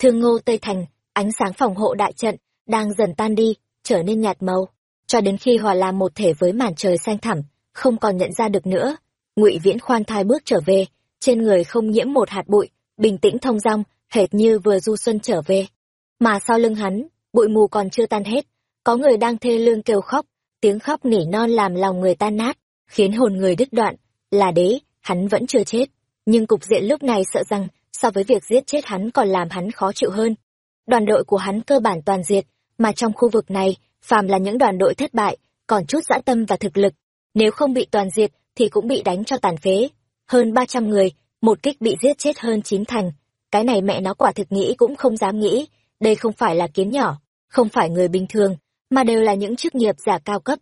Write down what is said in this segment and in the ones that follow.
thương ngô tây thành, ánh sáng phòng hộ đại trận đang dần tan đi, trở nên nhạt màu. Cho đến khi hòa làm một thể với màn trời xanh thẳm, không còn nhận ra được nữa, ngụy viễn khoan thai bước trở về, trên người không nhiễm một hạt bụi, bình tĩnh thông dong, hệt như vừa du xuân trở về. Mà sau lưng hắn, bụi mù còn chưa tan hết, có người đang thê lương kêu khóc, tiếng khóc nỉ non làm lòng người tan nát, khiến hồn người đứt đoạn, là đế, hắn vẫn chưa chết. Nhưng cục diện lúc này sợ rằng so với việc giết chết hắn còn làm hắn khó chịu hơn. Đoàn đội của hắn cơ bản toàn diệt, mà trong khu vực này, phàm là những đoàn đội thất bại, còn chút dã tâm và thực lực, nếu không bị toàn diệt thì cũng bị đánh cho tàn phế. Hơn ba trăm người, một kích bị giết chết hơn chín thành. Cái này mẹ nó quả thực nghĩ cũng không dám nghĩ, đây không phải là kiến nhỏ, không phải người bình thường, mà đều là những chức nghiệp giả cao cấp.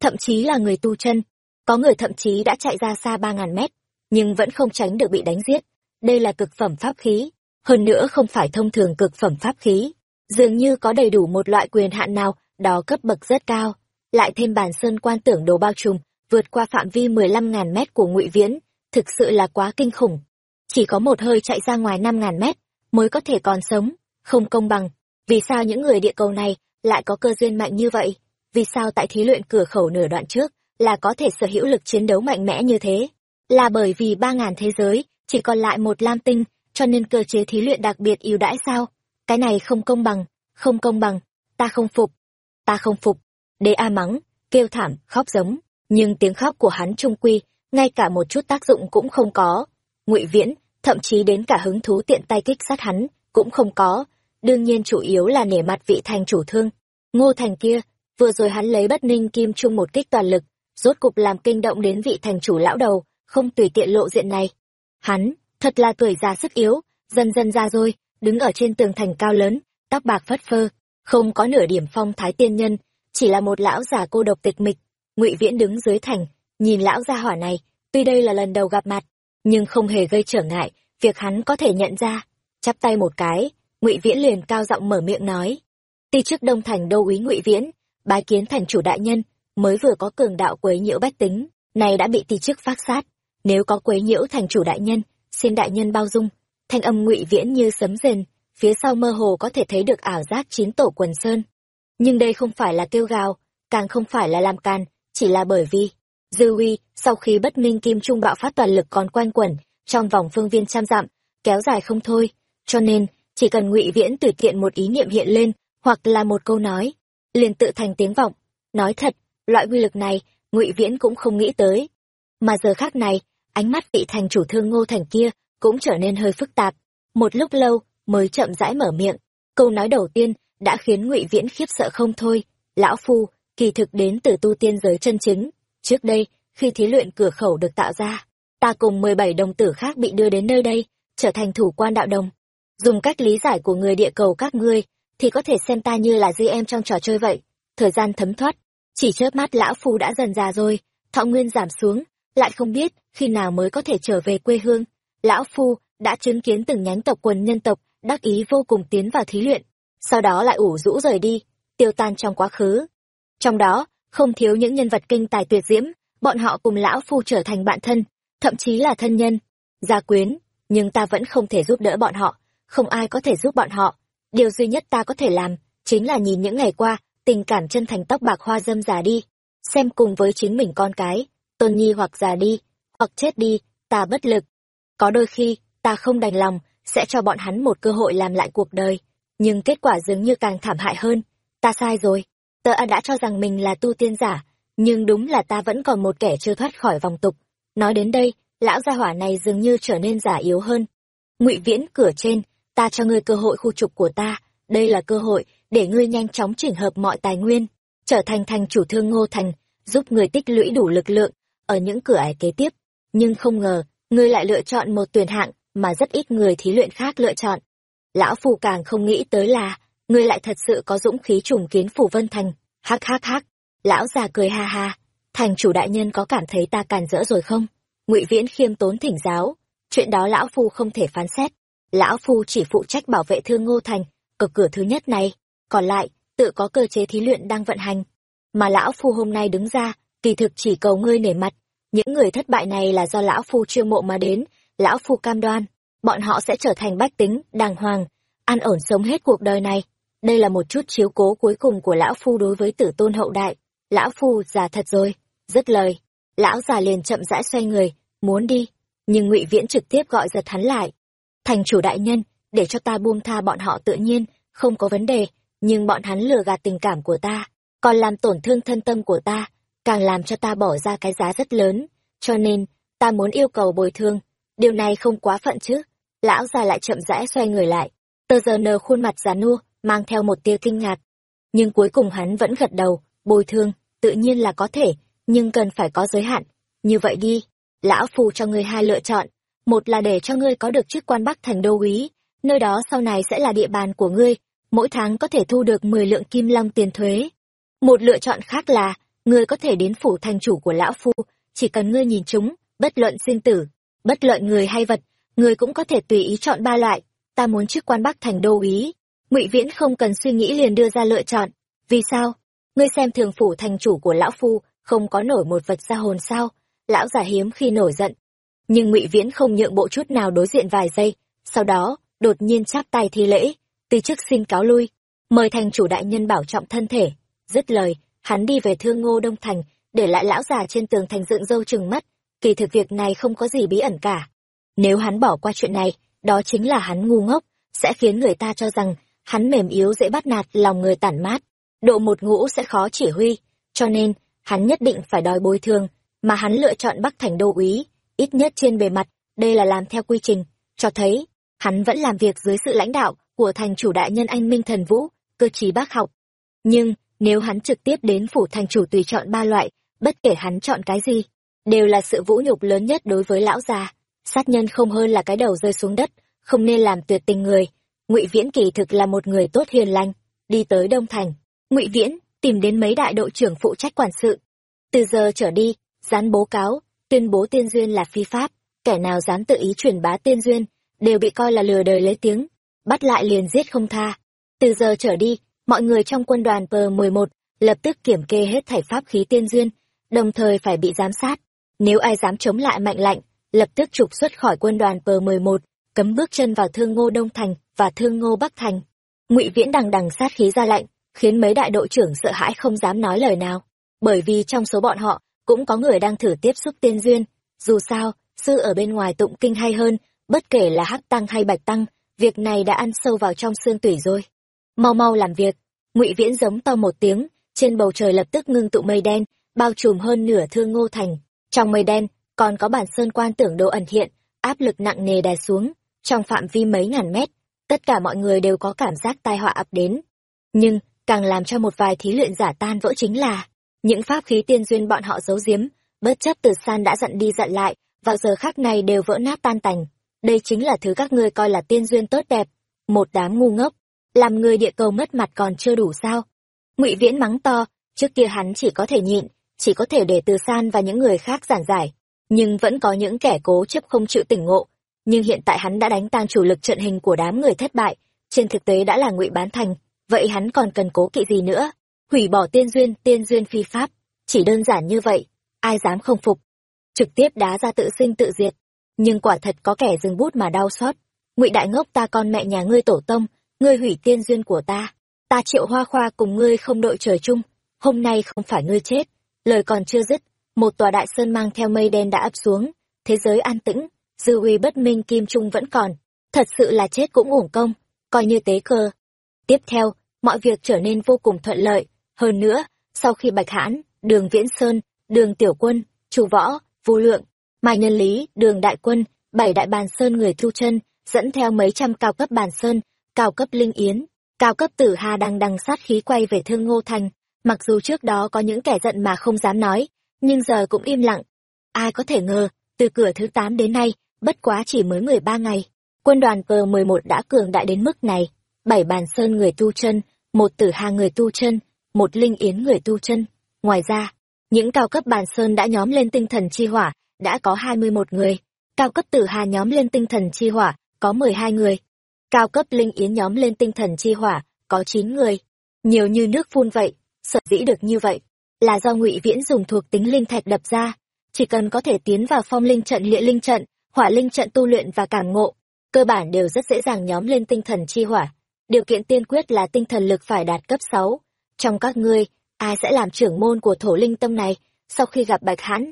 Thậm chí là người tu chân. Có người thậm chí đã chạy ra xa ba ngàn mét, nhưng vẫn không tránh được bị đánh giết đây là cực phẩm pháp khí. Hơn nữa không phải thông thường cực phẩm pháp khí. Dường như có đầy đủ một loại quyền hạn nào đó cấp bậc rất cao. Lại thêm bàn sơn quan tưởng đồ bao trùm, vượt qua phạm vi mười lăm ngàn mét của ngụy viễn, thực sự là quá kinh khủng. Chỉ có một hơi chạy ra ngoài năm ngàn mét mới có thể còn sống, không công bằng. Vì sao những người địa cầu này lại có cơ duyên mạnh như vậy? Vì sao tại thí luyện cửa khẩu nửa đoạn trước là có thể sở hữu lực chiến đấu mạnh mẽ như thế? Là bởi vì ba ngàn thế giới chỉ còn lại một lam tinh, cho nên cơ chế thí luyện đặc biệt ưu đãi sao? Cái này không công bằng, không công bằng, ta không phục, ta không phục. Đế a mắng, kêu thảm, khóc giống, nhưng tiếng khóc của hắn trung quy, ngay cả một chút tác dụng cũng không có. Ngụy viễn, thậm chí đến cả hứng thú tiện tay kích sát hắn, cũng không có. Đương nhiên chủ yếu là nể mặt vị thành chủ thương. Ngô thành kia, vừa rồi hắn lấy bất ninh kim chung một kích toàn lực, rốt cục làm kinh động đến vị thành chủ lão đầu, không tùy tiện lộ diện này hắn, thật là tuổi già sức yếu, dần dần ra rồi, đứng ở trên tường thành cao lớn, tóc bạc phất phơ, không có nửa điểm phong thái tiên nhân, chỉ là một lão già cô độc tịch mịch. Ngụy viễn đứng dưới thành, nhìn lão gia hỏa này, tuy đây là lần đầu gặp mặt, nhưng không hề gây trở ngại, việc hắn có thể nhận ra. Chắp tay một cái, ngụy viễn liền cao giọng mở miệng nói. Ti chức đông thành đô úy ngụy viễn, bái kiến thành chủ đại nhân, mới vừa có cường đạo quấy nhiễu bách tính này đã bị ti chức phát sát nếu có quấy nhiễu thành chủ đại nhân, xin đại nhân bao dung. Thanh âm ngụy viễn như sấm rền, phía sau mơ hồ có thể thấy được ảo giác chín tổ quần sơn. Nhưng đây không phải là kêu gào, càng không phải là làm can chỉ là bởi vì, dư uy sau khi bất minh kim trung bạo phát toàn lực còn quanh quẩn, trong vòng phương viên trăm dặm, kéo dài không thôi. Cho nên, chỉ cần ngụy viễn tùy tiện một ý niệm hiện lên, hoặc là một câu nói, liền tự thành tiếng vọng. Nói thật, loại uy lực này, ngụy viễn cũng không nghĩ tới. Mà giờ khác này ánh mắt vị thành chủ thương ngô thành kia cũng trở nên hơi phức tạp. Một lúc lâu mới chậm rãi mở miệng. Câu nói đầu tiên đã khiến ngụy viễn khiếp sợ không thôi. Lão phu, kỳ thực đến từ tu tiên giới chân chính. Trước đây, khi thí luyện cửa khẩu được tạo ra, ta cùng mười bảy đồng tử khác bị đưa đến nơi đây, trở thành thủ quan đạo đồng. Dùng cách lý giải của người địa cầu các ngươi, thì có thể xem ta như là di em trong trò chơi vậy. Thời gian thấm thoát, chỉ chớp mắt lão phu đã dần già rồi, thọ nguyên giảm xuống, lại không biết khi nào mới có thể trở về quê hương, lão phu đã chứng kiến từng nhánh tộc quần nhân tộc đắc ý vô cùng tiến vào thí luyện, sau đó lại ủ rũ rời đi, tiêu tan trong quá khứ. Trong đó, không thiếu những nhân vật kinh tài tuyệt diễm, bọn họ cùng lão phu trở thành bạn thân, thậm chí là thân nhân. Gia quyến, nhưng ta vẫn không thể giúp đỡ bọn họ, không ai có thể giúp bọn họ. Điều duy nhất ta có thể làm, chính là nhìn những ngày qua, tình cảm chân thành tóc bạc hoa dâm già đi, xem cùng với chính mình con cái, tôn nhi hoặc già đi hoặc chết đi, ta bất lực. Có đôi khi, ta không đành lòng, sẽ cho bọn hắn một cơ hội làm lại cuộc đời. Nhưng kết quả dường như càng thảm hại hơn. Ta sai rồi. Tớ à đã cho rằng mình là tu tiên giả, nhưng đúng là ta vẫn còn một kẻ chưa thoát khỏi vòng tục. Nói đến đây, lão gia hỏa này dường như trở nên giả yếu hơn. Ngụy viễn, cửa trên, ta cho ngươi cơ hội khu trục của ta. Đây là cơ hội để ngươi nhanh chóng chỉnh hợp mọi tài nguyên, trở thành thành chủ thương ngô thành, giúp người tích lũy đủ lực lượng ở những cửa ải kế tiếp nhưng không ngờ, ngươi lại lựa chọn một tuyển hạng mà rất ít người thí luyện khác lựa chọn. Lão phù càng không nghĩ tới là, ngươi lại thật sự có dũng khí trùng kiến phủ vân thành. Hắc hắc hắc. Lão già cười ha ha. Thành chủ đại nhân có cảm thấy ta càn rỡ rồi không? Ngụy viễn khiêm tốn thỉnh giáo. Chuyện đó lão phu không thể phán xét. Lão phu chỉ phụ trách bảo vệ thương ngô thành ở cửa thứ nhất này. Còn lại, tự có cơ chế thí luyện đang vận hành. Mà lão phu hôm nay đứng ra, kỳ thực chỉ cầu ngươi nể mặt những người thất bại này là do lão phu chiêu mộ mà đến lão phu cam đoan bọn họ sẽ trở thành bách tính đàng hoàng an ổn sống hết cuộc đời này. Đây là một chút chiếu cố cuối cùng của lão phu đối với tử tôn hậu đại. Lão phu già thật rồi, dứt lời. Lão già liền chậm rãi xoay người, muốn đi, nhưng ngụy Viễn trực tiếp gọi giật hắn lại. Thành chủ đại nhân, để cho ta buông tha bọn họ tự nhiên, không có vấn đề, nhưng bọn hắn lừa gạt tình cảm của ta, còn làm tổn thương thân tâm của ta, càng làm cho ta bỏ ra cái giá rất lớn, cho nên, ta muốn yêu cầu bồi thường, điều này không quá phận chứ. Lão già lại chậm rãi xoay người lại, tờ giờ nờ khuôn mặt già nua, mang theo một tia kinh ngạc. Nhưng cuối cùng hắn vẫn gật đầu, bồi thường, tự nhiên là có thể, nhưng cần phải có giới hạn. Như vậy đi, lão phù cho ngươi hai lựa chọn, một là để cho ngươi có được chức quan bắc thành đô úy, nơi đó sau này sẽ là địa bàn của ngươi, mỗi tháng có thể thu được 10 lượng kim long tiền thuế. Một lựa chọn khác là, ngươi có thể đến phủ thành chủ của lão phu, chỉ cần ngươi nhìn chúng, bất luận sinh tử, bất luận người hay vật, ngươi cũng có thể tùy ý chọn ba loại. Ta muốn chức quan bắc thành đô ý Ngụy Viễn không cần suy nghĩ liền đưa ra lựa chọn. Vì sao? Ngươi xem thường phủ thành chủ của lão phu, không có nổi một vật ra hồn sao? Lão già hiếm khi nổi giận. Nhưng Ngụy Viễn không nhượng bộ chút nào đối diện vài giây, sau đó, đột nhiên chắp tay thi lễ, từ chức xin cáo lui, mời thành chủ đại nhân bảo trọng thân thể. Dứt lời, hắn đi về thương ngô đông thành, để lại lão già trên tường thành dựng râu trừng mắt, kỳ thực việc này không có gì bí ẩn cả. Nếu hắn bỏ qua chuyện này, đó chính là hắn ngu ngốc, sẽ khiến người ta cho rằng hắn mềm yếu dễ bắt nạt lòng người tản mát, độ một ngũ sẽ khó chỉ huy, cho nên hắn nhất định phải đòi bồi thường, mà hắn lựa chọn Bắc Thành đô úy, ít nhất trên bề mặt, đây là làm theo quy trình, cho thấy hắn vẫn làm việc dưới sự lãnh đạo của thành chủ đại nhân anh Minh Thần Vũ, cơ trí bác học. Nhưng, nếu hắn trực tiếp đến phủ thành chủ tùy chọn ba loại, bất kể hắn chọn cái gì, đều là sự vũ nhục lớn nhất đối với lão già. Sát nhân không hơn là cái đầu rơi xuống đất, không nên làm tuyệt tình người. Ngụy Viễn kỳ thực là một người tốt hiền lành, đi tới Đông Thành. Ngụy Viễn tìm đến mấy đại đội trưởng phụ trách quản sự. Từ giờ trở đi, dán bố cáo, tuyên bố tiên duyên là phi pháp, kẻ nào dám tự ý truyền bá tiên duyên, đều bị coi là lừa đời lấy tiếng, bắt lại liền giết không tha. Từ giờ trở đi, mọi người trong quân đoàn P11 lập tức kiểm kê hết thảy pháp khí tiên duyên, đồng thời phải bị giám sát. Nếu ai dám chống lại mạnh lạnh, lập tức trục xuất khỏi quân đoàn P11, cấm bước chân vào Thương Ngô Đông Thành và Thương Ngô Bắc Thành. Ngụy Viễn đằng đằng sát khí ra lạnh, khiến mấy đại đội trưởng sợ hãi không dám nói lời nào, bởi vì trong số bọn họ cũng có người đang thử tiếp xúc tiên duyên. Dù sao, sư ở bên ngoài tụng kinh hay hơn, bất kể là hắc tăng hay bạch tăng, việc này đã ăn sâu vào trong xương tủy rồi. Mau mau làm việc, ngụy Viễn giống to một tiếng, trên bầu trời lập tức ngưng tụ mây đen, bao trùm hơn nửa thương ngô thành. Trong mây đen, còn có bản sơn quan tưởng đồ ẩn hiện, áp lực nặng nề đè xuống, trong phạm vi mấy ngàn mét, tất cả mọi người đều có cảm giác tai họa ập đến. Nhưng, càng làm cho một vài thí luyện giả tan vỡ chính là, những pháp khí tiên duyên bọn họ giấu giếm, bất chấp từ san đã dặn đi dặn lại, vào giờ khác này đều vỡ nát tan tành. Đây chính là thứ các ngươi coi là tiên duyên tốt đẹp. Một đám ngu ngốc, làm người địa cầu mất mặt còn chưa đủ sao. ngụy Viễn mắng to, trước kia hắn chỉ có thể nhịn, chỉ có thể để từ san và những người khác giản giải. Nhưng vẫn có những kẻ cố chấp không chịu tỉnh ngộ. Nhưng hiện tại hắn đã đánh tan chủ lực trận hình của đám người thất bại, trên thực tế đã là ngụy bán thành, vậy hắn còn cần cố kỵ gì nữa? hủy bỏ tiên duyên tiên duyên phi pháp chỉ đơn giản như vậy ai dám không phục trực tiếp đá ra tự sinh tự diệt nhưng quả thật có kẻ dừng bút mà đau xót ngụy đại ngốc ta con mẹ nhà ngươi tổ tông ngươi hủy tiên duyên của ta ta triệu hoa khoa cùng ngươi không đội trời chung hôm nay không phải ngươi chết. Lời còn chưa dứt một tòa đại sơn mang theo mây đen đã ấp xuống thế giới an tĩnh dư uy bất minh kim trung vẫn còn thật sự là chết cũng uổng công coi như tế cơ. Tiếp theo mọi việc trở nên vô cùng thuận lợi. Hơn nữa, sau khi Bạch Hãn, Đường Viễn Sơn, Đường Tiểu Quân, Chu Võ, Vu Lượng, Mai Nhân Lý, Đường Đại Quân, bảy đại bàn sơn người thu chân, dẫn theo mấy trăm cao cấp bàn sơn, cao cấp linh yến, cao cấp tử hà đang đằng sát khí quay về Thương Ngô Thành. Mặc dù trước đó có những kẻ giận mà không dám nói, nhưng giờ cũng im lặng. Ai có thể ngờ, từ cửa thứ tám đến nay, bất quá chỉ mới mười ba ngày, quân đoàn cờ mười một đã cường đại đến mức này. Bảy bàn sơn người tu chân, một tử hà người tu chân, một linh yến người tu chân. Ngoài ra, những cao cấp bàn sơn đã nhóm lên tinh thần chi hỏa, đã có hai mươi một người. Cao cấp tử hà nhóm lên tinh thần chi hỏa, có mười hai người. Cao cấp linh yến nhóm lên tinh thần chi hỏa, có chín người. Nhiều như nước phun vậy, sở dĩ được như vậy, là do ngụy Viễn dùng thuộc tính linh thạch đập ra. Chỉ cần có thể tiến vào phong linh trận địa linh trận, hỏa linh trận tu luyện và cảm ngộ, cơ bản đều rất dễ dàng nhóm lên tinh thần chi hỏa điều kiện tiên quyết là tinh thần lực phải đạt cấp sáu trong các ngươi ai sẽ làm trưởng môn của thổ linh tâm này sau khi gặp bạch hãn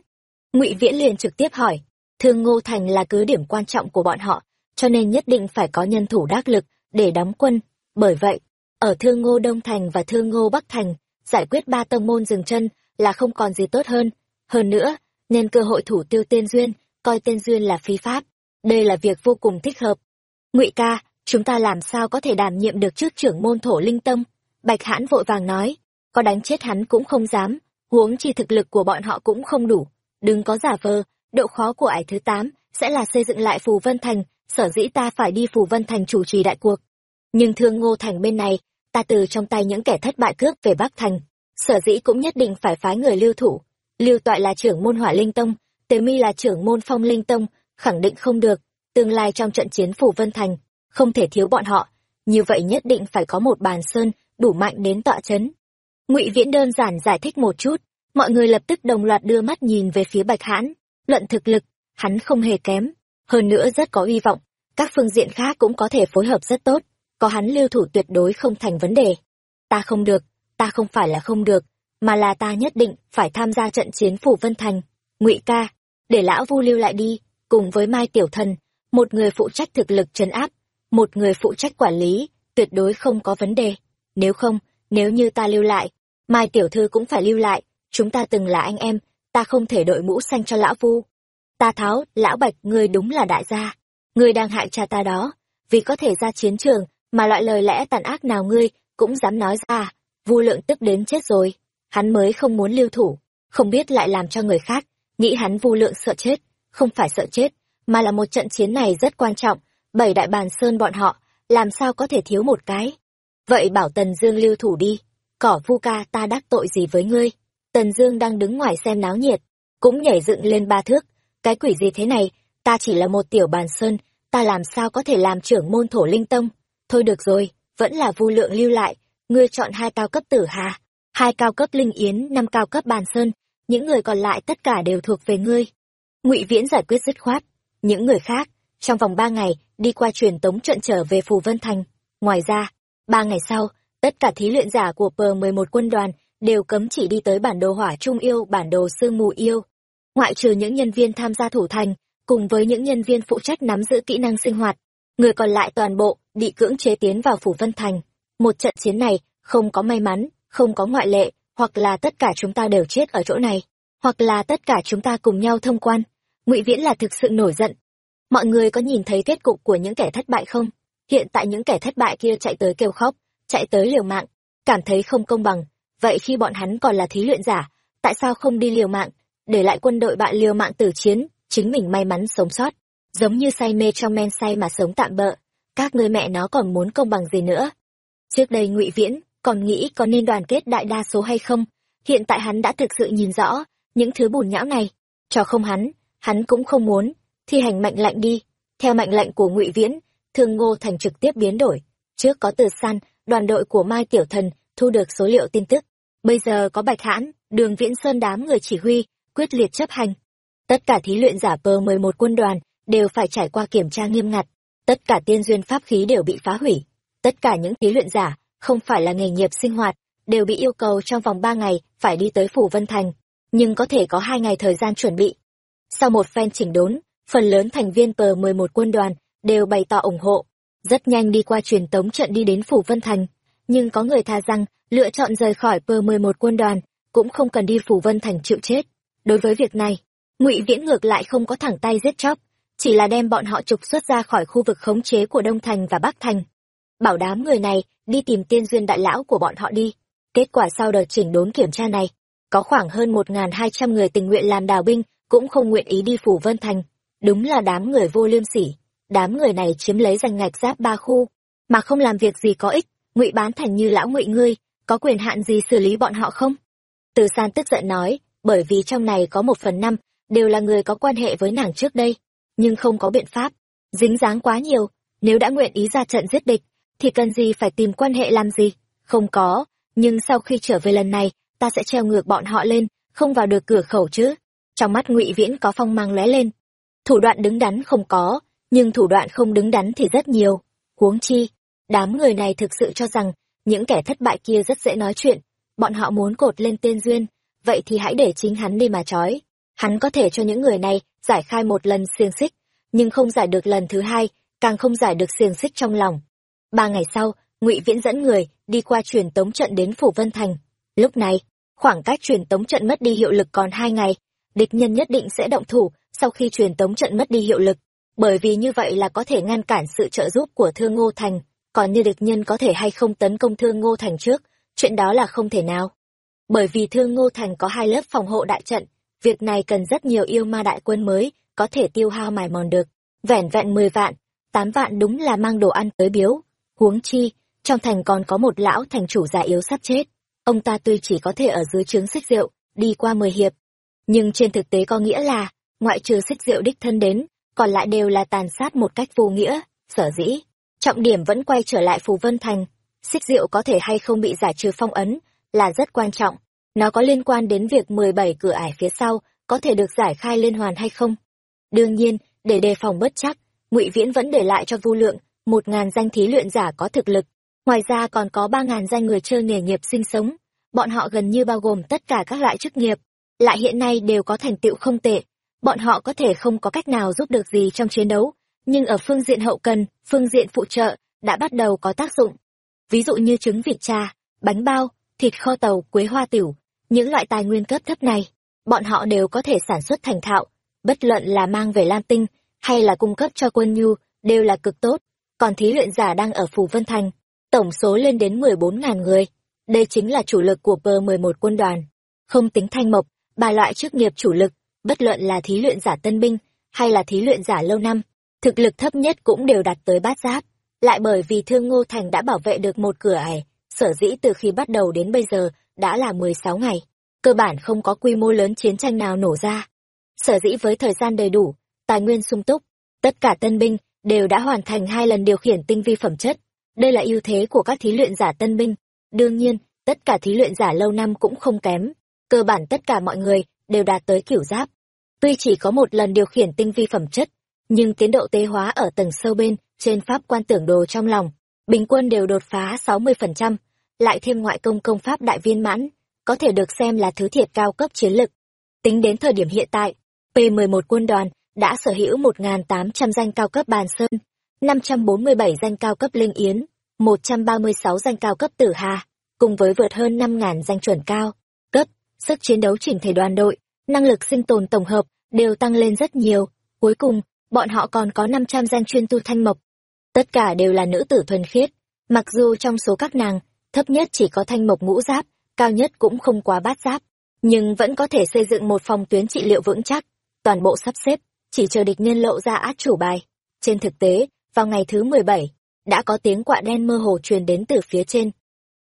ngụy viễn liền trực tiếp hỏi thương ngô thành là cứ điểm quan trọng của bọn họ cho nên nhất định phải có nhân thủ đắc lực để đóng quân. Bởi vậy, ở thương ngô đông thành và thương ngô bắc thành, giải quyết ba tông môn dừng chân là không còn gì tốt hơn. Hơn nữa, nhân cơ hội thủ tiêu tên duyên, coi tên duyên là phi pháp, đây là việc vô cùng thích hợp. Ngụy ca, chúng ta làm sao có thể đảm nhiệm được trước trưởng môn thổ linh tâm bạch hãn vội vàng nói, có đánh chết hắn cũng không dám, huống chi thực lực của bọn họ cũng không đủ. Đừng có giả vờ, độ khó của ải thứ tám sẽ là xây dựng lại phù vân thành sở dĩ ta phải đi phủ vân thành chủ trì đại cuộc. Nhưng thương ngô thành bên này, ta từ trong tay những kẻ thất bại cướp về bắc thành, sở dĩ cũng nhất định phải phái người lưu thủ. Lưu toại là trưởng môn hỏa linh tông tế mi là trưởng môn phong linh tông, khẳng định không được. Tương lai trong trận chiến phủ vân thành, không thể thiếu bọn họ. Như vậy nhất định phải có một bàn sơn, đủ mạnh đến tọa chấn. Ngụy viễn đơn giản giải thích một chút, mọi người lập tức đồng loạt đưa mắt nhìn về phía bạch hãn. Luận thực lực, hắn không hề kém hơn nữa rất có hy vọng, các phương diện khác cũng có thể phối hợp rất tốt, có hắn lưu thủ tuyệt đối không thành vấn đề. Ta không được, ta không phải là không được, mà là ta nhất định phải tham gia trận chiến phủ vân thành. Ngụy ca, để lão vu lưu lại đi, cùng với mai tiểu thần, một người phụ trách thực lực trấn áp, một người phụ trách quản lý, tuyệt đối không có vấn đề. Nếu không, nếu như ta lưu lại, mai tiểu thư cũng phải lưu lại, chúng ta từng là anh em, ta không thể đội mũ xanh cho lão vu ta tháo, lão bạch, ngươi đúng là đại gia. Ngươi đang hại cha ta đó. Vì có thể ra chiến trường, mà loại lời lẽ tàn ác nào ngươi cũng dám nói ra. Vu lượng tức đến chết rồi. Hắn mới không muốn lưu thủ, không biết lại làm cho người khác. Nghĩ hắn vu lượng sợ chết, không phải sợ chết, mà là một trận chiến này rất quan trọng. Bảy đại bàn sơn bọn họ, làm sao có thể thiếu một cái? Vậy bảo tần dương lưu thủ đi. Cỏ vu ca, ta đắc tội gì với ngươi? Tần dương đang đứng ngoài xem náo nhiệt, cũng nhảy dựng lên ba thước cái quỷ gì thế này? Ta chỉ là một tiểu bàn sơn, ta làm sao có thể làm trưởng môn thổ linh tông? Thôi được rồi, vẫn là vu lượng lưu lại, ngươi chọn hai cao cấp tử hà, hai cao cấp linh yến, năm cao cấp bàn sơn, những người còn lại tất cả đều thuộc về ngươi. Ngụy viễn giải quyết dứt khoát, những người khác, trong vòng ba ngày, đi qua truyền tống trận trở về phù vân thành. Ngoài ra, ba ngày sau, tất cả thí luyện giả của p mười một quân đoàn đều cấm chỉ đi tới bản đồ hỏa trung yêu, bản đồ sương mù yêu ngoại trừ những nhân viên tham gia thủ thành, cùng với những nhân viên phụ trách nắm giữ kỹ năng sinh hoạt, người còn lại toàn bộ bị cưỡng chế tiến vào phủ vân thành. Một trận chiến này, không có may mắn, không có ngoại lệ, hoặc là tất cả chúng ta đều chết ở chỗ này, hoặc là tất cả chúng ta cùng nhau thông quan. Ngụy viễn là thực sự nổi giận. Mọi người có nhìn thấy kết cục của những kẻ thất bại không? Hiện tại những kẻ thất bại kia chạy tới kêu khóc, chạy tới liều mạng, cảm thấy không công bằng. Vậy khi bọn hắn còn là thí luyện giả, tại sao không đi liều mạng? Để lại quân đội bạn liều mạng tử chiến, chính mình may mắn sống sót. Giống như say mê trong men say mà sống tạm bợ, các ngươi mẹ nó còn muốn công bằng gì nữa? Trước đây ngụy viễn còn nghĩ có nên đoàn kết đại đa số hay không? Hiện tại hắn đã thực sự nhìn rõ những thứ bùn nhão này. Cho không hắn hắn cũng không muốn. Thi hành mệnh lệnh đi. Theo mệnh lệnh của ngụy viễn, thương ngô thành trực tiếp biến đổi. Trước có từ san, đoàn đội của mai tiểu thần thu được số liệu tin tức. Bây giờ có bạch hãn, đường viễn sơn đám người chỉ huy quyết liệt chấp hành. Tất cả thí luyện giả pờ mười một quân đoàn đều phải trải qua kiểm tra nghiêm ngặt. Tất cả tiên duyên pháp khí đều bị phá hủy. Tất cả những thí luyện giả không phải là nghề nghiệp sinh hoạt, đều bị yêu cầu trong vòng ba ngày phải đi tới phủ vân thành, nhưng có thể có hai ngày thời gian chuẩn bị. Sau một phen chỉnh đốn, phần lớn thành viên pờ mười một quân đoàn đều bày tỏ ủng hộ. Rất nhanh đi qua truyền tống trận đi đến phủ vân thành, nhưng có người tha rằng lựa chọn rời khỏi pờ mười một quân đoàn cũng không cần đi phủ vân thành chịu chết đối với việc này, ngụy viễn ngược lại không có thẳng tay giết chóc, chỉ là đem bọn họ trục xuất ra khỏi khu vực khống chế của đông thành và bắc thành. Bảo đám người này đi tìm tiên duyên đại lão của bọn họ đi. Kết quả sau đợt chỉnh đốn kiểm tra này, có khoảng hơn một hai trăm người tình nguyện làm đào binh cũng không nguyện ý đi phủ vân thành. Đúng là đám người vô liêm sỉ, đám người này chiếm lấy danh ngạch giáp ba khu, mà không làm việc gì có ích. Ngụy bán thành như lão ngụy ngươi, có quyền hạn gì xử lý bọn họ không? Từ san tức giận nói bởi vì trong này có một phần năm đều là người có quan hệ với nàng trước đây nhưng không có biện pháp dính dáng quá nhiều. Nếu đã nguyện ý ra trận giết địch thì cần gì phải tìm quan hệ làm gì? Không có nhưng sau khi trở về lần này ta sẽ treo ngược bọn họ lên không vào được cửa khẩu chứ. Trong mắt ngụy viễn có phong mang lóe lên. Thủ đoạn đứng đắn không có nhưng thủ đoạn không đứng đắn thì rất nhiều. Huống chi Đám người này thực sự cho rằng, những kẻ thất bại kia rất dễ nói chuyện, bọn họ muốn cột lên tên duyên, vậy thì hãy để chính hắn đi mà trói. Hắn có thể cho những người này giải khai một lần xiềng xích, nhưng không giải được lần thứ hai, càng không giải được xiềng xích trong lòng. Ba ngày sau, Ngụy Viễn dẫn người đi qua truyền tống trận đến Phủ Vân Thành. Lúc này, khoảng cách truyền tống trận mất đi hiệu lực còn hai ngày, địch nhân nhất định sẽ động thủ sau khi truyền tống trận mất đi hiệu lực, bởi vì như vậy là có thể ngăn cản sự trợ giúp của Thương Ngô Thành, còn như địch nhân có thể hay không tấn công Thương Ngô Thành trước, chuyện đó là không thể nào. Bởi vì Thương Ngô Thành có hai lớp phòng hộ đại trận, việc này cần rất nhiều yêu ma đại quân mới có thể tiêu hao mài mòn được. Vẻn vẹn mười vạn, tám vạn đúng là mang đồ ăn tới biếu. Huống chi, trong thành còn có một lão thành chủ già yếu sắp chết. Ông ta tuy chỉ có thể ở dưới trướng xích rượu, đi qua mười hiệp. Nhưng trên thực tế có nghĩa là, ngoại trừ xích rượu đích thân đến, còn lại đều là tàn sát một cách vô nghĩa, sở dĩ. Trọng điểm vẫn quay trở lại Phù Vân Thành. Xích rượu có thể hay không bị giải trừ phong ấn, là rất quan trọng. Nó có liên quan đến việc 17 cửa ải phía sau có thể được giải khai liên hoàn hay không. Đương nhiên, để đề phòng bất chắc, Ngụy Viễn vẫn để lại cho Vu Lượng một ngàn danh thí luyện giả có thực lực. Ngoài ra còn có ba ngàn danh người chơi nghề nghiệp sinh sống. Bọn họ gần như bao gồm tất cả các loại chức nghiệp, lại hiện nay đều có thành tựu không tệ. Bọn họ có thể không có cách nào giúp được gì trong chiến đấu, nhưng ở phương diện hậu cần, phương diện phụ trợ, đã bắt đầu có tác dụng. Ví dụ như trứng vịt trà, bánh bao, thịt kho tàu, quế hoa tiểu, những loại tài nguyên cấp thấp này, bọn họ đều có thể sản xuất thành thạo, bất luận là mang về Lam Tinh hay là cung cấp cho quân nhu, đều là cực tốt. Còn thí luyện giả đang ở phù Vân Thành, tổng số lên đến 14.000 người. Đây chính là chủ lực của P11 quân đoàn. Không tính thanh mộc, ba loại chức nghiệp chủ lực, bất luận là thí luyện giả tân binh hay là thí luyện giả lâu năm, thực lực thấp nhất cũng đều đạt tới bát giáp. Lại bởi vì Thương Ngô Thành đã bảo vệ được một cửa ải, sở dĩ từ khi bắt đầu đến bây giờ đã là 16 ngày, cơ bản không có quy mô lớn chiến tranh nào nổ ra. Sở dĩ với thời gian đầy đủ, tài nguyên sung túc, tất cả tân binh đều đã hoàn thành hai lần điều khiển tinh vi phẩm chất. Đây là ưu thế của các thí luyện giả tân binh. Đương nhiên, tất cả thí luyện giả lâu năm cũng không kém. Cơ bản tất cả mọi người đều đạt tới kiểu giáp. Tuy chỉ có một lần điều khiển tinh vi phẩm chất, nhưng tiến độ tế hóa ở tầng sâu bên trên pháp quan tưởng đồ trong lòng, bình quân đều đột phá 60%, lại thêm ngoại công công pháp đại viên mãn, có thể được xem là thứ thiệt cao cấp chiến lực. Tính đến thời điểm hiện tại, P11 quân đoàn đã sở hữu 1.800 danh cao cấp bàn sơn, 547 danh cao cấp linh yến, 136 danh cao cấp tử hà, cùng với vượt hơn 5.000 danh chuẩn cao, cấp, sức chiến đấu chỉnh thể đoàn đội, năng lực sinh tồn tổng hợp đều tăng lên rất nhiều. Cuối cùng, bọn họ còn có 500 danh chuyên tu thanh mộc. Tất cả đều là nữ tử thuần khiết, mặc dù trong số các nàng, thấp nhất chỉ có thanh mộc ngũ giáp, cao nhất cũng không quá bát giáp, nhưng vẫn có thể xây dựng một phòng tuyến trị liệu vững chắc, toàn bộ sắp xếp, chỉ chờ địch nhân lộ ra át chủ bài. Trên thực tế, vào ngày thứ 17, đã có tiếng quạ đen mơ hồ truyền đến từ phía trên.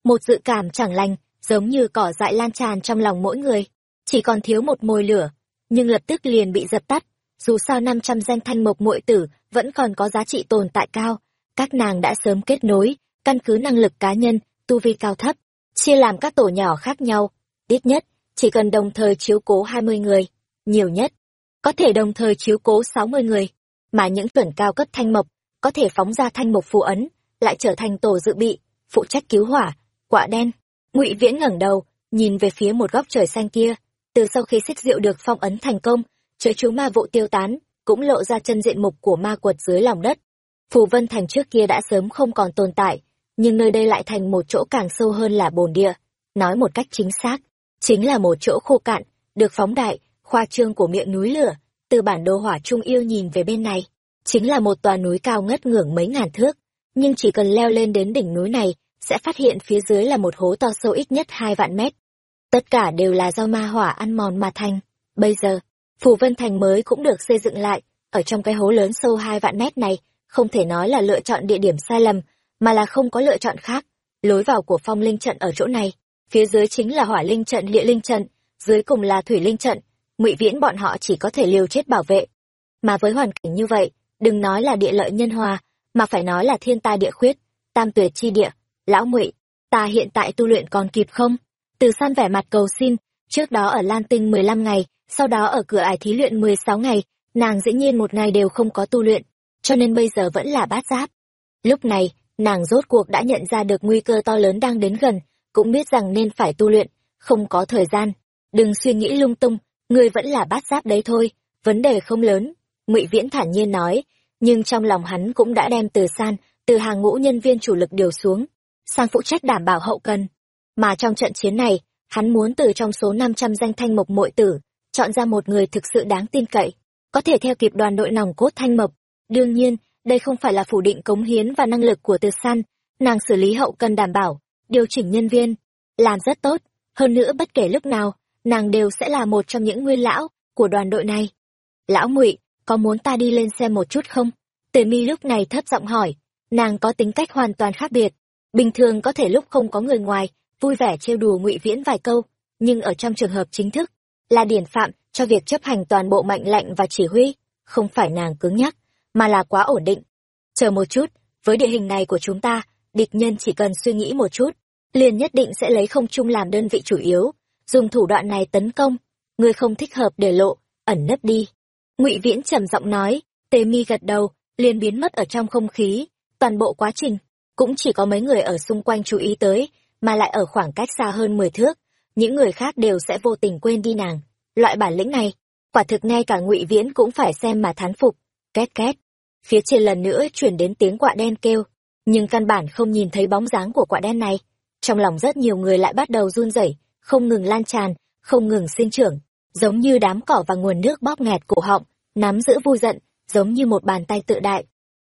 Một dự cảm chẳng lành, giống như cỏ dại lan tràn trong lòng mỗi người, chỉ còn thiếu một mồi lửa, nhưng lập tức liền bị dập tắt. Dù sao 500 danh thanh mộc muội tử vẫn còn có giá trị tồn tại cao, các nàng đã sớm kết nối, căn cứ năng lực cá nhân, tu vi cao thấp, chia làm các tổ nhỏ khác nhau, ít nhất, chỉ cần đồng thời chiếu cố 20 người, nhiều nhất, có thể đồng thời chiếu cố 60 người, mà những chuẩn cao cấp thanh mộc, có thể phóng ra thanh mộc phù ấn, lại trở thành tổ dự bị, phụ trách cứu hỏa, quạ đen. Ngụy Viễn ngẩng đầu, nhìn về phía một góc trời xanh kia, từ sau khi xích rượu được phong ấn thành công, trời chú ma vụ tiêu tán, cũng lộ ra chân diện mục của ma quật dưới lòng đất. Phù Vân Thành trước kia đã sớm không còn tồn tại, nhưng nơi đây lại thành một chỗ càng sâu hơn là bồn địa. Nói một cách chính xác, chính là một chỗ khô cạn, được phóng đại, khoa trương của miệng núi lửa, từ bản đồ hỏa trung yêu nhìn về bên này. Chính là một tòa núi cao ngất ngưỡng mấy ngàn thước, nhưng chỉ cần leo lên đến đỉnh núi này, sẽ phát hiện phía dưới là một hố to sâu ít nhất hai vạn mét. Tất cả đều là do ma hỏa ăn mòn mà thành. Bây giờ, Phù Vân Thành mới cũng được xây dựng lại, ở trong cái hố lớn sâu hai vạn mét này, không thể nói là lựa chọn địa điểm sai lầm, mà là không có lựa chọn khác. Lối vào của phong linh trận ở chỗ này, phía dưới chính là hỏa linh trận địa linh trận, dưới cùng là thủy linh trận, ngụy viễn bọn họ chỉ có thể liều chết bảo vệ. Mà với hoàn cảnh như vậy, đừng nói là địa lợi nhân hòa, mà phải nói là thiên tai địa khuyết, tam tuyệt chi địa. Lão ngụy, ta hiện tại tu luyện còn kịp không? Từ san vẻ mặt cầu xin, trước đó ở Lan Tinh 15 ngày, sau đó ở cửa ải thí luyện 16 ngày, nàng dĩ nhiên một ngày đều không có tu luyện, cho nên bây giờ vẫn là bát giáp. Lúc này, nàng rốt cuộc đã nhận ra được nguy cơ to lớn đang đến gần cũng biết rằng nên phải tu luyện không có thời gian đừng suy nghĩ lung tung ngươi vẫn là bát giáp đấy thôi vấn đề không lớn ngụy viễn thản nhiên nói nhưng trong lòng hắn cũng đã đem từ san từ hàng ngũ nhân viên chủ lực điều xuống sang phụ trách đảm bảo hậu cần mà trong trận chiến này hắn muốn từ trong số năm trăm danh thanh mộc muội tử chọn ra một người thực sự đáng tin cậy, có thể theo kịp đoàn đội nòng cốt thanh mộc. Đương nhiên, đây không phải là phủ định cống hiến và năng lực của từ san, nàng xử lý hậu cần đảm bảo, điều chỉnh nhân viên, làm rất tốt. Hơn nữa bất kể lúc nào, nàng đều sẽ là một trong những nguyên lão của đoàn đội này. Lão ngụy, có muốn ta đi lên xem một chút không? Tề mi lúc này thấp giọng hỏi, nàng có tính cách hoàn toàn khác biệt. Bình thường có thể lúc không có người ngoài, vui vẻ trêu đùa ngụy viễn vài câu, nhưng ở trong trường hợp chính thức là điển phạm cho việc chấp hành toàn bộ mệnh lệnh và chỉ huy, không phải nàng cứng nhắc, mà là quá ổn định. Chờ một chút, với địa hình này của chúng ta, địch nhân chỉ cần suy nghĩ một chút, liền nhất định sẽ lấy không trung làm đơn vị chủ yếu. Dùng thủ đoạn này tấn công Người không thích hợp để lộ, ẩn nấp đi. Ngụy viễn trầm giọng nói, tề mi gật đầu, liền biến mất ở trong không khí. Toàn bộ quá trình, cũng chỉ có mấy người ở xung quanh chú ý tới, mà lại ở khoảng cách xa hơn mười thước những người khác đều sẽ vô tình quên đi nàng. Loại bản lĩnh này, quả thực ngay cả ngụy viễn cũng phải xem mà thán phục. Két két. Phía trên lần nữa chuyển đến tiếng quạ đen kêu. Nhưng căn bản không nhìn thấy bóng dáng của quạ đen này. Trong lòng rất nhiều người lại bắt đầu run rẩy, không ngừng lan tràn, không ngừng sinh trưởng. Giống như đám cỏ và nguồn nước bóp nghẹt cổ họng, nắm giữ vui giận, giống như một bàn tay tự đại.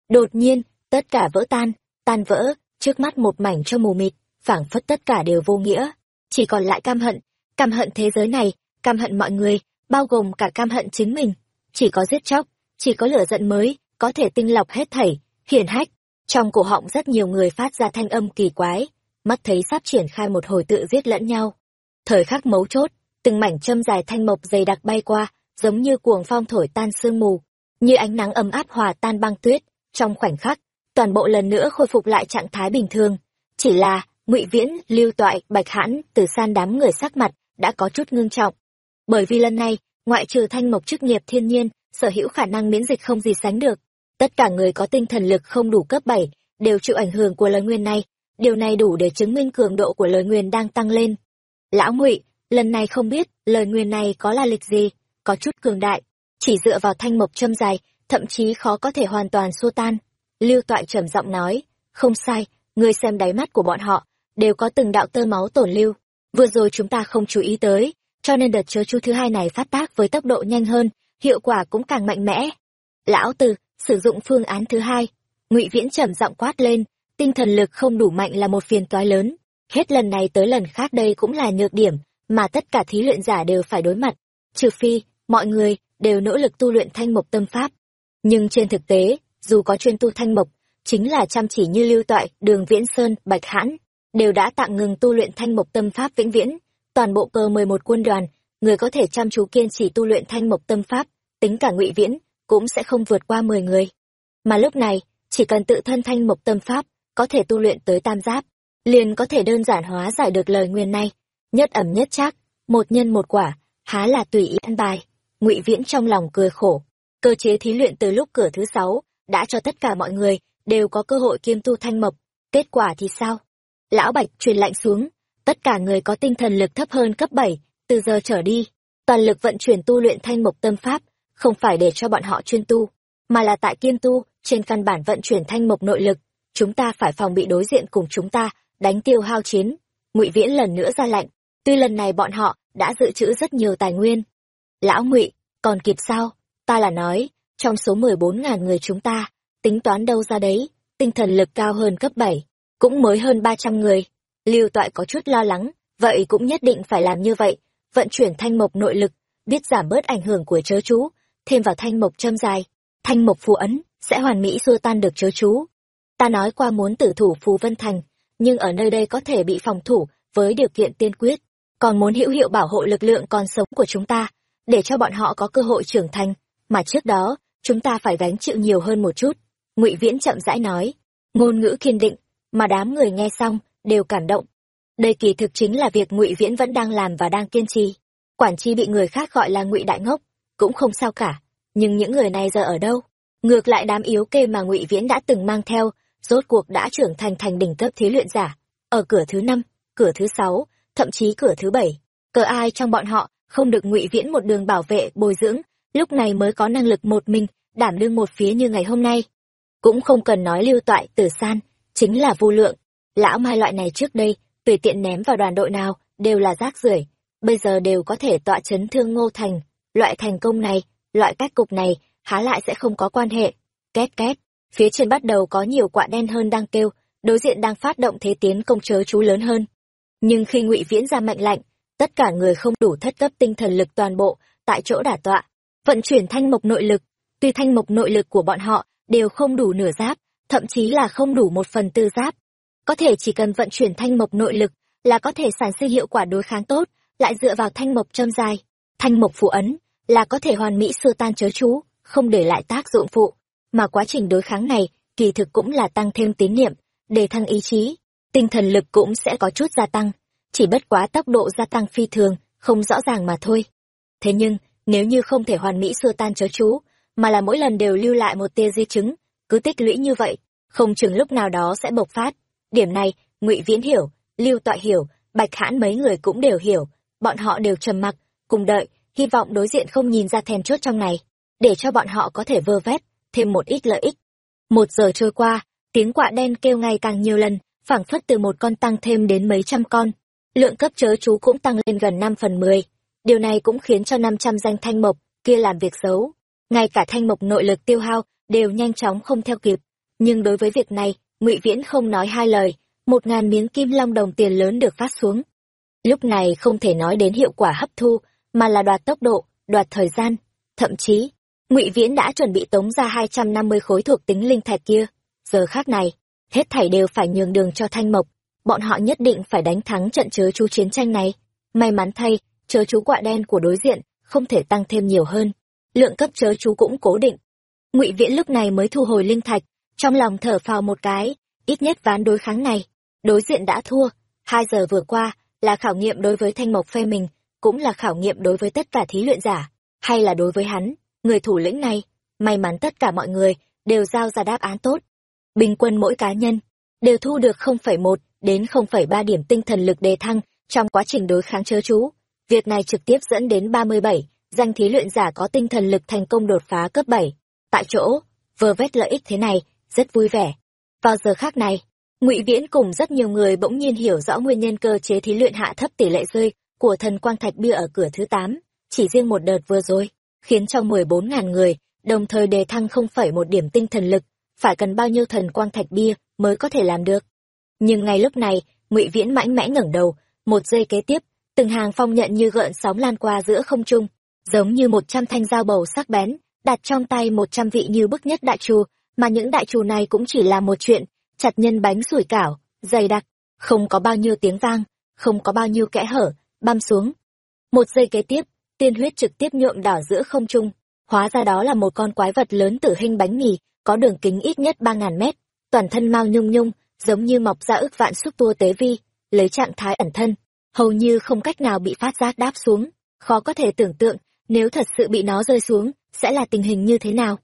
Đột nhiên, tất cả vỡ tan tan vỡ, trước mắt một mảnh cho mù mịt, phảng phất tất cả đều vô nghĩa chỉ còn lại cam hận. Cam hận thế giới này, cam hận mọi người, bao gồm cả cam hận chính mình. Chỉ có giết chóc, chỉ có lửa giận mới, có thể tinh lọc hết thảy, hiển hách. Trong cổ họng rất nhiều người phát ra thanh âm kỳ quái, mắt thấy sắp triển khai một hồi tự giết lẫn nhau. Thời khắc mấu chốt, từng mảnh châm dài thanh mộc dày đặc bay qua, giống như cuồng phong thổi tan sương mù, như ánh nắng ấm áp hòa tan băng tuyết. Trong khoảnh khắc, toàn bộ lần nữa khôi phục lại trạng thái bình thường. Chỉ là ngụy viễn, lưu toại, bạch hãn từ san đám người sắc mặt đã có chút ngưng trọng. Bởi vì lần này, ngoại trừ thanh mộc chức nghiệp thiên nhiên, sở hữu khả năng miễn dịch không gì sánh được. Tất cả người có tinh thần lực không đủ cấp bảy đều chịu ảnh hưởng của lời nguyên này. Điều này đủ để chứng minh cường độ của lời nguyền đang tăng lên. Lão ngụy, lần này không biết lời nguyền này có là lịch gì, có chút cường đại. Chỉ dựa vào thanh mộc châm dài, thậm chí khó có thể hoàn toàn xua tan. Lưu toại trầm giọng nói, không sai, ngươi xem đáy mắt của bọn họ đều có từng đạo tơ máu tổn lưu. Vừa rồi chúng ta không chú ý tới, cho nên đợt chớ chú thứ hai này phát tác với tốc độ nhanh hơn, hiệu quả cũng càng mạnh mẽ. Lão từ sử dụng phương án thứ hai. Ngụy viễn trầm giọng quát lên, tinh thần lực không đủ mạnh là một phiền toái lớn. Hết lần này tới lần khác đây cũng là nhược điểm, mà tất cả thí luyện giả đều phải đối mặt. Trừ phi, mọi người đều nỗ lực tu luyện thanh mộc tâm pháp. Nhưng trên thực tế, dù có chuyên tu thanh mộc, chính là chăm chỉ như lưu toại, đường viễn sơn, bạch hãn đều đã tạm ngừng tu luyện thanh mộc tâm pháp vĩnh viễn. Toàn bộ cơ mười một quân đoàn, người có thể chăm chú kiên trì tu luyện thanh mộc tâm pháp, tính cả ngụy viễn, cũng sẽ không vượt qua mười người. Mà lúc này, chỉ cần tự thân thanh mộc tâm pháp, có thể tu luyện tới tam giáp, liền có thể đơn giản hóa giải được lời nguyên này. Nhất ẩm nhất chắc một nhân một quả, há là tùy ý ăn bài. Ngụy viễn trong lòng cười khổ. Cơ chế thí luyện từ lúc cửa thứ sáu, đã cho tất cả mọi người đều có cơ hội kiêm tu thanh mộc. Kết quả thì sao? Lão bạch truyền lạnh xuống. Tất cả người có tinh thần lực thấp hơn cấp bảy, từ giờ trở đi, toàn lực vận chuyển tu luyện thanh mộc tâm pháp, không phải để cho bọn họ chuyên tu, mà là tại kiêm tu, trên căn bản vận chuyển thanh mộc nội lực. Chúng ta phải phòng bị đối diện cùng chúng ta, đánh tiêu hao chiến. Ngụy viễn lần nữa ra lệnh. Tuy lần này bọn họ đã dự trữ rất nhiều tài nguyên. Lão ngụy, còn kịp sao? Ta là nói, trong số mười bốn ngàn người chúng ta, tính toán đâu ra đấy? Tinh thần lực cao hơn cấp bảy cũng mới hơn ba trăm người. Lưu toại có chút lo lắng, vậy cũng nhất định phải làm như vậy, vận chuyển thanh mộc nội lực, biết giảm bớt ảnh hưởng của chớ chú, thêm vào thanh mộc châm dài, thanh mộc phù ấn sẽ hoàn mỹ xua tan được chớ chú. Ta nói qua muốn tử thủ phù vân thành, nhưng ở nơi đây có thể bị phòng thủ với điều kiện tiên quyết, còn muốn hữu hiệu bảo hộ lực lượng còn sống của chúng ta, để cho bọn họ có cơ hội trưởng thành, mà trước đó, chúng ta phải gánh chịu nhiều hơn một chút. Ngụy viễn chậm rãi nói. Ngôn ngữ kiên định mà đám người nghe xong đều cảm động đây kỳ thực chính là việc ngụy viễn vẫn đang làm và đang kiên trì quản chi bị người khác gọi là ngụy đại ngốc cũng không sao cả nhưng những người này giờ ở đâu ngược lại đám yếu kê mà ngụy viễn đã từng mang theo rốt cuộc đã trưởng thành thành đỉnh cấp thí luyện giả. Ở cửa thứ năm, cửa thứ sáu, thậm chí cửa thứ bảy, cờ ai trong bọn họ không được ngụy viễn một đường bảo vệ bồi dưỡng, lúc này mới có năng lực một mình đảm đương một phía như ngày hôm nay. Cũng không cần nói lưu toại tử san, chính là vô lượng. Lão mai loại này trước đây, tùy tiện ném vào đoàn đội nào, đều là rác rưởi bây giờ đều có thể tọa chấn thương ngô thành. Loại thành công này, loại cách cục này, há lại sẽ không có quan hệ. Két két, phía trên bắt đầu có nhiều quạ đen hơn đang kêu, đối diện đang phát động thế tiến công chớ chú lớn hơn. Nhưng khi ngụy Viễn ra mạnh lạnh tất cả người không đủ thất cấp tinh thần lực toàn bộ, tại chỗ đả tọa, vận chuyển thanh mộc nội lực, tuy thanh mộc nội lực của bọn họ đều không đủ nửa giáp, thậm chí là không đủ một phần tư giáp. Có thể chỉ cần vận chuyển thanh mộc nội lực là có thể sản sinh hiệu quả đối kháng tốt, lại dựa vào thanh mộc châm dài, thanh mộc phụ ấn là có thể hoàn mỹ xua tan chớ chú, không để lại tác dụng phụ. Mà quá trình đối kháng này, kỳ thực cũng là tăng thêm tín niệm, để thăng ý chí, tinh thần lực cũng sẽ có chút gia tăng, chỉ bất quá tốc độ gia tăng phi thường, không rõ ràng mà thôi. Thế nhưng, nếu như không thể hoàn mỹ xua tan chớ chú, mà là mỗi lần đều lưu lại một tia di chứng, cứ tích lũy như vậy, không chừng lúc nào đó sẽ bộc phát. Điểm này, Ngụy Viễn hiểu, Lưu Tọa hiểu, Bạch Hãn mấy người cũng đều hiểu, bọn họ đều trầm mặc, cùng đợi, hy vọng đối diện không nhìn ra then chốt trong này, để cho bọn họ có thể vơ vét thêm một ít lợi ích. Một giờ trôi qua, tiếng quạ đen kêu ngày càng nhiều lần, phảng phất từ một con tăng thêm đến mấy trăm con. Lượng cấp chớ chú cũng tăng lên gần năm phần mười. Điều này cũng khiến cho năm trăm danh thanh mộc kia làm việc xấu. Ngay cả thanh mộc nội lực tiêu hao đều nhanh chóng không theo kịp. Nhưng đối với việc này, ngụy Viễn không nói hai lời, một ngàn miếng kim long đồng tiền lớn được phát xuống. Lúc này không thể nói đến hiệu quả hấp thu, mà là đoạt tốc độ, đoạt thời gian. Thậm chí, ngụy Viễn đã chuẩn bị tống ra hai trăm năm mươi khối thuộc tính linh thạch kia. Giờ khác này, hết thảy đều phải nhường đường cho thanh mộc. Bọn họ nhất định phải đánh thắng trận chớ chú chiến tranh này. May mắn thay, chớ chú quạ đen của đối diện không thể tăng thêm nhiều hơn. Lượng cấp chớ chú cũng cố định ngụy Viễn lúc này mới thu hồi linh thạch, trong lòng thở phào một cái, ít nhất ván đối kháng này, đối diện đã thua. Hai giờ vừa qua, là khảo nghiệm đối với thanh mộc phe mình, cũng là khảo nghiệm đối với tất cả thí luyện giả, hay là đối với hắn, người thủ lĩnh này. May mắn tất cả mọi người đều giao ra đáp án tốt. Bình quân mỗi cá nhân đều thu được 0,1 đến 0,3 điểm tinh thần lực đề thăng trong quá trình đối kháng chớ chú. Việc này trực tiếp dẫn đến 37, danh thí luyện giả có tinh thần lực thành công đột phá cấp 7. Tại chỗ, vơ vét lợi ích thế này, rất vui vẻ. Vào giờ khác này, ngụy Viễn cùng rất nhiều người bỗng nhiên hiểu rõ nguyên nhân cơ chế thí luyện hạ thấp tỷ lệ rơi của thần quang thạch bia ở cửa thứ tám chỉ riêng một đợt vừa rồi, khiến cho 14.000 người, đồng thời đề thăng 0,1 điểm tinh thần lực, phải cần bao nhiêu thần quang thạch bia mới có thể làm được. Nhưng ngay lúc này, ngụy Viễn mãnh mẽ ngẩng đầu, một giây kế tiếp, từng hàng phong nhận như gợn sóng lan qua giữa không trung, giống như một trăm thanh dao bầu sắc bén, đặt trong tay một trăm vị như bức nhất đại trù, mà những đại trù này cũng chỉ là một chuyện, chặt nhân bánh sủi cảo, dày đặc, không có bao nhiêu tiếng vang, không có bao nhiêu kẽ hở, băm xuống. Một giây kế tiếp, tiên huyết trực tiếp nhuộm đỏ giữa không trung, hóa ra đó là một con quái vật lớn tử hình bánh mì, có đường kính ít nhất ba ngàn mét, toàn thân mau nhung nhung, giống như mọc ra ức vạn xúc tua tế vi, lấy trạng thái ẩn thân, hầu như không cách nào bị phát giác đáp xuống, khó có thể tưởng tượng, nếu thật sự bị nó rơi xuống, sẽ là tình hình như thế nào.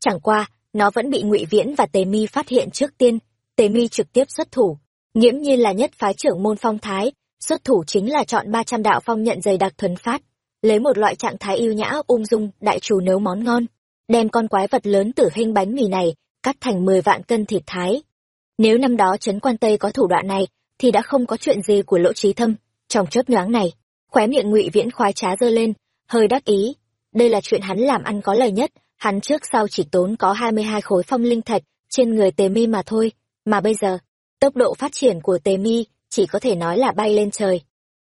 Chẳng qua, nó vẫn bị ngụy Viễn và Tề Mi phát hiện trước tiên, Tề Mi trực tiếp xuất thủ, nghiễm nhiên là nhất phái trưởng môn phong thái, xuất thủ chính là chọn ba trăm đạo phong nhận dày đặc thuần phát, lấy một loại trạng thái yêu nhã ung dung đại chủ nấu món ngon, đem con quái vật lớn tử hình bánh mì này cắt thành mười vạn cân thịt thái. Nếu năm đó Trấn Quan Tây có thủ đoạn này, thì đã không có chuyện gì của Lỗ Trí Thâm. Trong chớp nhoáng này, khóe miệng Ngụy Viễn khoái trá giơ lên, hơi đắc ý. Đây là chuyện hắn làm ăn có lời nhất, hắn trước sau chỉ tốn có hai mươi hai khối phong linh thạch trên người Tề Mi mà thôi, mà bây giờ, tốc độ phát triển của Tề Mi chỉ có thể nói là bay lên trời.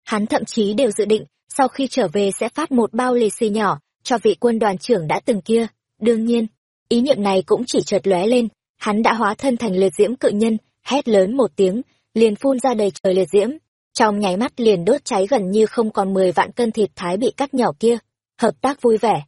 Hắn thậm chí đều dự định, sau khi trở về sẽ phát một bao lì xì nhỏ cho vị quân đoàn trưởng đã từng kia. Đương nhiên, ý niệm này cũng chỉ chợt lóe lên, hắn đã hóa thân thành liệt diễm cự nhân, hét lớn một tiếng, liền phun ra đầy trời liệt diễm, trong nháy mắt liền đốt cháy gần như không còn mười vạn cân thịt thái bị cắt nhỏ kia. Hợp tác vui vẻ.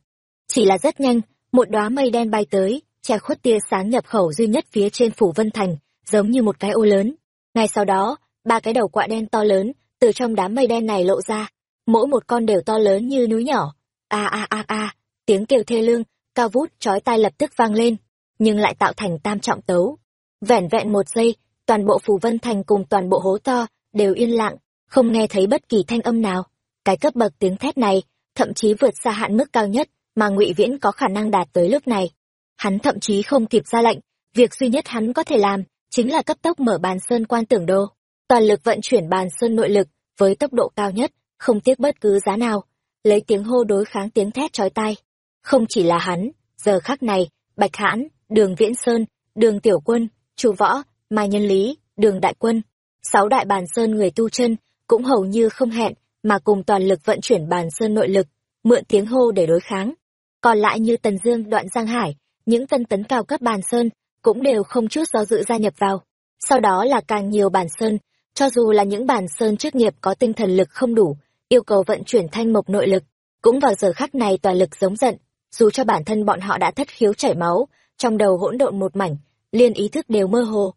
Chỉ là rất nhanh, một đóa mây đen bay tới, che khuất tia sáng nhập khẩu duy nhất phía trên phủ Vân Thành, giống như một cái ô lớn. Ngay sau đó, ba cái đầu quạ đen to lớn từ trong đám mây đen này lộ ra, mỗi một con đều to lớn như núi nhỏ. A a a a, tiếng kêu thê lương, cao vút chói tai lập tức vang lên, nhưng lại tạo thành tam trọng tấu. Vẻn vẹn một giây, toàn bộ phủ vân thành cùng toàn bộ hố to đều yên lặng, không nghe thấy bất kỳ thanh âm nào. Cái cấp bậc tiếng thét này, thậm chí vượt xa hạn mức cao nhất mà Ngụy Viễn có khả năng đạt tới lúc này. Hắn thậm chí không kịp ra lệnh, việc duy nhất hắn có thể làm chính là cấp tốc mở bàn sơn quan tưởng đô, toàn lực vận chuyển bàn sơn nội lực với tốc độ cao nhất, không tiếc bất cứ giá nào, lấy tiếng hô đối kháng tiếng thét chói tai. Không chỉ là hắn, giờ khắc này, Bạch Hãn, Đường Viễn Sơn, Đường Tiểu Quân, Chu Võ, Mai Nhân Lý, Đường Đại Quân, sáu đại bàn sơn người tu chân cũng hầu như không hẹn mà cùng toàn lực vận chuyển bàn sơn nội lực, mượn tiếng hô để đối kháng. Còn lại như Tần Dương, Đoạn Giang Hải, những tân tấn cao cấp bàn sơn cũng đều không chút do dự gia nhập vào. Sau đó là càng nhiều bàn sơn, cho dù là những bàn sơn chức nghiệp có tinh thần lực không đủ, yêu cầu vận chuyển thanh mộc nội lực, cũng vào giờ khắc này toàn lực giống giận, dù cho bản thân bọn họ đã thất khiếu chảy máu, trong đầu hỗn độn một mảnh, liên ý thức đều mơ hồ.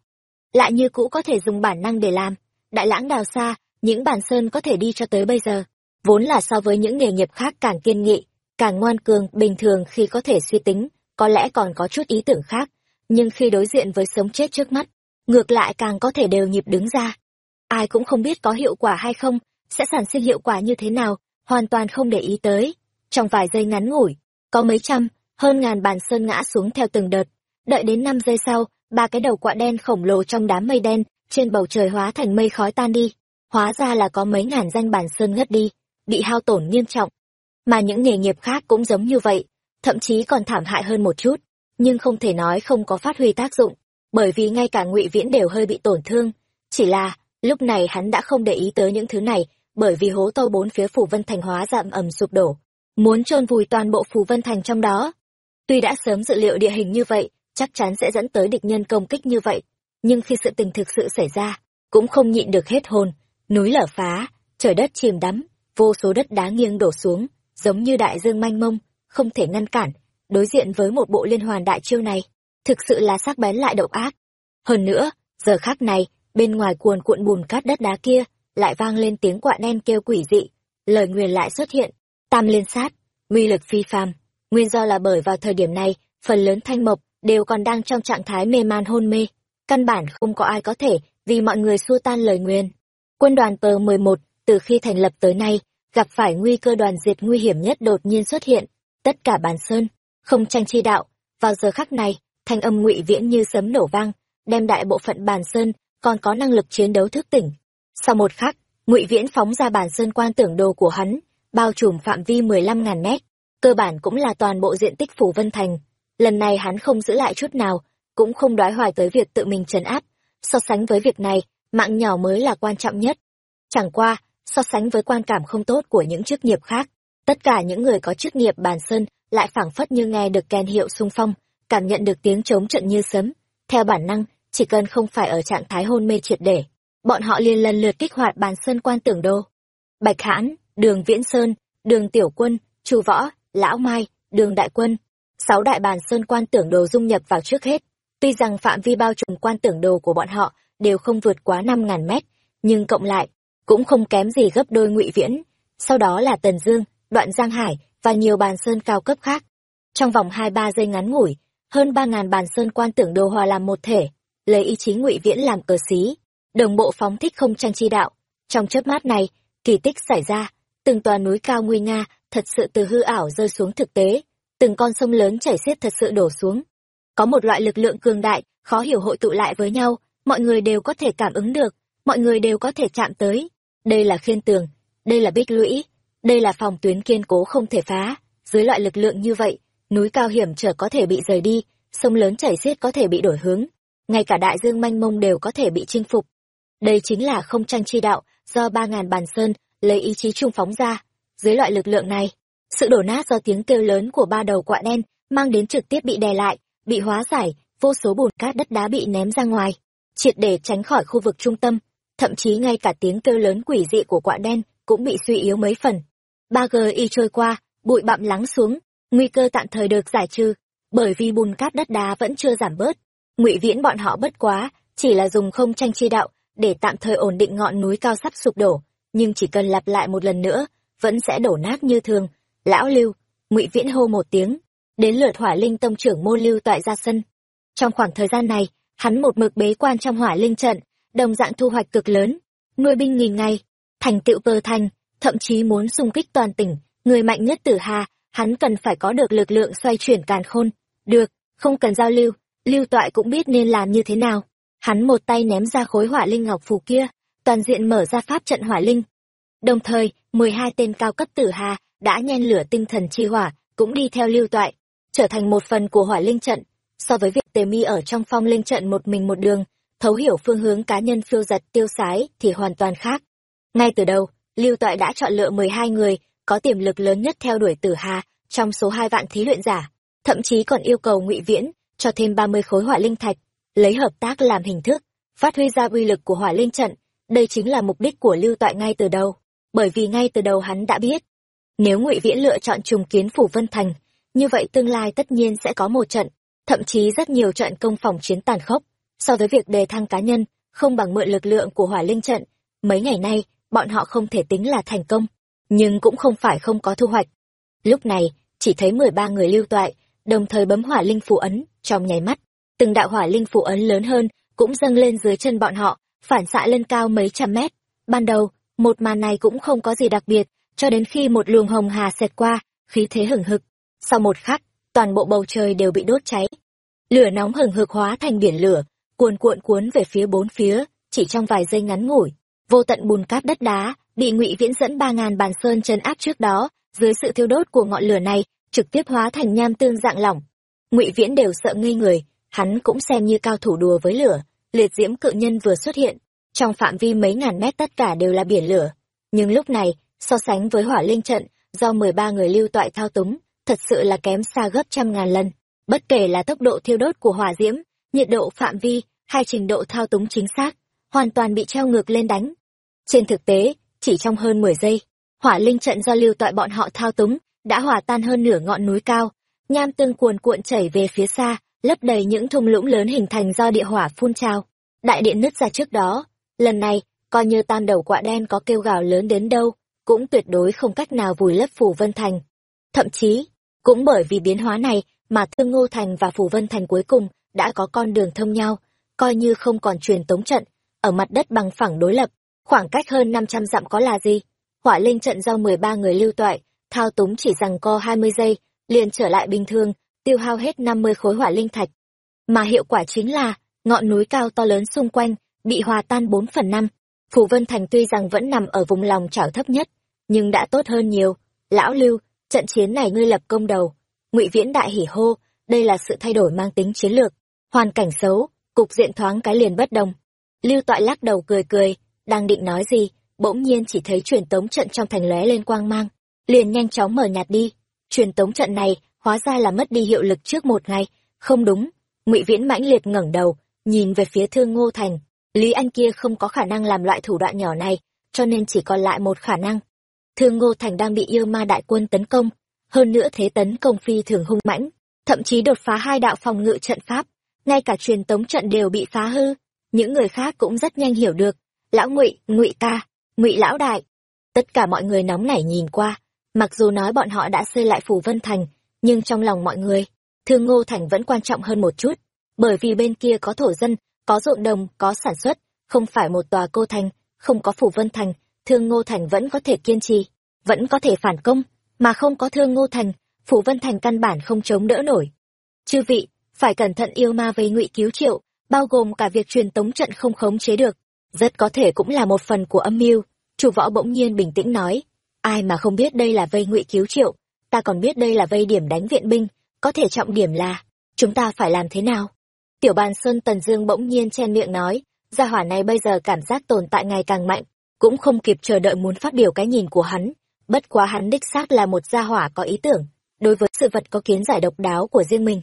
Lại như cũ có thể dùng bản năng để làm, đại lãng đào xa, những bản sơn có thể đi cho tới bây giờ, vốn là so với những nghề nghiệp khác càng kiên nghị, càng ngoan cường, bình thường khi có thể suy tính, có lẽ còn có chút ý tưởng khác, nhưng khi đối diện với sống chết trước mắt, ngược lại càng có thể đều nhịp đứng ra. Ai cũng không biết có hiệu quả hay không, sẽ sản sinh hiệu quả như thế nào, hoàn toàn không để ý tới. Trong vài giây ngắn ngủi, có mấy trăm, hơn ngàn bàn sơn ngã xuống theo từng đợt. Đợi đến năm giây sau, ba cái đầu quạ đen khổng lồ trong đám mây đen, trên bầu trời hóa thành mây khói tan đi. Hóa ra là có mấy ngàn danh bản sơn ngất đi, bị hao tổn nghiêm trọng. Mà những nghề nghiệp khác cũng giống như vậy, thậm chí còn thảm hại hơn một chút, nhưng không thể nói không có phát huy tác dụng, bởi vì ngay cả ngụy Viễn đều hơi bị tổn thương. Chỉ là, lúc này hắn đã không để ý tới những thứ này, bởi vì hố to bốn phía phủ vân thành hóa dạm ầm sụp đổ, muốn chôn vùi toàn bộ phủ vân thành trong đó. Tuy đã sớm dự liệu địa hình như vậy, chắc chắn sẽ dẫn tới địch nhân công kích như vậy, nhưng khi sự tình thực sự xảy ra, cũng không nhịn được hết hồn, núi lở phá, trời đất chìm đắm, vô số đất đá nghiêng đổ xuống, giống như đại dương manh mông, không thể ngăn cản, đối diện với một bộ liên hoàn đại chiêu này, thực sự là sắc bén lại độc ác. Hơn nữa, giờ khắc này, bên ngoài cuồn cuộn bùn cát đất đá kia, lại vang lên tiếng quạ đen kêu quỷ dị, lời nguyền lại xuất hiện, tam liên sát, uy lực phi phàm. Nguyên do là bởi vào thời điểm này, phần lớn thanh mộc đều còn đang trong trạng thái mê man hôn mê, căn bản không có ai có thể vì mọi người xua tan lời nguyền. Quân đoàn P-11, từ khi thành lập tới nay, gặp phải nguy cơ đoàn diệt nguy hiểm nhất đột nhiên xuất hiện, tất cả bàn sơn, không tranh chi đạo, vào giờ khắc này, thanh âm ngụy viễn như sấm nổ vang, đem đại bộ phận bàn sơn còn có năng lực chiến đấu thức tỉnh, sau một khắc, Ngụy Viễn phóng ra bàn sơn quan tưởng đồ của hắn, bao trùm phạm vi mười lăm ngàn mét, cơ bản cũng là toàn bộ diện tích phủ Vân Thành. Lần này hắn không giữ lại chút nào, cũng không đoái hoài tới việc tự mình trấn áp. So sánh với việc này, mạng nhỏ mới là quan trọng nhất. Chẳng qua, so sánh với quan cảm không tốt của những chức nghiệp khác, tất cả những người có chức nghiệp bàn sơn lại phảng phất như nghe được kèn hiệu xung phong, cảm nhận được tiếng chống trận như sấm. Theo bản năng, chỉ cần không phải ở trạng thái hôn mê triệt để, bọn họ liền lần lượt kích hoạt bàn sơn quan tưởng đô. Bạch Hãn, Đường Viễn Sơn, Đường Tiểu Quân, Chu Võ, Lão Mai, Đường Đại Quân, sáu đại bàn sơn quan tưởng đồ dung nhập vào trước hết. Tuy rằng phạm vi bao trùm quan tưởng đồ của bọn họ đều không vượt quá năm ngàn mét, nhưng cộng lại cũng không kém gì gấp đôi Ngụy Viễn. Sau đó là Tần Dương, Đoạn Giang Hải và nhiều bàn sơn cao cấp khác. Trong vòng hai ba giây ngắn ngủi, hơn ba ngàn bàn sơn quan tưởng đồ hòa làm một thể, lấy ý chí Ngụy Viễn làm cờ xí, đồng bộ phóng thích không tranh chi đạo. Trong chớp mắt này, kỳ tích xảy ra, từng tòa núi cao nguy nga, thật sự từ hư ảo rơi xuống thực tế, từng con sông lớn chảy xiết thật sự đổ xuống. Có một loại lực lượng cường đại, khó hiểu hội tụ lại với nhau, mọi người đều có thể cảm ứng được, mọi người đều có thể chạm tới. Đây là khiên tường, đây là bích lũy, đây là phòng tuyến kiên cố không thể phá. Dưới loại lực lượng như vậy, núi cao hiểm trở có thể bị rời đi, sông lớn chảy xiết có thể bị đổi hướng, ngay cả đại dương manh mông đều có thể bị chinh phục. Đây chính là không tranh chi đạo, do ba ngàn bàn sơn, lấy ý chí trung phóng ra. Dưới loại lực lượng này, sự đổ nát do tiếng kêu lớn của ba đầu quạ đen, mang đến trực tiếp bị đè lại, bị hóa giải, vô số bùn cát đất đá bị ném ra ngoài, triệt để tránh khỏi khu vực trung tâm. Thậm chí ngay cả tiếng kêu lớn quỷ dị của quạ đen cũng bị suy yếu mấy phần. Ba g y trôi qua, bụi bặm lắng xuống, nguy cơ tạm thời được giải trừ, bởi vì bùn cát đất đá vẫn chưa giảm bớt. Ngụy Viễn bọn họ bất quá, chỉ là dùng không tranh chi đạo để tạm thời ổn định ngọn núi cao sắp sụp đổ nhưng chỉ cần lặp lại một lần nữa vẫn sẽ đổ nát như thường lão lưu ngụy viễn hô một tiếng đến lượt hỏa linh tông trưởng môn lưu tại ra sân trong khoảng thời gian này hắn một mực bế quan trong hỏa linh trận, đồng dạng thu hoạch cực lớn, nuôi binh nghìn ngày, thành tựu cơ thành, thậm chí muốn xung kích toàn tỉnh, người mạnh nhất tử hà, hắn cần phải có được lực lượng xoay chuyển càn khôn. Được, không cần giao lưu, lưu toại cũng biết nên làm như thế nào. Hắn một tay ném ra khối hỏa linh ngọc phù kia, toàn diện mở ra pháp trận hỏa linh. Đồng thời, mười hai tên cao cấp tử hà đã nhen lửa tinh thần chi hỏa, cũng đi theo lưu toại, trở thành một phần của hỏa linh trận. So với việc tề mi ở trong phong linh trận một mình một đường, thấu hiểu phương hướng cá nhân phiêu giật tiêu sái thì hoàn toàn khác. Ngay từ đầu, lưu toại đã chọn lựa mười hai người có tiềm lực lớn nhất theo đuổi tử hà trong số hai vạn thí luyện giả, thậm chí còn yêu cầu ngụy viễn cho thêm ba mươi khối hỏa linh thạch, lấy hợp tác làm hình thức, phát huy ra uy lực của hỏa linh trận. Đây chính là mục đích của lưu toại ngay từ đầu, bởi vì ngay từ đầu hắn đã biết, nếu ngụy viễn lựa chọn trùng kiến phủ vân thành, như vậy tương lai tất nhiên sẽ có một trận, thậm chí rất nhiều trận công phòng chiến tàn khốc. So với việc đề thăng cá nhân, không bằng mượn lực lượng của hỏa linh trận, mấy ngày nay, bọn họ không thể tính là thành công, nhưng cũng không phải không có thu hoạch. Lúc này, chỉ thấy mười ba người lưu toại, đồng thời bấm hỏa linh phù ấn, trong nháy mắt, từng đạo hỏa linh phù ấn lớn hơn cũng dâng lên dưới chân bọn họ, phản xạ lên cao mấy trăm mét. Ban đầu, một màn này cũng không có gì đặc biệt, cho đến khi một luồng hồng hà xẹt qua, khí thế hừng hực. Sau một khắc, toàn bộ bầu trời đều bị đốt cháy. Lửa nóng hừng hực hóa thành biển lửa, cuồn cuộn cuốn về phía bốn phía, chỉ trong vài giây ngắn ngủi, vô tận bùn cát đất đá, bị Ngụy Viễn dẫn ba ngàn bàn sơn chân áp trước đó, dưới sự thiêu đốt của ngọn lửa này, trực tiếp hóa thành nham tương dạng lỏng. Ngụy Viễn đều sợ ngây người, hắn cũng xem như cao thủ đùa với lửa, liệt diễm cự nhân vừa xuất hiện, trong phạm vi mấy ngàn mét tất cả đều là biển lửa. Nhưng lúc này, so sánh với hỏa linh trận, do mười ba người lưu toại thao túng, thật sự là kém xa gấp trăm ngàn lần. Bất kể là tốc độ thiêu đốt của hỏa diễm, nhiệt độ phạm vi, hay trình độ thao túng chính xác, hoàn toàn bị treo ngược lên đánh. Trên thực tế, chỉ trong hơn mười giây, hỏa linh trận do lưu tọa bọn họ thao túng, đã hòa tan hơn nửa ngọn núi cao, nham tương cuồn cuộn chảy về phía xa, lấp đầy những thung lũng lớn hình thành do địa hỏa phun trào. Đại điện nứt ra trước đó, lần này, coi như tam đầu quạ đen có kêu gào lớn đến đâu, cũng tuyệt đối không cách nào vùi lấp phủ vân thành. Thậm chí, cũng bởi vì biến hóa này mà Thương Ngô Thành và Phủ Vân Thành cuối cùng đã có con đường thông nhau, coi như không còn truyền tống trận, ở mặt đất bằng phẳng đối lập, khoảng cách hơn 500 dặm có là gì? Hỏa linh trận do 13 người lưu toại, thao túng chỉ rằng co 20 giây, liền trở lại bình thường, tiêu hao hết 50 khối hỏa linh thạch. Mà hiệu quả chính là, ngọn núi cao to lớn xung quanh, bị hòa tan 4 phần 5. Phủ Vân Thành tuy rằng vẫn nằm ở vùng lòng chảo thấp nhất, nhưng đã tốt hơn nhiều. Lão Lưu, trận chiến này ngươi lập công đầu. Ngụy Viễn đại hỉ hô, đây là sự thay đổi mang tính chiến lược. Hoàn cảnh xấu, cục diện thoáng cái liền bất đồng. Lưu Toại lắc đầu cười cười, đang định nói gì, bỗng nhiên chỉ thấy truyền tống trận trong thành lóe lên quang mang, liền nhanh chóng mở nhạt đi. Truyền tống trận này hóa ra là mất đi hiệu lực trước một ngày, không đúng. Ngụy Viễn mãnh liệt ngẩng đầu, nhìn về phía Thương Ngô Thành, Lý Anh kia không có khả năng làm loại thủ đoạn nhỏ này, cho nên chỉ còn lại một khả năng. Thương Ngô Thành đang bị yêu ma đại quân tấn công, hơn nữa thế tấn công phi thường hung mãnh, thậm chí đột phá hai đạo phòng ngự trận pháp, ngay cả truyền tống trận đều bị phá hư. Những người khác cũng rất nhanh hiểu được, lão Ngụy, Ngụy ta, Ngụy lão đại. Tất cả mọi người nóng nảy nhìn qua, mặc dù nói bọn họ đã xây lại phủ Vân Thành, nhưng trong lòng mọi người, Thương Ngô Thành vẫn quan trọng hơn một chút, bởi vì bên kia có thổ dân, có ruộng đồng, có sản xuất, không phải một tòa cô thành, không có phủ Vân Thành, Thương Ngô Thành vẫn có thể kiên trì, vẫn có thể phản công, mà không có Thương Ngô Thành, phủ Vân Thành căn bản không chống đỡ nổi. Chư vị, phải cẩn thận yêu ma với ngụy cứu triệu, bao gồm cả việc truyền tống trận không khống chế được, rất có thể cũng là một phần của âm mưu. Chủ võ bỗng nhiên bình tĩnh nói, ai mà không biết đây là vây ngụy cứu triệu, ta còn biết đây là vây điểm đánh viện binh, có thể trọng điểm là, chúng ta phải làm thế nào? Tiểu bàn Sơn Tần Dương bỗng nhiên chen miệng nói, gia hỏa này bây giờ cảm giác tồn tại ngày càng mạnh, cũng không kịp chờ đợi muốn phát biểu cái nhìn của hắn. Bất quá hắn đích xác là một gia hỏa có ý tưởng, đối với sự vật có kiến giải độc đáo của riêng mình.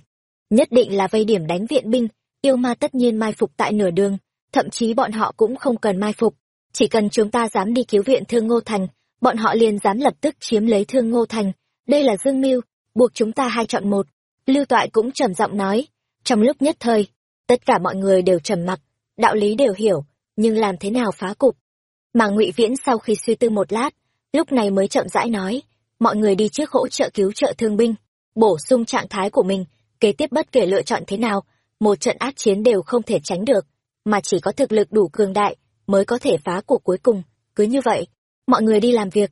Nhất định là vây điểm đánh viện binh, yêu ma tất nhiên mai phục tại nửa đường, thậm chí bọn họ cũng không cần mai phục. Chỉ cần chúng ta dám đi cứu viện Thương Ngô Thành, bọn họ liền dám lập tức chiếm lấy Thương Ngô Thành. Đây là dương mưu, buộc chúng ta hai chọn một. Lưu Toại cũng trầm giọng nói. Trong lúc nhất thời, tất cả mọi người đều trầm mặc, đạo lý đều hiểu, nhưng làm thế nào phá cục? Mà Ngụy Viễn sau khi suy tư một lát, lúc này mới chậm rãi nói, mọi người đi trước hỗ trợ cứu trợ thương binh, bổ sung trạng thái của mình, kế tiếp bất kể lựa chọn thế nào, một trận ác chiến đều không thể tránh được, mà chỉ có thực lực đủ cường đại mới có thể phá cuộc cuối cùng. Cứ như vậy, mọi người đi làm việc.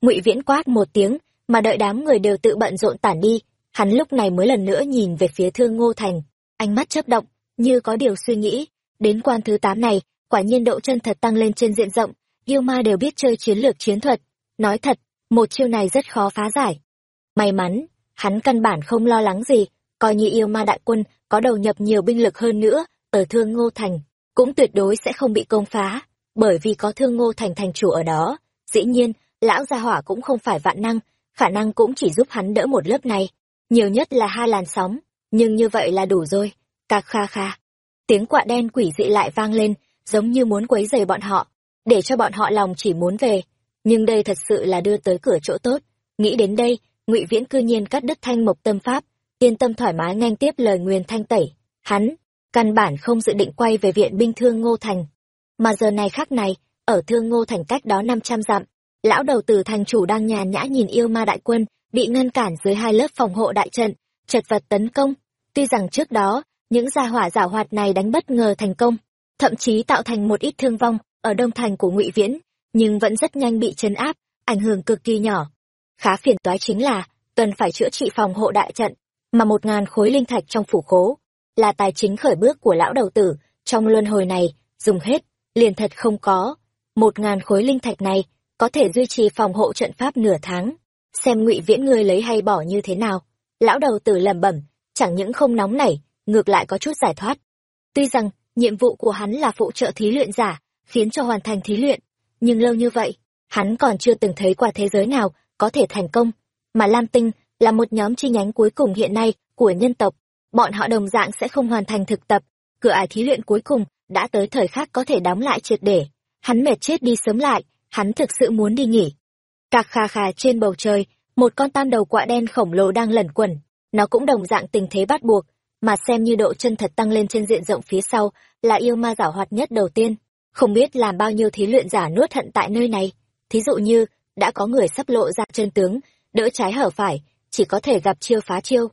Ngụy Viễn quát một tiếng, mà đợi đám người đều tự bận rộn tản đi, hắn lúc này mới lần nữa nhìn về phía Thương Ngô Thành, ánh mắt chớp động, như có điều suy nghĩ. Đến quan thứ tám này, quả nhiên độ chân thật tăng lên trên diện rộng, yêu ma đều biết chơi chiến lược chiến thuật. Nói thật, một chiêu này rất khó phá giải. May mắn, hắn căn bản không lo lắng gì, coi như yêu ma đại quân có đầu nhập nhiều binh lực hơn nữa, ở Thương Ngô Thành, cũng tuyệt đối sẽ không bị công phá, bởi vì có Thương Ngô Thành thành chủ ở đó. Dĩ nhiên, lão gia hỏa cũng không phải vạn năng, khả năng cũng chỉ giúp hắn đỡ một lớp này, nhiều nhất là hai làn sóng, nhưng như vậy là đủ rồi. Cạc kha kha. Tiếng quạ đen quỷ dị lại vang lên, giống như muốn quấy rầy bọn họ, để cho bọn họ lòng chỉ muốn về. Nhưng đây thật sự là đưa tới cửa chỗ tốt. Nghĩ đến đây, ngụy Viễn cư nhiên cắt đứt thanh mộc tâm pháp, yên tâm thoải mái nhanh tiếp lời nguyền thanh tẩy. Hắn, căn bản không dự định quay về viện binh thương Ngô Thành. Mà giờ này khác này, ở thương Ngô Thành cách đó năm trăm dặm, lão đầu tử thành chủ đang nhàn nhã nhìn yêu ma đại quân, bị ngăn cản dưới hai lớp phòng hộ đại trận, chật vật tấn công. Tuy rằng trước đó, những gia hỏa giả hoạt này đánh bất ngờ thành công, thậm chí tạo thành một ít thương vong ở đông thành của ngụy Viễn, nhưng vẫn rất nhanh bị chấn áp, ảnh hưởng cực kỳ nhỏ. Khá phiền toái chính là, cần phải chữa trị phòng hộ đại trận, mà một ngàn khối linh thạch trong phủ khố, là tài chính khởi bước của lão đầu tử, trong luân hồi này, dùng hết, liền thật không có. Một ngàn khối linh thạch này, có thể duy trì phòng hộ trận pháp nửa tháng. Xem ngụy Viễn ngươi lấy hay bỏ như thế nào. Lão đầu tử lẩm bẩm, chẳng những không nóng nảy, ngược lại có chút giải thoát. Tuy rằng, nhiệm vụ của hắn là phụ trợ thí luyện giả, khiến cho hoàn thành thí luyện, nhưng lâu như vậy, hắn còn chưa từng thấy qua thế giới nào có thể thành công, mà Lam Tinh là một nhóm chi nhánh cuối cùng hiện nay của nhân tộc, bọn họ đồng dạng sẽ không hoàn thành thực tập, cửa ải thí luyện cuối cùng đã tới thời khắc có thể đóng lại triệt để. Hắn mệt chết đi sớm lại, hắn thực sự muốn đi nghỉ. Cạc khà khà trên bầu trời, một con tam đầu quạ đen khổng lồ đang lẩn quẩn, nó cũng đồng dạng tình thế bắt buộc, mà xem như độ chân thật tăng lên trên diện rộng phía sau, là yêu ma giảo hoạt nhất đầu tiên. Không biết làm bao nhiêu thí luyện giả nuốt hận tại nơi này. Thí dụ như, đã có người sắp lộ ra chân tướng, đỡ trái hở phải, chỉ có thể gặp chiêu phá chiêu.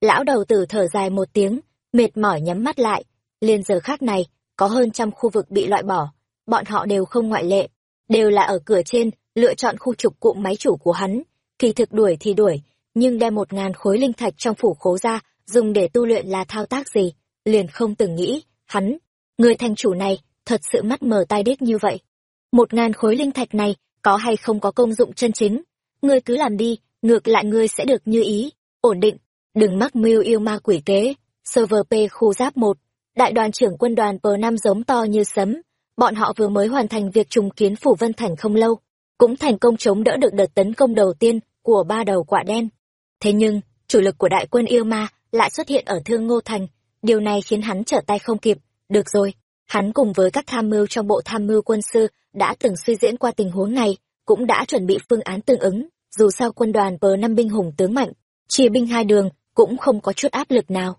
Lão đầu tử thở dài một tiếng, mệt mỏi nhắm mắt lại. Liên giờ khác này, có hơn trăm khu vực bị loại bỏ, bọn họ đều không ngoại lệ, đều là ở cửa trên, lựa chọn khu trục cụm máy chủ của hắn. Kỳ thực đuổi thì đuổi, nhưng đem một ngàn khối linh thạch trong phủ khố ra, dùng để tu luyện là thao tác gì, liền không từng nghĩ, hắn, người thành chủ này, thật sự mắt mở tai điếc như vậy. Một ngàn khối linh thạch này, có hay không có công dụng chân chính? Ngươi cứ làm đi, ngược lại ngươi sẽ được như ý, ổn định, đừng mắc mưu yêu ma quỷ kế. Server P khu giáp một đại đoàn trưởng quân đoàn P5 giống to như sấm, bọn họ vừa mới hoàn thành việc trùng kiến phủ Vân Thành không lâu, cũng thành công chống đỡ được đợt tấn công đầu tiên của ba đầu quạ đen. Thế nhưng, chủ lực của đại quân yêu ma lại xuất hiện ở Thương Ngô Thành, điều này khiến hắn trở tay không kịp. Được rồi, hắn cùng với các tham mưu trong bộ tham mưu quân sư đã từng suy diễn qua tình huống này, cũng đã chuẩn bị phương án tương ứng, dù sao quân đoàn bờ năm binh hùng tướng mạnh, chia binh hai đường cũng không có chút áp lực nào.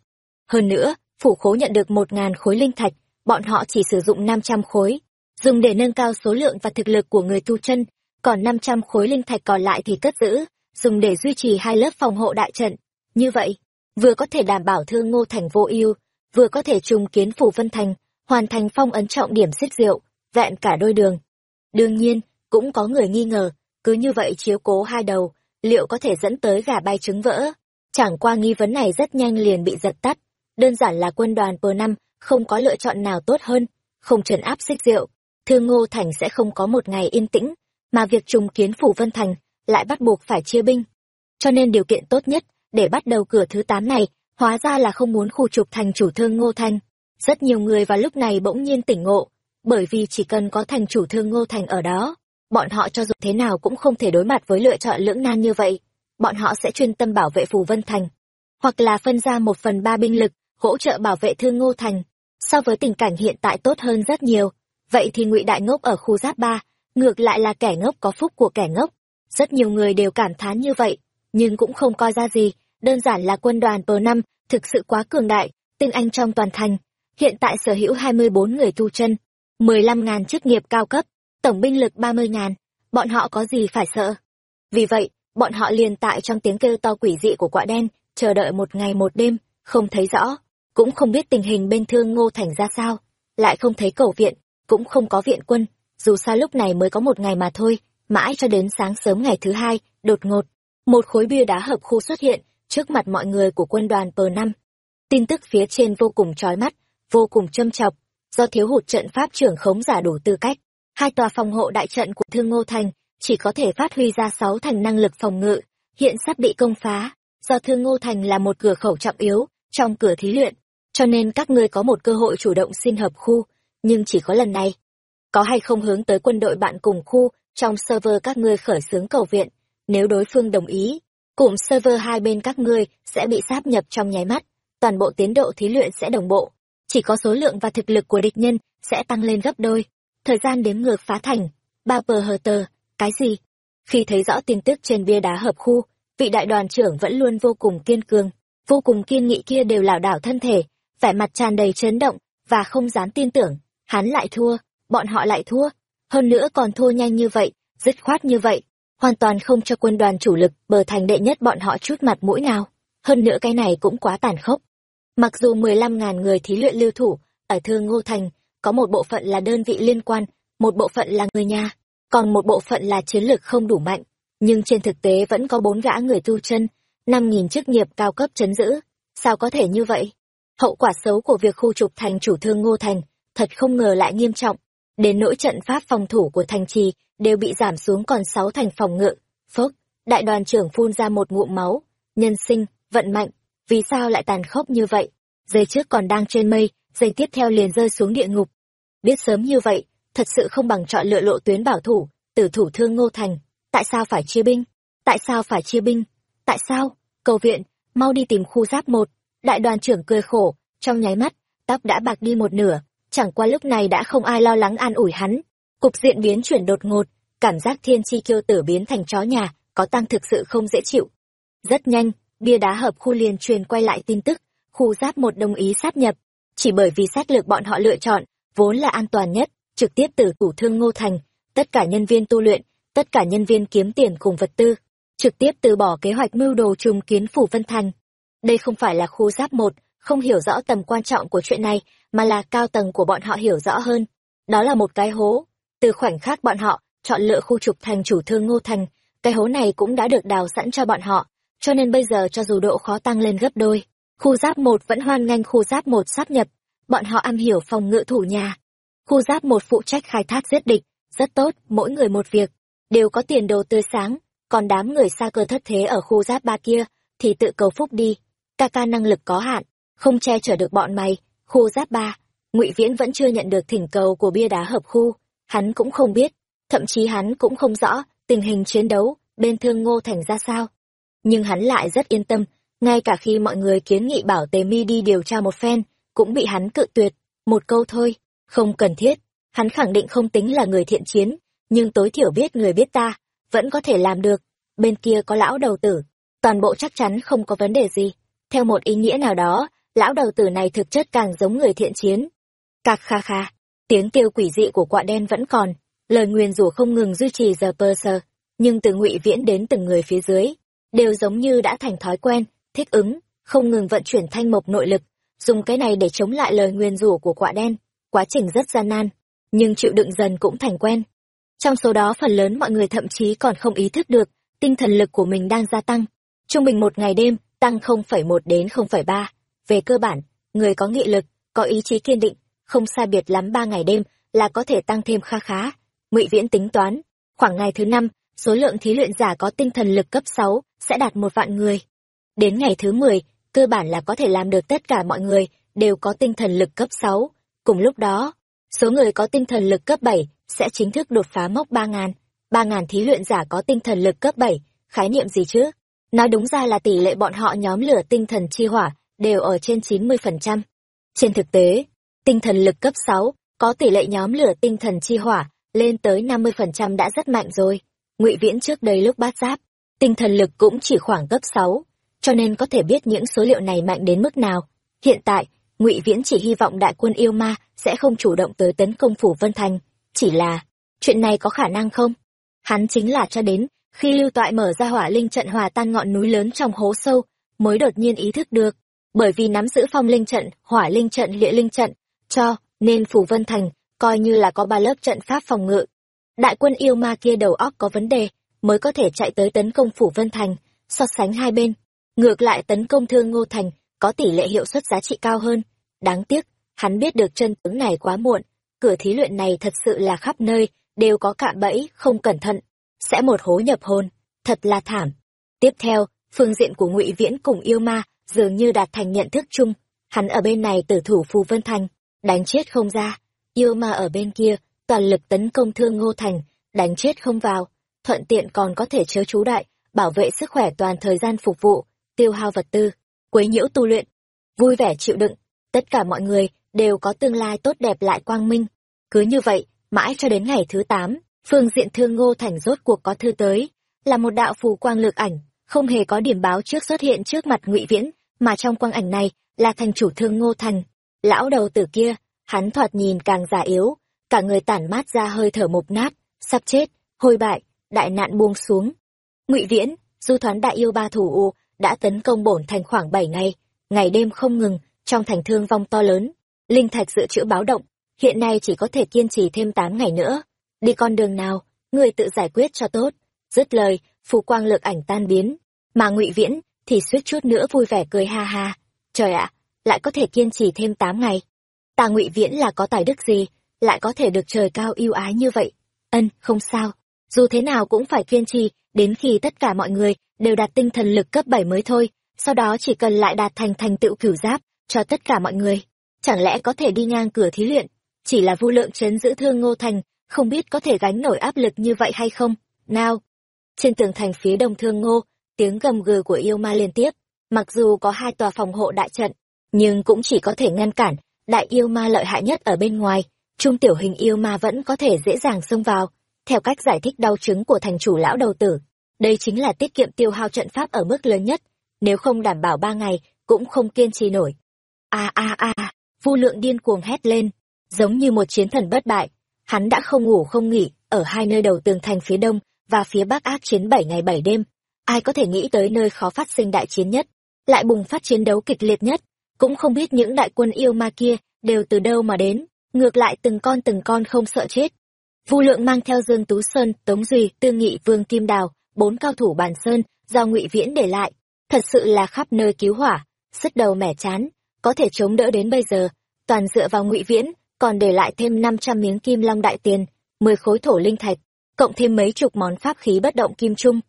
Hơn nữa, phủ khố nhận được một ngàn khối linh thạch, bọn họ chỉ sử dụng năm trăm khối, dùng để nâng cao số lượng và thực lực của người tu chân, còn năm trăm khối linh thạch còn lại thì cất giữ, dùng để duy trì hai lớp phòng hộ đại trận. Như vậy, vừa có thể đảm bảo thương ngô thành vô ưu, vừa có thể trùng kiến phủ vân thành, hoàn thành phong ấn trọng điểm xích rượu, vẹn cả đôi đường. Đương nhiên, cũng có người nghi ngờ, cứ như vậy chiếu cố hai đầu, liệu có thể dẫn tới gà bay trứng vỡ? Chẳng qua nghi vấn này rất nhanh liền bị giật tắt, đơn giản là quân đoàn p năm không có lựa chọn nào tốt hơn, không trấn áp xích rượu, thương ngô thành sẽ không có một ngày yên tĩnh, mà việc trùng kiến phủ vân thành lại bắt buộc phải chia binh. Cho nên điều kiện tốt nhất để bắt đầu cửa thứ tám này, hóa ra là không muốn khu trục thành chủ thương ngô Thanh Rất nhiều người vào lúc này bỗng nhiên tỉnh ngộ, bởi vì chỉ cần có thành chủ thương ngô thành ở đó, bọn họ cho dù thế nào cũng không thể đối mặt với lựa chọn lưỡng nan như vậy. Bọn họ sẽ chuyên tâm bảo vệ phù vân thành, hoặc là phân ra một phần ba binh lực, hỗ trợ bảo vệ thương ngô thành. So với tình cảnh hiện tại tốt hơn rất nhiều, vậy thì ngụy đại ngốc ở khu giáp ba, ngược lại là kẻ ngốc có phúc của kẻ ngốc. Rất nhiều người đều cảm thán như vậy, nhưng cũng không coi ra gì, đơn giản là quân đoàn p năm thực sự quá cường đại, tinh anh trong toàn thành. Hiện tại sở hữu 24 người tu chân, 15.000 chức nghiệp cao cấp, tổng binh lực 30.000, bọn họ có gì phải sợ. Vì vậy, bọn họ liền tại trong tiếng kêu to quỷ dị của quạ đen, chờ đợi một ngày một đêm, không thấy rõ. cũng không biết tình hình bên thương ngô thành ra sao lại không thấy cầu viện cũng không có viện quân dù sao lúc này mới có một ngày mà thôi mãi cho đến sáng sớm ngày thứ hai đột ngột một khối bia đá hợp khu xuất hiện trước mặt mọi người của quân đoàn p năm. Tin tức phía trên vô cùng trói mắt, vô cùng châm chọc, do thiếu hụt trận pháp trưởng khống giả đủ tư cách. Hai tòa phòng hộ đại trận của thương ngô thành chỉ có thể phát huy ra sáu thành năng lực phòng ngự, hiện sắp bị công phá. Do thương ngô thành là một cửa khẩu trọng yếu trong cửa thí luyện, cho nên các ngươi có một cơ hội chủ động xin hợp khu, nhưng chỉ có lần này. Có hay không hướng tới quân đội bạn cùng khu trong server các ngươi khởi xướng cầu viện? Nếu đối phương đồng ý, cụm server hai bên các ngươi sẽ bị sáp nhập trong nháy mắt, toàn bộ tiến độ thí luyện sẽ đồng bộ. Chỉ có số lượng và thực lực của địch nhân sẽ tăng lên gấp đôi. Thời gian đếm ngược phá thành, ba pờ hờ tờ, cái gì? Khi thấy rõ tin tức trên bia đá hợp khu, vị đại đoàn trưởng vẫn luôn vô cùng kiên cường. Vô cùng kiên nghị kia đều lảo đảo thân thể, vẻ mặt tràn đầy chấn động và không dám tin tưởng. Hắn lại thua, bọn họ lại thua. Hơn nữa còn thua nhanh như vậy, dứt khoát như vậy hoàn toàn không cho quân đoàn chủ lực bờ thành đệ nhất bọn họ chút mặt mũi nào. Hơn nữa cái này cũng quá tàn khốc. Mặc dù mười lăm ngàn người thí luyện lưu thủ ở thương ngô thành, có một bộ phận là đơn vị liên quan, một bộ phận là người nhà, còn một bộ phận là chiến lược không đủ mạnh. Nhưng trên thực tế vẫn có bốn gã người tu chân, năm nghìn chức nghiệp cao cấp chấn giữ. Sao có thể như vậy? Hậu quả xấu của việc khu trục thành chủ thương ngô thành, thật không ngờ lại nghiêm trọng đến nỗi trận pháp phòng thủ của thành trì đều bị giảm xuống còn sáu thành phòng ngự. Phốc, đại đoàn trưởng phun ra một ngụm máu. Nhân sinh, vận mạnh vì sao lại tàn khốc như vậy? Giây trước còn đang trên mây, giây tiếp theo liền rơi xuống địa ngục. Biết sớm như vậy, thật sự không bằng chọn lựa lộ tuyến bảo thủ, tử thủ thương ngô thành. Tại sao phải chia binh? Tại sao phải chia binh? Tại sao? Cầu viện, mau đi tìm khu giáp một. Đại đoàn trưởng cười khổ, trong nháy mắt, tóc đã bạc đi một nửa chẳng qua lúc này đã không ai lo lắng an ủi hắn. Cục diện biến chuyển đột ngột, cảm giác thiên chi kiêu tử biến thành chó nhà, có tăng thực sự không dễ chịu. Rất nhanh, bia đá hợp khu liền truyền quay lại tin tức, khu giáp một đồng ý sáp nhập. Chỉ bởi vì xét lược bọn họ lựa chọn, vốn là an toàn nhất, trực tiếp từ thủ thương ngô thành, tất cả nhân viên tu luyện, tất cả nhân viên kiếm tiền cùng vật tư, trực tiếp từ bỏ kế hoạch mưu đồ trùng kiến phủ vân thành. Đây không phải là khu giáp một, không hiểu rõ tầm quan trọng của chuyện này mà là cao tầng của bọn họ hiểu rõ hơn. Đó là một cái hố. Từ khoảnh khắc bọn họ chọn lựa khu trục thành chủ thương ngô thành, cái hố này cũng đã được đào sẵn cho bọn họ. Cho nên bây giờ cho dù độ khó tăng lên gấp đôi, khu giáp một vẫn hoan nghênh khu giáp một sáp nhập. Bọn họ am hiểu phòng ngự thủ nhà. Khu giáp một phụ trách khai thác giết địch, rất tốt, mỗi người một việc. Đều có tiền đồ tươi sáng, còn đám người xa cơ thất thế ở khu giáp ba kia thì tự cầu phúc đi. Ca ca năng lực có hạn, không che chở được bọn mày khu giáp ba, ngụy viễn vẫn chưa nhận được thỉnh cầu của bia đá hợp khu. Hắn cũng không biết, thậm chí hắn cũng không rõ tình hình chiến đấu bên thương ngô thành ra sao. Nhưng hắn lại rất yên tâm, ngay cả khi mọi người kiến nghị bảo tề mi đi điều tra một phen, cũng bị hắn cự tuyệt. Một câu thôi, không cần thiết. Hắn khẳng định không tính là người thiện chiến, nhưng tối thiểu biết người biết ta, vẫn có thể làm được. Bên kia có lão đầu tử, toàn bộ chắc chắn không có vấn đề gì. Theo một ý nghĩa nào đó lão đầu tử này thực chất càng giống người thiện chiến cạc kha kha tiếng kêu quỷ dị của quạ đen vẫn còn lời nguyền rủa không ngừng duy trì giờ pơ sơ nhưng từ ngụy viễn đến từng người phía dưới đều giống như đã thành thói quen thích ứng không ngừng vận chuyển thanh mộc nội lực dùng cái này để chống lại lời nguyền rủa của quạ đen quá trình rất gian nan nhưng chịu đựng dần cũng thành quen trong số đó phần lớn mọi người thậm chí còn không ý thức được tinh thần lực của mình đang gia tăng trung bình một ngày đêm tăng 0,1 đến 0,3. Về cơ bản, người có nghị lực, có ý chí kiên định, không sai biệt lắm ba ngày đêm là có thể tăng thêm kha khá. Ngụy Viễn tính toán, khoảng ngày thứ năm, số lượng thí luyện giả có tinh thần lực cấp sáu sẽ đạt một vạn người. Đến ngày thứ 10, cơ bản là có thể làm được tất cả mọi người đều có tinh thần lực cấp sáu Cùng lúc đó, số người có tinh thần lực cấp bảy sẽ chính thức đột phá mốc ba ngàn ba ngàn thí luyện giả có tinh thần lực cấp bảy khái niệm gì chứ? Nói đúng ra là tỷ lệ bọn họ nhóm lửa tinh thần chi hỏa đều ở trên 90%. Trên thực tế, tinh thần lực cấp 6 có tỷ lệ nhóm lửa tinh thần chi hỏa lên tới 50% đã rất mạnh rồi. Ngụy Viễn trước đây lúc bát giáp, tinh thần lực cũng chỉ khoảng cấp 6, cho nên có thể biết những số liệu này mạnh đến mức nào. Hiện tại, Ngụy Viễn chỉ hy vọng đại quân yêu ma sẽ không chủ động tới tấn công phủ Vân Thành, chỉ là chuyện này có khả năng không? Hắn chính là cho đến khi lưu toại mở ra hỏa linh trận hòa tan ngọn núi lớn trong hố sâu mới đột nhiên ý thức được bởi vì nắm giữ phong linh trận, hỏa linh trận, địa linh trận, cho nên Phủ Vân Thành coi như là có ba lớp trận pháp phòng ngự. Đại quân yêu ma kia đầu óc có vấn đề, mới có thể chạy tới tấn công Phủ Vân Thành, so sánh hai bên. Ngược lại tấn công Thương Ngô Thành có tỷ lệ hiệu suất giá trị cao hơn. Đáng tiếc, hắn biết được chân tướng này quá muộn, cửa thí luyện này thật sự là khắp nơi, đều có cạm bẫy, không cẩn thận, sẽ một hố nhập hồn, thật là thảm. Tiếp theo, phương diện của ngụy Viễn cùng yêu ma dường như đạt thành nhận thức chung, hắn ở bên này tử thủ Phù Vân Thành, đánh chết không ra, yêu ma ở bên kia, toàn lực tấn công thương Ngô Thành, đánh chết không vào, thuận tiện còn có thể chớ chú đại, bảo vệ sức khỏe toàn thời gian phục vụ, tiêu hao vật tư, quấy nhiễu tu luyện, vui vẻ chịu đựng, tất cả mọi người đều có tương lai tốt đẹp lại quang minh. Cứ như vậy, mãi cho đến ngày thứ tám, phương diện thương Ngô Thành rốt cuộc có thư tới, là một đạo phù quang lược ảnh, không hề có điểm báo trước xuất hiện trước mặt ngụy Viễn, mà trong quang ảnh này là thành chủ thương Ngô Thành. Lão đầu tử kia, hắn thoạt nhìn càng già yếu, cả người tản mát ra hơi thở mục nát, sắp chết, hôi bại, đại nạn buông xuống. Ngụy Viễn, du thoán đại yêu ba thủ u đã tấn công bổn thành khoảng bảy ngày, ngày đêm không ngừng, trong thành thương vong to lớn. Linh thạch dự trữ báo động, hiện nay chỉ có thể kiên trì thêm tám ngày nữa. Đi con đường nào, người tự giải quyết cho tốt. Dứt lời, phù quang lực ảnh tan biến, mà Ngụy Viễn thì suýt chút nữa vui vẻ cười ha ha. Trời ạ, lại có thể kiên trì thêm tám ngày. Ta Ngụy Viễn là có tài đức gì, lại có thể được trời cao yêu ái như vậy. Ân, không sao, dù thế nào cũng phải kiên trì, đến khi tất cả mọi người đều đạt tinh thần lực cấp bảy mới thôi, sau đó chỉ cần lại đạt thành thành tựu cửu giáp cho tất cả mọi người. Chẳng lẽ có thể đi ngang cửa thí luyện, chỉ là vu lượng chấn giữ thương Ngô Thành, không biết có thể gánh nổi áp lực như vậy hay không? Nào! Trên tường thành phía đông thương Ngô, tiếng gầm gừ của yêu ma liên tiếp, mặc dù có hai tòa phòng hộ đại trận, nhưng cũng chỉ có thể ngăn cản đại yêu ma lợi hại nhất ở bên ngoài, trung tiểu hình yêu ma vẫn có thể dễ dàng xông vào. Theo cách giải thích đau chứng của thành chủ lão đầu tử, đây chính là tiết kiệm tiêu hao trận pháp ở mức lớn nhất, nếu không đảm bảo ba ngày, cũng không kiên trì nổi. A a a, Vu Lượng điên cuồng hét lên, giống như một chiến thần bất bại, hắn đã không ngủ không nghỉ ở hai nơi đầu tường thành phía đông và phía bắc ác chiến bảy ngày bảy đêm. Ai có thể nghĩ tới nơi khó phát sinh đại chiến nhất, lại bùng phát chiến đấu kịch liệt nhất, cũng không biết những đại quân yêu ma kia đều từ đâu mà đến, ngược lại từng con từng con không sợ chết. Vu Lượng mang theo Dương Tú Sơn, Tống Duy, Tương Nghị, Vương Kim Đào, bốn cao thủ bàn sơn do Ngụy Viễn để lại, thật sự là khắp nơi cứu hỏa, sức đầu mẻ chán, có thể chống đỡ đến bây giờ, toàn dựa vào Ngụy Viễn, còn để lại thêm 500 miếng kim long đại tiền, 10 khối thổ linh thạch, cộng thêm mấy chục món pháp khí bất động kim trung.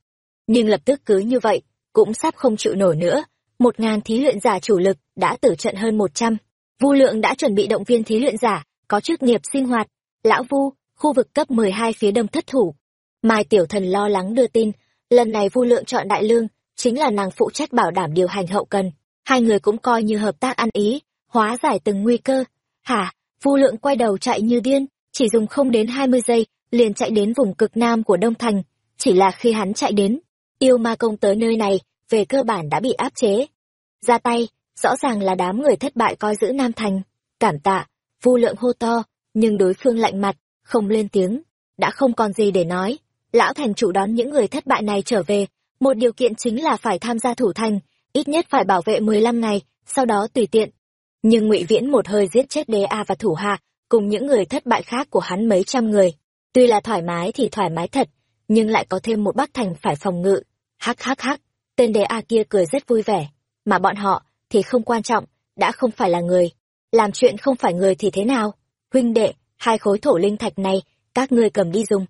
Nhưng lập tức cứ như vậy, cũng sắp không chịu nổi nữa, một ngàn thí luyện giả chủ lực đã tử trận hơn một trăm. Vu lượng đã chuẩn bị động viên thí luyện giả có chức nghiệp sinh hoạt. Lão vu khu vực cấp mười hai phía đông thất thủ. Mai tiểu thần lo lắng đưa tin lần này vu lượng chọn đại lương chính là nàng phụ trách bảo đảm điều hành hậu cần. Hai người cũng coi như hợp tác ăn ý hóa giải từng nguy cơ. Hả vu lượng quay đầu chạy như điên chỉ dùng không đến hai mươi giây liền chạy đến vùng cực nam của đông thành. Chỉ là khi hắn chạy đến yêu ma công tới nơi này về cơ bản đã bị áp chế. Ra tay, rõ ràng là đám người thất bại coi giữ Nam Thành. Cảm tạ, vu lượng hô to, nhưng đối phương lạnh mặt, không lên tiếng, đã không còn gì để nói. Lão thành chủ đón những người thất bại này trở về, một điều kiện chính là phải tham gia thủ thành, ít nhất phải bảo vệ 15 ngày, sau đó tùy tiện. Nhưng ngụy Viễn một hơi giết chết đế A và thủ hạ, cùng những người thất bại khác của hắn mấy trăm người. Tuy là thoải mái thì thoải mái thật, nhưng lại có thêm một bắc thành phải phòng ngự. Hắc hắc hắc, Tên đề A kia cười rất vui vẻ, mà bọn họ thì không quan trọng, đã không phải là người. Làm chuyện không phải người thì thế nào? Huynh đệ, hai khối thổ linh thạch này, các ngươi cầm đi dùng.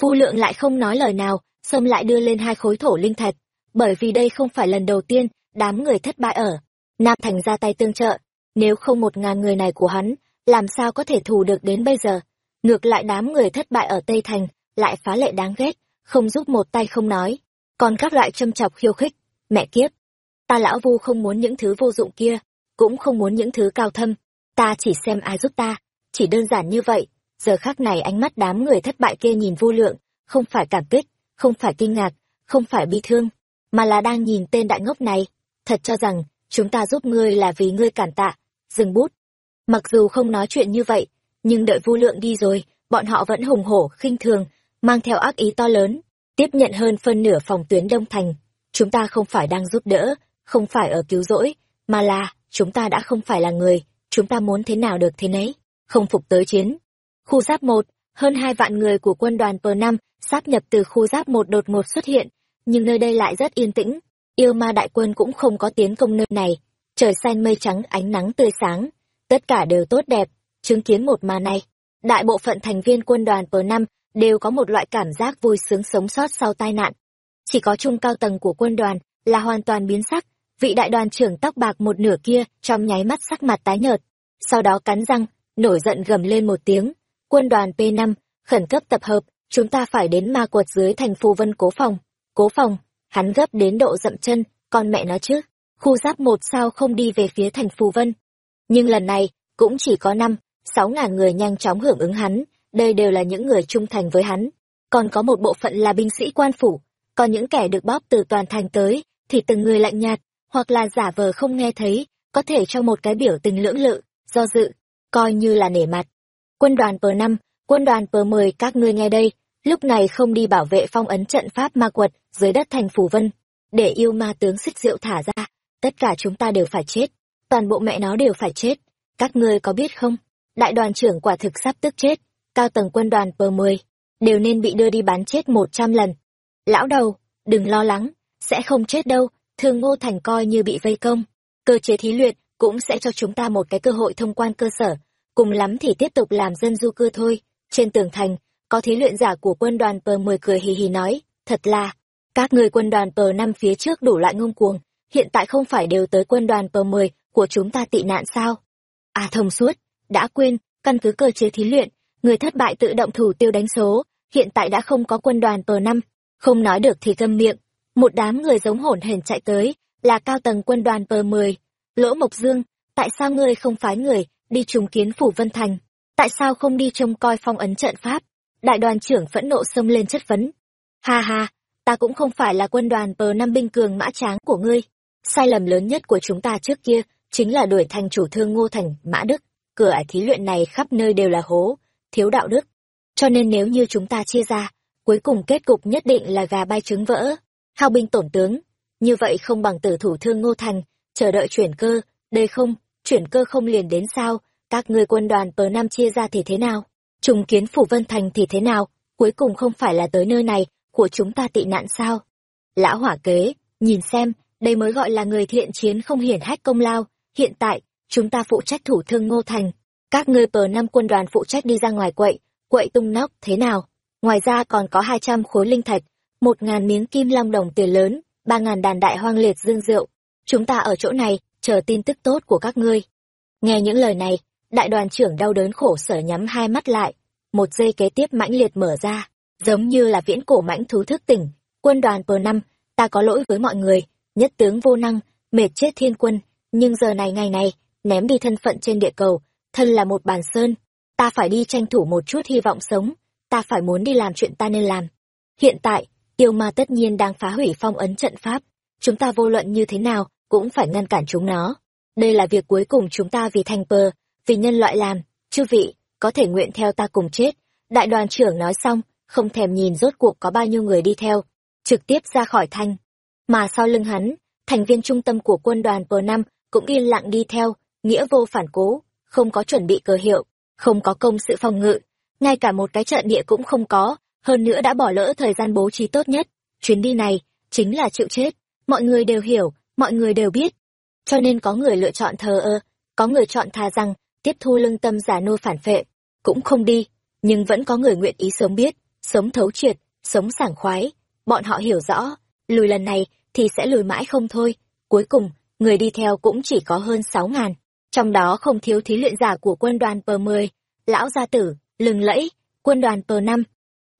Phu lượng lại không nói lời nào, sâm lại đưa lên hai khối thổ linh thạch, bởi vì đây không phải lần đầu tiên đám người thất bại ở. Nam Thành ra tay tương trợ, nếu không một ngàn người này của hắn, làm sao có thể thù được đến bây giờ? Ngược lại đám người thất bại ở Tây Thành, lại phá lệ đáng ghét, không giúp một tay không nói, còn các loại châm chọc khiêu khích, mẹ kiếp. Ta lão vu không muốn những thứ vô dụng kia, cũng không muốn những thứ cao thâm. Ta chỉ xem ai giúp ta, chỉ đơn giản như vậy. Giờ khác này ánh mắt đám người thất bại kia nhìn vô lượng, không phải cảm kích, không phải kinh ngạc, không phải bi thương, mà là đang nhìn tên đại ngốc này. Thật cho rằng, chúng ta giúp ngươi là vì ngươi cản tạ, dừng bút. Mặc dù không nói chuyện như vậy, nhưng đợi vô lượng đi rồi, bọn họ vẫn hùng hổ, khinh thường, mang theo ác ý to lớn tiếp nhận hơn phân nửa phòng tuyến Đông Thành. Chúng ta không phải đang giúp đỡ, không phải ở cứu rỗi, mà là, chúng ta đã không phải là người, chúng ta muốn thế nào được thế nấy, không phục tới chiến. Khu giáp một hơn hai vạn người của quân đoàn p năm sáp nhập từ khu giáp một đột ngột xuất hiện, nhưng nơi đây lại rất yên tĩnh. Yêu ma đại quân cũng không có tiến công nơi này. Trời xanh mây trắng ánh nắng tươi sáng, tất cả đều tốt đẹp, chứng kiến một màn này. Đại bộ phận thành viên quân đoàn p năm đều có một loại cảm giác vui sướng sống sót sau tai nạn. Chỉ có trung cao tầng của quân đoàn là hoàn toàn biến sắc, vị đại đoàn trưởng tóc bạc một nửa kia trong nháy mắt sắc mặt tái nhợt. Sau đó cắn răng, nổi giận gầm lên một tiếng, quân đoàn p năm khẩn cấp tập hợp, chúng ta phải đến ma quật dưới thành phù vân cố phòng. Cố phòng, hắn gấp đến độ dậm chân, con mẹ nó chứ. Khu giáp một sao không đi về phía thành phù vân. Nhưng lần này, cũng chỉ có năm, sáu ngàn người nhanh chóng hưởng ứng hắn, đây đều là những người trung thành với hắn. Còn có một bộ phận là binh sĩ quan phủ, còn những kẻ được bóp từ toàn thành tới, thì từng người lạnh nhạt, hoặc là giả vờ không nghe thấy, có thể cho một cái biểu tình lưỡng lự, do dự, coi như là nể mặt. Quân đoàn p năm quân đoàn p mười các ngươi nghe đây, lúc này không đi bảo vệ phong ấn trận pháp ma quật dưới đất thành phủ vân, để yêu ma tướng xích rượu thả ra, tất cả chúng ta đều phải chết, toàn bộ mẹ nó đều phải chết, các ngươi có biết không? Đại đoàn trưởng quả thực sắp tức chết, cao tầng quân đoàn p mười đều nên bị đưa đi bán chết một trăm lần. Lão đầu, đừng lo lắng, sẽ không chết đâu, thường ngô thành coi như bị vây công. Cơ chế thí luyện cũng sẽ cho chúng ta một cái cơ hội thông quan cơ sở, cùng lắm thì tiếp tục làm dân du cư thôi. Trên tường thành, có thí luyện giả của quân đoàn p mười cười hì hì nói, thật là, các người quân đoàn p năm phía trước đủ loại ngông cuồng, hiện tại không phải đều tới quân đoàn p mười của chúng ta tị nạn sao? À thông suốt, đã quên, căn cứ cơ chế thí luyện, người thất bại tự động thủ tiêu đánh số, hiện tại đã không có quân đoàn tờ năm không nói được thì câm miệng. Một đám người giống hổn hển chạy tới, là cao tầng quân đoàn pờ mười Lỗ Mộc Dương, tại sao ngươi không phái người đi trùng kiến phủ Vân Thành? Tại sao không đi trông coi phong ấn trận pháp? Đại đoàn trưởng phẫn nộ xông lên chất vấn. Ha ha, ta cũng không phải là quân đoàn pờ năm binh cường mã tráng của ngươi. Sai lầm lớn nhất của chúng ta trước kia chính là đuổi thành chủ thương Ngô Thành, Mã Đức. Cửa ải thí luyện này khắp nơi đều là hố, thiếu đạo đức. Cho nên nếu như chúng ta chia ra, cuối cùng kết cục nhất định là gà bay trứng vỡ, hao binh tổn tướng. Như vậy không bằng tử thủ thương Ngô Thành, chờ đợi chuyển cơ, đây không, chuyển cơ không liền đến sao, các ngươi quân đoàn tờ năm chia ra thì thế nào? Trùng kiến phủ Vân Thành thì thế nào? Cuối cùng không phải là tới nơi này, của chúng ta tị nạn sao? Lão hỏa kế, nhìn xem, đây mới gọi là người thiện chiến không hiển hách công lao, hiện tại, chúng ta phụ trách thủ thương Ngô Thành. Các ngươi pờ năm quân đoàn phụ trách đi ra ngoài quậy, quậy tung nóc, thế nào? Ngoài ra còn có hai trăm khối linh thạch, một ngàn miếng kim long đồng tiền lớn, ba ngàn đàn đại hoang liệt dương rượu. Chúng ta ở chỗ này, chờ tin tức tốt của các ngươi. Nghe những lời này, đại đoàn trưởng đau đớn khổ sở nhắm hai mắt lại. Một giây kế tiếp mãnh liệt mở ra, giống như là viễn cổ mãnh thú thức tỉnh. Quân đoàn pờ năm ta có lỗi với mọi người, nhất tướng vô năng, mệt chết thiên quân, nhưng giờ này ngày này, ném đi thân phận trên địa cầu, thân là một bàn sơn, ta phải đi tranh thủ một chút hy vọng sống, ta phải muốn đi làm chuyện ta nên làm. Hiện tại, yêu ma tất nhiên đang phá hủy phong ấn trận pháp, chúng ta vô luận như thế nào cũng phải ngăn cản chúng nó. Đây là việc cuối cùng chúng ta vì thành pờ, vì nhân loại làm, chư vị, có thể nguyện theo ta cùng chết. Đại đoàn trưởng nói xong, không thèm nhìn rốt cuộc có bao nhiêu người đi theo, trực tiếp ra khỏi thanh. Mà sau lưng hắn, thành viên trung tâm của quân đoàn p năm cũng yên lặng đi theo, nghĩa vô phản cố, không có chuẩn bị cơ hiệu, không có công sự phòng ngự, ngay cả một cái trận địa cũng không có, hơn nữa đã bỏ lỡ thời gian bố trí tốt nhất. Chuyến đi này, chính là chịu chết, mọi người đều hiểu, mọi người đều biết. Cho nên có người lựa chọn thờ ơ, có người chọn thà rằng, tiếp thu lương tâm giả nô phản phệ, cũng không đi, nhưng vẫn có người nguyện ý sống biết, sống thấu triệt, sống sảng khoái. Bọn họ hiểu rõ, lùi lần này thì sẽ lùi mãi không thôi. Cuối cùng, người đi theo cũng chỉ có hơn sáu ngàn, trong đó không thiếu thí luyện giả của quân đoàn p mười lão gia tử, lừng lẫy, quân đoàn p năm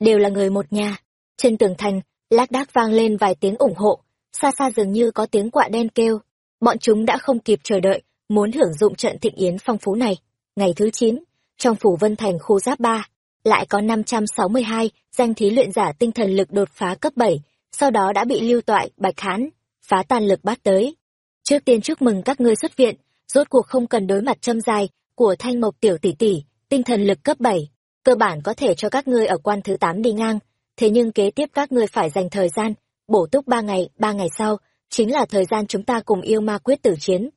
đều là người một nhà. Trên tường thành, lác đác vang lên vài tiếng ủng hộ, xa xa dường như có tiếng quạ đen kêu. Bọn chúng đã không kịp chờ đợi, muốn hưởng dụng trận thịnh yến phong phú này. Ngày thứ chín trong phủ Vân Thành khu giáp ba lại có năm trăm sáu mươi hai danh thí luyện giả tinh thần lực đột phá cấp bảy sau đó đã bị lưu toại, bạch hán, phá tan lực bắt tới. Trước tiên chúc mừng các ngươi xuất viện, rốt cuộc không cần đối mặt châm dài của thanh mộc tiểu tỷ tỷ, tinh thần lực cấp bảy cơ bản có thể cho các ngươi ở quan thứ tám đi ngang, thế nhưng kế tiếp các ngươi phải dành thời gian, bổ túc ba ngày, ba ngày sau, chính là thời gian chúng ta cùng yêu ma quyết tử chiến.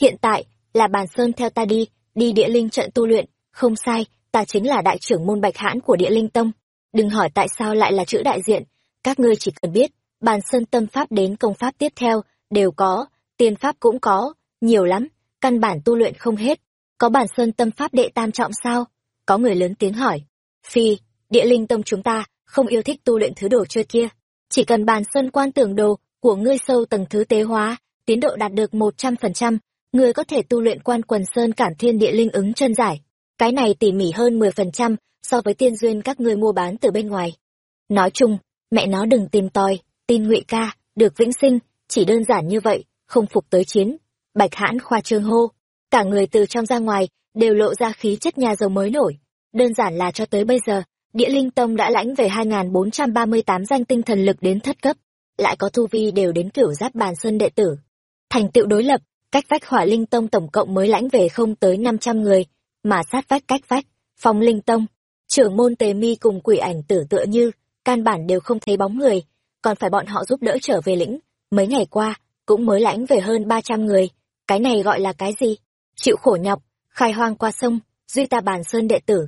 hiện tại là bàn sơn theo ta đi đi địa linh trận tu luyện không sai ta chính là đại trưởng môn bạch hãn của địa linh tông. Đừng hỏi tại sao lại là chữ đại diện các ngươi chỉ cần biết bàn sơn tâm pháp đến công pháp tiếp theo đều có tiên pháp cũng có nhiều lắm căn bản tu luyện không hết. Có bản sơn tâm pháp đệ tam trọng sao? Có người lớn tiếng hỏi. Phi, địa linh tông chúng ta không yêu thích tu luyện thứ đồ chơi kia. Chỉ cần bàn sơn quan tưởng đồ của ngươi sâu tầng thứ tế hóa, tiến độ đạt được một trăm phần trăm, ngươi có thể tu luyện quan quần sơn cản thiên địa linh ứng chân giải. Cái này tỉ mỉ hơn mười phần trăm so với tiên duyên các ngươi mua bán từ bên ngoài. Nói chung, mẹ nó đừng tìm tòi, tin ngụy ca, được vĩnh sinh, chỉ đơn giản như vậy, không phục tới chiến bạch hãn khoa trương hô. Cả người từ trong ra ngoài đều lộ ra khí chất nhà giàu mới nổi. Đơn giản là cho tới bây giờ, địa linh tông đã lãnh về 2.438 danh tinh thần lực đến thất cấp, lại có thu vi đều đến kiểu giáp bàn sơn đệ tử. Thành tựu đối lập, cách vách hỏa linh tông tổng cộng mới lãnh về không tới 500 người, mà sát vách cách vách, phong linh tông, trưởng môn tề mi cùng quỷ ảnh tử tựa như, căn bản đều không thấy bóng người, còn phải bọn họ giúp đỡ trở về lĩnh. Mấy ngày qua, cũng mới lãnh về hơn 300 người cái này gọi là cái gì? Chịu khổ nhọc, khai hoang qua sông, duy ta bàn sơn đệ tử.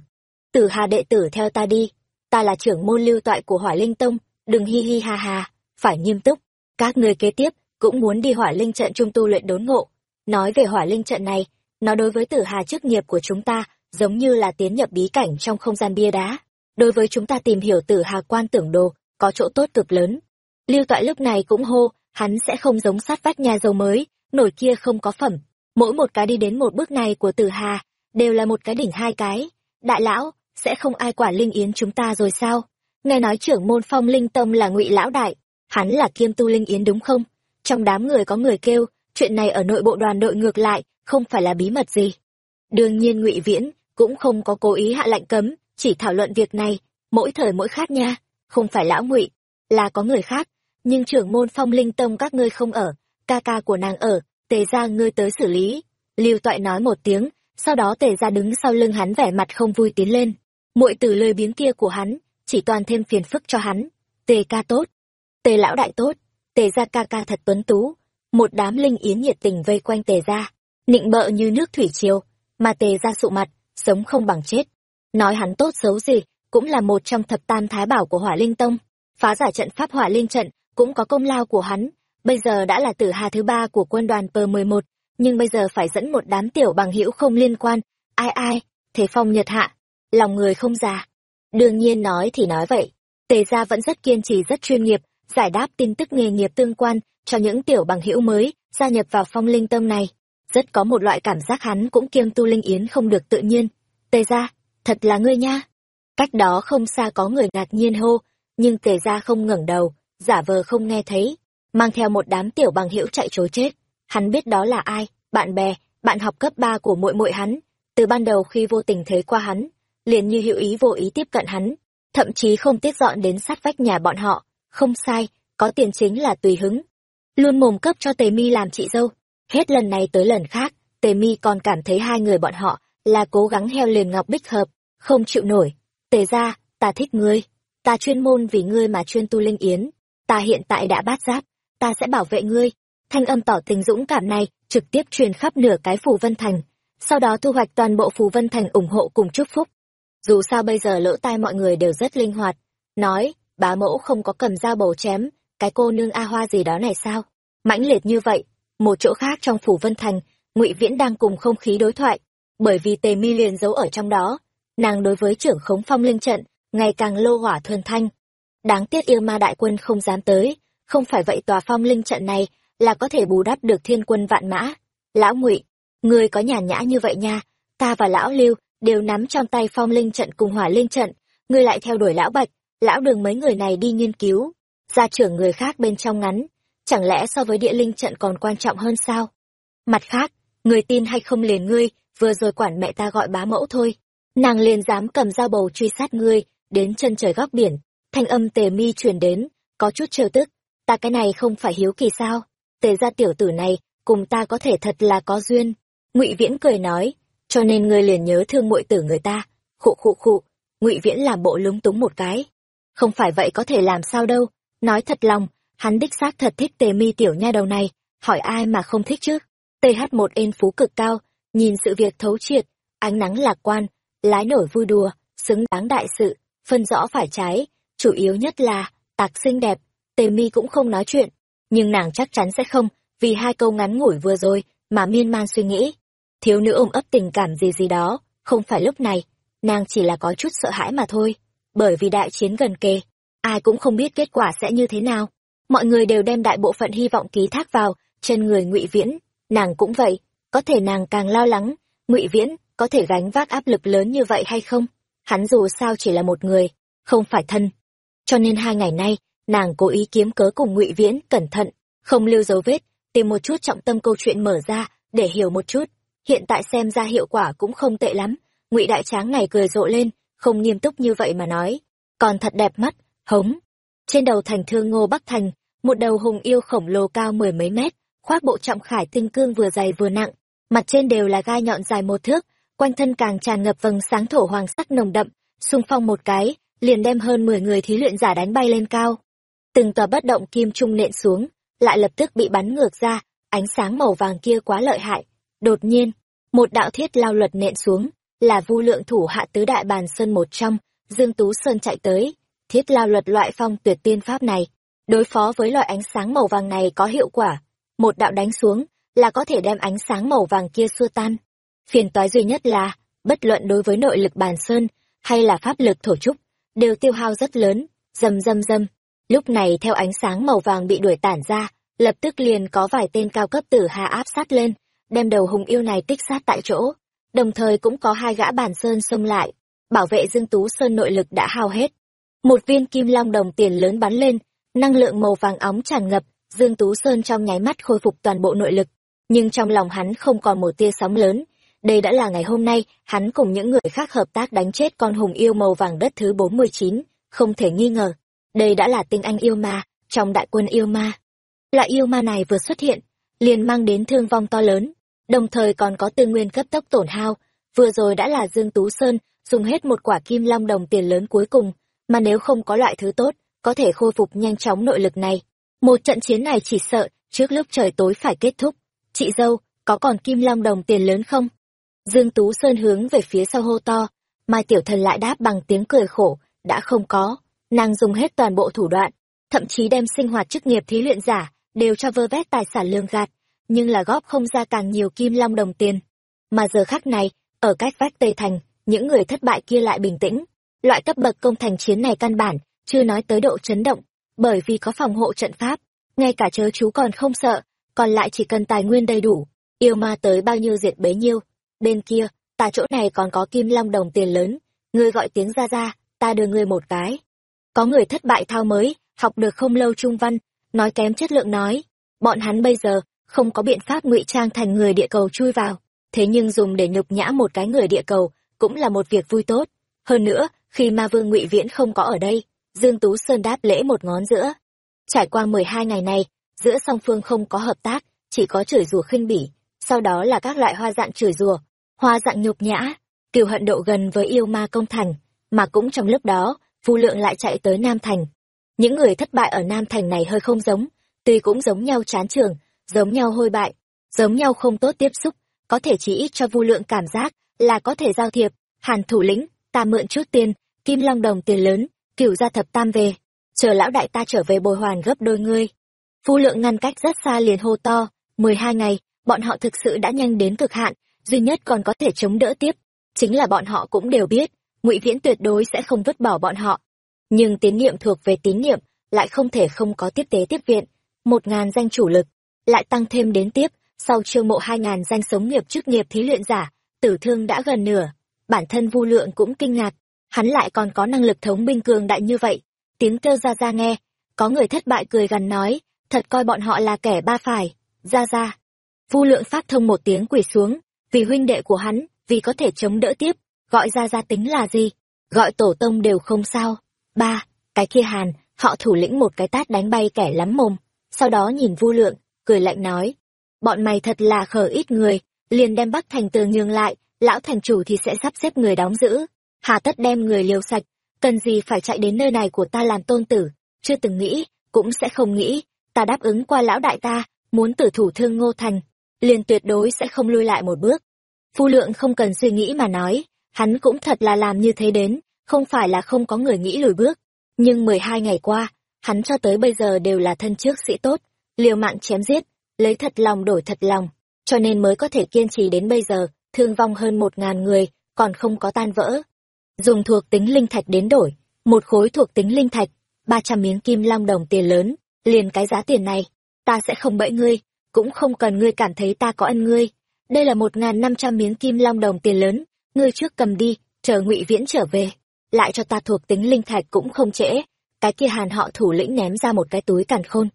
Tử hà đệ tử theo ta đi. Ta là trưởng môn lưu toại của hỏa linh tông, đừng hi hi ha ha, phải nghiêm túc. Các người kế tiếp cũng muốn đi hỏa linh trận trung tu luyện đốn ngộ. Nói về hỏa linh trận này, nó đối với tử hà chức nghiệp của chúng ta giống như là tiến nhập bí cảnh trong không gian bia đá. Đối với chúng ta tìm hiểu tử hà quan tưởng đồ, có chỗ tốt cực lớn. Lưu toại lúc này cũng hô, hắn sẽ không giống sát vách nhà giàu mới nổi kia không có phẩm. Mỗi một cái đi đến một bước này của tử hà, đều là một cái đỉnh hai cái. Đại lão, sẽ không ai quản linh yến chúng ta rồi sao? Nghe nói trưởng môn phong linh tông là ngụy lão đại, hắn là kiêm tu linh yến đúng không? Trong đám người có người kêu, chuyện này ở nội bộ đoàn đội ngược lại, không phải là bí mật gì. Đương nhiên ngụy viễn cũng không có cố ý hạ lệnh cấm, chỉ thảo luận việc này, mỗi thời mỗi khác nha, không phải lão ngụy, là có người khác, nhưng trưởng môn phong linh tông các ngươi không ở ca ca của nàng ở, tề ra ngươi tới xử lý. Lưu toại nói một tiếng, sau đó tề ra đứng sau lưng hắn vẻ mặt không vui tiến lên. Muội từ lời biếng kia của hắn, chỉ toàn thêm phiền phức cho hắn. Tề ca tốt. Tề lão đại tốt. Tề ra ca ca thật tuấn tú. Một đám linh yến nhiệt tình vây quanh tề ra nịnh bợ như nước thủy triều, mà tề ra sụ mặt, sống không bằng chết. Nói hắn tốt xấu gì, cũng là một trong thập tam thái bảo của hỏa linh tông. Phá giải trận pháp hỏa linh trận, cũng có công lao của hắn bây giờ đã là tử hà thứ ba của quân đoàn p mười một, nhưng bây giờ phải dẫn một đám tiểu bằng hữu không liên quan. Ai ai, thế phong nhật hạ, lòng người không già. Đương nhiên nói thì nói vậy. Tề gia vẫn rất kiên trì, rất chuyên nghiệp, giải đáp tin tức nghề nghiệp tương quan cho những tiểu bằng hữu mới gia nhập vào phong linh tâm này. Rất có một loại cảm giác hắn cũng kiêng tu linh yến không được tự nhiên. Tề gia, thật là ngươi nha. Cách đó không xa có người ngạc nhiên hô, nhưng tề gia không ngẩng đầu, giả vờ không nghe thấy mang theo một đám tiểu bằng hữu chạy trối chết. Hắn biết đó là ai, bạn bè, bạn học cấp ba của muội muội hắn. Từ ban đầu khi vô tình thấy qua hắn, liền như hữu ý vô ý tiếp cận hắn, thậm chí không tiết dọn đến sát vách nhà bọn họ. Không sai, có tiền chính là tùy hứng. Luôn mồm cấp cho tề mi làm chị dâu. Hết lần này tới lần khác, tề mi còn cảm thấy hai người bọn họ là cố gắng heo liền ngọc bích hợp, không chịu nổi. Tề ra ta thích ngươi. Ta chuyên môn vì ngươi mà chuyên tu linh yến. Ta hiện tại đã bát giáp ta sẽ bảo vệ ngươi. Thanh âm tỏ tình dũng cảm này trực tiếp truyền khắp nửa cái phù vân thành, sau đó thu hoạch toàn bộ phù vân thành ủng hộ cùng chúc phúc. Dù sao bây giờ lỗ tai mọi người đều rất linh hoạt. Nói, bá mẫu không có cầm dao bầu chém, cái cô nương a hoa gì đó này sao? Mãnh liệt như vậy, một chỗ khác trong phủ vân thành, ngụy viễn đang cùng không khí đối thoại. Bởi vì tề mi liền giấu ở trong đó, nàng đối với trưởng khống phong linh trận ngày càng lô hỏa thuần thanh. Đáng tiếc yêu ma đại quân không dám tới không phải vậy tòa phong linh trận này là có thể bù đắp được thiên quân vạn mã. Lão ngụy, người có nhàn nhã như vậy nha, ta và lão lưu đều nắm trong tay phong linh trận cùng hỏa linh trận, ngươi lại theo đuổi lão bạch, lão đường mấy người này đi nghiên cứu gia trưởng người khác bên trong ngắn, chẳng lẽ so với địa linh trận còn quan trọng hơn sao? Mặt khác, người tin hay không liền ngươi, vừa rồi quản mẹ ta gọi bá mẫu thôi. Nàng liền dám cầm dao bầu truy sát ngươi, đến chân trời góc biển, thanh âm tề mi truyền đến, có chút trêu tức ta cái này không phải hiếu kỳ sao? Tề gia tiểu tử này, cùng ta có thể thật là có duyên. Ngụy viễn cười nói, cho nên ngươi liền nhớ thương muội tử người ta. Khụ khụ khụ, ngụy viễn làm bộ lúng túng một cái. Không phải vậy có thể làm sao đâu. Nói thật lòng, hắn đích xác thật thích tề mi tiểu nha đầu này. Hỏi ai mà không thích chứ? Th một ên phú cực cao, nhìn sự việc thấu triệt, ánh nắng lạc quan, lái nổi vui đùa, xứng đáng đại sự, phân rõ phải trái, chủ yếu nhất là, tạc xinh đẹp tề mi cũng không nói chuyện, nhưng nàng chắc chắn sẽ không, vì hai câu ngắn ngủi vừa rồi mà miên man suy nghĩ. Thiếu nữ ôm ấp tình cảm gì gì đó, không phải lúc này, nàng chỉ là có chút sợ hãi mà thôi, bởi vì đại chiến gần kề, ai cũng không biết kết quả sẽ như thế nào. Mọi người đều đem đại bộ phận hy vọng ký thác vào trên người ngụy viễn, nàng cũng vậy, có thể nàng càng lo lắng, ngụy viễn có thể gánh vác áp lực lớn như vậy hay không? Hắn dù sao chỉ là một người, không phải thân. Cho nên hai ngày nay nàng cố ý kiếm cớ cùng ngụy viễn cẩn thận, không lưu dấu vết, tìm một chút trọng tâm câu chuyện mở ra, để hiểu một chút. Hiện tại xem ra hiệu quả cũng không tệ lắm. Ngụy đại tráng ngày cười rộ lên, không nghiêm túc như vậy mà nói. Còn thật đẹp mắt, hống. Trên đầu thành thương ngô bắc thành, một đầu hùng yêu khổng lồ cao mười mấy mét, khoác bộ trọng khải tinh cương vừa dày vừa nặng. Mặt trên đều là gai nhọn dài một thước, quanh thân càng tràn ngập vầng sáng thổ hoàng sắc nồng đậm, xung phong một cái, liền đem hơn mười người thí luyện giả đánh bay lên cao từng tòa bất động kim trung nện xuống, lại lập tức bị bắn ngược ra, ánh sáng màu vàng kia quá lợi hại. Đột nhiên, một đạo thiết lao luật nện xuống, là vu lượng thủ hạ tứ đại bàn sơn một trong, dương tú sơn chạy tới. Thiết lao luật loại phong tuyệt tiên pháp này, đối phó với loại ánh sáng màu vàng này có hiệu quả. Một đạo đánh xuống, là có thể đem ánh sáng màu vàng kia xua tan. Phiền toái duy nhất là, bất luận đối với nội lực bàn sơn, hay là pháp lực thổ trúc, đều tiêu hao rất lớn, dầm dầm dầm lúc này theo ánh sáng màu vàng bị đuổi tản ra, lập tức liền có vài tên cao cấp tử hà áp sát lên, đem đầu hùng yêu này tích sát tại chỗ. Đồng thời cũng có hai gã bàn sơn xông lại, bảo vệ dương tú sơn nội lực đã hao hết. Một viên kim long đồng tiền lớn bắn lên, năng lượng màu vàng óng tràn ngập, dương tú sơn trong nháy mắt khôi phục toàn bộ nội lực. Nhưng trong lòng hắn không còn một tia sóng lớn, đây đã là ngày hôm nay, hắn cùng những người khác hợp tác đánh chết con hùng yêu màu vàng đất thứ bốn mươi chín, không thể nghi ngờ đây đã là tinh anh yêu ma, trong đại quân yêu ma. Loại yêu ma này vừa xuất hiện, liền mang đến thương vong to lớn, đồng thời còn có tư nguyên cấp tốc tổn hao. Vừa rồi đã là dương tú sơn, dùng hết một quả kim long đồng tiền lớn cuối cùng, mà nếu không có loại thứ tốt, có thể khôi phục nhanh chóng nội lực này. Một trận chiến này chỉ sợ, trước lúc trời tối phải kết thúc. Chị dâu, có còn kim long đồng tiền lớn không? Dương tú sơn hướng về phía sau hô to, mai tiểu thần lại đáp bằng tiếng cười khổ, đã không có nàng dùng hết toàn bộ thủ đoạn, thậm chí đem sinh hoạt chức nghiệp thí luyện giả đều cho vơ vét tài sản lương gạt, nhưng là góp không ra càng nhiều kim long đồng tiền. Mà giờ khác này, ở cách vách tây thành, những người thất bại kia lại bình tĩnh. Loại cấp bậc công thành chiến này căn bản chưa nói tới độ chấn động, bởi vì có phòng hộ trận pháp, ngay cả chớ chú còn không sợ, còn lại chỉ cần tài nguyên đầy đủ, yêu ma tới bao nhiêu diệt bấy nhiêu. Bên kia, ta chỗ này còn có kim long đồng tiền lớn, ngươi gọi tiếng ra ra, ta đưa ngươi một cái có người thất bại thao mới, học được không lâu trung văn, nói kém chất lượng nói. Bọn hắn bây giờ, không có biện pháp ngụy trang thành người địa cầu chui vào. Thế nhưng dùng để nhục nhã một cái người địa cầu, cũng là một việc vui tốt. Hơn nữa, khi ma vương ngụy viễn không có ở đây, dương tú sơn đáp lễ một ngón giữa. Trải qua mười hai ngày này, giữa song phương không có hợp tác, chỉ có chửi rủa khinh bỉ, sau đó là các loại hoa dạng chửi rủa, hoa dạng nhục nhã kiều hận độ gần với yêu ma công thành, mà cũng trong lúc đó vu lượng lại chạy tới nam thành. Những người thất bại ở nam thành này hơi không giống, tuy cũng giống nhau chán trường, giống nhau hôi bại, giống nhau không tốt tiếp xúc, có thể chỉ ít cho vu lượng cảm giác là có thể giao thiệp, hàn thủ lĩnh, ta mượn chút tiền, kim long đồng tiền lớn, cửu gia thập tam về, chờ lão đại ta trở về bồi hoàn gấp đôi ngươi. Vu lượng ngăn cách rất xa liền hô to, mười hai ngày, bọn họ thực sự đã nhanh đến cực hạn, duy nhất còn có thể chống đỡ tiếp, chính là bọn họ cũng đều biết ngụy viễn tuyệt đối sẽ không vứt bỏ bọn họ. Nhưng tín nhiệm thuộc về tín nhiệm lại không thể không có tiếp tế tiếp viện. Một ngàn danh chủ lực lại tăng thêm đến tiếp. Sau chiêu mộ hai ngàn danh sống nghiệp chức nghiệp thí luyện giả, tử thương đã gần nửa. Bản thân vu lượng cũng kinh ngạc. Hắn lại còn có năng lực thống binh cường đại như vậy. Tiếng kêu ra ra nghe. Có người thất bại cười gằn nói, thật coi bọn họ là kẻ ba phải. Ra ra. Vu lượng phát thông một tiếng quỳ xuống, vì huynh đệ của hắn, vì có thể chống đỡ tiếp gọi ra ra tính là gì? Gọi tổ tông đều không sao. Ba cái kia hàn họ thủ lĩnh một cái tát đánh bay kẻ lắm mồm. Sau đó nhìn vu lượng cười lạnh nói. Bọn mày thật là khờ ít người. Liền đem bắc thành tường nhường lại lão thành chủ thì sẽ sắp xếp người đóng giữ. Hà tất đem người liều sạch cần gì phải chạy đến nơi này của ta làm tôn tử? Chưa từng nghĩ cũng sẽ không nghĩ. Ta đáp ứng qua lão đại ta muốn tử thủ thương ngô thành liền tuyệt đối sẽ không lui lại một bước. Phu lượng không cần suy nghĩ mà nói, hắn cũng thật là làm như thế đến, không phải là không có người nghĩ lùi bước. Nhưng 12 ngày qua, hắn cho tới bây giờ đều là thân trước sĩ tốt, liều mạng chém giết, lấy thật lòng đổi thật lòng, cho nên mới có thể kiên trì đến bây giờ, thương vong hơn một ngàn người, còn không có tan vỡ. Dùng thuộc tính linh thạch đến đổi, một khối thuộc tính linh thạch, 300 miếng kim long đồng tiền lớn, liền cái giá tiền này, ta sẽ không bẫy ngươi, cũng không cần ngươi cảm thấy ta có ân ngươi. Đây là một ngàn năm trăm miếng kim long đồng tiền lớn, ngươi trước cầm đi, chờ ngụy viễn trở về. Lại cho ta thuộc tính linh thạch cũng không trễ. Cái kia hàn họ thủ lĩnh ném ra một cái túi càn khôn.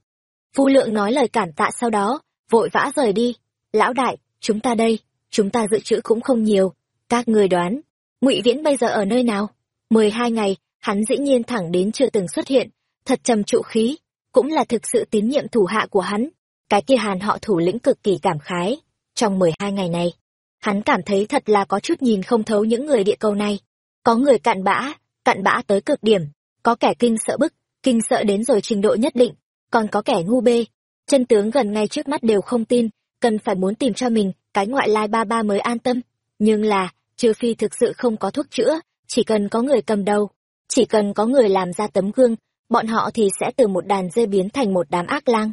Phu lượng nói lời cản tạ sau đó, vội vã rời đi. Lão đại, chúng ta đây, chúng ta dự trữ cũng không nhiều. Các người đoán, ngụy viễn bây giờ ở nơi nào? mười hai ngày, hắn dĩ nhiên thẳng đến chưa từng xuất hiện, thật trầm trụ khí, cũng là thực sự tín nhiệm thủ hạ của hắn. Cái kia hàn họ thủ lĩnh cực kỳ cảm khái. Trong mười hai ngày này, hắn cảm thấy thật là có chút nhìn không thấu những người địa cầu này. Có người cặn bã, cặn bã tới cực điểm, có kẻ kinh sợ bức, kinh sợ đến rồi trình độ nhất định, còn có kẻ ngu bê. Chân tướng gần ngay trước mắt đều không tin, cần phải muốn tìm cho mình cái ngoại lai ba ba mới an tâm. Nhưng là, trừ phi thực sự không có thuốc chữa, chỉ cần có người cầm đầu, chỉ cần có người làm ra tấm gương, bọn họ thì sẽ từ một đàn dê biến thành một đám ác lang.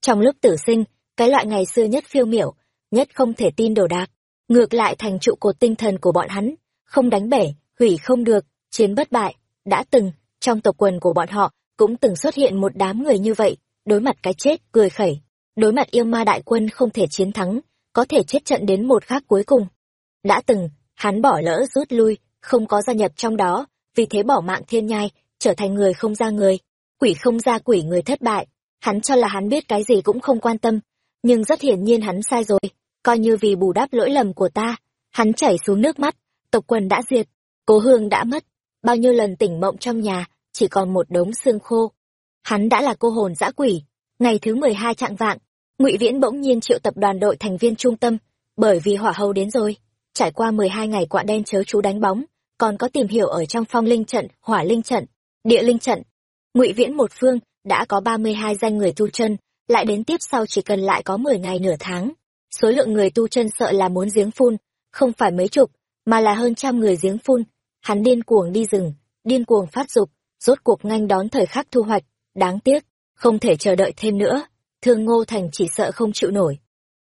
Trong lúc tử sinh, cái loại ngày xưa nhất phiêu miểu, nhất không thể tin đồ đạc, ngược lại thành trụ cột tinh thần của bọn hắn, không đánh bể, hủy không được, chiến bất bại, đã từng, trong tộc quần của bọn họ, cũng từng xuất hiện một đám người như vậy, đối mặt cái chết, cười khẩy, đối mặt yêu ma đại quân không thể chiến thắng, có thể chết trận đến một khắc cuối cùng. Đã từng, hắn bỏ lỡ rút lui, không có gia nhập trong đó, vì thế bỏ mạng thiên nhai, trở thành người không ra người, quỷ không ra quỷ người thất bại. Hắn cho là hắn biết cái gì cũng không quan tâm, nhưng rất hiển nhiên hắn sai rồi, coi như vì bù đắp lỗi lầm của ta, hắn chảy xuống nước mắt, tộc quần đã diệt, cố hương đã mất, bao nhiêu lần tỉnh mộng trong nhà, chỉ còn một đống xương khô. Hắn đã là cô hồn dã quỷ. Ngày thứ mười hai trạng vạng, Ngụy Viễn bỗng nhiên triệu tập đoàn đội thành viên trung tâm, bởi vì hỏa hầu đến rồi. Trải qua mười hai ngày quạ đen chớ chú đánh bóng, còn có tìm hiểu ở trong phong linh trận, hỏa linh trận, địa linh trận. Ngụy Viễn một phương đã có ba mươi hai danh người tu chân, lại đến tiếp sau chỉ cần lại có mười ngày nửa tháng. Số lượng người tu chân sợ là muốn giếng phun, không phải mấy chục, mà là hơn trăm người giếng phun. Hắn điên cuồng đi rừng, điên cuồng phát dục, rốt cuộc nhanh đón thời khắc thu hoạch, đáng tiếc, không thể chờ đợi thêm nữa. Thương Ngô Thành chỉ sợ không chịu nổi.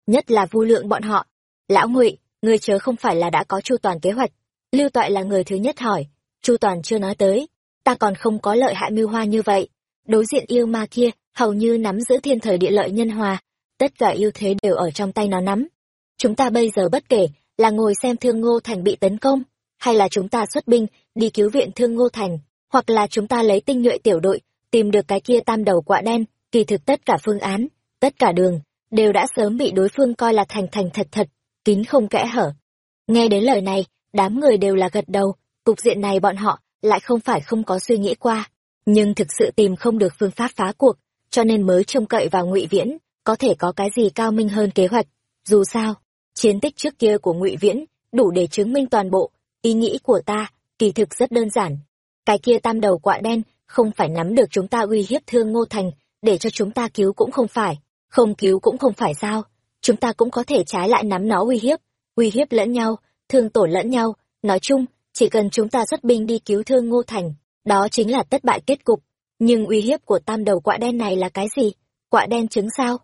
Nhất là vu lượng bọn họ. Lão Ngụy, người chớ không phải là đã có chu toàn kế hoạch. Lưu Toại là người thứ nhất hỏi, chu toàn chưa nói tới, ta còn không có lợi hại mưu hoa như vậy. Đối diện yêu ma kia, hầu như nắm giữ thiên thời địa lợi nhân hòa, tất cả ưu thế đều ở trong tay nó nắm. Chúng ta bây giờ bất kể là ngồi xem Thương Ngô Thành bị tấn công, hay là chúng ta xuất binh đi cứu viện Thương Ngô Thành, hoặc là chúng ta lấy tinh nhuệ tiểu đội, tìm được cái kia tam đầu quạ đen, kỳ thực tất cả phương án, tất cả đường, đều đã sớm bị đối phương coi là thành thành thật thật, kín không kẽ hở. Nghe đến lời này, đám người đều là gật đầu, cục diện này bọn họ lại không phải không có suy nghĩ qua, nhưng thực sự tìm không được phương pháp phá cuộc, cho nên mới trông cậy vào ngụy Viễn, có thể có cái gì cao minh hơn kế hoạch. Dù sao, chiến tích trước kia của ngụy Viễn đủ để chứng minh toàn bộ, ý nghĩ của ta, kỳ thực rất đơn giản. Cái kia tam đầu quạ đen, không phải nắm được chúng ta uy hiếp thương Ngô Thành, để cho chúng ta cứu cũng không phải, không cứu cũng không phải sao, chúng ta cũng có thể trái lại nắm nó uy hiếp, uy hiếp lẫn nhau, thương tổn lẫn nhau, nói chung, chỉ cần chúng ta xuất binh đi cứu thương Ngô Thành, đó chính là thất bại kết cục. Nhưng uy hiếp của tam đầu quạ đen này là cái gì? Quạ đen trứng sao?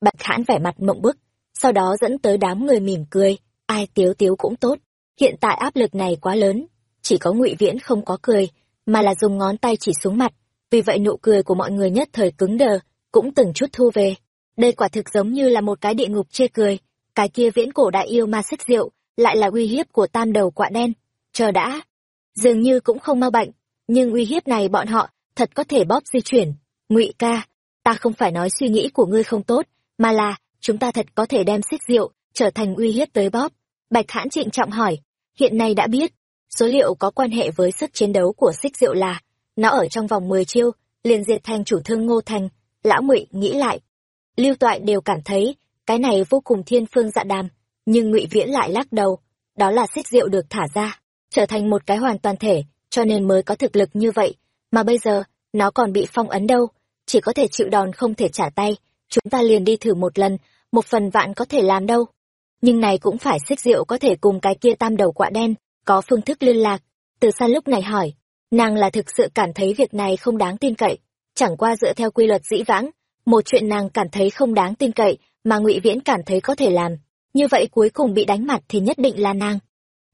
Bạch hãn vẻ mặt mộng bức, sau đó dẫn tới đám người mỉm cười, ai tiếu tiếu cũng tốt. Hiện tại áp lực này quá lớn, chỉ có ngụy Viễn không có cười, mà là dùng ngón tay chỉ xuống mặt, vì vậy nụ cười của mọi người nhất thời cứng đờ, cũng từng chút thu về. Đây quả thực giống như là một cái địa ngục chê cười, cái kia viễn cổ đại yêu ma xích rượu, lại là uy hiếp của tam đầu quạ đen. Chờ đã, dường như cũng không mau bệnh, nhưng uy hiếp này bọn họ thật có thể bóp di chuyển. Ngụy ca, ta không phải nói suy nghĩ của ngươi không tốt, mà là chúng ta thật có thể đem xích rượu trở thành uy hiếp tới bóp. Bạch Hãn trịnh trọng hỏi, hiện nay đã biết, số liệu có quan hệ với sức chiến đấu của xích rượu là, nó ở trong vòng 10 chiêu, liền diệt thành chủ thương Ngô Thành, lão ngụy nghĩ lại. Lưu Toại đều cảm thấy, cái này vô cùng thiên phương dạ đàm, nhưng ngụy Viễn lại lắc đầu, đó là xích rượu được thả ra, trở thành một cái hoàn toàn thể, cho nên mới có thực lực như vậy, mà bây giờ, nó còn bị phong ấn đâu, chỉ có thể chịu đòn không thể trả tay, chúng ta liền đi thử một lần, một phần vạn có thể làm đâu. Nhưng này cũng phải xích rượu có thể cùng cái kia tam đầu quạ đen, có phương thức liên lạc. Từ xa lúc này hỏi, nàng là thực sự cảm thấy việc này không đáng tin cậy. Chẳng qua dựa theo quy luật dĩ vãng, một chuyện nàng cảm thấy không đáng tin cậy, mà ngụy Viễn cảm thấy có thể làm. Như vậy cuối cùng bị đánh mặt thì nhất định là nàng.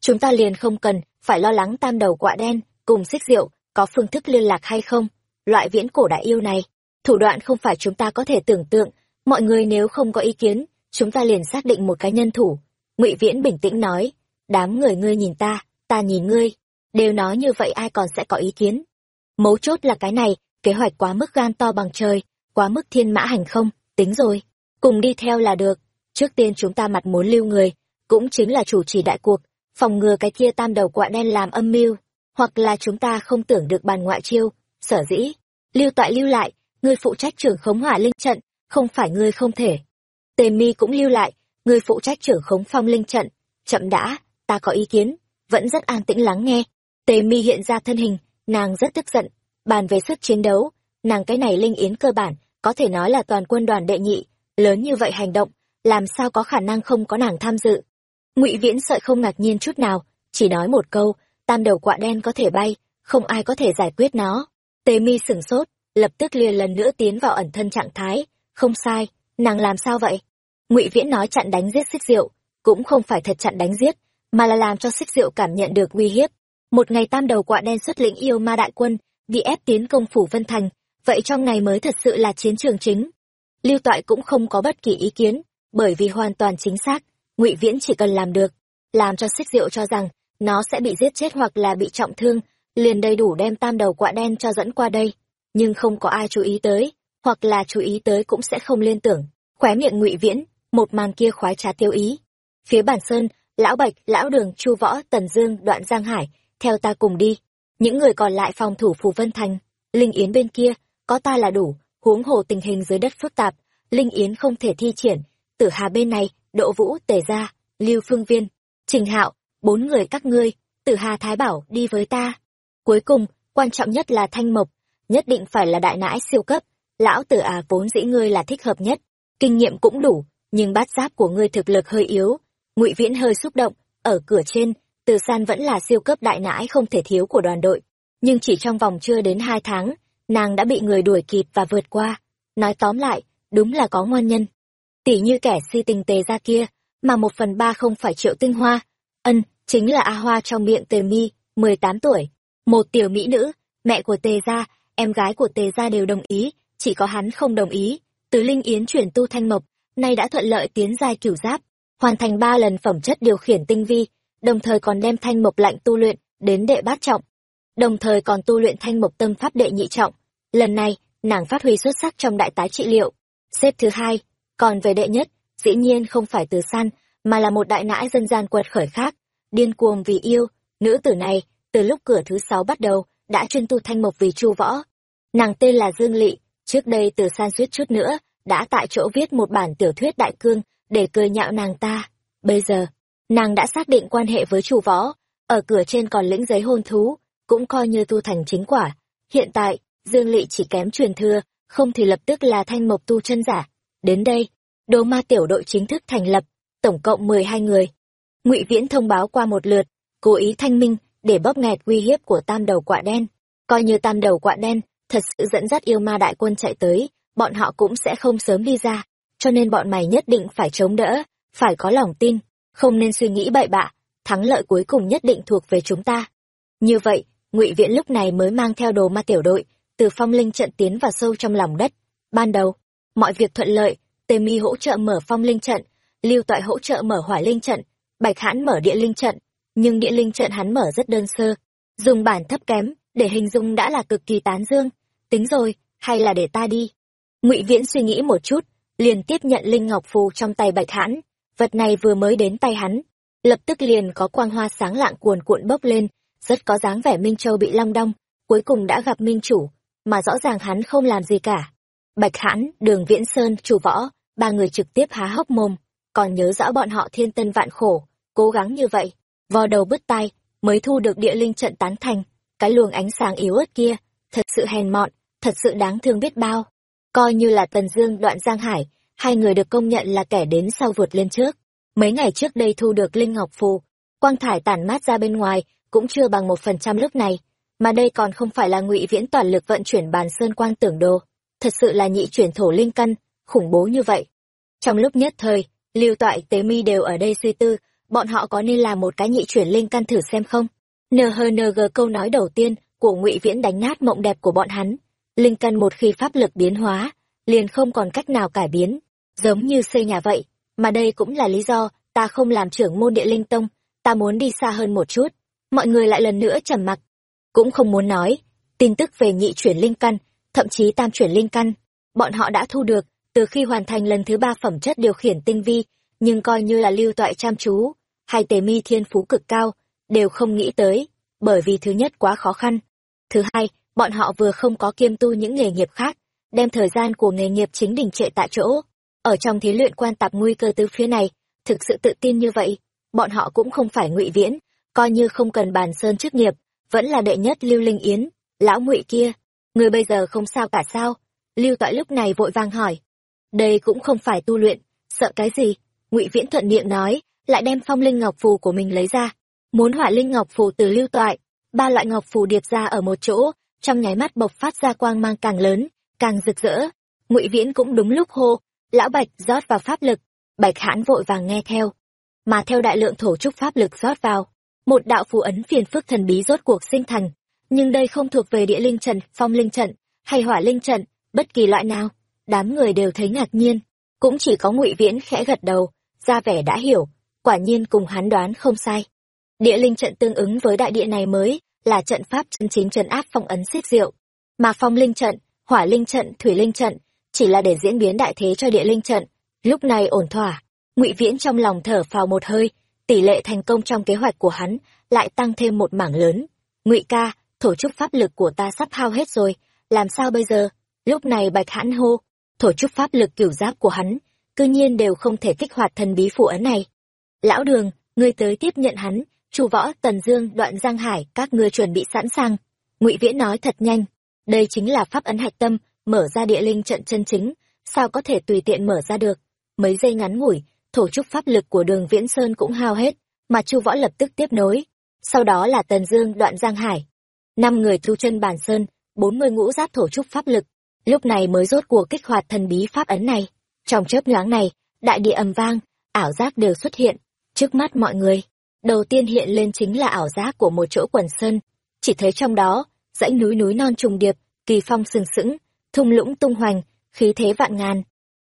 Chúng ta liền không cần, phải lo lắng tam đầu quạ đen, cùng xích rượu, có phương thức liên lạc hay không. Loại viễn cổ đại yêu này, thủ đoạn không phải chúng ta có thể tưởng tượng, mọi người nếu không có ý kiến, chúng ta liền xác định một cái nhân thủ. ngụy Viễn bình tĩnh nói, đám người ngươi nhìn ta, ta nhìn ngươi, đều nói như vậy ai còn sẽ có ý kiến. Mấu chốt là cái này, kế hoạch quá mức gan to bằng trời, quá mức thiên mã hành không, tính rồi, cùng đi theo là được. Trước tiên chúng ta mặt muốn lưu người, cũng chính là chủ trì đại cuộc, phòng ngừa cái kia tam đầu quạ đen làm âm mưu, hoặc là chúng ta không tưởng được bàn ngoại chiêu, sở dĩ. Lưu toại lưu lại, ngươi phụ trách trưởng khống hỏa linh trận, không phải ngươi không thể. Tề mi cũng lưu lại, ngươi phụ trách trưởng khống phong linh trận, chậm đã, ta có ý kiến, vẫn rất an tĩnh lắng nghe. Tề mi hiện ra thân hình, nàng rất tức giận, bàn về sức chiến đấu, nàng cái này linh yến cơ bản, có thể nói là toàn quân đoàn đệ nhị, lớn như vậy hành động, làm sao có khả năng không có nàng tham dự. Ngụy Viễn sợi không ngạc nhiên chút nào, chỉ nói một câu, tam đầu quạ đen có thể bay, không ai có thể giải quyết nó. Tề mi sửng sốt, lập tức liền lần nữa tiến vào ẩn thân trạng thái, không sai, nàng làm sao vậy? Ngụy Viễn nói chặn đánh giết xích diệu, cũng không phải thật chặn đánh giết, mà là làm cho xích diệu cảm nhận được uy hiếp. Một ngày tam đầu quạ đen xuất lĩnh yêu ma đại quân, bị ép tiến công phủ Vân Thành, vậy trong ngày mới thật sự là chiến trường chính. Lưu Toại cũng không có bất kỳ ý kiến, bởi vì hoàn toàn chính xác, Ngụy Viễn chỉ cần làm được, làm cho xích diệu cho rằng nó sẽ bị giết chết hoặc là bị trọng thương, liền đầy đủ đem tam đầu quạ đen cho dẫn qua đây. Nhưng không có ai chú ý tới, hoặc là chú ý tới cũng sẽ không liên tưởng. Khóe miệng Ngụy Viễn, một màn kia khoái trá tiêu ý. Phía bản sơn, lão Bạch, lão Đường, Chu Võ, Tần Dương, Đoạn Giang Hải, theo ta cùng đi. Những người còn lại phòng thủ Phù Vân Thành, Linh Yến bên kia, có ta là đủ, huống hồ tình hình dưới đất phức tạp, Linh Yến không thể thi triển. Tử Hà bên này, Đỗ Vũ, Tề Gia, Lưu Phương Viên, Trình Hạo, bốn người các ngươi, Tử Hà Thái Bảo đi với ta. Cuối cùng, quan trọng nhất là Thanh Mộc, nhất định phải là đại nãi siêu cấp. Lão Tử à vốn dĩ ngươi là thích hợp nhất, kinh nghiệm cũng đủ, nhưng bát giáp của ngươi thực lực hơi yếu. Ngụy Viễn hơi xúc động, ở cửa trên, Từ San vẫn là siêu cấp đại nãi không thể thiếu của đoàn đội, nhưng chỉ trong vòng chưa đến hai tháng, nàng đã bị người đuổi kịp và vượt qua. Nói tóm lại, đúng là có ngoan nhân. Tỷ như kẻ si tình tề ra kia, mà một phần ba không phải triệu tinh hoa. Ân, chính là A Hoa trong miệng tề mi, mười tám tuổi. Một tiểu mỹ nữ, mẹ của tề gia, em gái của tề gia đều đồng ý, chỉ có hắn không đồng ý. Từ Linh Yến chuyển tu thanh mộc, nay đã thuận lợi tiến giai cửu giáp, hoàn thành ba lần phẩm chất điều khiển tinh vi, đồng thời còn đem thanh mộc lạnh tu luyện đến đệ bát trọng. Đồng thời còn tu luyện thanh mộc tâm pháp đệ nhị trọng. Lần này, nàng phát huy xuất sắc trong đại tái trị liệu. Xếp thứ hai, còn về đệ nhất, dĩ nhiên không phải từ san, mà là một đại nãi dân gian quật khởi khác, điên cuồng vì yêu, nữ tử này, từ lúc cửa thứ sáu bắt đầu, đã chuyên tu thanh mộc vì chu võ. Nàng tên là Dương lỵ trước đây từ san suýt chút nữa, đã tại chỗ viết một bản tiểu thuyết đại cương, để cười nhạo nàng ta. Bây giờ, nàng đã xác định quan hệ với chu võ, ở cửa trên còn lĩnh giấy hôn thú, cũng coi như tu thành chính quả. Hiện tại, Dương lỵ chỉ kém truyền thừa, không thì lập tức là thanh mộc tu chân giả. Đến đây, đồ ma tiểu đội chính thức thành lập, tổng cộng mười hai người. Ngụy Viễn thông báo qua một lượt, cố ý thanh minh để bóp nghẹt uy hiếp của tam đầu quạ đen. Coi như tam đầu quạ đen, thật sự dẫn dắt yêu ma đại quân chạy tới, bọn họ cũng sẽ không sớm đi ra. Cho nên bọn mày nhất định phải chống đỡ, phải có lòng tin, không nên suy nghĩ bậy bạ, thắng lợi cuối cùng nhất định thuộc về chúng ta. Như vậy, Ngụy Viễn lúc này mới mang theo đồ ma tiểu đội, từ phong linh trận tiến vào sâu trong lòng đất. Ban đầu, mọi việc thuận lợi, Tề Mi hỗ trợ mở phong linh trận, Lưu Toại hỗ trợ mở hỏa linh trận, Bạch Hãn mở địa linh trận, nhưng địa linh trận hắn mở rất đơn sơ, dùng bản thấp kém, để hình dung đã là cực kỳ tán dương. Tính rồi, hay là để ta đi. Ngụy Viễn suy nghĩ một chút, liền tiếp nhận linh ngọc phù trong tay Bạch Hãn, vật này vừa mới đến tay hắn, lập tức liền có quang hoa sáng lạng cuồn cuộn bốc lên, rất có dáng vẻ Minh Châu bị long đong, cuối cùng đã gặp Minh chủ, mà rõ ràng hắn không làm gì cả. Bạch Hãn, Đường Viễn Sơn, chủ võ, ba người trực tiếp há hốc mồm, còn nhớ rõ bọn họ thiên tân vạn khổ, cố gắng như vậy, vò đầu bứt tai, mới thu được địa linh trận tán thành, cái luồng ánh sáng yếu ớt kia, thật sự hèn mọn, thật sự đáng thương biết bao. Coi như là Tần Dương đoạn Giang Hải, hai người được công nhận là kẻ đến sau vượt lên trước. Mấy ngày trước đây thu được Linh Ngọc Phù, quang thải tản mát ra bên ngoài cũng chưa bằng một phần trăm lúc này, mà đây còn không phải là ngụy viễn toàn lực vận chuyển bàn sơn quang tưởng đồ. Thật sự là nhị chuyển thổ linh căn, khủng bố như vậy. Trong lúc nhất thời, lưu toại tế mi đều ở đây suy tư, bọn họ có nên làm một cái nhị chuyển linh căn thử xem không? NHNG câu nói đầu tiên của ngụy Viễn đánh nát mộng đẹp của bọn hắn. Linh căn một khi pháp lực biến hóa, liền không còn cách nào cải biến, giống như xây nhà vậy. Mà đây cũng là lý do ta không làm trưởng môn địa linh tông, ta muốn đi xa hơn một chút. Mọi người lại lần nữa trầm mặc, cũng không muốn nói. Tin tức về nhị chuyển linh căn, thậm chí tam chuyển linh căn, bọn họ đã thu được từ khi hoàn thành lần thứ ba phẩm chất điều khiển tinh vi, nhưng coi như là lưu toại chăm chú, hay tề mi thiên phú cực cao, đều không nghĩ tới, bởi vì thứ nhất quá khó khăn. Thứ hai, bọn họ vừa không có kiêm tu những nghề nghiệp khác, đem thời gian của nghề nghiệp chính đình trệ tại chỗ. Ở trong thí luyện quan tạp nguy cơ tứ phía này, thực sự tự tin như vậy, bọn họ cũng không phải ngụy viễn, coi như không cần bàn sơn chức nghiệp, vẫn là đệ nhất lưu linh yến, lão ngụy kia, người bây giờ không sao cả sao? Lưu Toại lúc này vội vang hỏi. Đây cũng không phải tu luyện, sợ cái gì? Ngụy Viễn thuận miệng nói, lại đem phong linh ngọc phù của mình lấy ra. Muốn hỏa linh ngọc phù từ lưu toại ba loại ngọc phù điệp ra ở một chỗ trong nháy mắt bộc phát ra quang mang càng lớn càng rực rỡ. Ngụy viễn cũng đúng lúc hô lão bạch rót vào pháp lực. Bạch hãn vội vàng nghe theo. Mà theo đại lượng thổ trúc pháp lực rót vào một đạo phù ấn phiền phức thần bí rốt cuộc sinh thành. Nhưng đây không thuộc về địa linh trận phong linh trận hay hỏa linh trận bất kỳ loại nào. Đám người đều thấy ngạc nhiên. Cũng chỉ có ngụy viễn khẽ gật đầu ra vẻ đã hiểu quả nhiên cùng hắn đoán không sai. Địa linh trận tương ứng với đại địa này mới là trận pháp chân chính trấn áp phong ấn xiết diệu, mà phong linh trận, hỏa linh trận, thủy linh trận chỉ là để diễn biến đại thế cho địa linh trận. Lúc này ổn thỏa, Ngụy Viễn trong lòng thở phào một hơi, tỷ lệ thành công trong kế hoạch của hắn lại tăng thêm một mảng lớn. Ngụy ca, thổ trúc pháp lực của ta sắp hao hết rồi, làm sao bây giờ? Lúc này Bạch Hãn hô, thổ trúc pháp lực cửu giáp của hắn, cư nhiên đều không thể kích hoạt thần bí phù ấn này. Lão đường, ngươi tới tiếp nhận hắn, chu võ, tần dương, đoạn giang hải, các ngươi chuẩn bị sẵn sàng. Ngụy viễn nói thật nhanh, đây chính là pháp ấn hạch tâm, mở ra địa linh trận chân chính, sao có thể tùy tiện mở ra được? Mấy giây ngắn ngủi, thổ trúc pháp lực của đường viễn sơn cũng hao hết, mà chu võ lập tức tiếp nối. Sau đó là tần dương, đoạn giang hải. Năm người thu chân bản sơn, bốn mươi ngũ giáp thổ trúc pháp lực. Lúc này mới rốt cuộc kích hoạt thần bí pháp ấn này trong chớp nhoáng này đại địa ầm vang ảo giác đều xuất hiện Trước mắt mọi người, đầu tiên hiện lên chính là ảo giác của một chỗ quần sơn, chỉ thấy trong đó, dãy núi núi non trùng điệp, kỳ phong sừng sững, thung lũng tung hoành, khí thế vạn ngàn.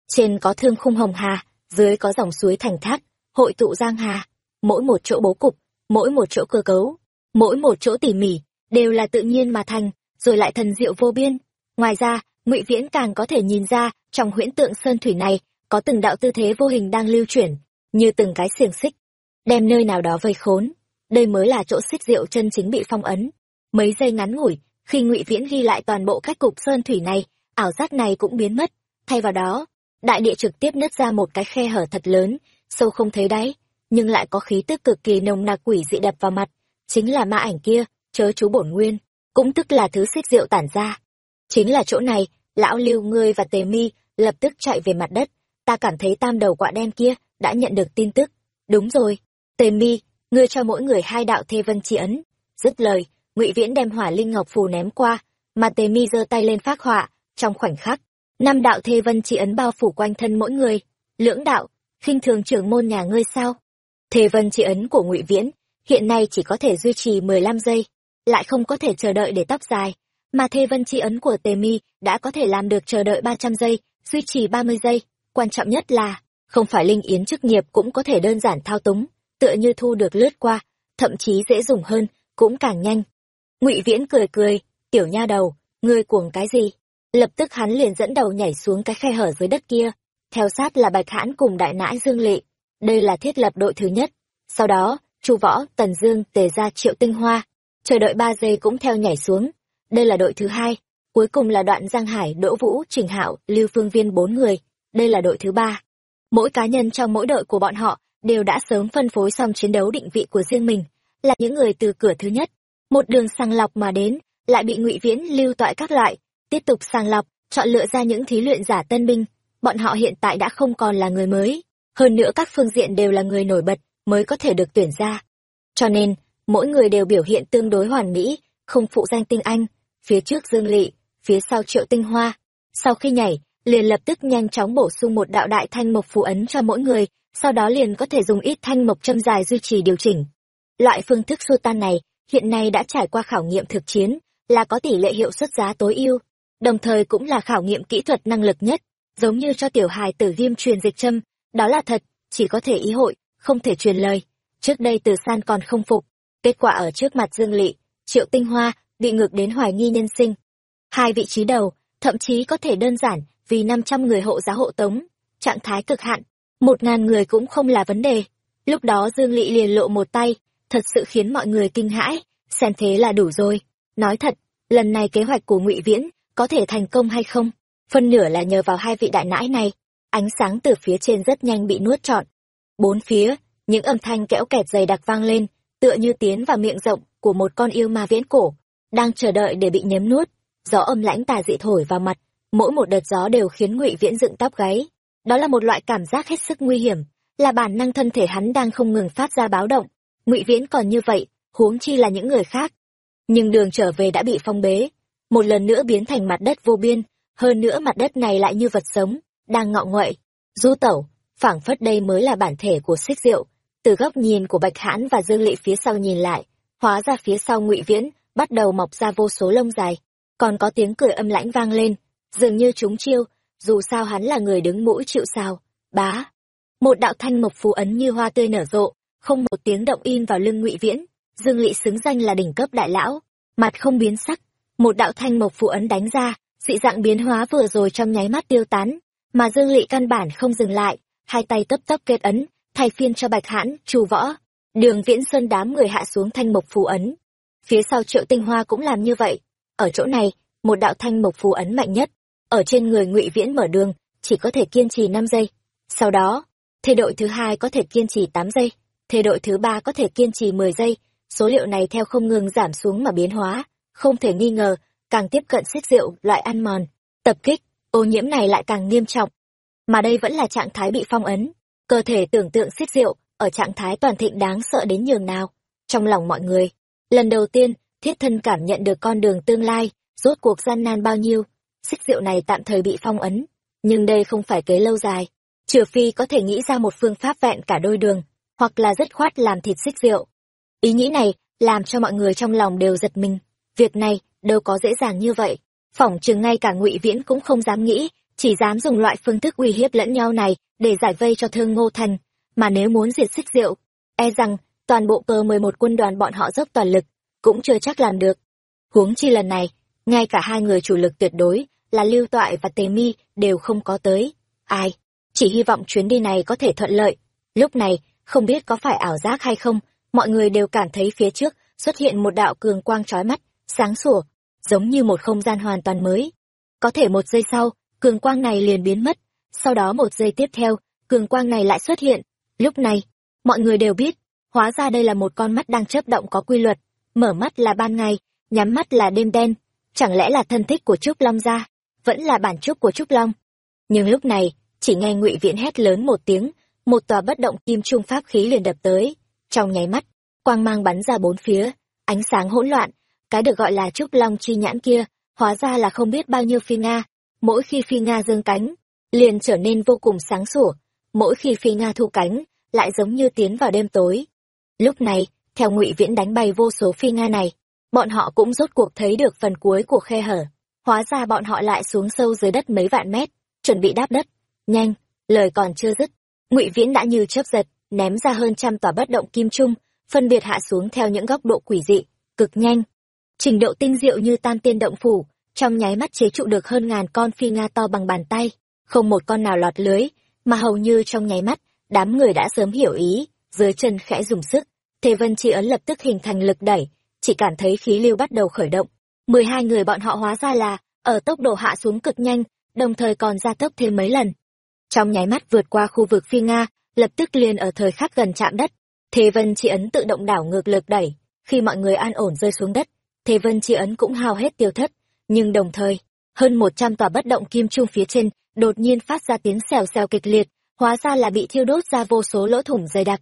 Trên có thương khung hồng hà, dưới có dòng suối thành thác, hội tụ giang hà, mỗi một chỗ bố cục, mỗi một chỗ cơ cấu, mỗi một chỗ tỉ mỉ, đều là tự nhiên mà thành, rồi lại thần diệu vô biên. Ngoài ra, Ngụy Viễn càng có thể nhìn ra, trong huyễn tượng sơn thủy này, có từng đạo tư thế vô hình đang lưu chuyển, như từng cái xiềng xích, đem nơi nào đó vây khốn. Đây mới là chỗ xích rượu chân chính bị phong ấn. Mấy giây ngắn ngủi, khi ngụy Viễn ghi lại toàn bộ cách cục sơn thủy này, ảo giác này cũng biến mất. Thay vào đó, đại địa trực tiếp nứt ra một cái khe hở thật lớn, sâu không thấy đáy, nhưng lại có khí tức cực kỳ nồng nặc quỷ dị đập vào mặt. Chính là ma ảnh kia, chớ chú bổn nguyên, cũng tức là thứ xích rượu tản ra. Chính là chỗ này, lão lưu ngươi và tề mi lập tức chạy về mặt đất. Ta cảm thấy tam đầu quạ đen kia đã nhận được tin tức. Đúng rồi, tề mi, ngươi cho mỗi người hai đạo thê vân chi ấn. Dứt lời, ngụy Viễn đem hỏa linh ngọc phù ném qua, mà tề mi giơ tay lên phát họa, trong khoảnh khắc, năm đạo thê vân chi ấn bao phủ quanh thân mỗi người. Lưỡng đạo, khinh thường trưởng môn nhà ngươi sao? Thê vân chi ấn của ngụy Viễn, hiện nay chỉ có thể duy trì mười lăm giây, lại không có thể chờ đợi để tóc dài, mà thê vân chi ấn của tề mi đã có thể làm được chờ đợi ba trăm giây, duy trì ba mươi giây. Quan trọng nhất là, không phải linh yến chức nghiệp cũng có thể đơn giản thao túng tựa như thu được lướt qua thậm chí dễ dùng hơn cũng càng nhanh. Ngụy viễn cười cười tiểu nha đầu ngươi cuồng cái gì? Lập tức hắn liền dẫn đầu nhảy xuống cái khe hở dưới đất kia theo sát là bạch hãn cùng đại nãi dương lệ. Đây là thiết lập đội thứ nhất. Sau đó chu võ tần dương tề ra triệu tinh hoa chờ đợi ba giây cũng theo nhảy xuống đây là đội thứ hai cuối cùng là đoạn giang hải đỗ vũ trình hạo lưu phương viên bốn người. Đây là đội thứ ba. Mỗi cá nhân trong mỗi đội của bọn họ đều đã sớm phân phối xong chiến đấu định vị của riêng mình là những người từ cửa thứ nhất. Một đường sàng lọc mà đến lại bị ngụy viễn lưu toại các loại tiếp tục sàng lọc chọn lựa ra những thí luyện giả tân binh. Bọn họ hiện tại đã không còn là người mới, hơn nữa các phương diện đều là người nổi bật mới có thể được tuyển ra. Cho nên, mỗi người đều biểu hiện tương đối hoàn mỹ, không phụ danh tinh anh, phía trước Dương Lị, phía sau Triệu Tinh Hoa. Sau khi nhảy, liền lập tức nhanh chóng bổ sung một đạo đại thanh mộc phù ấn cho mỗi người, sau đó liền có thể dùng ít thanh mộc châm dài duy trì điều chỉnh. Loại phương thức xua tan này hiện nay đã trải qua khảo nghiệm thực chiến, là có tỷ lệ hiệu suất giá tối ưu, đồng thời cũng là khảo nghiệm kỹ thuật năng lực nhất, giống như cho tiểu hài tử viêm truyền dịch châm, đó là thật, chỉ có thể ý hội, không thể truyền lời. Trước đây Từ San còn không phục, kết quả ở trước mặt Dương Lị, Triệu Tinh Hoa bị ngược đến hoài nghi nhân sinh. Hai vị trí đầu, thậm chí có thể đơn giản vì 500 người hộ giá hộ tống, trạng thái cực hạn, một ngàn người cũng không là vấn đề. Lúc đó Dương Lị liền lộ một tay, thật sự khiến mọi người kinh hãi, xem thế là đủ rồi. Nói thật, lần này kế hoạch của Ngụy Viễn có thể thành công hay không? Phân nửa là nhờ vào hai vị đại nãi này. Ánh sáng từ phía trên rất nhanh bị nuốt trọn. Bốn phía, những âm thanh kẽo kẹt dày đặc vang lên, tựa như tiến vào miệng rộng của một con yêu ma viễn cổ, đang chờ đợi để bị nhấm nuốt. Gió âm lãnh tà dị thổi vào mặt, mỗi một đợt gió đều khiến Ngụy Viễn dựng tóc gáy. Đó là một loại cảm giác hết sức nguy hiểm, là bản năng thân thể hắn đang không ngừng phát ra báo động. Ngụy Viễn còn như vậy, huống chi là những người khác. Nhưng đường trở về đã bị phong bế, một lần nữa biến thành mặt đất vô biên, hơn nữa mặt đất này lại như vật sống, đang ngọ nguậy. Du tẩu, phảng phất đây mới là bản thể của xích rượu. Từ góc nhìn của Bạch Hãn và Dương Lệ phía sau nhìn lại, hóa ra phía sau Ngụy Viễn bắt đầu mọc ra vô số lông dài, còn có tiếng cười âm lãnh vang lên, dường như chúng chiêu, dù sao hắn là người đứng mũi chịu sao. Bá, một đạo thanh mộc phù ấn như hoa tươi nở rộ, không một tiếng động in vào lưng Ngụy Viễn, Dương Lệ xứng danh là đỉnh cấp đại lão, mặt không biến sắc, một đạo thanh mộc phù ấn đánh ra, dị dạng biến hóa vừa rồi trong nháy mắt tiêu tán, mà Dương Lệ căn bản không dừng lại, hai tay tấp tấp kết ấn, thay phiên cho Bạch Hãn, Chu Võ, Đường Viễn Sơn đám người hạ xuống thanh mộc phù ấn. Phía sau Triệu Tinh Hoa cũng làm như vậy. Ở chỗ này, một đạo thanh mộc phù ấn mạnh nhất, ở trên người Ngụy Viễn mở đường, chỉ có thể kiên trì năm giây. Sau đó, thế đội thứ hai có thể kiên trì tám giây, thế đội thứ ba có thể kiên trì mười giây, số liệu này theo không ngừng giảm xuống mà biến hóa, không thể nghi ngờ, càng tiếp cận xích rượu loại ăn mòn, tập kích, ô nhiễm này lại càng nghiêm trọng. Mà đây vẫn là trạng thái bị phong ấn, cơ thể tưởng tượng xích rượu ở trạng thái toàn thịnh đáng sợ đến nhường nào. Trong lòng mọi người, lần đầu tiên, thiết thân cảm nhận được con đường tương lai, rốt cuộc gian nan bao nhiêu. Xích rượu này tạm thời bị phong ấn, nhưng đây không phải kế lâu dài. Trừ phi có thể nghĩ ra một phương pháp vẹn cả đôi đường, hoặc là dứt khoát làm thịt xích rượu. Ý nghĩ này làm cho mọi người trong lòng đều giật mình. Việc này đâu có dễ dàng như vậy. Phỏng chừng ngay cả ngụy Viễn cũng không dám nghĩ, chỉ dám dùng loại phương thức uy hiếp lẫn nhau này để giải vây cho thương ngô thành. Mà nếu muốn diệt xích rượu, e rằng toàn bộ cờ mười một quân đoàn bọn họ dốc toàn lực, cũng chưa chắc làm được. Huống chi lần này, ngay cả hai người chủ lực tuyệt đối là Lưu Toại và Tề Mi đều không có tới. Ai? Chỉ hy vọng chuyến đi này có thể thuận lợi. Lúc này, không biết có phải ảo giác hay không, mọi người đều cảm thấy phía trước xuất hiện một đạo cường quang trói mắt, sáng sủa, giống như một không gian hoàn toàn mới. Có thể một giây sau, cường quang này liền biến mất, sau đó một giây tiếp theo, cường quang này lại xuất hiện. Lúc này, mọi người đều biết, hóa ra đây là một con mắt đang chớp động có quy luật, mở mắt là ban ngày, nhắm mắt là đêm đen, chẳng lẽ là thân thích của Trúc Long gia, vẫn là bản trúc của Trúc Long. Nhưng lúc này, chỉ nghe Ngụy Viễn hét lớn một tiếng, một tòa bất động kim trung pháp khí liền đập tới, trong nháy mắt, quang mang bắn ra bốn phía, ánh sáng hỗn loạn, cái được gọi là trúc long chi nhãn kia, hóa ra là không biết bao nhiêu phi Nga. Mỗi khi phi Nga dương cánh, liền trở nên vô cùng sáng sủa. Mỗi khi phi Nga thu cánh, lại giống như tiến vào đêm tối. Lúc này, theo ngụy Viễn đánh bay vô số phi Nga này, bọn họ cũng rốt cuộc thấy được phần cuối của khe hở. Hóa ra bọn họ lại xuống sâu dưới đất mấy vạn mét, chuẩn bị đáp đất. Nhanh, lời còn chưa dứt, ngụy Viễn đã như chớp giật, ném ra hơn trăm tòa bất động kim trung, phân biệt hạ xuống theo những góc độ quỷ dị, cực nhanh, trình độ tinh diệu như tam tiên động phủ, trong nháy mắt chế trụ được hơn ngàn con phi nga to bằng bàn tay, không một con nào lọt lưới, mà hầu như trong nháy mắt, đám người đã sớm hiểu ý, dưới chân khẽ dùng sức, Thế Vân Chi ấn lập tức hình thành lực đẩy, chỉ cảm thấy khí lưu bắt đầu khởi động. mười hai người bọn họ hóa ra là, ở tốc độ hạ xuống cực nhanh, đồng thời còn gia tốc thêm mấy lần. Trong nháy mắt vượt qua khu vực phi Nga, lập tức liền ở thời khắc gần chạm đất. Thế Vân Chi ấn tự động đảo ngược lực đẩy, khi mọi người an ổn rơi xuống đất, Thế Vân Chi ấn cũng hao hết tiêu thất, nhưng đồng thời, hơn một trăm tòa bất động kim trung phía trên đột nhiên phát ra tiếng xèo xèo kịch liệt, hóa ra là bị thiêu đốt ra vô số lỗ thủng dày đặc.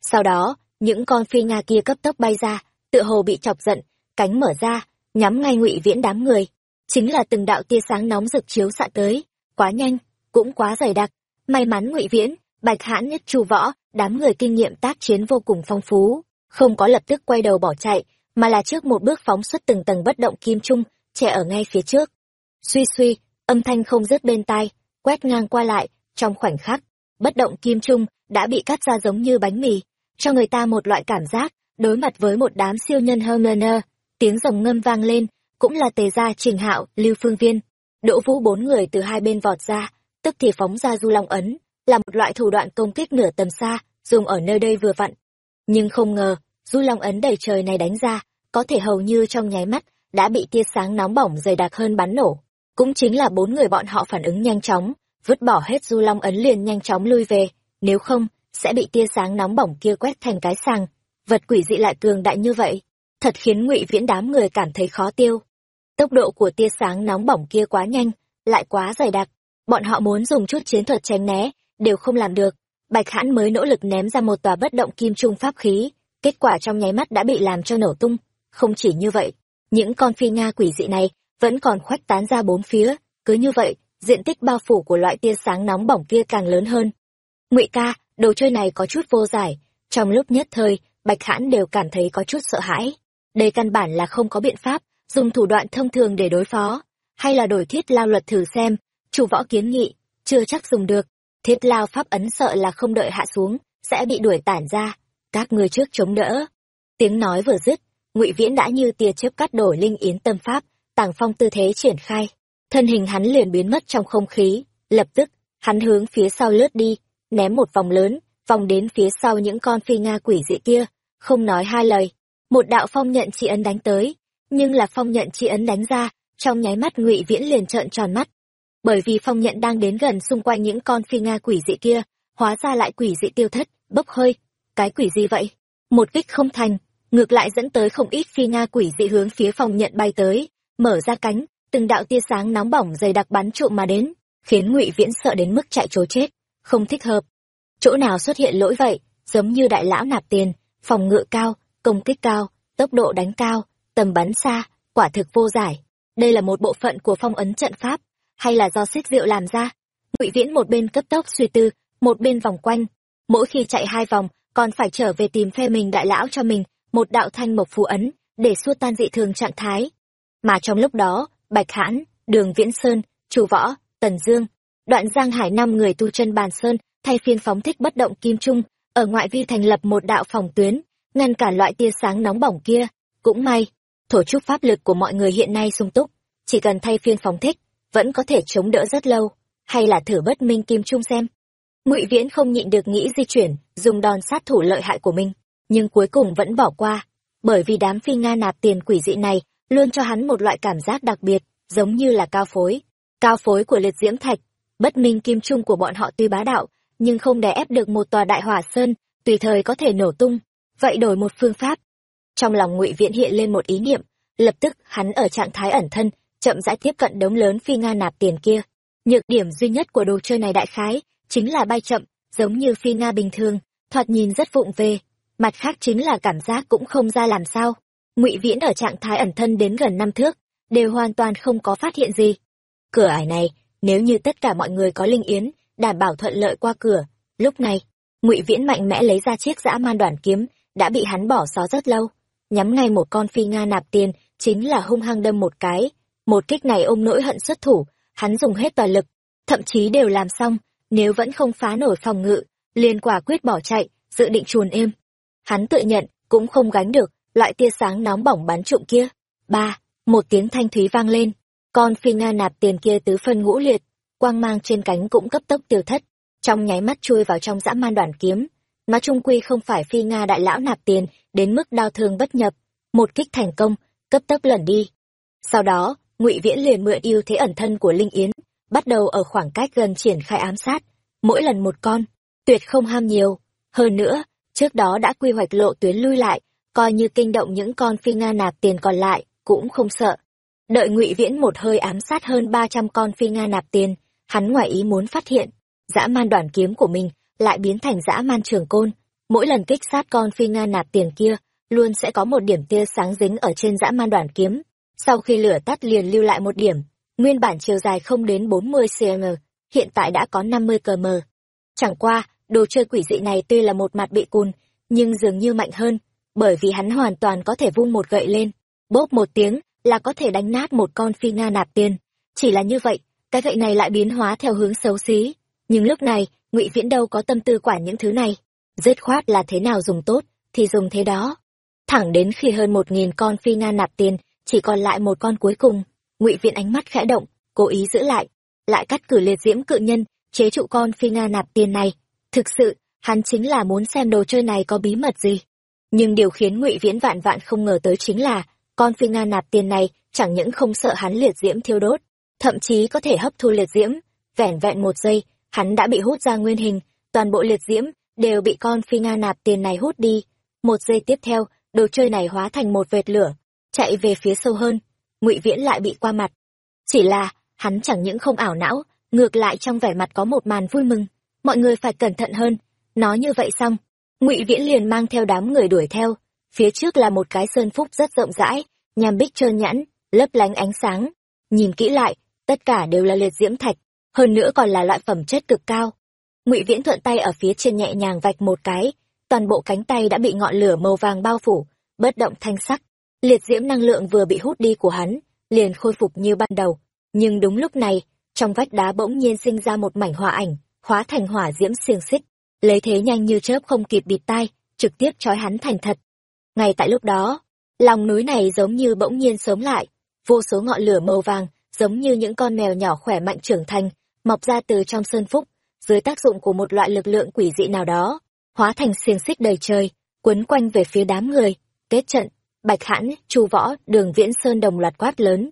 Sau đó, những con phi nga kia cấp tốc bay ra, tựa hồ bị chọc giận, cánh mở ra, nhắm ngay ngụy viễn đám người. Chính là từng đạo tia sáng nóng rực chiếu xạ tới, quá nhanh, cũng quá dày đặc. May mắn ngụy viễn, bạch hãn nhất chu võ, đám người kinh nghiệm tác chiến vô cùng phong phú, không có lập tức quay đầu bỏ chạy, mà là trước một bước phóng xuất từng tầng bất động kim trung, che ở ngay phía trước. Suy suy, âm thanh không dứt bên tai, quét ngang qua lại, trong khoảnh khắc, bất động kim trung đã bị cắt ra giống như bánh mì, cho người ta một loại cảm giác, đối mặt với một đám siêu nhân Hermaner, tiếng rồng ngâm vang lên, cũng là tề gia Trình Hạo, Lưu Phương Viên. Đỗ Vũ bốn người từ hai bên vọt ra, tức thì phóng ra du long ấn, là một loại thủ đoạn công kích nửa tầm xa, dùng ở nơi đây vừa vặn. Nhưng không ngờ, du long ấn đầy trời này đánh ra, có thể hầu như trong nháy mắt, đã bị tia sáng nóng bỏng dày đặc hơn bắn nổ. Cũng chính là bốn người bọn họ phản ứng nhanh chóng, vứt bỏ hết du long ấn liền nhanh chóng lui về, nếu không, sẽ bị tia sáng nóng bỏng kia quét thành cái sàng. Vật quỷ dị lại cường đại như vậy, thật khiến ngụy viễn đám người cảm thấy khó tiêu. Tốc độ của tia sáng nóng bỏng kia quá nhanh, lại quá dày đặc, bọn họ muốn dùng chút chiến thuật tránh né, đều không làm được. Bạch hãn mới nỗ lực ném ra một tòa bất động kim trung pháp khí, kết quả trong nháy mắt đã bị làm cho nổ tung. Không chỉ như vậy, những con phi nga quỷ dị này vẫn còn khoách tán ra bốn phía, cứ như vậy, diện tích bao phủ của loại tia sáng nóng bỏng kia càng lớn hơn. Ngụy ca, đồ chơi này có chút vô giải, trong lúc nhất thời, Bạch Hãn đều cảm thấy có chút sợ hãi. Đây căn bản là không có biện pháp, dùng thủ đoạn thông thường để đối phó, hay là đổi thiết lao luật thử xem, chủ võ kiến nghị, chưa chắc dùng được. Thiết lao pháp ấn sợ là không đợi hạ xuống, sẽ bị đuổi tản ra, các ngươi trước chống đỡ. Tiếng nói vừa dứt, ngụy Viễn đã như tia chớp cắt đổi linh yến tâm pháp, tàng phong tư thế triển khai. Thân hình hắn liền biến mất trong không khí, lập tức, hắn hướng phía sau lướt đi, ném một vòng lớn, vòng đến phía sau những con phi nga quỷ dị kia, không nói hai lời. Một đạo phong nhận tri ấn đánh tới, nhưng là phong nhận tri ấn đánh ra, trong nháy mắt ngụy Viễn liền trợn tròn mắt. Bởi vì phong nhận đang đến gần xung quanh những con phi nga quỷ dị kia, hóa ra lại quỷ dị tiêu thất, bốc hơi. Cái quỷ gì vậy? Một kích không thành, ngược lại dẫn tới không ít phi nga quỷ dị hướng phía phong nhận bay tới, mở ra cánh, từng đạo tia sáng nóng bỏng dày đặc bắn trụ mà đến, khiến Ngụy Viễn sợ đến mức chạy trối chết, không thích hợp. Chỗ nào xuất hiện lỗi vậy, giống như đại lão nạp tiền, phòng ngự cao, công kích cao, tốc độ đánh cao, tầm bắn xa, quả thực vô giải. Đây là một bộ phận của phong ấn trận pháp, hay là do xích rượu làm ra? Ngụy Viễn một bên cấp tốc suy tư, một bên vòng quanh, mỗi khi chạy hai vòng, còn phải trở về tìm phe mình đại lão cho mình một đạo thanh mộc phù ấn để xua tan dị thường trạng thái. Mà trong lúc đó, Bạch Hãn, Đường Viễn Sơn, Chu Võ, Tần Dương, Đoạn Giang Hải năm người tu chân bàn sơn, thay phiên phóng thích bất động kim trung, ở ngoại vi thành lập một đạo phòng tuyến, ngăn cản loại tia sáng nóng bỏng kia. Cũng may, thổ trúc pháp lực của mọi người hiện nay sung túc, chỉ cần thay phiên phóng thích, vẫn có thể chống đỡ rất lâu, hay là thử bất minh kim trung xem. Ngụy Viễn không nhịn được nghĩ di chuyển, dùng đòn sát thủ lợi hại của mình, nhưng cuối cùng vẫn bỏ qua, bởi vì đám phi nga nạp tiền quỷ dị này luôn cho hắn một loại cảm giác đặc biệt, giống như là cao phối. Cao phối của liệt diễm thạch, bất minh kim trung của bọn họ tuy bá đạo, nhưng không đè ép được một tòa đại hỏa sơn, tùy thời có thể nổ tung. Vậy đổi một phương pháp. Trong lòng ngụy Viễn hiện lên một ý niệm, lập tức hắn ở trạng thái ẩn thân, chậm rãi tiếp cận đống lớn phi nga nạp tiền kia. Nhược điểm duy nhất của đồ chơi này đại khái, chính là bay chậm, giống như phi nga bình thường, thoạt nhìn rất vụng về. Mặt khác chính là cảm giác cũng không ra làm sao ngụy viễn ở trạng thái ẩn thân đến gần năm thước đều hoàn toàn không có phát hiện gì cửa ải này nếu như tất cả mọi người có linh yến đảm bảo thuận lợi qua cửa lúc này ngụy viễn mạnh mẽ lấy ra chiếc dã man đoàn kiếm đã bị hắn bỏ xó rất lâu. Nhắm ngay một con phi nga nạp tiền chính là hung hăng đâm một cái. Một kích này ôm nỗi hận xuất thủ hắn dùng hết toàn lực thậm chí đều làm xong nếu vẫn không phá nổi phòng ngự liền quả quyết bỏ chạy dự định chuồn êm. Hắn tự nhận cũng không gánh được loại tia sáng nóng bỏng bắn trụm kia. Ba, một tiếng thanh thúy vang lên, con phi nga nạp tiền kia tứ phân ngũ liệt, quang mang trên cánh cũng cấp tốc tiêu thất, trong nháy mắt chui vào trong dã man đoàn kiếm. Nó trung quy không phải phi nga đại lão nạp tiền, đến mức đau thương bất nhập, một kích thành công, cấp tốc lẩn đi. Sau đó, Ngụy Viễn liền mượn ưu thế ẩn thân của Linh Yến, bắt đầu ở khoảng cách gần triển khai ám sát, mỗi lần một con, tuyệt không ham nhiều. Hơn nữa, trước đó đã quy hoạch lộ tuyến lui lại, coi như kinh động những con phi nga nạp tiền còn lại, cũng không sợ. Đợi ngụy Viễn một hơi ám sát hơn ba trăm con phi nga nạp tiền, hắn ngoài ý muốn phát hiện, dã man đoàn kiếm của mình lại biến thành dã man trường côn. Mỗi lần kích sát con phi nga nạp tiền kia, luôn sẽ có một điểm tia sáng dính ở trên dã man đoàn kiếm. Sau khi lửa tắt liền lưu lại một điểm, nguyên bản chiều dài không đến 40 cm, hiện tại đã có 50 cm. Chẳng qua, đồ chơi quỷ dị này tuy là một mặt bị cùn, nhưng dường như mạnh hơn, bởi vì hắn hoàn toàn có thể vung một gậy lên, bốp một tiếng là có thể đánh nát một con phi nga nạp tiền. Chỉ là như vậy, cái gậy này lại biến hóa theo hướng xấu xí. Nhưng lúc này, ngụy Viễn đâu có tâm tư quản những thứ này. Dứt khoát là thế nào dùng tốt, thì dùng thế đó. Thẳng đến khi hơn một nghìn con phi nga nạp tiền, chỉ còn lại một con cuối cùng, ngụy Viễn ánh mắt khẽ động, cố ý giữ lại, lại cắt cử liệt diễm cự nhân, chế trụ con phi nga nạp tiền này. Thực sự, hắn chính là muốn xem đồ chơi này có bí mật gì. Nhưng điều khiến ngụy Viễn vạn vạn không ngờ tới chính là, con phi nga nạp tiền này chẳng những không sợ hắn liệt diễm thiêu đốt, thậm chí có thể hấp thu liệt diễm, vẻn vẹn một giây, hắn đã bị hút ra nguyên hình, toàn bộ liệt diễm đều bị con phi nga nạp tiền này hút đi. Một giây tiếp theo, đồ chơi này hóa thành một vệt lửa, chạy về phía sâu hơn, ngụy Viễn lại bị qua mặt. Chỉ là, hắn chẳng những không ảo não, ngược lại trong vẻ mặt có một màn vui mừng, mọi người phải cẩn thận hơn. Nói như vậy xong, ngụy Viễn liền mang theo đám người đuổi theo, phía trước là một cái sơn phúc rất rộng rãi, nham bích trơn nhẵn, lấp lánh ánh sáng. Nhìn kỹ lại, tất cả đều là liệt diễm thạch, hơn nữa còn là loại phẩm chất cực cao. Ngụy Viễn thuận tay ở phía trên nhẹ nhàng vạch một cái, toàn bộ cánh tay đã bị ngọn lửa màu vàng bao phủ, bất động thanh sắc. Liệt diễm năng lượng vừa bị hút đi của hắn, liền khôi phục như ban đầu. Nhưng đúng lúc này, trong vách đá bỗng nhiên sinh ra một mảnh hỏa ảnh, hóa thành hỏa diễm xiềng xích, lấy thế nhanh như chớp không kịp bịt tai, trực tiếp trói hắn thành thật. Ngay tại lúc đó, lòng núi này giống như bỗng nhiên sống lại, vô số ngọn lửa màu vàng, giống như những con mèo nhỏ khỏe mạnh trưởng thành, mọc ra từ trong sơn phúc, dưới tác dụng của một loại lực lượng quỷ dị nào đó, hóa thành xiềng xích đầy trời, quấn quanh về phía đám người, kết trận, Bạch Hãn, Chu Võ, Đường Viễn Sơn đồng loạt quát lớn.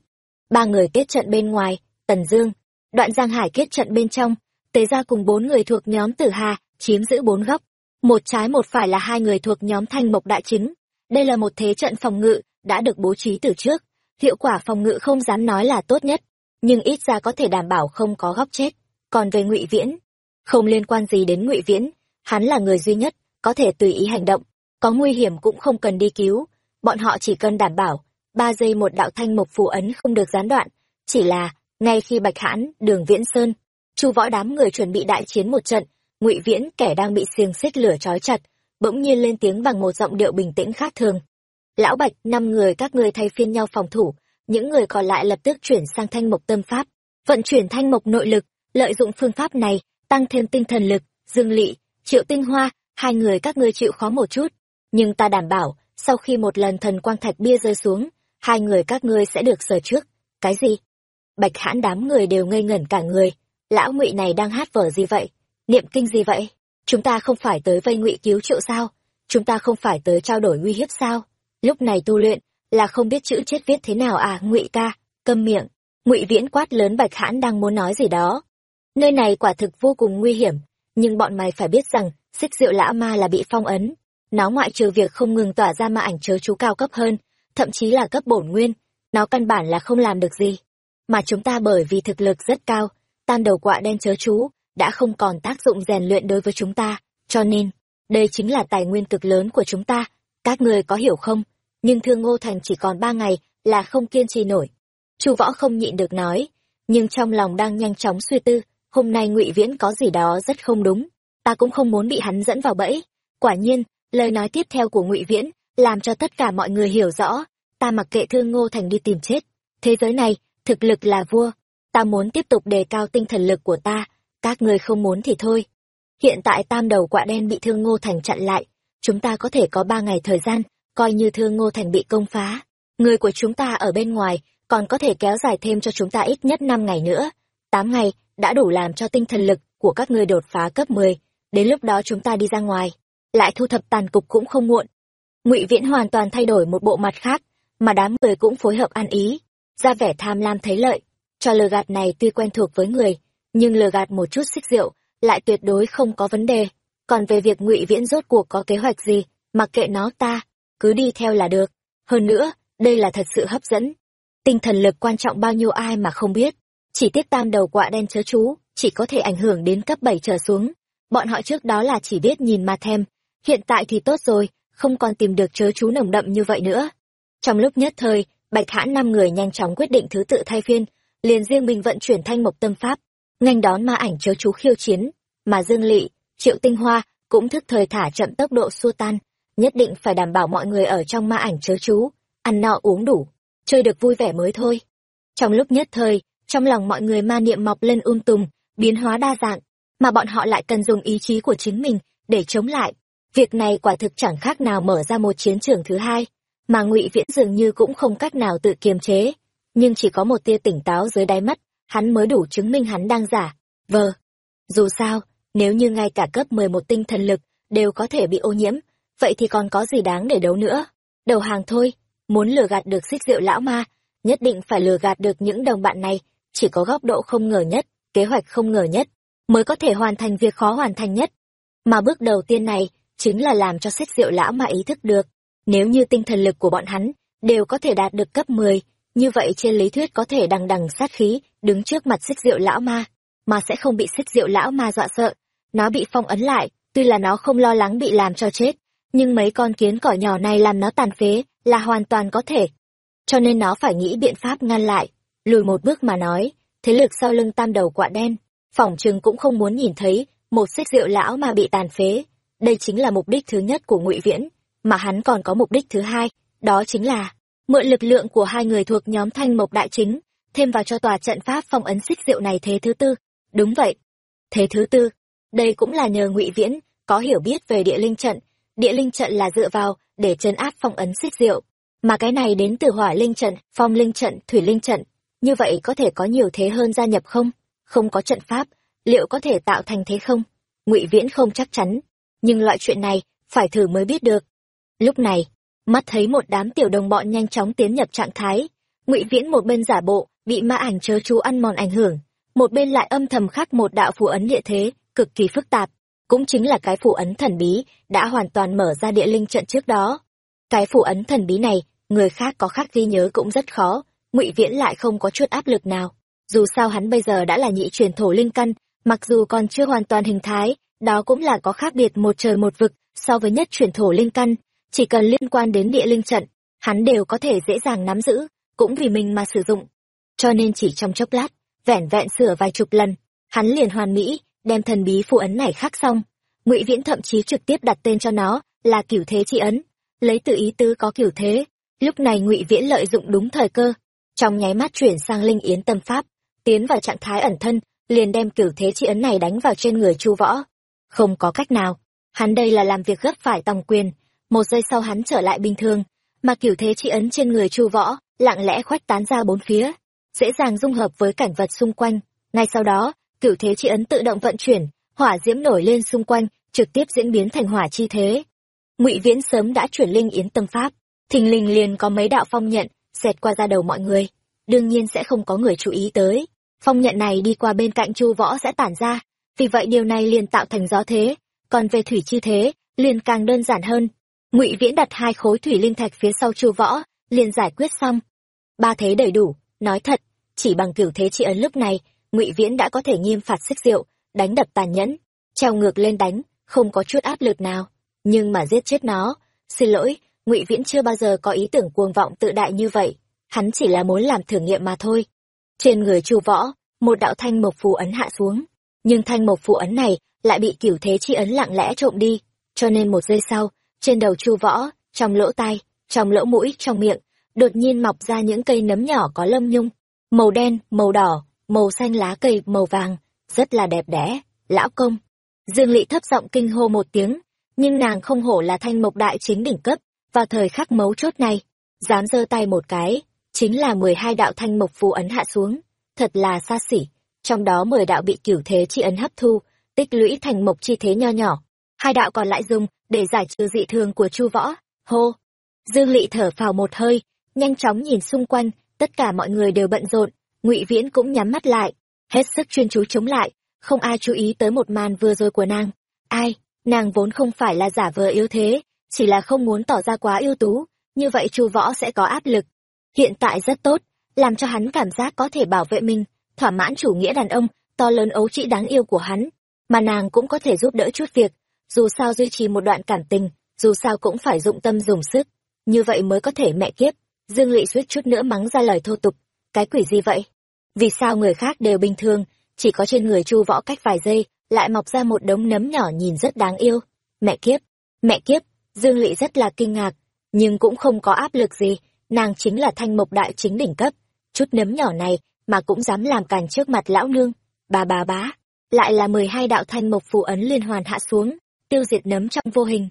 Ba người kết trận bên ngoài, Tần Dương, Đoạn Giang Hải kết trận bên trong, Tế ra cùng bốn người thuộc nhóm Tử Hà, chiếm giữ bốn góc. Một trái một phải là hai người thuộc nhóm Thanh Mộc Đại Chính. Đây là một thế trận phòng ngự đã được bố trí từ trước. Hiệu quả phòng ngự không dám nói là tốt nhất, nhưng ít ra có thể đảm bảo không có góc chết. Còn về Ngụy Viễn, không liên quan gì đến Ngụy Viễn, hắn là người duy nhất có thể tùy ý hành động, có nguy hiểm cũng không cần đi cứu, bọn họ chỉ cần đảm bảo ba giây một đạo thanh mộc phù ấn không được gián đoạn, chỉ là ngay khi Bạch Hãn, Đường Viễn Sơn, Chu Võ đám người chuẩn bị đại chiến một trận, Ngụy Viễn, kẻ đang bị xiềng xích lửa trói chặt, bỗng nhiên lên tiếng bằng một giọng điệu bình tĩnh khác thường. "Lão Bạch, năm người các ngươi thay phiên nhau phòng thủ, những người còn lại lập tức chuyển sang thanh mộc tâm pháp, vận chuyển thanh mộc nội lực, lợi dụng phương pháp này, tăng thêm tinh thần lực, Dương Lị, Triệu Tinh Hoa, hai người các ngươi chịu khó một chút, nhưng ta đảm bảo, sau khi một lần thần quang thạch bia rơi xuống, hai người các ngươi sẽ được sở trước. Cái gì? Bạch hãn đám người đều ngây ngẩn cả người. Lão ngụy này đang hát vở gì vậy? Niệm kinh gì vậy? Chúng ta không phải tới vây ngụy cứu triệu sao? Chúng ta không phải tới trao đổi uy hiếp sao? Lúc này tu luyện, là không biết chữ chết viết thế nào à ngụy ca, câm miệng. ngụy viễn quát lớn bạch hãn đang muốn nói gì đó. Nơi này quả thực vô cùng nguy hiểm, nhưng bọn mày phải biết rằng, xích rượu lã ma là bị phong ấn, nó ngoại trừ việc không ngừng tỏa ra ma ảnh chớ chú cao cấp hơn, thậm chí là cấp bổn nguyên, nó căn bản là không làm được gì. Mà chúng ta bởi vì thực lực rất cao, tan đầu quạ đen chớ chú, đã không còn tác dụng rèn luyện đối với chúng ta, cho nên, đây chính là tài nguyên cực lớn của chúng ta, các người có hiểu không? Nhưng thương ngô thành chỉ còn ba ngày là không kiên trì nổi. chu võ không nhịn được nói, nhưng trong lòng đang nhanh chóng suy tư, hôm nay ngụy Viễn có gì đó rất không đúng, ta cũng không muốn bị hắn dẫn vào bẫy. Quả nhiên, lời nói tiếp theo của ngụy viễn làm cho tất cả mọi người hiểu rõ ta mặc kệ thương ngô thành đi tìm chết thế giới này thực lực là vua ta muốn tiếp tục đề cao tinh thần lực của ta các ngươi không muốn thì thôi. Hiện tại tam đầu quạ đen bị thương ngô thành chặn lại. Chúng ta có thể có ba ngày thời gian, coi như thương ngô thành bị công phá. Người của chúng ta ở bên ngoài, còn có thể kéo dài thêm cho chúng ta ít nhất năm ngày nữa. Tám ngày đã đủ làm cho tinh thần lực của các ngươi đột phá cấp mười. Đến lúc đó chúng ta đi ra ngoài. Lại thu thập tàn cục cũng không muộn. Ngụy viễn hoàn toàn thay đổi một bộ mặt khác, mà đám người cũng phối hợp ăn ý. Ra vẻ tham lam thấy lợi. Cho lừa gạt này tuy quen thuộc với người nhưng lừa gạt một chút xích rượu lại tuyệt đối không có vấn đề. Còn về việc ngụy viễn rốt cuộc có kế hoạch gì mặc kệ nó ta cứ đi theo là được. Hơn nữa đây là thật sự hấp dẫn. Tinh thần lực quan trọng bao nhiêu ai mà không biết. Chỉ tiếc tam đầu quạ đen chớ chú chỉ có thể ảnh hưởng đến cấp bảy trở xuống. Bọn họ trước đó là chỉ biết nhìn mà thèm, hiện tại thì tốt rồi, không còn tìm được chớ chú nồng đậm như vậy nữa. Trong lúc nhất thời, Bạch Hãn năm người nhanh chóng quyết định thứ tự thay phiên, liền riêng mình vận chuyển thanh mộc tâm pháp, nghênh đón ma ảnh chớ chú khiêu chiến, mà Dương Lị, Triệu Tinh Hoa cũng thức thời thả chậm tốc độ xua tan, nhất định phải đảm bảo mọi người ở trong ma ảnh chớ chú, ăn no uống đủ, chơi được vui vẻ mới thôi. Trong lúc nhất thời, trong lòng mọi người ma niệm mọc lên um tùm, biến hóa đa dạng, mà bọn họ lại cần dùng ý chí của chính mình để chống lại. Việc này quả thực chẳng khác nào mở ra một chiến trường thứ hai, mà Ngụy Viễn dường như cũng không cách nào tự kiềm chế, nhưng chỉ có một tia tỉnh táo dưới đáy mắt, hắn mới đủ chứng minh hắn đang giả. Vờ. Dù sao, nếu như ngay cả cấp 11 tinh thần lực đều có thể bị ô nhiễm, vậy thì còn có gì đáng để đấu nữa. Đầu hàng thôi, muốn lừa gạt được xích rượu lão ma, nhất định phải lừa gạt được những đồng bạn này, chỉ có góc độ không ngờ nhất, kế hoạch không ngờ nhất, mới có thể hoàn thành việc khó hoàn thành nhất. Mà bước đầu tiên này, chính là làm cho xích rượu lão ma ý thức được, nếu như tinh thần lực của bọn hắn đều có thể đạt được cấp 10, như vậy trên lý thuyết có thể đằng đằng sát khí, đứng trước mặt xích rượu lão ma, mà sẽ không bị xích rượu lão ma dọa sợ. Nó bị phong ấn lại, tuy là nó không lo lắng bị làm cho chết, nhưng mấy con kiến cỏ nhỏ này làm nó tàn phế là hoàn toàn có thể. Cho nên nó phải nghĩ biện pháp ngăn lại, lùi một bước mà nói, thế lực sau lưng tam đầu quạ đen, phỏng chừng cũng không muốn nhìn thấy một xích rượu lão mà bị tàn phế. Đây chính là mục đích thứ nhất của ngụy Viễn, mà hắn còn có mục đích thứ hai, đó chính là mượn lực lượng của hai người thuộc nhóm thanh mộc đại chính, thêm vào cho tòa trận pháp phong ấn xích rượu này thế thứ tư. Đúng vậy. Thế thứ tư, đây cũng là nhờ ngụy Viễn có hiểu biết về địa linh trận, địa linh trận là dựa vào để chấn áp phong ấn xích rượu mà cái này đến từ hỏa linh trận phong linh trận thủy linh trận. Như vậy có thể có nhiều thế hơn gia nhập không? Không có trận pháp liệu có thể tạo thành thế không? Ngụy viễn không chắc chắn nhưng loại chuyện này phải thử mới biết được. Lúc này mắt thấy một đám tiểu đồng bọn nhanh chóng tiến nhập trạng thái. Ngụy viễn một bên giả bộ, bị ma ảnh chớ chú ăn mòn ảnh hưởng. Một bên lại âm thầm khắc một đạo phù ấn địa thế, cực kỳ phức tạp. Cũng chính là cái phù ấn thần bí, đã hoàn toàn mở ra địa linh trận trước đó. Cái phù ấn thần bí này, người khác có khắc ghi nhớ cũng rất khó. Ngụy viễn lại không có chút áp lực nào. Dù sao hắn bây giờ đã là nhị truyền thổ linh căn, mặc dù còn chưa hoàn toàn hình thái, đó cũng là có khác biệt một trời một vực so với nhất truyền thổ linh căn chỉ cần liên quan đến địa linh trận, hắn đều có thể dễ dàng nắm giữ, cũng vì mình mà sử dụng. Cho nên chỉ trong chốc lát, vẻn vẹn sửa vài chục lần, hắn liền hoàn mỹ, đem thần bí phù ấn này khắc xong. Ngụy viễn thậm chí trực tiếp đặt tên cho nó là cửu thế tri ấn, lấy từ ý tứ có cửu thế. Lúc này ngụy viễn lợi dụng đúng thời cơ, trong nháy mắt chuyển sang linh yến tâm pháp, tiến vào trạng thái ẩn thân, liền đem cửu thế tri ấn này đánh vào trên người chu võ. Không có cách nào, hắn đây là làm việc gấp phải tòng quyền một giây sau hắn trở lại bình thường, mà cửu thế tri ấn trên người chu võ lặng lẽ khoách tán ra bốn phía, dễ dàng dung hợp với cảnh vật xung quanh. Ngay sau đó cửu thế chi ấn tự động vận chuyển, hỏa diễm nổi lên xung quanh, trực tiếp diễn biến thành hỏa chi thế. Ngụy viễn sớm đã chuyển linh yến tâm pháp, thình lình liền có mấy đạo phong nhận xẹt qua ra đầu mọi người. Đương nhiên sẽ không có người chú ý tới. Phong nhận này đi qua bên cạnh chu võ sẽ tản ra, vì vậy điều này liền tạo thành gió thế, còn về thủy chi thế, liền càng đơn giản hơn ngụy viễn đặt hai khối thủy linh thạch phía sau chu võ, liền giải quyết xong. Ba thế đầy đủ, nói thật, chỉ bằng cửu thế chi ấn lúc này, ngụy viễn đã có thể nghiêm phạt xích diệu, đánh đập tàn nhẫn, treo ngược lên đánh, không có chút áp lực nào. Nhưng mà giết chết nó, xin lỗi, ngụy viễn chưa bao giờ có ý tưởng cuồng vọng tự đại như vậy. Hắn chỉ là muốn làm thử nghiệm mà thôi. Trên người chu võ, một đạo thanh mộc phù ấn hạ xuống. Nhưng thanh mộc phù ấn này lại bị cửu thế chi ấn lặng lẽ trộm đi. Cho nên một giây sau trên đầu chu võ trong lỗ tai trong lỗ mũi trong miệng đột nhiên mọc ra những cây nấm nhỏ có lâm nhung. Màu đen màu đỏ màu xanh lá cây màu vàng, rất là đẹp đẽ, lão công. Dương Lị thấp giọng kinh hô một tiếng, nhưng nàng không hổ là thanh mộc đại chính đỉnh cấp, vào thời khắc mấu chốt này, dám giơ tay một cái, chính là mười hai đạo thanh mộc phù ấn hạ xuống, thật là xa xỉ, trong đó mười đạo bị cửu thế chi ấn hấp thu, tích lũy thành mộc chi thế nho nhỏ, hai đạo còn lại dùng để giải trừ dị thường của Chu Võ. Hô. Dương Lị thở phào một hơi, nhanh chóng nhìn xung quanh, tất cả mọi người đều bận rộn, ngụy viễn cũng nhắm mắt lại hết sức chuyên chú chống lại không ai chú ý tới một màn vừa rồi của nàng ai nàng vốn không phải là giả vờ yếu thế chỉ là không muốn tỏ ra quá ưu tú như vậy chu võ sẽ có áp lực hiện tại rất tốt làm cho hắn cảm giác có thể bảo vệ mình thỏa mãn chủ nghĩa đàn ông to lớn ấu trĩ đáng yêu của hắn, mà nàng cũng có thể giúp đỡ chút việc, dù sao duy trì một đoạn cảm tình, dù sao cũng phải dụng tâm dùng sức, như vậy mới có thể mẹ kiếp. Dương Lị suýt chút nữa mắng ra lời thô tục, cái quỷ gì vậy? Vì sao người khác đều bình thường, chỉ có trên người Chu Võ cách vài giây, lại mọc ra một đống nấm nhỏ nhìn rất đáng yêu. Mẹ kiếp, mẹ kiếp, Dương Lị rất là kinh ngạc, nhưng cũng không có áp lực gì, nàng chính là thanh mộc đại chính đỉnh cấp, chút nấm nhỏ này mà cũng dám làm càn trước mặt lão nương. Bà bà bá, lại là mười hai đạo thanh mộc phù ấn liên hoàn hạ xuống, tiêu diệt nấm trong vô hình.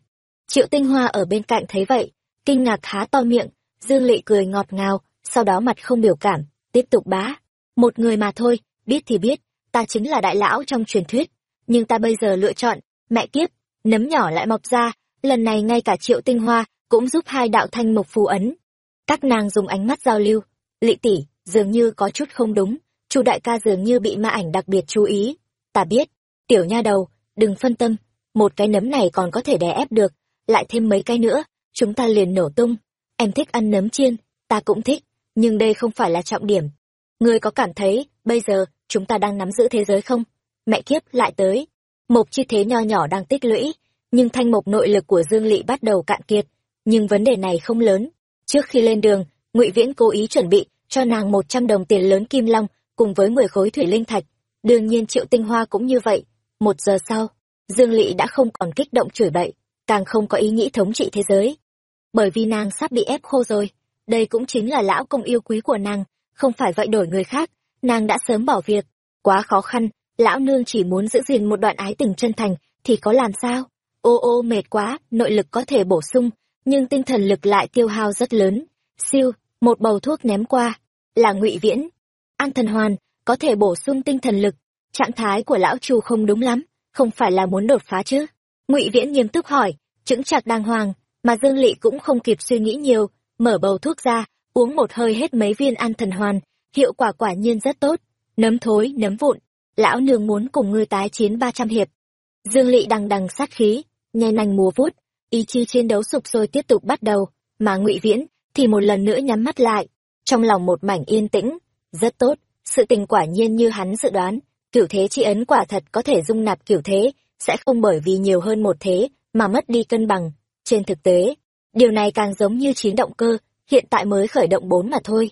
Triệu Tinh Hoa ở bên cạnh thấy vậy, kinh ngạc há to miệng, Dương Lệ cười ngọt ngào, sau đó mặt không biểu cảm, tiếp tục bá. Một người mà thôi, biết thì biết, ta chính là đại lão trong truyền thuyết, nhưng ta bây giờ lựa chọn, mẹ kiếp, nấm nhỏ lại mọc ra, lần này ngay cả Triệu Tinh Hoa cũng giúp hai đạo thanh mộc phù ấn. Các nàng dùng ánh mắt giao lưu, lị tỷ, dường như có chút không đúng, chu đại ca dường như bị ma ảnh đặc biệt chú ý. Ta biết, tiểu nha đầu, đừng phân tâm, một cái nấm này còn có thể đè ép được, lại thêm mấy cái nữa, chúng ta liền nổ tung. Em thích ăn nấm chiên, ta cũng thích, nhưng đây không phải là trọng điểm. Ngươi có cảm thấy, bây giờ, chúng ta đang nắm giữ thế giới không? Mẹ kiếp lại tới. Mộc chi thế nho nhỏ đang tích lũy, nhưng thanh mộc nội lực của Dương Lị bắt đầu cạn kiệt. Nhưng vấn đề này không lớn. Trước khi lên đường, ngụy Viễn cố ý chuẩn bị cho nàng một trăm đồng tiền lớn kim long cùng với mười khối thủy linh thạch. Đương nhiên Triệu Tinh Hoa cũng như vậy. Một giờ sau, Dương Lệ đã không còn kích động chửi bậy, càng không có ý nghĩ thống trị thế giới. Bởi vì nàng sắp bị ép khô rồi, đây cũng chính là lão công yêu quý của nàng, không phải vậy đổi người khác, nàng đã sớm bỏ việc. Quá khó khăn, lão nương chỉ muốn giữ gìn một đoạn ái tình chân thành, thì có làm sao? Ô ô mệt quá, nội lực có thể bổ sung, nhưng tinh thần lực lại tiêu hao rất lớn. Siêu, một bầu thuốc ném qua, là ngụy Viễn. An thần hoàn, có thể bổ sung tinh thần lực, trạng thái của lão chu không đúng lắm không phải là muốn đột phá chứ? Ngụy viễn nghiêm túc hỏi, chững chạc đàng hoàng, mà dương lỵ cũng không kịp suy nghĩ nhiều, mở bầu thuốc ra, uống một hơi hết mấy viên an thần hoàn, hiệu quả quả nhiên rất tốt, nấm thối, nấm vụn, lão nương muốn cùng ngươi tái chiến ba trăm hiệp. Dương lỵ đằng đằng sát khí, nhe nành múa vút ý chí chiến đấu sụp sôi tiếp tục bắt đầu, mà ngụy viễn thì một lần nữa nhắm mắt lại, trong lòng một mảnh yên tĩnh, rất tốt, sự tình quả nhiên như hắn dự đoán Cửu thế chi ấn quả thật có thể dung nạp cửu thế, sẽ không bởi vì nhiều hơn một thế mà mất đi cân bằng. Trên thực tế, điều này càng giống như chín động cơ, hiện tại mới khởi động bốn mà thôi.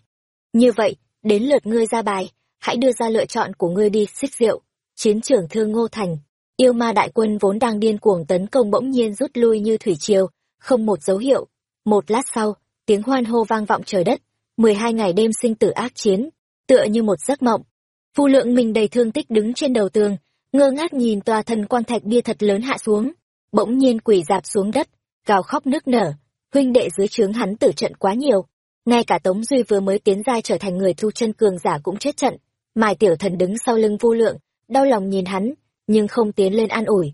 Như vậy, đến lượt ngươi ra bài, hãy đưa ra lựa chọn của ngươi đi xích rượu. Chiến trường thương Ngô Thành, yêu ma đại quân vốn đang điên cuồng tấn công bỗng nhiên rút lui như thủy triều, không một dấu hiệu. Một lát sau, tiếng hoan hô vang vọng trời đất, mười hai ngày đêm sinh tử ác chiến, tựa như một giấc mộng, Phu lượng mình đầy thương tích đứng trên đầu tường, ngơ ngác nhìn tòa thần quan thạch bia thật lớn hạ xuống. Bỗng nhiên quỷ dạp xuống đất, gào khóc nước nở, huynh đệ dưới trướng hắn tử trận quá nhiều. Ngay cả Tống Duy vừa mới tiến giai trở thành người thu chân cường giả cũng chết trận. Mai tiểu thần đứng sau lưng Vu lượng, đau lòng nhìn hắn, nhưng không tiến lên an ủi.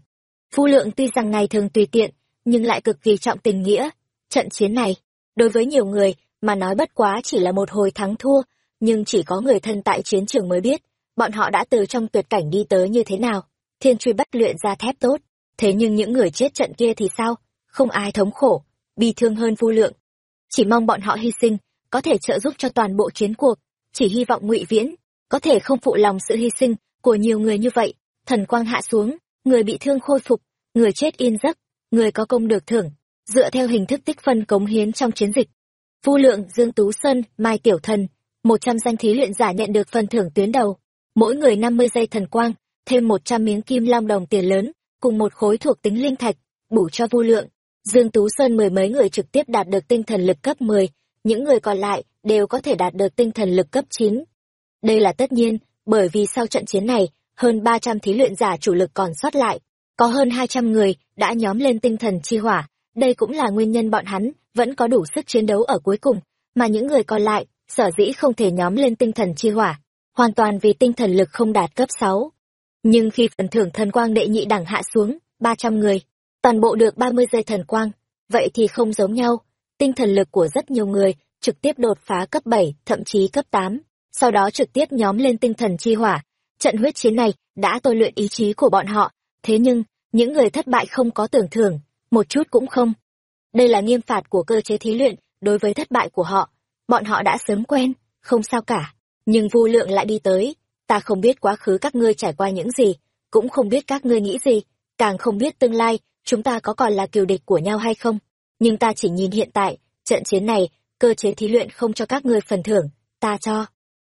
Phu lượng tuy rằng ngày thường tùy tiện, nhưng lại cực kỳ trọng tình nghĩa. Trận chiến này, đối với nhiều người, mà nói bất quá chỉ là một hồi thắng thua, nhưng chỉ có người thân tại chiến trường mới biết, bọn họ đã từ trong tuyệt cảnh đi tới như thế nào. Thiên truy bắt luyện ra thép tốt, thế nhưng những người chết trận kia thì sao? Không ai thống khổ, bi thương hơn vô lượng. Chỉ mong bọn họ hy sinh, có thể trợ giúp cho toàn bộ chiến cuộc, chỉ hy vọng ngụy Viễn có thể không phụ lòng sự hy sinh của nhiều người như vậy. Thần quang hạ xuống, người bị thương khôi phục, người chết yên giấc, người có công được thưởng, dựa theo hình thức tích phân cống hiến trong chiến dịch. Vu lượng, Dương Tú Sơn, Mai Tiểu Thần, một trăm danh thí luyện giả nhận được phần thưởng tuyến đầu mỗi người năm mươi giây thần quang, thêm một trăm miếng kim long đồng tiền lớn, cùng một khối thuộc tính linh thạch, bủ cho vô lượng. Dương Tú Sơn mười mấy người trực tiếp đạt được tinh thần lực cấp 10, những người còn lại đều có thể đạt được tinh thần lực cấp 9. Đây là tất nhiên, bởi vì sau trận chiến này, hơn 300 thí luyện giả chủ lực còn sót lại, có hơn 200 người đã nhóm lên tinh thần chi hỏa, đây cũng là nguyên nhân bọn hắn vẫn có đủ sức chiến đấu ở cuối cùng, mà những người còn lại, sở dĩ không thể nhóm lên tinh thần chi hỏa, hoàn toàn vì tinh thần lực không đạt cấp 6. Nhưng khi phần thưởng thần quang đệ nhị đẳng hạ xuống, 300 người, toàn bộ được 30 giây thần quang, vậy thì không giống nhau. Tinh thần lực của rất nhiều người trực tiếp đột phá cấp 7, thậm chí cấp 8, sau đó trực tiếp nhóm lên tinh thần chi hỏa. Trận huyết chiến này đã tôi luyện ý chí của bọn họ, thế nhưng, những người thất bại không có tưởng thưởng, một chút cũng không. Đây là nghiêm phạt của cơ chế thí luyện đối với thất bại của họ. Bọn họ đã sớm quen, không sao cả nhưng vu lượng lại đi tới ta không biết quá khứ các ngươi trải qua những gì, cũng không biết các ngươi nghĩ gì, càng không biết tương lai, chúng ta có còn là kiều địch của nhau hay không. Nhưng ta chỉ nhìn hiện tại, trận chiến này, cơ chế thí luyện không cho các ngươi phần thưởng, ta cho.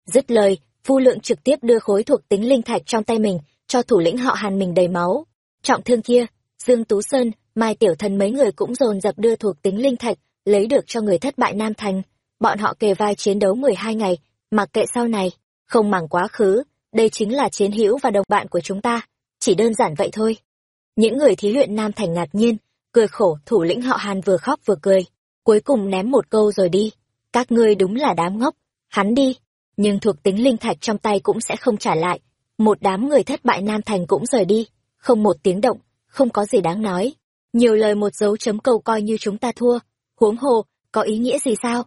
Dứt lời, Vu Lượng trực tiếp đưa khối thuộc tính linh thạch trong tay mình cho thủ lĩnh họ Hàn mình đầy máu. Trọng thương kia, Dương Tú Sơn, Mai Tiểu Thần mấy người cũng dồn dập đưa thuộc tính linh thạch, lấy được cho người thất bại Nam Thành. Bọn họ kề vai chiến đấu 12 ngày, mặc kệ sau này, không màng quá khứ, đây chính là chiến hữu và đồng bạn của chúng ta, chỉ đơn giản vậy thôi. Những người thí luyện Nam Thành ngạc nhiên, cười khổ, thủ lĩnh họ Hàn vừa khóc vừa cười, cuối cùng ném một câu rồi đi. Các ngươi đúng là đám ngốc, hắn đi, nhưng thuộc tính linh thạch trong tay cũng sẽ không trả lại. Một đám người thất bại Nam Thành cũng rời đi, không một tiếng động, không có gì đáng nói. Nhiều lời một dấu chấm câu coi như chúng ta thua, huống hồ, có ý nghĩa gì sao?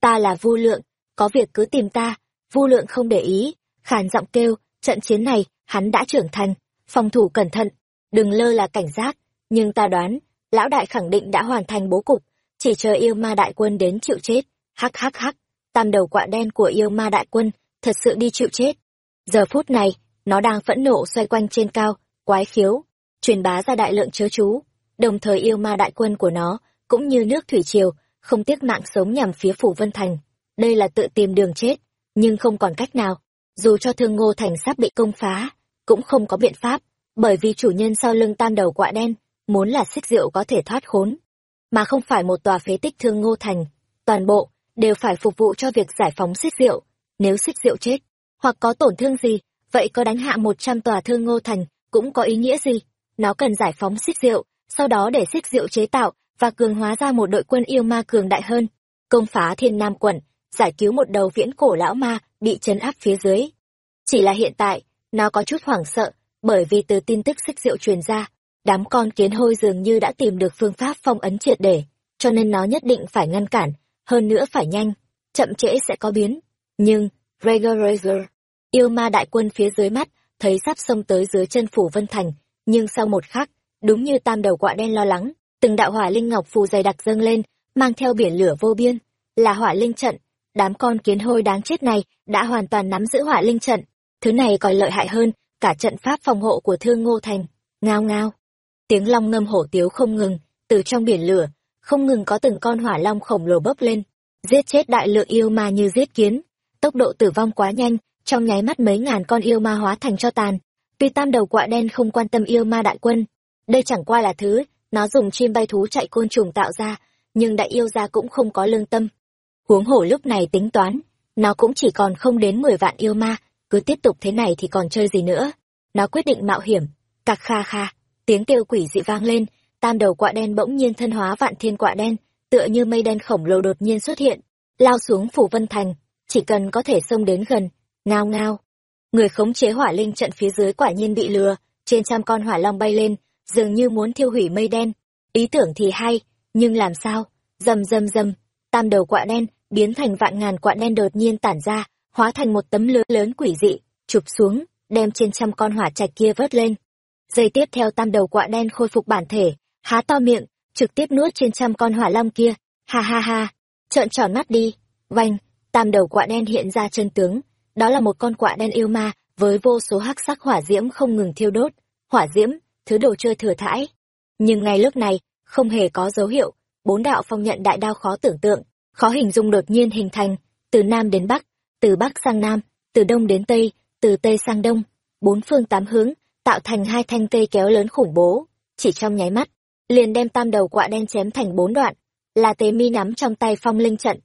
Ta là Vu Lượng, có việc cứ tìm ta, Vu Lượng không để ý, khàn giọng kêu, trận chiến này, hắn đã trưởng thành, phòng thủ cẩn thận, đừng lơ là cảnh giác, nhưng ta đoán, lão đại khẳng định đã hoàn thành bố cục, chỉ chờ yêu ma đại quân đến chịu chết, hắc hắc hắc, tam đầu quạ đen của yêu ma đại quân, thật sự đi chịu chết. Giờ phút này, nó đang phẫn nộ xoay quanh trên cao, quái khiếu, truyền bá ra đại lượng chớ chú, đồng thời yêu ma đại quân của nó, cũng như nước thủy triều, không tiếc mạng sống nhằm phía phủ Vân Thành. Đây là tự tìm đường chết, nhưng không còn cách nào. Dù cho thương ngô thành sắp bị công phá, cũng không có biện pháp, bởi vì chủ nhân sau lưng tam đầu quạ đen, muốn là xích diệu có thể thoát khốn. Mà không phải một tòa phế tích thương ngô thành, toàn bộ, đều phải phục vụ cho việc giải phóng xích diệu. Nếu xích diệu chết, hoặc có tổn thương gì, vậy có đánh hạ một trăm tòa thương ngô thành, cũng có ý nghĩa gì? Nó cần giải phóng xích diệu, sau đó để xích diệu chế tạo và cường hóa ra một đội quân yêu ma cường đại hơn, công phá thiên nam quận, giải cứu một đầu viễn cổ lão ma bị chấn áp phía dưới. Chỉ là hiện tại, nó có chút hoảng sợ, bởi vì từ tin tức xích diệu truyền ra, đám con kiến hôi dường như đã tìm được phương pháp phong ấn triệt để, cho nên nó nhất định phải ngăn cản, hơn nữa phải nhanh, chậm trễ sẽ có biến. Nhưng, Regulator, yêu ma đại quân phía dưới mắt, thấy sắp xông tới dưới chân phủ Vân Thành, nhưng sau một khắc, đúng như tam đầu quạ đen lo lắng, từng đạo hỏa linh ngọc phù dày đặc dâng lên, mang theo biển lửa vô biên, là hỏa linh trận, đám con kiến hôi đáng chết này đã hoàn toàn nắm giữ hỏa linh trận, thứ này còn lợi hại hơn cả trận pháp phòng hộ của Thương Ngô Thành. Ngao ngao. Tiếng long ngâm hổ tiếu không ngừng, từ trong biển lửa, không ngừng có từng con hỏa long khổng lồ bốc lên, giết chết đại lượng yêu ma như giết kiến. Tốc độ tử vong quá nhanh, trong nháy mắt mấy ngàn con yêu ma hóa thành cho tàn. Tuy tam đầu quạ đen không quan tâm yêu ma đại quân, đây chẳng qua là thứ nó dùng chim bay thú chạy côn trùng tạo ra, nhưng đại yêu gia cũng không có lương tâm. Huống hổ lúc này tính toán, nó cũng chỉ còn không đến mười vạn yêu ma, cứ tiếp tục thế này thì còn chơi gì nữa. Nó quyết định mạo hiểm, cặc kha kha, tiếng kêu quỷ dị vang lên, tam đầu quạ đen bỗng nhiên thân hóa vạn thiên quạ đen, tựa như mây đen khổng lồ đột nhiên xuất hiện, lao xuống phủ vân thành, chỉ cần có thể xông đến gần, ngao ngao. Người khống chế hỏa linh trận phía dưới quả nhiên bị lừa, trên trăm con hỏa long bay lên, dường như muốn thiêu hủy mây đen. Ý tưởng thì hay, nhưng làm sao? Dầm dầm dầm, tam đầu quạ đen biến thành vạn ngàn quạ đen đột nhiên tản ra, hóa thành một tấm lưới lớn quỷ dị, chụp xuống, đem trên trăm con hỏa trạch kia vớt lên. Giây tiếp theo tam đầu quạ đen khôi phục bản thể, há to miệng, trực tiếp nuốt trên trăm con hỏa long kia. Ha ha ha, trợn tròn mắt đi. Vành, tam đầu quạ đen hiện ra chân tướng, đó là một con quạ đen yêu ma với vô số hắc sắc hỏa diễm không ngừng thiêu đốt. Hỏa diễm, thứ đồ chơi thừa thãi. Nhưng ngay lúc này, không hề có dấu hiệu, bốn đạo phong nhận đại đao khó tưởng tượng, khó hình dung đột nhiên hình thành, từ nam đến bắc, từ bắc sang nam, từ đông đến tây, từ tây sang đông, bốn phương tám hướng, tạo thành hai thanh cây kéo lớn khủng bố, chỉ trong nháy mắt, liền đem tam đầu quạ đen chém thành bốn đoạn, là tế mi nắm trong tay phong linh trận.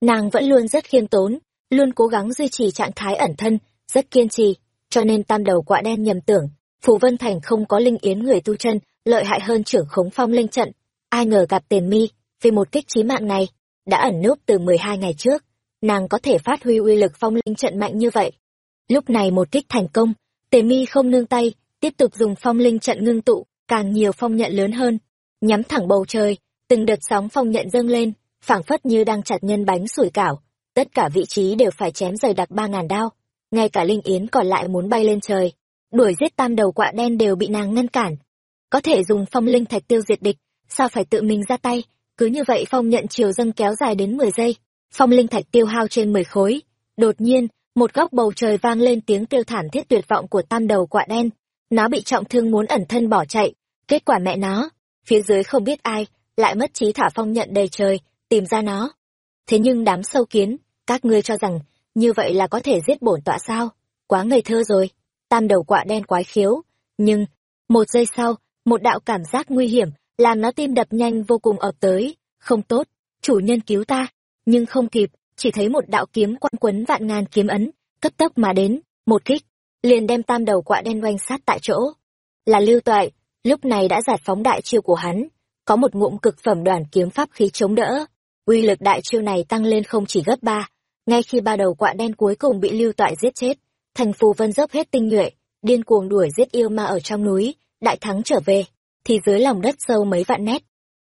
Nàng vẫn luôn rất khiêm tốn, luôn cố gắng duy trì trạng thái ẩn thân, rất kiên trì, cho nên tam đầu quạ đen nhầm tưởng, Phù Vân Thành không có linh yến người tu chân, lợi hại hơn trưởng khống phong linh trận. Ai ngờ gặp tiền mi, vì một kích trí mạng này, đã ẩn núp từ 12 ngày trước, nàng có thể phát huy uy lực phong linh trận mạnh như vậy. Lúc này một kích thành công, tề mi không nương tay, tiếp tục dùng phong linh trận ngưng tụ, càng nhiều phong nhận lớn hơn, nhắm thẳng bầu trời, từng đợt sóng phong nhận dâng lên, phảng phất như đang chặt nhân bánh sủi cảo, tất cả vị trí đều phải chém rời đặc ba ngàn đao, ngay cả linh yến còn lại muốn bay lên trời, đuổi giết tam đầu quạ đen đều bị nàng ngăn cản. Có thể dùng phong linh thạch tiêu diệt địch, sao phải tự mình ra tay, cứ như vậy phong nhận chiều dâng kéo dài đến 10 giây, phong linh thạch tiêu hao trên 10 khối. Đột nhiên, một góc bầu trời vang lên tiếng kêu thảm thiết tuyệt vọng của tam đầu quạ đen. Nó bị trọng thương muốn ẩn thân bỏ chạy. Kết quả mẹ nó phía dưới không biết ai lại mất trí thả phong nhận đầy trời tìm ra nó. Thế nhưng đám sâu kiến các ngươi cho rằng như vậy là có thể giết bổn tọa sao? Quá ngây thơ rồi tam đầu quạ đen quái khiếu. Nhưng, một giây sau, một đạo cảm giác nguy hiểm làm nó tim đập nhanh vô cùng ập tới. Không tốt, chủ nhân cứu ta. Nhưng không kịp, chỉ thấy một đạo kiếm quăng quấn vạn ngàn kiếm ấn, cấp tốc mà đến, một kích, liền đem tam đầu quạ đen oanh sát tại chỗ. Là lưu toại, lúc này đã giải phóng đại chiêu của hắn, có một ngụm cực phẩm đoàn kiếm pháp khí chống đỡ. Uy lực đại chiêu này tăng lên không chỉ gấp ba, ngay khi ba đầu quạ đen cuối cùng bị lưu toại giết chết thành phù vân dốc hết tinh nhuệ, điên cuồng đuổi giết yêu ma ở trong núi, đại thắng trở về, thì dưới lòng đất sâu mấy vạn mét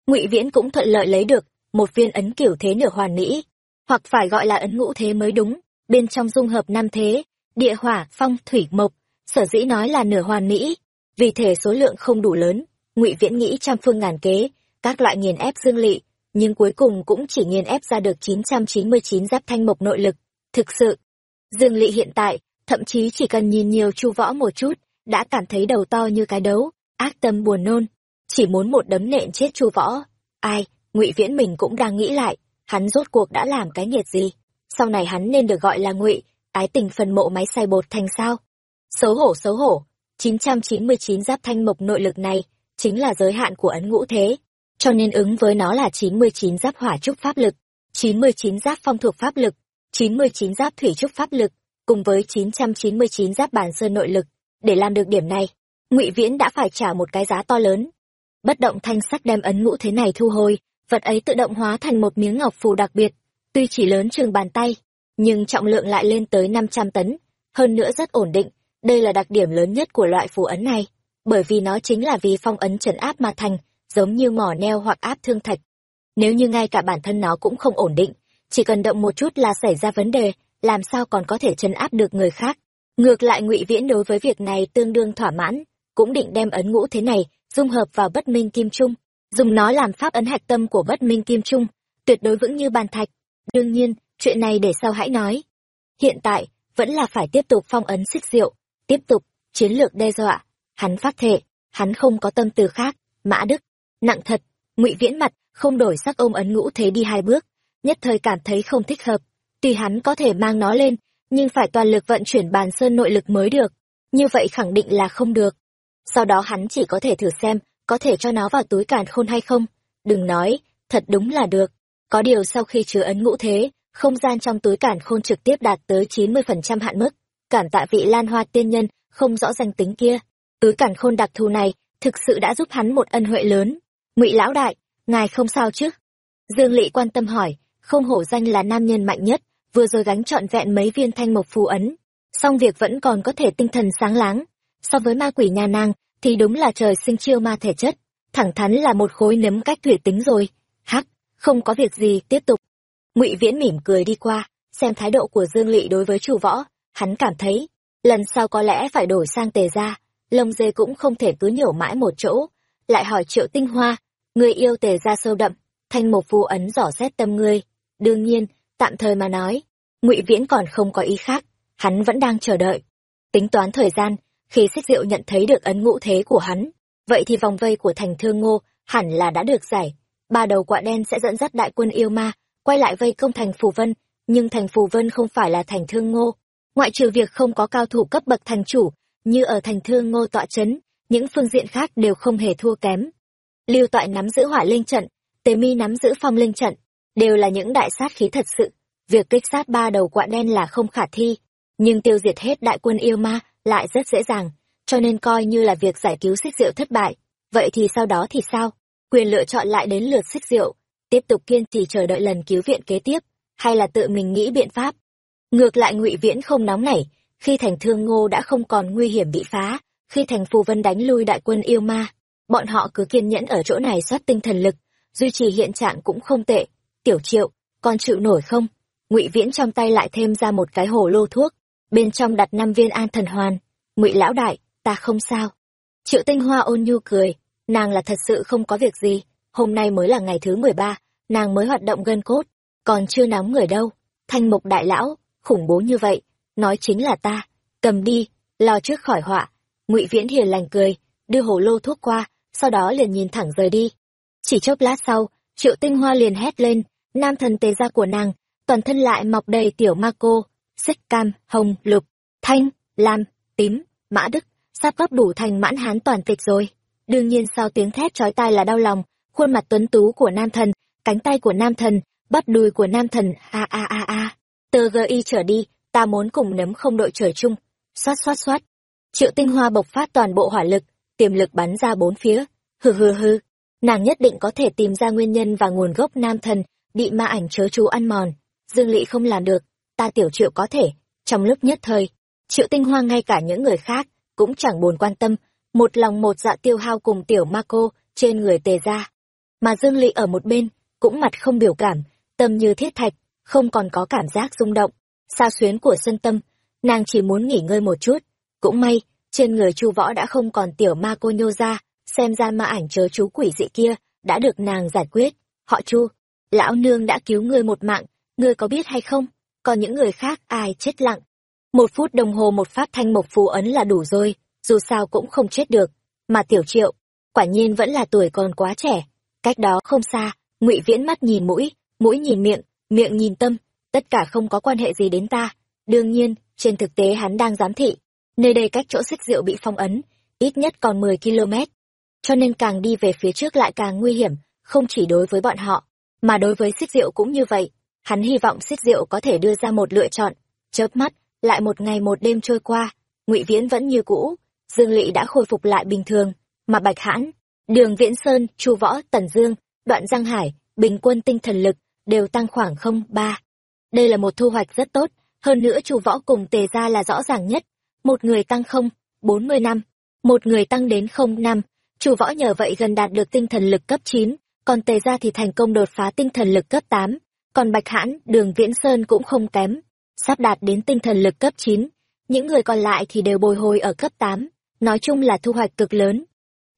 ngụy viễn cũng thuận lợi lấy được một viên ấn kiểu thế nửa hoàn mỹ, hoặc phải gọi là ấn ngũ thế mới đúng, bên trong dung hợp năm thế, địa hỏa, phong, thủy, mộc, sở dĩ nói là nửa hoàn mỹ, vì thể số lượng không đủ lớn, ngụy viễn nghĩ trăm phương ngàn kế, các loại nghiền ép dương lị, nhưng cuối cùng cũng chỉ nghiền ép ra được 999 giáp thanh mộc nội lực, thực sự. Dương lị hiện tại thậm chí chỉ cần nhìn nhiều chu võ một chút, đã cảm thấy đầu to như cái đấu, ác tâm buồn nôn. Chỉ muốn một đấm nện chết chu võ. Ai, ngụy viễn mình cũng đang nghĩ lại, hắn rốt cuộc đã làm cái nghiệt gì? Sau này hắn nên được gọi là ngụy, ái tình phần mộ máy xay bột thành sao? Xấu hổ xấu hổ. 999 giáp thanh mộc nội lực này chính là giới hạn của ấn ngũ thế, cho nên ứng với nó là 99 giáp hỏa trúc pháp lực 99 giáp phong thuộc pháp lực 99 giáp thủy trúc pháp lực cùng với 999 giáp bản sơn nội lực, để làm được điểm này, ngụy viễn đã phải trả một cái giá to lớn. Bất động thanh sắc đem ấn ngũ thế này thu hồi, vật ấy tự động hóa thành một miếng ngọc phù đặc biệt, tuy chỉ lớn chừng bàn tay, nhưng trọng lượng lại lên tới năm trăm tấn. Hơn nữa rất ổn định, đây là đặc điểm lớn nhất của loại phù ấn này, bởi vì nó chính là vì phong ấn trấn áp mà thành, giống như mỏ neo hoặc áp thương thạch. Nếu như ngay cả bản thân nó cũng không ổn định, chỉ cần động một chút là xảy ra vấn đề làm sao còn có thể chấn áp được người khác? Ngược lại ngụy viễn đối với việc này tương đương thỏa mãn, cũng định đem ấn ngũ thế này dung hợp vào bất minh kim trung, dùng nó làm pháp ấn hạch tâm của bất minh kim trung, tuyệt đối vững như bàn thạch. Đương nhiên, chuyện này để sau hãy nói. Hiện tại, vẫn là phải tiếp tục phong ấn xích diệu, tiếp tục chiến lược đe dọa. Hắn phát thệ, hắn không có tâm từ khác. Mã đức, nặng thật. Ngụy viễn mặt không đổi sắc ôm ấn ngũ thế đi hai bước, nhất thời cảm thấy không thích hợp tuy hắn có thể mang nó lên, nhưng phải toàn lực vận chuyển bàn sơn nội lực mới được. Như vậy khẳng định là không được. Sau đó hắn chỉ có thể thử xem, có thể cho nó vào túi càn khôn hay không. Đừng nói, thật đúng là được. Có điều sau khi chứa ấn ngũ thế, không gian trong túi cản khôn trực tiếp đạt tới chín mươi phần trăm hạn mức. Cảm tạ vị lan hoa tiên nhân, không rõ danh tính kia. Túi cản khôn đặc thù này, thực sự đã giúp hắn một ân huệ lớn. Ngụy lão đại, ngài không sao chứ? Dương lỵ quan tâm hỏi, không hổ danh là nam nhân mạnh nhất vừa rồi gánh trọn vẹn mấy viên thanh mộc phù ấn, song việc vẫn còn có thể tinh thần sáng láng. So với ma quỷ nhà nàng, thì đúng là trời sinh chiêu ma thể chất, thẳng thắn là một khối nấm cách thủy tính rồi. Hắc, không có việc gì, tiếp tục. Ngụy viễn mỉm cười đi qua, xem thái độ của dương lỵ đối với chủ võ. Hắn cảm thấy, lần sau có lẽ phải đổi sang tề ra lông dê cũng không thể cứ nhổ mãi một chỗ. Lại hỏi triệu tinh hoa người yêu tề ra sâu đậm, thanh một phù ấn dò xét tâm ngươi. Đương nhiên, tạm thời mà nói ngụy viễn còn không có ý khác, hắn vẫn đang chờ đợi. Tính toán thời gian, khi xích diệu nhận thấy được ấn ngũ thế của hắn, vậy thì vòng vây của thành thương ngô hẳn là đã được giải. Ba đầu quạ đen sẽ dẫn dắt đại quân yêu ma, quay lại vây công thành phù vân, nhưng thành phù vân không phải là thành thương ngô. Ngoại trừ việc không có cao thủ cấp bậc thành chủ, như ở thành thương ngô tọa chấn, những phương diện khác đều không hề thua kém. Lưu toại nắm giữ hỏa linh trận, tề mi nắm giữ phong linh trận, đều là những đại sát khí thật sự việc kích sát ba đầu quạ đen là không khả thi, nhưng tiêu diệt hết đại quân yêu ma lại rất dễ dàng, cho nên coi như là việc giải cứu xích diệu thất bại. Vậy thì sau đó thì sao? Quyền lựa chọn lại đến lượt xích diệu, tiếp tục kiên trì chờ đợi lần cứu viện kế tiếp, hay là tự mình nghĩ biện pháp? Ngược lại ngụy viễn không nóng nảy, khi thành thương ngô đã không còn nguy hiểm bị phá, khi thành phù vân đánh lui đại quân yêu ma, bọn họ cứ kiên nhẫn ở chỗ này soát tinh thần lực, duy trì hiện trạng cũng không tệ. Tiểu triệu, con chịu nổi không? Ngụy viễn trong tay lại thêm ra một cái hồ lô thuốc, bên trong đặt năm viên an thần hoàn. Ngụy lão đại, ta không sao. Triệu tinh hoa ôn nhu cười, nàng là thật sự không có việc gì, hôm nay mới là ngày thứ mười ba, nàng mới hoạt động gân cốt, còn chưa nóng người đâu. Thanh mục đại lão, khủng bố như vậy, nói chính là ta, cầm đi, lo trước khỏi họa. Ngụy viễn hiền lành cười, đưa hồ lô thuốc qua, sau đó liền nhìn thẳng rời đi. Chỉ chốc lát sau, triệu tinh hoa liền hét lên, nam thần tề gia của nàng toàn thân lại mọc đầy tiểu ma cô xích cam, hồng, lục, thanh, lam, tím, mã đức, sắp góp đủ thành mãn hán toàn tịch rồi. Đương nhiên sau tiếng thét chói tai là đau lòng, khuôn mặt tuấn tú của nam thần, cánh tay của nam thần, bắp đùi của nam thần, a a a a. Từ gi trở đi, ta muốn cùng nấm không đội trời chung. Xoát xoát xoát. Triệu tinh hoa bộc phát toàn bộ hỏa lực, tiềm lực bắn ra bốn phía. Hừ hừ hừ. Nàng nhất định có thể tìm ra nguyên nhân và nguồn gốc nam thần, bị ma ảnh chớ chú ăn mòn dương lỵ không làm được, ta tiểu triệu có thể, trong lúc nhất thời, triệu tinh hoa ngay cả những người khác cũng chẳng buồn quan tâm, một lòng một dạ tiêu hao cùng tiểu ma cô trên người tề ra. Mà dương lỵ ở một bên, cũng mặt không biểu cảm, tâm như thiết thạch, không còn có cảm giác rung động. Sao xuyến của sân tâm, nàng chỉ muốn nghỉ ngơi một chút. Cũng may, trên người chu võ đã không còn tiểu ma cô nhô ra, xem ra ma ảnh chớ chú quỷ dị kia đã được nàng giải quyết. Họ chu, lão nương đã cứu ngươi một mạng ngươi có biết hay không? Còn những người khác, ai chết lặng. Một phút đồng hồ một phát thanh mộc phù ấn là đủ rồi, dù sao cũng không chết được. Mà tiểu triệu, quả nhiên vẫn là tuổi còn quá trẻ. Cách đó không xa, ngụy viễn mắt nhìn mũi mũi nhìn miệng miệng nhìn tâm, tất cả không có quan hệ gì đến ta. Đương nhiên, trên thực tế hắn đang giám thị. Nơi đây cách chỗ xích rượu bị phong ấn, ít nhất còn mười km. Cho nên càng đi về phía trước lại càng nguy hiểm, không chỉ đối với bọn họ, mà đối với xích rượu cũng như vậy hắn hy vọng xích rượu có thể đưa ra một lựa chọn. Chớp mắt, lại một ngày một đêm trôi qua, ngụy viễn vẫn như cũ, dương lỵ đã khôi phục lại bình thường, mà bạch hãn, đường viễn sơn, chu võ, tần dương, đoạn giang hải, bình quân tinh thần lực đều tăng khoảng không ba. Đây là một thu hoạch rất tốt, hơn nữa chu võ cùng tề ra là rõ ràng nhất. Một người tăng không, bốn mươi năm, một người tăng đến không năm. Chu võ nhờ vậy gần đạt được tinh thần lực cấp chín, còn tề ra thì thành công đột phá tinh thần lực cấp tám còn bạch hãn đường viễn sơn cũng không kém. Sắp đạt đến tinh thần lực cấp chín những người còn lại thì đều bồi hồi ở cấp tám. Nói chung là thu hoạch cực lớn.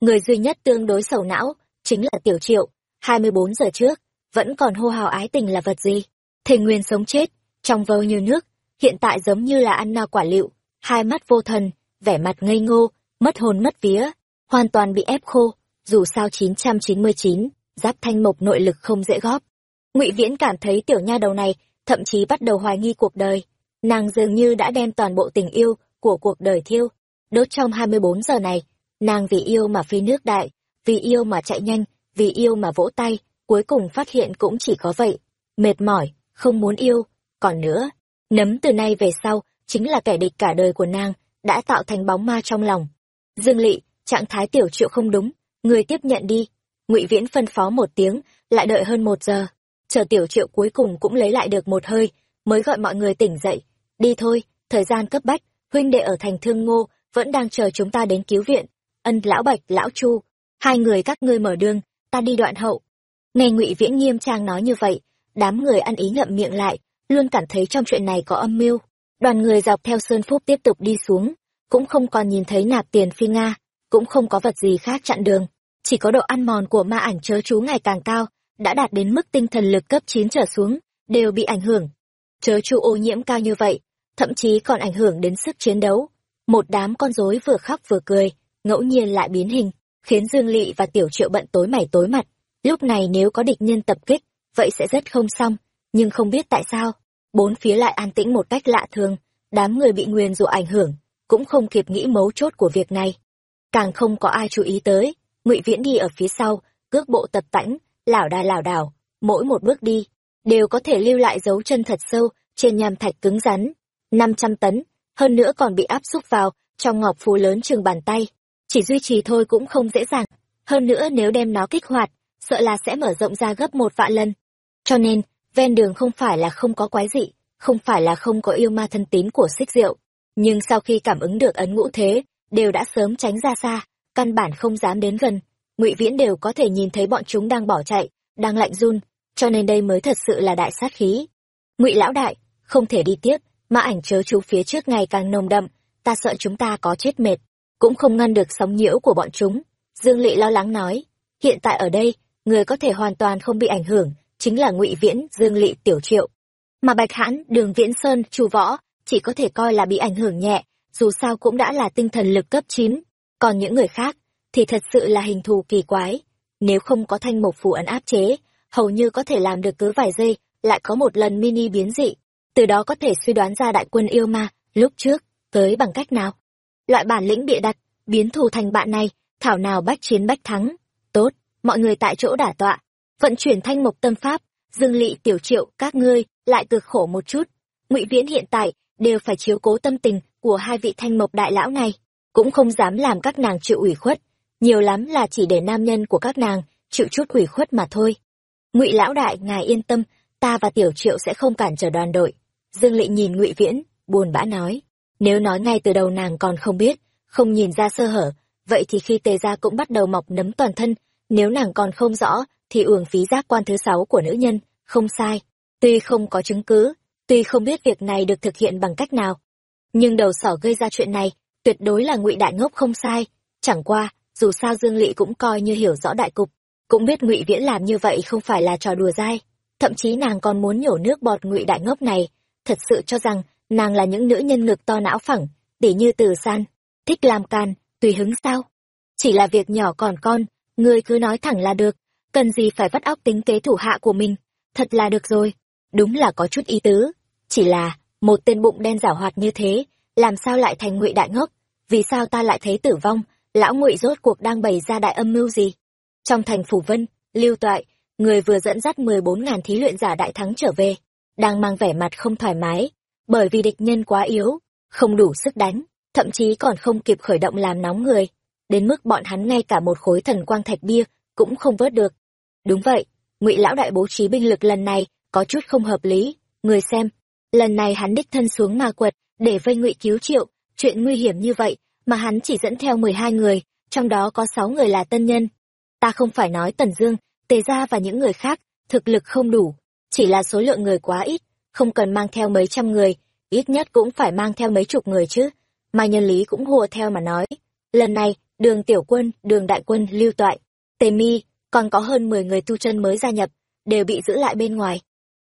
Người duy nhất tương đối sầu não chính là tiểu triệu. Hai mươi bốn giờ trước vẫn còn hô hào ái tình là vật gì? Thề nguyên sống chết trong vâu như nước hiện tại giống như là ăn na quả liệu, hai mắt vô thần vẻ mặt ngây ngô mất hồn mất vía hoàn toàn bị ép khô. Dù sao chín trăm chín mươi chín giáp thanh mộc nội lực không dễ góp ngụy viễn cảm thấy tiểu nha đầu này thậm chí bắt đầu hoài nghi cuộc đời. Nàng dường như đã đem toàn bộ tình yêu của cuộc đời thiêu. Đốt trong hai mươi bốn giờ này, nàng vì yêu mà phi nước đại, vì yêu mà chạy nhanh, vì yêu mà vỗ tay, cuối cùng phát hiện cũng chỉ có vậy. Mệt mỏi, không muốn yêu. Còn nữa, nấm từ nay về sau chính là kẻ địch cả đời của nàng đã tạo thành bóng ma trong lòng. Dương lỵ trạng thái tiểu triệu không đúng, người tiếp nhận đi. Ngụy viễn phân phó một tiếng, lại đợi hơn một giờ chờ tiểu triệu cuối cùng cũng lấy lại được một hơi, mới gọi mọi người tỉnh dậy. Đi thôi, thời gian cấp bách, huynh đệ ở thành thương ngô vẫn đang chờ chúng ta đến cứu viện. Ân, lão bạch, lão chu, hai người các ngươi mở đường, ta đi đoạn hậu. Nghe ngụy viễn nghiêm trang nói như vậy, đám người ăn ý ngậm miệng lại, luôn cảm thấy trong chuyện này có âm mưu. Đoàn người dọc theo sơn phúc tiếp tục đi xuống, cũng không còn nhìn thấy nạp tiền phi nga, cũng không có vật gì khác chặn đường. Chỉ có độ ăn mòn của ma ảnh chớ chú ngày càng cao đã đạt đến mức tinh thần lực cấp chín trở xuống, đều bị ảnh hưởng. Chớ chu ô nhiễm cao như vậy, thậm chí còn ảnh hưởng đến sức chiến đấu. Một đám con rối vừa khóc vừa cười, ngẫu nhiên lại biến hình, khiến dương Lị và tiểu triệu bận tối mày tối mặt. Lúc này nếu có địch nhân tập kích, vậy sẽ rất không xong, nhưng không biết tại sao, bốn phía lại an tĩnh một cách lạ thường, đám người bị nguyền rủa ảnh hưởng, cũng không kịp nghĩ mấu chốt của việc này. Càng không có ai chú ý tới, ngụy viễn đi ở phía sau, cước bộ tập tãnh lảo đà lảo đảo, mỗi một bước đi, đều có thể lưu lại dấu chân thật sâu trên nham thạch cứng rắn, năm trăm tấn, hơn nữa còn bị áp xúc vào trong ngọc phù lớn chừng bàn tay. Chỉ duy trì thôi cũng không dễ dàng. Hơn nữa nếu đem nó kích hoạt, sợ là sẽ mở rộng ra gấp một vạn lần. Cho nên, ven đường không phải là không có quái dị, không phải là không có yêu ma thân tín của xích rượu nhưng sau khi cảm ứng được ấn ngũ thế, đều đã sớm tránh ra xa, căn bản không dám đến gần ngụy viễn đều có thể nhìn thấy bọn chúng đang bỏ chạy đang lạnh run cho nên đây mới thật sự là đại sát khí. Ngụy lão đại không thể đi tiếp mà ảnh chớ chú phía trước ngày càng nồng đậm ta sợ chúng ta có chết mệt cũng không ngăn được sóng nhiễu của bọn chúng. Dương lỵ lo lắng nói hiện tại ở đây người có thể hoàn toàn không bị ảnh hưởng chính là ngụy viễn dương lỵ tiểu triệu. Mà bạch hãn đường viễn sơn chu võ chỉ có thể coi là bị ảnh hưởng nhẹ, dù sao cũng đã là tinh thần lực cấp chín, Còn những người khác, thì thật sự là hình thù kỳ quái. Nếu không có thanh mộc phù ấn áp chế, hầu như có thể làm được cứ vài giây, lại có một lần mini biến dị. Từ đó có thể suy đoán ra đại quân yêu ma, lúc trước, tới bằng cách nào. Loại bản lĩnh bịa đặt, biến thù thành bạn này, thảo nào bách chiến bách thắng. Tốt, mọi người tại chỗ đả tọa, vận chuyển thanh mộc tâm pháp, dương lị tiểu triệu, các ngươi, lại cực khổ một chút. ngụy Viễn hiện tại, đều phải chiếu cố tâm tình của hai vị thanh mộc đại lão này, cũng không dám làm các nàng chịu ủy khuất, nhiều lắm là chỉ để nam nhân của các nàng chịu chút ủy khuất mà thôi. Ngụy lão đại, ngài yên tâm, ta và tiểu triệu sẽ không cản trở đoàn đội. Dương Lệ nhìn Ngụy Viễn, buồn bã nói, nếu nói ngay từ đầu nàng còn không biết, không nhìn ra sơ hở, vậy thì khi tề gia cũng bắt đầu mọc nấm toàn thân, nếu nàng còn không rõ, thì uổng phí giác quan thứ sáu của nữ nhân, không sai. Tuy không có chứng cứ, tuy không biết việc này được thực hiện bằng cách nào, nhưng đầu sỏ gây ra chuyện này, tuyệt đối là ngụy đại ngốc không sai. Chẳng qua, dù sao Dương lỵ cũng coi như hiểu rõ đại cục, cũng biết ngụy Viễn làm như vậy không phải là trò đùa dai. Thậm chí nàng còn muốn nhổ nước bọt ngụy đại ngốc này, thật sự cho rằng nàng là những nữ nhân ngực to não phẳng, tỉ như từ san, thích làm can, tùy hứng sao. Chỉ là việc nhỏ còn con, ngươi cứ nói thẳng là được, cần gì phải vắt óc tính kế thủ hạ của mình, thật là được rồi, đúng là có chút ý tứ, chỉ là, một tên bụng đen giảo hoạt như thế, làm sao lại thành ngụy đại ngốc, vì sao ta lại thấy tử vong, lão ngụy rốt cuộc đang bày ra đại âm mưu gì? Trong thành phủ vân, lưu toại, người vừa dẫn dắt mười bốn ngàn thí luyện giả đại thắng trở về, đang mang vẻ mặt không thoải mái, bởi vì địch nhân quá yếu, không đủ sức đánh, thậm chí còn không kịp khởi động làm nóng người, đến mức bọn hắn ngay cả một khối thần quang thạch bia cũng không vớt được. Đúng vậy, ngụy lão đại bố trí binh lực lần này có chút không hợp lý, người xem, lần này hắn đích thân xuống ma quật để vây ngụy cứu triệu, chuyện nguy hiểm như vậy mà hắn chỉ dẫn theo mười hai người, trong đó có sáu người là tân nhân. Ta không phải nói Tần Dương, Tề Gia và những người khác, thực lực không đủ, chỉ là số lượng người quá ít, không cần mang theo mấy trăm người, ít nhất cũng phải mang theo mấy chục người chứ. Mai Nhân Lý cũng hùa theo mà nói, lần này, đường tiểu quân, đường đại quân lưu toại, Tề Mi, còn có hơn mười người tu chân mới gia nhập, đều bị giữ lại bên ngoài.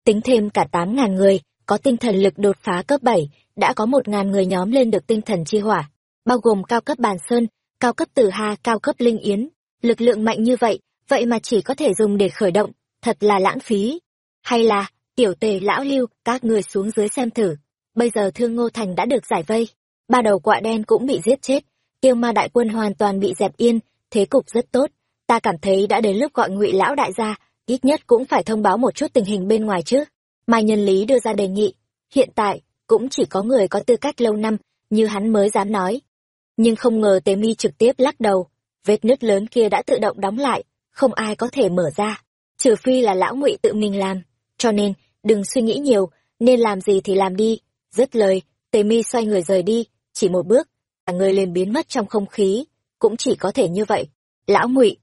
Tính thêm cả tám ngàn người, có tinh thần lực đột phá cấp bảy, đã có một ngàn người nhóm lên được tinh thần chi hỏa bao gồm cao cấp bàn sơn, cao cấp tử hà, cao cấp linh yến. Lực lượng mạnh như vậy, vậy mà chỉ có thể dùng để khởi động, thật là lãng phí. Hay là, tiểu tề lão lưu, các người xuống dưới xem thử. Bây giờ thương ngô thành đã được giải vây. Ba đầu quạ đen cũng bị giết chết. Tiêu ma đại quân hoàn toàn bị dẹp yên, thế cục rất tốt. Ta cảm thấy đã đến lúc gọi ngụy lão đại gia, ít nhất cũng phải thông báo một chút tình hình bên ngoài chứ. Mai Nhân Lý đưa ra đề nghị. Hiện tại, cũng chỉ có người có tư cách lâu năm, như hắn mới dám nói nhưng không ngờ tề mi trực tiếp lắc đầu. Vết nứt lớn kia đã tự động đóng lại, không ai có thể mở ra. Trừ phi là lão ngụy tự mình làm. Cho nên, đừng suy nghĩ nhiều, nên làm gì thì làm đi. Dứt lời, tề mi xoay người rời đi, chỉ một bước, cả người liền biến mất trong không khí. Cũng chỉ có thể như vậy. Lão ngụy,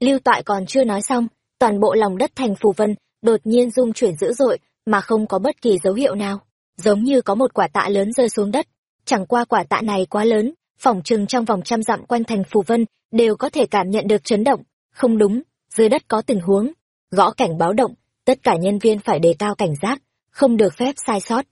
lưu toại còn chưa nói xong, toàn bộ lòng đất thành phù vân đột nhiên rung chuyển dữ dội mà không có bất kỳ dấu hiệu nào. Giống như có một quả tạ lớn rơi xuống đất. Chẳng qua quả tạ này quá lớn phỏng chừng trong vòng trăm dặm quanh thành phù vân đều có thể cảm nhận được chấn động. Không đúng, dưới đất có tình huống. Gõ cảnh báo động, tất cả nhân viên phải đề cao cảnh giác, không được phép sai sót.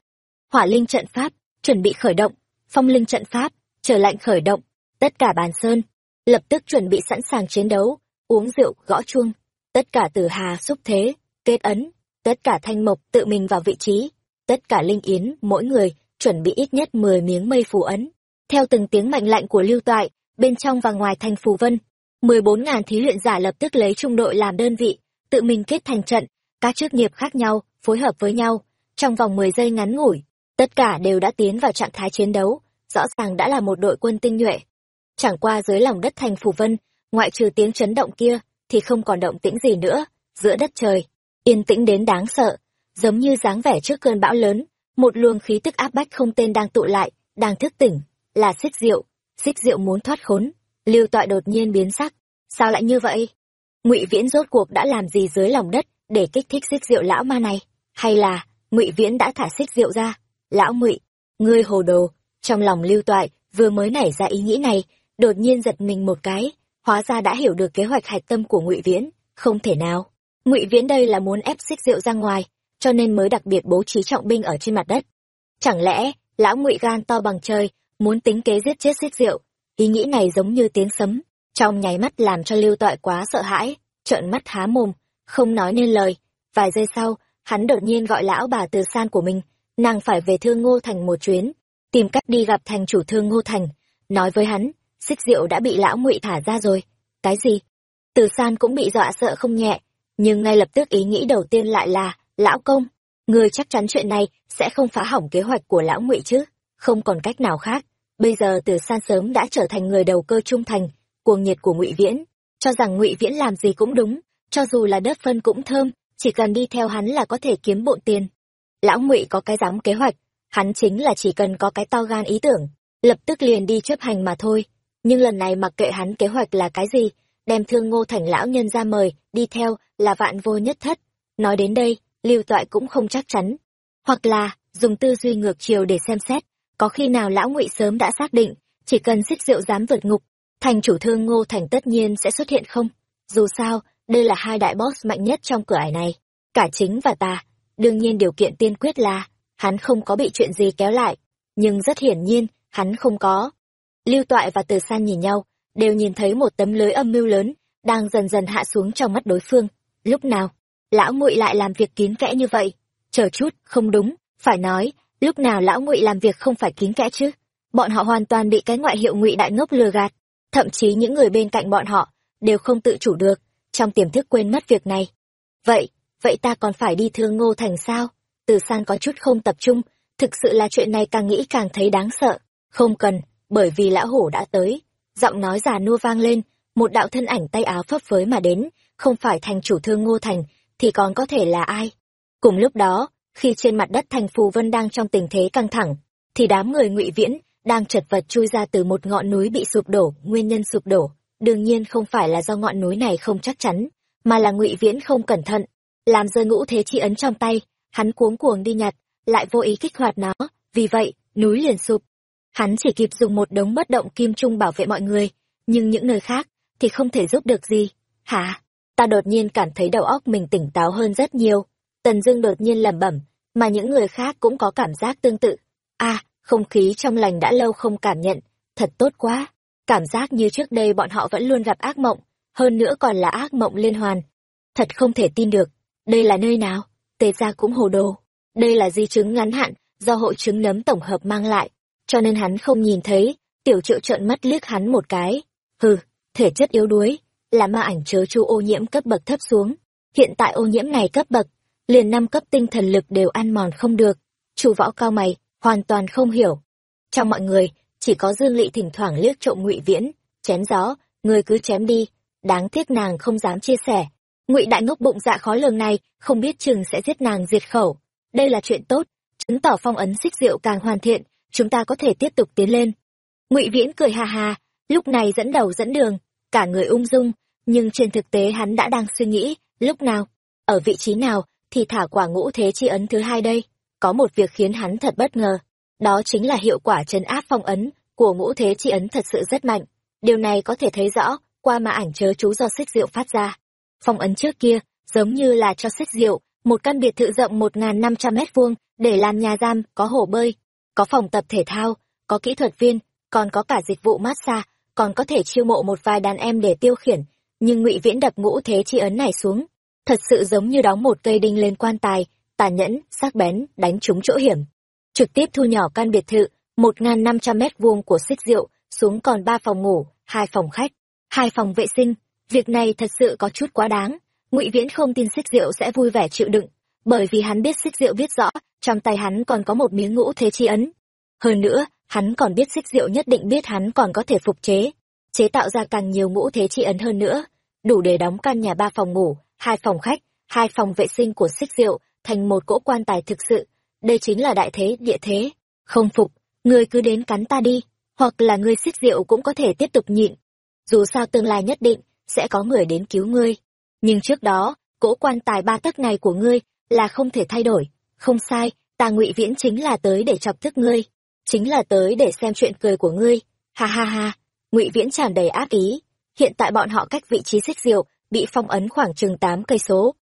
Hỏa linh trận pháp, chuẩn bị khởi động. Phong linh trận pháp, trở lạnh khởi động. Tất cả bàn sơn, lập tức chuẩn bị sẵn sàng chiến đấu. Uống rượu, gõ chuông. Tất cả tử hà, xúc thế, kết ấn. Tất cả thanh mộc tự mình vào vị trí. Tất cả linh yến, mỗi người chuẩn bị ít nhất mười miếng mây phù ấn theo từng tiếng mạnh lạnh của lưu toại, bên trong và ngoài thành Phù Vân, mười bốn ngàn thí luyện giả lập tức lấy trung đội làm đơn vị, tự mình kết thành trận, các chức nghiệp khác nhau, phối hợp với nhau. Trong vòng mười giây ngắn ngủi, tất cả đều đã tiến vào trạng thái chiến đấu, rõ ràng đã là một đội quân tinh nhuệ. Chẳng qua dưới lòng đất thành Phù Vân, ngoại trừ tiếng chấn động kia, thì không còn động tĩnh gì nữa, giữa đất trời, yên tĩnh đến đáng sợ, giống như dáng vẻ trước cơn bão lớn, một luồng khí tức áp bách không tên đang tụ lại, đang thức tỉnh là xích diệu xích diệu muốn thoát khốn. Lưu toại đột nhiên biến sắc. Sao lại như vậy? Ngụy viễn rốt cuộc đã làm gì dưới lòng đất để kích thích xích diệu lão ma này? Hay là ngụy viễn đã thả xích diệu ra? Lão ngụy, ngươi hồ đồ. Trong lòng lưu toại vừa mới nảy ra ý nghĩ này, đột nhiên giật mình một cái. Hóa ra đã hiểu được kế hoạch hạch tâm của ngụy viễn. Không thể nào. Ngụy viễn đây là muốn ép xích diệu ra ngoài, cho nên mới đặc biệt bố trí trọng binh ở trên mặt đất. Chẳng lẽ lão ngụy gan to bằng trời muốn tính kế giết chết xích diệu. Ý nghĩ này giống như tiếng sấm, trong nháy mắt làm cho lưu toại quá sợ hãi, trợn mắt há mồm, không nói nên lời. Vài giây sau, hắn đột nhiên gọi lão bà từ san của mình, nàng phải về thương ngô thành một chuyến, tìm cách đi gặp thành chủ thương ngô thành. Nói với hắn, xích diệu đã bị lão ngụy thả ra rồi. Cái gì? Từ san cũng bị dọa sợ không nhẹ, nhưng ngay lập tức ý nghĩ đầu tiên lại là, lão công người chắc chắn chuyện này sẽ không phá hỏng kế hoạch của lão ngụy chứ, không còn cách nào khác bây giờ từ san sớm đã trở thành người đầu cơ trung thành, cuồng nhiệt của ngụy viễn. Cho rằng ngụy viễn làm gì cũng đúng, cho dù là đất phân cũng thơm, chỉ cần đi theo hắn là có thể kiếm bộn tiền. Lão ngụy có cái dám kế hoạch, hắn chính là chỉ cần có cái to gan ý tưởng, lập tức liền đi chấp hành mà thôi. Nhưng lần này mặc kệ hắn kế hoạch là cái gì, đem thương ngô thành lão nhân ra mời, đi theo là vạn vô nhất thất. Nói đến đây, lưu toại cũng không chắc chắn. Hoặc là, dùng tư duy ngược chiều để xem xét có khi nào lão ngụy sớm đã xác định, chỉ cần xích rượu dám vượt ngục, thành chủ thương ngô thành tất nhiên sẽ xuất hiện không? Dù sao, đây là hai đại boss mạnh nhất trong cửa ải này, cả chính và ta. Đương nhiên điều kiện tiên quyết là, hắn không có bị chuyện gì kéo lại, nhưng rất hiển nhiên, hắn không có. Lưu toại và từ san nhìn nhau, đều nhìn thấy một tấm lưới âm mưu lớn, đang dần dần hạ xuống trong mắt đối phương. Lúc nào, lão ngụy lại làm việc kín kẽ như vậy? Chờ chút, không đúng, phải nói lúc nào lão ngụy làm việc không phải kín kẽ chứ? Bọn họ hoàn toàn bị cái ngoại hiệu ngụy đại ngốc lừa gạt. Thậm chí những người bên cạnh bọn họ đều không tự chủ được, trong tiềm thức quên mất việc này. Vậy vậy ta còn phải đi thương ngô thành sao? Từ san có chút không tập trung, thực sự là chuyện này càng nghĩ càng thấy đáng sợ. Không cần, bởi vì lão hổ đã tới. Giọng nói già nua vang lên, một đạo thân ảnh tay áo phấp phới mà đến, không phải thành chủ thương ngô thành, thì còn có thể là ai? Cùng lúc đó khi trên mặt đất thành phù vân đang trong tình thế căng thẳng, thì đám người ngụy viễn đang chật vật chui ra từ một ngọn núi bị sụp đổ, nguyên nhân sụp đổ, đương nhiên không phải là do ngọn núi này không chắc chắn, mà là ngụy viễn không cẩn thận, làm rơi ngũ thế chi ấn trong tay, hắn cuống cuồng đi nhặt, lại vô ý kích hoạt nó, vì vậy, núi liền sụp. Hắn chỉ kịp dùng một đống bất động kim trung bảo vệ mọi người, nhưng những nơi khác thì không thể giúp được gì. Hả? Ta đột nhiên cảm thấy đầu óc mình tỉnh táo hơn rất nhiều tần dương đột nhiên lẩm bẩm, mà những người khác cũng có cảm giác tương tự. A không khí trong lành đã lâu không cảm nhận, thật tốt quá. Cảm giác như trước đây bọn họ vẫn luôn gặp ác mộng, hơn nữa còn là ác mộng liên hoàn. Thật không thể tin được, đây là nơi nào? Tề gia cũng hồ đồ. Đây là di chứng ngắn hạn do hội chứng nấm tổng hợp mang lại, cho nên hắn không nhìn thấy. Tiểu triệu trợn mắt liếc hắn một cái. Hừ, thể chất yếu đuối, là ma ảnh chớ chu ô nhiễm cấp bậc thấp xuống. Hiện tại ô nhiễm này cấp bậc liền năm cấp tinh thần lực đều ăn mòn không được. Chu võ cao mày, hoàn toàn không hiểu. Trong mọi người, chỉ có dương lị thỉnh thoảng liếc trộm ngụy viễn, chém gió, người cứ chém đi. Đáng tiếc nàng không dám chia sẻ. Ngụy đại ngốc bụng dạ khó lường này, không biết chừng sẽ giết nàng diệt khẩu. Đây là chuyện tốt, chứng tỏ phong ấn xích rượu càng hoàn thiện, chúng ta có thể tiếp tục tiến lên. Ngụy viễn cười hà hà lúc này dẫn đầu dẫn đường, cả người ung dung, nhưng trên thực tế hắn đã đang suy nghĩ, lúc nào, ở vị trí nào thì thả quả ngũ thế chi ấn thứ hai đây. Có một việc khiến hắn thật bất ngờ. Đó chính là hiệu quả chấn áp phong ấn của ngũ thế chi ấn thật sự rất mạnh. Điều này có thể thấy rõ qua mà ảnh chớ chú do xích rượu phát ra. Phong ấn trước kia, giống như là cho xích rượu một căn biệt thự rộng một n năm trăm mét vuông, để làm nhà giam, có hồ bơi, có phòng tập thể thao, có kỹ thuật viên, còn có cả dịch vụ massage, còn có thể chiêu mộ một vài đàn em để tiêu khiển. Nhưng ngụy viễn đập ngũ thế chi ấn này xuống thật sự giống như đóng một cây đinh lên quan tài tàn nhẫn, sắc bén, đánh trúng chỗ hiểm. Trực tiếp thu nhỏ căn biệt thự, một n năm trăm mét vuông của xích rượu, xuống còn ba phòng ngủ, hai phòng khách, hai phòng vệ sinh. Việc này thật sự có chút quá đáng. Ngụy viễn không tin xích rượu sẽ vui vẻ chịu đựng, bởi vì hắn biết xích rượu biết rõ, trong tay hắn còn có một miếng ngũ thế chi ấn. Hơn nữa, hắn còn biết xích rượu nhất định biết hắn còn có thể phục chế chế tạo ra càng nhiều ngũ thế chi ấn hơn nữa. Đủ để đóng căn nhà ba phòng ngủ hai phòng khách, hai phòng vệ sinh của xích rượu thành một cỗ quan tài thực sự. Đây chính là đại thế, địa thế. Không phục, ngươi cứ đến cắn ta đi, hoặc là ngươi xích rượu cũng có thể tiếp tục nhịn. Dù sao tương lai nhất định sẽ có người đến cứu ngươi. Nhưng trước đó, cỗ quan tài ba tấc này của ngươi là không thể thay đổi. Không sai, ta ngụy viễn chính là tới để chọc tức ngươi. Chính là tới để xem chuyện cười của ngươi. Ha ha ha, ngụy viễn tràn đầy ác ý. Hiện tại bọn họ cách vị trí xích rượu bị phong ấn khoảng chừng tám cây số.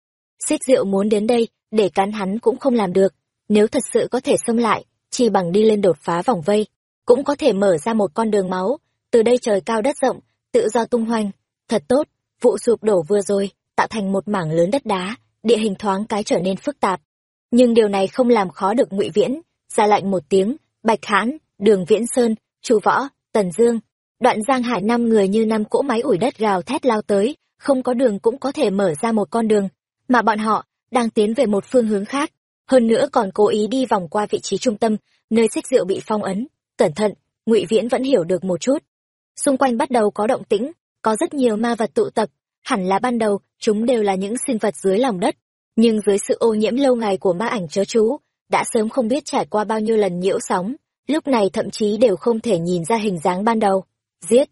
Xích diệu muốn đến đây để cắn hắn cũng không làm được. Nếu thật sự có thể xông lại chỉ bằng đi lên đột phá vòng vây, cũng có thể mở ra một con đường máu, từ đây trời cao đất rộng, tự do tung hoành. Thật tốt, vụ sụp đổ vừa rồi, tạo thành một mảng lớn đất đá, địa hình thoáng cái trở nên phức tạp. Nhưng điều này không làm khó được Ngụy Viễn, ra lệnh một tiếng, Bạch Hãn, Đường Viễn Sơn, Chu Võ, Tần Dương, Đoạn Giang Hải năm người như năm cỗ máy ủi đất gào thét lao tới, không có đường cũng có thể mở ra một con đường, mà bọn họ đang tiến về một phương hướng khác, hơn nữa còn cố ý đi vòng qua vị trí trung tâm, nơi xích rượu bị phong ấn. Cẩn thận, Ngụy Viễn vẫn hiểu được một chút. Xung quanh bắt đầu có động tĩnh, có rất nhiều ma vật tụ tập, hẳn là ban đầu chúng đều là những sinh vật dưới lòng đất, nhưng dưới sự ô nhiễm lâu ngày của ma ảnh chớ chú, đã sớm không biết trải qua bao nhiêu lần nhiễu sóng, lúc này thậm chí đều không thể nhìn ra hình dáng ban đầu. Giết!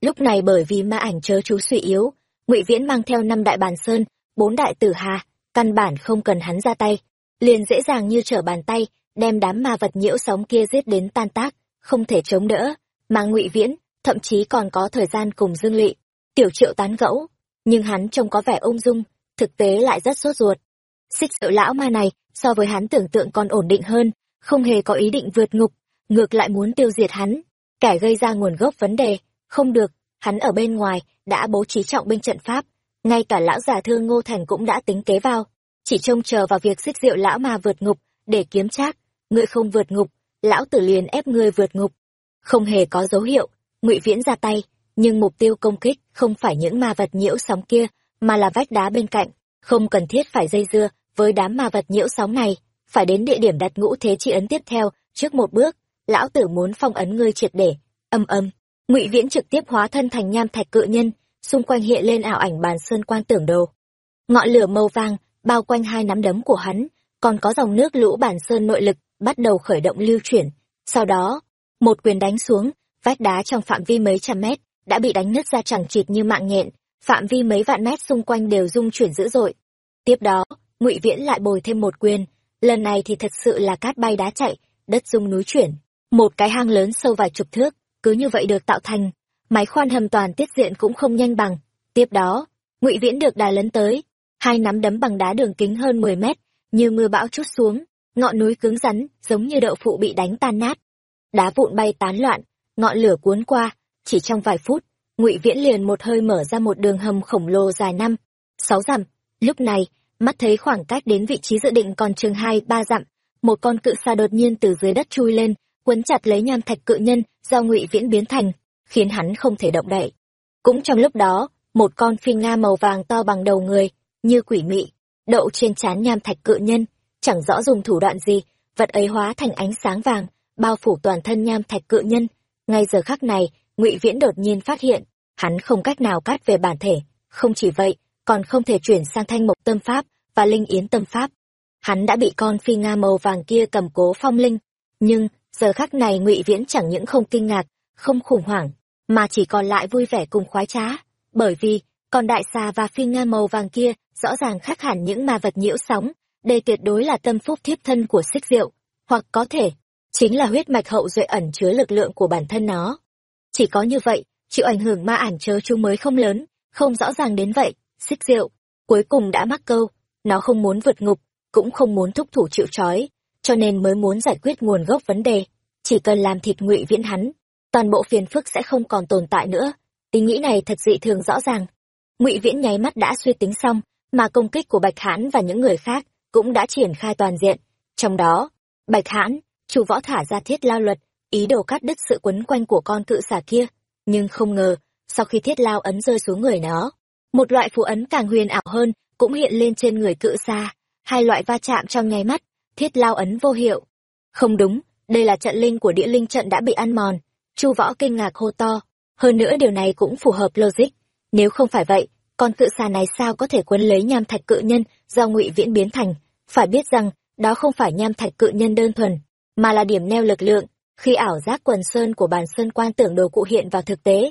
Lúc này bởi vì ma ảnh chớ chú suy yếu, ngụy Viễn mang theo năm đại bàn sơn, bốn đại tử hà, căn bản không cần hắn ra tay, liền dễ dàng như trở bàn tay, đem đám ma vật nhiễu sóng kia giết đến tan tác, không thể chống đỡ, mà ngụy Viễn thậm chí còn có thời gian cùng Dương lỵ Tiểu Triệu tán gẫu, nhưng hắn trông có vẻ ung dung, thực tế lại rất sốt ruột. Xích sự lão ma này, so với hắn tưởng tượng còn ổn định hơn, không hề có ý định vượt ngục, ngược lại muốn tiêu diệt hắn. Kẻ gây ra nguồn gốc vấn đề, không được, hắn ở bên ngoài, đã bố trí trọng binh trận pháp, ngay cả lão già thương Ngô Thành cũng đã tính kế vào, chỉ trông chờ vào việc xích rượu lão mà vượt ngục, để kiếm trác, ngươi không vượt ngục, lão tử liền ép ngươi vượt ngục. Không hề có dấu hiệu, ngụy Viễn ra tay, nhưng mục tiêu công kích không phải những ma vật nhiễu sóng kia, mà là vách đá bên cạnh, không cần thiết phải dây dưa với đám ma vật nhiễu sóng này, phải đến địa điểm đặt ngũ thế chi ấn tiếp theo, trước một bước, lão tử muốn phong ấn ngươi triệt để. Âm âm, Ngụy Viễn trực tiếp hóa thân thành nham thạch cự nhân, xung quanh hiện lên ảo ảnh bàn sơn quan tưởng đồ. Ngọn lửa màu vàng bao quanh hai nắm đấm của hắn, còn có dòng nước lũ bản sơn nội lực bắt đầu khởi động lưu chuyển. Sau đó, một quyền đánh xuống, vách đá trong phạm vi mấy trăm mét đã bị đánh nứt ra chẳng chịt như mạng nhện, phạm vi mấy vạn mét xung quanh đều rung chuyển dữ dội. Tiếp đó, Ngụy Viễn lại bồi thêm một quyền, lần này thì thật sự là cát bay đá chạy, đất rung núi chuyển, một cái hang lớn sâu vài chục thước, cứ như vậy được tạo thành, máy khoan hầm toàn tiết diện cũng không nhanh bằng. Tiếp đó, Ngụy Viễn được đà lấn tới, hai nắm đấm bằng đá đường kính hơn 10 mét, như mưa bão chút xuống, ngọn núi cứng rắn, giống như đậu phụ bị đánh tan nát. Đá vụn bay tán loạn, ngọn lửa cuốn qua, chỉ trong vài phút, Ngụy Viễn liền một hơi mở ra một đường hầm khổng lồ dài năm, sáu dặm. Lúc này, mắt thấy khoảng cách đến vị trí dự định còn chừng hai ba dặm, một con cự xa đột nhiên từ dưới đất chui lên, quấn chặt lấy nham thạch cự nhân do Ngụy Viễn biến thành, khiến hắn không thể động đậy. Cũng trong lúc đó, một con phi nga màu vàng to bằng đầu người, như quỷ mị, đậu trên trán nham thạch cự nhân, chẳng rõ dùng thủ đoạn gì, vật ấy hóa thành ánh sáng vàng, bao phủ toàn thân nham thạch cự nhân. Ngay giờ khắc này, Ngụy Viễn đột nhiên phát hiện, hắn không cách nào cắt về bản thể, không chỉ vậy, còn không thể chuyển sang thanh mộc tâm pháp và linh yến tâm pháp. Hắn đã bị con phi nga màu vàng kia cầm cố phong linh, nhưng giờ khắc này Ngụy Viễn chẳng những không kinh ngạc, không khủng hoảng, mà chỉ còn lại vui vẻ cùng khoái trá, bởi vì còn đại xà và phi nga màu vàng kia rõ ràng khác hẳn những ma vật nhiễu sóng, đây tuyệt đối là tâm phúc thiếp thân của xích diệu, hoặc có thể chính là huyết mạch hậu duệ ẩn chứa lực lượng của bản thân nó. Chỉ có như vậy, chịu ảnh hưởng ma ảnh chớ chú mới không lớn, không rõ ràng đến vậy, xích diệu, cuối cùng đã mắc câu, nó không muốn vượt ngục, cũng không muốn thúc thủ chịu trói, cho nên mới muốn giải quyết nguồn gốc vấn đề, chỉ cần làm thịt ngụy viễn hắn, toàn bộ phiền phức sẽ không còn tồn tại nữa. Ý nghĩ này thật dị thường rõ ràng. Ngụy Viễn nháy mắt đã suy tính xong, mà công kích của Bạch Hãn và những người khác cũng đã triển khai toàn diện. Trong đó, Bạch Hãn, chủ võ thả ra thiết lao luật, ý đồ cắt đứt sự quấn quanh của con cự xà kia, nhưng không ngờ, sau khi thiết lao ấn rơi xuống người nó, một loại phù ấn càng huyền ảo hơn cũng hiện lên trên người cự xà, hai loại va chạm trong nháy mắt, thiết lao ấn vô hiệu. Không đúng, đây là trận linh của địa linh trận đã bị ăn mòn, Chu Võ kinh ngạc hô to, hơn nữa điều này cũng phù hợp logic, nếu không phải vậy, con cự xà này sao có thể quấn lấy nham thạch cự nhân do Ngụy Viễn biến thành? Phải biết rằng, đó không phải nham thạch cự nhân đơn thuần, mà là điểm neo lực lượng, khi ảo giác quần sơn của bàn sơn quan tưởng đồ cụ hiện vào thực tế.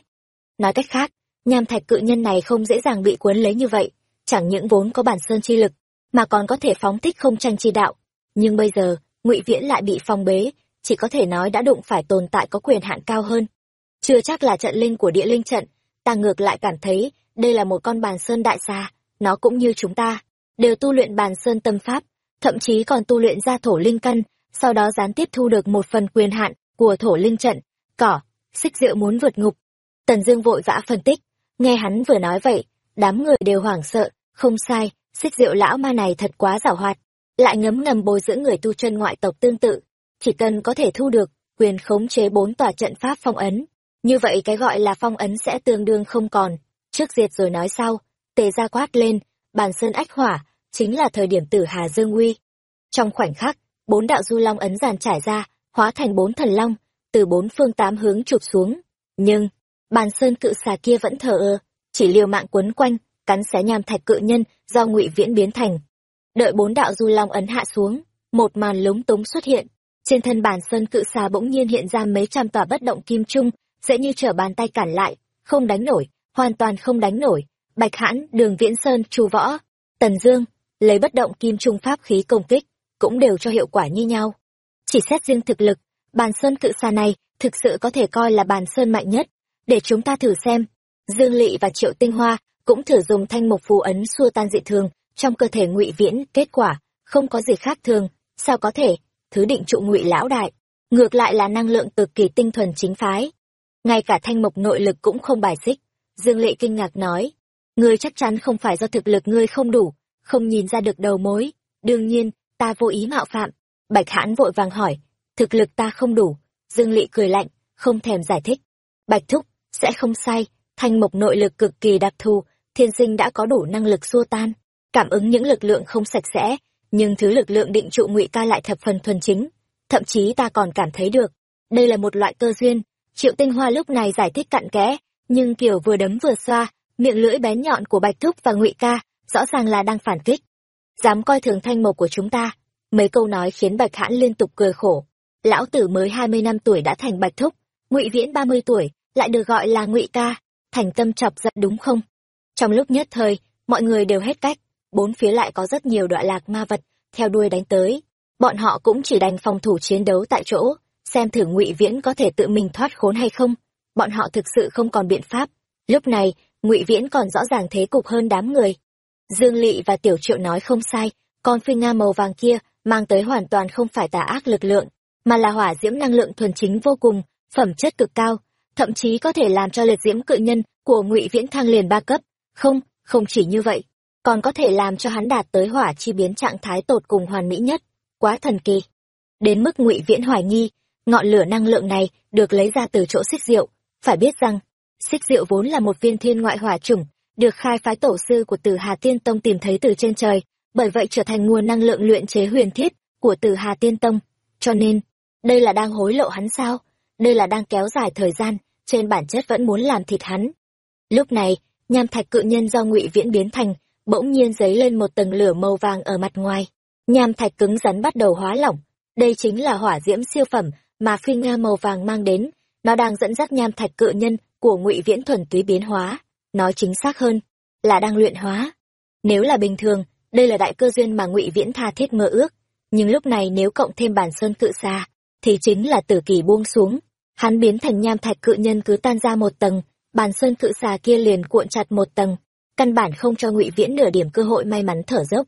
Nói cách khác, nham thạch cự nhân này không dễ dàng bị cuốn lấy như vậy, chẳng những vốn có bản sơn chi lực, mà còn có thể phóng thích không tranh chi đạo. Nhưng bây giờ, Ngụy Viễn lại bị phong bế, chỉ có thể nói đã đụng phải tồn tại có quyền hạn cao hơn. Chưa chắc là trận linh của địa linh trận, ta ngược lại cảm thấy đây là một con bàn sơn đại xà, nó cũng như chúng ta, đều tu luyện bàn sơn tâm pháp, thậm chí còn tu luyện ra thổ linh căn sau đó gián tiếp thu được một phần quyền hạn của thổ linh trận, cỏ, xích diệu muốn vượt ngục. Tần Dương vội vã phân tích, nghe hắn vừa nói vậy, đám người đều hoảng sợ, không sai, xích diệu lão ma này thật quá giảo hoạt, lại ngấm ngầm bồi dưỡng người tu chân ngoại tộc tương tự, chỉ cần có thể thu được quyền khống chế bốn tòa trận pháp phong ấn, như vậy cái gọi là phong ấn sẽ tương đương không còn. Trước diệt rồi nói sau, tề ra quát lên, bàn sơn ách hỏa, chính là thời điểm tử Hà Dương Uy. Trong khoảnh khắc, bốn đạo du long ấn giàn trải ra, hóa thành bốn thần long, từ bốn phương tám hướng chụp xuống. Nhưng, bàn sơn cự xà kia vẫn thờ ơ, chỉ liều mạng quấn quanh, cắn xé nham thạch cự nhân do ngụy viễn biến thành. Đợi bốn đạo du long ấn hạ xuống, một màn lúng túng xuất hiện. Trên thân bàn sơn cự xà bỗng nhiên hiện ra mấy trăm tòa bất động kim trung, dễ như trở bàn tay cản lại, không đánh nổi, hoàn toàn không đánh nổi. Bạch Hãn, Đường Viễn Sơn, Chu Võ, Tần Dương, lấy bất động kim trung pháp khí công kích, cũng đều cho hiệu quả như nhau. Chỉ xét riêng thực lực, bàn sơn cự xà này thực sự có thể coi là bàn sơn mạnh nhất, để chúng ta thử xem. Dương lỵ và Triệu Tinh Hoa cũng thử dùng thanh mục phù ấn xua tan dị thường trong cơ thể Ngụy Viễn, kết quả không có gì khác thường, sao có thể? Thứ định trụ Ngụy lão đại, ngược lại là năng lượng cực kỳ tinh thuần chính phái. Ngay cả thanh mộc nội lực cũng không bài xích. Dương Lệ kinh ngạc nói, ngươi chắc chắn không phải do thực lực ngươi không đủ, không nhìn ra được đầu mối. Đương nhiên, ta vô ý mạo phạm. Bạch Hãn vội vàng hỏi, thực lực ta không đủ. Dương Lệ cười lạnh, không thèm giải thích. Bạch Thúc, sẽ không sai, thanh mộc nội lực cực kỳ đặc thù, thiên sinh đã có đủ năng lực xua tan, cảm ứng những lực lượng không sạch sẽ, nhưng thứ lực lượng định trụ ngụy ca lại thập phần thuần chính. Thậm chí ta còn cảm thấy được, đây là một loại cơ duyên. Triệu Tinh Hoa lúc này giải thích cặn kẽ, nhưng kiểu vừa đấm vừa xoa, miệng lưỡi bén nhọn của Bạch Thúc và Ngụy Ca, rõ ràng là đang phản kích. Dám coi thường thanh mộc của chúng ta. Mấy câu nói khiến Bạch Hãn liên tục cười khổ. Lão tử mới hai mươi năm tuổi đã thành Bạch Thúc, Ngụy Viễn ba mươi tuổi, lại được gọi là Ngụy Ca, thành tâm chọc giận đúng không? Trong lúc nhất thời, mọi người đều hết cách, bốn phía lại có rất nhiều đoạn lạc ma vật theo đuôi đánh tới. Bọn họ cũng chỉ đành phòng thủ chiến đấu tại chỗ, xem thử Ngụy Viễn có thể tự mình thoát khốn hay không. Bọn họ thực sự không còn biện pháp. Lúc này, Ngụy Viễn còn rõ ràng thế cục hơn đám người. Dương lỵ và Tiểu Triệu nói không sai, con phi nga màu vàng kia mang tới hoàn toàn không phải tà ác lực lượng, mà là hỏa diễm năng lượng thuần chính vô cùng, phẩm chất cực cao, thậm chí có thể làm cho liệt diễm cự nhân của Ngụy Viễn thăng liền ba cấp. Không, không chỉ như vậy, còn có thể làm cho hắn đạt tới hỏa chi biến trạng thái tột cùng hoàn mỹ nhất, quá thần kỳ. Đến mức Ngụy Viễn hoài nghi, ngọn lửa năng lượng này được lấy ra từ chỗ xích diệu, phải biết rằng, xích diệu vốn là một viên thiên ngoại hỏa chủng, được khai phái tổ sư của Tử Hà Tiên Tông tìm thấy từ trên trời, bởi vậy trở thành nguồn năng lượng luyện chế huyền thiết của Tử Hà Tiên Tông. Cho nên, đây là đang hối lộ hắn sao? Đây là đang kéo dài thời gian, trên bản chất vẫn muốn làm thịt hắn. Lúc này, nham thạch cự nhân do ngụy viễn biến thành, bỗng nhiên dấy lên một tầng lửa màu vàng ở mặt ngoài. Nham thạch cứng rắn bắt đầu hóa lỏng. Đây chính là hỏa diễm siêu phẩm mà phi nga màu vàng mang đến. Nó đang dẫn dắt nham thạch cự nhân của ngụy viễn thuần túy biến hóa. Nói chính xác hơn, là đang luyện hóa. Nếu là bình thường, đây là đại cơ duyên mà ngụy viễn tha thiết mơ ước. Nhưng lúc này nếu cộng thêm bản sơn cự xa, thì chính là tử kỳ buông xuống. Hắn biến thành nham thạch cự nhân cứ tan ra một tầng, bàn sơn cự xà kia liền cuộn chặt một tầng, căn bản không cho ngụy viễn nửa điểm cơ hội may mắn thở dốc.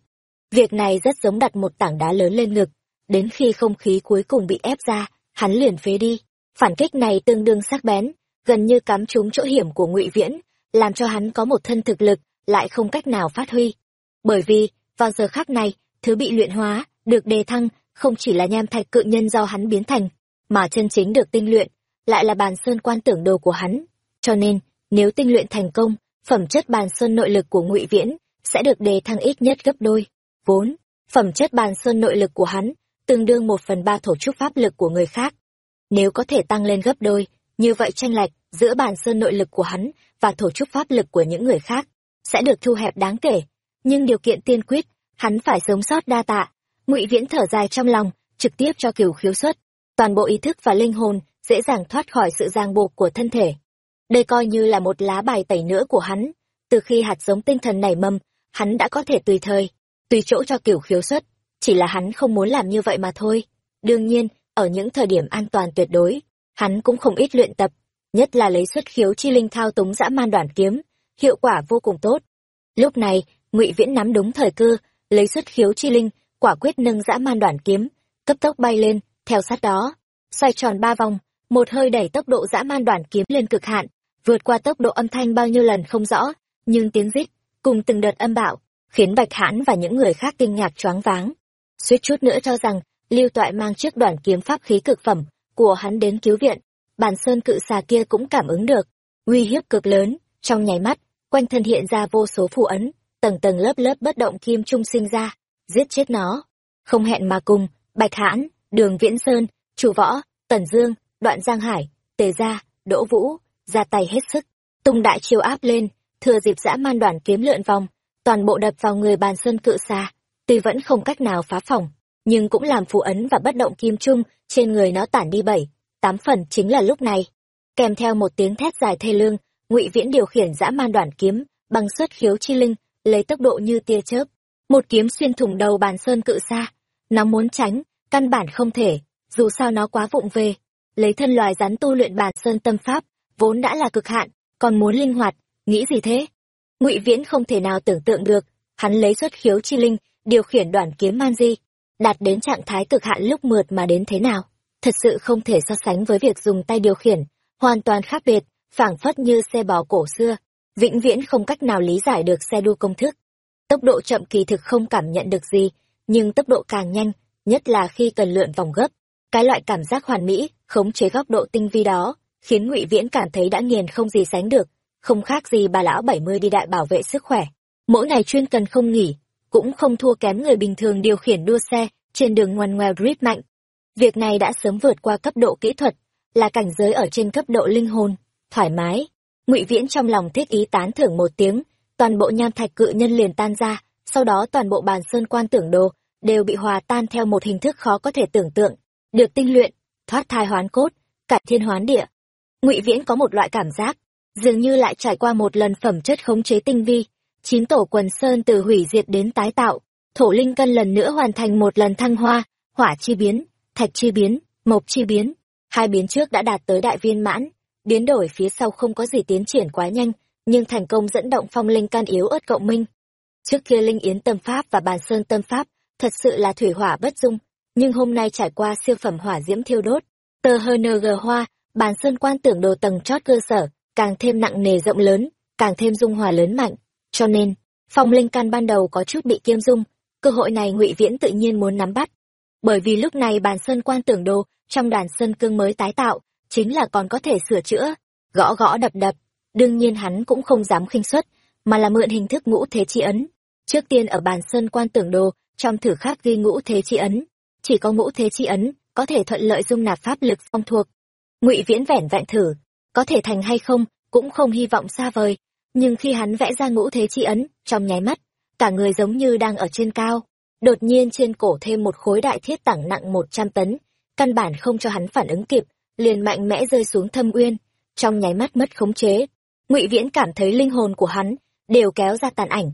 Việc này rất giống đặt một tảng đá lớn lên ngực, đến khi không khí cuối cùng bị ép ra, hắn liền phế đi. Phản kích này tương đương sắc bén, gần như cắm trúng chỗ hiểm của ngụy viễn, làm cho hắn có một thân thực lực, lại không cách nào phát huy. Bởi vì, vào giờ khắc này, thứ bị luyện hóa, được đề thăng, không chỉ là nham thạch cự nhân do hắn biến thành, mà chân chính được tinh luyện, lại là bàn sơn quan tưởng đồ của hắn. Cho nên, nếu tinh luyện thành công, phẩm chất bàn sơn nội lực của ngụy Viễn sẽ được đề thăng ít nhất gấp đôi. Vốn, phẩm chất bàn sơn nội lực của hắn tương đương một phần ba thổ trúc pháp lực của người khác. Nếu có thể tăng lên gấp đôi, như vậy tranh lệch giữa bàn sơn nội lực của hắn và thổ trúc pháp lực của những người khác sẽ được thu hẹp đáng kể. Nhưng điều kiện tiên quyết, hắn phải sống sót đa tạ. Ngụy Viễn thở dài trong lòng, trực tiếp cho cửu khiếu xuất, toàn bộ ý thức và linh hồn dễ dàng thoát khỏi sự ràng buộc của thân thể. Đây coi như là một lá bài tẩy nữa của hắn. Từ khi hạt giống tinh thần nảy mầm, hắn đã có thể tùy thời, tùy chỗ cho kiểu khiếu xuất. Chỉ là hắn không muốn làm như vậy mà thôi. Đương nhiên, ở những thời điểm an toàn tuyệt đối, hắn cũng không ít luyện tập, nhất là lấy xuất khiếu chi linh thao túng dã man đoàn kiếm, hiệu quả vô cùng tốt. Lúc này, Ngụy Viễn nắm đúng thời cơ, lấy xuất khiếu chi linh, quả quyết nâng dã man đoàn kiếm, cấp tốc bay lên theo sát đó xoay tròn ba vòng một hơi đẩy tốc độ dã man đoàn kiếm lên cực hạn vượt qua tốc độ âm thanh bao nhiêu lần không rõ, nhưng tiếng rít cùng từng đợt âm bạo khiến bạch hãn và những người khác kinh ngạc choáng váng. Suýt chút nữa cho rằng lưu toại mang chiếc đoàn kiếm pháp khí cực phẩm của hắn đến cứu viện, bản sơn cự xà kia cũng cảm ứng được. Uy hiếp cực lớn, trong nháy mắt, quanh thân hiện ra vô số phù ấn, tầng tầng lớp lớp bất động kim trung sinh ra, giết chết nó. Không hẹn mà cùng, bạch hãn, đường viễn sơn, chủ võ, tần dương, đoạn giang hải, tề gia, đỗ vũ ra tay hết sức. Tung đại chiêu áp lên, thừa dịp dã man đoàn kiếm lượn vòng, toàn bộ đập vào người bàn sơn cự xa tuy vẫn không cách nào phá phòng, nhưng cũng làm phù ấn và bất động kim trung trên người nó tản đi bảy, tám phần chính là lúc này. Kèm theo một tiếng thét dài thê lương, ngụy viễn điều khiển dã man đoàn kiếm bằng xuất khiếu chi linh, lấy tốc độ như tia chớp. Một kiếm xuyên thủng đầu bàn sơn cự xa nó muốn tránh, căn bản không thể, dù sao nó quá vụng về. Lấy thân loài rắn tu luyện bàn sơn tâm pháp vốn đã là cực hạn, còn muốn linh hoạt, nghĩ gì thế? Ngụy viễn không thể nào tưởng tượng được, hắn lấy xuất khiếu chi linh, điều khiển đoàn kiếm man di, đạt đến trạng thái cực hạn lúc mượt mà đến thế nào? Thật sự không thể so sánh với việc dùng tay điều khiển, hoàn toàn khác biệt, phảng phất như xe bò cổ xưa, vĩnh viễn không cách nào lý giải được xe đua công thức. Tốc độ chậm kỳ thực không cảm nhận được gì, nhưng tốc độ càng nhanh, nhất là khi cần lượn vòng gấp. Cái loại cảm giác hoàn mỹ, khống chế góc độ tinh vi đó khiến ngụy viễn cảm thấy đã nghiền không gì sánh được, không khác gì bà lão bảy mươi đi đại bảo vệ sức khỏe. Mỗi ngày chuyên cần không nghỉ, cũng không thua kém người bình thường điều khiển đua xe trên đường ngoằn ngoèo drip mạnh. Việc này đã sớm vượt qua cấp độ kỹ thuật, là cảnh giới ở trên cấp độ linh hồn, thoải mái. Ngụy viễn trong lòng thiết ý tán thưởng một tiếng, toàn bộ nham thạch cự nhân liền tan ra, sau đó toàn bộ bàn sơn quan tưởng đồ đều bị hòa tan theo một hình thức khó có thể tưởng tượng, được tinh luyện, thoát thai hoán cốt, cải thiên hoán địa ngụy viễn có một loại cảm giác, dường như lại trải qua một lần phẩm chất khống chế tinh vi. Chín tổ quần sơn từ hủy diệt đến tái tạo, thổ linh cân lần nữa hoàn thành một lần thăng hoa, hỏa chi biến, thạch chi biến, mộc chi biến. Hai biến trước đã đạt tới đại viên mãn, biến đổi phía sau không có gì tiến triển quá nhanh, nhưng thành công dẫn động phong linh can yếu ớt cộng minh. Trước kia linh yến tâm pháp và bàn sơn tâm pháp, thật sự là thủy hỏa bất dung, nhưng hôm nay trải qua siêu phẩm hỏa diễm thiêu đốt tờ hờ nờ gờ hoa bàn sơn quan tưởng đồ tầng chót cơ sở, càng thêm nặng nề rộng lớn, càng thêm dung hòa lớn mạnh. Cho nên, phong linh căn ban đầu có chút bị kiêm dung, cơ hội này ngụy viễn tự nhiên muốn nắm bắt. Bởi vì lúc này bàn sơn quan tưởng đồ trong đàn sơn cương mới tái tạo, chính là còn có thể sửa chữa, gõ gõ đập đập, đương nhiên hắn cũng không dám khinh suất, mà là mượn hình thức ngũ thế chi ấn. Trước tiên ở bàn sơn quan tưởng đồ, trong thử khắc ghi ngũ thế chi ấn, chỉ có ngũ thế chi ấn có thể thuận lợi dung nạp pháp lực phong thuộc ngụy viễn vẻn vẹn thử, có thể thành hay không, cũng không hy vọng xa vời, nhưng khi hắn vẽ ra ngũ thế chi ấn, trong nháy mắt, cả người giống như đang ở trên cao, đột nhiên trên cổ thêm một khối đại thiết tảng nặng một trăm tấn, căn bản không cho hắn phản ứng kịp, liền mạnh mẽ rơi xuống thâm uyên, trong nháy mắt mất khống chế. Ngụy viễn cảm thấy linh hồn của hắn đều kéo ra tàn ảnh,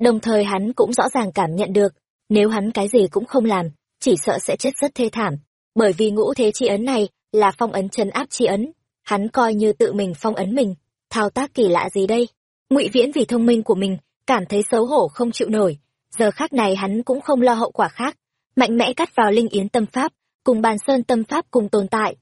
đồng thời hắn cũng rõ ràng cảm nhận được, nếu hắn cái gì cũng không làm, chỉ sợ sẽ chết rất thê thảm, bởi vì ngũ thế chi ấn này là phong ấn chân áp chi ấn. Hắn coi như tự mình phong ấn mình. Thao tác kỳ lạ gì đây? Ngụy viễn vì thông minh của mình, cảm thấy xấu hổ không chịu nổi. Giờ khác này hắn cũng không lo hậu quả khác. Mạnh mẽ cắt vào linh yến tâm pháp, cùng bàn sơn tâm pháp cùng tồn tại.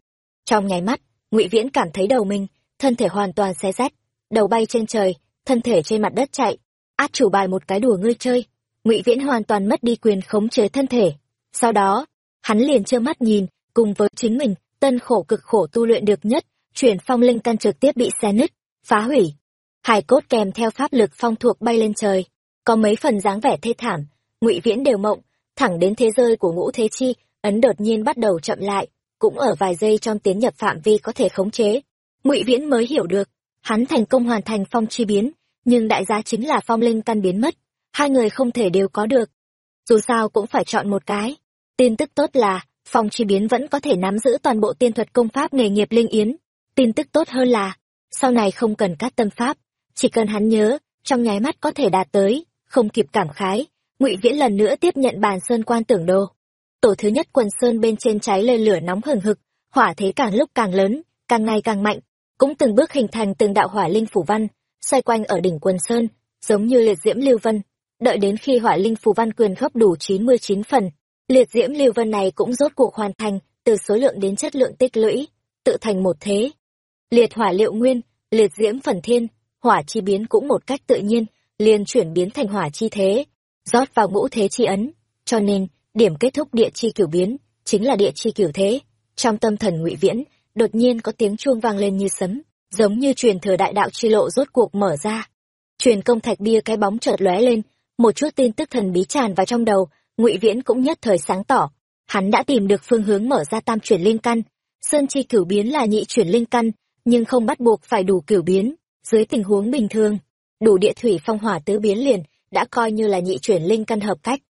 Trong nháy mắt, ngụy viễn cảm thấy đầu mình, thân thể hoàn toàn xé rách. Đầu bay trên trời, thân thể trên mặt đất chạy. Át chủ bài một cái đùa ngươi chơi. Ngụy viễn hoàn toàn mất đi quyền khống chế thân thể. Sau đó, hắn liền trơ mắt nhìn, cùng với chính mình tân khổ cực khổ tu luyện được nhất, chuyển phong linh căn trực tiếp bị xé nứt, phá hủy. Hải cốt kèm theo pháp lực phong thuộc bay lên trời. Có mấy phần dáng vẻ thê thảm, ngụy viễn đều mộng, thẳng đến thế giới của ngũ thế chi, ấn đột nhiên bắt đầu chậm lại, cũng ở vài giây trong tiến nhập phạm vi có thể khống chế. Ngụy viễn mới hiểu được, hắn thành công hoàn thành phong chi biến, nhưng đại giá chính là phong linh căn biến mất, hai người không thể đều có được. Dù sao cũng phải chọn một cái. Tin tức tốt là phong chi biến vẫn có thể nắm giữ toàn bộ tiên thuật công pháp nghề nghiệp linh yến. Tin tức tốt hơn là, sau này không cần các tâm pháp, chỉ cần hắn nhớ, trong nháy mắt có thể đạt tới, không kịp cảm khái, ngụy viễn lần nữa tiếp nhận bàn sơn quan tưởng đồ. Tổ thứ nhất quần sơn bên trên cháy lên lửa nóng hừng hực, hỏa thế càng lúc càng lớn, càng ngày càng mạnh, cũng từng bước hình thành từng đạo hỏa linh phủ văn, xoay quanh ở đỉnh quần sơn, giống như liệt diễm lưu vân. Đợi đến khi hỏa linh phù văn quyền khớp đủ chín mươi chín phần Liệt diễm lưu vân này cũng rốt cuộc hoàn thành, từ số lượng đến chất lượng tích lũy, tự thành một thế. Liệt hỏa liệu nguyên, liệt diễm phần thiên, hỏa chi biến cũng một cách tự nhiên, liền chuyển biến thành hỏa chi thế, rót vào ngũ thế chi ấn. Cho nên, điểm kết thúc địa chi cửu biến, chính là địa chi cửu thế. Trong tâm thần ngụy Viễn, đột nhiên có tiếng chuông vang lên như sấm, giống như truyền thừa đại đạo chi lộ rốt cuộc mở ra. Truyền công thạch bia cái bóng chợt lóe lên, một chút tin tức thần bí tràn vào trong đầu, ngụy Viễn cũng nhất thời sáng tỏ. Hắn đã tìm được phương hướng mở ra tam chuyển linh căn. Sơn chi cửu biến là nhị chuyển linh căn, nhưng không bắt buộc phải đủ cửu biến. Dưới tình huống bình thường, đủ địa thủy phong hỏa tứ biến liền đã coi như là nhị chuyển linh căn hợp cách.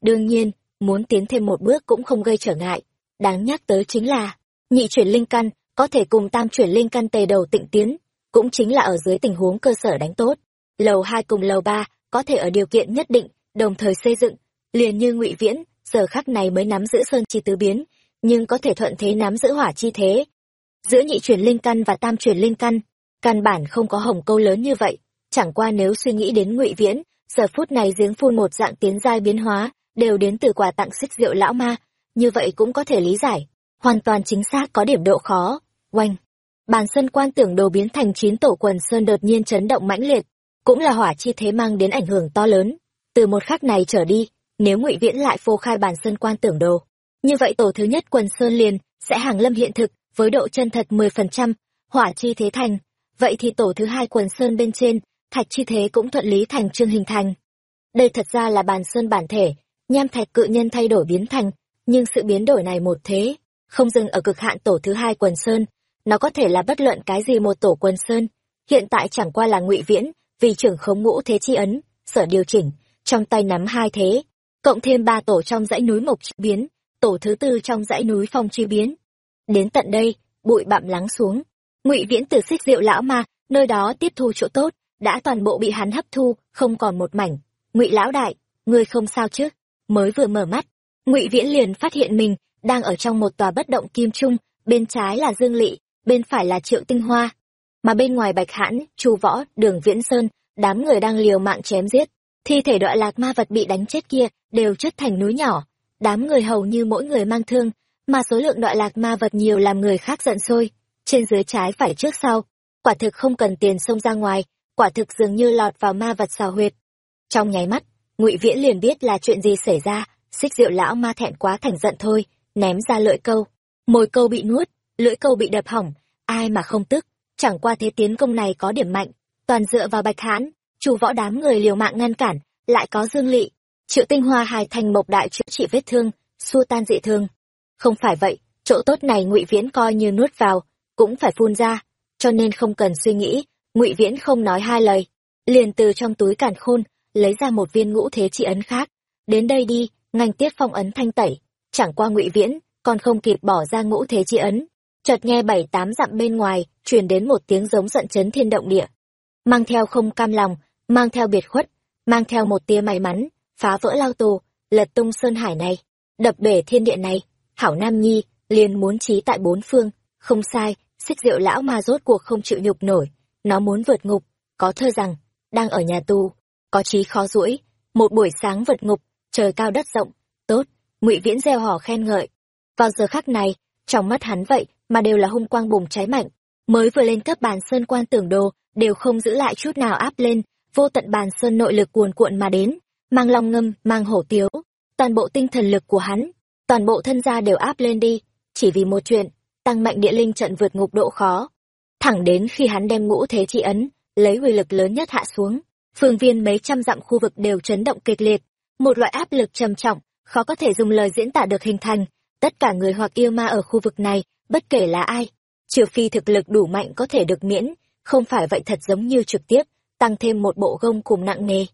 Đương nhiên, muốn tiến thêm một bước cũng không gây trở ngại. Đáng nhắc tới chính là, nhị chuyển linh căn có thể cùng tam chuyển linh căn tề đầu tịnh tiến, cũng chính là ở dưới tình huống cơ sở đánh tốt. Lầu hai cùng lầu ba có thể ở điều kiện nhất định, đồng thời xây dựng, liền như ngụy Viễn, giờ khắc này mới nắm giữ sơn chi tứ biến, nhưng có thể thuận thế nắm giữ hỏa chi thế. Giữa nhị truyền linh căn và tam truyền linh căn, căn bản không có hồng câu lớn như vậy, chẳng qua nếu suy nghĩ đến ngụy Viễn, giờ phút này giếng phun một dạng tiến giai biến hóa, đều đến từ quà tặng xích rượu lão ma, như vậy cũng có thể lý giải, hoàn toàn chính xác có điểm độ khó. Oanh! Bàn sân quan tưởng đồ biến thành chín tổ quần sơn đột nhiên chấn động mãnh liệt, cũng là hỏa chi thế mang đến ảnh hưởng to lớn. Từ một khắc này trở đi, nếu ngụy Viễn lại phô khai bàn sân quan tưởng đồ, như vậy tổ thứ nhất quần sơn liền sẽ hàng lâm hiện thực với độ chân thật 10%, hỏa chi thế thành. Vậy thì tổ thứ hai quần sơn bên trên, thạch chi thế cũng thuận lý thành trương hình thành. Đây thật ra là bàn sơn bản thể, nham thạch cự nhân thay đổi biến thành, nhưng sự biến đổi này một thế, không dừng ở cực hạn tổ thứ hai quần sơn, nó có thể là bất luận cái gì một tổ quần sơn. Hiện tại chẳng qua là ngụy viễn, vì trưởng khống ngũ thế chi ấn, sở điều chỉnh, trong tay nắm hai thế, cộng thêm ba tổ trong dãy núi mộc chi biến, tổ thứ tư trong dãy núi phong chi biến. Đến tận đây, bụi bặm lắng xuống, ngụy viễn từ xích rượu lão ma, nơi đó tiếp thu chỗ tốt, đã toàn bộ bị hắn hấp thu, không còn một mảnh. Ngụy lão đại, ngươi không sao chứ? Mới vừa mở mắt, Ngụy Viễn liền phát hiện mình đang ở trong một tòa bất động kim trung, bên trái là Dương Lệ, bên phải là Triệu Tinh Hoa, mà bên ngoài Bạch Hãn, Chu Võ, Đường Viễn Sơn, đám người đang liều mạng chém giết. Thi thể đoạn lạc ma vật bị đánh chết kia đều chất thành núi nhỏ, đám người hầu như mỗi người mang thương, mà số lượng đoạn lạc ma vật nhiều làm người khác giận sôi, trên dưới trái phải trước sau, quả thực không cần tiền xông ra ngoài, quả thực dường như lọt vào ma vật xào huyệt. Trong nháy mắt, Ngụy Viễn liền biết là chuyện gì xảy ra, xích rượu lão ma thẹn quá thành giận thôi, ném ra lưỡi câu. Mồi câu bị nuốt, lưỡi câu bị đập hỏng, ai mà không tức, chẳng qua thế tiến công này có điểm mạnh, toàn dựa vào bạch hãn, chủ võ đám người liều mạng ngăn cản, lại có dương lị, triệu tinh hoa hài thành mộc đại chữa trị vết thương, xua tan dị thương. Không phải vậy, chỗ tốt này ngụy Viễn coi như nuốt vào, cũng phải phun ra, cho nên không cần suy nghĩ, ngụy Viễn không nói hai lời, liền từ trong túi càn khôn, lấy ra một viên ngũ thế trị ấn khác. Đến đây đi, ngành tiết phong ấn thanh tẩy chẳng qua ngụy viễn còn không kịp bỏ ra ngũ thế chi ấn chợt nghe bảy tám dặm bên ngoài truyền đến một tiếng giống giận chấn thiên động địa mang theo không cam lòng mang theo biệt khuất, mang theo một tia may mắn, phá vỡ lao tù, lật tung sơn hải này, đập bể thiên địa này. Hảo nam nhi liền muốn trí tại bốn phương. Không sai, xích rượu lão ma rốt cuộc không chịu nhục nổi. Nó muốn vượt ngục. Có thơ rằng, đang ở nhà tù, có trí khó duỗi. Một buổi sáng vượt ngục, trời cao đất rộng. Tốt, ngụy viễn gieo hò khen ngợi. Vào giờ khắc này, trong mắt hắn vậy mà đều là hung quang bùng cháy mạnh. Mới vừa lên cấp bàn sơn quan tưởng đồ, đều không giữ lại chút nào áp lên vô tận bàn sơn nội lực cuồn cuộn mà đến mang long ngâm mang hổ tiếu toàn bộ tinh thần lực của hắn toàn bộ thân gia đều áp lên đi chỉ vì một chuyện tăng mạnh địa linh trận vượt ngục độ khó thẳng đến khi hắn đem ngũ thế trị ấn lấy uy lực lớn nhất hạ xuống phương viên mấy trăm dặm khu vực đều chấn động kịch liệt một loại áp lực trầm trọng, khó có thể dùng lời diễn tả được hình thành. Tất cả người hoặc yêu ma ở khu vực này, bất kể là ai, trừ phi thực lực đủ mạnh có thể được miễn, không phải vậy thật giống như trực tiếp, tăng thêm một bộ gông cùng nặng nề.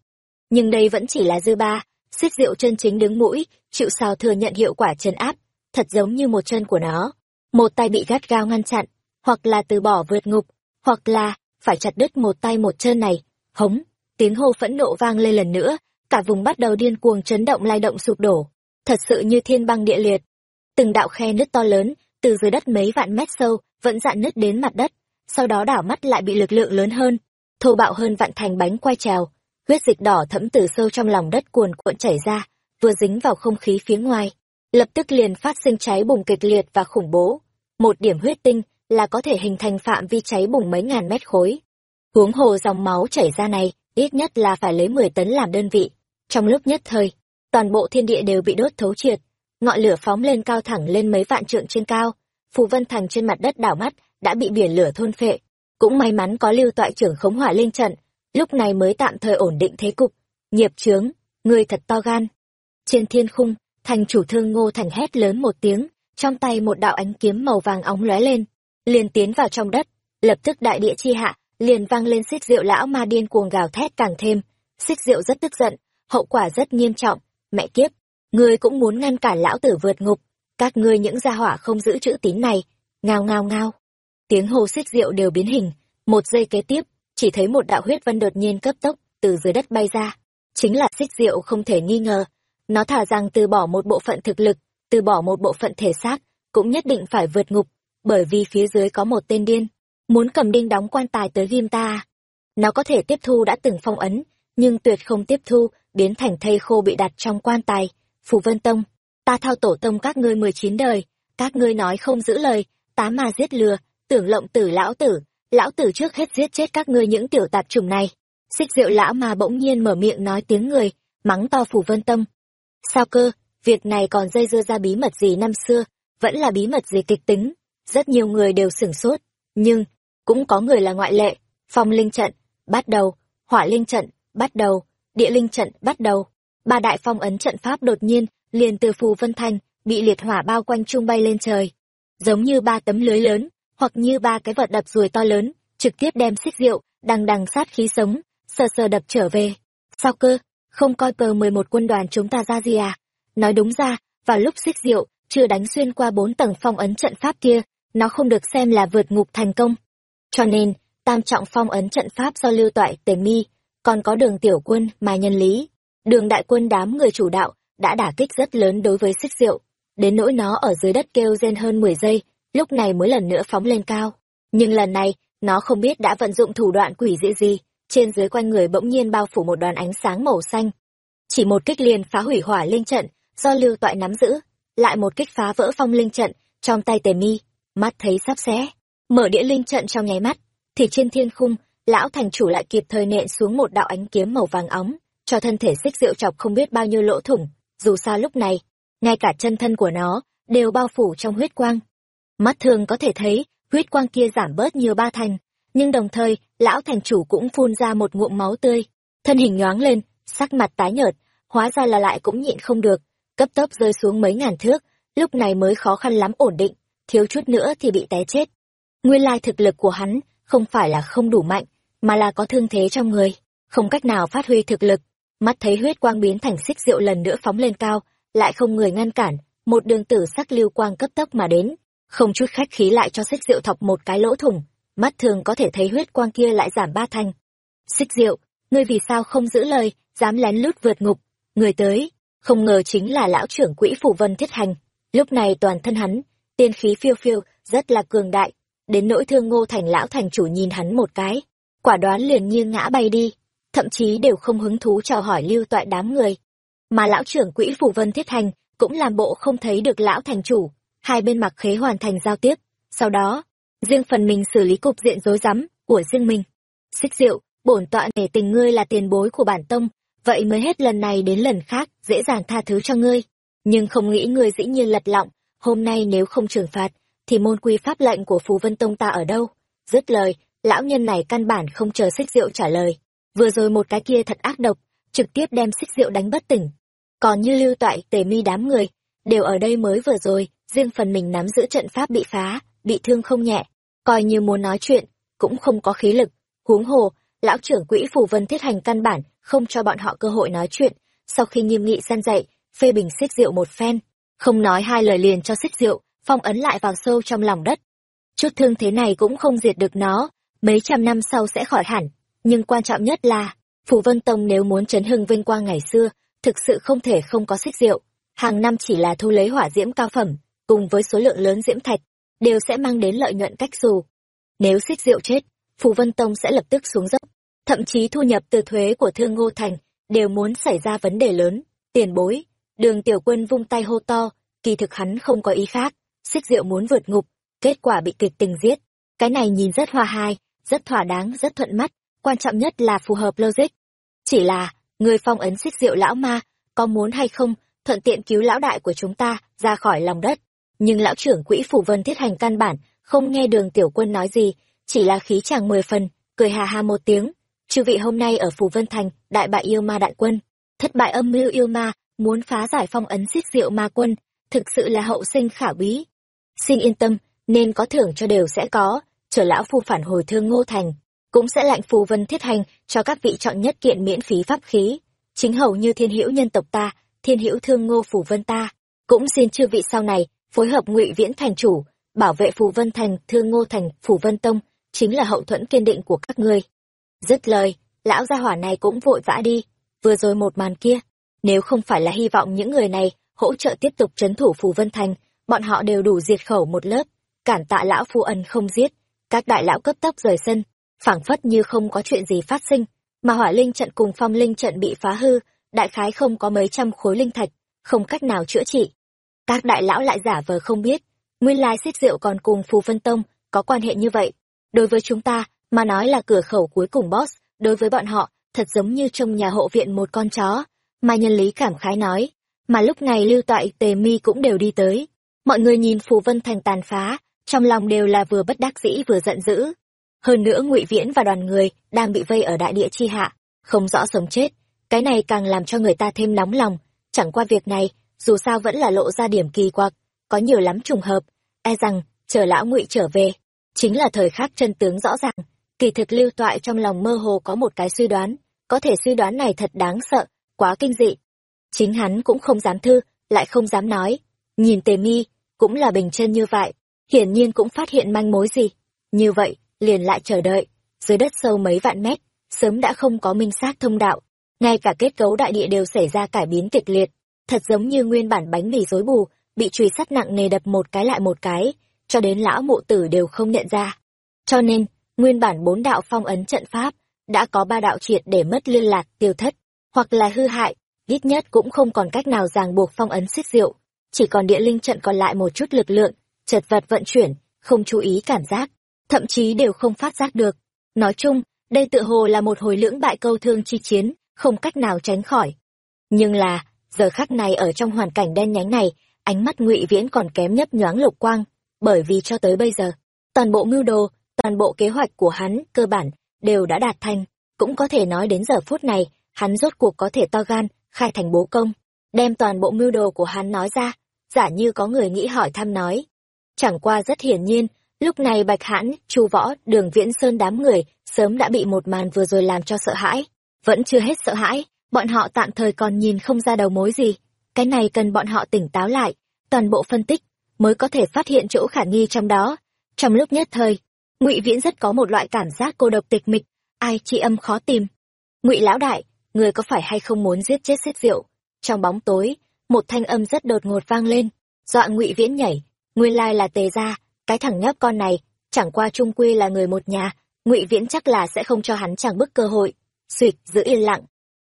Nhưng đây vẫn chỉ là dư ba, xích rượu chân chính đứng mũi, chịu sao thừa nhận hiệu quả chân áp, thật giống như một chân của nó. Một tay bị gắt gao ngăn chặn, hoặc là từ bỏ vượt ngục, hoặc là phải chặt đứt một tay một chân này. Hống, tiếng hô phẫn nộ vang lên lần nữa, cả vùng bắt đầu điên cuồng chấn động lai động sụp đổ, thật sự như thiên băng địa liệt. Từng đạo khe nứt to lớn, từ dưới đất mấy vạn mét sâu, vẫn dạn nứt đến mặt đất, sau đó đảo mắt lại bị lực lượng lớn hơn, thô bạo hơn vạn thành bánh quay trèo, huyết dịch đỏ thẫm từ sâu trong lòng đất cuồn cuộn chảy ra, vừa dính vào không khí phía ngoài, lập tức liền phát sinh cháy bùng kịch liệt và khủng bố. Một điểm huyết tinh là có thể hình thành phạm vi cháy bùng mấy ngàn mét khối. Huống hồ dòng máu chảy ra này, ít nhất là phải lấy 10 tấn làm đơn vị. Trong lúc nhất thời, toàn bộ thiên địa đều bị đốt thấu triệt, ngọn lửa phóng lên cao thẳng lên mấy vạn trượng trên cao, phù vân thành trên mặt đất đảo mắt đã bị biển lửa thôn phệ. Cũng may mắn có lưu toại trưởng khống hỏa lên trận, lúc này mới tạm thời ổn định thế cục. Nghiệp chướng, người thật to gan. Trên thiên khung, thành chủ thương ngô thành hét lớn một tiếng, trong tay một đạo ánh kiếm màu vàng óng lóe lên, liền tiến vào trong đất, lập tức đại địa chi hạ, liền vang lên xích rượu lão ma điên cuồng gào thét càng thêm. Xích rượu rất tức giận, hậu quả rất nghiêm trọng, mẹ kiếp, ngươi cũng muốn ngăn cản lão tử vượt ngục, các ngươi những gia hỏa không giữ chữ tín này, ngao ngao ngao. Tiếng hồ xích rượu đều biến hình, một giây kế tiếp, chỉ thấy một đạo huyết vân đột nhiên cấp tốc từ dưới đất bay ra. Chính là xích rượu không thể nghi ngờ, nó thả rằng từ bỏ một bộ phận thực lực, từ bỏ một bộ phận thể xác, cũng nhất định phải vượt ngục, bởi vì phía dưới có một tên điên, muốn cầm đinh đóng quan tài tới ghim ta. Nó có thể tiếp thu đã từng phong ấn, nhưng tuyệt không tiếp thu, biến thành thây khô bị đặt trong quan tài. Phù Vân Tông, ta thao tổ tông các ngươi mười chín đời, các ngươi nói không giữ lời, tá mà giết lừa, tưởng lộng tử lão tử, lão tử trước hết giết chết các ngươi những tiểu tạp trùng này. Xích rượu lão mà bỗng nhiên mở miệng nói tiếng người, mắng to Phù Vân tâm Sao cơ, việc này còn dây dưa ra bí mật gì năm xưa, vẫn là bí mật gì kịch tính, rất nhiều người đều sửng sốt, nhưng, cũng có người là ngoại lệ, phong linh trận, bắt đầu, hỏa linh trận, bắt đầu, địa linh trận, bắt đầu. Ba đại phong ấn trận pháp đột nhiên, liền từ phù vân thanh, bị liệt hỏa bao quanh trung bay lên trời. Giống như ba tấm lưới lớn, hoặc như ba cái vật đập ruồi to lớn, trực tiếp đem xích rượu, đằng đằng sát khí sống, sờ sờ đập trở về. Sao cơ, không coi cờ mười một quân đoàn chúng ta ra gì à? Nói đúng ra, vào lúc xích rượu, chưa đánh xuyên qua bốn tầng phong ấn trận pháp kia, nó không được xem là vượt ngục thành công. Cho nên, tam trọng phong ấn trận pháp do lưu toại tề mi, còn có đường tiểu quân, mà nhân lý, đường đại quân đám người chủ đạo, đã đả kích rất lớn đối với xích rượu. Đến nỗi nó ở dưới đất kêu rên hơn 10 giây, lúc này mới lần nữa phóng lên cao. Nhưng lần này, nó không biết đã vận dụng thủ đoạn quỷ dị gì, trên dưới quanh người bỗng nhiên bao phủ một đoàn ánh sáng màu xanh. Chỉ một kích liền phá hủy hỏa linh trận, do lưu toại nắm giữ, lại một kích phá vỡ phong linh trận, trong tay tề mi, mắt thấy sắp xé, mở đĩa linh trận trong nháy mắt, thì trên thiên khung, lão thành chủ lại kịp thời nện xuống một đạo ánh kiếm màu vàng óng, cho thân thể xích rượu chọc không biết bao nhiêu lỗ thủng, dù sao lúc này, ngay cả chân thân của nó, đều bao phủ trong huyết quang. Mắt thường có thể thấy, huyết quang kia giảm bớt nhiều ba thành, nhưng đồng thời, lão thành chủ cũng phun ra một ngụm máu tươi, thân hình nhoáng lên, sắc mặt tái nhợt, hóa ra là lại cũng nhịn không được, cấp tốc rơi xuống mấy ngàn thước, lúc này mới khó khăn lắm ổn định, thiếu chút nữa thì bị té chết. Nguyên lai thực lực của hắn không phải là không đủ mạnh, mà là có thương thế trong người, không cách nào phát huy thực lực. Mắt thấy huyết quang biến thành xích rượu lần nữa phóng lên cao, lại không người ngăn cản, một đường tử sắc lưu quang cấp tốc mà đến, không chút khách khí lại cho xích rượu thọc một cái lỗ thủng, mắt thường có thể thấy huyết quang kia lại giảm ba thành. Xích rượu, ngươi vì sao không giữ lời, dám lén lút vượt ngục, người tới, không ngờ chính là lão trưởng quỹ phủ vân thiết hành. Lúc này toàn thân hắn, tiên khí phiêu phiêu, rất là cường đại, đến nỗi thương ngô thành lão thành chủ nhìn hắn một cái, quả đoán liền như ngã bay đi, thậm chí đều không hứng thú chào hỏi lưu toại đám người. Mà lão trưởng quỹ phủ vân thiết hành cũng làm bộ không thấy được lão thành chủ, hai bên mặc khế hoàn thành giao tiếp, sau đó, riêng phần mình xử lý cục diện rối rắm của riêng mình. Xích diệu, bổn tọa nể tình ngươi là tiền bối của bản tông, vậy mới hết lần này đến lần khác dễ dàng tha thứ cho ngươi. Nhưng không nghĩ ngươi dĩ nhiên lật lọng hôm nay nếu không trừng phạt thì môn quy pháp lệnh của phù vân tông ta ở đâu? Dứt lời lão nhân này căn bản không chờ xích Diệu trả lời. Vừa rồi một cái kia thật ác độc trực tiếp đem xích Diệu đánh bất tỉnh. Còn như lưu toại tề mi đám người đều ở đây mới vừa rồi, riêng phần mình nắm giữ trận pháp bị phá, bị thương không nhẹ, coi như muốn nói chuyện, cũng không có khí lực. Huống hồ, lão trưởng quỹ phù vân thiết hành căn bản không cho bọn họ cơ hội nói chuyện. Sau khi nghiêm nghị gian dạy phê bình xích rượu một phen, không nói hai lời liền cho xích rượu, phong ấn lại vào sâu trong lòng đất. Chút thương thế này cũng không diệt được nó, mấy trăm năm sau sẽ khỏi hẳn. Nhưng quan trọng nhất là, phù vân tông nếu muốn chấn hưng vinh quang ngày xưa, thực sự không thể không có xích rượu hàng năm chỉ là thu lấy hỏa diễm cao phẩm cùng với số lượng lớn diễm thạch đều sẽ mang đến lợi nhuận cách dù. Nếu xích rượu chết phù vân tông sẽ lập tức xuống dốc. Thậm chí thu nhập từ thuế của thương ngô thành đều muốn xảy ra vấn đề lớn. Tiền bối đường tiểu quân vung tay hô to kỳ thực hắn không có ý khác, xích diệu muốn vượt ngục, kết quả bị kịch tình giết. Cái này nhìn rất hoa hai, rất thỏa đáng, rất thuận mắt, quan trọng nhất là phù hợp logic. Chỉ là, người phong ấn xích diệu lão ma, có muốn hay không, thuận tiện cứu lão đại của chúng ta ra khỏi lòng đất. Nhưng lão trưởng quỹ phủ vân thiết hành căn bản, không nghe đường tiểu quân nói gì, chỉ là khí chàng mười phần, cười hà hà một tiếng. Chư vị hôm nay ở phủ vân thành, đại bại yêu ma đại quân, thất bại âm mưu yêu ma, muốn phá giải phong ấn xiết diệu ma quân, thực sự là hậu sinh khả bí. Xin yên tâm, nên có thưởng cho đều sẽ có, trở lão phu phản hồi thương ngô thành, cũng sẽ lạnh phù vân thiết hành cho các vị chọn nhất kiện miễn phí pháp khí. Chính hầu như thiên hữu nhân tộc ta, thiên hữu thương ngô phủ vân ta, cũng xin chư vị sau này, phối hợp ngụy viễn thành chủ, bảo vệ phù vân thành, thương ngô thành, phủ vân tông, chính là hậu thuẫn kiên định của các ngươi. Dứt lời, lão gia hỏa này cũng vội vã đi, vừa rồi một màn kia, nếu không phải là hy vọng những người này hỗ trợ tiếp tục trấn thủ phù vân thành, bọn họ đều đủ diệt khẩu một lớp, cản tạ lão phu ân không giết, các đại lão cấp tốc rời sân, phảng phất như không có chuyện gì phát sinh, mà hỏa linh trận cùng phong linh trận bị phá hư, đại khái không có mấy trăm khối linh thạch, không cách nào chữa trị. Các đại lão lại giả vờ không biết, nguyên lai xích rượu còn cùng phù vân tông, có quan hệ như vậy. Đối với chúng ta, mà nói là cửa khẩu cuối cùng boss, đối với bọn họ, thật giống như trong nhà hộ viện một con chó. Mà nhân lý cảm khái nói, mà lúc này lưu toại tề mi cũng đều đi tới. Mọi người nhìn phù vân thành tàn phá, trong lòng đều là vừa bất đắc dĩ vừa giận dữ. Hơn nữa ngụy Viễn và đoàn người đang bị vây ở đại địa chi hạ, không rõ sống chết. Cái này càng làm cho người ta thêm nóng lòng. Chẳng qua việc này, dù sao vẫn là lộ ra điểm kỳ quặc, có nhiều lắm trùng hợp. E rằng, chờ lão ngụy trở về, chính là thời khắc chân tướng rõ ràng. Kỳ thực lưu toại trong lòng mơ hồ có một cái suy đoán, có thể suy đoán này thật đáng sợ, quá kinh dị. Chính hắn cũng không dám thư, lại không dám nói. Nhìn tề mi, cũng là bình chân như vậy, hiển nhiên cũng phát hiện manh mối gì. Như vậy, liền lại chờ đợi, dưới đất sâu mấy vạn mét, sớm đã không có minh xác thông đạo, ngay cả kết cấu đại địa đều xảy ra cải biến kịch liệt, thật giống như nguyên bản bánh mì rối bù, bị truy sát nặng nề đập một cái lại một cái, cho đến lão mụ tử đều không nhận ra. Cho nên, nguyên bản bốn đạo phong ấn trận pháp, đã có ba đạo triệt để mất liên lạc tiêu thất, hoặc là hư hại, ít nhất cũng không còn cách nào ràng buộc phong ấn xích rượu, chỉ còn địa linh trận còn lại một chút lực lượng, chật vật vận chuyển, không chú ý cảm giác, thậm chí đều không phát giác được. Nói chung, đây tự hồ là một hồi lưỡng bại câu thương chi chiến, không cách nào tránh khỏi. Nhưng là, giờ khắc này ở trong hoàn cảnh đen nhánh này, ánh mắt ngụy Viễn còn kém nhấp nhoáng lục quang, bởi vì cho tới bây giờ, toàn bộ mưu đồ, toàn bộ kế hoạch của hắn, cơ bản, đều đã đạt thành. Cũng có thể nói đến giờ phút này, hắn rốt cuộc có thể to gan, khai thành bố công, đem toàn bộ mưu đồ của hắn nói ra, giả như có người nghĩ hỏi thăm nói. Chẳng qua rất hiển nhiên, lúc này Bạch Hãn, Chu Võ, Đường Viễn Sơn đám người sớm đã bị một màn vừa rồi làm cho sợ hãi. Vẫn chưa hết sợ hãi, bọn họ tạm thời còn nhìn không ra đầu mối gì. Cái này cần bọn họ tỉnh táo lại, toàn bộ phân tích, mới có thể phát hiện chỗ khả nghi trong đó. Trong lúc nhất thời, ngụy Viễn rất có một loại cảm giác cô độc tịch mịch, ai chi âm khó tìm. ngụy Lão Đại, người có phải hay không muốn giết chết xếp rượu? Trong bóng tối, một thanh âm rất đột ngột vang lên, dọa ngụy Viễn nhảy, nguyên lai là tề gia cái thằng nhóc con này chẳng qua trung quy là người một nhà ngụy viễn chắc là sẽ không cho hắn chẳng bức cơ hội suỵt giữ yên lặng.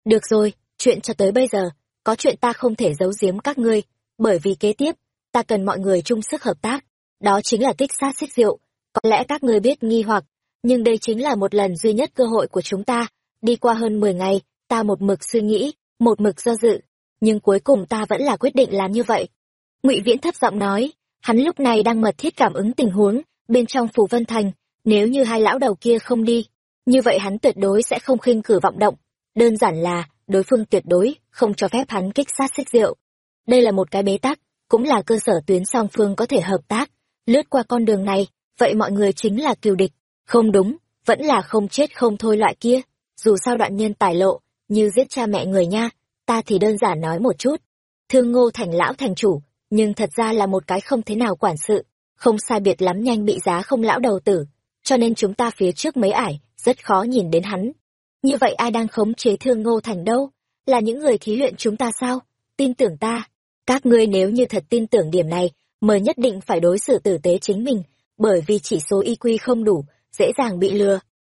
Được rồi chuyện cho tới bây giờ có chuyện ta không thể giấu giếm các ngươi bởi vì kế tiếp ta cần mọi người chung sức hợp tác. Đó chính là kích sát xích rượu có lẽ các ngươi biết nghi hoặc nhưng đây chính là một lần duy nhất cơ hội của chúng ta. Đi qua hơn mười ngày ta một mực suy nghĩ một mực do dự nhưng cuối cùng ta vẫn là quyết định làm như vậy. Ngụy viễn thấp giọng nói Hắn lúc này đang mật thiết cảm ứng tình huống bên trong phủ vân thành, nếu như hai lão đầu kia không đi, như vậy hắn tuyệt đối sẽ không khinh cử vọng động. Đơn giản là, đối phương tuyệt đối không cho phép hắn kích sát xích rượu. Đây là một cái bế tắc, cũng là cơ sở tuyến song phương có thể hợp tác, lướt qua con đường này, vậy mọi người chính là kiều địch. Không đúng, vẫn là không chết không thôi loại kia. Dù sao đoạn nhân tài lộ, như giết cha mẹ người nha, ta thì đơn giản nói một chút. Thương ngô thành lão thành chủ, nhưng thật ra là một cái không thế nào quản sự, không sai biệt lắm nhanh bị giá không lão đầu tử, cho nên chúng ta phía trước mấy ải, rất khó nhìn đến hắn. Như vậy ai đang khống chế thương ngô thành đâu? Là những người thí luyện chúng ta sao? Tin tưởng ta. Các ngươi nếu như thật tin tưởng điểm này, mời nhất định phải đối xử tử tế chính mình, bởi vì chỉ số IQ không đủ, dễ dàng bị lừa.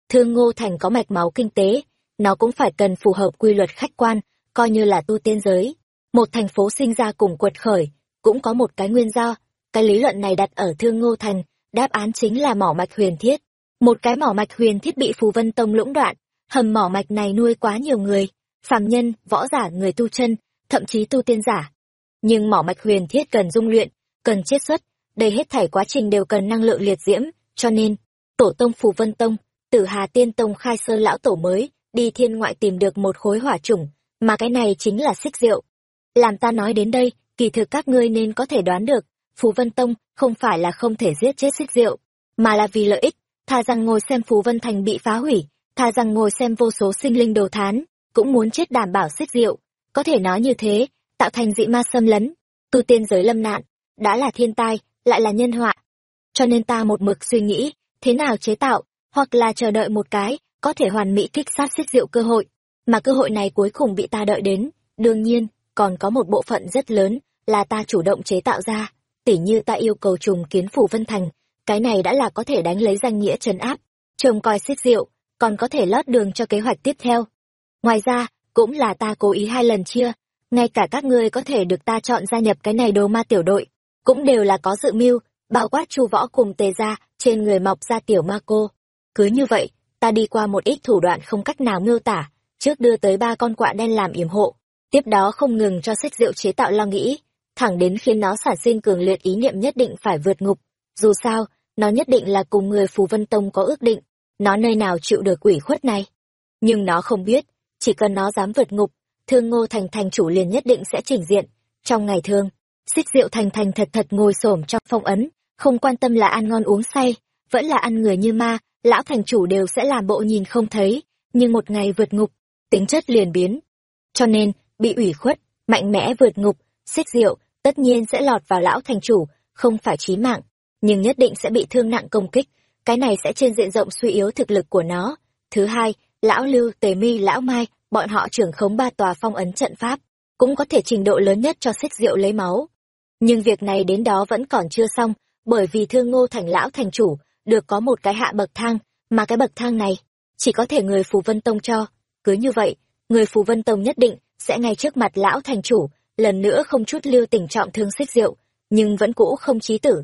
Thương ngô thành có mạch máu kinh tế, nó cũng phải cần phù hợp quy luật khách quan, coi như là tu tiên giới. Một thành phố sinh ra cùng quật khởi, cũng có một cái nguyên do. Cái lý luận này đặt ở Thương Ngô Thành, đáp án chính là mỏ mạch huyền thiết. Một cái mỏ mạch huyền thiết bị Phù Vân Tông lũng đoạn, hầm mỏ mạch này nuôi quá nhiều người, phàm nhân, võ giả, người tu chân, thậm chí tu tiên giả. Nhưng mỏ mạch huyền thiết cần dung luyện, cần chiết xuất, đây hết thảy quá trình đều cần năng lượng liệt diễm, cho nên, tổ tông Phù Vân Tông, Tử Hà Tiên Tông khai sơn lão tổ mới, đi thiên ngoại tìm được một khối hỏa chủng, mà cái này chính là xích rượu. Làm ta nói đến đây, kỳ thực các ngươi nên có thể đoán được, Phù Vân Tông không phải là không thể giết chết xích rượu, mà là vì lợi ích, thà rằng ngồi xem Phù Vân Thành bị phá hủy, thà rằng ngồi xem vô số sinh linh đồ thán, cũng muốn chết đảm bảo xích rượu. Có thể nói như thế, tạo thành dị ma xâm lấn, tu tiên giới lâm nạn, đã là thiên tai, lại là nhân họa. Cho nên ta một mực suy nghĩ, thế nào chế tạo, hoặc là chờ đợi một cái, có thể hoàn mỹ kích sát xích rượu cơ hội. Mà cơ hội này cuối cùng bị ta đợi đến, đương nhiên, còn có một bộ phận rất lớn, là ta chủ động chế tạo ra. Tỉ như ta yêu cầu trùng kiến phủ Vân Thành, cái này đã là có thể đánh lấy danh nghĩa trấn áp, trông coi xích rượu, còn có thể lót đường cho kế hoạch tiếp theo. Ngoài ra, cũng là ta cố ý hai lần chia, ngay cả các ngươi có thể được ta chọn gia nhập cái này đồ ma tiểu đội, cũng đều là có dự mưu, bao quát chu võ cùng tề ra, trên người mọc ra tiểu ma cô. Cứ như vậy, ta đi qua một ít thủ đoạn không cách nào miêu tả, trước đưa tới ba con quạ đen làm yểm hộ, tiếp đó không ngừng cho xích rượu chế tạo lo nghĩ, thẳng đến khiến nó sản sinh cường liệt ý niệm nhất định phải vượt ngục. Dù sao, nó nhất định là cùng người Phù Vân Tông có ước định, nó nơi nào chịu được quỷ khuất này. Nhưng nó không biết, chỉ cần nó dám vượt ngục, thương ngô thành thành chủ liền nhất định sẽ chỉnh diện. Trong ngày thương, xích rượu thành thành thật thật ngồi xổm trong phong ấn, không quan tâm là ăn ngon uống say, vẫn là ăn người như ma, lão thành chủ đều sẽ làm bộ nhìn không thấy, nhưng một ngày vượt ngục, tính chất liền biến. Cho nên, bị ủy khuất, mạnh mẽ vượt ngục, xích rượu, tất nhiên sẽ lọt vào lão thành chủ, không phải chí mạng, nhưng nhất định sẽ bị thương nặng công kích, cái này sẽ trên diện rộng suy yếu thực lực của nó. Thứ hai, lão Lưu, Tề Mi, lão Mai, bọn họ trưởng khống ba tòa phong ấn trận pháp, cũng có thể trình độ lớn nhất cho xích rượu lấy máu. Nhưng việc này đến đó vẫn còn chưa xong, bởi vì thương ngô thành lão thành chủ, được có một cái hạ bậc thang, mà cái bậc thang này, chỉ có thể người Phù Vân Tông cho. Cứ như vậy, người Phù Vân Tông nhất định sẽ ngay trước mặt lão thành chủ, lần nữa không chút lưu tình trọng thương xích rượu, nhưng vẫn cũ không chí tử.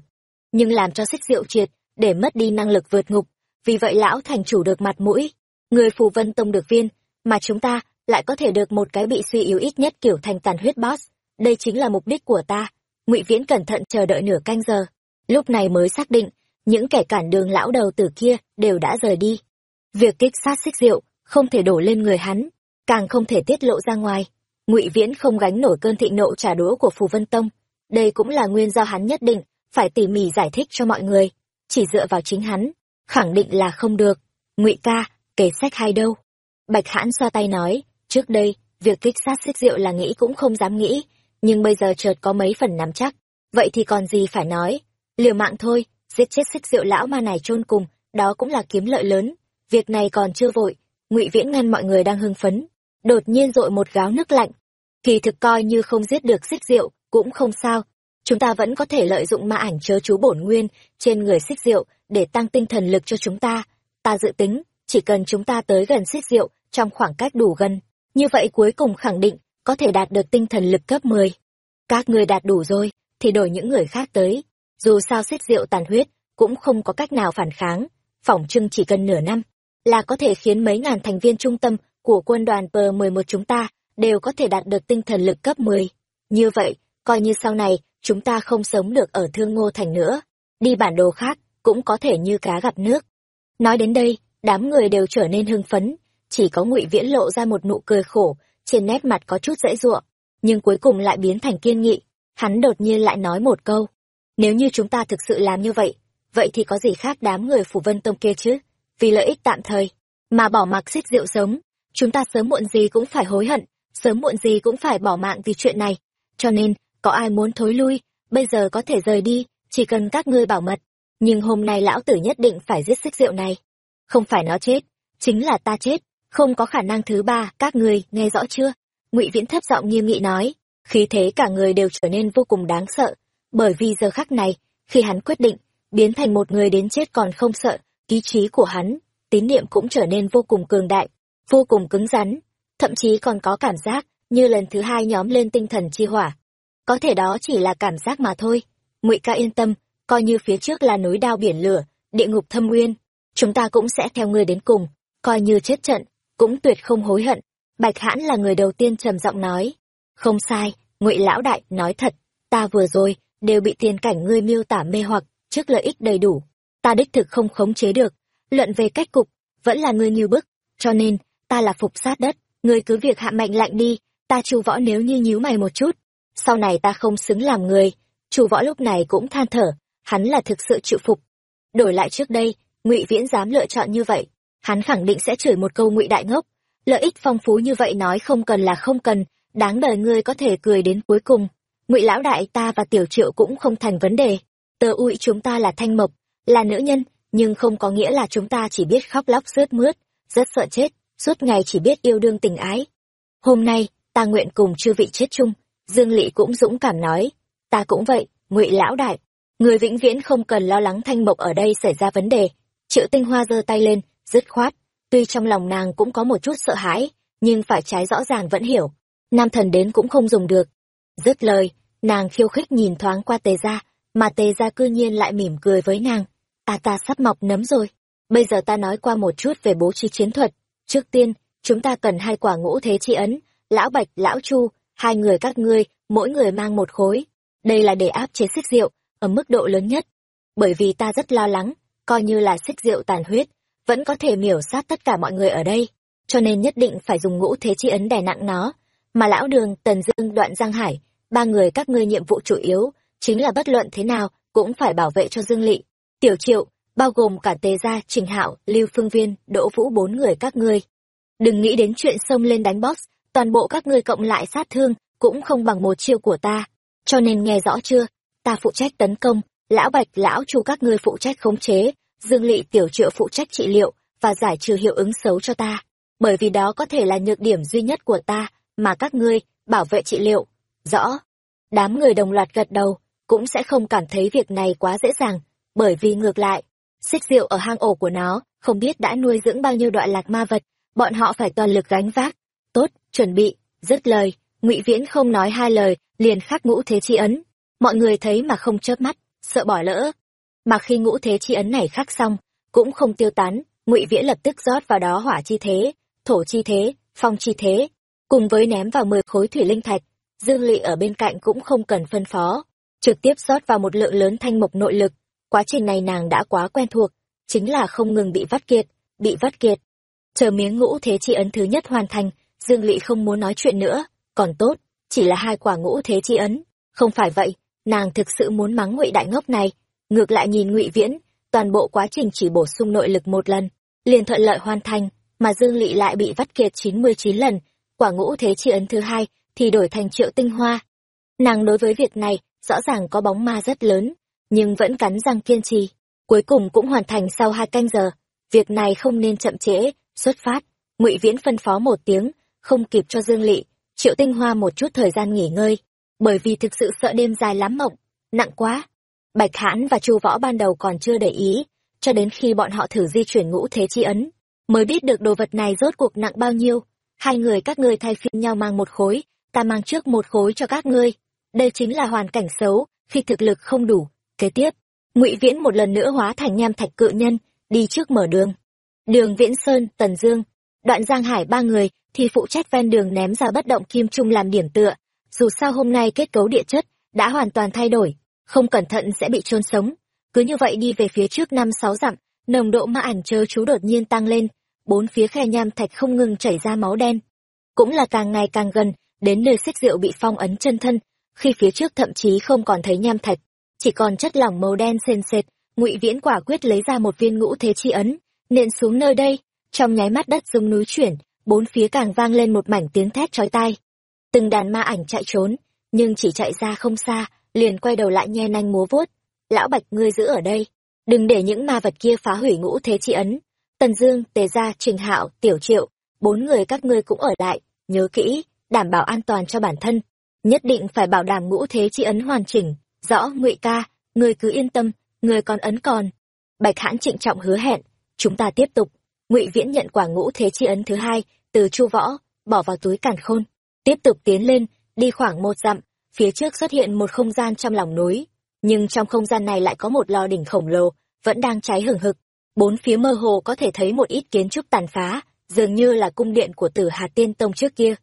Nhưng làm cho xích rượu triệt, để mất đi năng lực vượt ngục, vì vậy lão thành chủ được mặt mũi, người Phù Vân Tông được viên, mà chúng ta lại có thể được một cái bị suy yếu ít nhất kiểu thành tàn huyết boss. Đây chính là mục đích của ta. Ngụy Viễn cẩn thận chờ đợi nửa canh giờ, lúc này mới xác định, những kẻ cản đường lão đầu tử kia đều đã rời đi. Việc kích sát xích rượu không thể đổ lên người hắn, càng không thể tiết lộ ra ngoài. Ngụy Viễn không gánh nổi cơn thịnh nộ trả đũa của Phù Vân Tông, đây cũng là nguyên do hắn nhất định phải tỉ mỉ giải thích cho mọi người, chỉ dựa vào chính hắn, khẳng định là không được. Ngụy ca, kể sách hay đâu? Bạch Hãn xoa tay nói, trước đây, việc kích sát xích rượu là nghĩ cũng không dám nghĩ, nhưng bây giờ chợt có mấy phần nắm chắc, vậy thì còn gì phải nói, liều mạng thôi, giết chết xích rượu lão ma này chôn cùng, đó cũng là kiếm lợi lớn. Việc này còn chưa vội, Ngụy Viễn ngăn mọi người đang hưng phấn, đột nhiên dội một gáo nước lạnh. Kỳ thực coi như không giết được xích rượu, cũng không sao. Chúng ta vẫn có thể lợi dụng ma ảnh chớ chú bổn nguyên trên người xích rượu để tăng tinh thần lực cho chúng ta. Ta dự tính, chỉ cần chúng ta tới gần xích rượu trong khoảng cách đủ gần, như vậy cuối cùng khẳng định có thể đạt được tinh thần lực cấp 10. Các người đạt đủ rồi, thì đổi những người khác tới. Dù sao xích rượu tàn huyết, cũng không có cách nào phản kháng, phỏng trưng chỉ cần nửa năm, là có thể khiến mấy ngàn thành viên trung tâm của quân đoàn P11 chúng ta đều có thể đạt được tinh thần lực cấp 10. Như vậy, coi như sau này, chúng ta không sống được ở Thương Ngô Thành nữa. Đi bản đồ khác, cũng có thể như cá gặp nước. Nói đến đây, đám người đều trở nên hưng phấn, chỉ có ngụy Viễn lộ ra một nụ cười khổ, trên nét mặt có chút dễ dụa, nhưng cuối cùng lại biến thành kiên nghị. Hắn đột nhiên lại nói một câu, nếu như chúng ta thực sự làm như vậy, vậy thì có gì khác đám người phủ vân tông kia chứ? Vì lợi ích tạm thời, mà bỏ mặc xích rượu sống, chúng ta sớm muộn gì cũng phải hối hận, sớm muộn gì cũng phải bỏ mạng vì chuyện này. Cho nên, có ai muốn thối lui, bây giờ có thể rời đi, chỉ cần các ngươi bảo mật. Nhưng hôm nay lão tử nhất định phải giết xích rượu này. Không phải nó chết, chính là ta chết, không có khả năng thứ ba, các ngươi nghe rõ chưa? Ngụy Viễn thấp giọng nghiêm nghị nói, khí thế cả người đều trở nên vô cùng đáng sợ, bởi vì giờ khắc này, khi hắn quyết định, biến thành một người đến chết còn không sợ, ý chí của hắn, tín niệm cũng trở nên vô cùng cường đại, vô cùng cứng rắn, thậm chí còn có cảm giác như lần thứ hai nhóm lên tinh thần chi hỏa. có thể đó chỉ là cảm giác mà thôi. Ngụy ca yên tâm coi như phía trước là núi đao biển lửa địa ngục thâm uyên. Chúng ta cũng sẽ theo ngươi đến cùng coi như chết trận cũng tuyệt không hối hận. Bạch hãn là người đầu tiên trầm giọng nói. Không sai ngụy lão đại nói thật ta vừa rồi đều bị tiền cảnh ngươi miêu tả mê hoặc trước lợi ích đầy đủ. Ta đích thực không khống chế được luận về cách cục vẫn là ngươi như bức cho nên ta là phục sát đất. Ngươi cứ việc hạ mệnh lạnh đi. Ta chu võ nếu như nhíu mày một chút. Sau này ta không xứng làm người. Chu võ lúc này cũng than thở. Hắn là thực sự chịu phục. Đổi lại trước đây, ngụy viễn dám lựa chọn như vậy. Hắn khẳng định sẽ chửi một câu ngụy đại ngốc. Lợi ích phong phú như vậy nói không cần là không cần. Đáng đời ngươi có thể cười đến cuối cùng. Ngụy lão đại, ta và tiểu triệu cũng không thành vấn đề. Tờ ụi chúng ta là thanh mộc, là nữ nhân, nhưng không có nghĩa là chúng ta chỉ biết khóc lóc rớt mướt, rất sợ chết suốt ngày chỉ biết yêu đương tình ái. Hôm nay, ta nguyện cùng chư vị chết chung. Dương Lị cũng dũng cảm nói, ta cũng vậy, ngụy lão đại. Người vĩnh viễn không cần lo lắng thanh mộc ở đây xảy ra vấn đề. Triệu tinh hoa giơ tay lên, dứt khoát. Tuy trong lòng nàng cũng có một chút sợ hãi, nhưng phải trái rõ ràng vẫn hiểu. Nam thần đến cũng không dùng được. Dứt lời, nàng khiêu khích nhìn thoáng qua tề gia, mà tề gia cư nhiên lại mỉm cười với nàng. Ta ta sắp mọc nấm rồi. Bây giờ ta nói qua một chút về bố trí chiến thuật trước tiên, chúng ta cần hai quả ngũ thế chi ấn, lão bạch, lão chu, hai người các ngươi, mỗi người mang một khối. Đây là để áp chế xích rượu, ở mức độ lớn nhất. Bởi vì ta rất lo lắng, coi như là xích rượu tàn huyết, vẫn có thể miểu sát tất cả mọi người ở đây. Cho nên nhất định phải dùng ngũ thế chi ấn đè nặng nó. Mà lão đường, tần dương, đoạn giang hải, ba người các ngươi nhiệm vụ chủ yếu, chính là bất luận thế nào cũng phải bảo vệ cho dương lỵ tiểu triệu bao gồm cả tề gia, trình hạo, lưu phương viên, đỗ vũ, bốn người các ngươi. Đừng nghĩ đến chuyện xông lên đánh boss, toàn bộ các ngươi cộng lại sát thương cũng không bằng một chiêu của ta. Cho nên nghe rõ chưa? Ta phụ trách tấn công, lão bạch, lão chu các ngươi phụ trách khống chế, dương lỵ tiểu triệu phụ trách trị liệu và giải trừ hiệu ứng xấu cho ta. Bởi vì đó có thể là nhược điểm duy nhất của ta mà các ngươi bảo vệ trị liệu. Rõ. Đám người đồng loạt gật đầu, cũng sẽ không cảm thấy việc này quá dễ dàng, bởi vì ngược lại xích rượu ở hang ổ của nó, không biết đã nuôi dưỡng bao nhiêu đoạn lạc ma vật, bọn họ phải toàn lực gánh vác. Tốt, chuẩn bị, dứt lời, ngụy viễn không nói hai lời, liền khắc ngũ thế chi ấn. Mọi người thấy mà không chớp mắt, sợ bỏ lỡ. Mà khi ngũ thế chi ấn này khắc xong, cũng không tiêu tán, ngụy viễn lập tức rót vào đó hỏa chi thế, thổ chi thế, phong chi thế, cùng với ném vào mười khối thủy linh thạch. Dương lỵ ở bên cạnh cũng không cần phân phó, trực tiếp rót vào một lượng lớn thanh mộc nội lực quá trình này nàng đã quá quen thuộc, chính là không ngừng bị vắt kiệt, bị vắt kiệt. Chờ miếng ngũ thế chi ấn thứ nhất hoàn thành, dương lỵ không muốn nói chuyện nữa. Còn tốt, chỉ là hai quả ngũ thế chi ấn. Không phải vậy, nàng thực sự muốn mắng ngụy đại ngốc này. Ngược lại nhìn ngụy viễn, toàn bộ quá trình chỉ bổ sung nội lực một lần, liền thuận lợi hoàn thành, mà dương lỵ lại bị vắt kiệt chín mươi chín lần. Quả ngũ thế chi ấn thứ hai thì đổi thành triệu tinh hoa. Nàng đối với việc này, rõ ràng có bóng ma rất lớn nhưng vẫn cắn răng kiên trì. Cuối cùng cũng hoàn thành sau hai canh giờ. Việc này không nên chậm trễ, xuất phát. Ngụy viễn phân phó một tiếng, không kịp cho dương lỵ triệu tinh hoa một chút thời gian nghỉ ngơi, bởi vì thực sự sợ đêm dài lắm mộng, nặng quá. Bạch hãn và chu võ ban đầu còn chưa để ý, cho đến khi bọn họ thử di chuyển ngũ thế chi ấn, mới biết được đồ vật này rốt cuộc nặng bao nhiêu. Hai người các ngươi thay phiên nhau mang một khối, ta mang trước một khối cho các ngươi. Đây chính là hoàn cảnh xấu, khi thực lực không đủ kế tiếp, ngụy viễn một lần nữa hóa thành nham thạch cự nhân, đi trước mở đường. Đường viễn sơn, tần dương, đoạn giang hải ba người thì phụ trách ven đường ném ra bất động kim trung làm điểm tựa. Dù sao hôm nay kết cấu địa chất đã hoàn toàn thay đổi, không cẩn thận sẽ bị trôn sống. Cứ như vậy đi về phía trước năm sáu dặm, nồng độ ma ảnh chớ chú đột nhiên tăng lên, bốn phía khe nham thạch không ngừng chảy ra máu đen. Cũng là càng ngày càng gần, đến nơi xích rượu bị phong ấn chân thân, khi phía trước thậm chí không còn thấy nham thạch chỉ còn chất lỏng màu đen sền sệt, ngụy viễn quả quyết lấy ra một viên ngũ thế chi ấn, nện xuống nơi đây, trong nháy mắt đất rung núi chuyển, bốn phía càng vang lên một mảnh tiếng thét chói tai. Từng đàn ma ảnh chạy trốn, nhưng chỉ chạy ra không xa, liền quay đầu lại nhe nanh múa vuốt. Lão bạch, ngươi giữ ở đây, đừng để những ma vật kia phá hủy ngũ thế chi ấn. Tần dương, tề gia, trình hạo, tiểu triệu, bốn người các ngươi cũng ở lại, nhớ kỹ, đảm bảo an toàn cho bản thân, nhất định phải bảo đảm ngũ thế chi ấn hoàn chỉnh rõ, ngụy ca, người cứ yên tâm, người còn ấn còn. Bạch hãn trịnh trọng hứa hẹn, chúng ta tiếp tục. Ngụy viễn nhận quả ngũ thế chi ấn thứ hai, từ chu võ, bỏ vào túi càn khôn. Tiếp tục tiến lên, đi khoảng một dặm, phía trước xuất hiện một không gian trong lòng núi. Nhưng trong không gian này lại có một lò đỉnh khổng lồ, vẫn đang cháy hừng hực. Bốn phía mơ hồ có thể thấy một ít kiến trúc tàn phá, dường như là cung điện của tử hà tiên tông trước kia.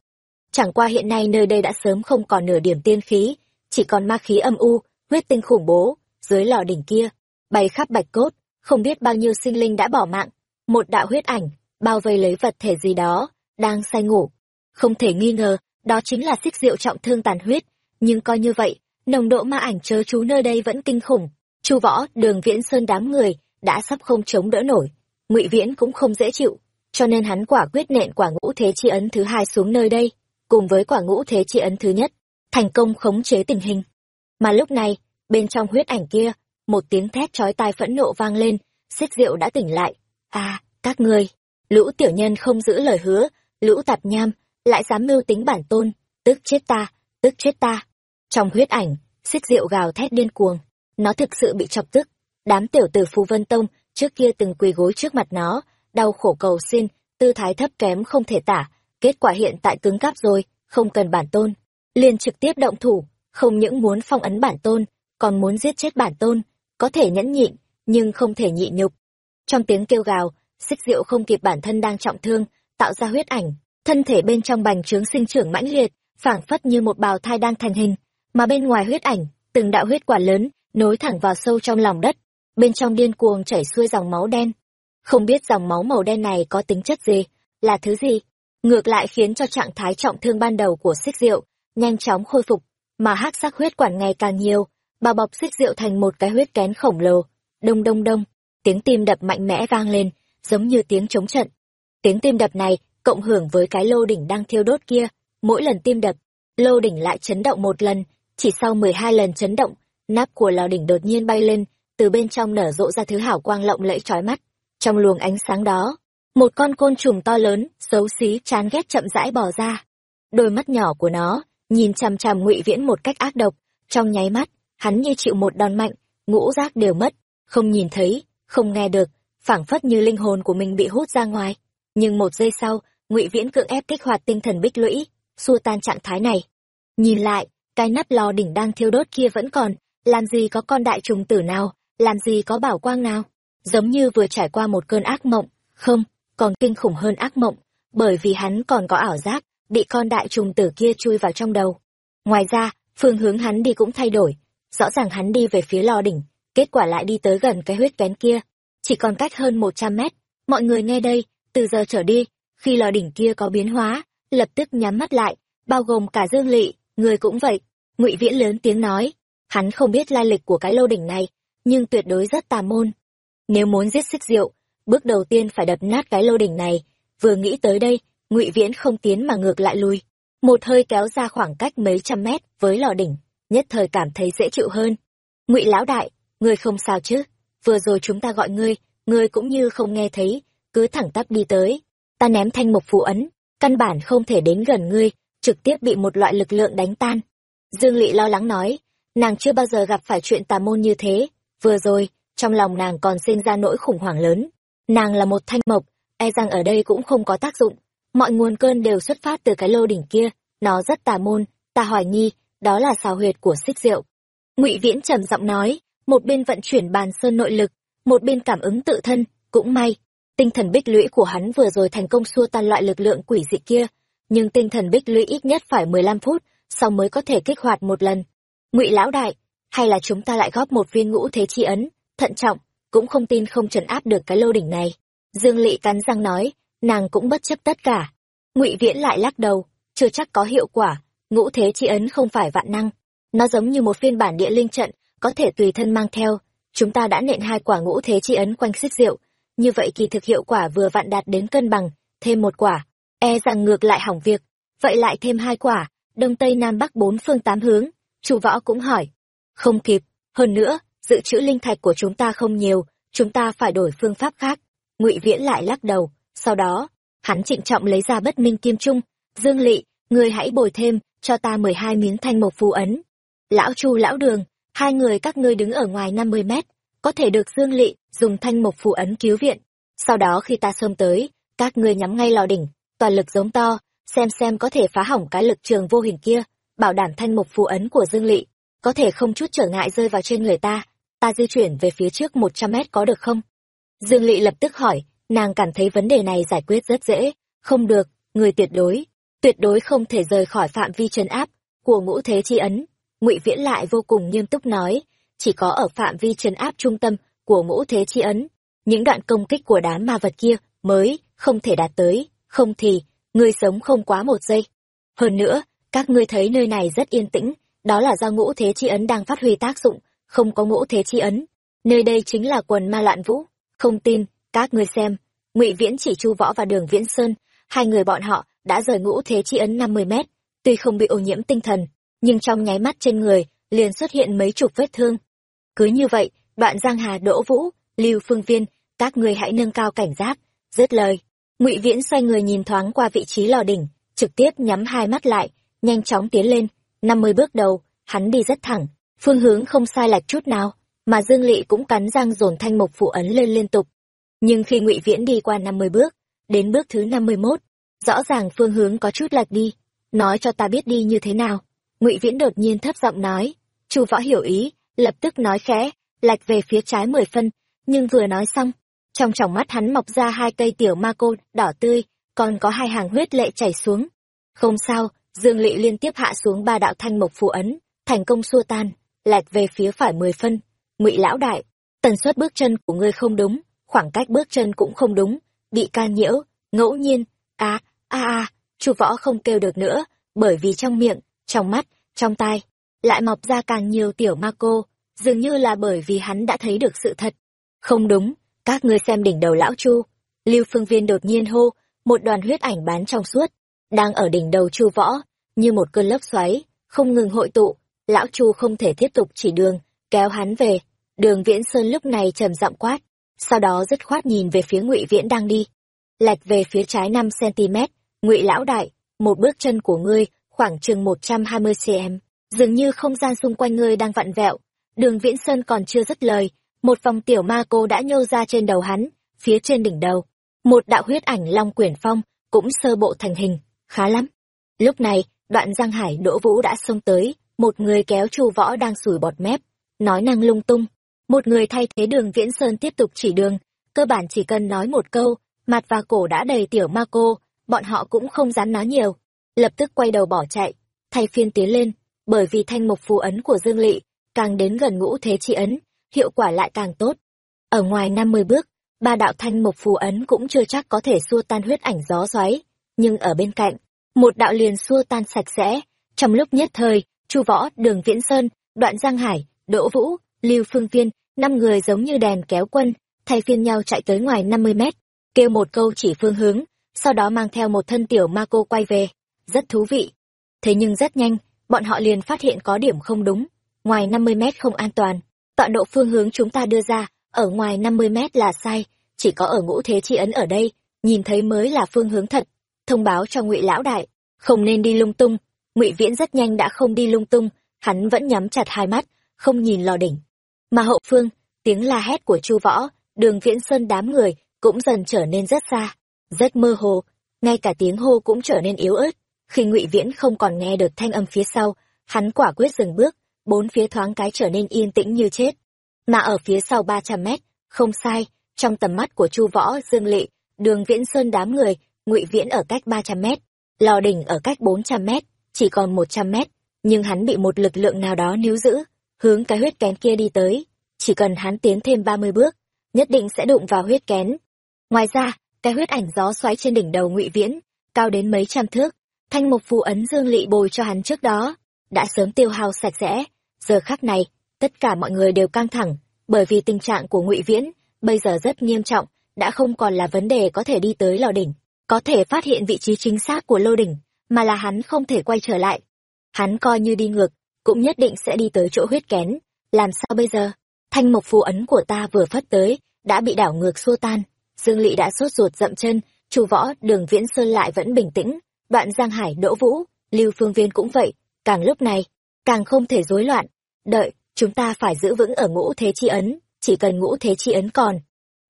Chẳng qua hiện nay nơi đây đã sớm không còn nửa điểm tiên khí, chỉ còn ma khí âm u huyết tinh khủng bố, dưới lò đỉnh kia, bay khắp bạch cốt, không biết bao nhiêu sinh linh đã bỏ mạng. Một đạo huyết ảnh, bao vây lấy vật thể gì đó, đang say ngủ. Không thể nghi ngờ, đó chính là xích rượu trọng thương tàn huyết, nhưng coi như vậy, nồng độ ma ảnh chớ chú nơi đây vẫn kinh khủng. Chu võ, đường viễn sơn đám người, đã sắp không chống đỡ nổi. Ngụy viễn cũng không dễ chịu, cho nên hắn quả quyết nện quả ngũ thế chi ấn thứ hai xuống nơi đây, cùng với quả ngũ thế chi ấn thứ nhất, thành công khống chế tình hình mà lúc này, bên trong huyết ảnh kia, một tiếng thét chói tai phẫn nộ vang lên, xích diệu đã tỉnh lại. À các ngươi, lũ tiểu nhân không giữ lời hứa, lũ tạp nham, lại dám mưu tính bản tôn, tức chết ta, tức chết ta. Trong huyết ảnh, xích diệu gào thét điên cuồng, nó thực sự bị chọc tức. Đám tiểu tử phú vân tông trước kia từng quỳ gối trước mặt nó, đau khổ cầu xin, tư thái thấp kém không thể tả, kết quả hiện tại cứng cáp rồi, không cần bản tôn, liền trực tiếp động thủ không những muốn phong ấn bản tôn, còn muốn giết chết bản tôn, có thể nhẫn nhịn, nhưng không thể nhịn nhục. Trong tiếng kêu gào, xích diệu không kịp bản thân đang trọng thương, tạo ra huyết ảnh, thân thể bên trong bành trướng sinh trưởng mãnh liệt, phảng phất như một bào thai đang thành hình, mà bên ngoài huyết ảnh, từng đạo huyết quả lớn, nối thẳng vào sâu trong lòng đất, bên trong điên cuồng chảy xuôi dòng máu đen. Không biết dòng máu màu đen này có tính chất gì, là thứ gì? Ngược lại khiến cho trạng thái trọng thương ban đầu của xích rượu nhanh chóng khôi phục mà hắc sắc huyết quản ngày càng nhiều, bao bọc xích rượu thành một cái huyết kén khổng lồ. Đông đông đông, tiếng tim đập mạnh mẽ vang lên, giống như tiếng chống trận. Tiếng tim đập này, cộng hưởng với cái lô đỉnh đang thiêu đốt kia, mỗi lần tim đập, lô đỉnh lại chấn động một lần, chỉ sau mười hai lần chấn động, nắp của lò đỉnh đột nhiên bay lên, từ bên trong nở rộ ra thứ hảo quang lộng lẫy chói mắt. Trong luồng ánh sáng đó, một con côn trùng to lớn, xấu xí, chán ghét chậm rãi bỏ ra. Đôi mắt nhỏ của nó nhìn chằm chằm ngụy viễn một cách ác độc. Trong nháy mắt, hắn như chịu một đòn mạnh, ngũ giác đều mất. Không nhìn thấy, không nghe được, phảng phất như linh hồn của mình bị hút ra ngoài. Nhưng một giây sau, ngụy viễn cưỡng ép kích hoạt tinh thần bích lũy, xua tan trạng thái này. Nhìn lại, cái nắp lò đỉnh đang thiêu đốt kia vẫn còn, làm gì có con đại trùng tử nào, làm gì có bảo quang nào. Giống như vừa trải qua một cơn ác mộng, không, còn kinh khủng hơn ác mộng, bởi vì hắn còn có ảo giác bị con đại trùng tử kia chui vào trong đầu. Ngoài ra phương hướng hắn đi cũng thay đổi. Rõ ràng hắn đi về phía lò đỉnh kết quả lại đi tới gần cái huyết kén kia. Chỉ còn cách hơn một trăm mét. Mọi người nghe đây từ giờ trở đi khi lò đỉnh kia có biến hóa lập tức nhắm mắt lại bao gồm cả dương lị, người cũng vậy. Ngụy viễn lớn tiếng nói hắn không biết lai lịch của cái lô đỉnh này nhưng tuyệt đối rất tà môn. Nếu muốn giết xích diệu bước đầu tiên phải đập nát cái lô đỉnh này. Vừa nghĩ tới đây ngụy viễn không tiến mà ngược lại lui. Một hơi kéo ra khoảng cách mấy trăm mét với lò đỉnh, nhất thời cảm thấy dễ chịu hơn. Ngụy lão đại, ngươi không sao chứ? Vừa rồi chúng ta gọi ngươi ngươi cũng như không nghe thấy, cứ thẳng tắp đi tới. Ta ném thanh mục phù ấn, căn bản không thể đến gần ngươi, trực tiếp bị một loại lực lượng đánh tan. Dương lỵ lo lắng nói, nàng chưa bao giờ gặp phải chuyện tà môn như thế. Vừa rồi, trong lòng nàng còn sinh ra nỗi khủng hoảng lớn. Nàng là một thanh mộc e rằng ở đây cũng không có tác dụng mọi nguồn cơn đều xuất phát từ cái lô đỉnh kia, nó rất tà môn ta hoài nghi, đó là xào huyệt của xích rượu. Ngụy viễn trầm giọng nói, một bên vận chuyển bàn sơn nội lực, một bên cảm ứng tự thân, cũng may, tinh thần bích lũy của hắn vừa rồi thành công xua tan loại lực lượng quỷ dị kia, nhưng tinh thần bích lũy ít nhất phải mười lăm phút sau mới có thể kích hoạt một lần. Ngụy lão đại, hay là chúng ta lại góp một viên ngũ thế chi ấn, thận trọng, cũng không tin không trấn áp được cái lô đỉnh này. Dương lỵ cắn răng nói nàng cũng bất chấp tất cả. Ngụy viễn lại lắc đầu, chưa chắc có hiệu quả, ngũ thế chi ấn không phải vạn năng. Nó giống như một phiên bản địa linh trận, có thể tùy thân mang theo. Chúng ta đã nện hai quả ngũ thế chi ấn quanh xích rượu. Như vậy kỳ thực hiệu quả vừa vạn đạt đến cân bằng, thêm một quả. E rằng ngược lại hỏng việc. Vậy lại thêm hai quả, đông tây nam bắc bốn phương tám hướng. Chủ võ cũng hỏi. Không kịp, hơn nữa, dự trữ linh thạch của chúng ta không nhiều, chúng ta phải đổi phương pháp khác. Ngụy viễn lại lắc đầu sau đó, hắn trịnh trọng lấy ra bất minh kim trung. Dương lỵ người hãy bồi thêm, cho ta mười hai miếng thanh mộc phù ấn. Lão chu lão đường, hai người các ngươi đứng ở ngoài năm mươi mét, có thể được dương lỵ dùng thanh mộc phù ấn cứu viện. Sau đó khi ta xông tới, các ngươi nhắm ngay lò đỉnh, toàn lực giống to, xem xem có thể phá hỏng cái lực trường vô hình kia, bảo đảm thanh mục phù ấn của dương lỵ có thể không chút trở ngại rơi vào trên người ta. Ta di chuyển về phía trước một trăm mét có được không? Dương lỵ lập tức hỏi nàng cảm thấy vấn đề này giải quyết rất dễ. Không được, người tuyệt đối. Tuyệt đối không thể rời khỏi phạm vi trấn áp của ngũ thế chi ấn. Ngụy viễn lại vô cùng nghiêm túc nói, chỉ có ở phạm vi trấn áp trung tâm của ngũ thế chi ấn, những đoạn công kích của đám ma vật kia mới không thể đạt tới. Không thì, ngươi sống không quá một giây. Hơn nữa, các ngươi thấy nơi này rất yên tĩnh, đó là do ngũ thế chi ấn đang phát huy tác dụng, không có ngũ thế chi ấn. Nơi đây chính là quần ma loạn vũ. Không tin các ngươi xem, ngụy viễn chỉ chu võ và đường viễn sơn, hai người bọn họ đã rời ngũ thế chi ấn năm mươi mét, tuy không bị ô nhiễm tinh thần, nhưng trong nháy mắt trên người liền xuất hiện mấy chục vết thương. Cứ như vậy, đoạn giang hà đỗ vũ, lưu phương viên, các ngươi hãy nâng cao cảnh giác, dứt lời. Ngụy viễn xoay người nhìn thoáng qua vị trí lò đỉnh, trực tiếp nhắm hai mắt lại, nhanh chóng tiến lên. năm mươi bước đầu, hắn đi rất thẳng, phương hướng không sai lệch chút nào, mà dương lỵ cũng cắn răng dồn thanh mục phụ ấn lên liên tục nhưng khi ngụy viễn đi qua năm mươi bước, đến bước thứ năm mươi mốt, rõ ràng phương hướng có chút lạch đi. Nói cho ta biết đi như thế nào. Ngụy viễn đột nhiên thấp giọng nói. Chu võ hiểu ý, lập tức nói khẽ lạch về phía trái mười phân. Nhưng vừa nói xong, trong tròng mắt hắn mọc ra hai cây tiểu ma côn, đỏ tươi, còn có hai hàng huyết lệ chảy xuống. Không sao, dương lỵ liên tiếp hạ xuống ba đạo thanh mộc phù ấn, thành công xua tan lạch về phía phải mười phân. Ngụy lão đại, tần suất bước chân của ngươi không đúng khoảng cách bước chân cũng không đúng. Bị ca nhiễu, ngẫu nhiên, a a a, chu võ không kêu được nữa, bởi vì trong miệng, trong mắt, trong tai, lại mọc ra càng nhiều tiểu ma cô, dường như là bởi vì hắn đã thấy được sự thật. Không đúng, các ngươi xem đỉnh đầu lão chu. Lưu phương viên đột nhiên hô, một đoàn huyết ảnh bán trong suốt, đang ở đỉnh đầu chu võ, như một cơn lốc xoáy, không ngừng hội tụ. Lão chu không thể tiếp tục chỉ đường, kéo hắn về. Đường viễn sơn lúc này trầm giọng quát sau đó dứt khoát nhìn về phía ngụy viễn đang đi. Lệch về phía trái năm cm, ngụy lão đại, một bước chân của ngươi, khoảng chừng một trăm hai mươi cm dường như không gian xung quanh ngươi đang vặn vẹo. Đường viễn sơn còn chưa dứt lời, một vòng tiểu ma cô đã nhô ra trên đầu hắn, phía trên đỉnh đầu. Một đạo huyết ảnh long quyển phong cũng sơ bộ thành hình, khá lắm. Lúc này, đoạn giang hải đỗ vũ đã xông tới, một người kéo chu võ đang sủi bọt mép, nói năng lung tung một người thay thế đường viễn sơn tiếp tục chỉ đường. Cơ bản chỉ cần nói một câu, mặt và cổ đã đầy tiểu ma cô, bọn họ cũng không dám nói nhiều. Lập tức quay đầu bỏ chạy, thay phiên tiến lên, bởi vì thanh mục phù ấn của dương lỵ càng đến gần ngũ thế chi ấn, hiệu quả lại càng tốt. Ở ngoài năm mươi bước, ba đạo thanh mục phù ấn cũng chưa chắc có thể xua tan huyết ảnh gió xoáy, nhưng ở bên cạnh, một đạo liền xua tan sạch sẽ. Trong lúc nhất thời, chu võ, đường viễn sơn, đoạn giang hải, đỗ vũ lưu phương viên, năm người giống như đèn kéo quân, thay phiên nhau chạy tới ngoài năm mươi mét, kêu một câu chỉ phương hướng, sau đó mang theo một thân tiểu ma cô quay về. Rất thú vị. Thế nhưng rất nhanh, bọn họ liền phát hiện có điểm không đúng. Ngoài năm mươi mét không an toàn, tọa độ phương hướng chúng ta đưa ra, ở ngoài năm mươi mét là sai, chỉ có ở ngũ thế chi ấn ở đây, nhìn thấy mới là phương hướng thật. Thông báo cho ngụy lão đại, không nên đi lung tung. Ngụy viễn rất nhanh đã không đi lung tung, hắn vẫn nhắm chặt hai mắt, không nhìn lò đỉnh mà hậu phương, tiếng la hét của chu võ, đường viễn sơn đám người cũng dần trở nên rất xa, rất mơ hồ, ngay cả tiếng hô cũng trở nên yếu ớt. Khi ngụy viễn không còn nghe được thanh âm phía sau, hắn quả quyết dừng bước, bốn phía thoáng cái trở nên yên tĩnh như chết. Mà ở phía sau ba trăm mét, không sai, trong tầm mắt của chu võ, dương lỵ đường viễn sơn đám người, ngụy viễn ở cách ba trăm mét, lò đỉnh ở cách bốn trăm mét, chỉ còn một trăm mét, nhưng hắn bị một lực lượng nào đó níu giữ hướng cái huyết kén kia đi tới. Chỉ cần hắn tiến thêm ba mươi bước, nhất định sẽ đụng vào huyết kén. Ngoài ra, cái huyết ảnh gió xoáy trên đỉnh đầu ngụy viễn, cao đến mấy trăm thước, thanh mục phù ấn dương lị bồi cho hắn trước đó, đã sớm tiêu hao sạch sẽ. Giờ khắc này, tất cả mọi người đều căng thẳng, bởi vì tình trạng của ngụy viễn bây giờ rất nghiêm trọng, đã không còn là vấn đề có thể đi tới lò đỉnh, có thể phát hiện vị trí chính xác của lô đỉnh, mà là hắn không thể quay trở lại. Hắn coi như đi ngược cũng nhất định sẽ đi tới chỗ huyết kén. Làm sao bây giờ? Thanh mộc phù ấn của ta vừa phất tới, đã bị đảo ngược xua tan. Dương lỵ đã sốt ruột dậm chân, chu võ, đường viễn sơn lại vẫn bình tĩnh. Đoạn giang hải, đỗ vũ, lưu phương viên cũng vậy. Càng lúc này, càng không thể rối loạn. Đợi, chúng ta phải giữ vững ở ngũ thế chi ấn, chỉ cần ngũ thế chi ấn còn,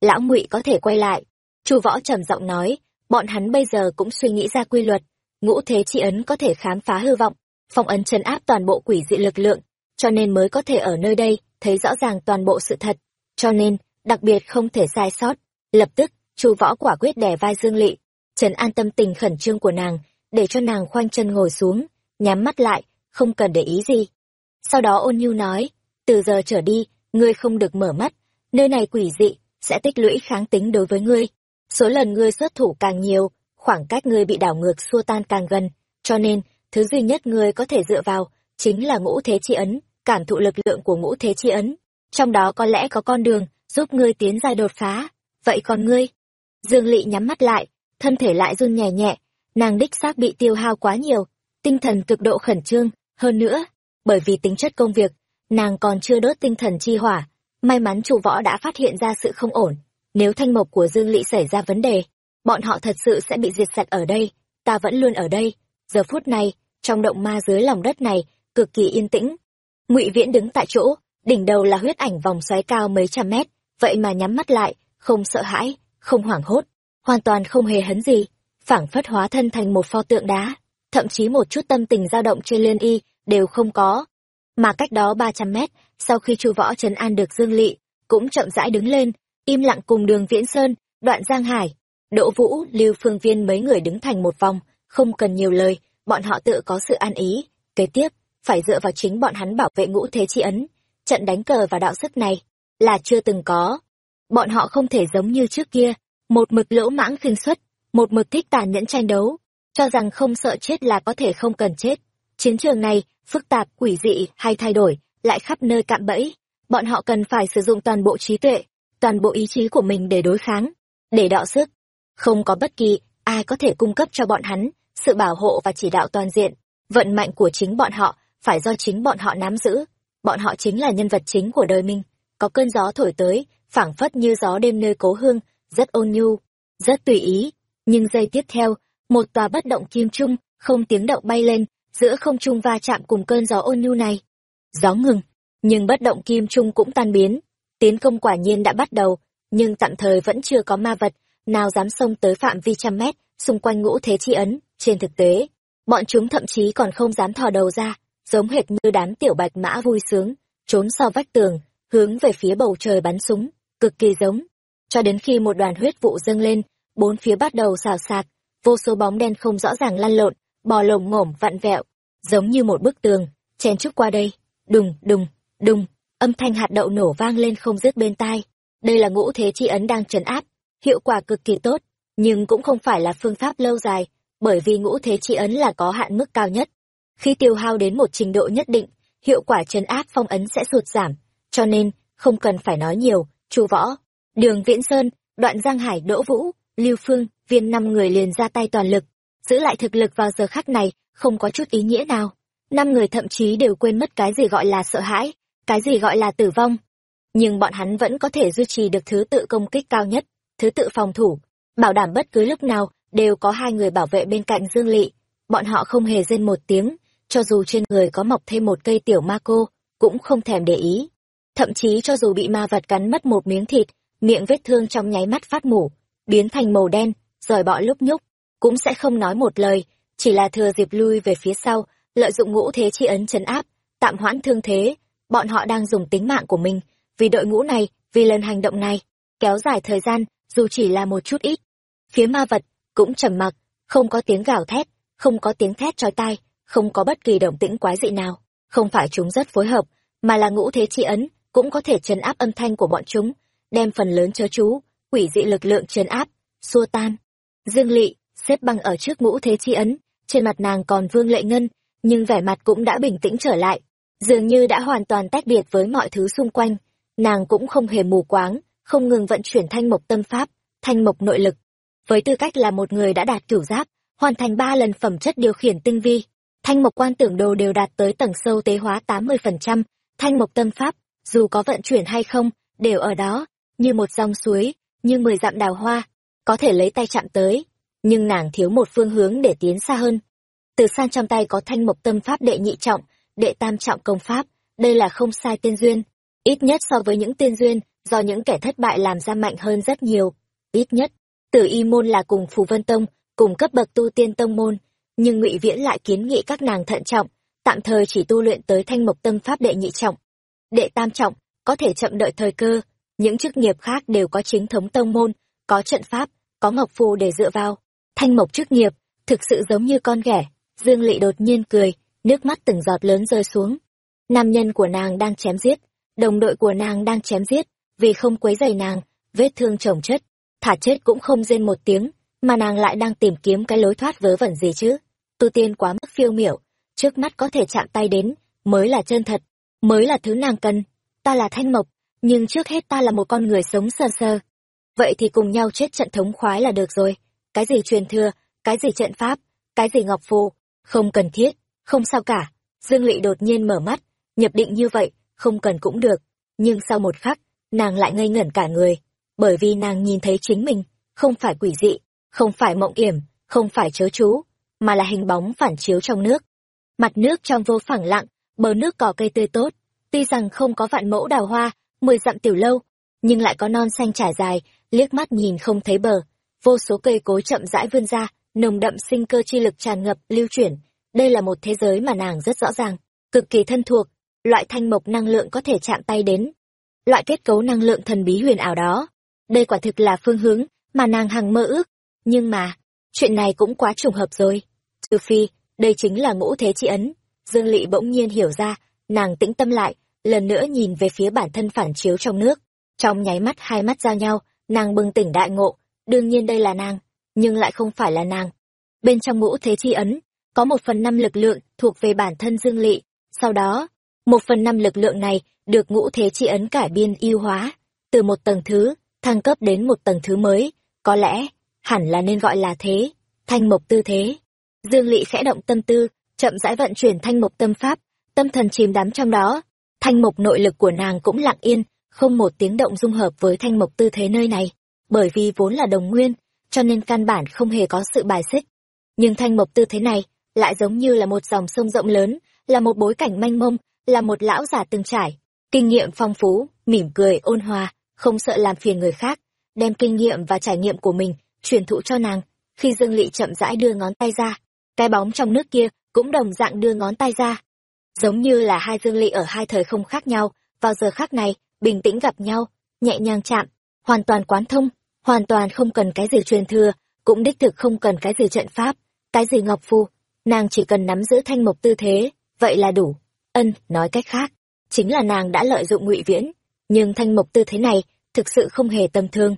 lão ngụy có thể quay lại. Chu võ trầm giọng nói, bọn hắn bây giờ cũng suy nghĩ ra quy luật. Ngũ thế chi ấn có thể khám phá hư vọng phong ấn chấn áp toàn bộ quỷ dị lực lượng, cho nên mới có thể ở nơi đây thấy rõ ràng toàn bộ sự thật. Cho nên, đặc biệt không thể sai sót. Lập tức, Chu Võ quả quyết đè vai Dương Lị, trấn an tâm tình khẩn trương của nàng, để cho nàng khoanh chân ngồi xuống, nhắm mắt lại, không cần để ý gì. Sau đó ôn nhu nói, từ giờ trở đi, ngươi không được mở mắt, nơi này quỷ dị, sẽ tích lũy kháng tính đối với ngươi. Số lần ngươi xuất thủ càng nhiều, khoảng cách ngươi bị đảo ngược xua tan càng gần, cho nên, thứ duy nhất ngươi có thể dựa vào, chính là ngũ thế chi ấn, cảm thụ lực lượng của ngũ thế chi ấn. Trong đó có lẽ có con đường, giúp ngươi tiến ra đột phá. Vậy còn ngươi? Dương Lị nhắm mắt lại, thân thể lại run nhẹ nhẹ, nàng đích xác bị tiêu hao quá nhiều, tinh thần cực độ khẩn trương, hơn nữa, bởi vì tính chất công việc, nàng còn chưa đốt tinh thần chi hỏa, may mắn chủ võ đã phát hiện ra sự không ổn, nếu thanh mộc của Dương Lị xảy ra vấn đề, bọn họ thật sự sẽ bị diệt sạch ở đây, ta vẫn luôn ở đây. Giờ phút này, trong động ma dưới lòng đất này, cực kỳ yên tĩnh. Ngụy Viễn đứng tại chỗ, đỉnh đầu là huyết ảnh vòng xoáy cao mấy trăm mét, vậy mà nhắm mắt lại, không sợ hãi, không hoảng hốt, hoàn toàn không hề hấn gì, phảng phất hóa thân thành một pho tượng đá, thậm chí một chút tâm tình dao động trên liên y đều không có. Mà cách đó ba trăm mét, sau khi Chu Võ trấn an được Dương Lị, cũng chậm rãi đứng lên, im lặng cùng Đường Viễn Sơn, Đoạn Giang Hải, Đỗ Vũ, Lưu Phương Viên mấy người đứng thành một vòng, không cần nhiều lời, bọn họ tự có sự an ý. Kế tiếp, phải dựa vào chính bọn hắn bảo vệ ngũ thế chi ấn. Trận đánh cờ và đạo sức này là chưa từng có. Bọn họ không thể giống như trước kia, một mực lỗ mãng khinh suất, một mực thích tàn nhẫn tranh đấu, cho rằng không sợ chết là có thể không cần chết. Chiến trường này, phức tạp, quỷ dị hay thay đổi, lại khắp nơi cạm bẫy. Bọn họ cần phải sử dụng toàn bộ trí tuệ, toàn bộ ý chí của mình để đối kháng, để đọ sức. Không có bất kỳ ai có thể cung cấp cho bọn hắn sự bảo hộ và chỉ đạo toàn diện. Vận mạnh của chính bọn họ phải do chính bọn họ nắm giữ. Bọn họ chính là nhân vật chính của đời mình. Có cơn gió thổi tới, phảng phất như gió đêm nơi cố hương, rất ôn nhu, rất tùy ý. Nhưng giây tiếp theo, một tòa bất động kim trung, không tiếng động bay lên, giữa không trung va chạm cùng cơn gió ôn nhu này. Gió ngừng, nhưng bất động kim trung cũng tan biến. Tiến công quả nhiên đã bắt đầu, nhưng tạm thời vẫn chưa có ma vật, nào dám xông tới phạm vi trăm mét, xung quanh ngũ thế chi ấn. Trên thực tế, bọn chúng thậm chí còn không dám thò đầu ra, giống hệt như đám tiểu bạch mã vui sướng, trốn sau vách tường, hướng về phía bầu trời bắn súng, cực kỳ giống. Cho đến khi một đoàn huyết vụ dâng lên, bốn phía bắt đầu xào xạc, vô số bóng đen không rõ ràng lăn lộn, bò lồm ngổm vặn vẹo, giống như một bức tường, chen chúc qua đây. Đùng, đùng, đùng, âm thanh hạt đậu nổ vang lên không dứt bên tai. Đây là ngũ thế chi ấn đang trấn áp, hiệu quả cực kỳ tốt, nhưng cũng không phải là phương pháp lâu dài, bởi vì ngũ thế chi ấn là có hạn mức cao nhất. Khi tiêu hao đến một trình độ nhất định, hiệu quả trấn áp phong ấn sẽ sụt giảm, cho nên, không cần phải nói nhiều, chu võ, đường viễn sơn, đoạn giang hải đỗ vũ, lưu phương, viên năm người liền ra tay toàn lực, giữ lại thực lực vào giờ khắc này, không có chút ý nghĩa nào. Năm người thậm chí đều quên mất cái gì gọi là sợ hãi, cái gì gọi là tử vong. Nhưng bọn hắn vẫn có thể duy trì được thứ tự công kích cao nhất, thứ tự phòng thủ, bảo đảm bất cứ lúc nào đều có hai người bảo vệ bên cạnh Dương Lị. Bọn họ không hề rên một tiếng, cho dù trên người có mọc thêm một cây tiểu ma cô, cũng không thèm để ý. Thậm chí cho dù bị ma vật cắn mất một miếng thịt, miệng vết thương trong nháy mắt phát mủ, biến thành màu đen, rồi bọ lúc nhúc, cũng sẽ không nói một lời, chỉ là thừa dịp lui về phía sau, lợi dụng ngũ thế chi ấn chấn áp, tạm hoãn thương thế, bọn họ đang dùng tính mạng của mình, vì đội ngũ này, vì lần hành động này, kéo dài thời gian, dù chỉ là một chút ít. Phía ma vật, cũng trầm mặc, không có tiếng gào thét, không có tiếng thét trói tai, không có bất kỳ động tĩnh quái dị nào. Không phải chúng rất phối hợp, mà là ngũ thế chi ấn, cũng có thể chấn áp âm thanh của bọn chúng, đem phần lớn chớ chú, quỷ dị lực lượng chấn áp, xua tan. Dương Lị, xếp băng ở trước ngũ thế chi ấn, trên mặt nàng còn vương lệ ngân, nhưng vẻ mặt cũng đã bình tĩnh trở lại, dường như đã hoàn toàn tách biệt với mọi thứ xung quanh. Nàng cũng không hề mù quáng, không ngừng vận chuyển thanh mộc tâm pháp, thanh mộc nội lực. Với tư cách là một người đã đạt cửu giáp, hoàn thành ba lần phẩm chất điều khiển tinh vi, thanh mộc quan tưởng đồ đều đạt tới tầng sâu tế hóa 80%, thanh mộc tâm pháp, dù có vận chuyển hay không, đều ở đó, như một dòng suối, như mười dặm đào hoa, có thể lấy tay chạm tới, nhưng nàng thiếu một phương hướng để tiến xa hơn. Từ san trong tay có thanh mộc tâm pháp đệ nhị trọng, đệ tam trọng công pháp, đây là không sai tiên duyên, ít nhất so với những tiên duyên do những kẻ thất bại làm ra mạnh hơn rất nhiều, ít nhất, tử y môn là cùng phù vân tông, cùng cấp bậc tu tiên tông môn, nhưng ngụy Viễn lại kiến nghị các nàng thận trọng, tạm thời chỉ tu luyện tới thanh mộc tâm pháp đệ nhị trọng. Đệ tam trọng, có thể chậm đợi thời cơ, những chức nghiệp khác đều có chính thống tông môn, có trận pháp, có ngọc phù để dựa vào. Thanh mộc chức nghiệp, thực sự giống như con ghẻ. Dương Lị đột nhiên cười, nước mắt từng giọt lớn rơi xuống. Nam nhân của nàng đang chém giết, đồng đội của nàng đang chém giết, vì không quấy rầy nàng, vết thương chồng chất, thả chết cũng không rên một tiếng, mà nàng lại đang tìm kiếm cái lối thoát vớ vẩn gì chứ. Tu tiên quá mức phiêu miểu, trước mắt có thể chạm tay đến, mới là chân thật, mới là thứ nàng cần. Ta là Thanh Mộc, nhưng trước hết ta là một con người sống sơ sơ. Vậy thì cùng nhau chết trận thống khoái là được rồi. Cái gì truyền thừa, cái gì trận pháp, cái gì ngọc phù, không cần thiết, không sao cả. Dương lỵ đột nhiên mở mắt, nhập định như vậy, không cần cũng được. Nhưng sau một khắc, nàng lại ngây ngẩn cả người, bởi vì nàng nhìn thấy chính mình, không phải quỷ dị, không phải mộng yểm, không phải chớ chú, mà là hình bóng phản chiếu trong nước. Mặt nước trong vô phẳng lặng, bờ nước cỏ cây tươi tốt, tuy rằng không có vạn mẫu đào hoa, mười dặm tiểu lâu, nhưng lại có non xanh trải dài, liếc mắt nhìn không thấy bờ. Vô số cây cối chậm rãi vươn ra, nồng đậm sinh cơ chi lực tràn ngập, lưu chuyển. Đây là một thế giới mà nàng rất rõ ràng, cực kỳ thân thuộc, loại thanh mộc năng lượng có thể chạm tay đến. Loại kết cấu năng lượng thần bí huyền ảo đó. Đây quả thực là phương hướng mà nàng hằng mơ ước. Nhưng mà, chuyện này cũng quá trùng hợp rồi. Trừ phi, đây chính là ngũ thế chi ấn. Dương Lị bỗng nhiên hiểu ra, nàng tĩnh tâm lại, lần nữa nhìn về phía bản thân phản chiếu trong nước. Trong nháy mắt hai mắt giao nhau, nàng bừng tỉnh đại ngộ, đương nhiên đây là nàng, nhưng lại không phải là nàng. Bên trong ngũ thế chi ấn, có một phần năm lực lượng thuộc về bản thân Dương Lị, sau đó, một phần năm lực lượng này được ngũ thế chi ấn cải biên yêu hóa, từ một tầng thứ, thăng cấp đến một tầng thứ mới, có lẽ, hẳn là nên gọi là thế, thanh mộc tư thế. Dương Lị khẽ động tâm tư, chậm rãi vận chuyển thanh mộc tâm pháp, tâm thần chìm đắm trong đó. Thanh mộc nội lực của nàng cũng lặng yên, không một tiếng động dung hợp với thanh mộc tư thế nơi này, bởi vì vốn là đồng nguyên, cho nên căn bản không hề có sự bài xích. Nhưng thanh mộc tư thế này, lại giống như là một dòng sông rộng lớn, là một bối cảnh manh mông, là một lão già từng trải, kinh nghiệm phong phú, mỉm cười ôn hòa, không sợ làm phiền người khác, đem kinh nghiệm và trải nghiệm của mình truyền thụ cho nàng. Khi Dương Lị chậm rãi đưa ngón tay ra, cái bóng trong nước kia cũng đồng dạng đưa ngón tay ra. Giống như là hai Dương Lị ở hai thời không khác nhau, vào giờ khác này, bình tĩnh gặp nhau, nhẹ nhàng chạm, hoàn toàn quán thông, hoàn toàn không cần cái gì truyền thừa, cũng đích thực không cần cái gì trận pháp, cái gì ngọc phu, nàng chỉ cần nắm giữ thanh mộc tư thế, vậy là đủ. Ân, nói cách khác, chính là nàng đã lợi dụng ngụy viễn, nhưng thanh mộc tư thế này thực sự không hề tầm thương.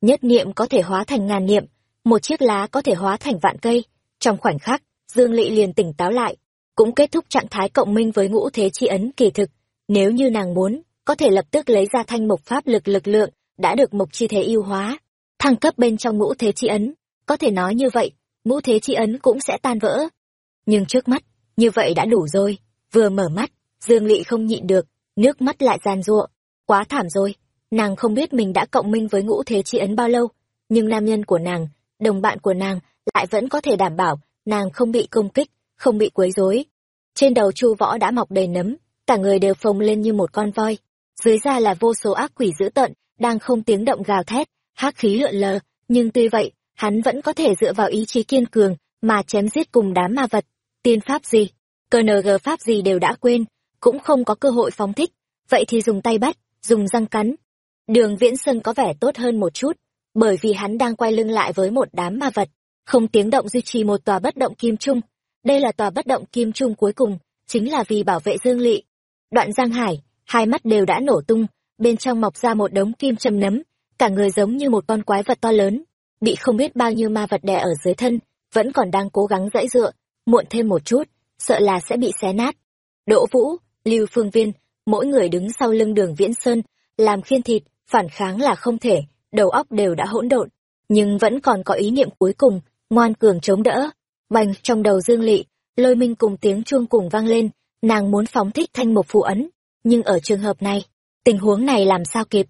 Nhất niệm có thể hóa thành ngàn niệm, một chiếc lá có thể hóa thành vạn cây. Trong khoảnh khắc, Dương Lị liền tỉnh táo lại, cũng kết thúc trạng thái cộng minh với ngũ thế chi ấn kỳ thực. Nếu như nàng muốn, có thể lập tức lấy ra thanh mộc pháp lực lực lượng, đã được mộc chi thế yêu hóa. Thăng cấp bên trong ngũ thế chi ấn, có thể nói như vậy, ngũ thế chi ấn cũng sẽ tan vỡ. Nhưng trước mắt, như vậy đã đủ rồi. Vừa mở mắt, Dương Lị không nhịn được, nước mắt lại giàn giụa. Quá thảm rồi, nàng không biết mình đã cộng minh với ngũ thế chi ấn bao lâu, nhưng nam nhân của nàng, đồng bạn của nàng, lại vẫn có thể đảm bảo nàng không bị công kích, không bị quấy rối. Trên đầu Chu Võ đã mọc đầy nấm, cả người đều phồng lên như một con voi. Dưới da là vô số ác quỷ dữ tợn, đang không tiếng động gào thét, hắc khí lượn lờ, nhưng tuy vậy, hắn vẫn có thể dựa vào ý chí kiên cường mà chém giết cùng đám ma vật. Tiên pháp gì, cơ NG pháp gì đều đã quên, cũng không có cơ hội phóng thích, vậy thì dùng tay bắt, dùng răng cắn. Đường Viễn Sơn có vẻ tốt hơn một chút, bởi vì hắn đang quay lưng lại với một đám ma vật, không tiếng động duy trì một tòa bất động kim trung. Đây là tòa bất động kim trung cuối cùng, chính là vì bảo vệ Dương Lị. Đoạn Giang Hải, hai mắt đều đã nổ tung, bên trong mọc ra một đống kim châm nấm, cả người giống như một con quái vật to lớn, bị không biết bao nhiêu ma vật đè ở dưới thân, vẫn còn đang cố gắng dãy dựa, muộn thêm một chút, sợ là sẽ bị xé nát. Đỗ Vũ, Lưu Phương Viên, mỗi người đứng sau lưng đường Viễn Sơn, làm khiên thịt, phản kháng là không thể, đầu óc đều đã hỗn độn, nhưng vẫn còn có ý niệm cuối cùng, ngoan cường chống đỡ. Bành trong đầu Dương Lị, lôi minh cùng tiếng chuông cùng vang lên, nàng muốn phóng thích thanh mục phù ấn, nhưng ở trường hợp này, tình huống này làm sao kịp.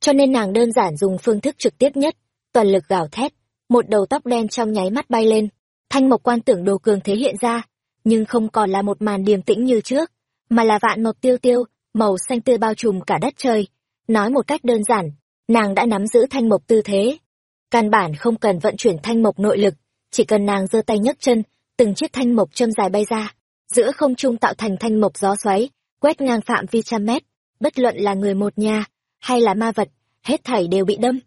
Cho nên nàng đơn giản dùng phương thức trực tiếp nhất, toàn lực gào thét, một đầu tóc đen trong nháy mắt bay lên, thanh mộc quan tưởng đồ cường thế hiện ra, nhưng không còn là một màn điềm tĩnh như trước, mà là vạn mộc tiêu tiêu, màu xanh tươi bao trùm cả đất trời. Nói một cách đơn giản, nàng đã nắm giữ thanh mộc tư thế. Căn bản không cần vận chuyển thanh mộc nội lực, chỉ cần nàng giơ tay nhấc chân, từng chiếc thanh mộc châm dài bay ra, giữa không trung tạo thành thanh mộc gió xoáy, quét ngang phạm vi trăm mét, bất luận là người một nhà, hay là ma vật, hết thảy đều bị đâm.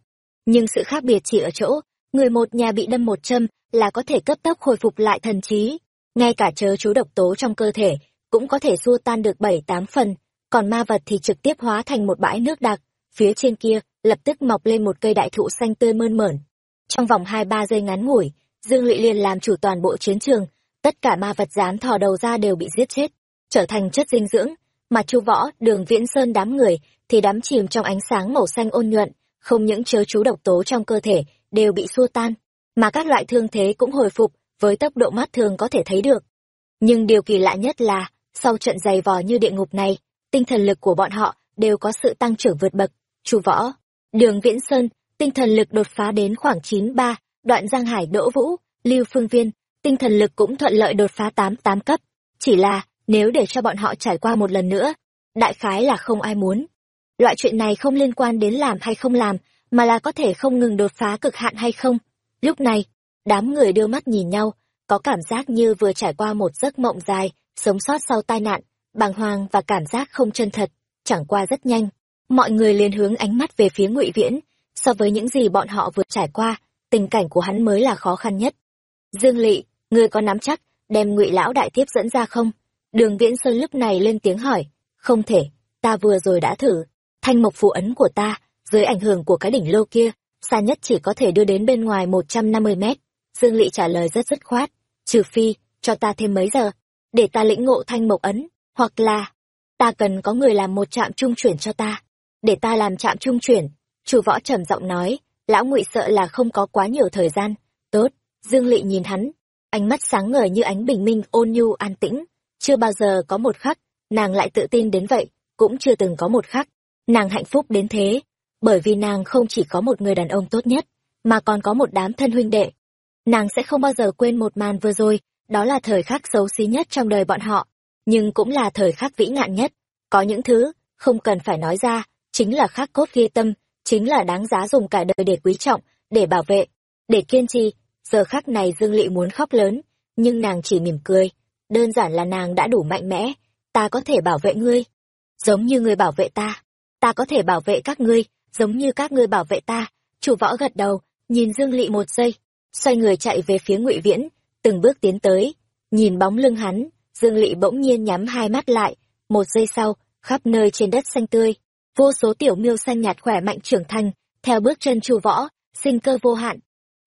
Nhưng sự khác biệt chỉ ở chỗ, người một nhà bị đâm một châm là có thể cấp tốc hồi phục lại thần trí. Ngay cả chớ chú độc tố trong cơ thể cũng có thể xua tan được bảy tám phần, còn ma vật thì trực tiếp hóa thành một bãi nước đặc, phía trên kia lập tức mọc lên một cây đại thụ xanh tươi mơn mởn. Trong vòng hai ba giây ngắn ngủi, Dương lụy liền làm chủ toàn bộ chiến trường, tất cả ma vật dám thò đầu ra đều bị giết chết, trở thành chất dinh dưỡng, mà Chu Võ, Đường Viễn Sơn đám người thì đắm chìm trong ánh sáng màu xanh ôn nhuận, không những chớ chú độc tố trong cơ thể đều bị xua tan, mà các loại thương thế cũng hồi phục với tốc độ mắt thường có thể thấy được. Nhưng điều kỳ lạ nhất là, sau trận dày vò như địa ngục này, tinh thần lực của bọn họ đều có sự tăng trưởng vượt bậc. Chu Võ, Đường Viễn Sơn, tinh thần lực đột phá đến khoảng chín ba, đoạn Giang Hải Đỗ Vũ, Lưu Phương Viên, tinh thần lực cũng thuận lợi đột phá tám tám cấp. Chỉ là, nếu để cho bọn họ trải qua một lần nữa, đại khái là không ai muốn. Loại chuyện này không liên quan đến làm hay không làm, mà là có thể không ngừng đột phá cực hạn hay không. Lúc này, đám người đưa mắt nhìn nhau, có cảm giác như vừa trải qua một giấc mộng dài, sống sót sau tai nạn, bàng hoàng và cảm giác không chân thật, chẳng qua rất nhanh. Mọi người liền hướng ánh mắt về phía ngụy Viễn, so với những gì bọn họ vừa trải qua, tình cảnh của hắn mới là khó khăn nhất. Dương Lị, ngươi có nắm chắc, đem ngụy lão đại tiếp dẫn ra không? Đường Viễn Sơn lúc này lên tiếng hỏi, không thể, ta vừa rồi đã thử, thanh mộc phù ấn của ta, dưới ảnh hưởng của cái đỉnh lô kia, xa nhất chỉ có thể đưa đến bên ngoài một trăm năm mươi mét. Dương Lị trả lời rất dứt khoát, trừ phi, cho ta thêm mấy giờ, để ta lĩnh ngộ thanh mộc ấn, hoặc là, ta cần có người làm một trạm trung chuyển cho ta, để ta làm trạm trung chuyển. Chủ võ trầm giọng nói, lão ngụy sợ là không có quá nhiều thời gian. Tốt, Dương Lệ nhìn hắn, ánh mắt sáng ngời như ánh bình minh ôn nhu an tĩnh. Chưa bao giờ có một khắc, nàng lại tự tin đến vậy, cũng chưa từng có một khắc. Nàng hạnh phúc đến thế, bởi vì nàng không chỉ có một người đàn ông tốt nhất, mà còn có một đám thân huynh đệ. Nàng sẽ không bao giờ quên một màn vừa rồi, đó là thời khắc xấu xí nhất trong đời bọn họ, nhưng cũng là thời khắc vĩ ngạn nhất. Có những thứ, không cần phải nói ra, chính là khắc cốt ghi tâm, chính là đáng giá dùng cả đời để quý trọng, để bảo vệ, để kiên trì. Giờ khắc này Dương Lị muốn khóc lớn, nhưng nàng chỉ mỉm cười. Đơn giản là nàng đã đủ mạnh mẽ, ta có thể bảo vệ ngươi. Giống như ngươi bảo vệ ta, ta có thể bảo vệ các ngươi, giống như các ngươi bảo vệ ta. Chủ võ gật đầu, nhìn Dương Lị một giây, xoay người chạy về phía ngụy Viễn, từng bước tiến tới, nhìn bóng lưng hắn, Dương Lị bỗng nhiên nhắm hai mắt lại, một giây sau, khắp nơi trên đất xanh tươi, vô số tiểu miêu xanh nhạt khỏe mạnh trưởng thành, theo bước chân chu võ, sinh cơ vô hạn.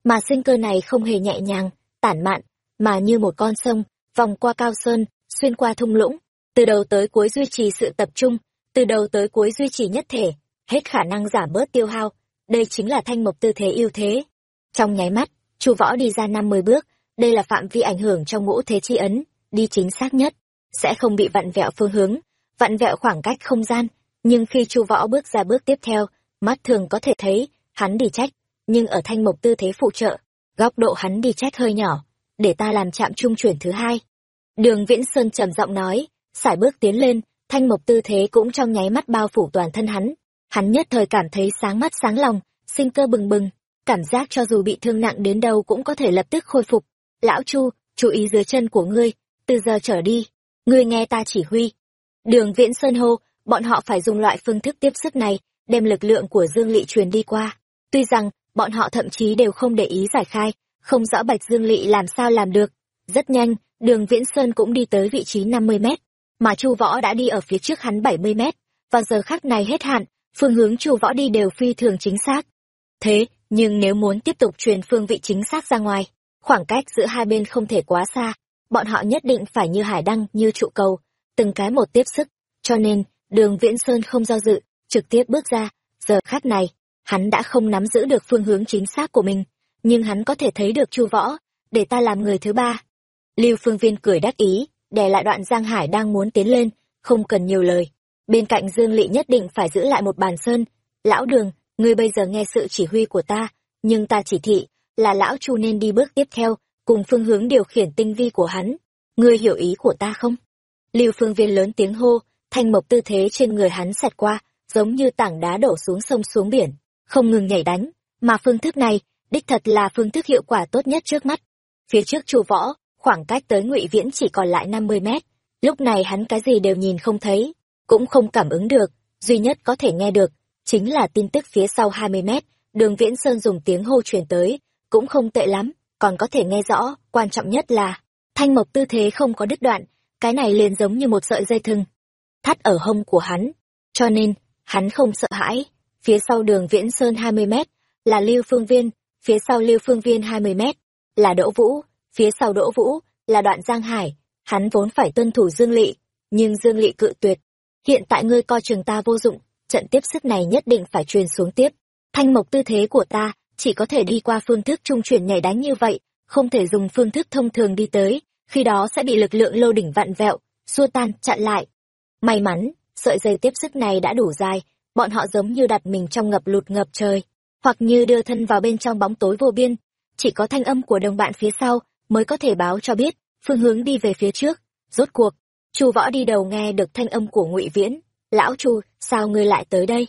Mà sinh cơ này không hề nhẹ nhàng, tản mạn, mà như một con sông, vòng qua cao sơn, xuyên qua thung lũng, từ đầu tới cuối duy trì sự tập trung, từ đầu tới cuối duy trì nhất thể, hết khả năng giảm bớt tiêu hao. Đây chính là thanh mộc tư thế ưu thế. Trong nháy mắt, chu võ đi ra năm mươi bước, đây là phạm vi ảnh hưởng trong ngũ thế chi ấn, đi chính xác nhất, sẽ không bị vặn vẹo phương hướng, vặn vẹo khoảng cách không gian, nhưng khi Chu Võ bước ra bước tiếp theo, mắt thường có thể thấy, hắn đi trách, nhưng ở thanh mộc tư thế phụ trợ, góc độ hắn đi trách hơi nhỏ, để ta làm chạm trung chuyển thứ hai. Đường Viễn Sơn trầm giọng nói, sải bước tiến lên, thanh mộc tư thế cũng trong nháy mắt bao phủ toàn thân hắn. Hắn nhất thời cảm thấy sáng mắt sáng lòng, sinh cơ bừng bừng, cảm giác cho dù bị thương nặng đến đâu cũng có thể lập tức khôi phục. Lão Chu, chú ý dưới chân của ngươi, từ giờ trở đi, ngươi nghe ta chỉ huy. Đường Viễn Sơn hô, bọn họ phải dùng loại phương thức tiếp sức này, đem lực lượng của Dương Lị truyền đi qua. Tuy rằng, bọn họ thậm chí đều không để ý giải khai, không rõ Bạch Dương Lị làm sao làm được. Rất nhanh, đường Viễn Sơn cũng đi tới vị trí 50 mét, mà Chu Võ đã đi ở phía trước hắn 70 mét. và giờ khắc này hết hạn, phương hướng Chu Võ đi đều phi thường chính xác. Thế, nhưng nếu muốn tiếp tục truyền phương vị chính xác ra ngoài, khoảng cách giữa hai bên không thể quá xa, bọn họ nhất định phải như hải đăng, như trụ cầu, từng cái một tiếp sức. Cho nên, đường Viễn Sơn không do dự, trực tiếp bước ra. Giờ khắc này, hắn đã không nắm giữ được phương hướng chính xác của mình, nhưng hắn có thể thấy được chu võ, để ta làm người thứ ba. Lưu Phương Viên cười đắc ý, đè lại đoạn Giang Hải đang muốn tiến lên, không cần nhiều lời. Bên cạnh Dương Lị nhất định phải giữ lại một bàn sơn. Lão đường, ngươi bây giờ nghe sự chỉ huy của ta, nhưng ta chỉ thị, là lão chu nên đi bước tiếp theo, cùng phương hướng điều khiển tinh vi của hắn. Ngươi hiểu ý của ta không? Lưu Phương Viên lớn tiếng hô, thanh mộc tư thế trên người hắn xẹt qua, giống như tảng đá đổ xuống sông xuống biển, không ngừng nhảy đánh, mà phương thức này, đích thật là phương thức hiệu quả tốt nhất trước mắt. Phía trước chu võ, khoảng cách tới ngụy viễn chỉ còn lại năm mươi mét lúc này hắn cái gì đều nhìn không thấy cũng không cảm ứng được duy nhất có thể nghe được chính là tin tức phía sau hai mươi mét đường viễn sơn dùng tiếng hô truyền tới cũng không tệ lắm, còn có thể nghe rõ, quan trọng nhất là, thanh mộc tư thế không có đứt đoạn, cái này liền giống như một sợi dây thừng, thắt ở hông của hắn. Cho nên, hắn không sợ hãi, phía sau đường viễn sơn hai mươi mét, là lưu phương viên, phía sau lưu phương viên hai mươi mét, là đỗ vũ, phía sau đỗ vũ, là đoạn giang hải, hắn vốn phải tuân thủ dương lỵ nhưng dương lỵ cự tuyệt. Hiện tại ngươi coi trường ta vô dụng, trận tiếp sức này nhất định phải truyền xuống tiếp. Thanh mộc tư thế của ta chỉ có thể đi qua phương thức trung chuyển nhảy đánh như vậy, không thể dùng phương thức thông thường đi tới, khi đó sẽ bị lực lượng lô đỉnh vặn vẹo, xua tan, chặn lại. May mắn, sợi dây tiếp sức này đã đủ dài, bọn họ giống như đặt mình trong ngập lụt ngập trời, hoặc như đưa thân vào bên trong bóng tối vô biên. Chỉ có thanh âm của đồng bạn phía sau mới có thể báo cho biết phương hướng đi về phía trước. Rốt cuộc, chu võ đi đầu nghe được thanh âm của ngụy viễn. Lão chu, sao ngươi lại tới đây?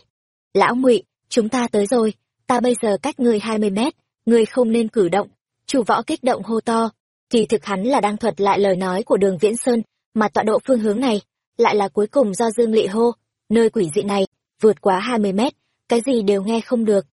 Lão ngụy, chúng ta tới rồi ta bây giờ cách ngươi hai mươi mét, ngươi không nên cử động. Chủ võ kích động hô to. Kỳ thực hắn là đang thuật lại lời nói của đường viễn sơn, mà tọa độ phương hướng này lại là cuối cùng do dương lị hô. Nơi quỷ dị này, vượt quá hai mươi mét, cái gì đều nghe không được.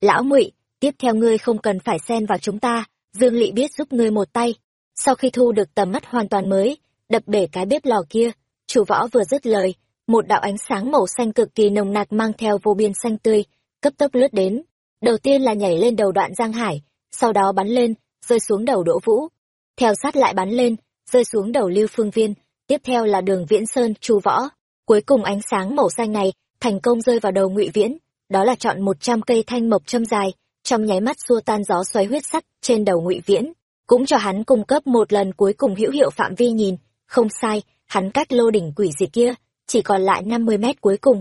Lão ngụy, tiếp theo ngươi không cần phải xen vào chúng ta. Dương lị biết giúp ngươi một tay. Sau khi thu được tầm mắt hoàn toàn mới, đập bể cái bếp lò kia, chủ võ vừa dứt lời, một đạo ánh sáng màu xanh cực kỳ nồng nặc mang theo vô biên xanh tươi, cấp tốc lướt đến đầu tiên là nhảy lên đầu đoạn giang hải, sau đó bắn lên, rơi xuống đầu đỗ vũ. Theo sát lại bắn lên, rơi xuống đầu lưu phương viên, tiếp theo là đường viễn sơn, chu võ. Cuối cùng ánh sáng màu xanh này thành công rơi vào đầu ngụy viễn, đó là chọn một trăm cây thanh mộc châm dài, trong nháy mắt xua tan gió xoáy huyết sắc trên đầu ngụy viễn, cũng cho hắn cung cấp một lần cuối cùng hữu hiệu phạm vi nhìn. Không sai, hắn cách lô đỉnh quỷ dị kia chỉ còn lại năm mươi mét cuối cùng.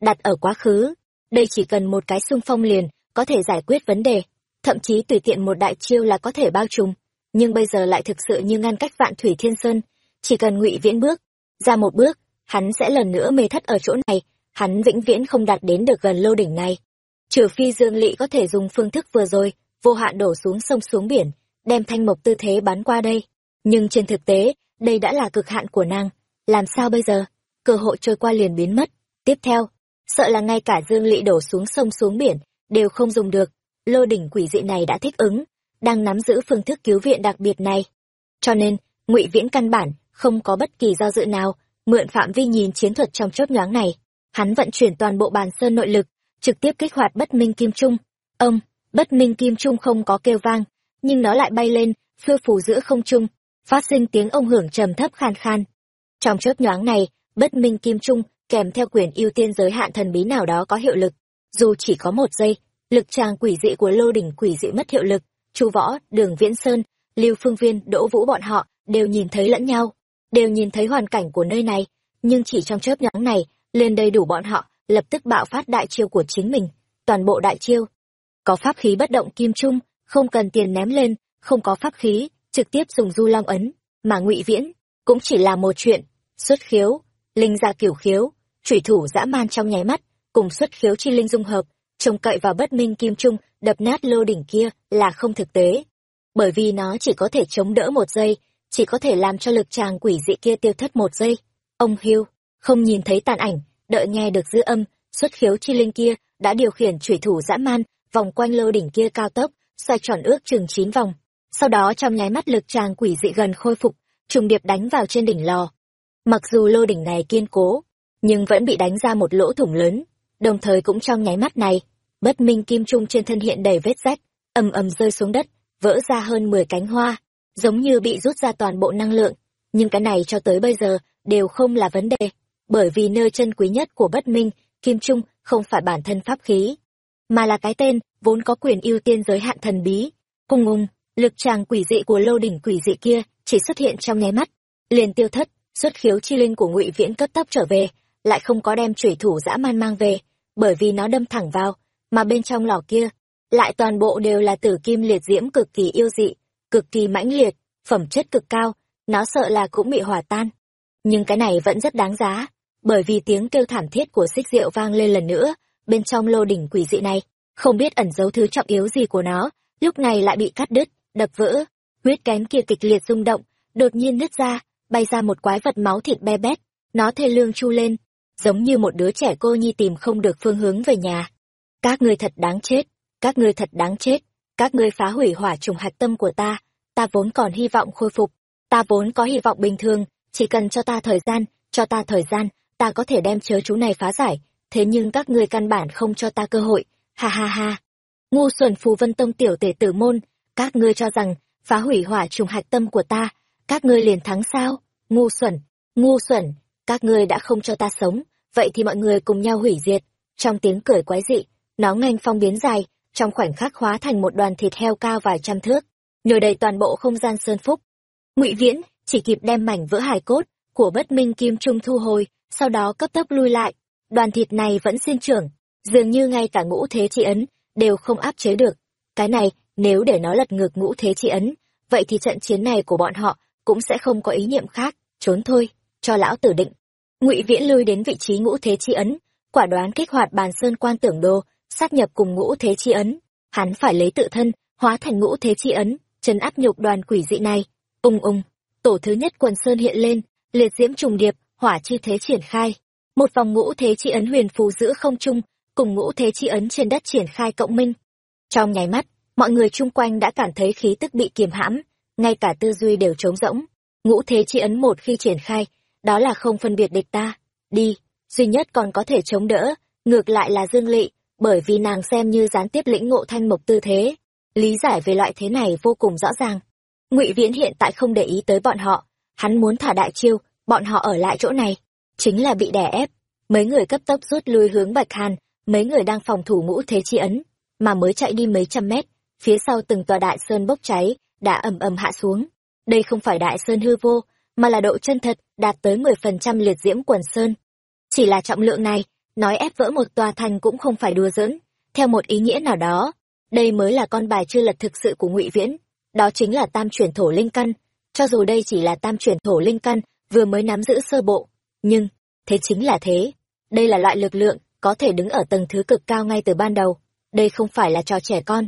Đặt ở quá khứ, đây chỉ cần một cái xung phong liền có thể giải quyết vấn đề, thậm chí tùy tiện một đại chiêu là có thể bao trùm. Nhưng bây giờ lại thực sự như ngăn cách vạn thủy thiên sơn, chỉ cần ngụy viễn bước, ra một bước, hắn sẽ lần nữa mê thất ở chỗ này, hắn vĩnh viễn không đạt đến được gần lô đỉnh này. Trừ phi dương lỵ có thể dùng phương thức vừa rồi, vô hạn đổ xuống sông xuống biển, đem thanh mộc tư thế bắn qua đây. Nhưng trên thực tế, đây đã là cực hạn của nàng. Làm sao bây giờ? Cơ hội trôi qua liền biến mất. Tiếp theo, sợ là ngay cả dương lỵ đổ xuống sông xuống biển đều không dùng được. Lô đỉnh quỷ dị này đã thích ứng, đang nắm giữ phương thức cứu viện đặc biệt này. Cho nên, ngụy viễn căn bản không có bất kỳ do dự nào, mượn phạm vi nhìn chiến thuật trong chớp nhoáng này. Hắn vận chuyển toàn bộ bàn sơn nội lực, trực tiếp kích hoạt bất minh kim trung. Ông, bất minh kim trung không có kêu vang, nhưng nó lại bay lên phiêu phù giữa không trung, phát sinh tiếng ông hưởng trầm thấp khan khan. Trong chớp nhoáng này, bất minh kim trung kèm theo quyền ưu tiên giới hạn thần bí nào đó có hiệu lực dù chỉ có một giây, lực tràng quỷ dị của lô đỉnh quỷ dị mất hiệu lực, chu võ, đường viễn sơn, lưu phương viên, đỗ vũ bọn họ đều nhìn thấy lẫn nhau, đều nhìn thấy hoàn cảnh của nơi này, nhưng chỉ trong chớp nhoáng này, lên đầy đủ bọn họ, lập tức bạo phát đại chiêu của chính mình, toàn bộ đại chiêu. Có pháp khí bất động kim trung, không cần tiền ném lên, không có pháp khí, trực tiếp dùng du long ấn, mà ngụy viễn cũng chỉ là một chuyện, xuất khiếu, linh ra kiểu khiếu thủy thủ dã man trong nháy mắt cùng xuất khiếu chi linh dung hợp, trông cậy vào bất minh kim trung, đập nát lô đỉnh kia là không thực tế. Bởi vì nó chỉ có thể chống đỡ một giây, chỉ có thể làm cho lực tràng quỷ dị kia tiêu thất một giây. Ông hiu không nhìn thấy tàn ảnh, đợi nghe được dư âm, xuất khiếu chi linh kia đã điều khiển thủy thủ dã man, vòng quanh lô đỉnh kia cao tốc, xoay tròn ước chừng chín vòng. Sau đó trong nháy mắt lực tràng quỷ dị gần khôi phục, trùng điệp đánh vào trên đỉnh lò. Mặc dù lô đỉnh này kiên cố, nhưng vẫn bị đánh ra một lỗ thủng lớn đồng thời cũng trong nháy mắt này, bất minh kim trung trên thân hiện đầy vết rách, ầm ầm rơi xuống đất, vỡ ra hơn mười cánh hoa, giống như bị rút ra toàn bộ năng lượng. Nhưng cái này cho tới bây giờ đều không là vấn đề, bởi vì nơi chân quý nhất của bất minh kim trung không phải bản thân pháp khí, mà là cái tên vốn có quyền ưu tiên giới hạn thần bí. Cung ung lực tràng quỷ dị của lô đỉnh quỷ dị kia chỉ xuất hiện trong nháy mắt, liền tiêu thất, xuất khiếu chi linh của ngụy viễn cấp tốc trở về, lại không có đem chủy thủ dã man mang về bởi vì nó đâm thẳng vào, mà bên trong lò kia lại toàn bộ đều là tử kim liệt diễm cực kỳ yêu dị, cực kỳ mãnh liệt, phẩm chất cực cao, nó sợ là cũng bị hòa tan. Nhưng cái này vẫn rất đáng giá, bởi vì tiếng kêu thảm thiết của xích rượu vang lên lần nữa bên trong lô đỉnh quỷ dị này. Không biết ẩn giấu thứ trọng yếu gì của nó, lúc này lại bị cắt đứt, đập vỡ, huyết kén kia kịch liệt rung động, đột nhiên nứt ra, bay ra một quái vật máu thịt be bét, nó thê lương chu lên giống như một đứa trẻ cô nhi tìm không được phương hướng về nhà. Các ngươi thật đáng chết, các ngươi thật đáng chết, các ngươi phá hủy hỏa trùng hạch tâm của ta ta vốn còn hy vọng khôi phục, ta vốn có hy vọng bình thường, chỉ cần cho ta thời gian, cho ta thời gian, ta có thể đem chớ chú này phá giải, thế nhưng các ngươi căn bản không cho ta cơ hội, ha ha ha. Ngu xuẩn phù vân tông tiểu tể tử môn, các ngươi cho rằng, phá hủy hỏa trùng hạch tâm của ta, các ngươi liền thắng sao? Ngu xuẩn ngu xuẩn các ngươi đã không cho ta sống, vậy thì mọi người cùng nhau hủy diệt. Trong tiếng cười quái dị, nó nhanh phong biến dài, trong khoảnh khắc hóa thành một đoàn thịt heo cao vài trăm thước, nhồi đầy toàn bộ không gian sơn phúc. Ngụy viễn chỉ kịp đem mảnh vỡ hài cốt của bất minh kim trung thu hồi, sau đó cấp tốc lui lại. Đoàn thịt này vẫn sinh trưởng, dường như ngay cả ngũ thế chi ấn đều không áp chế được. Cái này, nếu để nó lật ngược ngũ thế chi ấn, vậy thì trận chiến này của bọn họ cũng sẽ không có ý niệm khác, trốn thôi cho lão tử định. Ngụy viễn lui đến vị trí ngũ thế chi ấn, quả đoán kích hoạt bàn sơn quan tưởng đồ sát nhập cùng ngũ thế chi ấn. Hắn phải lấy tự thân, hóa thành ngũ thế chi ấn chấn áp nhục đoàn quỷ dị này. Ung ung, tổ thứ nhất quần sơn hiện lên, liệt diễm trùng điệp, hỏa chi thế triển khai. Một vòng ngũ thế chi ấn huyền phù giữa không trung, cùng ngũ thế chi ấn trên đất triển khai cộng minh. Trong nháy mắt, mọi người chung quanh đã cảm thấy khí tức bị kiềm hãm, ngay cả tư duy đều trống rỗng. Ngũ thế chi ấn một khi triển khai đó là không phân biệt địch ta. Đi, duy nhất còn có thể chống đỡ, ngược lại là dương lị, bởi vì nàng xem như gián tiếp lĩnh ngộ thanh mộc tư thế. Lý giải về loại thế này vô cùng rõ ràng. Ngụy viễn hiện tại không để ý tới bọn họ. Hắn muốn thả đại chiêu, bọn họ ở lại chỗ này. Chính là bị đè ép. Mấy người cấp tốc rút lui hướng bạch hàn, mấy người đang phòng thủ ngũ thế chi ấn, mà mới chạy đi mấy trăm mét, phía sau từng tòa đại sơn bốc cháy, đã ầm ầm hạ xuống. Đây không phải đại sơn hư vô mà là độ chân thật, đạt tới mười phần trăm liệt diễm quần sơn. Chỉ là trọng lượng này, nói ép vỡ một tòa thành cũng không phải đùa giỡn. Theo một ý nghĩa nào đó, đây mới là con bài chưa lật thực sự của ngụy viễn. Đó chính là tam chuyển thổ linh căn. Cho dù đây chỉ là tam chuyển thổ linh căn, vừa mới nắm giữ sơ bộ, nhưng, thế chính là thế. Đây là loại lực lượng, có thể đứng ở tầng thứ cực cao ngay từ ban đầu. Đây không phải là trò trẻ con.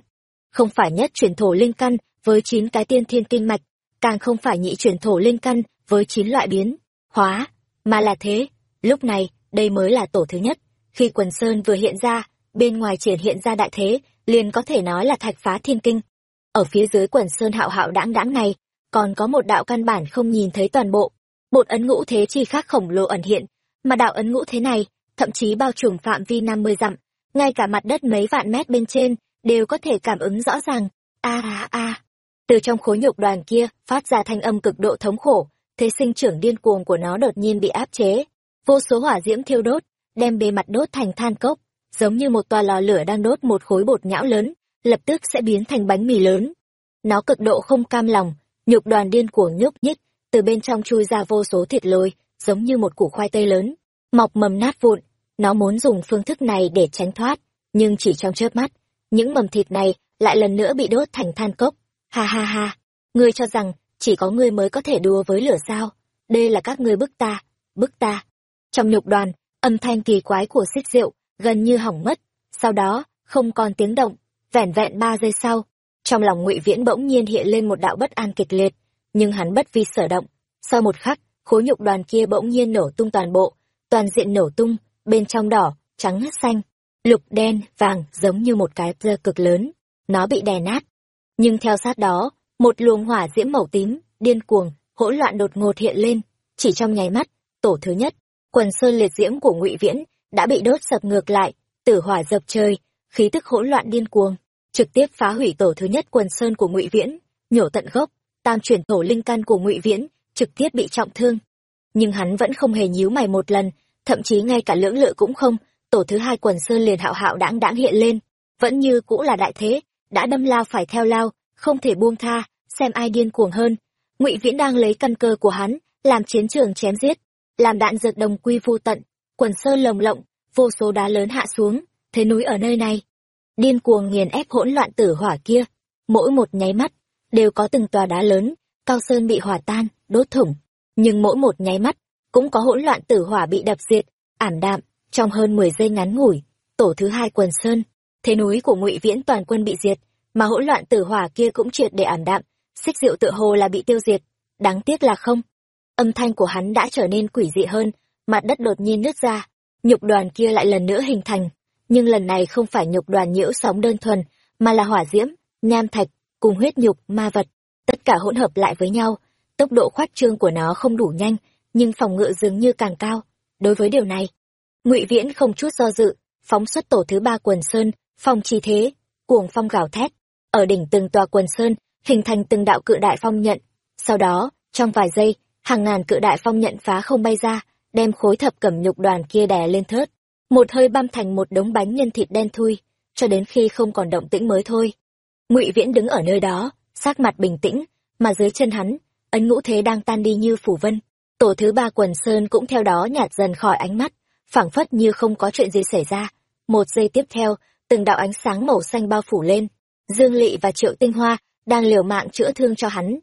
Không phải nhất chuyển thổ linh căn với chín cái tiên thiên kinh mạch, càng không phải nhị chuyển thổ linh căn với chín loại biến. Hóa mà là thế. Lúc này, đây mới là tổ thứ nhất. Khi quần sơn vừa hiện ra, bên ngoài triển hiện ra đại thế, liền có thể nói là thạch phá thiên kinh. Ở phía dưới quần sơn hạo hạo đãng đãng này, còn có một đạo căn bản không nhìn thấy toàn bộ. Một ấn ngũ thế chi khác khổng lồ ẩn hiện, mà đạo ấn ngũ thế này, thậm chí bao trùm phạm vi năm mươi dặm, ngay cả mặt đất mấy vạn mét bên trên, đều có thể cảm ứng rõ ràng. A a a. Từ trong khối nhục đoàn kia, phát ra thanh âm cực độ thống khổ thế sinh trưởng điên cuồng của nó đột nhiên bị áp chế. Vô số hỏa diễm thiêu đốt, đem bề mặt đốt thành than cốc, giống như một tòa lò lửa đang đốt một khối bột nhão lớn, lập tức sẽ biến thành bánh mì lớn. Nó cực độ không cam lòng, nhục đoàn điên cuồng nhúc nhích, từ bên trong chui ra vô số thịt lôi, giống như một củ khoai tây lớn, mọc mầm nát vụn. Nó muốn dùng phương thức này để tránh thoát, nhưng chỉ trong chớp mắt, những mầm thịt này lại lần nữa bị đốt thành than cốc. Ha ha ha, ngươi cho rằng chỉ có ngươi mới có thể đùa với lửa sao? Đây là các ngươi bức ta bức ta. Trong nhục đoàn, âm thanh kỳ quái của xích rượu gần như hỏng mất. Sau đó, không còn tiếng động, vẻn vẹn ba giây sau, trong lòng ngụy viễn bỗng nhiên hiện lên một đạo bất an kịch liệt, nhưng hắn bất vi sở động. Sau một khắc, khối nhục đoàn kia bỗng nhiên nổ tung toàn bộ, toàn diện nổ tung, bên trong đỏ, trắng, xanh, lục, đen, vàng, giống như một cái plơ cực lớn. Nó bị đè nát. Nhưng theo sát đó một luồng hỏa diễm màu tím, điên cuồng, hỗn loạn đột ngột hiện lên. Chỉ trong nháy mắt, tổ thứ nhất, quần sơn liệt diễm của ngụy viễn đã bị đốt sập ngược lại, tử hỏa dập trời, khí tức hỗn loạn điên cuồng, trực tiếp phá hủy tổ thứ nhất quần sơn của ngụy viễn, nhổ tận gốc, tam chuyển thổ linh căn của ngụy viễn trực tiếp bị trọng thương. Nhưng hắn vẫn không hề nhíu mày một lần, thậm chí ngay cả lưỡng lự cũng không, tổ thứ hai quần sơn liền hạo hạo đãng đãng hiện lên. Vẫn như cũ là đại thế, đã đâm lao phải theo lao không thể buông tha, xem ai điên cuồng hơn. Ngụy viễn đang lấy căn cơ của hắn, làm chiến trường chém giết, làm đạn dược đồng quy vô tận, quần sơn lồng lộng, vô số đá lớn hạ xuống, thế núi ở nơi này. Điên cuồng nghiền ép hỗn loạn tử hỏa kia, mỗi một nháy mắt, đều có từng tòa đá lớn, cao sơn bị hỏa tan, đốt thủng. Nhưng mỗi một nháy mắt, cũng có hỗn loạn tử hỏa bị đập diệt, ảm đạm, trong hơn mười giây ngắn ngủi, tổ thứ hai quần sơn, thế núi của ngụy viễn toàn quân bị diệt mà hỗn loạn tử hỏa kia cũng triệt để ảm đạm xích diệu tự hồ là bị tiêu diệt đáng tiếc là không. Âm thanh của hắn đã trở nên quỷ dị hơn, mặt đất đột nhiên nứt ra, nhục đoàn kia lại lần nữa hình thành, nhưng lần này không phải nhục đoàn nhiễu sóng đơn thuần, mà là hỏa diễm, nham thạch, cùng huyết nhục, ma vật, tất cả hỗn hợp lại với nhau. Tốc độ khoát trương của nó không đủ nhanh, nhưng phòng ngự dường như càng cao. Đối với điều này, Ngụy Viễn không chút do dự, phóng xuất tổ thứ ba quần sơn, phòng chi thế, cuồng phong gào thét, ở đỉnh từng tòa quần sơn, hình thành từng đạo cự đại phong nhận. Sau đó, trong vài giây, hàng ngàn cự đại phong nhận phá không bay ra, đem khối thập cẩm nhục đoàn kia đè lên thớt, một hơi băm thành một đống bánh nhân thịt đen thui, cho đến khi không còn động tĩnh mới thôi. Ngụy Viễn đứng ở nơi đó, sắc mặt bình tĩnh, mà dưới chân hắn, ấn ngũ thế đang tan đi như phủ vân. Tổ thứ ba quần sơn cũng theo đó nhạt dần khỏi ánh mắt, phảng phất như không có chuyện gì xảy ra. Một giây tiếp theo, từng đạo ánh sáng màu xanh bao phủ lên. Dương Lị và Triệu Tinh Hoa đang liều mạng chữa thương cho hắn.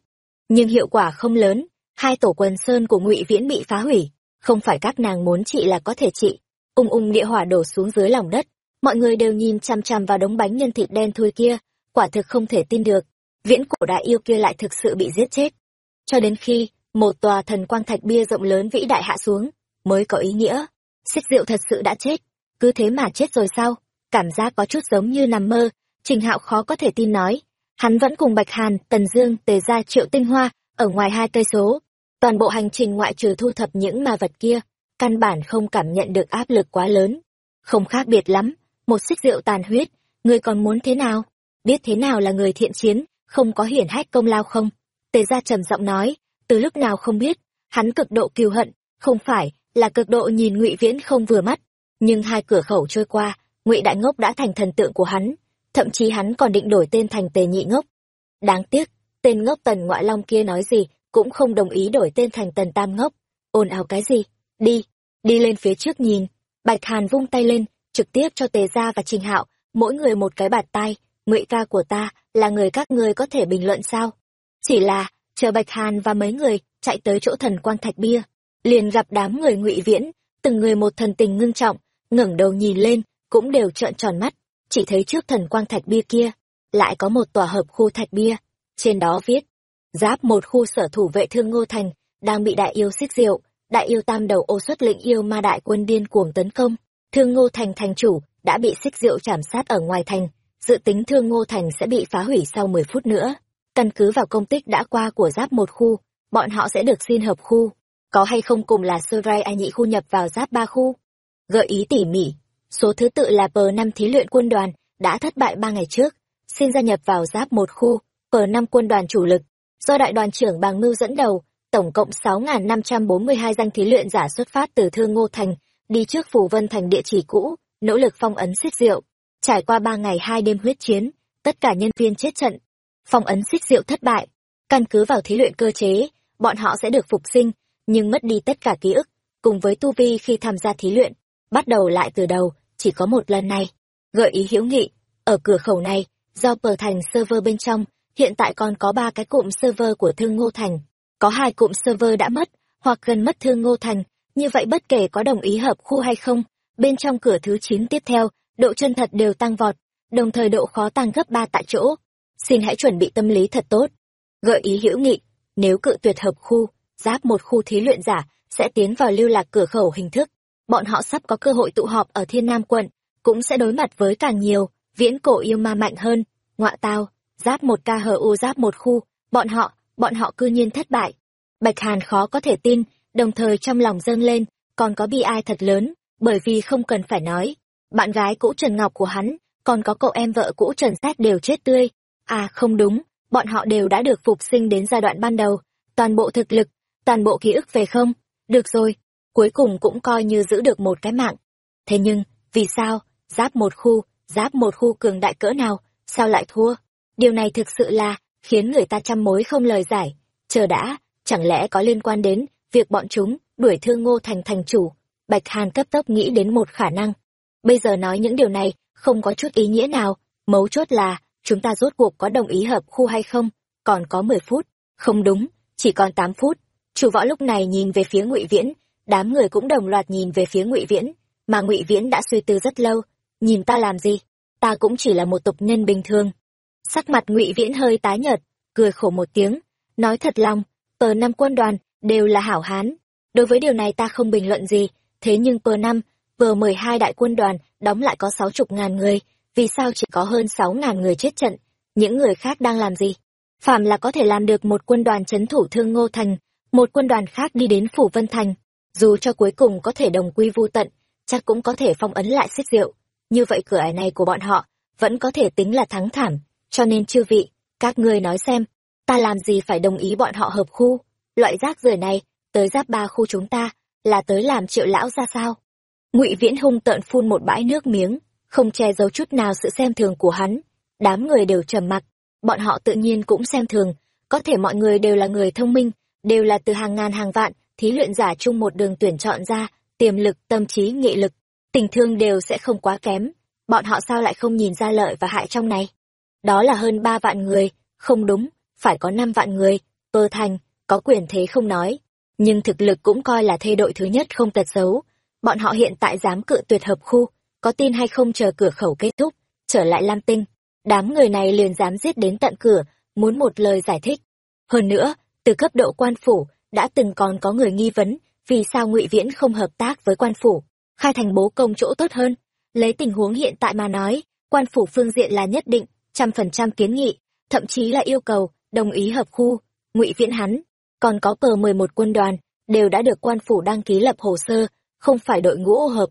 Nhưng hiệu quả không lớn, hai tổ quần sơn của Ngụy Viễn bị phá hủy, không phải các nàng muốn trị là có thể trị. Ung ung địa hỏa đổ xuống dưới lòng đất, mọi người đều nhìn chằm chằm vào đống bánh nhân thịt đen thui kia, quả thực không thể tin được, viễn cổ đại yêu kia lại thực sự bị giết chết. Cho đến khi, một tòa thần quang thạch bia rộng lớn vĩ đại hạ xuống, mới có ý nghĩa. Xích diệu thật sự đã chết, cứ thế mà chết rồi sao? Cảm giác có chút giống như nằm mơ, Trình Hạo khó có thể tin nói. Hắn vẫn cùng Bạch Hàn, Tần Dương, Tề Gia Triệu Tinh Hoa, ở ngoài hai cây số. Toàn bộ hành trình ngoại trừ thu thập những ma vật kia, căn bản không cảm nhận được áp lực quá lớn. Không khác biệt lắm, một xích rượu tàn huyết, người còn muốn thế nào? Biết thế nào là người thiện chiến, không có hiển hách công lao không? Tề gia trầm giọng nói, từ lúc nào không biết, hắn cực độ kiêu hận, không phải là cực độ nhìn ngụy Viễn không vừa mắt, nhưng hai cửa khẩu trôi qua, ngụy Đại Ngốc đã thành thần tượng của hắn, thậm chí hắn còn định đổi tên thành Tề Nhị Ngốc. Đáng tiếc, tên ngốc Tần Ngoại Long kia nói gì cũng không đồng ý đổi tên thành Tần Tam Ngốc. Ồn ào cái gì? Đi, đi lên phía trước nhìn. Bạch Hàn vung tay lên, trực tiếp cho Tề Gia và Trình Hạo, mỗi người một cái bạt tay, ngụy ca của ta là người các ngươi có thể bình luận sao? Chỉ là, chờ Bạch Hàn và mấy người chạy tới chỗ thần quang thạch bia, liền gặp đám người ngụy viễn, từng người một thần tình ngưng trọng, ngẩng đầu nhìn lên, cũng đều trợn tròn mắt, chỉ thấy trước thần quang thạch bia kia, lại có một tòa hợp khu thạch bia, trên đó viết, giáp một khu sở thủ vệ thương Ngô Thành, đang bị đại yêu xích diệu, đại yêu tam đầu ô xuất lệnh yêu ma đại quân điên cuồng tấn công, thương Ngô Thành thành chủ, đã bị xích diệu chảm sát ở ngoài thành, dự tính thương Ngô Thành sẽ bị phá hủy sau 10 phút nữa. Căn cứ vào công tích đã qua của giáp một khu, bọn họ sẽ được xin hợp khu. Có hay không cùng là sơ rai ai nhị khu nhập vào giáp ba khu? Gợi ý tỉ mỉ, số thứ tự là pờ năm thí luyện quân đoàn, đã thất bại ba ngày trước, xin gia nhập vào giáp một khu, pờ năm quân đoàn chủ lực, do đại đoàn trưởng Bàng Mưu dẫn đầu, tổng cộng 6.542 danh thí luyện giả xuất phát từ Thương Ngô Thành, đi trước phù Vân Thành địa chỉ cũ, nỗ lực phong ấn xích diệu. Trải qua ba ngày hai đêm huyết chiến, tất cả nhân viên chết trận. Phong ấn xích diệu thất bại. Căn cứ vào thí luyện cơ chế, bọn họ sẽ được phục sinh, nhưng mất đi tất cả ký ức, cùng với tu vi khi tham gia thí luyện. Bắt đầu lại từ đầu, chỉ có một lần này. Gợi ý hiểu nghị, ở cửa khẩu này, do bờ thành server bên trong, hiện tại còn có ba cái cụm server của Thương Ngô Thành. Có hai cụm server đã mất, hoặc gần mất Thương Ngô Thành, như vậy bất kể có đồng ý hợp khu hay không, bên trong cửa thứ 9 tiếp theo, độ chân thật đều tăng vọt, đồng thời độ khó tăng gấp 3 tại chỗ. Xin hãy chuẩn bị tâm lý thật tốt. Gợi ý hữu nghị, nếu cự tuyệt hợp khu, giáp một khu thí luyện giả sẽ tiến vào lưu lạc cửa khẩu hình thức. Bọn họ sắp có cơ hội tụ họp ở Thiên Nam quận, cũng sẽ đối mặt với càng nhiều, viễn cổ yêu ma mạnh hơn. Ngọa tao, giáp một ca hờ u giáp một khu, bọn họ, bọn họ cư nhiên thất bại. Bạch Hàn khó có thể tin, đồng thời trong lòng dâng lên, còn có bi ai thật lớn, bởi vì không cần phải nói, bạn gái cũ Trần Ngọc của hắn, còn có cậu em vợ cũ Trần Sát đều chết tươi. À không đúng, bọn họ đều đã được phục sinh đến giai đoạn ban đầu, toàn bộ thực lực, toàn bộ ký ức về không? Được rồi, cuối cùng cũng coi như giữ được một cái mạng. Thế nhưng, vì sao, giáp một khu, giáp một khu cường đại cỡ nào, sao lại thua? Điều này thực sự là, khiến người ta trăm mối không lời giải. Chờ đã, chẳng lẽ có liên quan đến việc bọn chúng đuổi thương ngô thành thành chủ? Bạch Hàn cấp tốc nghĩ đến một khả năng. Bây giờ nói những điều này, không có chút ý nghĩa nào, mấu chốt là, chúng ta rốt cuộc có đồng ý hợp khu hay không? Còn có 10 phút. Không đúng, chỉ còn 8 phút. Chủ võ lúc này nhìn về phía Ngụy Viễn, đám người cũng đồng loạt nhìn về phía Ngụy Viễn, mà Ngụy Viễn đã suy tư rất lâu, nhìn ta làm gì? Ta cũng chỉ là một tục nhân bình thường. Sắc mặt Ngụy Viễn hơi tái nhợt, cười khổ một tiếng, nói thật lòng, tờ năm quân đoàn đều là hảo hán đối với điều này ta không bình luận gì thế nhưng tờ năm vừa mười hai đại quân đoàn đóng lại có sáu chục ngàn người vì sao chỉ có hơn sáu ngàn người chết trận những người khác đang làm gì phạm là có thể làm được một quân đoàn chấn thủ thương ngô thành một quân đoàn khác đi đến phủ vân thành dù cho cuối cùng có thể đồng quy vu tận, chắc cũng có thể phong ấn lại xích rượu. Như vậy cửa ải này của bọn họ vẫn có thể tính là thắng thảm, cho nên chư vị, các ngươi nói xem, ta làm gì phải đồng ý bọn họ hợp khu? Loại rác rưởi này tới giáp ba khu chúng ta là tới làm triệu lão ra sao? Ngụy viễn hung tợn phun một bãi nước miếng, không che giấu chút nào sự xem thường của hắn. Đám người đều trầm mặc, bọn họ tự nhiên cũng xem thường. Có thể mọi người đều là người thông minh, đều là từ hàng ngàn hàng vạn thí luyện giả chung một đường tuyển chọn ra, tiềm lực, tâm trí, nghị lực, tình thương đều sẽ không quá kém. Bọn họ sao lại không nhìn ra lợi và hại trong này? Đó là hơn ba vạn người, không đúng, phải có năm vạn người cơ thành, có quyền thế không nói. Nhưng thực lực cũng coi là thê đội thứ nhất không tật xấu. Bọn họ hiện tại dám cự tuyệt hợp khu, có tin hay không chờ cửa khẩu kết thúc, trở lại lam tinh. Đám người này liền dám giết đến tận cửa, muốn một lời giải thích. Hơn nữa, từ cấp độ quan phủ đã từng còn có người nghi vấn vì sao ngụy viễn không hợp tác với quan phủ, khai thành bố công chỗ tốt hơn. Lấy tình huống hiện tại mà nói, quan phủ phương diện là nhất định, trăm phần trăm kiến nghị, thậm chí là yêu cầu, đồng ý hợp khu, ngụy viễn hắn. Còn có cờ mười một quân đoàn, đều đã được quan phủ đăng ký lập hồ sơ, không phải đội ngũ ô hợp,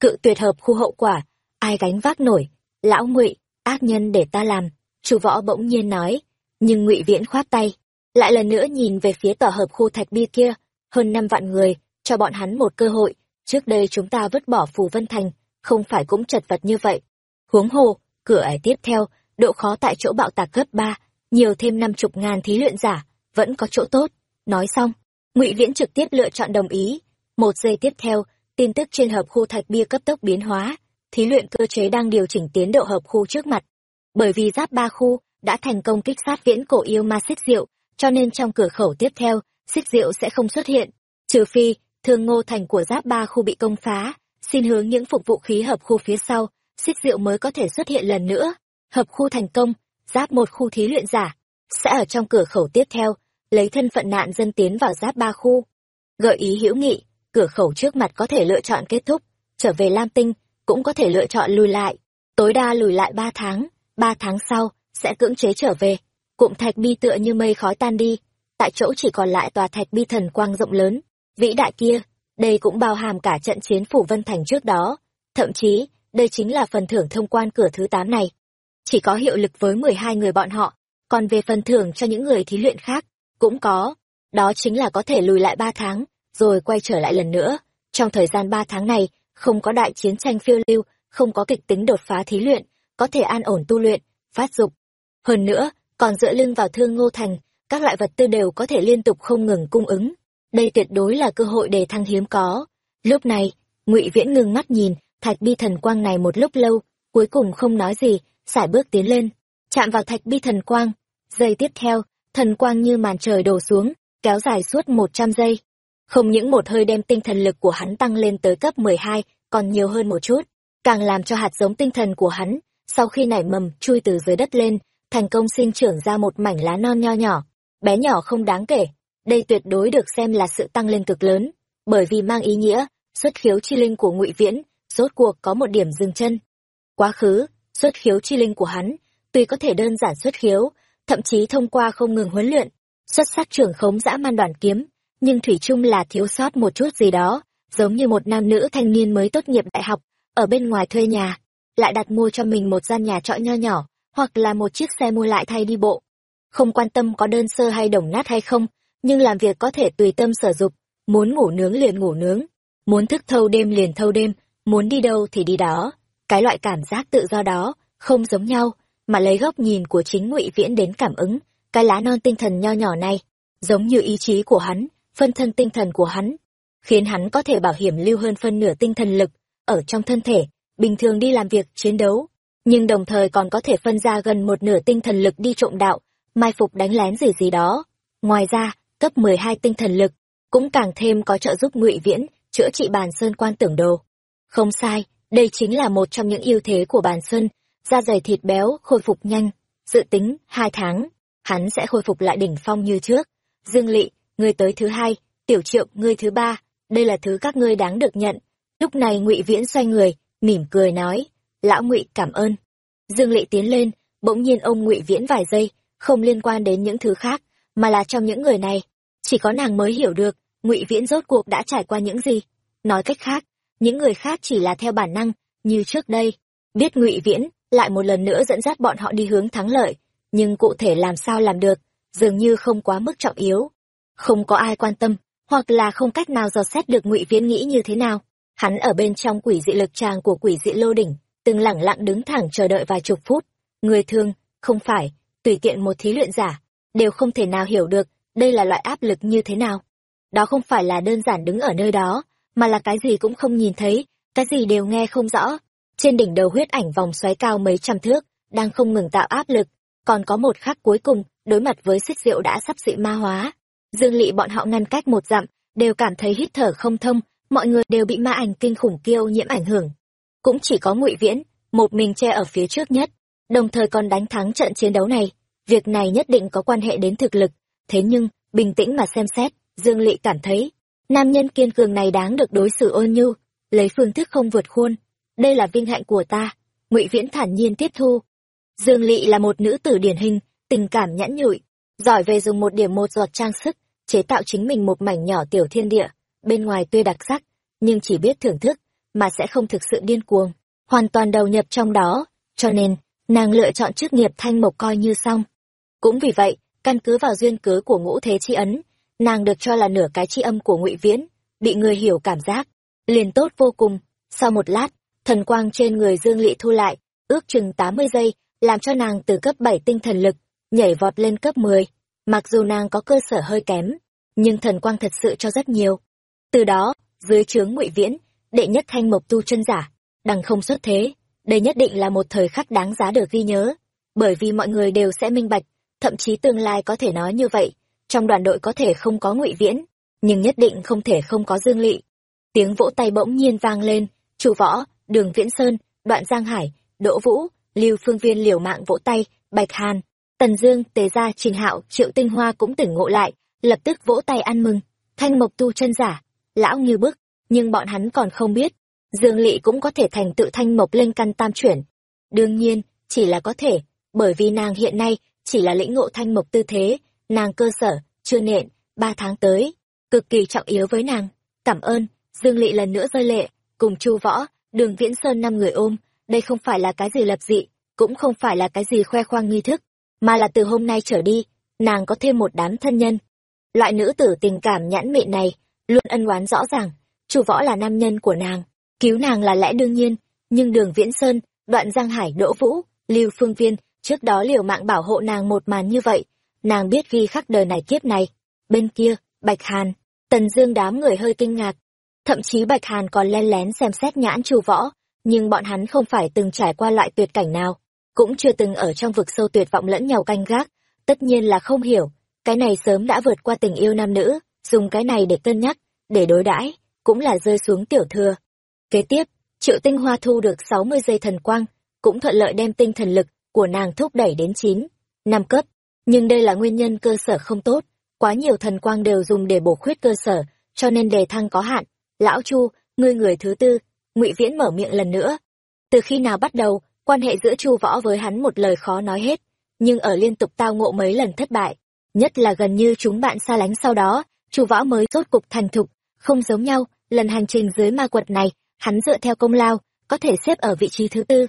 cự tuyệt hợp khu hậu quả, ai gánh vác nổi, lão ngụy, ác nhân để ta làm, chủ võ bỗng nhiên nói, nhưng ngụy viễn khoát tay lại lần nữa nhìn về phía tổ hợp khu thạch bia kia, hơn năm vạn người, cho bọn hắn một cơ hội. Trước đây chúng ta vứt bỏ phù vân thành, không phải cũng chật vật như vậy. Huống hồ, cửa ải tiếp theo, độ khó tại chỗ bạo tạc cấp ba, nhiều thêm năm chục ngàn thí luyện giả, vẫn có chỗ tốt. Nói xong, ngụy viễn trực tiếp lựa chọn đồng ý. Một giây tiếp theo, tin tức trên hợp khu thạch bia cấp tốc biến hóa, thí luyện cơ chế đang điều chỉnh tiến độ hợp khu trước mặt. Bởi vì giáp ba khu đã thành công kích sát viễn cổ yêu ma xích diệu cho nên trong cửa khẩu tiếp theo, xích diệu sẽ không xuất hiện, trừ phi thương ngô thành của giáp ba khu bị công phá. Xin hướng những phục vụ khí hợp khu phía sau, xích diệu mới có thể xuất hiện lần nữa. Hợp khu thành công, giáp một khu thí luyện giả, sẽ ở trong cửa khẩu tiếp theo, lấy thân phận nạn dân tiến vào giáp ba khu. Gợi ý hữu nghị, cửa khẩu trước mặt có thể lựa chọn kết thúc, trở về lam tinh, cũng có thể lựa chọn lùi lại. Tối đa lùi lại ba tháng ba tháng sau, sẽ cưỡng chế trở về cụm thạch bi tựa như mây khói tan đi. Tại chỗ chỉ còn lại tòa thạch bi thần quang rộng lớn, vĩ đại kia. Đây cũng bao hàm cả trận chiến phủ vân thành trước đó. Thậm chí, đây chính là phần thưởng thông quan cửa thứ tám này. Chỉ có hiệu lực với mười hai người bọn họ, còn về phần thưởng cho những người thí luyện khác, cũng có. Đó chính là có thể lùi lại ba tháng, rồi quay trở lại lần nữa. Trong thời gian ba tháng này, không có đại chiến tranh phiêu lưu, không có kịch tính đột phá thí luyện, có thể an ổn tu luyện, phát dục. Hơn nữa còn dựa lưng vào thương ngô thành, các loại vật tư đều có thể liên tục không ngừng cung ứng. Đây tuyệt đối là cơ hội để thăng hiếm có. Lúc này, ngụy viễn ngưng mắt nhìn, thạch bi thần quang này một lúc lâu, cuối cùng không nói gì sải bước tiến lên, chạm vào thạch bi thần quang. Giây tiếp theo, thần quang như màn trời đổ xuống, kéo dài suốt một trăm giây. Không những một hơi đem tinh thần lực của hắn tăng lên tới cấp mười hai, còn nhiều hơn một chút, càng làm cho hạt giống tinh thần của hắn, sau khi nảy mầm, chui từ dưới đất lên thành công sinh trưởng ra một mảnh lá non nho nhỏ. Bé nhỏ không đáng kể. Đây tuyệt đối được xem là sự tăng lên cực lớn. Bởi vì mang ý nghĩa, xuất khiếu chi linh của ngụy viễn, rốt cuộc có một điểm dừng chân. Quá khứ, xuất khiếu chi linh của hắn, tuy có thể đơn giản xuất khiếu, thậm chí thông qua không ngừng huấn luyện, xuất sắc trưởng khống dã man đoàn kiếm, nhưng thủy chung là thiếu sót một chút gì đó, giống như một nam nữ thanh niên mới tốt nghiệp đại học, ở bên ngoài thuê nhà, lại đặt mua cho mình một gian nhà trọ nho nhỏ hoặc là một chiếc xe mua lại thay đi bộ. Không quan tâm có đơn sơ hay đồng nát hay không, nhưng làm việc có thể tùy tâm sở dục, muốn ngủ nướng liền ngủ nướng, muốn thức thâu đêm liền thâu đêm, muốn đi đâu thì đi đó. Cái loại cảm giác tự do đó không giống nhau, mà lấy góc nhìn của chính ngụy viễn đến cảm ứng, cái lá non tinh thần nho nhỏ này, giống như ý chí của hắn, phân thân tinh thần của hắn, khiến hắn có thể bảo hiểm lưu hơn phân nửa tinh thần lực ở trong thân thể, bình thường đi làm việc, chiến đấu nhưng đồng thời còn có thể phân ra gần một nửa tinh thần lực đi trộm đạo, mai phục đánh lén gì gì đó. Ngoài ra, cấp mười hai tinh thần lực cũng càng thêm có trợ giúp ngụy viễn chữa trị bàn sơn quan tưởng đồ. Không sai, đây chính là một trong những ưu thế của bàn sơn, da dày thịt béo khôi phục nhanh, dự tính hai tháng, hắn sẽ khôi phục lại đỉnh phong như trước. Dương lỵ ngươi tới thứ hai, tiểu triệu, ngươi thứ ba, đây là thứ các ngươi đáng được nhận. Lúc này ngụy viễn xoay người, mỉm cười nói lão ngụy cảm ơn. Dương lệ tiến lên, bỗng nhiên ông ngụy viễn vài giây, không liên quan đến những thứ khác, mà là trong những người này. Chỉ có nàng mới hiểu được, ngụy viễn rốt cuộc đã trải qua những gì. Nói cách khác, những người khác chỉ là theo bản năng, như trước đây. Biết ngụy viễn lại một lần nữa dẫn dắt bọn họ đi hướng thắng lợi, nhưng cụ thể làm sao làm được, dường như không quá mức trọng yếu. Không có ai quan tâm, hoặc là không cách nào dò xét được ngụy viễn nghĩ như thế nào. Hắn ở bên trong quỷ dị lực tràng của quỷ dị lô đỉnh từng lẳng lặng đứng thẳng chờ đợi vài chục phút. Người thương, không phải, tùy tiện một thí luyện giả, đều không thể nào hiểu được đây là loại áp lực như thế nào. Đó không phải là đơn giản đứng ở nơi đó, mà là cái gì cũng không nhìn thấy, cái gì đều nghe không rõ. Trên đỉnh đầu huyết ảnh vòng xoáy cao mấy trăm thước, đang không ngừng tạo áp lực, còn có một khắc cuối cùng, đối mặt với xích rượu đã sắp dị ma hóa. Dương lị bọn họ ngăn cách một dặm, đều cảm thấy hít thở không thông, mọi người đều bị ma ảnh kinh khủng kiêu nhiễm ảnh hưởng cũng chỉ có ngụy viễn, một mình che ở phía trước nhất. Đồng thời còn đánh thắng trận chiến đấu này. Việc này nhất định có quan hệ đến thực lực. Thế nhưng, bình tĩnh mà xem xét, dương lỵ cảm thấy, nam nhân kiên cường này đáng được đối xử ôn nhu, lấy phương thức không vượt khuôn. Đây là vinh hạnh của ta, ngụy viễn thản nhiên tiếp thu. Dương lỵ là một nữ tử điển hình, tình cảm nhãn nhụi, giỏi về dùng một điểm một giọt trang sức, chế tạo chính mình một mảnh nhỏ tiểu thiên địa, bên ngoài tuy đặc sắc, nhưng chỉ biết thưởng thức mà sẽ không thực sự điên cuồng, hoàn toàn đầu nhập trong đó, cho nên, nàng lựa chọn chức nghiệp thanh mộc coi như xong. Cũng vì vậy, căn cứ vào duyên cớ của ngũ thế chi ấn, nàng được cho là nửa cái chi âm của ngụy viễn, bị người hiểu cảm giác, liền tốt vô cùng. Sau một lát, thần quang trên người dương lị thu lại, ước chừng tám mươi giây, làm cho nàng từ cấp bảy tinh thần lực, nhảy vọt lên cấp mười. Mặc dù nàng có cơ sở hơi kém, nhưng thần quang thật sự cho rất nhiều. Từ đó, dưới trướng ngụy viễn đệ nhất thanh mộc tu chân giả, đằng không xuất thế, đây nhất định là một thời khắc đáng giá được ghi nhớ. Bởi vì mọi người đều sẽ minh bạch, thậm chí tương lai có thể nói như vậy, trong đoàn đội có thể không có ngụy viễn, nhưng nhất định không thể không có dương lỵ tiếng vỗ tay bỗng nhiên vang lên, chu võ, đường viễn sơn, đoạn giang hải, đỗ vũ, lưu phương viên liều mạng vỗ tay, bạch hàn, tần dương, tề gia, trình hạo, triệu tinh hoa cũng tỉnh ngộ lại, lập tức vỗ tay ăn mừng. Thanh mộc tu chân giả, lão như bức nhưng bọn hắn còn không biết, dương lị cũng có thể thành tự thanh mộc lên căn tam chuyển. Đương nhiên, chỉ là có thể, bởi vì nàng hiện nay chỉ là lĩnh ngộ thanh mộc tư thế, nàng cơ sở, chưa nện, ba tháng tới, cực kỳ trọng yếu với nàng. Cảm ơn, dương lị lần nữa rơi lệ, cùng chu võ, đường viễn sơn năm người ôm, đây không phải là cái gì lập dị, cũng không phải là cái gì khoe khoang nghi thức, mà là từ hôm nay trở đi, nàng có thêm một đám thân nhân. Loại nữ tử tình cảm nhãn mịn này, luôn ân oán rõ ràng chu võ là nam nhân của nàng, cứu nàng là lẽ đương nhiên, nhưng đường viễn sơn, đoạn giang hải, đỗ vũ, lưu phương viên, trước đó liều mạng bảo hộ nàng một màn như vậy, nàng biết ghi khắc đời này kiếp này. Bên kia, bạch hàn, tần dương đám người hơi kinh ngạc. Thậm chí bạch hàn còn len lén xem xét nhãn chu võ, nhưng bọn hắn không phải từng trải qua loại tuyệt cảnh nào, cũng chưa từng ở trong vực sâu tuyệt vọng lẫn nhau canh gác, tất nhiên là không hiểu, cái này sớm đã vượt qua tình yêu nam nữ, dùng cái này để cân nhắc, để đối đãi cũng là rơi xuống tiểu thừa. Kế tiếp, triệu tinh hoa thu được sáu mươi giây thần quang, cũng thuận lợi đem tinh thần lực của nàng thúc đẩy đến chín, năm cấp. Nhưng đây là nguyên nhân cơ sở không tốt, quá nhiều thần quang đều dùng để bổ khuyết cơ sở, cho nên đề thăng có hạn. Lão chu, ngươi người thứ tư, ngụy viễn mở miệng lần nữa. Từ khi nào bắt đầu, quan hệ giữa chu võ với hắn một lời khó nói hết, nhưng ở liên tục tao ngộ mấy lần thất bại, nhất là gần như chúng bạn xa lánh sau đó, chu võ mới rốt cục thành thục, không giống nhau lần hành trình dưới ma quật này, hắn dựa theo công lao, có thể xếp ở vị trí thứ tư.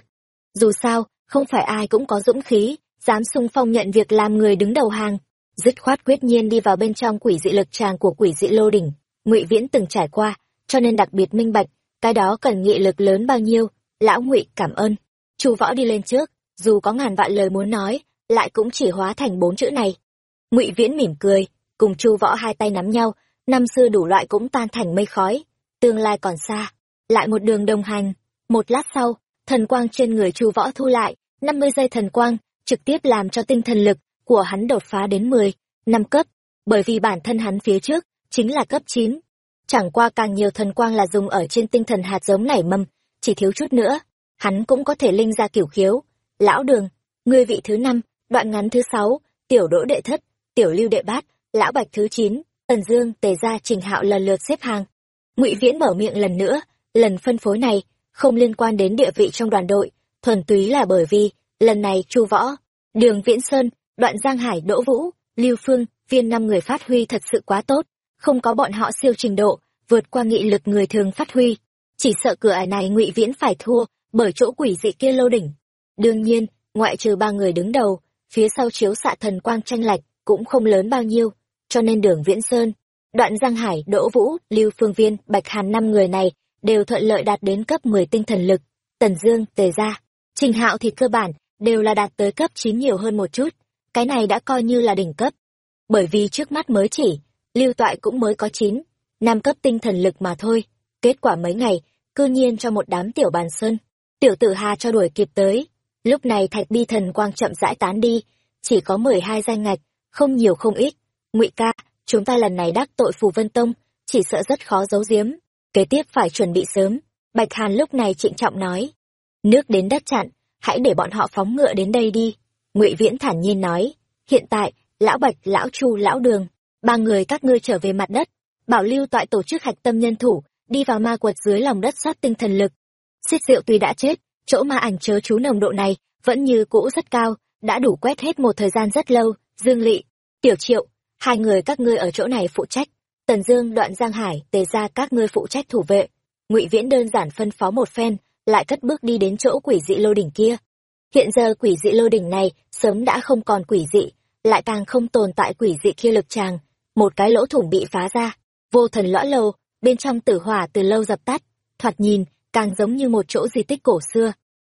Dù sao, không phải ai cũng có dũng khí, dám sung phong nhận việc làm người đứng đầu hàng. Dứt khoát quyết nhiên đi vào bên trong quỷ dị lực tràng của quỷ dị lô đỉnh. Ngụy viễn từng trải qua, cho nên đặc biệt minh bạch, cái đó cần nghị lực lớn bao nhiêu, lão ngụy cảm ơn. Chu võ đi lên trước, dù có ngàn vạn lời muốn nói, lại cũng chỉ hóa thành bốn chữ này. Ngụy viễn mỉm cười, cùng chu võ hai tay nắm nhau, năm xưa đủ loại cũng tan thành mây khói tương lai còn xa. Lại một đường đồng hành. Một lát sau thần quang trên người chu võ thu lại năm mươi giây thần quang trực tiếp làm cho tinh thần lực của hắn đột phá đến mười năm cấp. Bởi vì bản thân hắn phía trước chính là cấp chín. Chẳng qua càng nhiều thần quang là dùng ở trên tinh thần hạt giống nảy mầm chỉ thiếu chút nữa hắn cũng có thể linh ra kiểu khiếu. Lão đường ngươi vị thứ năm đoạn ngắn thứ sáu tiểu đỗ đệ thất tiểu lưu đệ bát lão bạch thứ chín Tần Dương, Tề Gia, Trình Hạo lần lượt xếp hàng. Ngụy Viễn mở miệng lần nữa, lần phân phối này không liên quan đến địa vị trong đoàn đội, thuần túy là bởi vì lần này Chu Võ, Đường Viễn Sơn, Đoạn Giang Hải, Đỗ Vũ, Lưu Phương, viên năm người phát huy thật sự quá tốt, không có bọn họ siêu trình độ, vượt qua nghị lực người thường phát huy, chỉ sợ cửa ải này Ngụy Viễn phải thua, bởi chỗ quỷ dị kia lô đỉnh. Đương nhiên, ngoại trừ ba người đứng đầu, phía sau chiếu xạ thần quang tranh lệch cũng không lớn bao nhiêu, cho nên Đường Viễn Sơn, Đoạn Giang Hải, Đỗ Vũ, Lưu Phương Viên, Bạch Hàn năm người này đều thuận lợi đạt đến cấp 10 tinh thần lực, Tần Dương, Tề Gia, Trình Hạo thì cơ bản đều là đạt tới cấp 9 nhiều hơn một chút, cái này đã coi như là đỉnh cấp. Bởi vì trước mắt mới chỉ, Lưu Toại cũng mới có 9, năm cấp tinh thần lực mà thôi, kết quả mấy ngày, cư nhiên cho một đám tiểu bàn sơn, tiểu tử Hà cho đuổi kịp tới. Lúc này Thạch Bi thần quang chậm rãi tán đi, chỉ có 12 danh ngạch, không nhiều không ít. Ngụy ca, chúng ta lần này đắc tội Phù Vân Tông, chỉ sợ rất khó giấu giếm, kế tiếp phải chuẩn bị sớm. Bạch Hàn lúc này trịnh trọng nói, nước đến đất chặn, hãy để bọn họ phóng ngựa đến đây đi. Ngụy Viễn thản nhiên nói, hiện tại, lão Bạch, lão Chu, lão Đường, ba người các ngươi trở về mặt đất, bảo lưu tại tổ chức hạch tâm nhân thủ, đi vào ma quật dưới lòng đất sát tinh thần lực. Xích rượu tuy đã chết, chỗ ma ảnh chớ chú nồng độ này vẫn như cũ rất cao, đã đủ quét hết một thời gian rất lâu. Dương Lị, Tiểu Triệu, hai người các ngươi ở chỗ này phụ trách. Tần Dương, Đoạn Giang Hải, Tề gia các ngươi phụ trách thủ vệ. Ngụy Viễn đơn giản phân phó một phen, lại cất bước đi đến chỗ quỷ dị lô đỉnh kia. Hiện giờ quỷ dị lô đỉnh này sớm đã không còn quỷ dị, lại càng không tồn tại quỷ dị kia lực tràng, một cái lỗ thủng bị phá ra, vô thần lõa lầu, bên trong tử hỏa từ lâu dập tắt, thoạt nhìn, càng giống như một chỗ di tích cổ xưa.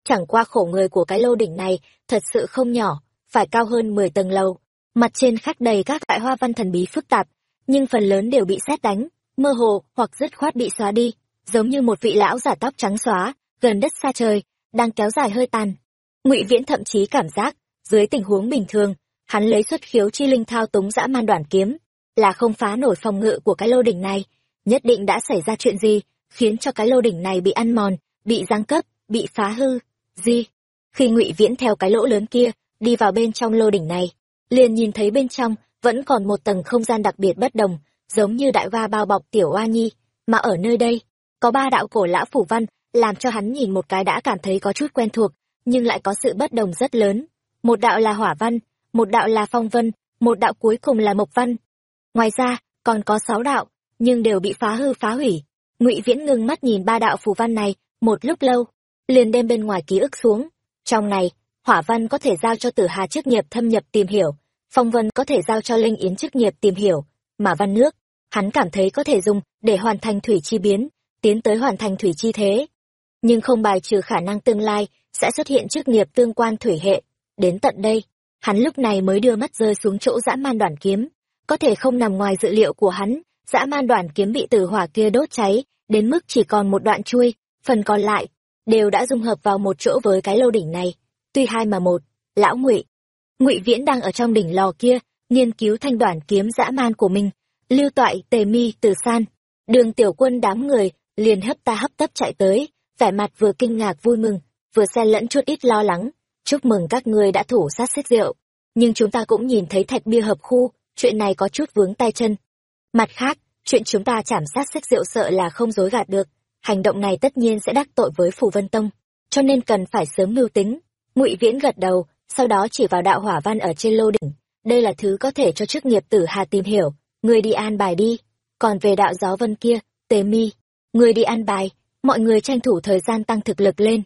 Chẳng qua khổ người của cái lô đỉnh này, thật sự không nhỏ, phải cao hơn 10 tầng lầu. Mặt trên khắc đầy các loại hoa văn thần bí phức tạp, nhưng phần lớn đều bị xét đánh, mơ hồ hoặc dứt khoát bị xóa đi, giống như một vị lão giả tóc trắng xóa, gần đất xa trời, đang kéo dài hơi tàn. Ngụy Viễn thậm chí cảm giác, dưới tình huống bình thường, hắn lấy xuất khiếu chi linh thao túng dã man đoàn kiếm, là không phá nổi phòng ngự của cái lô đỉnh này, nhất định đã xảy ra chuyện gì, khiến cho cái lô đỉnh này bị ăn mòn, bị giáng cấp, bị phá hư. Gì? Khi Ngụy Viễn theo cái lỗ lớn kia, đi vào bên trong lô đỉnh này, liền nhìn thấy bên trong vẫn còn một tầng không gian đặc biệt bất đồng, giống như đại hoa bao bọc tiểu oa nhi, mà ở nơi đây, có ba đạo cổ lão phủ văn, làm cho hắn nhìn một cái đã cảm thấy có chút quen thuộc, nhưng lại có sự bất đồng rất lớn. Một đạo là hỏa văn, một đạo là phong vân, một đạo cuối cùng là mộc văn. Ngoài ra, còn có sáu đạo, nhưng đều bị phá hư phá hủy. Ngụy Viễn ngưng mắt nhìn ba đạo phù văn này, một lúc lâu, liền đem bên ngoài ký ức xuống. Trong này, hỏa văn có thể giao cho tử hà chức nghiệp thâm nhập tìm hiểu, phong vân có thể giao cho linh yến chức nghiệp tìm hiểu, mà văn nước, hắn cảm thấy có thể dùng để hoàn thành thủy chi biến, tiến tới hoàn thành thủy chi thế. Nhưng không bài trừ khả năng tương lai sẽ xuất hiện chức nghiệp tương quan thủy hệ. Đến tận đây, hắn lúc này mới đưa mắt rơi xuống chỗ dã man đoàn kiếm. Có thể không nằm ngoài dự liệu của hắn, dã man đoàn kiếm bị tử hỏa kia đốt cháy, đến mức chỉ còn một đoạn chui, phần còn lại, đều đã dung hợp vào một chỗ với cái lô đỉnh này. Tuy hai mà một, lão ngụy ngụy Viễn đang ở trong đỉnh lò kia, nghiên cứu thanh đoàn kiếm dã man của mình. Lưu toại, tề mi, từ san, đường tiểu quân đám người, liền hấp ta hấp tấp chạy tới, vẻ mặt vừa kinh ngạc vui mừng, vừa xen lẫn chút ít lo lắng. Chúc mừng các ngươi đã thủ sát xích rượu. Nhưng chúng ta cũng nhìn thấy thạch bia hợp khu, chuyện này có chút vướng tay chân. Mặt khác, chuyện chúng ta chảm sát xích rượu sợ là không dối gạt được. Hành động này tất nhiên sẽ đắc tội với Phủ Vân Tông, cho nên cần phải sớm mưu tính. Ngụy Viễn gật đầu, sau đó chỉ vào đạo hỏa văn ở trên lô đỉnh. Đây là thứ có thể cho chức nghiệp tử hà tìm hiểu, người đi an bài đi. Còn về đạo gió vân kia, tề mi, người đi an bài, mọi người tranh thủ thời gian tăng thực lực lên.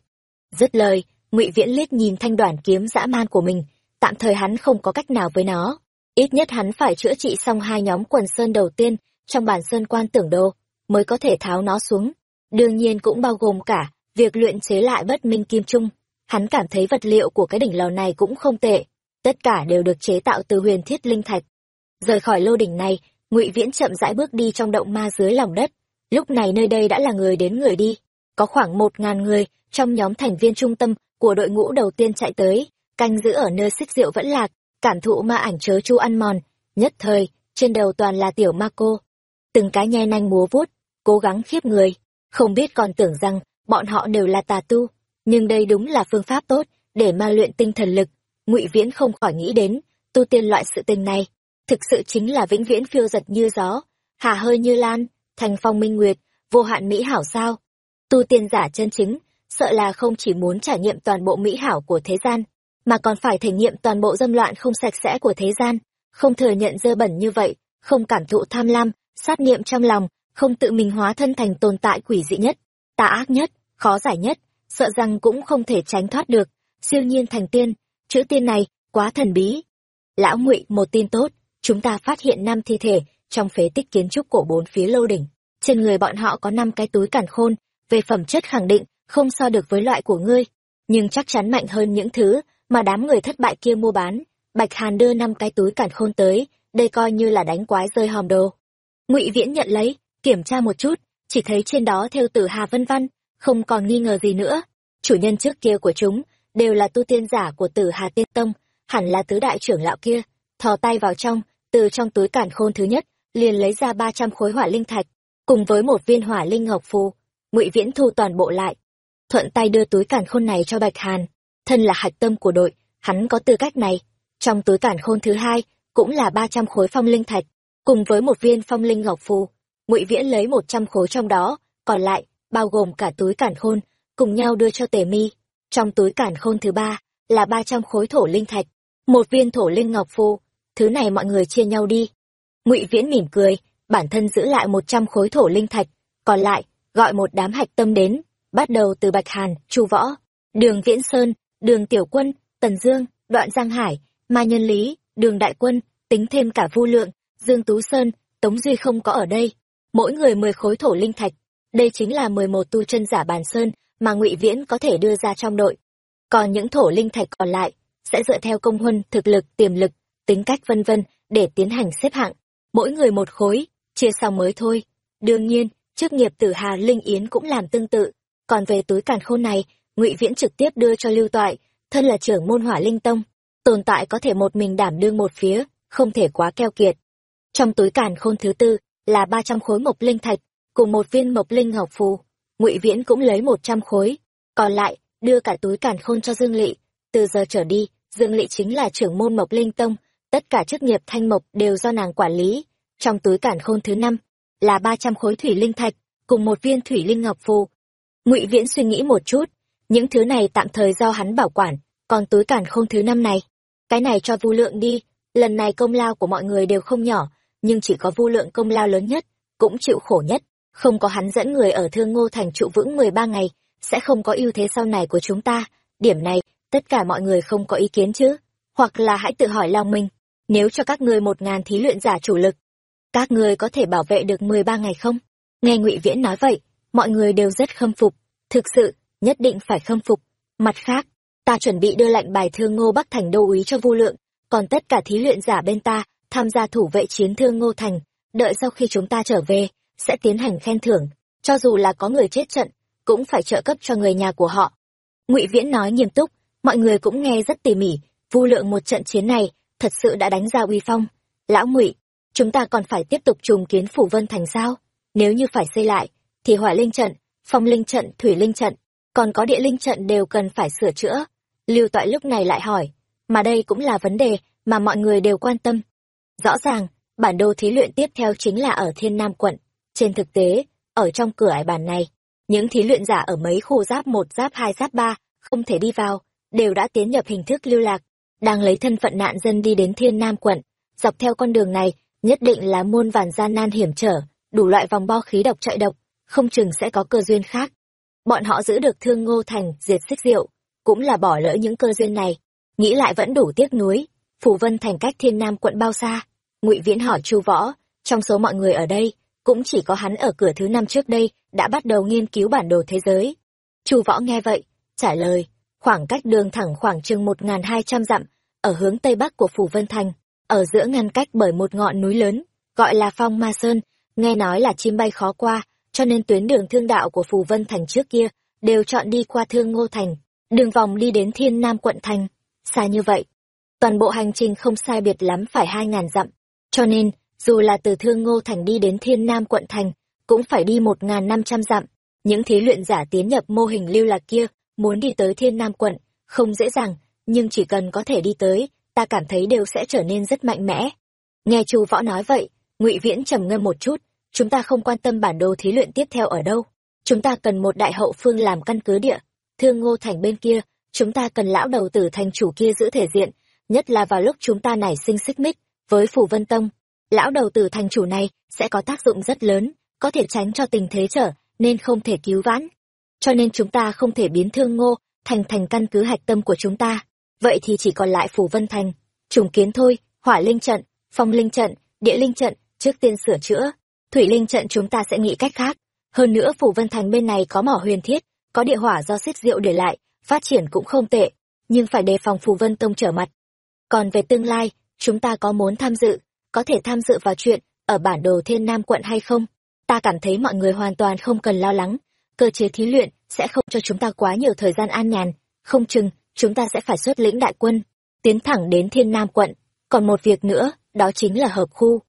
Dứt lời, ngụy Viễn liếc nhìn thanh đoàn kiếm dã man của mình, tạm thời hắn không có cách nào với nó. Ít nhất hắn phải chữa trị xong hai nhóm quần sơn đầu tiên trong bản sơn quan tưởng đồ mới có thể tháo nó xuống. Đương nhiên cũng bao gồm cả việc luyện chế lại bất minh kim trung. Hắn cảm thấy vật liệu của cái đỉnh lò này cũng không tệ, tất cả đều được chế tạo từ huyền thiết linh thạch. Rời khỏi lô đỉnh này, Ngụy Viễn chậm rãi bước đi trong động ma dưới lòng đất. Lúc này nơi đây đã là người đến người đi, có khoảng một ngàn người trong nhóm thành viên trung tâm của đội ngũ đầu tiên chạy tới, canh giữ ở nơi xích rượu vẫn lạc, cảm thụ ma ảnh chớ chu ăn mòn. Nhất thời, trên đầu toàn là tiểu ma cô. Từng cái nhe nanh múa vuốt, cố gắng khiếp người, không biết còn tưởng rằng bọn họ đều là tà tu nhưng đây đúng là phương pháp tốt để ma luyện tinh thần lực ngụy viễn không khỏi nghĩ đến tu tiên loại sự tình này thực sự chính là vĩnh viễn phiêu giật như gió, hà hơi như lan, thành phong minh nguyệt, vô hạn mỹ hảo sao. Tu tiên giả chân chính, sợ là không chỉ muốn trải nghiệm toàn bộ mỹ hảo của thế gian, mà còn phải thể nghiệm toàn bộ dâm loạn không sạch sẽ của thế gian, không thừa nhận dơ bẩn như vậy, không cảm thụ tham lam, sát niệm trong lòng, không tự mình hóa thân thành tồn tại quỷ dị nhất, tà ác nhất, khó giải nhất, sợ rằng cũng không thể tránh thoát được, siêu nhiên thành tiên, chữ tiên này, quá thần bí. Lão ngụy một tin tốt, chúng ta phát hiện năm thi thể trong phế tích kiến trúc cổ bốn phía lâu đỉnh. Trên người bọn họ có năm cái túi cản khôn, về phẩm chất khẳng định, không so được với loại của ngươi, nhưng chắc chắn mạnh hơn những thứ mà đám người thất bại kia mua bán. Bạch Hàn đưa năm cái túi cản khôn tới, đây coi như là đánh quái rơi hòm đồ. Ngụy Viễn nhận lấy, kiểm tra một chút, chỉ thấy trên đó theo tử Hà Vân Văn, không còn nghi ngờ gì nữa. Chủ nhân trước kia của chúng đều là tu tiên giả của Tử Hà Tiên Tông, hẳn là tứ đại trưởng lão kia. Thò tay vào trong, từ trong túi cản khôn thứ nhất, liền lấy ra ba trăm khối hỏa linh thạch, cùng với một viên hỏa linh ngọc phù. Ngụy Viễn thu toàn bộ lại, thuận tay đưa túi cản khôn này cho Bạch Hàn. Thân là hạch tâm của đội, hắn có tư cách này. Trong túi cản khôn thứ hai, cũng là ba trăm khối phong linh thạch, cùng với một viên phong linh ngọc phù. Ngụy Viễn lấy một trăm khối trong đó, còn lại, bao gồm cả túi cản khôn, cùng nhau đưa cho Tề Mi. Trong túi cản khôn thứ ba, là ba trăm khối thổ linh thạch, một viên thổ linh ngọc phù, thứ này mọi người chia nhau đi. Ngụy Viễn mỉm cười, bản thân giữ lại một trăm khối thổ linh thạch, còn lại, gọi một đám hạch tâm đến, bắt đầu từ Bạch Hàn, Chu Võ, Đường Viễn Sơn, Đường Tiểu Quân, Tần Dương, Đoạn Giang Hải, Ma Nhân Lý, Đường Đại Quân, tính thêm cả Vu Lượng, Dương Tú Sơn, Tống Duy không có ở đây, mỗi người mười khối thổ linh thạch, đây chính là mười một tu chân giả bàn sơn mà Ngụy Viễn có thể đưa ra trong đội. Còn những thổ linh thạch còn lại sẽ dựa theo công huân, thực lực, tiềm lực, tính cách vân vân để tiến hành xếp hạng, mỗi người một khối, chia xong mới thôi. Đương nhiên, chức nghiệp tử Hà Linh Yến cũng làm tương tự, còn về túi càn khôn này, Ngụy Viễn trực tiếp đưa cho Lưu Toại, thân là trưởng môn Hỏa Linh Tông, tồn tại có thể một mình đảm đương một phía, không thể quá keo kiệt. Trong túi càn khôn thứ tư là ba trăm khối mộc linh thạch, cùng một viên mộc linh ngọc phù. Ngụy Viễn cũng lấy một trăm khối, còn lại đưa cả túi càn khôn cho Dương lỵ Từ giờ trở đi, Dương lỵ chính là trưởng môn Mộc Linh Tông, tất cả chức nghiệp thanh mộc đều do nàng quản lý. Trong túi càn khôn thứ năm là ba trăm khối thủy linh thạch, cùng một viên thủy linh ngọc phù. Ngụy Viễn suy nghĩ một chút, những thứ này tạm thời do hắn bảo quản, còn túi càn khôn thứ năm này, cái này cho Vu Lượng đi, lần này công lao của mọi người đều không nhỏ, nhưng chỉ có Vu Lượng công lao lớn nhất, cũng chịu khổ nhất, không có hắn dẫn người ở Thương Ngô thành trụ vững mười ba ngày, sẽ không có ưu thế sau này của chúng ta, điểm này, tất cả mọi người không có ý kiến chứ? Hoặc là hãy tự hỏi lòng mình, nếu cho các ngươi một ngàn thí luyện giả chủ lực, các ngươi có thể bảo vệ được mười ba ngày không? Nghe Ngụy Viễn nói vậy, mọi người đều rất khâm phục, thực sự, nhất định phải khâm phục. Mặt khác, ta chuẩn bị đưa lệnh bài thương Ngô Bắc Thành đô úy cho Vu Lượng, còn tất cả thí luyện giả bên ta tham gia thủ vệ chiến thương Ngô Thành, đợi sau khi chúng ta trở về, sẽ tiến hành khen thưởng, cho dù là có người chết trận, cũng phải trợ cấp cho người nhà của họ. Ngụy Viễn nói nghiêm túc, mọi người cũng nghe rất tỉ mỉ, Vu Lượng một trận chiến này thật sự đã đánh ra uy phong. Lão Ngụy, chúng ta còn phải tiếp tục trùng kiến phủ Vân Thành sao? Nếu như phải xây lại, thì hỏa linh trận, phong linh trận, thủy linh trận, còn có địa linh trận đều cần phải sửa chữa. Lưu Toại lúc này lại hỏi, mà đây cũng là vấn đề mà mọi người đều quan tâm. Rõ ràng, bản đồ thí luyện tiếp theo chính là ở Thiên Nam quận. Trên thực tế, ở trong cửa ải bản này, những thí luyện giả ở mấy khu giáp một giáp hai giáp ba không thể đi vào, đều đã tiến nhập hình thức lưu lạc, đang lấy thân phận nạn dân đi đến Thiên Nam quận. Dọc theo con đường này, nhất định là muôn vàn gian nan hiểm trở, đủ loại vòng bo khí độc trọi độc, không chừng sẽ có cơ duyên khác. Bọn họ giữ được thương ngô thành, diệt xích rượu, cũng là bỏ lỡ những cơ duyên này. Nghĩ lại vẫn đủ tiếc nuối. Phủ Vân thành cách Thiên Nam quận bao xa? Ngụy Viễn hỏi Chu Võ, trong số mọi người ở đây, cũng chỉ có hắn ở cửa thứ năm trước đây đã bắt đầu nghiên cứu bản đồ thế giới. Chu Võ nghe vậy, trả lời, khoảng cách đường thẳng khoảng chừng một hai trăm dặm, ở hướng tây bắc của Phủ Vân Thành, ở giữa ngăn cách bởi một ngọn núi lớn, gọi là Phong Ma Sơn, nghe nói là chim bay khó qua, cho nên tuyến đường thương đạo của phủ Vân Thành trước kia đều chọn đi qua Thương Ngô Thành, đường vòng đi đến Thiên Nam quận thành. Xa như vậy, toàn bộ hành trình không sai biệt lắm phải hai ngàn dặm, cho nên, dù là từ Thương Ngô Thành đi đến Thiên Nam quận thành, cũng phải đi một ngàn năm trăm dặm. Những thí luyện giả tiến nhập mô hình lưu lạc kia, muốn đi tới Thiên Nam quận, không dễ dàng, nhưng chỉ cần có thể đi tới, ta cảm thấy đều sẽ trở nên rất mạnh mẽ. nghe chu võ nói vậy ngụy viễn trầm ngâm một chút chúng ta không quan tâm bản đồ thí luyện tiếp theo ở đâu chúng ta cần một đại hậu phương làm căn cứ địa thương ngô thành bên kia chúng ta cần lão đầu tử thành chủ kia giữ thể diện nhất là vào lúc chúng ta nảy sinh xích mích với phủ vân tông lão đầu tử thành chủ này sẽ có tác dụng rất lớn, có thể tránh cho tình thế trở nên không thể cứu vãn. Cho nên chúng ta không thể biến thương ngô thành thành căn cứ hạch tâm của chúng ta. Vậy thì chỉ còn lại phủ vân thành, trùng kiến thôi, hỏa linh trận, phong linh trận, địa linh trận, trước tiên sửa chữa. Thủy linh trận chúng ta sẽ nghĩ cách khác. Hơn nữa phủ vân thành bên này có mỏ huyền thiết, có địa hỏa do xích rượu để lại, phát triển cũng không tệ, nhưng phải đề phòng phủ vân tông trở mặt. Còn về tương lai, chúng ta có muốn tham dự có thể tham dự vào chuyện ở bản đồ thiên nam quận hay không? Ta cảm thấy mọi người hoàn toàn không cần lo lắng. Cơ chế thí luyện sẽ không cho chúng ta quá nhiều thời gian an nhàn. Không chừng, chúng ta sẽ phải xuất lĩnh đại quân, tiến thẳng đến thiên nam quận. Còn một việc nữa, đó chính là hợp khu.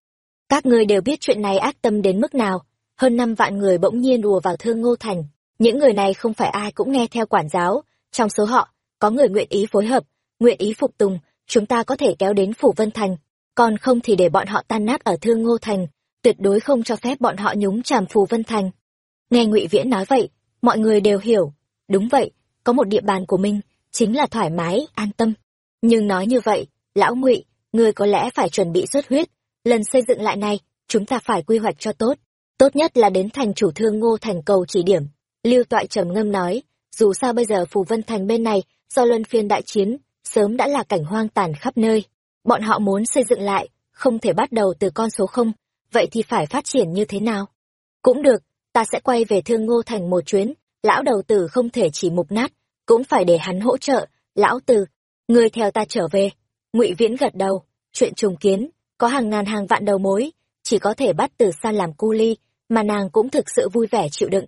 Các ngươi đều biết chuyện này ác tâm đến mức nào. Hơn năm vạn người bỗng nhiên ùa vào thương ngô thành. Những người này không phải ai cũng nghe theo quản giáo. Trong số họ, có người nguyện ý phối hợp, nguyện ý phục tùng. Chúng ta có thể kéo đến phủ vân thành còn không thì để bọn họ tan nát ở thương ngô thành, tuyệt đối không cho phép bọn họ nhúng chàm phù vân thành. Nghe ngụy viễn nói vậy, mọi người đều hiểu. Đúng vậy, có một địa bàn của mình, chính là thoải mái, an tâm. Nhưng nói như vậy, lão ngụy, ngươi có lẽ phải chuẩn bị xuất huyết. Lần xây dựng lại này, chúng ta phải quy hoạch cho tốt. Tốt nhất là đến thành chủ thương ngô thành cầu chỉ điểm. Lưu toại trầm ngâm nói, dù sao bây giờ phù vân thành bên này, do luân phiên đại chiến, sớm đã là cảnh hoang tàn khắp nơi bọn họ muốn xây dựng lại, không thể bắt đầu từ con số không, vậy thì phải phát triển như thế nào? Cũng được, ta sẽ quay về thương ngô thành một chuyến, lão đầu tử không thể chỉ mục nát, cũng phải để hắn hỗ trợ, lão tử. Người theo ta trở về. Ngụy viễn gật đầu, chuyện trùng kiến, có hàng ngàn hàng vạn đầu mối, chỉ có thể bắt từ xa làm cu ly, mà nàng cũng thực sự vui vẻ chịu đựng.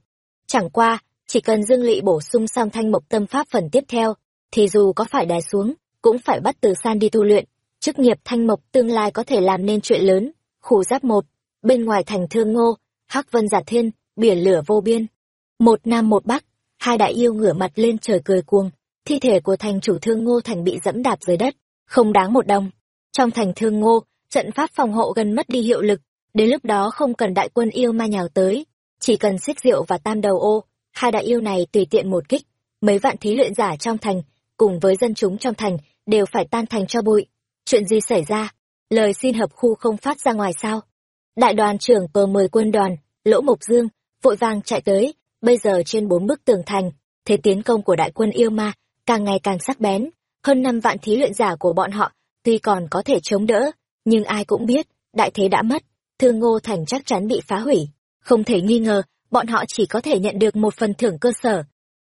Chẳng qua, chỉ cần dương lị bổ sung sang thanh mộc tâm pháp phần tiếp theo, thì dù có phải đè xuống, cũng phải bắt từ san đi tu luyện chức nghiệp thanh mộc tương lai có thể làm nên chuyện lớn. Khủ giáp một, bên ngoài thành thương ngô, hắc vân giả thiên, biển lửa vô biên. Một nam một bắc, hai đại yêu ngửa mặt lên trời cười cuồng. Thi thể của thành chủ thương ngô thành bị dẫm đạp dưới đất, không đáng một đồng. Trong thành thương ngô, trận pháp phòng hộ gần mất đi hiệu lực. Đến lúc đó không cần đại quân yêu ma nhào tới, chỉ cần xích rượu và tam đầu ô, hai đại yêu này tùy tiện một kích, mấy vạn thí luyện giả trong thành cùng với dân chúng trong thành đều phải tan thành cho bụi chuyện gì xảy ra? Lời xin hợp khu không phát ra ngoài sao? Đại đoàn trưởng pờ mười quân đoàn, lỗ mục dương, vội vàng chạy tới, bây giờ trên bốn bức tường thành, thế tiến công của đại quân yêu ma càng ngày càng sắc bén. Hơn năm vạn thí luyện giả của bọn họ tuy còn có thể chống đỡ, nhưng ai cũng biết, đại thế đã mất, thương ngô thành chắc chắn bị phá hủy. Không thể nghi ngờ, bọn họ chỉ có thể nhận được một phần thưởng cơ sở.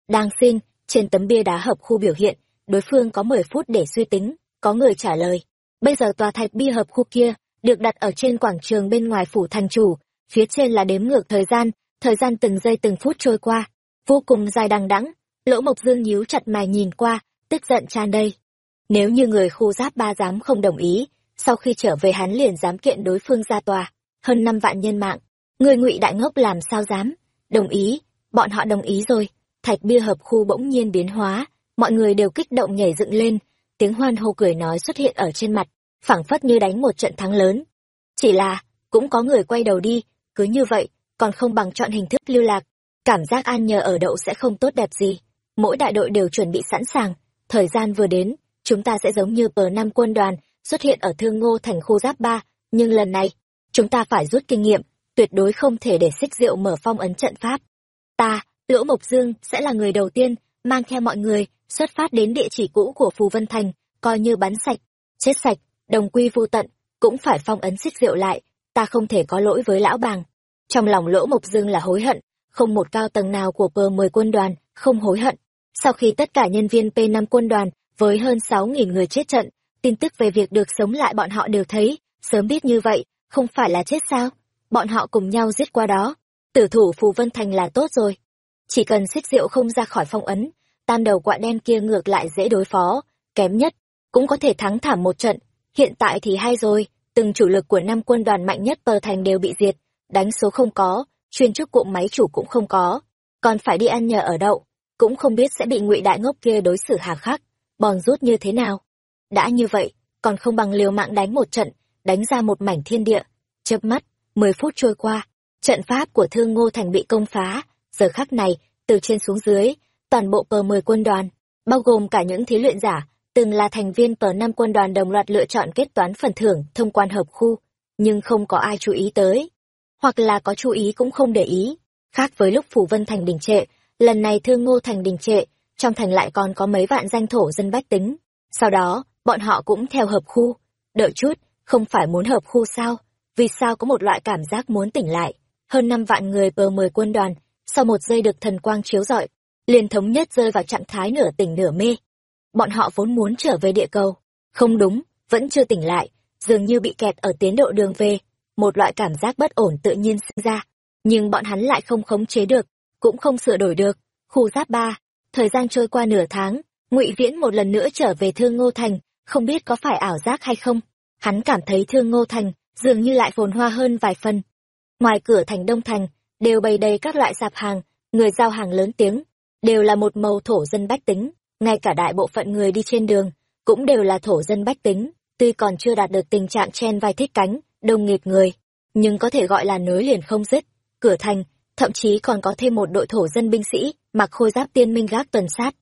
Đang xin, trên tấm bia đá hợp khu biểu hiện, đối phương có mười phút để suy tính, có người trả lời bây giờ tòa thạch bia hợp khu kia được đặt ở trên quảng trường bên ngoài phủ thành chủ, phía trên là đếm ngược thời gian thời gian từng giây từng phút trôi qua, vô cùng dài đằng đẵng, lỗ mộc dương nhíu chặt mày nhìn qua, tức giận tràn đầy. Nếu như người khu giáp ba dám không đồng ý, sau khi trở về hắn liền dám kiện đối phương ra tòa, hơn năm vạn nhân mạng, người ngụy đại ngốc làm sao dám? Đồng ý, bọn họ đồng ý rồi, thạch bia hợp khu bỗng nhiên biến hóa, mọi người đều kích động nhảy dựng lên tiếng hoan hô cười nói xuất hiện ở trên mặt, phảng phất như đánh một trận thắng lớn. Chỉ là, cũng có người quay đầu đi, cứ như vậy, còn không bằng chọn hình thức lưu lạc. Cảm giác an nhờ ở đậu sẽ không tốt đẹp gì. Mỗi đại đội đều chuẩn bị sẵn sàng. Thời gian vừa đến, chúng ta sẽ giống như bờ năm quân đoàn, xuất hiện ở thương ngô thành khu giáp ba. Nhưng lần này, chúng ta phải rút kinh nghiệm, tuyệt đối không thể để xích rượu mở phong ấn trận pháp. Ta, lỗ mộc dương sẽ là người đầu tiên, mang theo mọi người xuất phát đến địa chỉ cũ của phù vân thành, coi như bắn sạch. Chết sạch, đồng quy vô tận, cũng phải phong ấn xích rượu lại, ta không thể có lỗi với lão bàng. Trong lòng lỗ mộc dương là hối hận, không một cao tầng nào của pờ mười quân đoàn không hối hận. Sau khi tất cả nhân viên p năm quân đoàn, với hơn sáu nghìn người chết trận, tin tức về việc được sống lại bọn họ đều thấy, sớm biết như vậy, không phải là chết sao? Bọn họ cùng nhau giết qua đó. Tử thủ phù vân thành là tốt rồi. Chỉ cần xích rượu không ra khỏi phong ấn tam đầu quạ đen kia ngược lại dễ đối phó, kém nhất cũng có thể thắng thảm một trận. Hiện tại thì hay rồi, từng chủ lực của năm quân đoàn mạnh nhất tờ thành đều bị diệt, đánh số không có, chuyên chức cụm máy chủ cũng không có. Còn phải đi ăn nhờ ở đậu, cũng không biết sẽ bị ngụy đại ngốc kia đối xử hà khắc, bòn rút như thế nào. Đã như vậy, còn không bằng liều mạng đánh một trận, đánh ra một mảnh thiên địa. Chớp mắt, mười phút trôi qua, trận pháp của thương ngô thành bị công phá. Giờ khắc này, từ trên xuống dưới toàn bộ pờ mười quân đoàn, bao gồm cả những thí luyện giả, từng là thành viên pờ năm quân đoàn đồng loạt lựa chọn kết toán phần thưởng thông quan hợp khu, nhưng không có ai chú ý tới, hoặc là có chú ý cũng không để ý. Khác với lúc phủ vân thành đình trệ, lần này thương ngô thành đình trệ, trong thành lại còn có mấy vạn danh thổ dân bách tính. Sau đó, bọn họ cũng theo hợp khu. Đợi chút, không phải muốn hợp khu sao? Vì sao có một loại cảm giác muốn tỉnh lại? Hơn năm vạn người bờ mười quân đoàn, sau một giây được thần quang chiếu rọi liền thống nhất rơi vào trạng thái nửa tỉnh nửa mê. Bọn họ vốn muốn trở về địa cầu. Không đúng, vẫn chưa tỉnh lại, dường như bị kẹt ở tiến độ đường về, một loại cảm giác bất ổn tự nhiên sinh ra. Nhưng bọn hắn lại không khống chế được, cũng không sửa đổi được. Khu giáp ba, thời gian trôi qua nửa tháng, ngụy viễn một lần nữa trở về thương ngô thành, không biết có phải ảo giác hay không. Hắn cảm thấy thương ngô thành dường như lại phồn hoa hơn vài phần. Ngoài cửa thành đông thành, đều bày đầy các loại sạp hàng, người giao hàng lớn tiếng đều là một màu thổ dân bách tính, ngay cả đại bộ phận người đi trên đường cũng đều là thổ dân bách tính, tuy còn chưa đạt được tình trạng chen vai thích cánh, đông nghịt người, nhưng có thể gọi là nối liền không dứt, cửa thành, thậm chí còn có thêm một đội thổ dân binh sĩ mặc khôi giáp tiên minh gác tuần sát.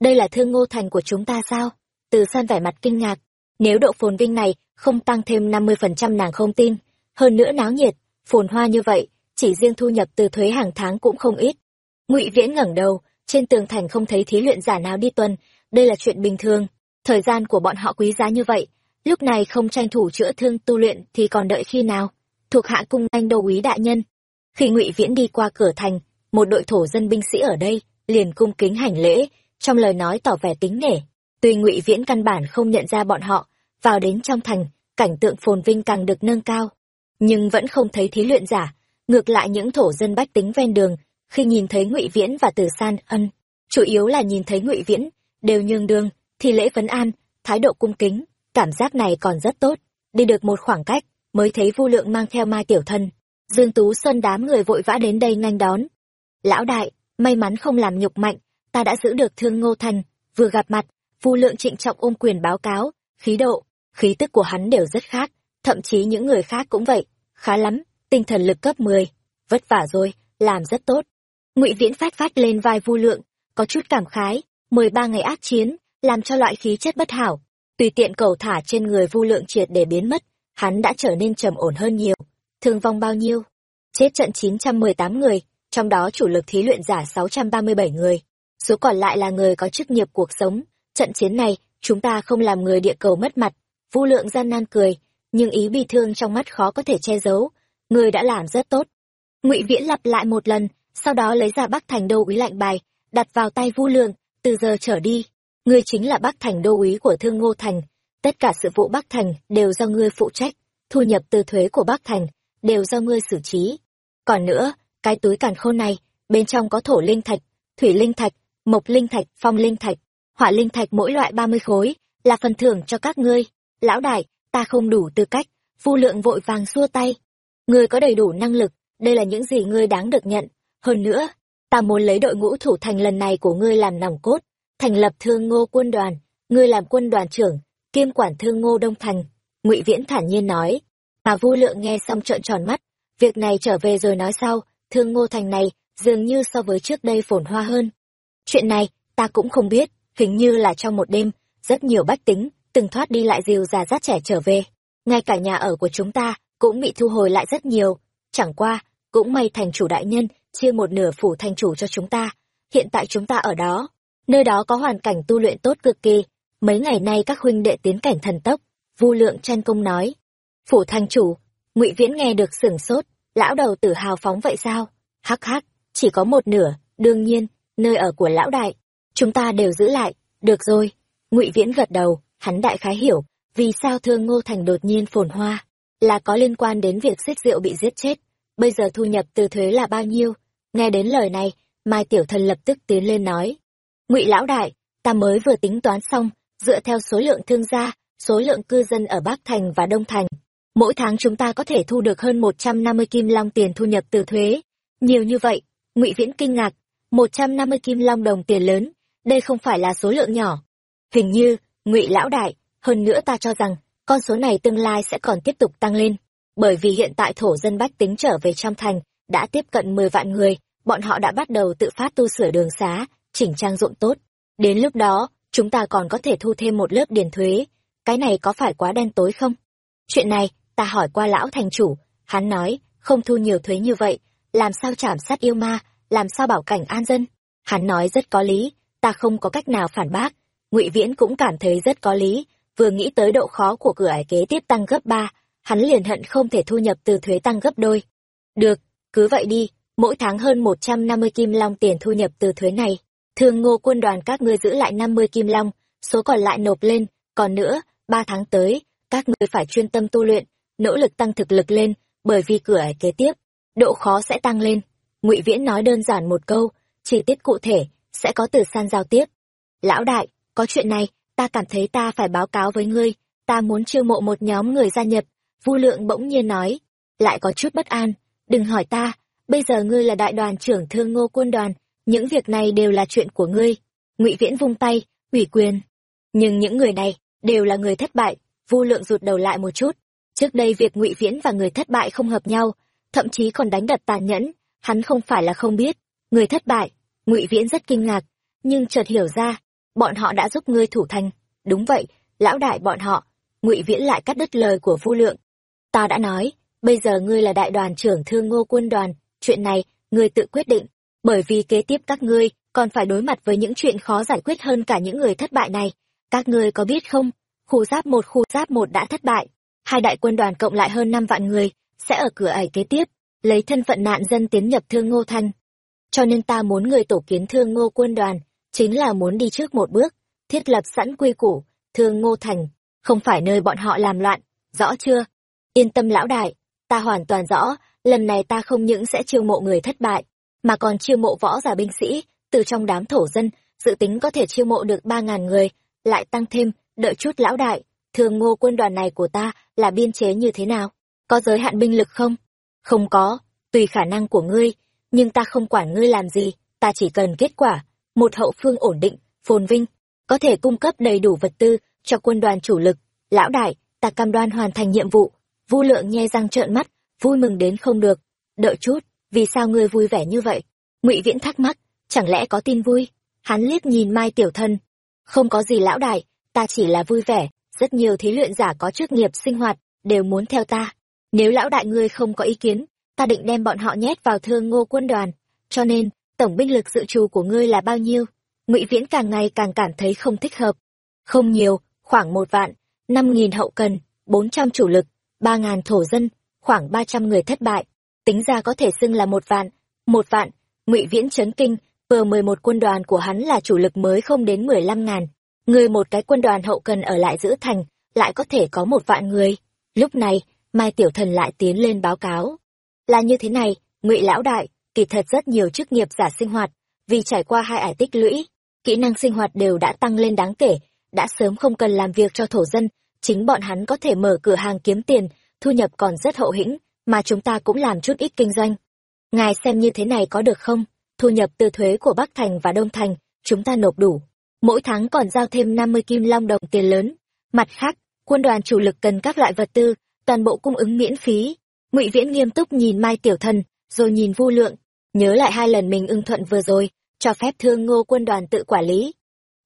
Đây là thương ngô thành của chúng ta sao? Từ san vẻ mặt kinh ngạc, nếu độ phồn vinh này không tăng thêm năm mươi phần trăm nàng không tin, hơn nữa náo nhiệt, phồn hoa như vậy, chỉ riêng thu nhập từ thuế hàng tháng cũng không ít. Ngụy viễn ngẩng đầu trên tường thành không thấy thí luyện giả nào đi tuần, đây là chuyện bình thường. Thời gian của bọn họ quý giá như vậy, lúc này không tranh thủ chữa thương tu luyện thì còn đợi khi nào? Thuộc hạ cung anh đô úy đại nhân? Khi ngụy viễn đi qua cửa thành, một đội thổ dân binh sĩ ở đây liền cung kính hành lễ, trong lời nói tỏ vẻ tính nể. Tuy ngụy viễn căn bản không nhận ra bọn họ, vào đến trong thành, cảnh tượng phồn vinh càng được nâng cao. Nhưng vẫn không thấy thí luyện giả, ngược lại những thổ dân bách tính ven đường khi nhìn thấy ngụy viễn và từ san ân, chủ yếu là nhìn thấy ngụy viễn, đều nhường đường thì lễ vấn an, thái độ cung kính, cảm giác này còn rất tốt. Đi được một khoảng cách, mới thấy vu lượng mang theo mai tiểu thân, dương tú xuân đám người vội vã đến đây nhanh đón. Lão đại, may mắn không làm nhục mạnh, ta đã giữ được thương ngô thành vừa gặp mặt, vu lượng trịnh trọng ôm quyền báo cáo, khí độ, khí tức của hắn đều rất khác, thậm chí những người khác cũng vậy, khá lắm, tinh thần lực cấp mười, vất vả rồi, làm rất tốt ngụy viễn phát phát lên vai vu lượng, có chút cảm khái, mười ba ngày ác chiến, làm cho loại khí chất bất hảo, tùy tiện cầu thả trên người vu lượng triệt để biến mất, hắn đã trở nên trầm ổn hơn nhiều. Thương vong bao nhiêu? Chết trận chín trăm mười tám người, trong đó chủ lực thí luyện giả sáu trăm ba mươi bảy người. Số còn lại là người có chức nghiệp cuộc sống. Trận chiến này, chúng ta không làm người địa cầu mất mặt. Vu lượng gian nan cười, nhưng ý bi thương trong mắt khó có thể che giấu. Người đã làm rất tốt. Ngụy viễn lặp lại một lần sau đó lấy ra bắc thành đô úy lạnh bài, đặt vào tay vu lượng từ giờ trở đi, ngươi chính là bắc thành đô úy của thương ngô thành. Tất cả sự vụ bắc thành đều do ngươi phụ trách, thu nhập từ thuế của bắc thành đều do ngươi xử trí. Còn nữa, cái túi càn khôn này, bên trong có thổ linh thạch, thủy linh thạch, mộc linh thạch, phong linh thạch, hỏa linh thạch mỗi loại ba mươi khối, là phần thưởng cho các ngươi. Lão đại, ta không đủ tư cách. Vu lượng vội vàng xua tay. Ngươi có đầy đủ năng lực, đây là những gì ngươi đáng được nhận hơn nữa, ta muốn lấy đội ngũ thủ thành lần này của ngươi làm nòng cốt, thành lập thương ngô quân đoàn. Ngươi làm quân đoàn trưởng, kiêm quản thương ngô đông thành. Ngụy viễn thản nhiên nói. Mà vu lượng nghe xong trợn tròn mắt. Việc này trở về rồi nói sau, thương ngô thành này dường như so với trước đây phồn hoa hơn. Chuyện này, ta cũng không biết, hình như là trong một đêm, rất nhiều bách tính từng thoát đi lại dìu già rát trẻ trở về. Ngay cả nhà ở của chúng ta cũng bị thu hồi lại rất nhiều. Chẳng qua, cũng may thành chủ đại nhân chia một nửa phủ thành chủ cho chúng ta. Hiện tại chúng ta ở đó. Nơi đó có hoàn cảnh tu luyện tốt cực kỳ. Mấy ngày nay các huynh đệ tiến cảnh thần tốc. Vu lượng tranh công nói. Phủ thành chủ, ngụy viễn nghe được sửng sốt. Lão đầu tử hào phóng vậy sao? Hắc hắc, chỉ có một nửa. Đương nhiên, nơi ở của lão đại. Chúng ta đều giữ lại. Được rồi. Ngụy viễn gật đầu. Hắn đại khái hiểu vì sao thương ngô thành đột nhiên phồn hoa. Là có liên quan đến việc xích rượu bị giết chết. Bây giờ thu nhập từ thuế là bao nhiêu? Nghe đến lời này mai tiểu thần lập tức tiến lên nói ngụy lão đại ta mới vừa tính toán xong dựa theo số lượng thương gia số lượng cư dân ở bắc thành và đông thành mỗi tháng chúng ta có thể thu được hơn một trăm năm mươi kim long tiền thu nhập từ thuế. Nhiều như vậy ngụy viễn kinh ngạc một trăm năm mươi kim long đồng tiền lớn đây không phải là số lượng nhỏ. Hình như ngụy lão đại hơn nữa ta cho rằng con số này tương lai sẽ còn tiếp tục tăng lên, bởi vì hiện tại thổ dân bách tính trở về trong thành, đã tiếp cận 10 vạn người, bọn họ đã bắt đầu tự phát tu sửa đường xá, chỉnh trang ruộng tốt. Đến lúc đó, chúng ta còn có thể thu thêm một lớp điền thuế. Cái này có phải quá đen tối không? Chuyện này, ta hỏi qua lão thành chủ, hắn nói, không thu nhiều thuế như vậy, làm sao trảm sát yêu ma, làm sao bảo cảnh an dân. Hắn nói rất có lý, ta không có cách nào phản bác. Ngụy Viễn cũng cảm thấy rất có lý, vừa nghĩ tới độ khó của cửa ải kế tiếp tăng gấp ba, hắn liền hận không thể thu nhập từ thuế tăng gấp đôi. Được, cứ vậy đi, mỗi tháng hơn một trăm năm mươi kim long tiền thu nhập từ thuế này. Thương ngô quân đoàn các ngươi giữ lại năm mươi kim long, số còn lại nộp lên, còn nữa, ba tháng tới, các ngươi phải chuyên tâm tu luyện, nỗ lực tăng thực lực lên, bởi vì cửa ải kế tiếp, độ khó sẽ tăng lên. Ngụy Viễn nói đơn giản một câu, chi tiết cụ thể, sẽ có từ san giao tiếp. Lão đại, có chuyện này, ta cảm thấy ta phải báo cáo với ngươi, ta muốn chiêu mộ một nhóm người gia nhập. Vu Lượng bỗng nhiên nói, lại có chút bất an, đừng hỏi ta, bây giờ ngươi là đại đoàn trưởng thương ngô quân đoàn, những việc này đều là chuyện của ngươi. Ngụy Viễn vung tay, ủy quyền. Nhưng những người này, đều là người thất bại, Vu Lượng rụt đầu lại một chút. Trước đây việc Ngụy Viễn và người thất bại không hợp nhau, thậm chí còn đánh đập tàn nhẫn, hắn không phải là không biết, người thất bại. Ngụy Viễn rất kinh ngạc, nhưng chợt hiểu ra, bọn họ đã giúp ngươi thủ thành. Đúng vậy, lão đại bọn họ. Ngụy Viễn lại cắt đứt lời của Vu Lượng. Ta đã nói, bây giờ ngươi là đại đoàn trưởng thương ngô quân đoàn, chuyện này, ngươi tự quyết định, bởi vì kế tiếp các ngươi còn phải đối mặt với những chuyện khó giải quyết hơn cả những người thất bại này. Các ngươi có biết không, khu giáp một khu giáp một đã thất bại, hai đại quân đoàn cộng lại hơn năm vạn người, sẽ ở cửa ải kế tiếp, lấy thân phận nạn dân tiến nhập thương ngô thanh. Cho nên ta muốn người tổ kiến thương ngô quân đoàn, chính là muốn đi trước một bước, thiết lập sẵn quy củ, thương ngô thành, không phải nơi bọn họ làm loạn, rõ chưa? Yên tâm lão đại, ta hoàn toàn rõ, lần này ta không những sẽ chiêu mộ người thất bại, mà còn chiêu mộ võ giả binh sĩ, từ trong đám thổ dân, dự tính có thể chiêu mộ được ba ngàn người, lại tăng thêm, đợi chút lão đại, thường ngô quân đoàn này của ta là biên chế như thế nào? Có giới hạn binh lực không? Không có, tùy khả năng của ngươi, nhưng ta không quản ngươi làm gì, ta chỉ cần kết quả, một hậu phương ổn định, phồn vinh, có thể cung cấp đầy đủ vật tư cho quân đoàn chủ lực. Lão đại, ta cam đoan hoàn thành nhiệm vụ. Vu lượng nhe răng trợn mắt, vui mừng đến không được. Đợi chút, vì sao ngươi vui vẻ như vậy? Ngụy Viễn thắc mắc, chẳng lẽ có tin vui? Hắn liếc nhìn Mai Tiểu Thân. Không có gì lão đại, ta chỉ là vui vẻ, rất nhiều thí luyện giả có chức nghiệp sinh hoạt, đều muốn theo ta. Nếu lão đại ngươi không có ý kiến, ta định đem bọn họ nhét vào thương ngô quân đoàn. Cho nên, tổng binh lực dự trù của ngươi là bao nhiêu? Ngụy Viễn càng ngày càng cảm thấy không thích hợp. Không nhiều, khoảng một vạn, năm nghìn hậu cần, bốn trăm chủ lực, ba ngàn thổ dân, khoảng ba trăm người thất bại. Tính ra có thể xưng là một vạn. Một vạn, Ngụy Viễn chấn kinh, vừa mười một quân đoàn của hắn là chủ lực mới không đến mười lăm ngàn. Người một cái quân đoàn hậu cần ở lại giữ thành, lại có thể có một vạn người. Lúc này, Mai Tiểu Thần lại tiến lên báo cáo. Là như thế này, ngụy Lão Đại, kỳ thật rất nhiều chức nghiệp giả sinh hoạt, vì trải qua hai ải tích lũy, kỹ năng sinh hoạt đều đã tăng lên đáng kể, đã sớm không cần làm việc cho thổ dân, chính bọn hắn có thể mở cửa hàng kiếm tiền, thu nhập còn rất hậu hĩnh, mà chúng ta cũng làm chút ít kinh doanh. Ngài xem như thế này có được không? Thu nhập từ thuế của Bắc Thành và Đông Thành, chúng ta nộp đủ. Mỗi tháng còn giao thêm 50 kim long đồng tiền lớn. Mặt khác, quân đoàn chủ lực cần các loại vật tư, toàn bộ cung ứng miễn phí. Ngụy Viễn nghiêm túc nhìn Mai Tiểu Thần, rồi nhìn Vu Lượng, nhớ lại hai lần mình ưng thuận vừa rồi, cho phép thương ngô quân đoàn tự quản lý.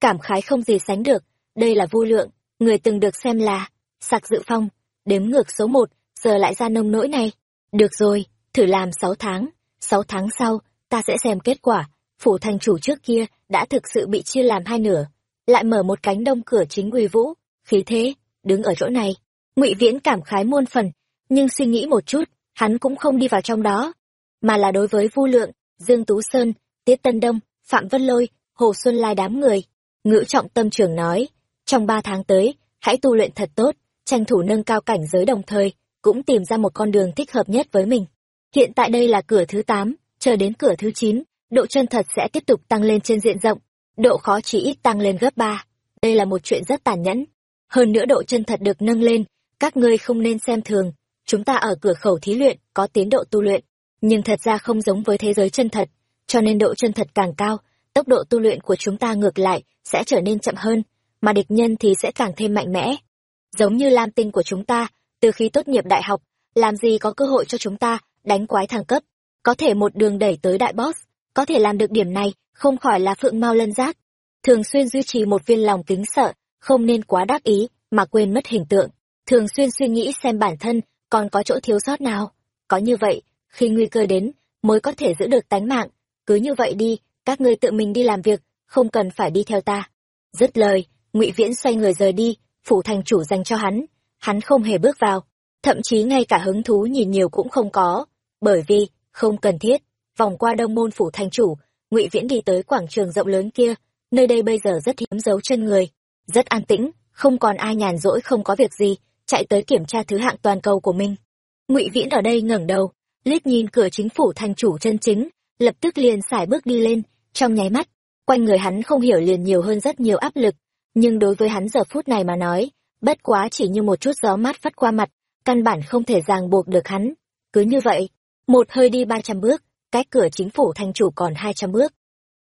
Cảm khái không gì sánh được, đây là Vu Lượng, người từng được xem là sạc dự phong, đếm ngược số một, giờ lại ra nông nỗi này. Được rồi, thử làm sáu tháng, sáu tháng sau, ta sẽ xem kết quả. Phủ thành chủ trước kia đã thực sự bị chia làm hai nửa, lại mở một cánh đông cửa chính uy vũ, khí thế, đứng ở chỗ này. Ngụy Viễn cảm khái muôn phần, nhưng suy nghĩ một chút, hắn cũng không đi vào trong đó, mà là đối với Vu Lượng, Dương Tú Sơn, Tiết Tân Đông, Phạm Vân Lôi, Hồ Xuân Lai đám người. Ngữ trọng tâm trường nói, trong ba tháng tới, hãy tu luyện thật tốt, tranh thủ nâng cao cảnh giới đồng thời, cũng tìm ra một con đường thích hợp nhất với mình. Hiện tại đây là cửa thứ 8, chờ đến cửa thứ 9, độ chân thật sẽ tiếp tục tăng lên trên diện rộng, độ khó chỉ ít tăng lên gấp 3. Đây là một chuyện rất tàn nhẫn. Hơn nữa độ chân thật được nâng lên, các ngươi không nên xem thường. Chúng ta ở cửa khẩu thí luyện, có tiến độ tu luyện, nhưng thật ra không giống với thế giới chân thật, cho nên độ chân thật càng cao, tốc độ tu luyện của chúng ta ngược lại sẽ trở nên chậm hơn, mà địch nhân thì sẽ càng thêm mạnh mẽ giống như lam tinh của chúng ta, từ khi tốt nghiệp đại học, làm gì có cơ hội cho chúng ta đánh quái thăng cấp? Có thể một đường đẩy tới đại boss, có thể làm được điểm này, không khỏi là phượng mau lân giác. Thường xuyên duy trì một viên lòng kính sợ, không nên quá đắc ý, mà quên mất hình tượng. Thường xuyên suy nghĩ xem bản thân còn có chỗ thiếu sót nào. Có như vậy, khi nguy cơ đến, mới có thể giữ được tánh mạng. Cứ như vậy đi, các ngươi tự mình đi làm việc, không cần phải đi theo ta. Dứt lời, ngụy viễn xoay người rời đi phủ thành chủ dành cho hắn hắn không hề bước vào. Thậm chí ngay cả hứng thú nhìn nhiều cũng không có, bởi vì không cần thiết. Vòng qua đông môn phủ thành chủ, ngụy viễn đi tới quảng trường rộng lớn kia, nơi đây bây giờ rất hiếm dấu chân người, rất an tĩnh, không còn ai nhàn rỗi, không có việc gì, chạy tới kiểm tra thứ hạng toàn cầu của mình. Ngụy viễn ở đây ngẩng đầu, liếc nhìn cửa chính phủ thành chủ chân chính, lập tức liền sải bước đi lên, trong nháy mắt, quanh người hắn không hiểu liền nhiều hơn rất nhiều áp lực nhưng đối với hắn giờ phút này mà nói, bất quá chỉ như một chút gió mát phất qua mặt, căn bản không thể ràng buộc được hắn. Cứ như vậy, một hơi đi ba trăm bước, cách cửa chính phủ thành chủ còn hai trăm bước.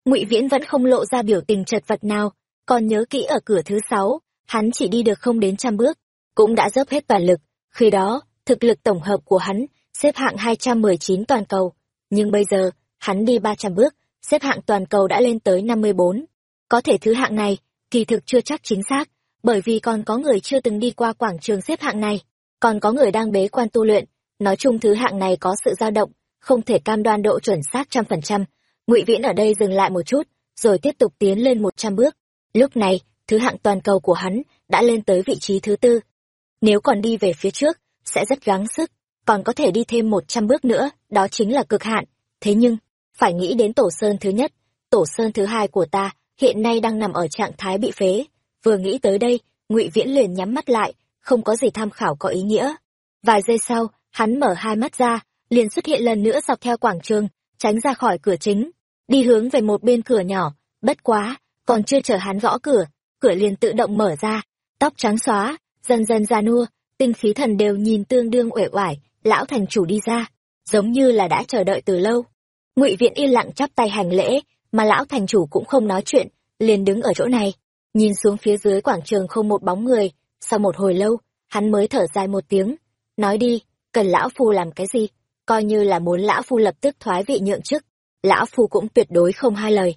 Ngụy viễn vẫn không lộ ra biểu tình chật vật nào, còn nhớ kỹ ở cửa thứ sáu, hắn chỉ đi được không đến trăm bước, cũng đã dốc hết toàn lực. Khi đó, thực lực tổng hợp của hắn xếp hạng hai trăm mười chín toàn cầu. Nhưng bây giờ, hắn đi ba trăm bước, xếp hạng toàn cầu đã lên tới năm mươi bốn. Có thể thứ hạng này kỳ thực chưa chắc chính xác, bởi vì còn có người chưa từng đi qua quảng trường xếp hạng này. Còn có người đang bế quan tu luyện. Nói chung thứ hạng này có sự dao động, không thể cam đoan độ chuẩn xác trăm phần trăm. Ngụy viễn ở đây dừng lại một chút, rồi tiếp tục tiến lên một trăm bước. Lúc này, thứ hạng toàn cầu của hắn đã lên tới vị trí thứ tư. Nếu còn đi về phía trước, sẽ rất gắng sức, còn có thể đi thêm một trăm bước nữa, đó chính là cực hạn. Thế nhưng, phải nghĩ đến tổ sơn thứ nhất, tổ sơn thứ hai của ta hiện nay đang nằm ở trạng thái bị phế. Vừa nghĩ tới đây, ngụy viễn liền nhắm mắt lại, không có gì tham khảo có ý nghĩa. Vài giây sau, hắn mở hai mắt ra, liền xuất hiện lần nữa dọc theo quảng trường, tránh ra khỏi cửa chính. Đi hướng về một bên cửa nhỏ, bất quá, còn chưa chờ hắn gõ cửa cửa liền tự động mở ra, tóc trắng xóa, dần dần ra nua, tinh khí thần đều nhìn tương đương uể oải, lão thành chủ đi ra, giống như là đã chờ đợi từ lâu. Ngụy viện yên lặng chắp tay hành lễ mà lão thành chủ cũng không nói chuyện, liền đứng ở chỗ này. Nhìn xuống phía dưới quảng trường không một bóng người, sau một hồi lâu, hắn mới thở dài một tiếng, nói đi, cần lão phu làm cái gì? Coi như là muốn lão phu lập tức thoái vị nhượng chức, lão phu cũng tuyệt đối không hai lời.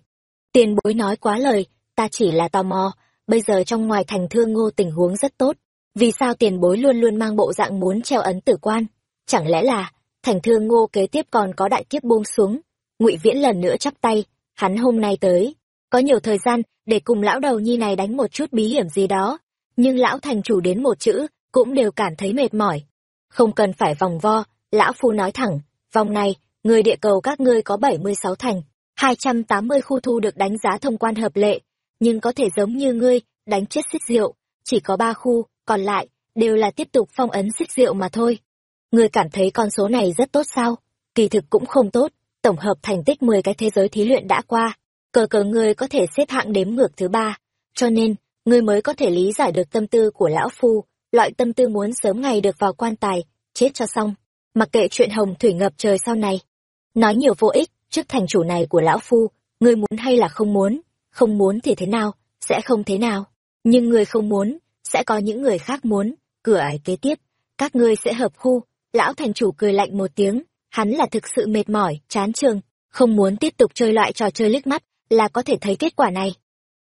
Tiền bối nói quá lời, ta chỉ là tò mò, bây giờ trong ngoài thành thương ngô tình huống rất tốt, vì sao tiền bối luôn luôn mang bộ dạng muốn treo ấn tử quan? Chẳng lẽ là, thành thương ngô kế tiếp còn có đại kiếp buông xuống, ngụy viễn lần nữa chắp tay hắn hôm nay tới. Có nhiều thời gian, để cùng lão đầu nhi này đánh một chút bí hiểm gì đó. Nhưng lão thành chủ đến một chữ, cũng đều cảm thấy mệt mỏi. Không cần phải vòng vo, lão phu nói thẳng, vòng này, người địa cầu các ngươi có bảy mươi sáu thành, hai trăm tám mươi khu thu được đánh giá thông quan hợp lệ. Nhưng có thể giống như ngươi, đánh chết xích rượu chỉ có ba khu, còn lại, đều là tiếp tục phong ấn xích rượu mà thôi. Ngươi cảm thấy con số này rất tốt sao? Kỳ thực cũng không tốt tổng hợp thành tích mười cái thế giới thí luyện đã qua, cờ cờ ngươi có thể xếp hạng đếm ngược thứ ba. Cho nên, ngươi mới có thể lý giải được tâm tư của lão phu, loại tâm tư muốn sớm ngày được vào quan tài, chết cho xong. Mặc kệ chuyện hồng thủy ngập trời sau này. Nói nhiều vô ích, trước thành chủ này của lão phu, ngươi muốn hay là không muốn không muốn thì thế nào, sẽ không thế nào. Nhưng ngươi không muốn, sẽ có những người khác muốn, cửa ải kế tiếp, các ngươi sẽ hợp khu lão thành chủ cười lạnh một tiếng hắn là thực sự mệt mỏi, chán trường không muốn tiếp tục chơi loại trò chơi liếc mắt là có thể thấy kết quả này.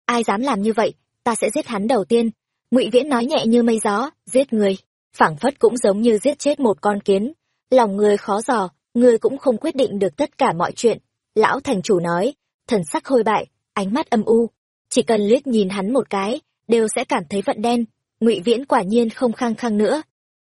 Ai dám làm như vậy, ta sẽ giết hắn đầu tiên. Ngụy viễn nói nhẹ như mây gió, giết người. Phảng phất cũng giống như giết chết một con kiến. Lòng người khó dò, người cũng không quyết định được tất cả mọi chuyện. Lão thành chủ nói, thần sắc hôi bại, ánh mắt âm u. Chỉ cần liếc nhìn hắn một cái, đều sẽ cảm thấy vận đen. Ngụy viễn quả nhiên không khăng khăng nữa.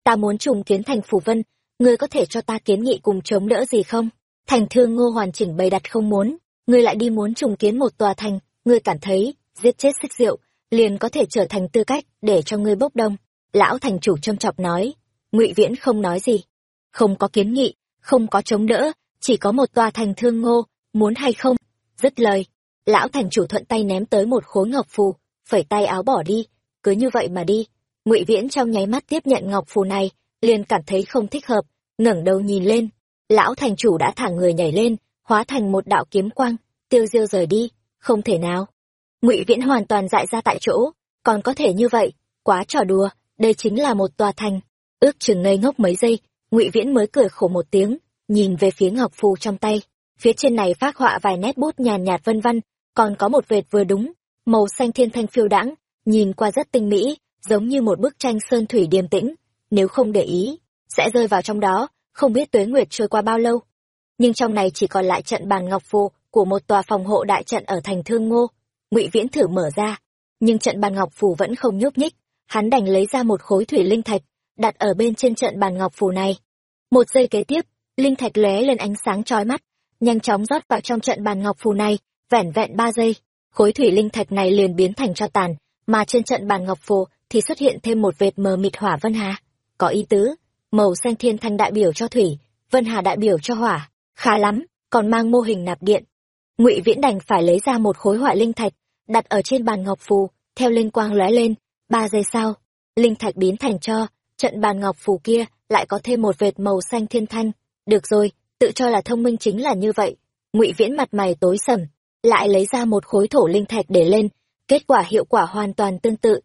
Ta muốn trùng kiến thành phủ vân ngươi có thể cho ta kiến nghị cùng chống đỡ gì không? Thành thương ngô hoàn chỉnh bày đặt không muốn, ngươi lại đi muốn trùng kiến một tòa thành, ngươi cảm thấy, giết chết xích rượu, liền có thể trở thành tư cách để cho ngươi bốc đông lão thành chủ châm chọc nói, ngụy viễn không nói gì. Không có kiến nghị, không có chống đỡ, chỉ có một tòa thành thương ngô, muốn hay không? Dứt lời, lão thành chủ thuận tay ném tới một khối ngọc phù, phẩy tay áo bỏ đi, cứ như vậy mà đi. Ngụy viễn trong nháy mắt tiếp nhận ngọc phù này, liền cảm thấy không thích hợp ngẩng đầu nhìn lên lão thành chủ đã thả người nhảy lên hóa thành một đạo kiếm quang tiêu diêu rời đi không thể nào ngụy viễn hoàn toàn dại ra tại chỗ còn có thể như vậy quá trò đùa đây chính là một tòa thành. Ước chừng ngây ngốc mấy giây, Ngụy Viễn mới cười khổ một tiếng, nhìn về phía ngọc phù trong tay. Phía trên này phác họa vài nét bút nhàn nhạt vân vân, còn có một vệt vừa đúng, màu xanh thiên thanh phiêu đãng, nhìn qua rất tinh mỹ, giống như một bức tranh sơn thủy điềm tĩnh, nếu không để ý, sẽ rơi vào trong đó, không biết tuế nguyệt trôi qua bao lâu. Nhưng trong này chỉ còn lại trận bàn ngọc phù của một tòa phòng hộ đại trận ở thành Thương Ngô. Ngụy Viễn thử mở ra, nhưng trận bàn ngọc phù vẫn không nhúc nhích, hắn đành lấy ra một khối thủy linh thạch, đặt ở bên trên trận bàn ngọc phù này. Một giây kế tiếp, linh thạch lóe lên ánh sáng chói mắt, nhanh chóng rót vào trong trận bàn ngọc phù này, vẻn vẹn ba giây, khối thủy linh thạch này liền biến thành cho tàn, mà trên trận bàn ngọc phù thì xuất hiện thêm một vệt mờ mịt hỏa vân hà. Có ý tứ, màu xanh thiên thanh đại biểu cho thủy, vân hà đại biểu cho hỏa, khá lắm, còn mang mô hình nạp điện. Ngụy Viễn đành phải lấy ra một khối hỏa linh thạch, đặt ở trên bàn ngọc phù, theo linh quang lóe lên, ba giây sau, linh thạch biến thành cho, trận bàn ngọc phù kia lại có thêm một vệt màu xanh thiên thanh. Được rồi, tự cho là thông minh chính là như vậy. Ngụy Viễn mặt mày tối sầm, lại lấy ra một khối thổ linh thạch để lên, kết quả hiệu quả hoàn toàn tương tự.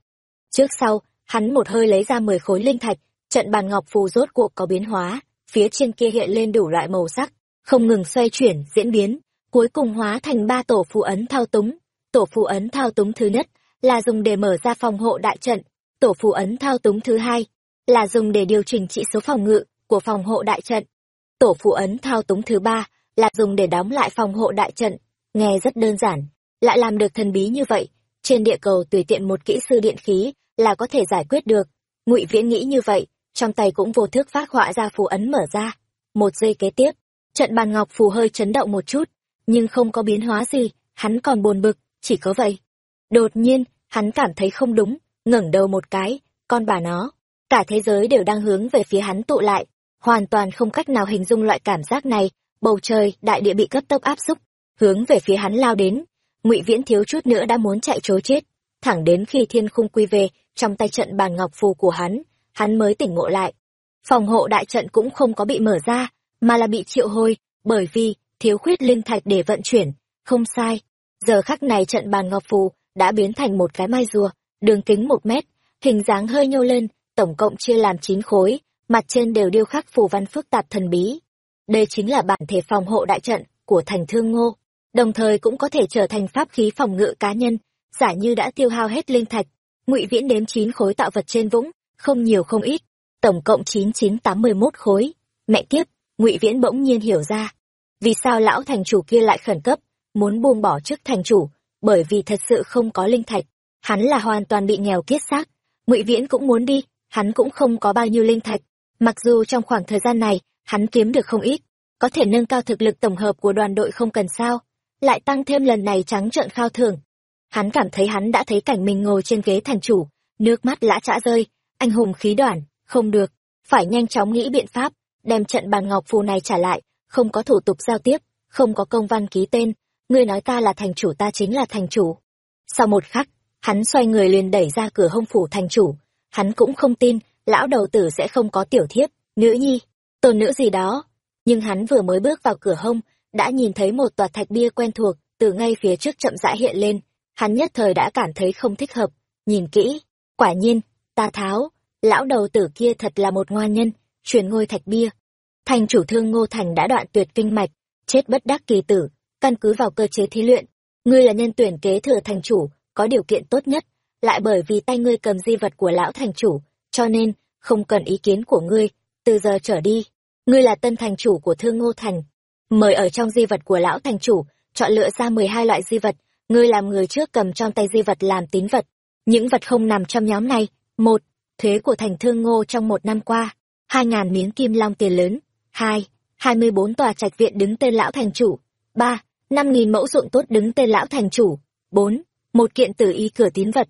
Trước sau, hắn một hơi lấy ra mười khối linh thạch, trận bàn ngọc phù rốt cuộc có biến hóa, phía trên kia hiện lên đủ loại màu sắc, không ngừng xoay chuyển, diễn biến, cuối cùng hóa thành ba tổ phù ấn thao túng. Tổ phù ấn thao túng thứ nhất là dùng để mở ra phòng hộ đại trận, tổ phù ấn thao túng thứ hai là dùng để điều chỉnh trị số phòng ngự của phòng hộ đại trận. Tổ phù ấn thao túng thứ ba là dùng để đóng lại phòng hộ đại trận. Nghe rất đơn giản, lại làm được thần bí như vậy, trên địa cầu tùy tiện một kỹ sư điện khí là có thể giải quyết được. Ngụy Viễn nghĩ như vậy, trong tay cũng vô thức phát họa ra phù ấn mở ra. Một giây kế tiếp, trận bàn ngọc phù hơi chấn động một chút, nhưng không có biến hóa gì, hắn còn buồn bực, chỉ có vậy. Đột nhiên, hắn cảm thấy không đúng, ngẩng đầu một cái, con bà nó, cả thế giới đều đang hướng về phía hắn tụ lại, hoàn toàn không cách nào hình dung loại cảm giác này, bầu trời, đại địa bị cấp tốc áp xúc, hướng về phía hắn lao đến. Ngụy Viễn thiếu chút nữa đã muốn chạy trối chết, thẳng đến khi thiên khung quy về, trong tay trận bàn ngọc phù của hắn, hắn mới tỉnh ngộ lại. Phòng hộ đại trận cũng không có bị mở ra, mà là bị triệu hồi, bởi vì thiếu khuyết linh thạch để vận chuyển, không sai. Giờ khắc này trận bàn ngọc phù đã biến thành một cái mai rùa, đường kính một mét, hình dáng hơi nhô lên, tổng cộng chia làm chín khối, mặt trên đều điêu khắc phù văn phức tạp thần bí. Đây chính là bản thể phòng hộ đại trận của thành thương ngô, đồng thời cũng có thể trở thành pháp khí phòng ngự cá nhân, giả như đã tiêu hao hết linh thạch. Ngụy Viễn đếm chín khối tạo vật trên vũng, không nhiều không ít, tổng cộng chín chín tám mươi 9981 khối. Mẹ tiếp, Ngụy Viễn bỗng nhiên hiểu ra, vì sao lão thành chủ kia lại khẩn cấp, muốn buông bỏ chức thành chủ, bởi vì thật sự không có linh thạch, hắn là hoàn toàn bị nghèo kiết xác. Ngụy Viễn cũng muốn đi, hắn cũng không có bao nhiêu linh thạch, mặc dù trong khoảng thời gian này, hắn kiếm được không ít, có thể nâng cao thực lực tổng hợp của đoàn đội không cần sao, lại tăng thêm lần này trắng trợn khao thưởng. Hắn cảm thấy hắn đã thấy cảnh mình ngồi trên ghế thành chủ, nước mắt lã chã rơi, anh hùng khí đoản, không được, phải nhanh chóng nghĩ biện pháp, đem trận bàn ngọc phù này trả lại, không có thủ tục giao tiếp, không có công văn ký tên, ngươi nói ta là thành chủ ta chính là thành chủ. Sau một khắc, hắn xoay người liền đẩy ra cửa hông phủ thành chủ, hắn cũng không tin, lão đầu tử sẽ không có tiểu thiếp, nữ nhi, tôn nữ gì đó. Nhưng hắn vừa mới bước vào cửa hông, đã nhìn thấy một tòa thạch bia quen thuộc, từ ngay phía trước chậm rãi hiện lên, hắn nhất thời đã cảm thấy không thích hợp, nhìn kỹ, quả nhiên, ta tháo, lão đầu tử kia thật là một ngoan nhân, truyền ngôi thạch bia. Thành chủ thương Ngô Thành đã đoạn tuyệt kinh mạch, chết bất đắc kỳ tử, căn cứ vào cơ chế thí luyện, ngươi là nhân tuyển kế thừa thành chủ, có điều kiện tốt nhất, lại bởi vì tay ngươi cầm di vật của lão thành chủ, cho nên, không cần ý kiến của ngươi, từ giờ trở đi, ngươi là tân thành chủ của thương Ngô Thành. Mời ở trong di vật của lão thành chủ, chọn lựa ra mười hai loại di vật, ngươi làm người trước cầm trong tay di vật làm tín vật. Những vật không nằm trong nhóm này, một, thuế của thành thương ngô trong một năm qua, hai ngàn miếng kim long tiền lớn, hai, hai mươi bốn tòa trạch viện đứng tên lão thành chủ, ba, năm nghìn mẫu ruộng tốt đứng tên lão thành chủ, bốn, một kiện tử y cửa tín vật,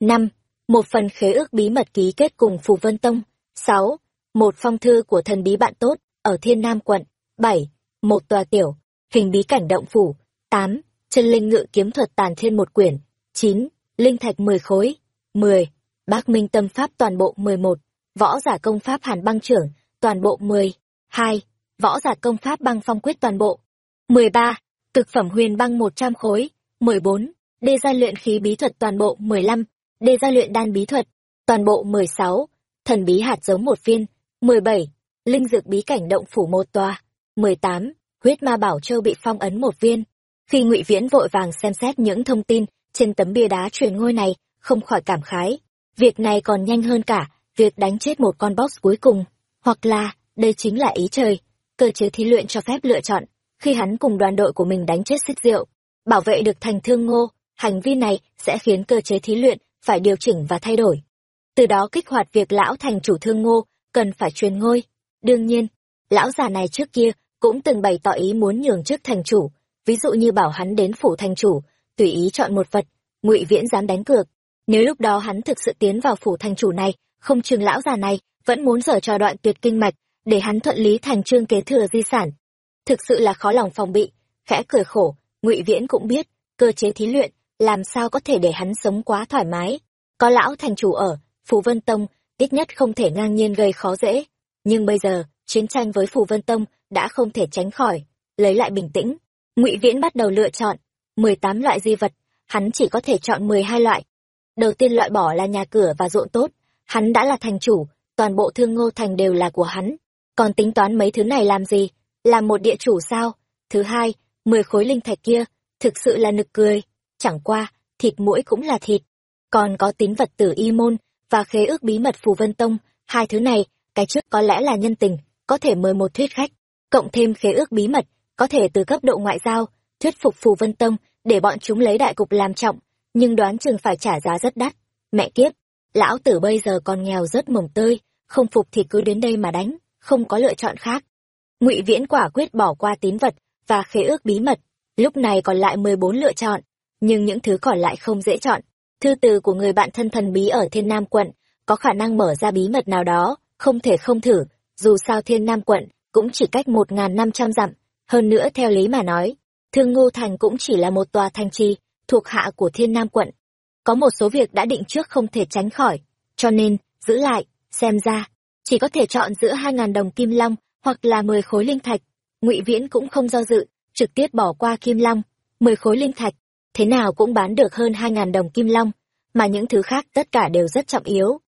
năm, một phần khế ước bí mật ký kết cùng Phù Vân Tông, sáu, một phong thư của thần bí bạn tốt ở Thiên Nam quận, bảy, một tòa tiểu, hình bí cảnh động phủ, tám, chân linh ngự kiếm thuật tàn thiên một quyển, chín, linh thạch mười khối, mười, bác minh tâm pháp toàn bộ mười một, võ giả công pháp hàn băng trưởng, toàn bộ mười, hai, võ giả công pháp băng phong quyết toàn bộ, mười ba, cực phẩm huyền băng một trăm khối, mười bốn, đê gia luyện khí bí thuật toàn bộ mười lăm, đê gia luyện đan bí thuật, toàn bộ mười sáu thần bí hạt giống một viên mười bảy linh dược bí cảnh động phủ một tòa mười tám huyết ma bảo châu bị phong ấn một viên. Khi ngụy viễn vội vàng xem xét những thông tin trên tấm bia đá truyền ngôi này không khỏi cảm khái việc này còn nhanh hơn cả, việc đánh chết một con boss cuối cùng. Hoặc là, đây chính là ý trời. Cơ chế thí luyện cho phép lựa chọn. Khi hắn cùng đoàn đội của mình đánh chết xích rượu bảo vệ được thành thương ngô, hành vi này sẽ khiến cơ chế thí luyện phải điều chỉnh và thay đổi. Từ đó kích hoạt việc lão thành chủ thương ngô, cần phải truyền ngôi. Đương nhiên, lão già này trước kia cũng từng bày tỏ ý muốn nhường chức thành chủ. Ví dụ như bảo hắn đến phủ thành chủ, tùy ý chọn một vật, ngụy viễn dám đánh cược nếu lúc đó hắn thực sự tiến vào phủ thành chủ này, không chừng lão già này, vẫn muốn dở trò đoạn tuyệt kinh mạch, để hắn thuận lý thành trương kế thừa di sản. Thực sự là khó lòng phòng bị, khẽ cười khổ, ngụy viễn cũng biết, cơ chế thí luyện, làm sao có thể để hắn sống quá thoải mái. Có lão thành chủ ở, phù vân tông, ít nhất không thể ngang nhiên gây khó dễ. Nhưng bây giờ, chiến tranh với phù vân tông đã không thể tránh khỏi, lấy lại bình tĩnh. Ngụy viễn bắt đầu lựa chọn mười tám loại di vật, hắn chỉ có thể chọn mười hai loại đầu tiên loại bỏ là nhà cửa và ruộng tốt. Hắn đã là thành chủ, toàn bộ thương ngô thành đều là của hắn. Còn tính toán mấy thứ này làm gì? Làm một địa chủ sao? Thứ hai, mười khối linh thạch kia, thực sự là nực cười. Chẳng qua, thịt mũi cũng là thịt. Còn có tín vật tử y môn và khế ước bí mật phù vân tông. Hai thứ này, cái trước có lẽ là nhân tình, có thể mời một thuyết khách, cộng thêm khế ước bí mật, có thể từ cấp độ ngoại giao, thuyết phục phù vân tông để bọn chúng lấy đại cục làm trọng nhưng đoán chừng phải trả giá rất đắt. Mẹ kiếp, lão tử bây giờ còn nghèo rất mồng tơi, không phục thì cứ đến đây mà đánh, không có lựa chọn khác. Ngụy viễn quả quyết bỏ qua tín vật và khế ước bí mật, lúc này còn lại mười bốn lựa chọn, nhưng những thứ còn lại không dễ chọn. Thư từ của người bạn thân thần bí ở thiên nam quận có khả năng mở ra bí mật nào đó, không thể không thử, dù sao thiên nam quận cũng chỉ cách một n năm trăm dặm. Hơn nữa theo lý mà nói, thương ngô thành cũng chỉ là một tòa thành trì thuộc hạ của thiên nam quận. Có một số việc đã định trước không thể tránh khỏi, cho nên, giữ lại, xem ra, chỉ có thể chọn giữa hai ngàn đồng kim long hoặc là mười khối linh thạch. Ngụy viễn cũng không do dự, trực tiếp bỏ qua kim long, mười khối linh thạch, thế nào cũng bán được hơn hai ngàn đồng kim long, mà những thứ khác tất cả đều rất trọng yếu.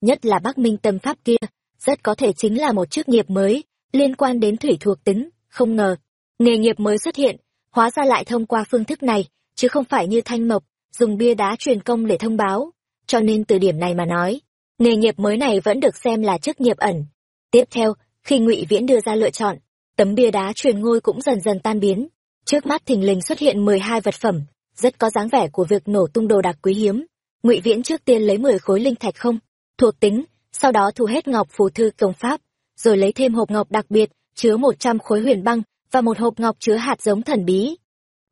Nhất là bắc minh tâm pháp kia, rất có thể chính là một chức nghiệp mới, liên quan đến thủy thuộc tính, không ngờ, nghề nghiệp mới xuất hiện, hóa ra lại thông qua phương thức này chứ không phải như thanh mộc, dùng bia đá truyền công để thông báo. Cho nên từ điểm này mà nói, nghề nghiệp mới này vẫn được xem là chức nghiệp ẩn. Tiếp theo, khi ngụy viễn đưa ra lựa chọn, tấm bia đá truyền ngôi cũng dần dần tan biến. Trước mắt thình lình xuất hiện mười hai vật phẩm, rất có dáng vẻ của việc nổ tung đồ đạc quý hiếm. Ngụy viễn trước tiên lấy mười khối linh thạch không, thuộc tính, sau đó thu hết ngọc phù thư công pháp, rồi lấy thêm hộp ngọc đặc biệt chứa một trăm khối huyền băng và một hộp ngọc chứa hạt giống thần bí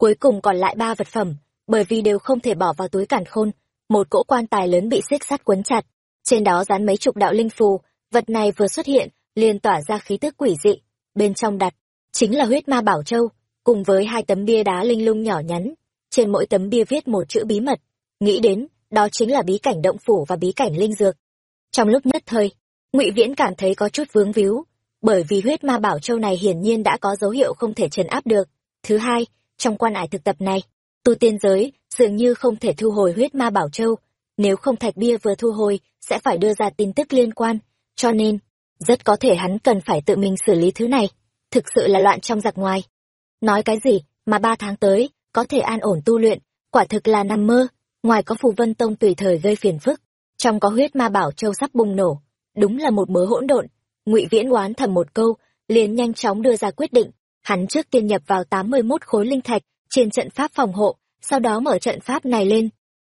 cuối cùng còn lại ba vật phẩm, bởi vì đều không thể bỏ vào túi cản khôn, một cỗ quan tài lớn bị xích sắt quấn chặt. Trên đó dán mấy chục đạo linh phù, vật này vừa xuất hiện, liền tỏa ra khí tức quỷ dị, bên trong đặt chính là huyết ma bảo châu, cùng với hai tấm bia đá linh lung nhỏ nhắn. Trên mỗi tấm bia viết một chữ bí mật, nghĩ đến, đó chính là bí cảnh động phủ và bí cảnh linh dược. Trong lúc nhất thời, ngụy viễn cảm thấy có chút vướng víu, bởi vì huyết ma bảo châu này hiển nhiên đã có dấu hiệu không thể trấn áp được. Thứ hai trong quan ải thực tập này. Tu tiên giới dường như không thể thu hồi huyết ma bảo châu. Nếu không thạch bia vừa thu hồi, sẽ phải đưa ra tin tức liên quan. Cho nên, rất có thể hắn cần phải tự mình xử lý thứ này. Thực sự là loạn trong giặc ngoài. Nói cái gì mà ba tháng tới có thể an ổn tu luyện, quả thực là nằm mơ. Ngoài có phù vân tông tùy thời gây phiền phức, trong có huyết ma bảo châu sắp bùng nổ. Đúng là một mớ hỗn độn. Ngụy viễn oán thầm một câu, liền nhanh chóng đưa ra quyết định hắn trước tiên nhập vào tám mươi mốt khối linh thạch trên trận pháp phòng hộ, sau đó mở trận pháp này lên.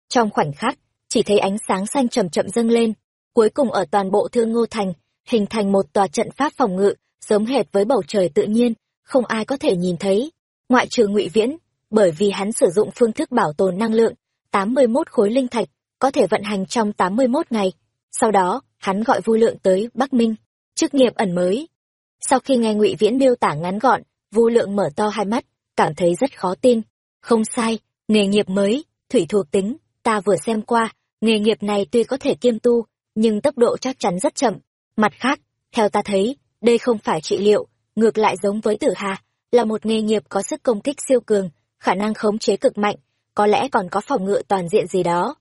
Trong khoảnh khắc, chỉ thấy ánh sáng xanh chậm chậm dâng lên, cuối cùng ở toàn bộ thương ngô thành, hình thành một tòa trận pháp phòng ngự, giống hệt với bầu trời tự nhiên, không ai có thể nhìn thấy. Ngoại trừ ngụy viễn, bởi vì hắn sử dụng phương thức bảo tồn năng lượng, tám mươi mốt khối linh thạch có thể vận hành trong tám mươi mốt ngày. Sau đó, hắn gọi vu lượng tới bắc minh, chức nghiệp ẩn mới. Sau khi nghe ngụy viễn miêu tả ngắn gọn vu lượng mở to hai mắt cảm thấy rất khó tin. Không sai nghề nghiệp mới thủy thuộc tính ta vừa xem qua nghề nghiệp này tuy có thể kiêm tu nhưng tốc độ chắc chắn rất chậm. Mặt khác theo ta thấy đây không phải trị liệu ngược lại giống với tử hà là một nghề nghiệp có sức công kích siêu cường khả năng khống chế cực mạnh có lẽ còn có phòng ngự toàn diện gì đó.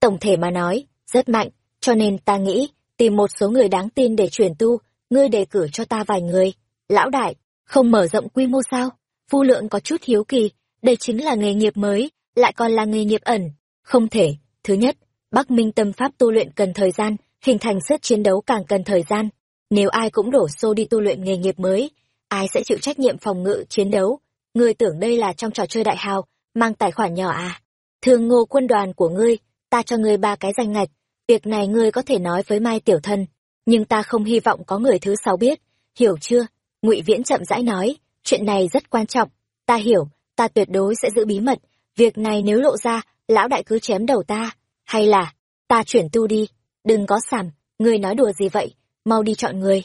Tổng thể mà nói rất mạnh cho nên ta nghĩ, tìm một số người đáng tin để chuyển tu, ngươi đề cử cho ta vài người. Lão đại, không mở rộng quy mô sao? Phu lượng có chút hiếu kỳ, đây chính là nghề nghiệp mới, lại còn là nghề nghiệp ẩn. Không thể, thứ nhất, Bắc Minh tâm pháp tu luyện cần thời gian, hình thành sức chiến đấu càng cần thời gian. Nếu ai cũng đổ xô đi tu luyện nghề nghiệp mới, ai sẽ chịu trách nhiệm phòng ngự chiến đấu? Ngươi tưởng đây là trong trò chơi đại hào, mang tài khoản nhỏ à? Thương ngô quân đoàn của ngươi, ta cho ngươi ba cái danh ngạch, việc này ngươi có thể nói với Mai Tiểu Thân, nhưng ta không hy vọng có người thứ sáu biết, hiểu chưa? Ngụy Viễn chậm rãi nói, chuyện này rất quan trọng, ta hiểu, ta tuyệt đối sẽ giữ bí mật, việc này nếu lộ ra, lão đại cứ chém đầu ta, hay là, ta chuyển tu đi, đừng có sàm, ngươi nói đùa gì vậy, mau đi chọn người.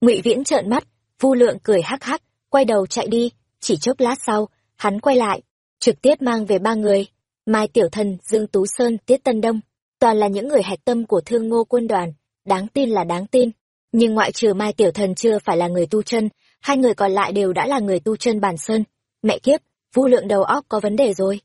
Ngụy Viễn trợn mắt, Vu Lượng cười hắc hắc, quay đầu chạy đi, chỉ chốc lát sau, hắn quay lại, trực tiếp mang về ba người, Mai Tiểu Thần, Dương Tú Sơn, Tiết Tân Đông, toàn là những người hạch tâm của Thương Ngô quân đoàn, đáng tin là đáng tin, nhưng ngoại trừ Mai Tiểu Thần chưa phải là người tu chân, hai người còn lại đều đã là người tu chân bản sơn. Mẹ kiếp, Vu Lượng đầu óc có vấn đề rồi.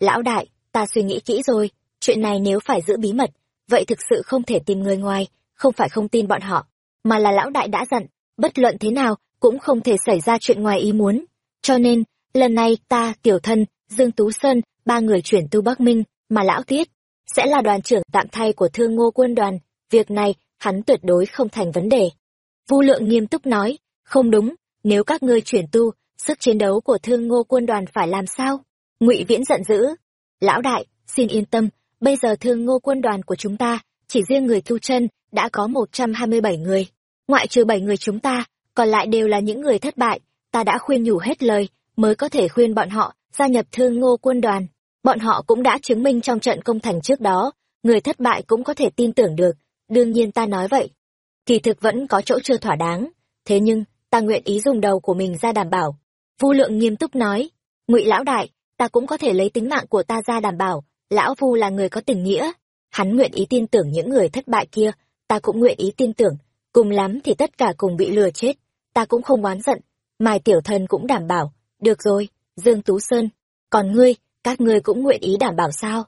Lão đại, ta suy nghĩ kỹ rồi, chuyện này nếu phải giữ bí mật, vậy thực sự không thể tìm người ngoài, không phải không tin bọn họ, mà là lão đại đã dặn, bất luận thế nào cũng không thể xảy ra chuyện ngoài ý muốn. Cho nên, lần này ta, Tiểu Thân, Dương Tú Sơn, ba người chuyển tu Bắc Minh, mà lão Tiết, sẽ là đoàn trưởng tạm thay của thương ngô quân đoàn, việc này, hắn tuyệt đối không thành vấn đề. Vu Lượng nghiêm túc nói, không đúng, nếu các ngươi chuyển tu, sức chiến đấu của thương ngô quân đoàn phải làm sao? Ngụy Viễn giận dữ. Lão đại, xin yên tâm, bây giờ thương ngô quân đoàn của chúng ta, chỉ riêng người tu chân, đã có 127 người. Ngoại trừ 7 người chúng ta, còn lại đều là những người thất bại, ta đã khuyên nhủ hết lời, mới có thể khuyên bọn họ gia nhập thương ngô quân đoàn. Bọn họ cũng đã chứng minh trong trận công thành trước đó, người thất bại cũng có thể tin tưởng được, đương nhiên ta nói vậy. Kỳ thực vẫn có chỗ chưa thỏa đáng, thế nhưng, ta nguyện ý dùng đầu của mình ra đảm bảo. Vu lượng nghiêm túc nói, ngụy lão đại, ta cũng có thể lấy tính mạng của ta ra đảm bảo, lão Vu là người có tình nghĩa. Hắn nguyện ý tin tưởng những người thất bại kia, ta cũng nguyện ý tin tưởng, cùng lắm thì tất cả cùng bị lừa chết, ta cũng không oán giận. Mai tiểu thần cũng đảm bảo, được rồi, Dương Tú Sơn, còn ngươi, các ngươi cũng nguyện ý đảm bảo sao?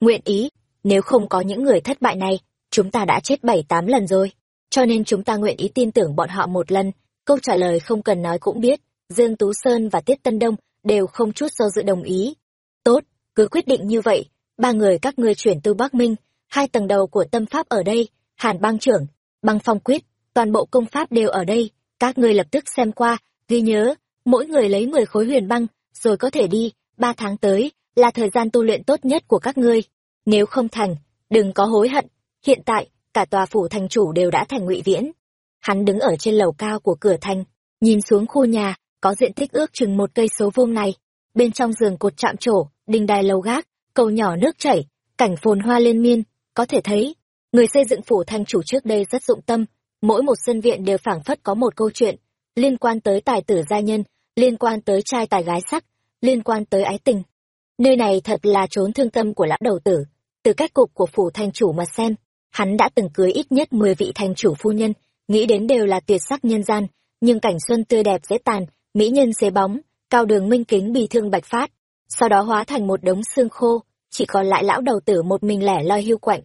Nguyện ý, nếu không có những người thất bại này, chúng ta đã chết bảy tám lần rồi. Cho nên chúng ta nguyện ý tin tưởng bọn họ một lần, câu trả lời không cần nói cũng biết, Dương Tú Sơn và Tiết Tân Đông đều không chút do dự đồng ý. Tốt, cứ quyết định như vậy, ba người các ngươi chuyển từ Bắc Minh, hai tầng đầu của tâm pháp ở đây, Hàn băng trưởng, băng phong quyết, toàn bộ công pháp đều ở đây, các ngươi lập tức xem qua, ghi nhớ, mỗi người lấy 10 khối huyền băng, rồi có thể đi, ba tháng tới, là thời gian tu luyện tốt nhất của các ngươi. Nếu không thành, đừng có hối hận. Hiện tại, cả tòa phủ thành chủ đều đã thành ngụy viễn. Hắn đứng ở trên lầu cao của cửa thành, nhìn xuống khu nhà, có diện tích ước chừng một cây số vuông này. Bên trong giường cột chạm trổ, đình đài lầu gác, cầu nhỏ nước chảy, cảnh phồn hoa liên miên, có thể thấy, người xây dựng phủ thành chủ trước đây rất dụng tâm, mỗi một sân viện đều phảng phất có một câu chuyện, liên quan tới tài tử gia nhân, liên quan tới trai tài gái sắc, liên quan tới ái tình. Nơi này thật là trốn thương tâm của lão đầu tử. Từ cách cục của phủ thành chủ mà xem, hắn đã từng cưới ít nhất 10 vị thành chủ phu nhân, nghĩ đến đều là tuyệt sắc nhân gian, nhưng cảnh xuân tươi đẹp dễ tàn, mỹ nhân xế bóng, cao đường minh kính bị thương bạch phát, sau đó hóa thành một đống xương khô, chỉ còn lại lão đầu tử một mình lẻ loi hưu quạnh.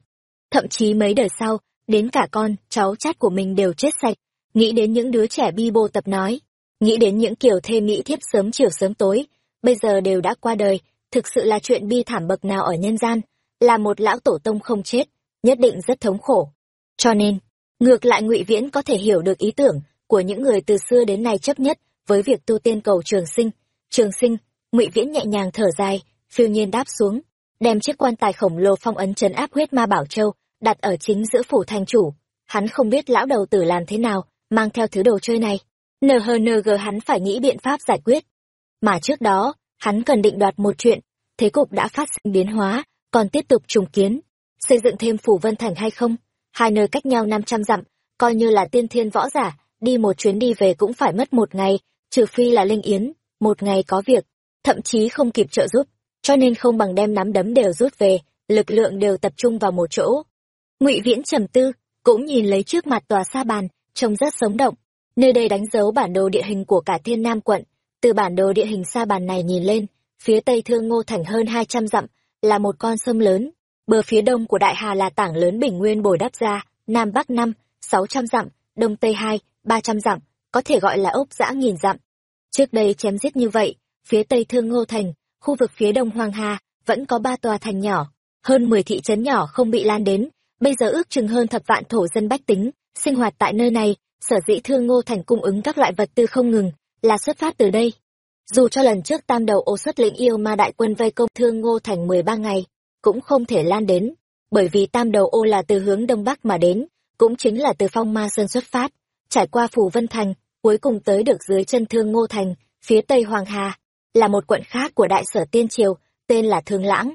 Thậm chí mấy đời sau, đến cả con, cháu chát của mình đều chết sạch, nghĩ đến những đứa trẻ bi bô tập nói, nghĩ đến những kiểu thê mỹ thiếp sớm chiều sớm tối, bây giờ đều đã qua đời, thực sự là chuyện bi thảm bậc nào ở nhân gian, là một lão tổ tông không chết, nhất định rất thống khổ. Cho nên, ngược lại ngụy Viễn có thể hiểu được ý tưởng của những người từ xưa đến nay chấp nhất với việc tu tiên cầu trường sinh. Trường sinh, ngụy Viễn nhẹ nhàng thở dài, phiêu nhiên đáp xuống, đem chiếc quan tài khổng lồ phong ấn trấn áp huyết ma bảo châu, đặt ở chính giữa phủ thành chủ. Hắn không biết lão đầu tử làm thế nào, mang theo thứ đồ chơi này. NHNG hắn phải nghĩ biện pháp giải quyết. Mà trước đó, hắn cần định đoạt một chuyện, thế cục đã phát sinh biến hóa, còn tiếp tục trùng kiến, xây dựng thêm phủ vân thành hay không? Hai nơi cách nhau năm trăm dặm, coi như là tiên thiên võ giả, đi một chuyến đi về cũng phải mất một ngày, trừ phi là Linh Yến, một ngày có việc, thậm chí không kịp trợ giúp, cho nên không bằng đem nắm đấm đều rút về, lực lượng đều tập trung vào một chỗ. Ngụy Viễn trầm tư, cũng nhìn lấy trước mặt tòa sa bàn, trông rất sống động. Nơi đây đánh dấu bản đồ địa hình của cả Thiên Nam quận, từ bản đồ địa hình sa bàn này nhìn lên, phía tây Thương Ngô Thành hơn hai trăm dặm, là một con sông lớn, bờ phía đông của đại hà là tảng lớn bình nguyên bồi đắp ra, nam bắc năm, sáu trăm dặm, đông tây hai, ba trăm dặm, có thể gọi là ốc dã nghìn dặm. Trước đây chém giết như vậy, phía tây thương ngô thành, khu vực phía đông hoàng hà, vẫn có ba tòa thành nhỏ, hơn mười thị trấn nhỏ không bị lan đến, bây giờ ước chừng hơn thập vạn thổ dân bách tính, sinh hoạt tại nơi này, sở dĩ thương ngô thành cung ứng các loại vật tư không ngừng, là xuất phát từ đây. Dù cho lần trước tam đầu ô xuất lĩnh yêu ma đại quân vây công thương ngô thành mười ba ngày cũng không thể lan đến, bởi vì tam đầu ô là từ hướng đông bắc mà đến, cũng chính là từ phong ma sơn xuất phát, trải qua phủ vân thành, cuối cùng tới được dưới chân thương ngô thành, phía tây hoàng hà, là một quận khác của đại sở tiên triều, tên là thương lãng.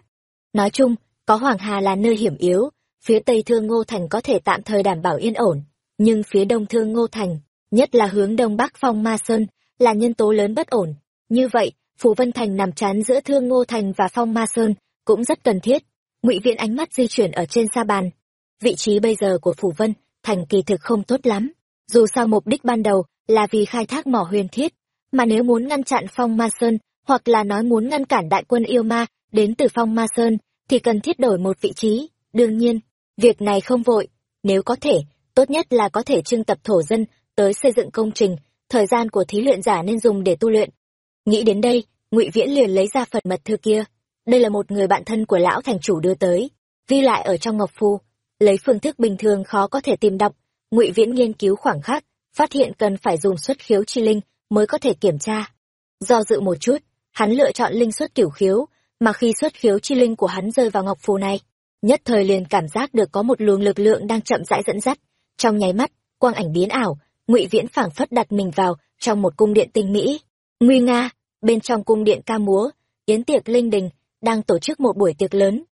Nói chung, có hoàng hà là nơi hiểm yếu, phía tây thương ngô thành có thể tạm thời đảm bảo yên ổn, nhưng phía đông thương ngô thành, nhất là hướng đông bắc phong ma sơn, là nhân tố lớn bất ổn. Như vậy phủ vân thành nằm chán giữa thương ngô thành và phong ma sơn cũng rất cần thiết. Ngụy viễn ánh mắt di chuyển ở trên sa bàn. Vị trí bây giờ của phủ vân, thành kỳ thực không tốt lắm. Dù sao mục đích ban đầu là vì khai thác mỏ huyền thiết, mà nếu muốn ngăn chặn phong ma sơn hoặc là nói muốn ngăn cản đại quân yêu ma đến từ phong ma sơn thì cần thiết đổi một vị trí. Đương nhiên, việc này không vội. Nếu có thể, tốt nhất là có thể trưng tập thổ dân tới xây dựng công trình. Thời gian của thí luyện giả nên dùng để tu luyện. Nghĩ đến đây, ngụy viễn liền lấy ra phật mật thư kia đây là một người bạn thân của lão thành chủ đưa tới, ghi lại ở trong ngọc phù lấy phương thức bình thường khó có thể tìm đọc. Ngụy viễn nghiên cứu khoảng khắc, phát hiện cần phải dùng xuất khiếu chi linh mới có thể kiểm tra. Do dự một chút, hắn lựa chọn linh xuất kiểu khiếu, mà khi xuất khiếu chi linh của hắn rơi vào ngọc phù này, nhất thời liền cảm giác được có một luồng lực lượng đang chậm rãi dẫn dắt. Trong nháy mắt, quang ảnh biến ảo, ngụy viễn phảng phất đặt mình vào trong một cung điện tinh mỹ. Nguy nga, bên trong cung điện ca múa, yến tiệc linh đình đang tổ chức một buổi tiệc lớn.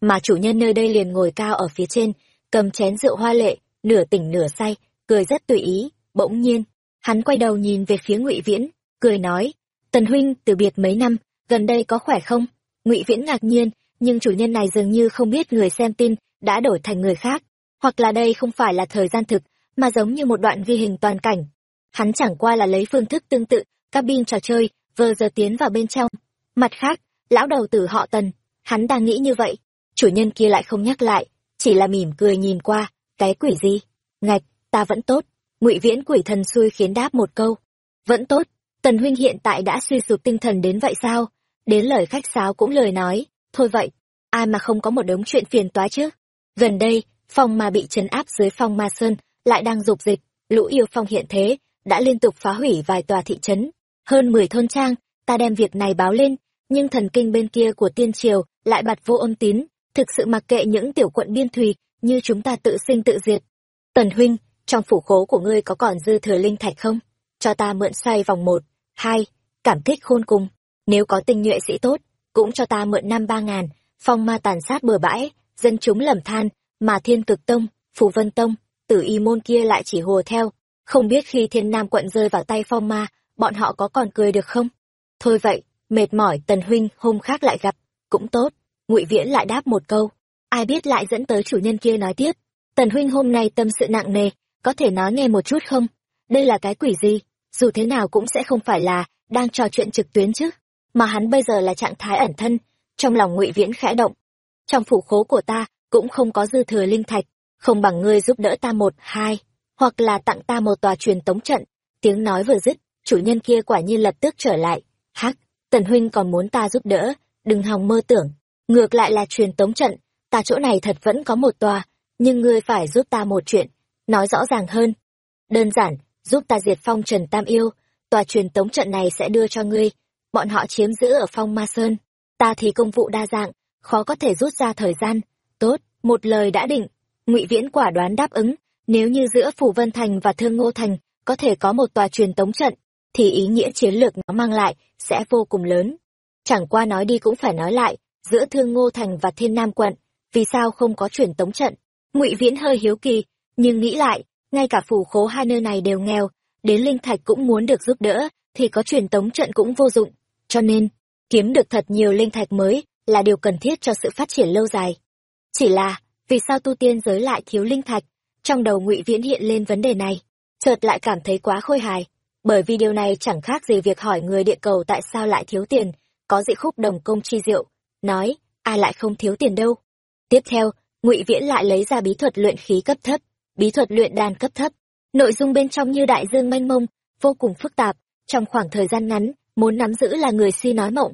Mà chủ nhân nơi đây liền ngồi cao ở phía trên, cầm chén rượu hoa lệ, nửa tỉnh nửa say, cười rất tùy ý, bỗng nhiên, hắn quay đầu nhìn về phía ngụy viễn, cười nói, tần huynh, từ biệt mấy năm, gần đây có khỏe không? Ngụy viễn ngạc nhiên, nhưng chủ nhân này dường như không biết người xem tin đã đổi thành người khác, hoặc là đây không phải là thời gian thực, mà giống như một đoạn ghi hình toàn cảnh. Hắn chẳng qua là lấy phương thức tương tự, cabin trò chơi vừa giờ tiến vào bên trong. Mặt khác lão đầu tử họ tần, hắn đang nghĩ như vậy. Chủ nhân kia lại không nhắc lại, chỉ là mỉm cười nhìn qua, cái quỷ gì? Ngạch, ta vẫn tốt. Ngụy viễn quỷ thần xui khiến đáp một câu. Vẫn tốt, tần huynh hiện tại đã suy sụp tinh thần đến vậy sao? Đến lời khách sáo cũng lời nói, thôi vậy, ai mà không có một đống chuyện phiền toái chứ? Gần đây, phong ma bị trấn áp dưới phong ma sơn, lại đang dục dịch, lũ yêu phong hiện thế, đã liên tục phá hủy vài tòa thị trấn. Hơn mười thôn trang, ta đem việc này báo lên nhưng thần kinh bên kia của tiên triều lại bặt vô âm tín. Thực sự mặc kệ những tiểu quận biên thùy như chúng ta tự sinh tự diệt. Tần huynh, trong phủ khố của ngươi có còn dư thừa linh thạch không? Cho ta mượn xoay vòng một, hai, cảm kích khôn cùng. Nếu có tinh nhuệ sĩ tốt, cũng cho ta mượn năm ba ngàn, phong ma tàn sát bừa bãi, dân chúng lầm than, mà thiên cực tông, phù vân tông, tử y môn kia lại chỉ hùa theo. Không biết khi thiên nam quận rơi vào tay phong ma, bọn họ có còn cười được không? Thôi vậy mệt mỏi tần huynh, hôm khác lại gặp. Cũng tốt. Ngụy viễn lại đáp một câu. Ai biết lại dẫn tới chủ nhân kia nói tiếp. Tần huynh hôm nay tâm sự nặng nề. Có thể nói nghe một chút không? Đây là cái quỷ gì? Dù thế nào cũng sẽ không phải là đang trò chuyện trực tuyến chứ. Mà hắn bây giờ là trạng thái ẩn thân. Trong lòng ngụy viễn khẽ động. Trong phủ khố của ta cũng không có dư thừa linh thạch. Không bằng ngươi giúp đỡ ta một, hai, hoặc là tặng ta một tòa truyền tống trận. Tiếng nói vừa dứt, chủ nhân kia quả nhiên lập tức trở lại. Hắc! Tần huynh còn muốn ta giúp đỡ, đừng hòng mơ tưởng. Ngược lại là truyền tống trận, ta chỗ này thật vẫn có một tòa, nhưng ngươi phải giúp ta một chuyện, nói rõ ràng hơn. Đơn giản, giúp ta diệt phong trần tam yêu, tòa truyền tống trận này sẽ đưa cho ngươi, bọn họ chiếm giữ ở phong ma sơn. Ta thì công vụ đa dạng, khó có thể rút ra thời gian. Tốt, một lời đã định, ngụy viễn quả đoán đáp ứng, nếu như giữa phủ vân thành và thương ngô thành có thể có một tòa truyền tống trận thì ý nghĩa chiến lược nó mang lại sẽ vô cùng lớn. Chẳng qua nói đi cũng phải nói lại, giữa thương ngô thành và thiên nam quận, vì sao không có truyền tống trận? Ngụy viễn hơi hiếu kỳ, nhưng nghĩ lại, ngay cả phủ khố hai nơi này đều nghèo, đến linh thạch cũng muốn được giúp đỡ, thì có truyền tống trận cũng vô dụng. Cho nên, kiếm được thật nhiều linh thạch mới là điều cần thiết cho sự phát triển lâu dài. Chỉ là, vì sao tu tiên giới lại thiếu linh thạch? Trong đầu ngụy viễn hiện lên vấn đề này, chợt lại cảm thấy quá khôi hài bởi vì điều này chẳng khác gì việc hỏi người địa cầu tại sao lại thiếu tiền. Có dị khúc đồng công chi diệu, nói ai lại không thiếu tiền đâu. Tiếp theo, ngụy viễn lại lấy ra bí thuật luyện khí cấp thấp, bí thuật luyện đan cấp thấp. Nội dung bên trong như đại dương mênh mông, vô cùng phức tạp, trong khoảng thời gian ngắn, muốn nắm giữ là người suy nói mộng.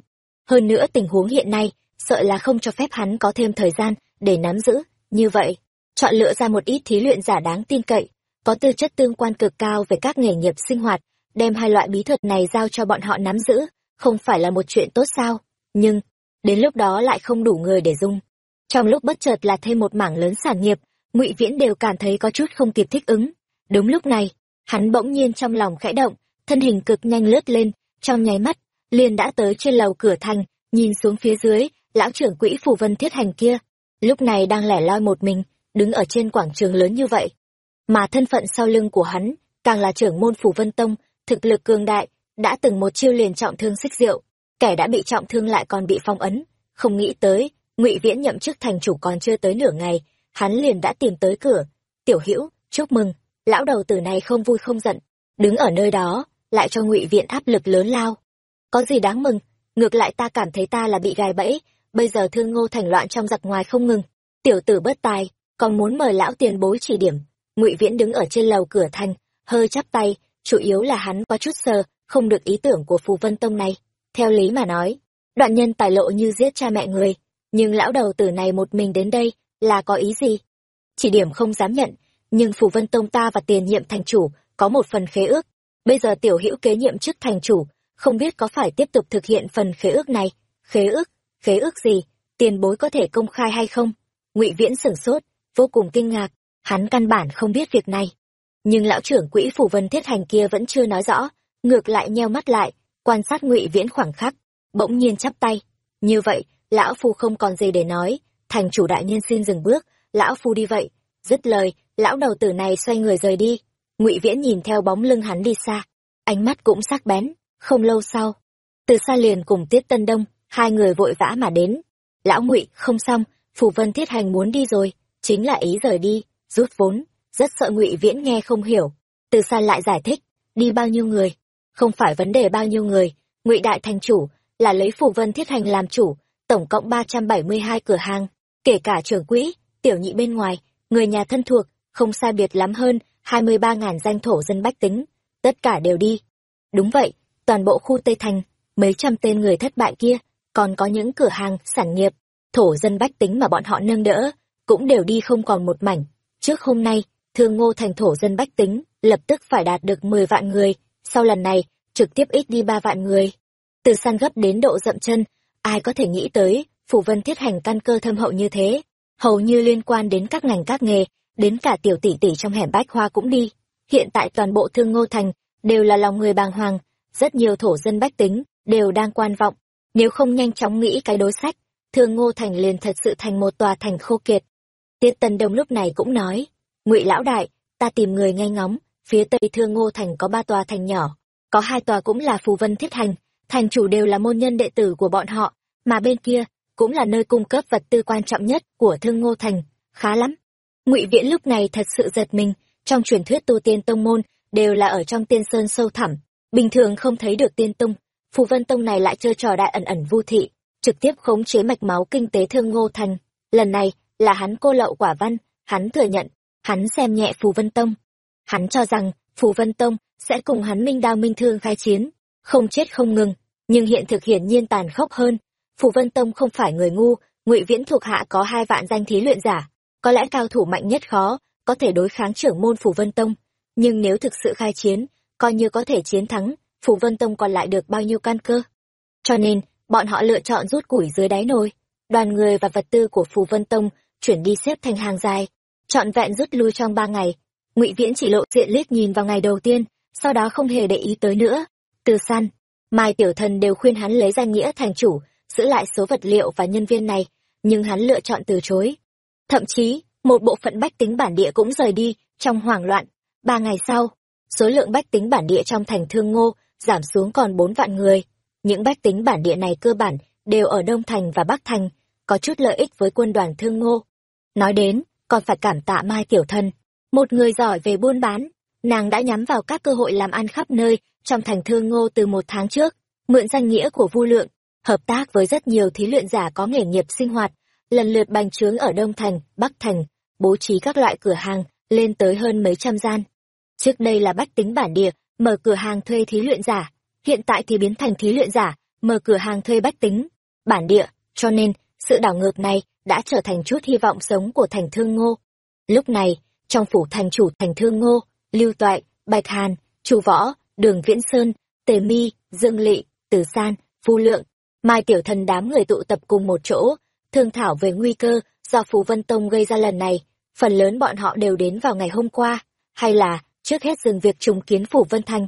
Hơn nữa tình huống hiện nay, sợ là không cho phép hắn có thêm thời gian để nắm giữ, như vậy, chọn lựa ra một ít thí luyện giả đáng tin cậy, có tư chất tương quan cực cao về các nghề nghiệp sinh hoạt đem hai loại bí thuật này giao cho bọn họ nắm giữ, không phải là một chuyện tốt sao? Nhưng, đến lúc đó lại không đủ người để dung. Trong lúc bất chợt là thêm một mảng lớn sản nghiệp, ngụy viễn đều cảm thấy có chút không kịp thích ứng. Đúng lúc này, hắn bỗng nhiên trong lòng khẽ động, thân hình cực nhanh lướt lên, trong nháy mắt, liền đã tới trên lầu cửa thành, nhìn xuống phía dưới, lão trưởng quỹ phủ vân thiết hành kia. Lúc này đang lẻ loi một mình, đứng ở trên quảng trường lớn như vậy. Mà thân phận sau lưng của hắn, càng là trưởng môn phủ vân tông thực lực cường đại, đã từng một chiêu liền trọng thương xích diệu, kẻ đã bị trọng thương lại còn bị phong ấn. Không nghĩ tới, ngụy viễn nhậm chức thành chủ còn chưa tới nửa ngày, hắn liền đã tìm tới cửa. Tiểu hữu, chúc mừng, lão đầu tử này không vui không giận, đứng ở nơi đó, lại cho ngụy viện áp lực lớn lao. Có gì đáng mừng, ngược lại ta cảm thấy ta là bị gài bẫy, bây giờ thương ngô thành loạn trong giặc ngoài không ngừng. Tiểu tử bất tài, còn muốn mời lão tiền bối chỉ điểm. Ngụy viễn đứng ở trên lầu cửa thành, hơi chắp tay chủ yếu là hắn có chút sờ, không được ý tưởng của phù vân tông này. Theo lý mà nói, đoạn nhân tài lộ như giết cha mẹ người, nhưng lão đầu tử này một mình đến đây là có ý gì? Chỉ điểm không dám nhận, nhưng phù vân tông ta và tiền nhiệm thành chủ có một phần khế ước. Bây giờ tiểu hữu kế nhiệm chức thành chủ, không biết có phải tiếp tục thực hiện phần khế ước này? Khế ước? Khế ước gì? Tiền bối có thể công khai hay không? Ngụy viễn sửng sốt, vô cùng kinh ngạc. Hắn căn bản không biết việc này nhưng lão trưởng quỹ phủ vân thiết hành kia vẫn chưa nói rõ, ngược lại nheo mắt lại, quan sát ngụy viễn khoảng khắc, bỗng nhiên chắp tay. Như vậy, lão phu không còn gì để nói, thành chủ đại nhân xin dừng bước, lão phu đi vậy. Dứt lời, lão đầu tử này xoay người rời đi. Ngụy viễn nhìn theo bóng lưng hắn đi xa, ánh mắt cũng sắc bén, không lâu sau. Từ xa liền cùng tiết tân đông, hai người vội vã mà đến. Lão ngụy, không xong, phủ vân thiết hành muốn đi rồi, chính là ý rời đi, rút vốn rất sợ ngụy viễn nghe không hiểu. Từ xa lại giải thích, đi bao nhiêu người? Không phải vấn đề bao nhiêu người, ngụy đại thành chủ là lấy phù vân thiết hành làm chủ, tổng cộng ba trăm bảy mươi hai cửa hàng, kể cả trưởng quỹ, tiểu nhị bên ngoài, người nhà thân thuộc, không sai biệt lắm hơn hai mươi ba ngàn danh thổ dân bách tính, tất cả đều đi. Đúng vậy, toàn bộ khu tây thành, mấy trăm tên người thất bại kia, còn có những cửa hàng sản nghiệp, thổ dân bách tính mà bọn họ nâng đỡ, cũng đều đi không còn một mảnh. Trước hôm nay thương ngô thành thổ dân bách tính, lập tức phải đạt được mười vạn người, sau lần này, trực tiếp ít đi ba vạn người. Từ săn gấp đến độ dậm chân, ai có thể nghĩ tới, phủ vân thiết hành căn cơ thâm hậu như thế, hầu như liên quan đến các ngành các nghề, đến cả tiểu tỷ tỷ trong hẻm bách hoa cũng đi. Hiện tại toàn bộ thương ngô thành đều là lòng người bàng hoàng, rất nhiều thổ dân bách tính đều đang quan vọng. Nếu không nhanh chóng nghĩ cái đối sách, thương ngô thành liền thật sự thành một tòa thành khô kiệt. Tiết tần đông lúc này cũng nói ngụy lão đại, ta tìm người nghe ngóng, phía tây thương ngô thành có ba tòa thành nhỏ, có hai tòa cũng là phù vân thiết thành thành chủ đều là môn nhân đệ tử của bọn họ, mà bên kia cũng là nơi cung cấp vật tư quan trọng nhất của thương ngô thành, khá lắm. Ngụy viễn lúc này thật sự giật mình, trong truyền thuyết tu tiên tông môn đều là ở trong tiên sơn sâu thẳm, bình thường không thấy được tiên tông, phù vân tông này lại chơi trò đại ẩn ẩn vu thị, trực tiếp khống chế mạch máu kinh tế thương ngô thành, lần này là hắn cô lậu quả văn, hắn thừa nhận hắn xem nhẹ phù vân tông. Hắn cho rằng, phù vân tông sẽ cùng hắn minh đao minh thương khai chiến, không chết không ngừng. Nhưng hiện thực hiển nhiên tàn khốc hơn. Phù vân tông không phải người ngu, ngụy viễn thuộc hạ có hai vạn danh thí luyện giả. Có lẽ cao thủ mạnh nhất khó, có thể đối kháng trưởng môn phù vân tông. Nhưng nếu thực sự khai chiến, coi như có thể chiến thắng, phù vân tông còn lại được bao nhiêu căn cơ? Cho nên, bọn họ lựa chọn rút củi dưới đáy nồi. Đoàn người và vật tư của phù vân tông chuyển đi xếp thành hàng dài trọn vẹn rút lui trong ba ngày. Ngụy viễn chỉ lộ diện liếc nhìn vào ngày đầu tiên, sau đó không hề để ý tới nữa. Từ săn mai tiểu thần đều khuyên hắn lấy danh nghĩa thành chủ, giữ lại số vật liệu và nhân viên này, nhưng hắn lựa chọn từ chối. Thậm chí, một bộ phận bách tính bản địa cũng rời đi trong hoảng loạn. Ba ngày sau, số lượng bách tính bản địa trong thành thương ngô giảm xuống còn bốn vạn người. Những bách tính bản địa này cơ bản đều ở đông thành và bắc thành, có chút lợi ích với quân đoàn thương ngô. Nói đến còn phải cảm tạ mai tiểu thân một người giỏi về buôn bán nàng đã nhắm vào các cơ hội làm ăn khắp nơi trong thành thương ngô từ một tháng trước mượn danh nghĩa của vu lượng hợp tác với rất nhiều thí luyện giả có nghề nghiệp sinh hoạt lần lượt bành trướng ở Đông Thành, Bắc Thành, bố trí các loại cửa hàng, lên tới hơn mấy trăm gian. Trước đây là bách tính bản địa, mở cửa hàng thuê thí luyện giả, hiện tại thì biến thành thí luyện giả, mở cửa hàng thuê bách tính, bản địa, cho nên, sự đảo ngược này đã trở thành chút hy vọng sống của thành thương ngô. Lúc này, trong phủ thành chủ thành thương ngô, lưu toại, bạch hàn, chu võ, đường viễn sơn, tề mi, dương lị, từ san, phu lượng, mai tiểu thần đám người tụ tập cùng một chỗ, thương thảo về nguy cơ do phù vân tông gây ra lần này. Phần lớn bọn họ đều đến vào ngày hôm qua hay là trước hết dừng việc trùng kiến phủ vân thành.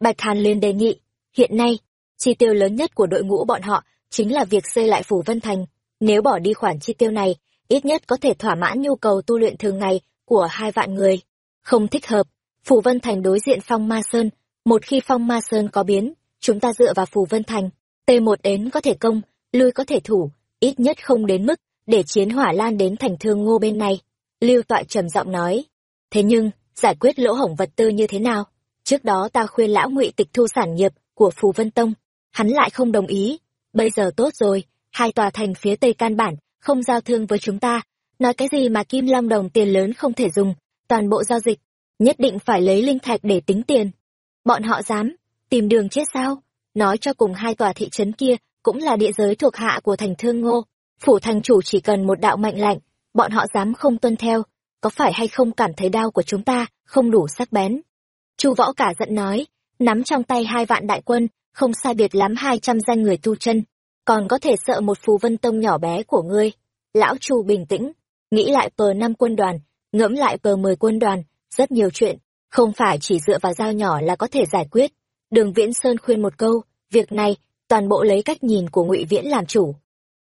Bạch hàn liền đề nghị hiện nay chi tiêu lớn nhất của đội ngũ bọn họ chính là việc xây lại phủ vân thành nếu bỏ đi khoản chi tiêu này, ít nhất có thể thỏa mãn nhu cầu tu luyện thường ngày của hai vạn người. Không thích hợp. Phù vân thành đối diện phong ma sơn. Một khi phong ma sơn có biến, chúng ta dựa vào phù vân thành. T một đến có thể công, lui có thể thủ, ít nhất không đến mức để chiến hỏa lan đến thành thương ngô bên này. Lưu toại trầm giọng nói. Thế nhưng, giải quyết lỗ hổng vật tư như thế nào? Trước đó ta khuyên lão ngụy tịch thu sản nghiệp của phù vân tông. Hắn lại không đồng ý. Bây giờ tốt rồi hai tòa thành phía tây căn bản, không giao thương với chúng ta. Nói cái gì mà kim long đồng tiền lớn không thể dùng, toàn bộ giao dịch, nhất định phải lấy linh thạch để tính tiền. Bọn họ dám, tìm đường chết sao? Nói cho cùng hai tòa thị trấn kia cũng là địa giới thuộc hạ của thành thương ngô. Phủ thành chủ chỉ cần một đạo mệnh lệnh, bọn họ dám không tuân theo. Có phải hay không cảm thấy đau của chúng ta, không đủ sắc bén? Chu võ cả giận nói, nắm trong tay hai vạn đại quân, không sai biệt lắm hai trăm danh người tu chân còn có thể sợ một phù vân tông nhỏ bé của ngươi. Lão chu bình tĩnh, nghĩ lại pờ năm quân đoàn, ngẫm lại pờ mười quân đoàn, rất nhiều chuyện, không phải chỉ dựa vào dao nhỏ là có thể giải quyết. Đường viễn sơn khuyên một câu, việc này, toàn bộ lấy cách nhìn của ngụy viễn làm chủ.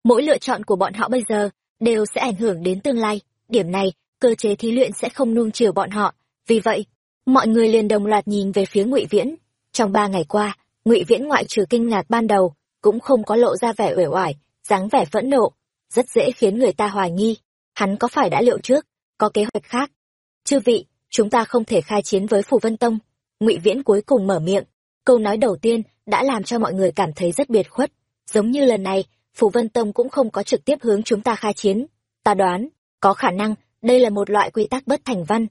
Mỗi lựa chọn của bọn họ bây giờ, đều sẽ ảnh hưởng đến tương lai. Điểm này, cơ chế thí luyện sẽ không nuông chiều bọn họ. Vì vậy, mọi người liền đồng loạt nhìn về phía ngụy viễn. Trong ba ngày qua, ngụy viễn ngoại trừ kinh ngạc ban đầu cũng không có lộ ra vẻ uể oải, dáng vẻ phẫn nộ, rất dễ khiến người ta hoài nghi, hắn có phải đã liệu trước, có kế hoạch khác. Chư vị, chúng ta không thể khai chiến với phù vân tông. Ngụy viễn cuối cùng mở miệng, câu nói đầu tiên đã làm cho mọi người cảm thấy rất biệt khuất. Giống như lần này, phù vân tông cũng không có trực tiếp hướng chúng ta khai chiến. Ta đoán, có khả năng, đây là một loại quy tắc bất thành văn.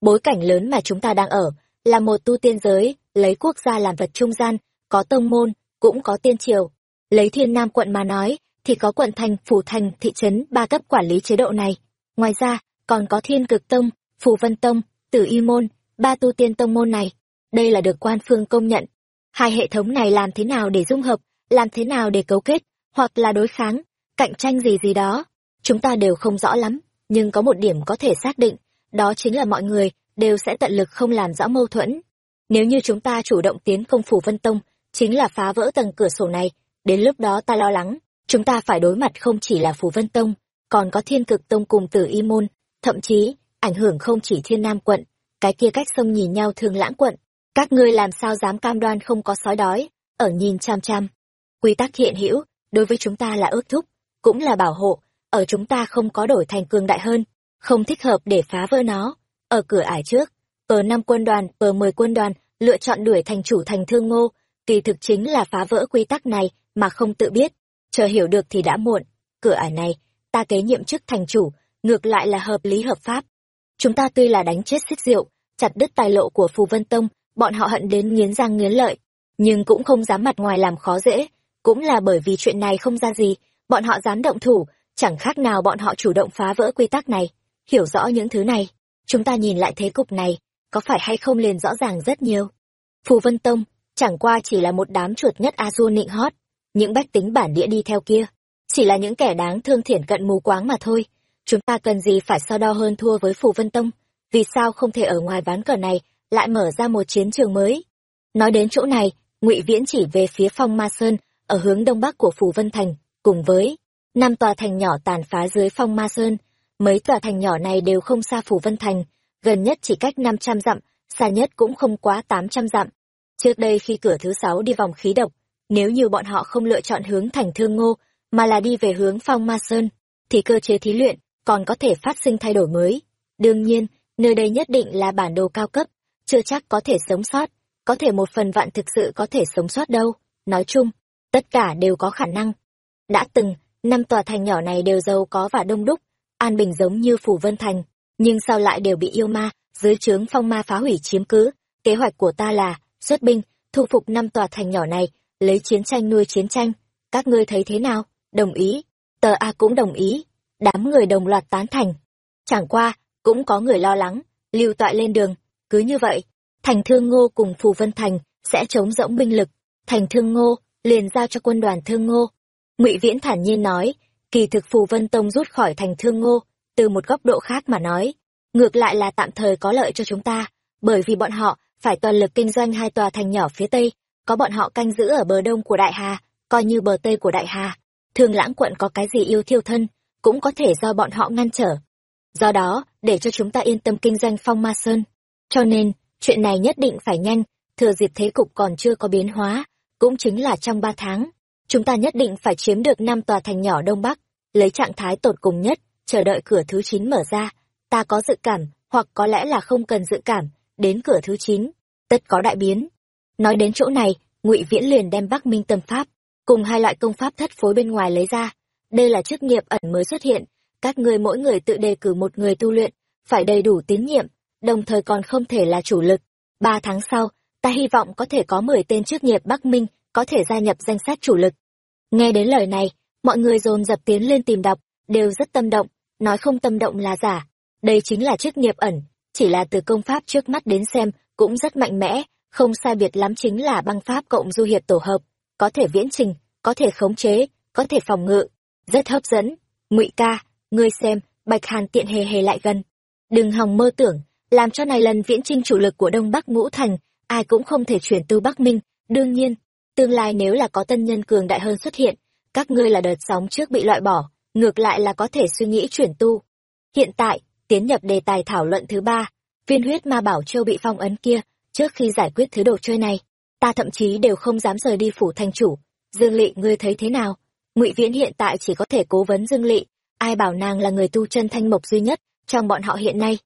Bối cảnh lớn mà chúng ta đang ở, là một tu tiên giới, lấy quốc gia làm vật trung gian, có tông môn, cũng có tiên triều lấy thiên nam quận mà nói, thì có quận thành, phủ thành, thị trấn, ba cấp quản lý chế độ này. Ngoài ra, còn có thiên cực tông, phù vân tông, tử y môn, ba tu tiên tông môn này. Đây là được quan phương công nhận. Hai hệ thống này làm thế nào để dung hợp, làm thế nào để cấu kết, hoặc là đối kháng, cạnh tranh gì gì đó, chúng ta đều không rõ lắm. Nhưng có một điểm có thể xác định, đó chính là mọi người đều sẽ tận lực không làm rõ mâu thuẫn. Nếu như chúng ta chủ động tiến công phủ vân tông, chính là phá vỡ tầng cửa sổ này đến lúc đó ta lo lắng, chúng ta phải đối mặt không chỉ là phù vân tông, còn có thiên cực tông cùng tử y môn, thậm chí, ảnh hưởng không chỉ thiên nam quận, cái kia cách sông nhìn nhau thường lãng quận. Các ngươi làm sao dám cam đoan không có sói đói, ở nhìn chăm chăm. Quy tắc hiện hữu, đối với chúng ta là ước thúc, cũng là bảo hộ, ở chúng ta không có đổi thành cường đại hơn, không thích hợp để phá vỡ nó. Ở cửa ải trước ở năm quân đoàn ở mười quân đoàn lựa chọn đuổi thành chủ thành thương ngô, kỳ thực chính là phá vỡ quy tắc này mà không tự biết. Chờ hiểu được thì đã muộn. Cửa ải này, ta kế nhiệm chức thành chủ, ngược lại là hợp lý hợp pháp. Chúng ta tuy là đánh chết xích rượu chặt đứt tài lộ của phù vân tông, bọn họ hận đến nghiến răng nghiến lợi, nhưng cũng không dám mặt ngoài làm khó dễ. Cũng là bởi vì chuyện này không ra gì, bọn họ dám động thủ, chẳng khác nào bọn họ chủ động phá vỡ quy tắc này. Hiểu rõ những thứ này, chúng ta nhìn lại thế cục này, có phải hay không liền rõ ràng rất nhiều. Phù vân tông, chẳng qua chỉ là một đám chuột nhất a du nịnh hót những bách tính bản địa đi theo kia. Chỉ là những kẻ đáng thương thiển cận mù quáng mà thôi. Chúng ta cần gì phải so đo hơn thua với phù vân tông? Vì sao không thể ở ngoài ván cờ này lại mở ra một chiến trường mới? Nói đến chỗ này, ngụy viễn chỉ về phía phong ma sơn, ở hướng đông bắc của phù vân thành, cùng với năm tòa thành nhỏ tàn phá dưới phong ma sơn. Mấy tòa thành nhỏ này đều không xa phù vân thành, gần nhất chỉ cách năm trăm dặm, xa nhất cũng không quá tám trăm dặm. Trước đây khi cửa thứ sáu đi vòng khí độc nếu như bọn họ không lựa chọn hướng thành thương ngô, mà là đi về hướng phong ma sơn, thì cơ chế thí luyện còn có thể phát sinh thay đổi mới. Đương nhiên, nơi đây nhất định là bản đồ cao cấp, chưa chắc có thể sống sót, có thể một phần vạn thực sự có thể sống sót đâu. Nói chung, tất cả đều có khả năng. Đã từng, năm tòa thành nhỏ này đều giàu có và đông đúc, an bình giống như phủ vân thành, nhưng sao lại đều bị yêu ma, dưới trướng phong ma phá hủy chiếm cứ. Kế hoạch của ta là xuất binh, thu phục năm tòa thành nhỏ này lấy chiến tranh nuôi chiến tranh. Các ngươi thấy thế nào? Đồng ý. Tờ a cũng đồng ý. Đám người đồng loạt tán thành. Chẳng qua, cũng có người lo lắng, lưu toại lên đường. Cứ như vậy, thành thương ngô cùng phù vân thành sẽ chống rỗng binh lực. Thành thương ngô liền giao cho quân đoàn thương ngô. Ngụy viễn thản nhiên nói, kỳ thực phù vân tông rút khỏi thành thương ngô, từ một góc độ khác mà nói, ngược lại là tạm thời có lợi cho chúng ta, bởi vì bọn họ phải toàn lực kinh doanh hai tòa thành nhỏ phía tây có bọn họ canh giữ ở bờ đông của đại hà, coi như bờ tây của đại hà. Thường lãng quận có cái gì yêu thiêu thân, cũng có thể do bọn họ ngăn trở. Do đó, để cho chúng ta yên tâm kinh doanh phong ma sơn. Cho nên, chuyện này nhất định phải nhanh, thừa dịp thế cục còn chưa có biến hóa, cũng chính là trong ba tháng, chúng ta nhất định phải chiếm được năm tòa thành nhỏ đông bắc, lấy trạng thái tột cùng nhất, chờ đợi cửa thứ chín mở ra. Ta có dự cảm, hoặc có lẽ là không cần dự cảm, đến cửa thứ chín, tất có đại biến nói đến chỗ này, ngụy viễn liền đem bắc minh tâm pháp cùng hai loại công pháp thất phối bên ngoài lấy ra. Đây là chức nghiệp ẩn mới xuất hiện. Các ngươi mỗi người tự đề cử một người tu luyện, phải đầy đủ tín nhiệm, đồng thời còn không thể là chủ lực. Ba tháng sau, ta hy vọng có thể có mười tên chức nghiệp bắc minh có thể gia nhập danh sách chủ lực. Nghe đến lời này, mọi người dồn dập tiến lên tìm đọc, đều rất tâm động, nói không tâm động là giả. Đây chính là chức nghiệp ẩn, chỉ là từ công pháp trước mắt đến xem cũng rất mạnh mẽ không sai biệt lắm chính là băng pháp cộng du hiệp tổ hợp, có thể viễn trình, có thể khống chế, có thể phòng ngự. Rất hấp dẫn. Ngụy ca, ngươi xem, bạch hàn tiện hề hề lại gần. Đừng hòng mơ tưởng, làm cho này lần viễn trinh chủ lực của đông bắc ngũ thành, ai cũng không thể chuyển từ bắc minh. Đương nhiên, tương lai nếu là có tân nhân cường đại hơn xuất hiện, các ngươi là đợt sóng trước bị loại bỏ, ngược lại là có thể suy nghĩ chuyển tu. Hiện tại, tiến nhập đề tài thảo luận thứ ba, viên huyết ma bảo châu bị phong ấn kia trước khi giải quyết thứ đồ chơi này, ta thậm chí đều không dám rời đi phủ thành chủ. Dương lị, ngươi thấy thế nào? Ngụy viễn hiện tại chỉ có thể cố vấn dương lị. Ai bảo nàng là người tu chân thanh mộc duy nhất trong bọn họ hiện nay?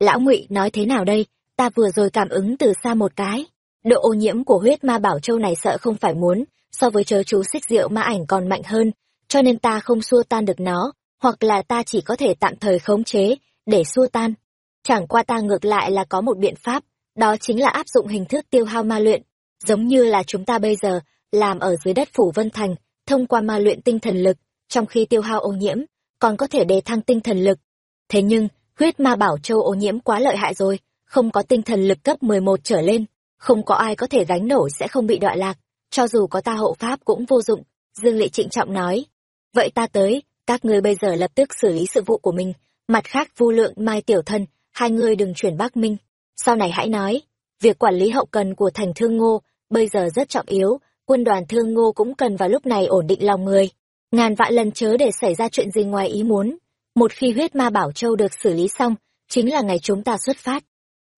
Lão ngụy, nói thế nào đây? Ta vừa rồi cảm ứng từ xa một cái. Độ ô nhiễm của huyết ma bảo châu này sợ không phải muốn, so với chớ chú xích rượu ma ảnh còn mạnh hơn, cho nên ta không xua tan được nó, hoặc là ta chỉ có thể tạm thời khống chế, để xua tan. Chẳng qua ta ngược lại là có một biện pháp đó chính là áp dụng hình thức tiêu hao ma luyện, giống như là chúng ta bây giờ làm ở dưới đất phủ vân thành, thông qua ma luyện tinh thần lực, trong khi tiêu hao ô nhiễm còn có thể đề thăng tinh thần lực. Thế nhưng, huyết ma bảo châu ô nhiễm quá lợi hại rồi, không có tinh thần lực cấp mười một trở lên, không có ai có thể gánh nổi sẽ không bị đọa lạc, cho dù có ta hộ pháp cũng vô dụng, dương lệ trịnh trọng nói. Vậy ta tới, các ngươi bây giờ lập tức xử lý sự vụ của mình, mặt khác vu lượng, mai tiểu thân, hai ngươi đừng chuyển bắc minh sau này hãy nói, việc quản lý hậu cần của thành thương ngô bây giờ rất trọng yếu, quân đoàn thương ngô cũng cần vào lúc này ổn định lòng người. Ngàn vạn lần chớ để xảy ra chuyện gì ngoài ý muốn. Một khi huyết ma bảo châu được xử lý xong, chính là ngày chúng ta xuất phát.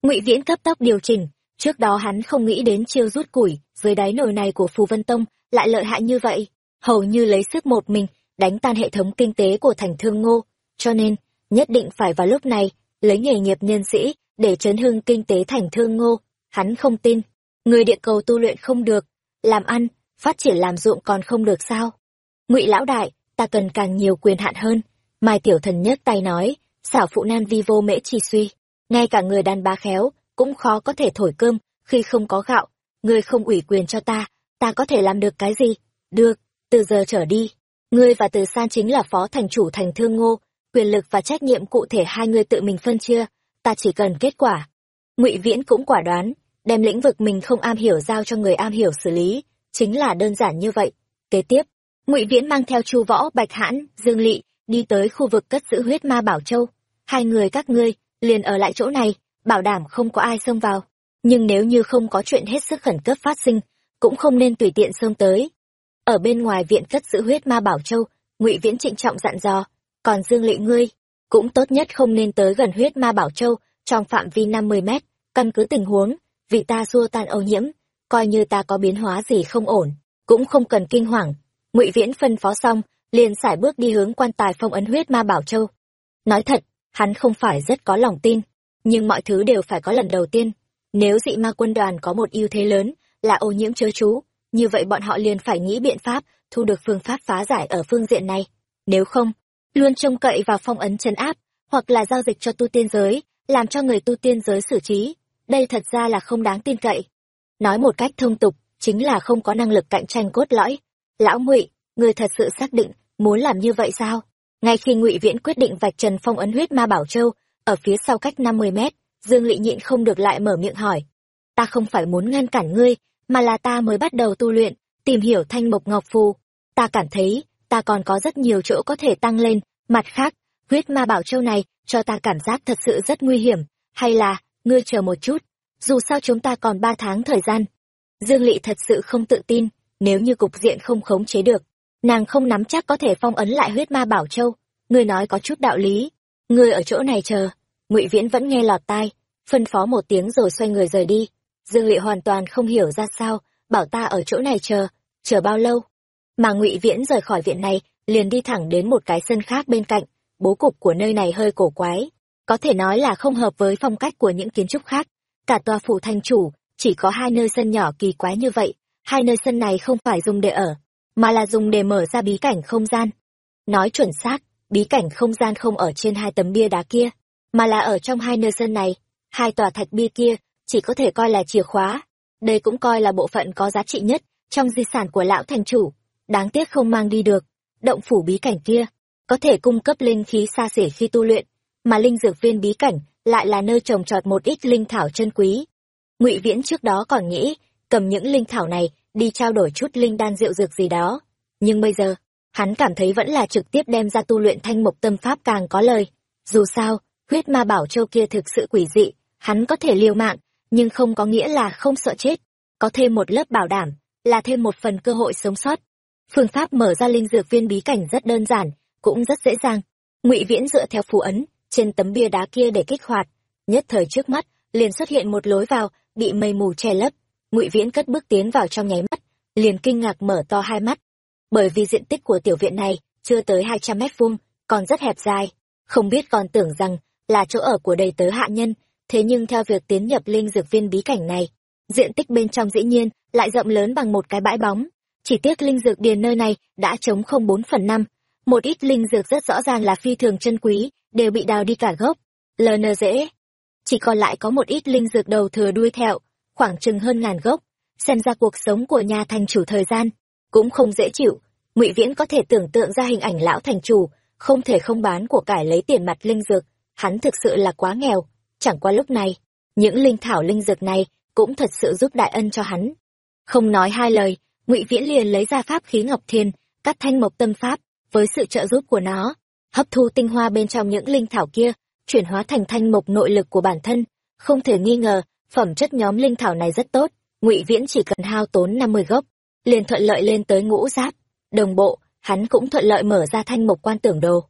Ngụy viễn cấp tốc điều chỉnh, trước đó hắn không nghĩ đến chiêu rút củi, dưới đáy nồi này của phù vân tông lại lợi hại như vậy. Hầu như lấy sức một mình, đánh tan hệ thống kinh tế của thành thương ngô. Cho nên, nhất định phải vào lúc này, lấy nghề nghiệp nhân sĩ để chấn hưng kinh tế thành thương ngô. Hắn không tin. Người địa cầu tu luyện không được, làm ăn, phát triển làm ruộng còn không được sao? Ngụy lão đại, ta cần càng nhiều quyền hạn hơn. Mai tiểu thần nhấc tay nói, xảo phụ nan vi vô mễ chi suy. Ngay cả người đàn bà khéo, cũng khó có thể thổi cơm khi không có gạo. Ngươi không ủy quyền cho ta ta có thể làm được cái gì? Được, từ giờ trở đi. Ngươi và từ san chính là phó thành chủ thành thương ngô. Quyền lực và trách nhiệm cụ thể hai người tự mình phân chia ta chỉ cần kết quả. Ngụy viễn cũng quả đoán, đem lĩnh vực mình không am hiểu giao cho người am hiểu xử lý, chính là đơn giản như vậy. Kế tiếp, ngụy viễn mang theo chu võ, bạch hãn, dương lỵ đi tới khu vực cất giữ huyết ma bảo châu. Hai người các ngươi liền ở lại chỗ này, bảo đảm không có ai xông vào. Nhưng nếu như không có chuyện hết sức khẩn cấp phát sinh, cũng không nên tùy tiện xông tới. Ở bên ngoài viện cất giữ huyết ma bảo châu, ngụy viễn trịnh trọng dặn dò, còn dương lỵ ngươi cũng tốt nhất không nên tới gần huyết ma bảo châu, trong phạm vi năm mươi mét. Căn cứ tình huống vì ta xua tan ô nhiễm, coi như ta có biến hóa gì không ổn, cũng không cần kinh hoàng. Ngụy viễn phân phó xong, liền sải bước đi hướng quan tài phong ấn huyết ma bảo châu. Nói thật, hắn không phải rất có lòng tin, nhưng mọi thứ đều phải có lần đầu tiên. Nếu dị ma quân đoàn có một ưu thế lớn, là ô nhiễm chớ chú, như vậy bọn họ liền phải nghĩ biện pháp, thu được phương pháp phá giải ở phương diện này. Nếu không luôn trông cậy vào phong ấn chấn áp, hoặc là giao dịch cho tu tiên giới, làm cho người tu tiên giới xử trí. Đây thật ra là không đáng tin cậy. Nói một cách thông tục, chính là không có năng lực cạnh tranh cốt lõi. Lão ngụy, người thật sự xác định muốn làm như vậy sao? Ngay khi ngụy viễn quyết định vạch trần phong ấn huyết ma bảo châu, ở phía sau cách năm mươi mét, dương lỵ nhịn không được lại mở miệng hỏi. Ta không phải muốn ngăn cản ngươi, mà là ta mới bắt đầu tu luyện, tìm hiểu thanh mộc ngọc phù. Ta cảm thấy ta còn có rất nhiều chỗ có thể tăng lên. Mặt khác, huyết ma bảo châu này, cho ta cảm giác thật sự rất nguy hiểm. Hay là, ngươi chờ một chút. Dù sao chúng ta còn ba tháng thời gian. Dương lỵ thật sự không tự tin, nếu như cục diện không khống chế được. Nàng không nắm chắc có thể phong ấn lại huyết ma bảo châu. Ngươi nói có chút đạo lý. Ngươi ở chỗ này chờ. Ngụy viễn vẫn nghe lọt tai, phân phó một tiếng rồi xoay người rời đi. Dương lỵ hoàn toàn không hiểu ra sao, bảo ta ở chỗ này chờ. Chờ bao lâu? Mà ngụy viễn rời khỏi viện này, liền đi thẳng đến một cái sân khác bên cạnh. Bố cục của nơi này hơi cổ quái. Có thể nói là không hợp với phong cách của những kiến trúc khác. Cả tòa phủ thanh chủ, chỉ có hai nơi sân nhỏ kỳ quái như vậy. Hai nơi sân này không phải dùng để ở, mà là dùng để mở ra bí cảnh không gian. Nói chuẩn xác, bí cảnh không gian không ở trên hai tấm bia đá kia, mà là ở trong hai nơi sân này. Hai tòa thạch bia kia, chỉ có thể coi là chìa khóa. Đây cũng coi là bộ phận có giá trị nhất trong di sản của lão thành chủ đáng tiếc không mang đi được. Động phủ bí cảnh kia, có thể cung cấp linh khí xa xỉ khi tu luyện, mà linh dược viên bí cảnh lại là nơi trồng trọt một ít linh thảo chân quý. Ngụy viễn trước đó còn nghĩ, cầm những linh thảo này đi trao đổi chút linh đan rượu dược gì đó. Nhưng bây giờ, hắn cảm thấy vẫn là trực tiếp đem ra tu luyện thanh mộc tâm pháp càng có lời. Dù sao, huyết ma bảo châu kia thực sự quỷ dị, hắn có thể liều mạng, nhưng không có nghĩa là không sợ chết. Có thêm một lớp bảo đảm, là thêm một phần cơ hội sống sót phương pháp mở ra linh dược viên bí cảnh rất đơn giản, cũng rất dễ dàng. Ngụy viễn dựa theo phù ấn, trên tấm bia đá kia để kích hoạt. Nhất thời trước mắt, liền xuất hiện một lối vào, bị mây mù che lấp. Ngụy viễn cất bước tiến vào trong nháy mắt, liền kinh ngạc mở to hai mắt. Bởi vì diện tích của tiểu viện này chưa tới hai trăm mét vuông, còn rất hẹp dài. Không biết còn tưởng rằng là chỗ ở của đầy tớ hạ nhân, thế nhưng theo việc tiến nhập linh dược viên bí cảnh này, diện tích bên trong dĩ nhiên lại rộng lớn bằng một cái bãi bóng chỉ tiếc linh dược điền nơi này đã chống không bốn phần năm. Một ít linh dược rất rõ ràng là phi thường chân quý, đều bị đào đi cả gốc. Ln dễ chỉ còn lại có một ít linh dược đầu thừa đuôi thẹo, khoảng chừng hơn ngàn gốc. Xem ra cuộc sống của nhà thành chủ thời gian cũng không dễ chịu. Ngụy viễn có thể tưởng tượng ra hình ảnh lão thành chủ, không thể không bán của cải lấy tiền mặt linh dược. Hắn thực sự là quá nghèo. Chẳng qua lúc này, những linh thảo linh dược này cũng thật sự giúp đại ân cho hắn. Không nói hai lời ngụy viễn liền lấy ra pháp khí ngọc thiên, cắt thanh mộc tâm pháp, với sự trợ giúp của nó, hấp thu tinh hoa bên trong những linh thảo kia, chuyển hóa thành thanh mộc nội lực của bản thân. Không thể nghi ngờ, phẩm chất nhóm linh thảo này rất tốt, ngụy viễn chỉ cần hao tốn năm mươi gốc, liền thuận lợi lên tới ngũ giáp. Đồng bộ, hắn cũng thuận lợi mở ra thanh mộc quan tưởng đồ.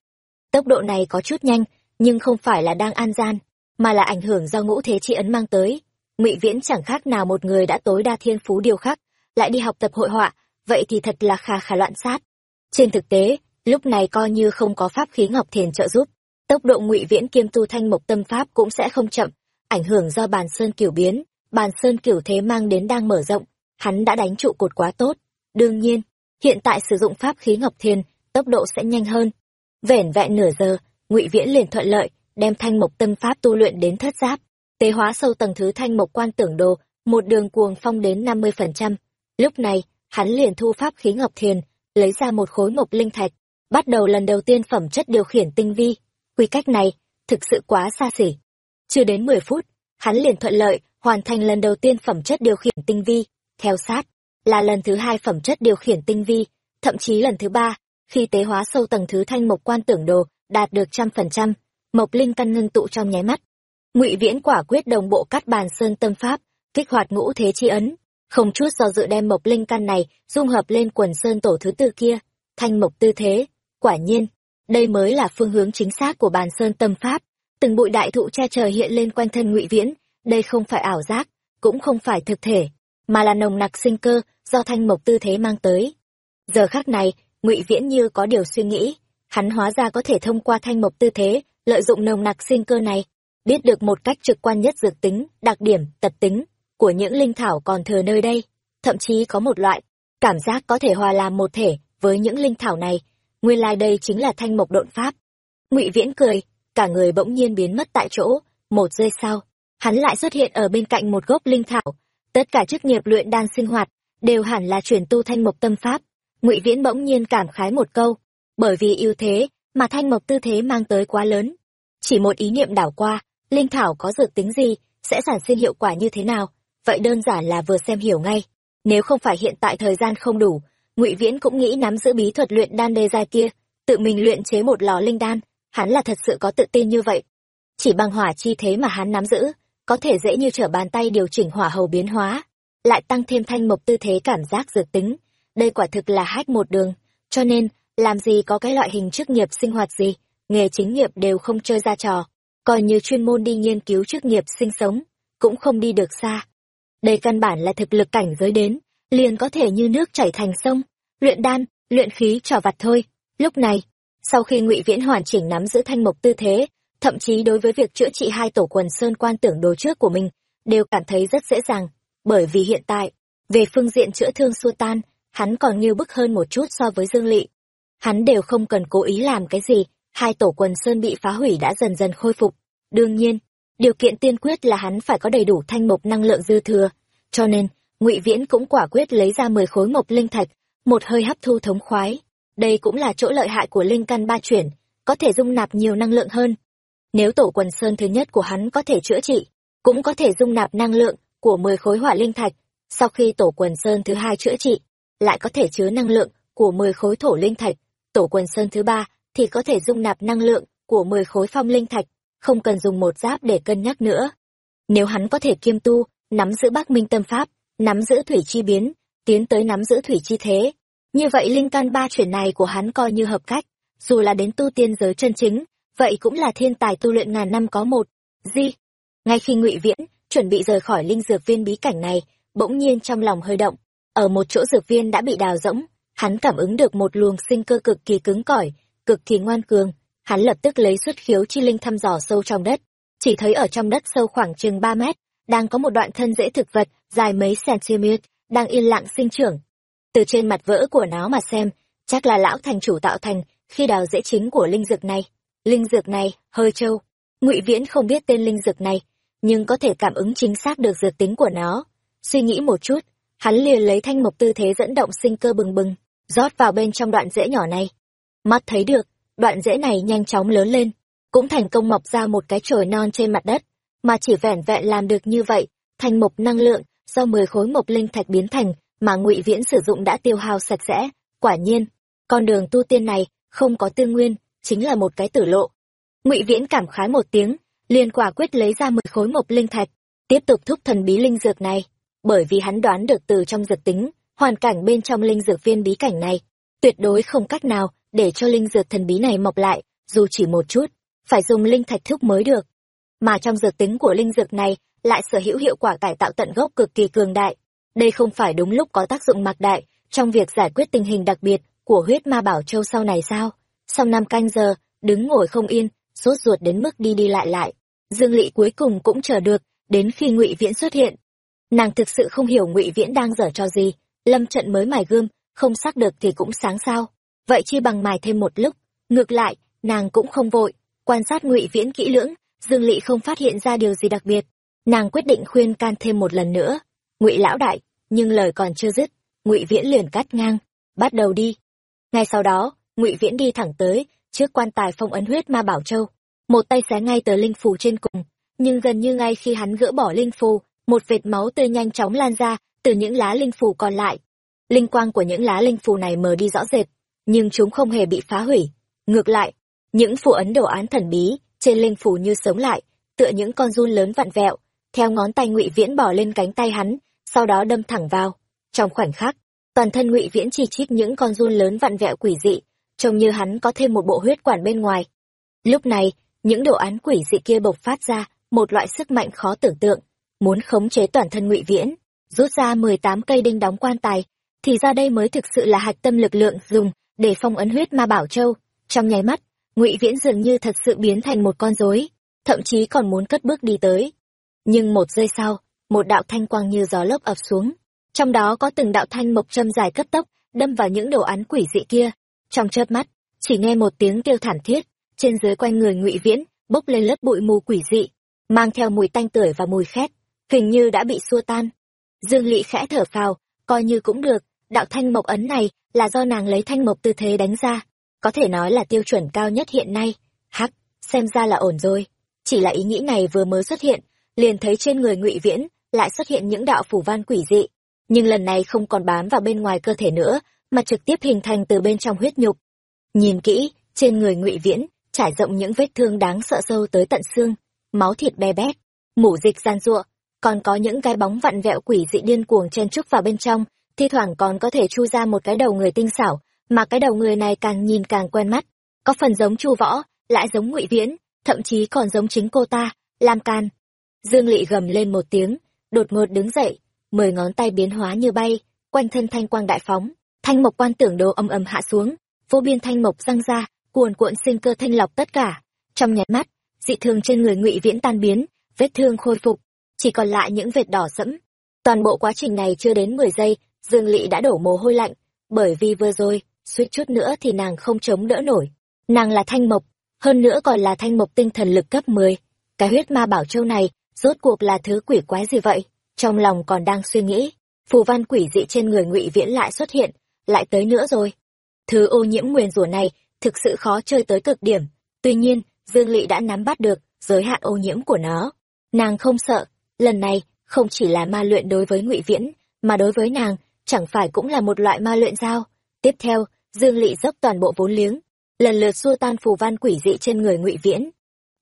Tốc độ này có chút nhanh, nhưng không phải là đang an gian, mà là ảnh hưởng do ngũ thế chi ấn mang tới. Ngụy viễn chẳng khác nào một người đã tối đa thiên phú điều khắc lại đi học tập hội họa, vậy thì thật là khà khà loạn sát. Trên thực tế, lúc này coi như không có pháp khí ngọc thiền trợ giúp, tốc độ ngụy viễn kiêm tu thanh mộc tâm pháp cũng sẽ không chậm, ảnh hưởng do bàn sơn kiểu biến, bàn sơn kiểu thế mang đến đang mở rộng, hắn đã đánh trụ cột quá tốt. Đương nhiên, hiện tại sử dụng pháp khí ngọc thiền, tốc độ sẽ nhanh hơn. Vẻn vẹn nửa giờ, ngụy viễn liền thuận lợi, đem thanh mộc tâm pháp tu luyện đến thất giáp, tế hóa sâu tầng thứ thanh mộc quan tưởng đồ, một đường cuồng phong đến năm mươi phần trăm lúc này, hắn liền thu pháp khí ngọc thiền, lấy ra một khối ngọc linh thạch, bắt đầu lần đầu tiên phẩm chất điều khiển tinh vi. Quy cách này, thực sự quá xa xỉ. Chưa đến mười phút, hắn liền thuận lợi hoàn thành lần đầu tiên phẩm chất điều khiển tinh vi. Theo sát, là lần thứ hai phẩm chất điều khiển tinh vi, thậm chí lần thứ ba, khi tế hóa sâu tầng thứ thanh mộc quan tưởng đồ đạt được trăm phần trăm, mộc linh căn ngưng tụ trong nháy mắt. Ngụy viễn quả quyết đồng bộ cắt bàn sơn tâm pháp, kích hoạt ngũ thế chi ấn không chút do dự đem mộc linh căn này dung hợp lên quần sơn tổ thứ tư kia, thanh mộc tư thế. Quả nhiên, đây mới là phương hướng chính xác của bàn sơn tâm pháp. Từng bụi đại thụ che trời hiện lên quanh thân ngụy viễn. Đây không phải ảo giác, cũng không phải thực thể, mà là nồng nặc sinh cơ do thanh mộc tư thế mang tới. Giờ khác này, ngụy viễn như có điều suy nghĩ. Hắn hóa ra có thể thông qua thanh mộc tư thế, lợi dụng nồng nặc sinh cơ này, biết được một cách trực quan nhất dược tính, đặc điểm tật tính của những linh thảo còn thừa nơi đây. Thậm chí có một loại cảm giác có thể hòa làm một thể với những linh thảo này. Nguyên lai đây chính là thanh mộc độn pháp. Ngụy viễn cười, cả người bỗng nhiên biến mất tại chỗ. Một giây sau, hắn lại xuất hiện ở bên cạnh một gốc linh thảo. Tất cả chức nghiệp luyện đan sinh hoạt đều hẳn là chuyển tu thanh mộc tâm pháp. Ngụy viễn bỗng nhiên cảm khái một câu, bởi vì ưu thế mà thanh mộc tư thế mang tới quá lớn. Chỉ một ý niệm đảo qua, linh thảo có dược tính gì, sẽ sản sinh hiệu quả như thế nào? Vậy đơn giản là vừa xem hiểu ngay. Nếu không phải hiện tại thời gian không đủ, ngụy viễn cũng nghĩ nắm giữ bí thuật luyện đan đê giai kia, tự mình luyện chế một lò linh đan, hắn là thật sự có tự tin như vậy. Chỉ bằng hỏa chi thế mà hắn nắm giữ, có thể dễ như trở bàn tay điều chỉnh hỏa hầu biến hóa, lại tăng thêm thanh mộc tư thế cảm giác dược tính. Đây quả thực là hách một đường, cho nên, làm gì có cái loại hình chức nghiệp sinh hoạt gì, nghề chính nghiệp đều không chơi ra trò. Coi như chuyên môn đi nghiên cứu chức nghiệp sinh sống, cũng không đi được xa đây căn bản là thực lực cảnh giới đến, liền có thể như nước chảy thành sông, luyện đan, luyện khí trò vặt thôi. Lúc này, sau khi ngụy viễn hoàn chỉnh nắm giữ thanh mộc tư thế, thậm chí đối với việc chữa trị hai tổ quần sơn quan tưởng đồ trước của mình, đều cảm thấy rất dễ dàng, bởi vì hiện tại, về phương diện chữa thương xua tan, hắn còn nghiêu bức hơn một chút so với dương lỵ hắn đều không cần cố ý làm cái gì, hai tổ quần sơn bị phá hủy đã dần dần khôi phục. Đương nhiên điều kiện tiên quyết là hắn phải có đầy đủ thanh mộc năng lượng dư thừa. Cho nên, ngụy viễn cũng quả quyết lấy ra mười khối mộc linh thạch, một hơi hấp thu thống khoái. Đây cũng là chỗ lợi hại của linh căn ba chuyển, có thể dung nạp nhiều năng lượng hơn. Nếu tổ quần sơn thứ nhất của hắn có thể chữa trị, cũng có thể dung nạp năng lượng của mười khối hỏa linh thạch. Sau khi tổ quần sơn thứ hai chữa trị, lại có thể chứa năng lượng của mười khối thổ linh thạch. Tổ quần sơn thứ ba thì có thể dung nạp năng lượng của mười khối phong linh thạch không cần dùng một giáp để cân nhắc nữa. Nếu hắn có thể kiêm tu, nắm giữ bắc minh tâm pháp, nắm giữ thủy chi biến, tiến tới nắm giữ thủy chi thế, như vậy linh căn ba chuyển này của hắn coi như hợp cách. Dù là đến tu tiên giới chân chính, vậy cũng là thiên tài tu luyện ngàn năm có một. Di, ngay khi ngụy viễn chuẩn bị rời khỏi linh dược viên bí cảnh này, bỗng nhiên trong lòng hơi động. Ở một chỗ dược viên đã bị đào rỗng, hắn cảm ứng được một luồng sinh cơ cực kỳ cứng cỏi, cực kỳ ngoan cường hắn lập tức lấy xuất khiếu chi linh thăm dò sâu trong đất. Chỉ thấy ở trong đất sâu khoảng chừng ba mét, đang có một đoạn thân rễ thực vật, dài mấy cm đang yên lặng sinh trưởng. Từ trên mặt vỡ của nó mà xem, chắc là lão thành chủ tạo thành khi đào rễ chính của linh dược này. Linh dược này, hơi trâu. Ngụy viễn không biết tên linh dược này, nhưng có thể cảm ứng chính xác được dược tính của nó. Suy nghĩ một chút, hắn liền lấy thanh mộc tư thế dẫn động sinh cơ bừng bừng, rót vào bên trong đoạn rễ nhỏ này. Mắt thấy được đoạn rễ này nhanh chóng lớn lên, cũng thành công mọc ra một cái chồi non trên mặt đất, mà chỉ vẻn vẹn làm được như vậy, thành mộc năng lượng do mười khối mộc linh thạch biến thành mà ngụy viễn sử dụng đã tiêu hao sạch sẽ. Quả nhiên, con đường tu tiên này không có tư nguyên, chính là một cái tử lộ. Ngụy viễn cảm khái một tiếng, liền quả quyết lấy ra mười khối mộc linh thạch, tiếp tục thúc thần bí linh dược này, bởi vì hắn đoán được từ trong dược tính, hoàn cảnh bên trong linh dược viên bí cảnh này tuyệt đối không cách nào để cho linh dược thần bí này mọc lại, dù chỉ một chút, phải dùng linh thạch thúc mới được. Mà trong dược tính của linh dược này lại sở hữu hiệu quả cải tạo tận gốc cực kỳ cường đại. Đây không phải đúng lúc có tác dụng mạc đại trong việc giải quyết tình hình đặc biệt của huyết ma bảo châu sau này sao? Sau năm canh giờ, đứng ngồi không yên, sốt ruột đến mức đi đi lại lại. Dương lỵ cuối cùng cũng chờ được đến khi ngụy viễn xuất hiện. Nàng thực sự không hiểu ngụy viễn đang dở cho gì, lâm trận mới mài gươm không xác được thì cũng sáng sao. Vậy chi bằng mài thêm một lúc, ngược lại, nàng cũng không vội. Quan sát ngụy viễn kỹ lưỡng, dương lỵ không phát hiện ra điều gì đặc biệt. Nàng quyết định khuyên can thêm một lần nữa. Ngụy lão đại, nhưng lời còn chưa dứt, ngụy viễn liền cắt ngang. Bắt đầu đi. Ngay sau đó, ngụy viễn đi thẳng tới, trước quan tài phong ấn huyết ma bảo châu. Một tay xé ngay tờ linh phù trên cùng, nhưng gần như ngay khi hắn gỡ bỏ linh phù, một vệt máu tươi nhanh chóng lan ra, từ những lá linh phù còn lại linh quang của những lá linh phù này mờ đi rõ rệt, nhưng chúng không hề bị phá hủy. Ngược lại, những phù ấn đồ án thần bí trên linh phù như sống lại, tựa những con run lớn vặn vẹo, theo ngón tay ngụy viễn bỏ lên cánh tay hắn, sau đó đâm thẳng vào. Trong khoảnh khắc, toàn thân ngụy viễn chỉ trích những con run lớn vặn vẹo quỷ dị, trông như hắn có thêm một bộ huyết quản bên ngoài. Lúc này, những đồ án quỷ dị kia bộc phát ra một loại sức mạnh khó tưởng tượng, muốn khống chế toàn thân ngụy viễn, rút ra mười tám cây đinh đóng quan tài thì ra đây mới thực sự là hạch tâm lực lượng dùng để phong ấn huyết ma bảo châu. Trong nháy mắt, ngụy viễn dường như thật sự biến thành một con rối, thậm chí còn muốn cất bước đi tới. Nhưng một giây sau, một đạo thanh quang như gió lốc ập xuống. Trong đó có từng đạo thanh mộc châm dài cấp tốc, đâm vào những đồ án quỷ dị kia. Trong chớp mắt, chỉ nghe một tiếng kêu thảm thiết, trên dưới quanh người ngụy viễn bốc lên lớp bụi mù quỷ dị, mang theo mùi tanh tưởi và mùi khét, hình như đã bị xua tan. Dương lỵ khẽ thở phào, coi như cũng được đạo thanh mộc ấn này là do nàng lấy thanh mộc tư thế đánh ra, có thể nói là tiêu chuẩn cao nhất hiện nay. Hắc, xem ra là ổn rồi. Chỉ là ý nghĩ này vừa mới xuất hiện, liền thấy trên người ngụy viễn lại xuất hiện những đạo phủ văn quỷ dị. Nhưng lần này không còn bám vào bên ngoài cơ thể nữa, mà trực tiếp hình thành từ bên trong huyết nhục. Nhìn kỹ, trên người ngụy viễn trải rộng những vết thương đáng sợ sâu tới tận xương, máu thịt be bét, mủ dịch gian giụa, còn có những cái bóng vặn vẹo quỷ dị điên cuồng chen trúc vào bên trong thi thoảng còn có thể chu ra một cái đầu người tinh xảo, mà cái đầu người này càng nhìn càng quen mắt, có phần giống chu võ, lại giống ngụy viễn, thậm chí còn giống chính cô ta, lam can. Dương lỵ gầm lên một tiếng, đột ngột đứng dậy, mười ngón tay biến hóa như bay, quanh thân thanh quang đại phóng, thanh mộc quan tưởng đồ âm ầm hạ xuống, vô biên thanh mộc răng ra, cuồn cuộn sinh cơ thanh lọc tất cả. Trong nháy mắt, dị thường trên người ngụy viễn tan biến, vết thương khôi phục, chỉ còn lại những vệt đỏ sẫm. Toàn bộ quá trình này chưa đến mười giây dương Lị đã đổ mồ hôi lạnh, bởi vì vừa rồi, suýt chút nữa thì nàng không chống đỡ nổi. Nàng là thanh mộc, hơn nữa còn là thanh mộc tinh thần lực cấp mười. Cái huyết ma bảo châu này, rốt cuộc là thứ quỷ quái gì vậy? Trong lòng còn đang suy nghĩ, phù văn quỷ dị trên người ngụy viễn lại xuất hiện, lại tới nữa rồi. Thứ ô nhiễm nguyền rủa này, thực sự khó chơi tới cực điểm. Tuy nhiên, dương Lị đã nắm bắt được giới hạn ô nhiễm của nó. Nàng không sợ, lần này không chỉ là ma luyện đối với ngụy viễn, mà đối với nàng chẳng phải cũng là một loại ma luyện giao tiếp theo, dương lỵ dốc toàn bộ vốn liếng, lần lượt xua tan phù văn quỷ dị trên người ngụy viễn.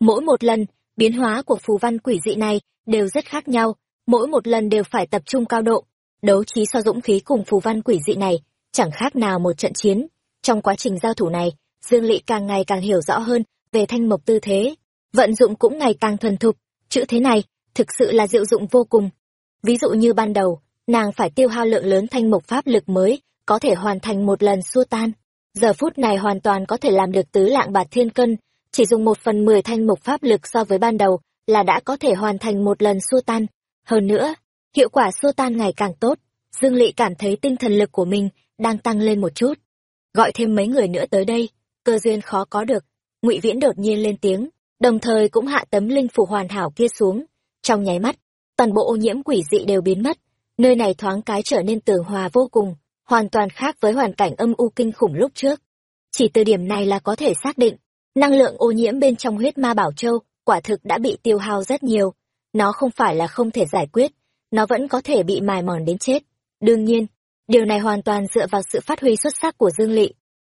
Mỗi một lần, biến hóa của phù văn quỷ dị này đều rất khác nhau, mỗi một lần đều phải tập trung cao độ. Đấu trí so dũng khí cùng phù văn quỷ dị này chẳng khác nào một trận chiến. Trong quá trình giao thủ này, dương lỵ càng ngày càng hiểu rõ hơn về thanh mộc tư thế. Vận dụng cũng ngày càng thuần thục, chữ thế này thực sự là diệu dụng vô cùng. Ví dụ như ban đầu nàng phải tiêu hao lượng lớn thanh mộc pháp lực mới, có thể hoàn thành một lần xua tan. Giờ phút này hoàn toàn có thể làm được tứ lạng bạt thiên cân, chỉ dùng một phần mười thanh mộc pháp lực so với ban đầu là đã có thể hoàn thành một lần xua tan. Hơn nữa, hiệu quả xua tan ngày càng tốt, dương lỵ cảm thấy tinh thần lực của mình đang tăng lên một chút. Gọi thêm mấy người nữa tới đây, cơ duyên khó có được. Ngụy viễn đột nhiên lên tiếng, đồng thời cũng hạ tấm linh phủ hoàn hảo kia xuống. Trong nháy mắt, toàn bộ ô nhiễm quỷ dị đều biến mất nơi này thoáng cái trở nên tường hòa vô cùng, hoàn toàn khác với hoàn cảnh âm u kinh khủng lúc trước. Chỉ từ điểm này là có thể xác định, năng lượng ô nhiễm bên trong huyết ma bảo châu, quả thực đã bị tiêu hao rất nhiều. Nó không phải là không thể giải quyết, nó vẫn có thể bị mài mòn đến chết. Đương nhiên, điều này hoàn toàn dựa vào sự phát huy xuất sắc của dương lỵ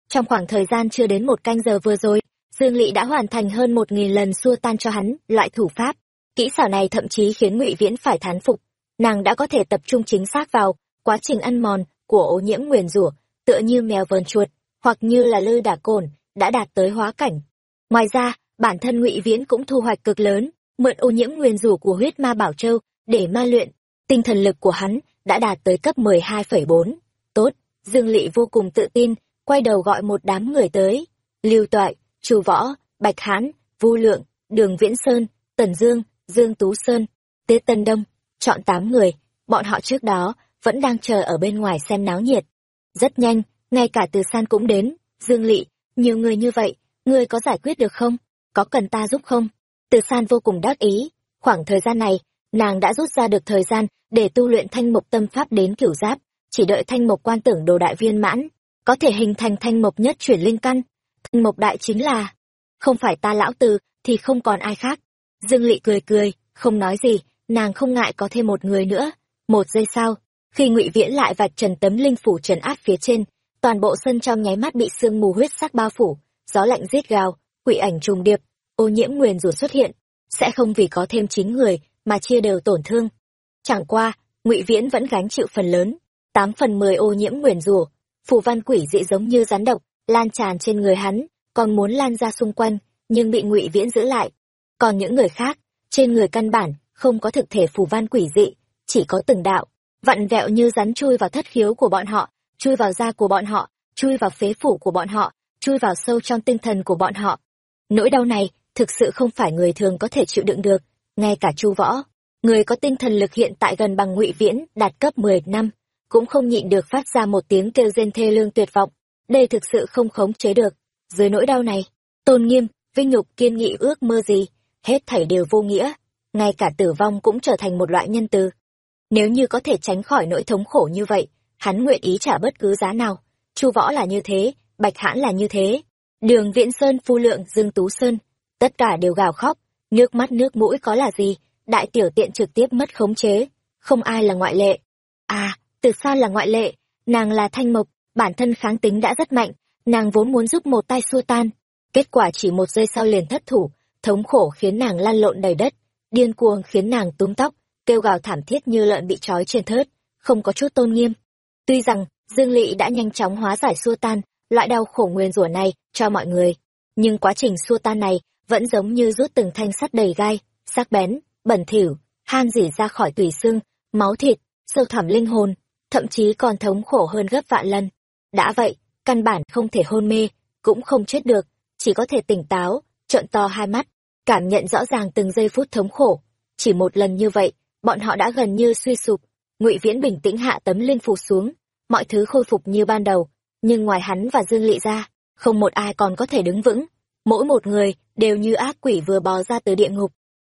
trong khoảng thời gian chưa đến một canh giờ vừa rồi, dương lỵ đã hoàn thành hơn một nghìn lần xua tan cho hắn loại thủ pháp. Kỹ xảo này thậm chí khiến ngụy viễn phải thán phục nàng đã có thể tập trung chính xác vào quá trình ăn mòn của ô nhiễm nguyền rủa, tựa như mèo vờn chuột, hoặc như là lư đả cồn đã đạt tới hóa cảnh. Ngoài ra, bản thân ngụy viễn cũng thu hoạch cực lớn, mượn ô nhiễm nguyền rủa của huyết ma bảo châu để ma luyện. Tinh thần lực của hắn đã đạt tới cấp mười hai phẩy bốn. Tốt, dương lỵ vô cùng tự tin, quay đầu gọi một đám người tới. Lưu toại, chu võ, bạch hán, vu lượng, đường viễn sơn, tần dương dương tú sơn tế tân đông chọn tám người bọn họ trước đó vẫn đang chờ ở bên ngoài xem náo nhiệt. Rất nhanh ngay cả từ san cũng đến. Dương Lệ, nhiều người như vậy ngươi có giải quyết được không? Có cần ta giúp không? Từ san vô cùng đắc ý. Khoảng thời gian này nàng đã rút ra được thời gian để tu luyện thanh mộc tâm pháp đến kiểu giáp chỉ đợi thanh mộc quan tưởng đồ đại viên mãn có thể hình thành thanh mộc nhất chuyển linh căn. Thanh mộc đại chính là không phải ta lão từ thì không còn ai khác. Dương Lệ cười cười không nói gì nàng không ngại có thêm một người nữa. Một giây sau, khi ngụy viễn lại vạch trần tấm linh phủ trần áp phía trên, toàn bộ sân trong nháy mắt bị sương mù huyết sắc bao phủ, gió lạnh rít gào, quỷ ảnh trùng điệp, ô nhiễm nguyền rủa xuất hiện. Sẽ không vì có thêm chín người mà chia đều tổn thương. Chẳng qua, ngụy viễn vẫn gánh chịu phần lớn, tám phần mười ô nhiễm nguyền rủa. Phù văn quỷ dị giống như rắn độc, lan tràn trên người hắn, còn muốn lan ra xung quanh, nhưng bị ngụy viễn giữ lại. Còn những người khác, trên người căn bản không có thực thể phù văn quỷ dị, chỉ có từng đạo, vặn vẹo như rắn chui vào thất khiếu của bọn họ, chui vào da của bọn họ, chui vào phế phủ của bọn họ, chui vào sâu trong tinh thần của bọn họ. Nỗi đau này thực sự không phải người thường có thể chịu đựng được, ngay cả chu võ, người có tinh thần lực hiện tại gần bằng ngụy viễn đạt cấp mười năm, cũng không nhịn được phát ra một tiếng kêu rên thê lương tuyệt vọng. Đây thực sự không khống chế được. Dưới nỗi đau này, tôn nghiêm, vinh nhục kiên nghị ước mơ gì, hết thảy đều vô nghĩa ngay cả tử vong cũng trở thành một loại nhân từ. Nếu như có thể tránh khỏi nỗi thống khổ như vậy, hắn nguyện ý trả bất cứ giá nào. Chu võ là như thế, bạch hãn là như thế. Đường viễn sơn, phu lượng, dương tú sơn, tất cả đều gào khóc, nước mắt nước mũi có là gì? Đại tiểu tiện trực tiếp mất khống chế, không ai là ngoại lệ. À từ sao là ngoại lệ, nàng là thanh mộc, bản thân kháng tính đã rất mạnh, nàng vốn muốn giúp một tay xua tan. Kết quả chỉ một giây sau liền thất thủ, thống khổ khiến nàng lan lộn đầy đất điên cuồng khiến nàng túm tóc, kêu gào thảm thiết như lợn bị trói trên thớt, không có chút tôn nghiêm. Tuy rằng, dương Lị đã nhanh chóng hóa giải xua tan, loại đau khổ nguyên rủa này cho mọi người. Nhưng quá trình xua tan này vẫn giống như rút từng thanh sắt đầy gai, sắc bén, bẩn thỉu, han dỉ ra khỏi tùy xương, máu thịt, sâu thẳm linh hồn, thậm chí còn thống khổ hơn gấp vạn lần. Đã vậy, căn bản không thể hôn mê, cũng không chết được, chỉ có thể tỉnh táo, trợn to hai mắt cảm nhận rõ ràng từng giây phút thống khổ. Chỉ một lần như vậy, bọn họ đã gần như suy sụp. Ngụy viễn bình tĩnh hạ tấm linh phục xuống, mọi thứ khôi phục như ban đầu, nhưng ngoài hắn và dương lị ra, không một ai còn có thể đứng vững. Mỗi một người đều như ác quỷ vừa bò ra từ địa ngục.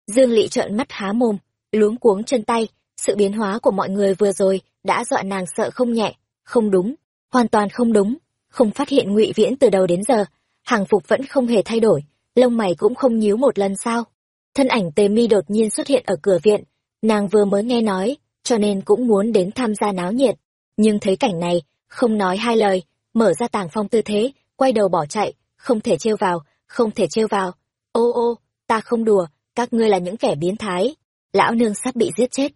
Dương lị trợn mắt há mồm, luống cuống chân tay, sự biến hóa của mọi người vừa rồi đã dọa nàng sợ không nhẹ, không đúng, hoàn toàn không đúng. Không phát hiện ngụy viễn từ đầu đến giờ, hàng phục vẫn không hề thay đổi lông mày cũng không nhíu một lần sao? Thân ảnh tề mi đột nhiên xuất hiện ở cửa viện, nàng vừa mới nghe nói, cho nên cũng muốn đến tham gia náo nhiệt. Nhưng thấy cảnh này, không nói hai lời, mở ra tàng phong tư thế, quay đầu bỏ chạy, không thể trêu vào, không thể trêu vào. Ô ô, ta không đùa, các ngươi là những kẻ biến thái. Lão nương sắp bị giết chết.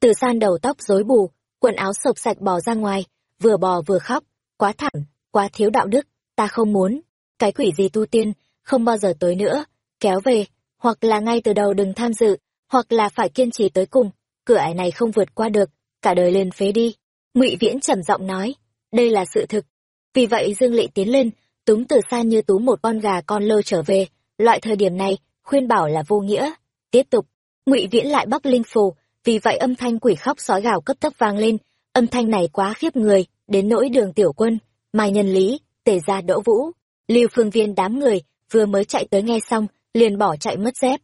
Từ san đầu tóc rối bù, quần áo sộc sạch bò ra ngoài, vừa bò vừa khóc, quá thẳng quá thiếu đạo đức, ta không muốn. Cái quỷ gì tu tiên không bao giờ tới nữa, kéo về, hoặc là ngay từ đầu đừng tham dự, hoặc là phải kiên trì tới cùng, cửa ải này không vượt qua được, cả đời lên phế đi. Ngụy viễn trầm giọng nói, đây là sự thực. Vì vậy dương lệ tiến lên, túm từ xa như túm một con gà con lơ trở về, loại thời điểm này, khuyên bảo là vô nghĩa. Tiếp tục, ngụy viễn lại bắc linh phù, vì vậy âm thanh quỷ khóc sói gào cấp tốc vang lên, âm thanh này quá khiếp người, đến nỗi đường tiểu quân, mai nhân lý, tề gia đỗ vũ, lưu phương viên đám người vừa mới chạy tới nghe xong, liền bỏ chạy mất dép.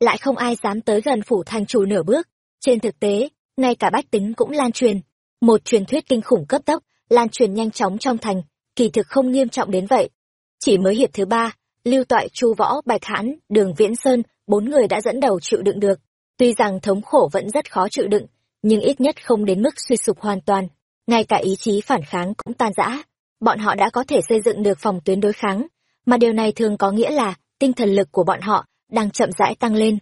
Lại không ai dám tới gần phủ thành chủ nửa bước. Trên thực tế, ngay cả bách tính cũng lan truyền. Một truyền thuyết kinh khủng cấp tốc, lan truyền nhanh chóng trong thành, kỳ thực không nghiêm trọng đến vậy. Chỉ mới hiệp thứ ba, lưu toại, chu võ, bạch hãn, đường viễn sơn, bốn người đã dẫn đầu chịu đựng được. Tuy rằng thống khổ vẫn rất khó chịu đựng, nhưng ít nhất không đến mức suy sụp hoàn toàn. Ngay cả ý chí phản kháng cũng tan rã. Bọn họ đã có thể xây dựng được phòng tuyến đối kháng mà điều này thường có nghĩa là tinh thần lực của bọn họ đang chậm rãi tăng lên.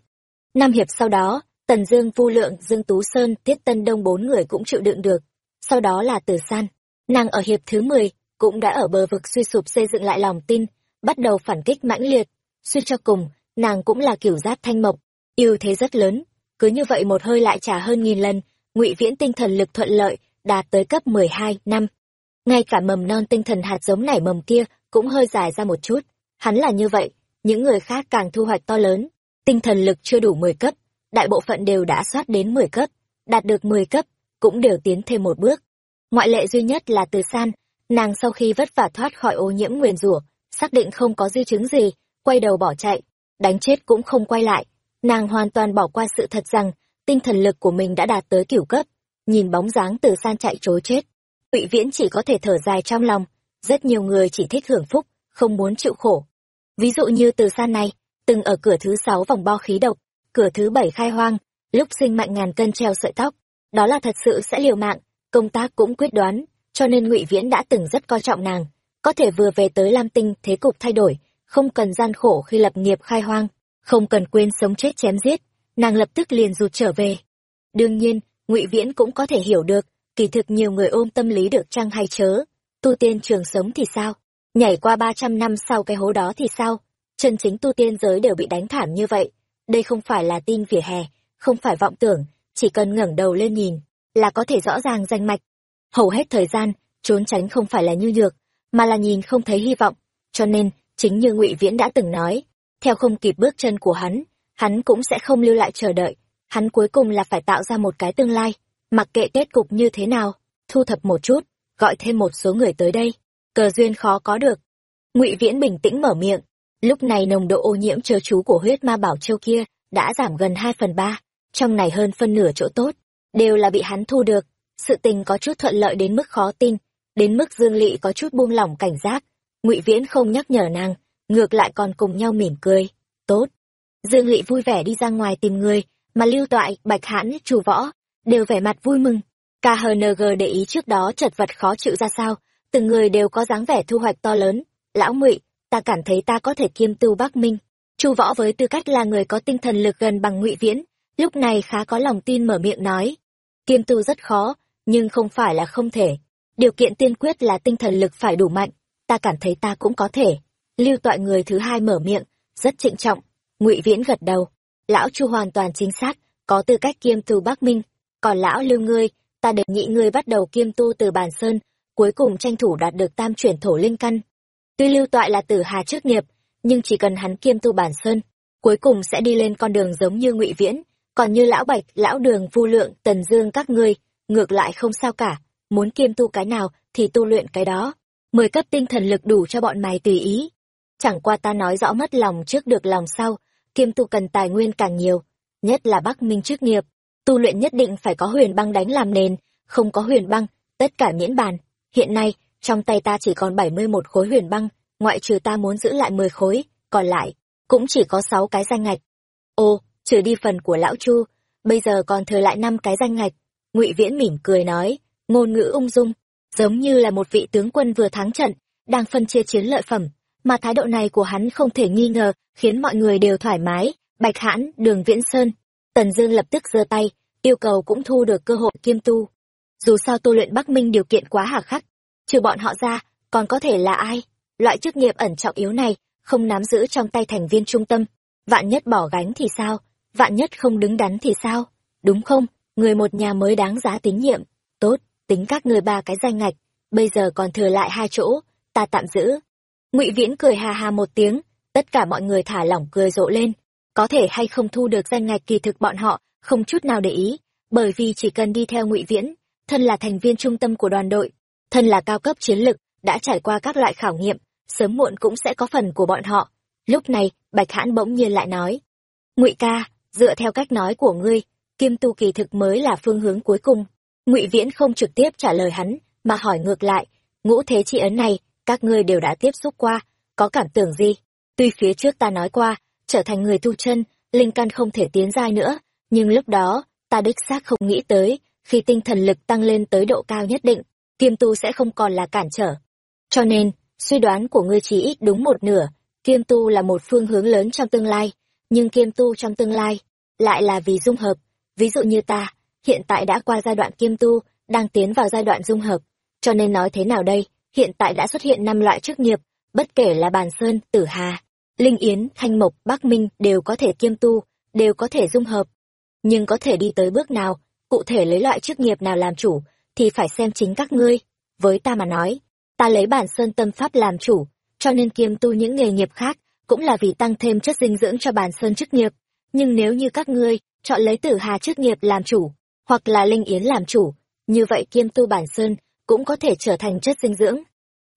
Năm hiệp sau đó, tần dương, vu lượng, dương tú sơn, tiết tân đông bốn người cũng chịu đựng được. Sau đó là tử san. Nàng ở hiệp thứ mười cũng đã ở bờ vực suy sụp xây dựng lại lòng tin, bắt đầu phản kích mãnh liệt. Suy cho cùng, nàng cũng là kiểu giáp thanh mộc, ưu thế rất lớn. Cứ như vậy một hơi lại trả hơn nghìn lần, ngụy viễn tinh thần lực thuận lợi đạt tới cấp mười hai năm. Ngay cả mầm non tinh thần hạt giống nảy mầm kia cũng hơi dài ra một chút. Hắn là như vậy, những người khác càng thu hoạch to lớn. Tinh thần lực chưa đủ mười cấp, đại bộ phận đều đã soát đến mười cấp, đạt được mười cấp, cũng đều tiến thêm một bước. Ngoại lệ duy nhất là từ san, nàng sau khi vất vả thoát khỏi ô nhiễm nguyền rủa, xác định không có di chứng gì, quay đầu bỏ chạy, đánh chết cũng không quay lại. Nàng hoàn toàn bỏ qua sự thật rằng, tinh thần lực của mình đã đạt tới kiểu cấp, nhìn bóng dáng từ san chạy trối chết. Ngụy viễn chỉ có thể thở dài trong lòng rất nhiều người chỉ thích hưởng phúc, không muốn chịu khổ. Ví dụ như từ san này, từng ở cửa thứ sáu vòng bo khí độc, cửa thứ bảy khai hoang, lúc sinh mạnh ngàn cân treo sợi tóc. Đó là thật sự sẽ liều mạng, công tác cũng quyết đoán, cho nên ngụy viễn đã từng rất coi trọng nàng. Có thể vừa về tới lam tinh, thế cục thay đổi, không cần gian khổ khi lập nghiệp khai hoang, không cần quên sống chết chém giết, nàng lập tức liền rụt trở về. Đương nhiên, ngụy viễn cũng có thể hiểu được, kỳ thực nhiều người ôm tâm lý được chăng hay chớ tu tiên trường sống thì sao? Nhảy qua ba trăm năm sau cái hố đó thì sao? Chân chính tu tiên giới đều bị đánh thảm như vậy. Đây không phải là tin vỉa hè, không phải vọng tưởng, chỉ cần ngẩng đầu lên nhìn là có thể rõ ràng danh mạch. Hầu hết thời gian, trốn tránh không phải là nhu nhược, mà là nhìn không thấy hy vọng. Cho nên, chính như ngụy viễn đã từng nói, theo không kịp bước chân của hắn hắn cũng sẽ không lưu lại chờ đợi. Hắn cuối cùng là phải tạo ra một cái tương lai. Mặc kệ kết cục như thế nào, thu thập một chút gọi thêm một số người tới đây. Cờ duyên khó có được. Ngụy viễn bình tĩnh mở miệng. Lúc này nồng độ ô nhiễm chớ chú của huyết ma bảo châu kia đã giảm gần hai phần ba, trong này hơn phân nửa chỗ tốt, đều là bị hắn thu được. Sự tình có chút thuận lợi đến mức khó tin, đến mức dương lỵ có chút buông lỏng cảnh giác. Ngụy viễn không nhắc nhở nàng, ngược lại còn cùng nhau mỉm cười. Tốt. Dương lỵ vui vẻ đi ra ngoài tìm người, mà lưu toại, bạch hãn chủ võ đều vẻ mặt vui mừng khng để ý trước đó chật vật khó chịu ra sao. Từng người đều có dáng vẻ thu hoạch to lớn. Lão ngụy, ta cảm thấy ta có thể kiêm tu bắc minh. Chu võ với tư cách là người có tinh thần lực gần bằng ngụy viễn, lúc này khá có lòng tin mở miệng nói. Kiêm tu rất khó, nhưng không phải là không thể. Điều kiện tiên quyết là tinh thần lực phải đủ mạnh, ta cảm thấy ta cũng có thể. Lưu toại người thứ hai mở miệng, rất trịnh trọng. Ngụy viễn gật đầu. Lão chu hoàn toàn chính xác, có tư cách kiêm tu bắc minh. Còn lão lưu ngươi ta đề nghị ngươi bắt đầu kiêm tu từ bản sơn, cuối cùng tranh thủ đạt được tam chuyển thổ linh căn. Tuy lưu toại là tử hà trước nghiệp, nhưng chỉ cần hắn kiêm tu bản sơn, cuối cùng sẽ đi lên con đường giống như ngụy viễn. Còn như lão bạch, lão đường, vu lượng, tần dương các ngươi, ngược lại không sao cả. Muốn kiêm tu cái nào thì tu luyện cái đó. Mười cấp tinh thần lực đủ cho bọn mày tùy ý. Chẳng qua ta nói rõ mất lòng trước được lòng sau, kiêm tu cần tài nguyên càng nhiều, nhất là bắc minh trước nghiệp tu luyện nhất định phải có huyền băng đánh làm nền, không có huyền băng, tất cả miễn bàn. Hiện nay, trong tay ta chỉ còn bảy mươi một khối huyền băng, ngoại trừ ta muốn giữ lại mười khối, còn lại cũng chỉ có sáu cái danh ngạch. Ô, trừ đi phần của lão chu, bây giờ còn thừa lại năm cái danh ngạch. Ngụy viễn mỉm cười nói, ngôn ngữ ung dung, giống như là một vị tướng quân vừa thắng trận, đang phân chia chiến lợi phẩm, mà thái độ này của hắn không thể nghi ngờ khiến mọi người đều thoải mái. Bạch hãn, đường viễn sơn tần dương lập tức giơ tay, yêu cầu cũng thu được cơ hội kiêm tu. Dù sao tu luyện bắc minh điều kiện quá hà khắc, trừ bọn họ ra, còn có thể là ai? Loại chức nghiệp ẩn trọng yếu này, không nắm giữ trong tay thành viên trung tâm. Vạn nhất bỏ gánh thì sao? Vạn nhất không đứng đắn thì sao? Đúng không? Người một nhà mới đáng giá tín nhiệm. Tốt, tính các người ba cái danh ngạch, bây giờ còn thừa lại hai chỗ, ta tạm giữ. Ngụy viễn cười hà hà một tiếng, tất cả mọi người thả lỏng cười rộ lên có thể hay không thu được danh ngạch kỳ thực bọn họ, không chút nào để ý, bởi vì chỉ cần đi theo ngụy viễn, thân là thành viên trung tâm của đoàn đội, thân là cao cấp chiến lực, đã trải qua các loại khảo nghiệm, sớm muộn cũng sẽ có phần của bọn họ. Lúc này, bạch hãn bỗng nhiên lại nói, ngụy ca, dựa theo cách nói của ngươi, kim tu kỳ thực mới là phương hướng cuối cùng. Ngụy viễn không trực tiếp trả lời hắn, mà hỏi ngược lại, ngũ thế chi ấn này, các ngươi đều đã tiếp xúc qua, có cảm tưởng gì? Tuy phía trước ta nói qua trở thành người tu chân, linh căn không thể tiến giai nữa. Nhưng lúc đó, ta đích xác không nghĩ tới, khi tinh thần lực tăng lên tới độ cao nhất định, kiêm tu sẽ không còn là cản trở. Cho nên, suy đoán của ngươi chỉ ít đúng một nửa, kiêm tu là một phương hướng lớn trong tương lai, nhưng kiêm tu trong tương lai lại là vì dung hợp. Ví dụ như ta, hiện tại đã qua giai đoạn kiêm tu, đang tiến vào giai đoạn dung hợp. Cho nên nói thế nào đây? Hiện tại đã xuất hiện năm loại chức nghiệp, bất kể là bàn sơn, tử hà linh yến, thanh mộc, bắc minh đều có thể kiêm tu, đều có thể dung hợp. Nhưng có thể đi tới bước nào, cụ thể lấy loại chức nghiệp nào làm chủ, thì phải xem chính các ngươi. Với ta mà nói, ta lấy bản sơn tâm pháp làm chủ, cho nên kiêm tu những nghề nghiệp khác cũng là vì tăng thêm chất dinh dưỡng cho bản sơn chức nghiệp. Nhưng nếu như các ngươi chọn lấy tử hà chức nghiệp làm chủ, hoặc là linh yến làm chủ, như vậy kiêm tu bản sơn cũng có thể trở thành chất dinh dưỡng.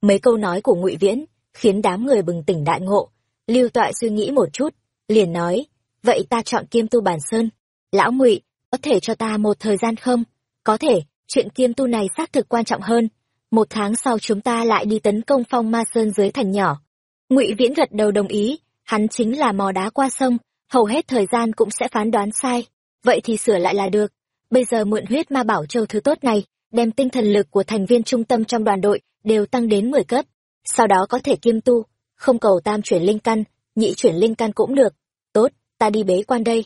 Mấy câu nói của ngụy viễn khiến đám người bừng tỉnh đại ngộ lưu toại suy nghĩ một chút, liền nói, vậy ta chọn kiêm tu bản sơn. Lão ngụy, có thể cho ta một thời gian không? Có thể, chuyện kiêm tu này xác thực quan trọng hơn. Một tháng sau chúng ta lại đi tấn công phong ma sơn dưới thành nhỏ. Ngụy viễn gật đầu đồng ý, hắn chính là mò đá qua sông, hầu hết thời gian cũng sẽ phán đoán sai. Vậy thì sửa lại là được. Bây giờ mượn huyết ma bảo châu thứ tốt này, đem tinh thần lực của thành viên trung tâm trong đoàn đội đều tăng đến mười cấp. Sau đó có thể kiêm tu không cầu tam chuyển linh căn, nhị chuyển linh căn cũng được. Tốt, ta đi bế quan đây.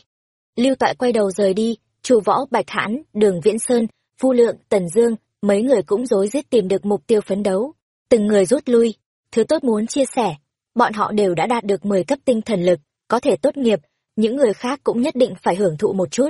Lưu toại quay đầu rời đi, chu võ, bạch hãn, đường viễn sơn, phu lượng, tần dương, mấy người cũng rối rít tìm được mục tiêu phấn đấu. Từng người rút lui. Thứ tốt muốn chia sẻ, bọn họ đều đã đạt được mười cấp tinh thần lực, có thể tốt nghiệp, những người khác cũng nhất định phải hưởng thụ một chút.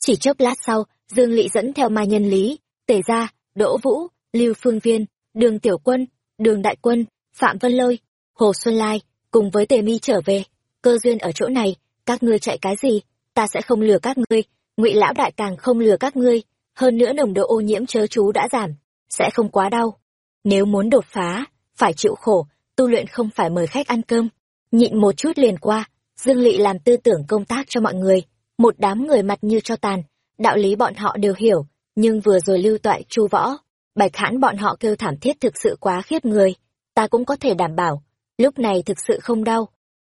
Chỉ chốc lát sau, dương lỵ dẫn theo mai nhân lý, tề gia, đỗ vũ, lưu phương viên, đường tiểu quân, đường đại quân, phạm vân lôi hồ xuân lai, cùng với tề mi trở về. Cơ duyên ở chỗ này, các ngươi chạy cái gì, ta sẽ không lừa các ngươi. Ngụy lão đại càng không lừa các ngươi, hơn nữa nồng độ ô nhiễm chớ chú đã giảm, sẽ không quá đau. Nếu muốn đột phá, phải chịu khổ, tu luyện không phải mời khách ăn cơm. Nhịn một chút liền qua, dương lỵ làm tư tưởng công tác cho mọi người. Một đám người mặt như cho tàn, đạo lý bọn họ đều hiểu, nhưng vừa rồi lưu toại chu võ, bạch hãn bọn họ kêu thảm thiết thực sự quá khiếp người. Ta cũng có thể đảm bảo lúc này thực sự không đau.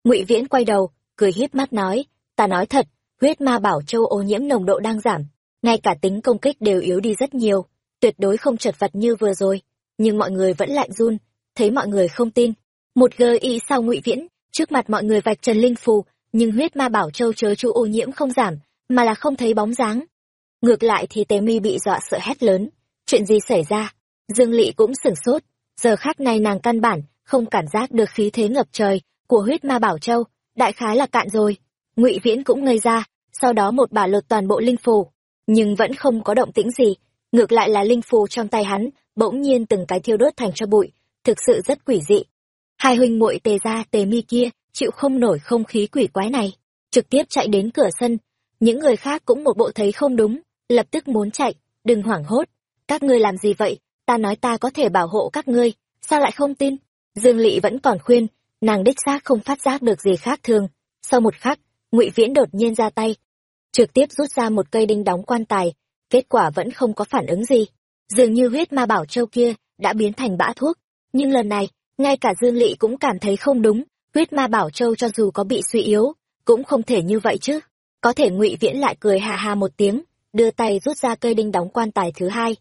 Ngụy viễn quay đầu, cười híp mắt nói, ta nói thật, huyết ma bảo châu ô nhiễm nồng độ đang giảm, ngay cả tính công kích đều yếu đi rất nhiều, tuyệt đối không chật vật như vừa rồi, nhưng mọi người vẫn lạnh run, thấy mọi người không tin. Một gờ y sau ngụy viễn, trước mặt mọi người vạch trần linh phù, nhưng huyết ma bảo châu chớ chú ô nhiễm không giảm, mà là không thấy bóng dáng. Ngược lại thì Tề mi bị dọa sợ hét lớn, chuyện gì xảy ra? Dương lỵ cũng sửng sốt, giờ khác này nàng căn bản không cảm giác được khí thế ngập trời của huyết ma bảo châu, đại khái là cạn rồi. Ngụy viễn cũng ngây ra, sau đó một bà lột toàn bộ linh phù, nhưng vẫn không có động tĩnh gì, ngược lại là linh phù trong tay hắn bỗng nhiên từng cái thiêu đốt thành cho bụi, thực sự rất quỷ dị. Hai huynh muội tề ra tề mi kia chịu không nổi không khí quỷ quái này, trực tiếp chạy đến cửa sân, những người khác cũng một bộ thấy không đúng, lập tức muốn chạy, đừng hoảng hốt, các ngươi làm gì vậy, ta nói ta có thể bảo hộ các ngươi, sao lại không tin? Dương lỵ vẫn còn khuyên, nàng đích xác không phát giác được gì khác thường. Sau một khắc, ngụy viễn đột nhiên ra tay, trực tiếp rút ra một cây đinh đóng quan tài, kết quả vẫn không có phản ứng gì. Dường như huyết ma bảo châu kia đã biến thành bã thuốc, nhưng lần này, ngay cả dương lỵ cũng cảm thấy không đúng, huyết ma bảo châu cho dù có bị suy yếu, cũng không thể như vậy chứ. Có thể ngụy viễn lại cười hà hà một tiếng, đưa tay rút ra cây đinh đóng quan tài thứ hai.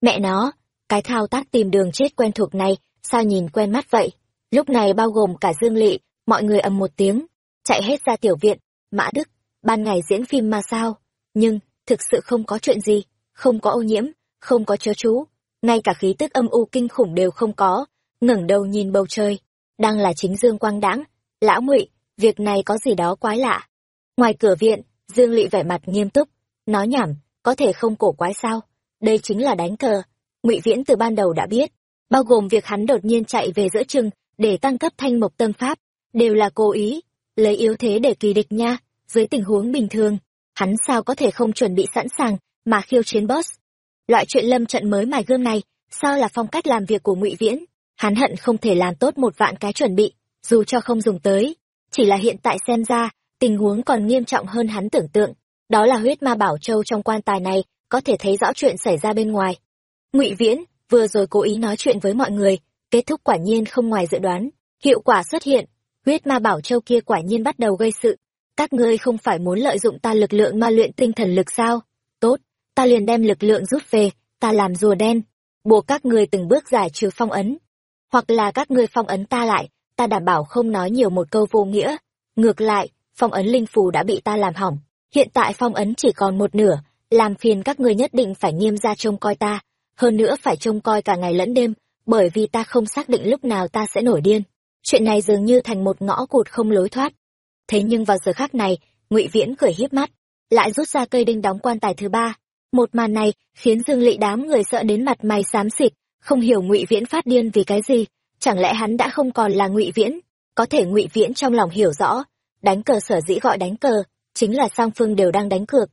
Mẹ nó, cái thao tác tìm đường chết quen thuộc này sao nhìn quen mắt vậy. Lúc này bao gồm cả dương lỵ mọi người ầm một tiếng, chạy hết ra tiểu viện, mã đức, ban ngày diễn phim mà sao? Nhưng, thực sự không có chuyện gì, không có ô nhiễm, không có chớ chú. Ngay cả khí tức âm u kinh khủng đều không có, ngẩng đầu nhìn bầu trời. Đang là chính dương quang đãng, lão ngụy, việc này có gì đó quái lạ. Ngoài cửa viện, dương lỵ vẻ mặt nghiêm túc, nói nhảm, có thể không cổ quái sao? Đây chính là đánh cờ ngụy viễn từ ban đầu đã biết bao gồm việc hắn đột nhiên chạy về giữa chừng, để tăng cấp thanh mộc tâm pháp, đều là cố ý, lấy yếu thế để kỳ địch nha, dưới tình huống bình thường, hắn sao có thể không chuẩn bị sẵn sàng mà khiêu chiến boss. Loại chuyện lâm trận mới mài gương này, sao là phong cách làm việc của ngụy viễn, hắn hận không thể làm tốt một vạn cái chuẩn bị, dù cho không dùng tới, chỉ là hiện tại xem ra, tình huống còn nghiêm trọng hơn hắn tưởng tượng, đó là huyết ma bảo châu trong quan tài này, có thể thấy rõ chuyện xảy ra bên ngoài. Ngụy viễn vừa rồi cố ý nói chuyện với mọi người, kết thúc quả nhiên không ngoài dự đoán. Hiệu quả xuất hiện, huyết ma bảo châu kia quả nhiên bắt đầu gây sự. Các ngươi không phải muốn lợi dụng ta lực lượng ma luyện tinh thần lực sao? Tốt, ta liền đem lực lượng rút về, ta làm rùa đen. Buộc các ngươi từng bước giải trừ phong ấn. Hoặc là các ngươi phong ấn ta lại, ta đảm bảo không nói nhiều một câu vô nghĩa. Ngược lại, phong ấn linh phù đã bị ta làm hỏng. Hiện tại phong ấn chỉ còn một nửa, làm phiền các ngươi nhất định phải nghiêm ra trông coi ta hơn nữa phải trông coi cả ngày lẫn đêm, bởi vì ta không xác định lúc nào ta sẽ nổi điên. Chuyện này dường như thành một ngõ cụt không lối thoát. Thế nhưng vào giờ khác này, ngụy viễn cười híp mắt, lại rút ra cây đinh đóng quan tài thứ ba. Một màn này khiến dương lỵ đám người sợ đến mặt mày xám xịt, không hiểu ngụy viễn phát điên vì cái gì. Chẳng lẽ hắn đã không còn là ngụy viễn? Có thể ngụy viễn trong lòng hiểu rõ, đánh cờ sở dĩ gọi đánh cờ, chính là song phương đều đang đánh cược.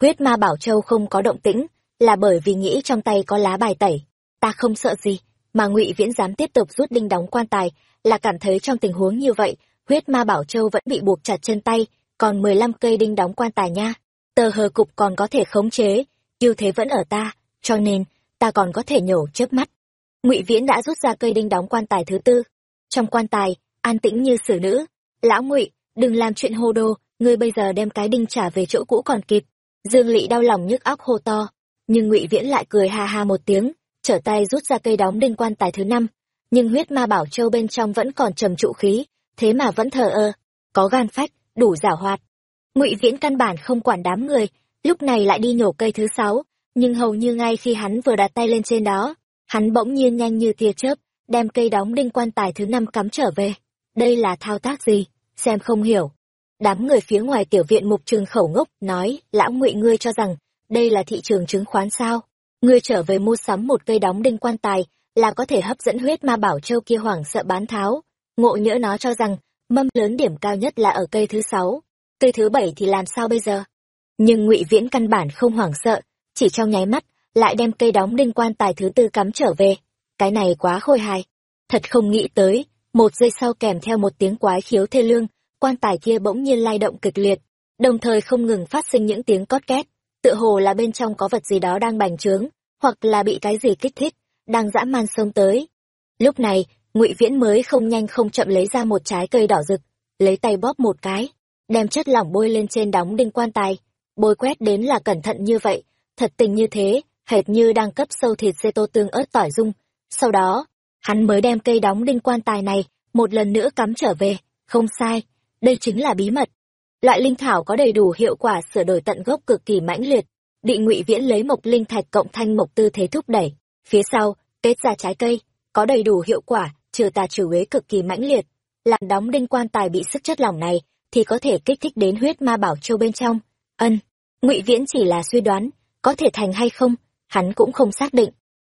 Huyết ma bảo châu không có động tĩnh là bởi vì nghĩ trong tay có lá bài tẩy. Ta không sợ gì, mà ngụy viễn dám tiếp tục rút đinh đóng quan tài, là cảm thấy trong tình huống như vậy, huyết ma bảo châu vẫn bị buộc chặt chân tay, còn mười lăm cây đinh đóng quan tài nha. Tờ hờ cục còn có thể khống chế, ưu thế vẫn ở ta, cho nên, ta còn có thể nhổ chớp mắt. Ngụy viễn đã rút ra cây đinh đóng quan tài thứ tư. Trong quan tài, an tĩnh như xử nữ, lão ngụy, đừng làm chuyện hô đô, ngươi bây giờ đem cái đinh trả về chỗ cũ còn kịp. Dương lỵ đau lòng nhức óc hô to nhưng ngụy viễn lại cười ha ha một tiếng, trở tay rút ra cây đóng đinh quan tài thứ năm. Nhưng huyết ma bảo châu bên trong vẫn còn trầm trụ khí, thế mà vẫn thờ ơ, có gan phách, đủ giảo hoạt. Ngụy viễn căn bản không quản đám người, lúc này lại đi nhổ cây thứ sáu, nhưng hầu như ngay khi hắn vừa đặt tay lên trên đó, hắn bỗng nhiên nhanh như tia chớp, đem cây đóng đinh quan tài thứ năm cắm trở về. Đây là thao tác gì? Xem không hiểu. Đám người phía ngoài tiểu viện mục trường khẩu ngốc, nói, lão ngụy, ngươi cho rằng đây là thị trường chứng khoán sao? Ngươi trở về mua sắm một cây đóng đinh quan tài là có thể hấp dẫn huyết ma bảo châu kia hoảng sợ bán tháo. Ngộ nhỡ nó cho rằng, mâm lớn điểm cao nhất là ở cây thứ sáu. Cây thứ bảy thì làm sao bây giờ? Nhưng ngụy viễn căn bản không hoảng sợ, chỉ trong nháy mắt, lại đem cây đóng đinh quan tài thứ tư cắm trở về. Cái này quá khôi hài. Thật không nghĩ tới, một giây sau kèm theo một tiếng quái khiếu thê lương, quan tài kia bỗng nhiên lay động kịch liệt, đồng thời không ngừng phát sinh những tiếng cót két tựa hồ là bên trong có vật gì đó đang bành trướng, hoặc là bị cái gì kích thích, đang dã man xông tới. Lúc này, ngụy viễn mới không nhanh không chậm lấy ra một trái cây đỏ rực, lấy tay bóp một cái, đem chất lỏng bôi lên trên đóng đinh quan tài. Bôi quét đến là cẩn thận như vậy, thật tình như thế, hệt như đang cấp sâu thịt dê tô tương ớt tỏi dung sau đó, hắn mới đem cây đóng đinh quan tài này một lần nữa cắm trở về. Không sai, đây chính là bí mật loại linh thảo có đầy đủ hiệu quả sửa đổi tận gốc cực kỳ mãnh liệt. Bị ngụy viễn lấy mộc linh thạch cộng thanh mộc tư thế thúc đẩy. Phía sau, kết ra trái cây, có đầy đủ hiệu quả, trừ tà trừ uế cực kỳ mãnh liệt. Làm đóng đinh quan tài bị sức chất lỏng này, thì có thể kích thích đến huyết ma bảo châu bên trong. Ân, ngụy viễn chỉ là suy đoán, có thể thành hay không, hắn cũng không xác định.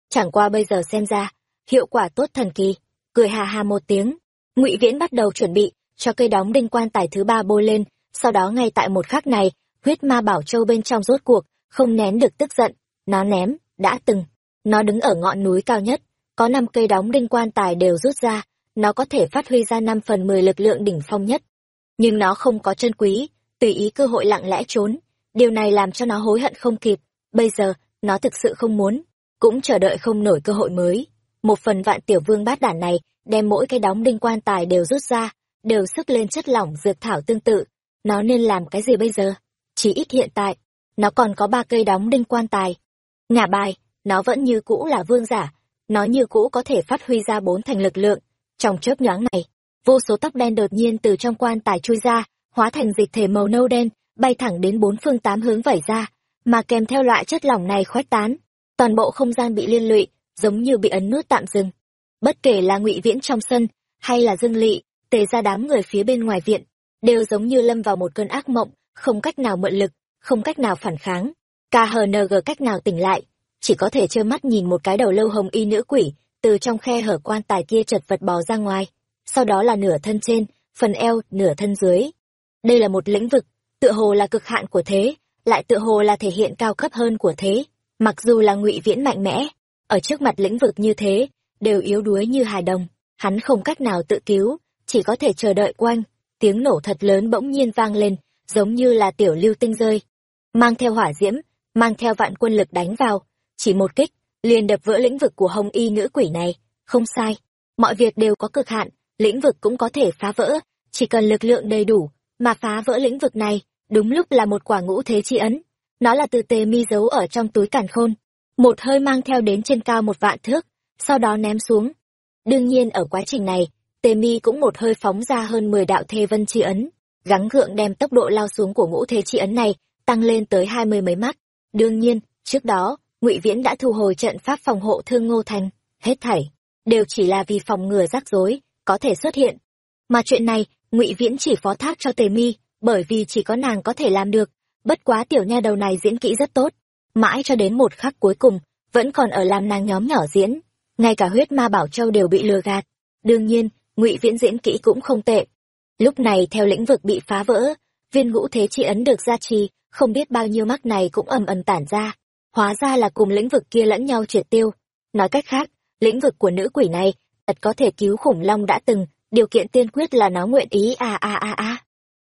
Chẳng qua bây giờ xem ra, hiệu quả tốt thần kỳ. Cười hà hà một tiếng, ngụy viễn bắt đầu chuẩn bị, cho cây đóng đinh quan tài thứ ba bôi lên sau đó ngay tại một khắc này, huyết ma bảo châu bên trong rốt cuộc, không nén được tức giận, nó ném, đã từng. Nó đứng ở ngọn núi cao nhất, có năm cây đóng đinh quan tài đều rút ra, nó có thể phát huy ra năm phần mười lực lượng đỉnh phong nhất. Nhưng nó không có chân quý, tùy ý cơ hội lặng lẽ trốn, điều này làm cho nó hối hận không kịp. Bây giờ, nó thực sự không muốn, cũng chờ đợi không nổi cơ hội mới. Một phần vạn tiểu vương bát đản này, đem mỗi cái đóng đinh quan tài đều rút ra, đều sức lên chất lỏng dược thảo tương tự nó nên làm cái gì bây giờ? Chỉ ít hiện tại, nó còn có ba cây đóng đinh quan tài. Ngả bài, nó vẫn như cũ là vương giả. Nó như cũ có thể phát huy ra bốn thành lực lượng. Trong chớp nhoáng này, vô số tóc đen đột nhiên từ trong quan tài chui ra, hóa thành dịch thể màu nâu đen, bay thẳng đến bốn phương tám hướng vẩy ra. Mà kèm theo loại chất lỏng này khoét tán, toàn bộ không gian bị liên lụy, giống như bị ấn nút tạm dừng. Bất kể là ngụy viễn trong sân, hay là dương lỵ tề ra đám người phía bên ngoài viện đều giống như lâm vào một cơn ác mộng, không cách nào mượn lực, không cách nào phản kháng. Khng cách nào tỉnh lại, chỉ có thể trơ mắt nhìn một cái đầu lâu hồng y nữ quỷ, từ trong khe hở quan tài kia chật vật bò ra ngoài, sau đó là nửa thân trên, phần eo, nửa thân dưới. Đây là một lĩnh vực, tựa hồ là cực hạn của thế, lại tựa hồ là thể hiện cao cấp hơn của thế, mặc dù là ngụy viễn mạnh mẽ. Ở trước mặt lĩnh vực như thế, đều yếu đuối như hài đồng, hắn không cách nào tự cứu, chỉ có thể chờ đợi quanh tiếng nổ thật lớn bỗng nhiên vang lên, giống như là tiểu lưu tinh rơi. Mang theo hỏa diễm, mang theo vạn quân lực đánh vào, chỉ một kích, liền đập vỡ lĩnh vực của hồng y nữ quỷ này. Không sai, mọi việc đều có cực hạn, lĩnh vực cũng có thể phá vỡ, chỉ cần lực lượng đầy đủ mà phá vỡ lĩnh vực này, đúng lúc là một quả ngũ thế chi ấn. Nó là từ tề mi giấu ở trong túi càn khôn. Một hơi mang theo đến trên cao một vạn thước, sau đó ném xuống. Đương nhiên ở quá trình này tề mi cũng một hơi phóng ra hơn mười đạo thê vân chi ấn. Gắng gượng đem tốc độ lao xuống của ngũ thế chi ấn này tăng lên tới hai mươi mấy mắt. Đương nhiên, trước đó, ngụy viễn đã thu hồi trận pháp phòng hộ thương ngô thành. Hết thảy đều chỉ là vì phòng ngừa rắc rối, có thể xuất hiện. Mà chuyện này, ngụy viễn chỉ phó thác cho tề mi, bởi vì chỉ có nàng có thể làm được. Bất quá tiểu nha đầu này diễn kỹ rất tốt. Mãi cho đến một khắc cuối cùng, vẫn còn ở làm nàng nhóm nhỏ diễn. Ngay cả huyết ma bảo châu đều bị lừa gạt. Đương nhiên ngụy viễn diễn kỹ cũng không tệ. Lúc này theo lĩnh vực bị phá vỡ, viên ngũ thế chi ấn được gia trì, không biết bao nhiêu mắc này cũng ầm ầm tản ra. Hóa ra là cùng lĩnh vực kia lẫn nhau triệt tiêu. Nói cách khác, lĩnh vực của nữ quỷ này, thật có thể cứu khủng long đã từng, điều kiện tiên quyết là nó nguyện ý a a a a.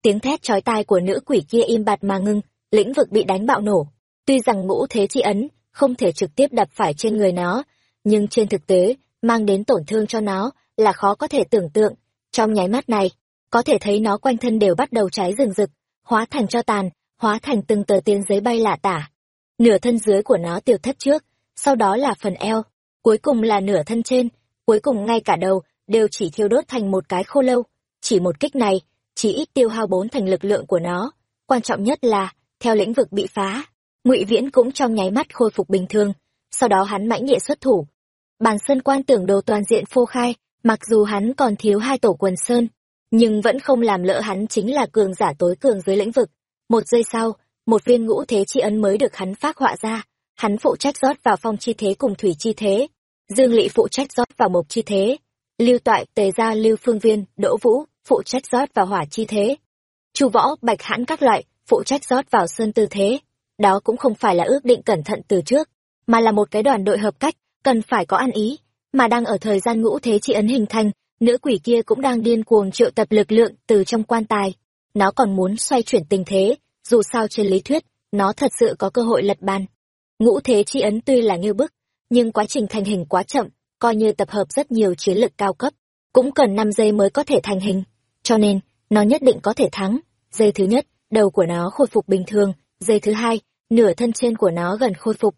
Tiếng thét chói tai của nữ quỷ kia im bặt mà ngưng lĩnh vực bị đánh bạo nổ. Tuy rằng ngũ thế chi ấn không thể trực tiếp đập phải trên người nó, nhưng trên thực tế, mang đến tổn thương cho nó là khó có thể tưởng tượng. Trong nháy mắt này, có thể thấy nó quanh thân đều bắt đầu cháy rừng rực, hóa thành cho tàn, hóa thành từng tờ tiền giấy bay lạ tả. Nửa thân dưới của nó tiêu thất trước, sau đó là phần eo, cuối cùng là nửa thân trên, cuối cùng ngay cả đầu đều chỉ thiêu đốt thành một cái khô lâu. Chỉ một kích này, chỉ ít tiêu hao bốn thành lực lượng của nó. Quan trọng nhất là, theo lĩnh vực bị phá, ngụy viễn cũng trong nháy mắt khôi phục bình thường, sau đó hắn mãnh địa xuất thủ. Bàn sơn quan tưởng đồ toàn diện phô khai mặc dù hắn còn thiếu hai tổ quần sơn, nhưng vẫn không làm lỡ hắn chính là cường giả tối cường dưới lĩnh vực. Một giây sau, một viên ngũ thế chi ấn mới được hắn phát họa ra. Hắn phụ trách rót vào phong chi thế cùng thủy chi thế. Dương lỵ phụ trách rót vào mộc chi thế. Lưu toại, tề gia, lưu phương viên, đỗ vũ phụ trách rót vào hỏa chi thế. Chu võ, bạch hãn các loại phụ trách rót vào sơn tư thế. Đó cũng không phải là ước định cẩn thận từ trước, mà là một cái đoàn đội hợp cách, cần phải có ăn ý mà đang ở thời gian ngũ thế chi ấn hình thành nữ quỷ kia cũng đang điên cuồng triệu tập lực lượng từ trong quan tài. Nó còn muốn xoay chuyển tình thế, dù sao trên lý thuyết, nó thật sự có cơ hội lật bàn. Ngũ thế chi ấn tuy là như bức, nhưng quá trình thành hình quá chậm, coi như tập hợp rất nhiều chiến lực cao cấp, cũng cần 5 giây mới có thể thành hình. Cho nên, nó nhất định có thể thắng. Giây thứ nhất, đầu của nó khôi phục bình thường, giây thứ hai, nửa thân trên của nó gần khôi phục.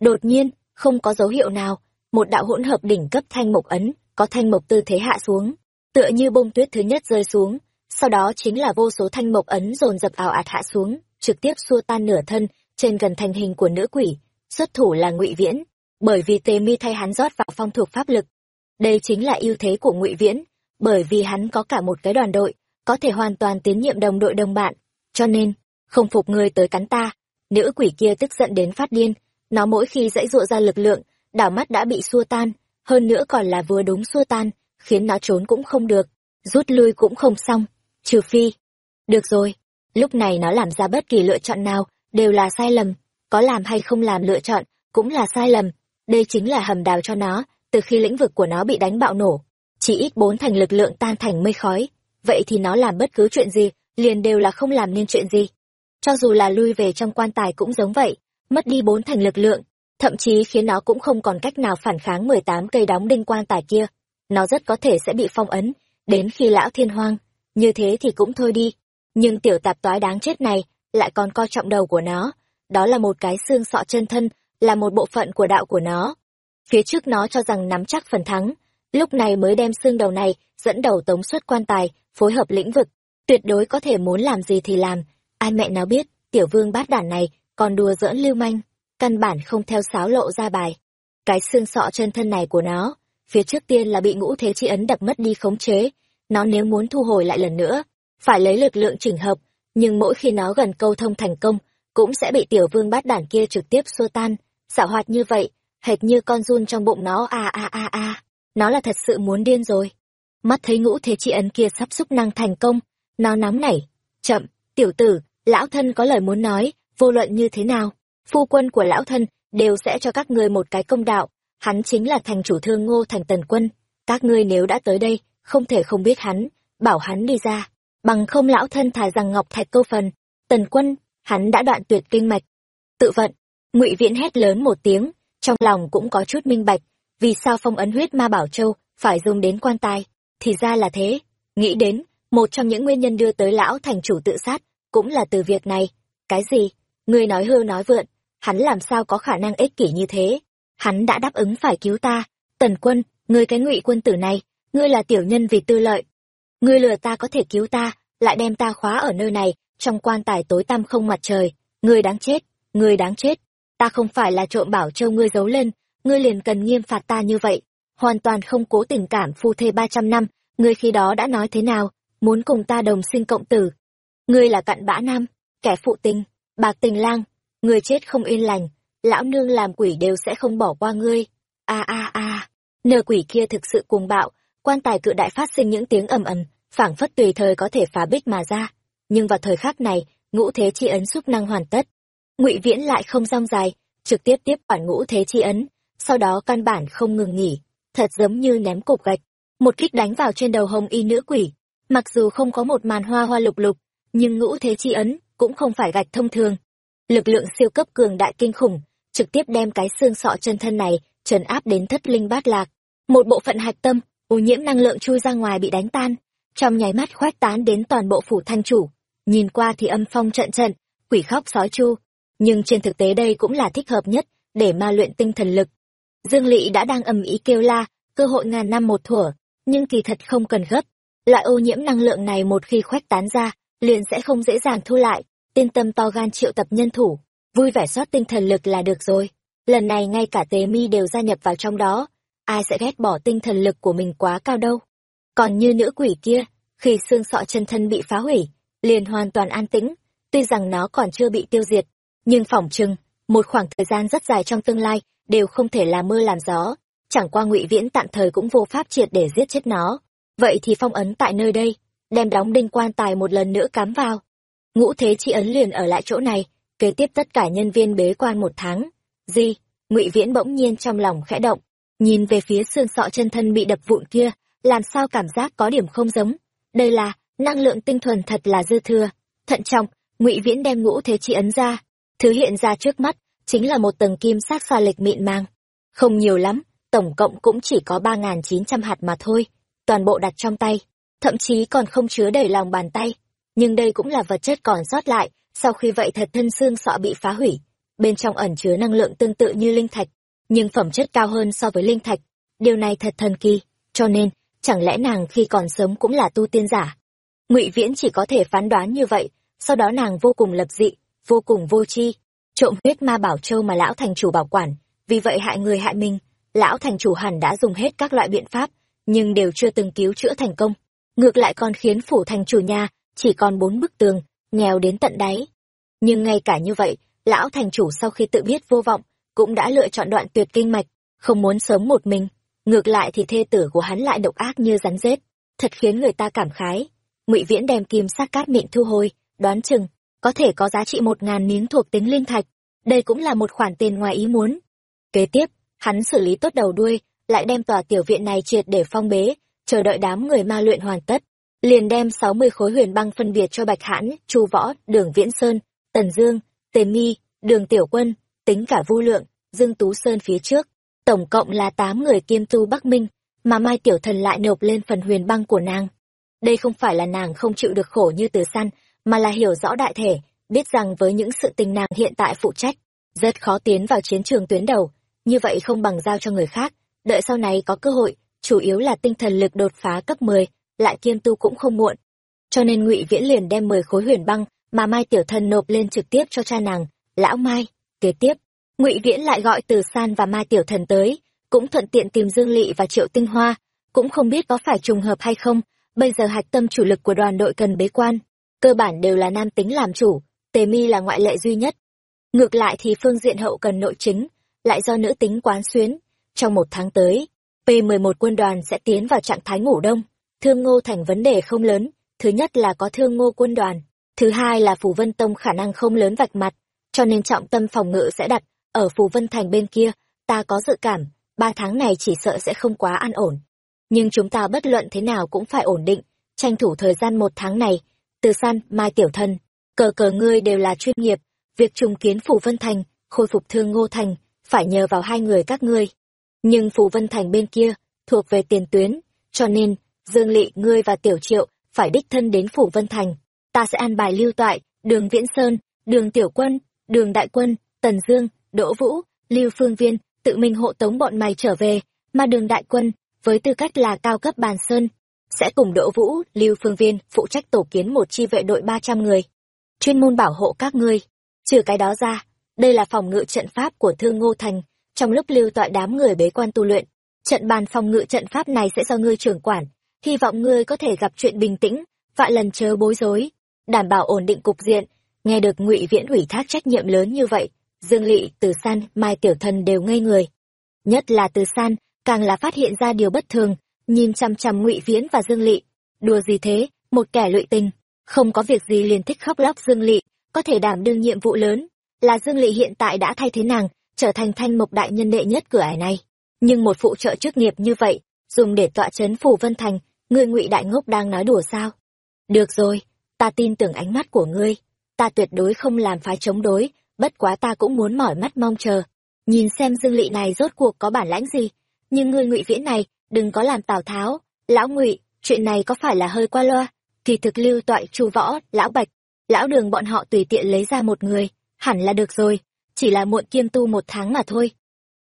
Đột nhiên, không có dấu hiệu nào, một đạo hỗn hợp đỉnh cấp thanh mộc ấn, có thanh mộc tư thế hạ xuống, tựa như bông tuyết thứ nhất rơi xuống, sau đó chính là vô số thanh mộc ấn dồn dập ảo ạt hạ xuống, trực tiếp xua tan nửa thân trên gần thành hình của nữ quỷ, xuất thủ là Ngụy Viễn, bởi vì Tề Mi thay hắn rót vào phong thuộc pháp lực. Đây chính là ưu thế của Ngụy Viễn, bởi vì hắn có cả một cái đoàn đội, có thể hoàn toàn tín nhiệm đồng đội đồng bạn, cho nên, không phục người tới cắn ta. Nữ quỷ kia tức giận đến phát điên, nó mỗi khi dãy dụa ra lực lượng, đảo mắt đã bị xua tan, hơn nữa còn là vừa đúng xua tan, khiến nó trốn cũng không được, rút lui cũng không xong, trừ phi. Được rồi, lúc này nó làm ra bất kỳ lựa chọn nào, đều là sai lầm, có làm hay không làm lựa chọn, cũng là sai lầm. Đây chính là hầm đào cho nó, từ khi lĩnh vực của nó bị đánh bạo nổ, chỉ ít bốn thành lực lượng tan thành mây khói, vậy thì nó làm bất cứ chuyện gì, liền đều là không làm nên chuyện gì. Cho dù là lui về trong quan tài cũng giống vậy, mất đi bốn thành lực lượng, thậm chí khiến nó cũng không còn cách nào phản kháng mười tám cây đóng đinh quan tài kia. Nó rất có thể sẽ bị phong ấn, đến khi lão thiên hoang, như thế thì cũng thôi đi. Nhưng tiểu tạp toái đáng chết này lại còn coi trọng đầu của nó, đó là một cái xương sọ chân thân, là một bộ phận của đạo của nó. Phía trước nó cho rằng nắm chắc phần thắng, lúc này mới đem xương đầu này dẫn đầu tống xuất quan tài, phối hợp lĩnh vực, tuyệt đối có thể muốn làm gì thì làm, ai mẹ nào biết, tiểu vương bát đản này còn đùa giỡn lưu manh, căn bản không theo sáo lộ ra bài. Cái xương sọ chân thân này của nó, phía trước tiên là bị ngũ thế chi ấn đập mất đi khống chế, nó nếu muốn thu hồi lại lần nữa, phải lấy lực lượng chỉnh hợp, nhưng mỗi khi nó gần câu thông thành công, cũng sẽ bị tiểu vương bát đản kia trực tiếp xua tan, xảo hoạt như vậy, hệt như con run trong bụng nó a a a a, nó là thật sự muốn điên rồi. Mắt thấy ngũ thế chi ấn kia sắp xúc năng thành công, nó nóng nảy, chậm, tiểu tử, lão thân có lời muốn nói, vô luận như thế nào, phu quân của lão thân đều sẽ cho các ngươi một cái công đạo, hắn chính là thành chủ thương ngô thành tần quân, các ngươi nếu đã tới đây, không thể không biết hắn, bảo hắn đi ra, bằng không lão thân thà rằng ngọc thạch câu phần, tần quân, hắn đã đoạn tuyệt kinh mạch. Tự vận, ngụy viễn hét lớn một tiếng, trong lòng cũng có chút minh bạch, vì sao phong ấn huyết ma bảo châu phải dùng đến quan tài, thì ra là thế, nghĩ đến, một trong những nguyên nhân đưa tới lão thành chủ tự sát, cũng là từ việc này. Cái gì? Ngươi nói hư nói vượn, hắn làm sao có khả năng ích kỷ như thế? Hắn đã đáp ứng phải cứu ta. Tần quân, ngươi cái ngụy quân tử này, ngươi là tiểu nhân vì tư lợi. Ngươi lừa ta có thể cứu ta, lại đem ta khóa ở nơi này, trong quan tài tối tăm không mặt trời. Ngươi đáng chết, ngươi đáng chết. Ta không phải là trộm bảo châu ngươi giấu lên, ngươi liền cần nghiêm phạt ta như vậy. Hoàn toàn không cố tình cảm phu thê ba trăm năm, ngươi khi đó đã nói thế nào, muốn cùng ta đồng sinh cộng tử. Ngươi là cặn bã nam, kẻ phụ tình, bạc tình lang, người chết không yên lành, lão nương làm quỷ đều sẽ không bỏ qua ngươi. A a a, nờ quỷ kia thực sự cuồng bạo, quan tài cự đại phát sinh những tiếng ầm ầm, phảng phất tùy thời có thể phá bích mà ra. Nhưng vào thời khắc này, ngũ thế chi ấn xúc năng hoàn tất. Ngụy Viễn lại không rong dài, trực tiếp tiếp quản ngũ thế chi ấn, sau đó căn bản không ngừng nghỉ, thật giống như ném cục gạch, một kích đánh vào trên đầu hồng y nữ quỷ. Mặc dù không có một màn hoa hoa lục lục, nhưng ngũ thế chi ấn cũng không phải gạch thông thường. Lực lượng siêu cấp cường đại kinh khủng, trực tiếp đem cái xương sọ chân thân này trấn áp đến thất linh bát lạc. Một bộ phận hạch tâm, ô nhiễm năng lượng chui ra ngoài bị đánh tan, trong nháy mắt khoét tán đến toàn bộ phủ thanh chủ. Nhìn qua thì âm phong trận trận, quỷ khóc sói chu, nhưng trên thực tế đây cũng là thích hợp nhất để ma luyện tinh thần lực. Dương lỵ đã đang ầm ý kêu la, cơ hội ngàn năm một thuở, nhưng kỳ thật không cần gấp. Loại ô nhiễm năng lượng này một khi khoét tán ra, liền sẽ không dễ dàng thu lại, tin tâm to gan triệu tập nhân thủ, vui vẻ soát tinh thần lực là được rồi. Lần này ngay cả tế mi đều gia nhập vào trong đó, ai sẽ ghét bỏ tinh thần lực của mình quá cao đâu. Còn như nữ quỷ kia, khi xương sọ chân thân bị phá hủy, liền hoàn toàn an tĩnh, tuy rằng nó còn chưa bị tiêu diệt, nhưng phỏng chừng, một khoảng thời gian rất dài trong tương lai, đều không thể làm mưa làm gió, chẳng qua ngụy viễn tạm thời cũng vô pháp triệt để giết chết nó. Vậy thì phong ấn tại nơi đây, đem đóng đinh quan tài một lần nữa cắm vào. Ngũ thế chi ấn liền ở lại chỗ này, kế tiếp tất cả nhân viên bế quan một tháng. Gì? Ngụy Viễn bỗng nhiên trong lòng khẽ động, nhìn về phía xương sọ chân thân bị đập vụn kia, làm sao cảm giác có điểm không giống đây là năng lượng tinh thuần thật là dư thừa thận trọng ngụy viễn đem ngũ thế chi ấn ra thứ hiện ra trước mắt chính là một tầng kim sắc pha lịch mịn màng không nhiều lắm tổng cộng cũng chỉ có ba nghìn chín trăm hạt mà thôi toàn bộ đặt trong tay thậm chí còn không chứa đầy lòng bàn tay nhưng đây cũng là vật chất còn sót lại, sau khi vậy thật thân xương sọ bị phá hủy. Bên trong ẩn chứa năng lượng tương tự như linh thạch, nhưng phẩm chất cao hơn so với linh thạch. Điều này thật thần kỳ, cho nên, chẳng lẽ nàng khi còn sớm cũng là tu tiên giả? Ngụy viễn chỉ có thể phán đoán như vậy, sau đó nàng vô cùng lập dị, vô cùng vô tri, trộm huyết ma bảo châu mà lão thành chủ bảo quản. Vì vậy hại người hại mình, lão thành chủ hẳn đã dùng hết các loại biện pháp, nhưng đều chưa từng cứu chữa thành công. Ngược lại còn khiến phủ thành chủ nhà chỉ còn bốn bức tường, nghèo đến tận đáy. Nhưng ngay cả như vậy, lão thành chủ sau khi tự biết vô vọng, cũng đã lựa chọn đoạn tuyệt kinh mạch, không muốn sống một mình. Ngược lại thì thê tử của hắn lại độc ác như rắn rết. Thật khiến người ta cảm khái. Ngụy viễn đem kim sắc cát mịn thu hồi, đoán chừng, có thể có giá trị một ngàn miếng thuộc tính linh thạch. Đây cũng là một khoản tiền ngoài ý muốn. Kế tiếp, hắn xử lý tốt đầu đuôi, lại đem tòa tiểu viện này triệt để phong bế, chờ đợi đám người ma luyện hoàn tất liền đem sáu mươi khối huyền băng phân biệt cho bạch hãn, chu võ, đường viễn sơn, tần dương, tề mi, đường tiểu quân, tính cả vu lượng, dương tú sơn phía trước. Tổng cộng là tám người kiêm tu bắc minh, mà mai tiểu thần lại nộp lên phần huyền băng của nàng. Đây không phải là nàng không chịu được khổ như từ săn mà là hiểu rõ đại thể, biết rằng với những sự tình nàng hiện tại phụ trách, rất khó tiến vào chiến trường tuyến đầu. Như vậy không bằng giao cho người khác, đợi sau này có cơ hội, chủ yếu là tinh thần lực đột phá cấp mười lại kiêm tu cũng không muộn. Cho nên ngụy viễn liền đem mười khối huyền băng mà mai tiểu thần nộp lên trực tiếp cho cha nàng, lão mai, kế tiếp. Ngụy viễn lại gọi từ san và mai tiểu thần tới, cũng thuận tiện tìm dương lỵ và triệu tinh hoa, cũng không biết có phải trùng hợp hay không. Bây giờ hạch tâm chủ lực của đoàn đội cần bế quan, cơ bản đều là nam tính làm chủ, tề mi là ngoại lệ duy nhất. Ngược lại thì phương diện hậu cần nội chính, lại do nữ tính quán xuyến. Trong một tháng tới, p 11 quân đoàn sẽ tiến vào trạng thái ngủ đông thương ngô thành vấn đề không lớn, thứ nhất là có thương ngô quân đoàn, thứ hai là phủ vân tông khả năng không lớn vạch mặt, cho nên trọng tâm phòng ngự sẽ đặt ở phủ vân thành bên kia, ta có dự cảm, ba tháng này chỉ sợ sẽ không quá an ổn. Nhưng chúng ta bất luận thế nào cũng phải ổn định, tranh thủ thời gian một tháng này, từ san mai tiểu thân cờ cờ ngươi đều là chuyên nghiệp, việc trùng kiến phủ vân thành, khôi phục thương ngô thành, phải nhờ vào hai người các ngươi. Nhưng phủ vân thành bên kia, thuộc về tiền tuyến, cho nên dương Lị, ngươi và tiểu triệu phải đích thân đến phủ vân thành. Ta sẽ an bài lưu toại đường viễn sơn đường tiểu quân đường đại quân tần dương đỗ vũ lưu phương viên tự mình hộ tống bọn mày trở về. Mà đường đại quân với tư cách là cao cấp bàn sơn sẽ cùng đỗ vũ lưu phương viên phụ trách tổ kiến một chi vệ đội ba trăm người. Chuyên môn bảo hộ các ngươi. Trừ cái đó ra đây là phòng ngự trận pháp của thương ngô thành. Trong lúc lưu tọa đám người bế quan tu luyện trận bàn phòng ngự trận pháp này sẽ do ngươi trưởng quản hy vọng ngươi có thể gặp chuyện bình tĩnh vạn lần chớ bối rối, đảm bảo ổn định cục diện. Nghe được ngụy viễn ủy thác trách nhiệm lớn như vậy, dương lỵ từ san, mai tiểu thần đều ngây người. Nhất là từ san, càng là phát hiện ra điều bất thường, nhìn chằm chằm ngụy viễn và dương lỵ đùa gì thế, một kẻ lụy tình, không có việc gì liền thích khóc lóc dương lỵ có thể đảm đương nhiệm vụ lớn. Là dương lỵ hiện tại đã thay thế nàng, trở thành thanh mộc đại nhân đệ nhất cửa ải này. Nhưng một phụ trợ chức nghiệp như vậy, dùng để tọa chấn phủ vân thành ngươi ngụy đại ngốc đang nói đùa sao? Được rồi, ta tin tưởng ánh mắt của ngươi. Ta tuyệt đối không làm phái chống đối, bất quá ta cũng muốn mỏi mắt mong chờ. Nhìn xem dương lỵ này rốt cuộc có bản lãnh gì. Nhưng ngươi ngụy viễn này, đừng có làm tào tháo. Lão ngụy, chuyện này có phải là hơi qua loa? Kỳ thực lưu toại, chu võ, lão bạch, lão đường bọn họ tùy tiện lấy ra một người, hẳn là được rồi. Chỉ là muộn kiêm tu một tháng mà thôi.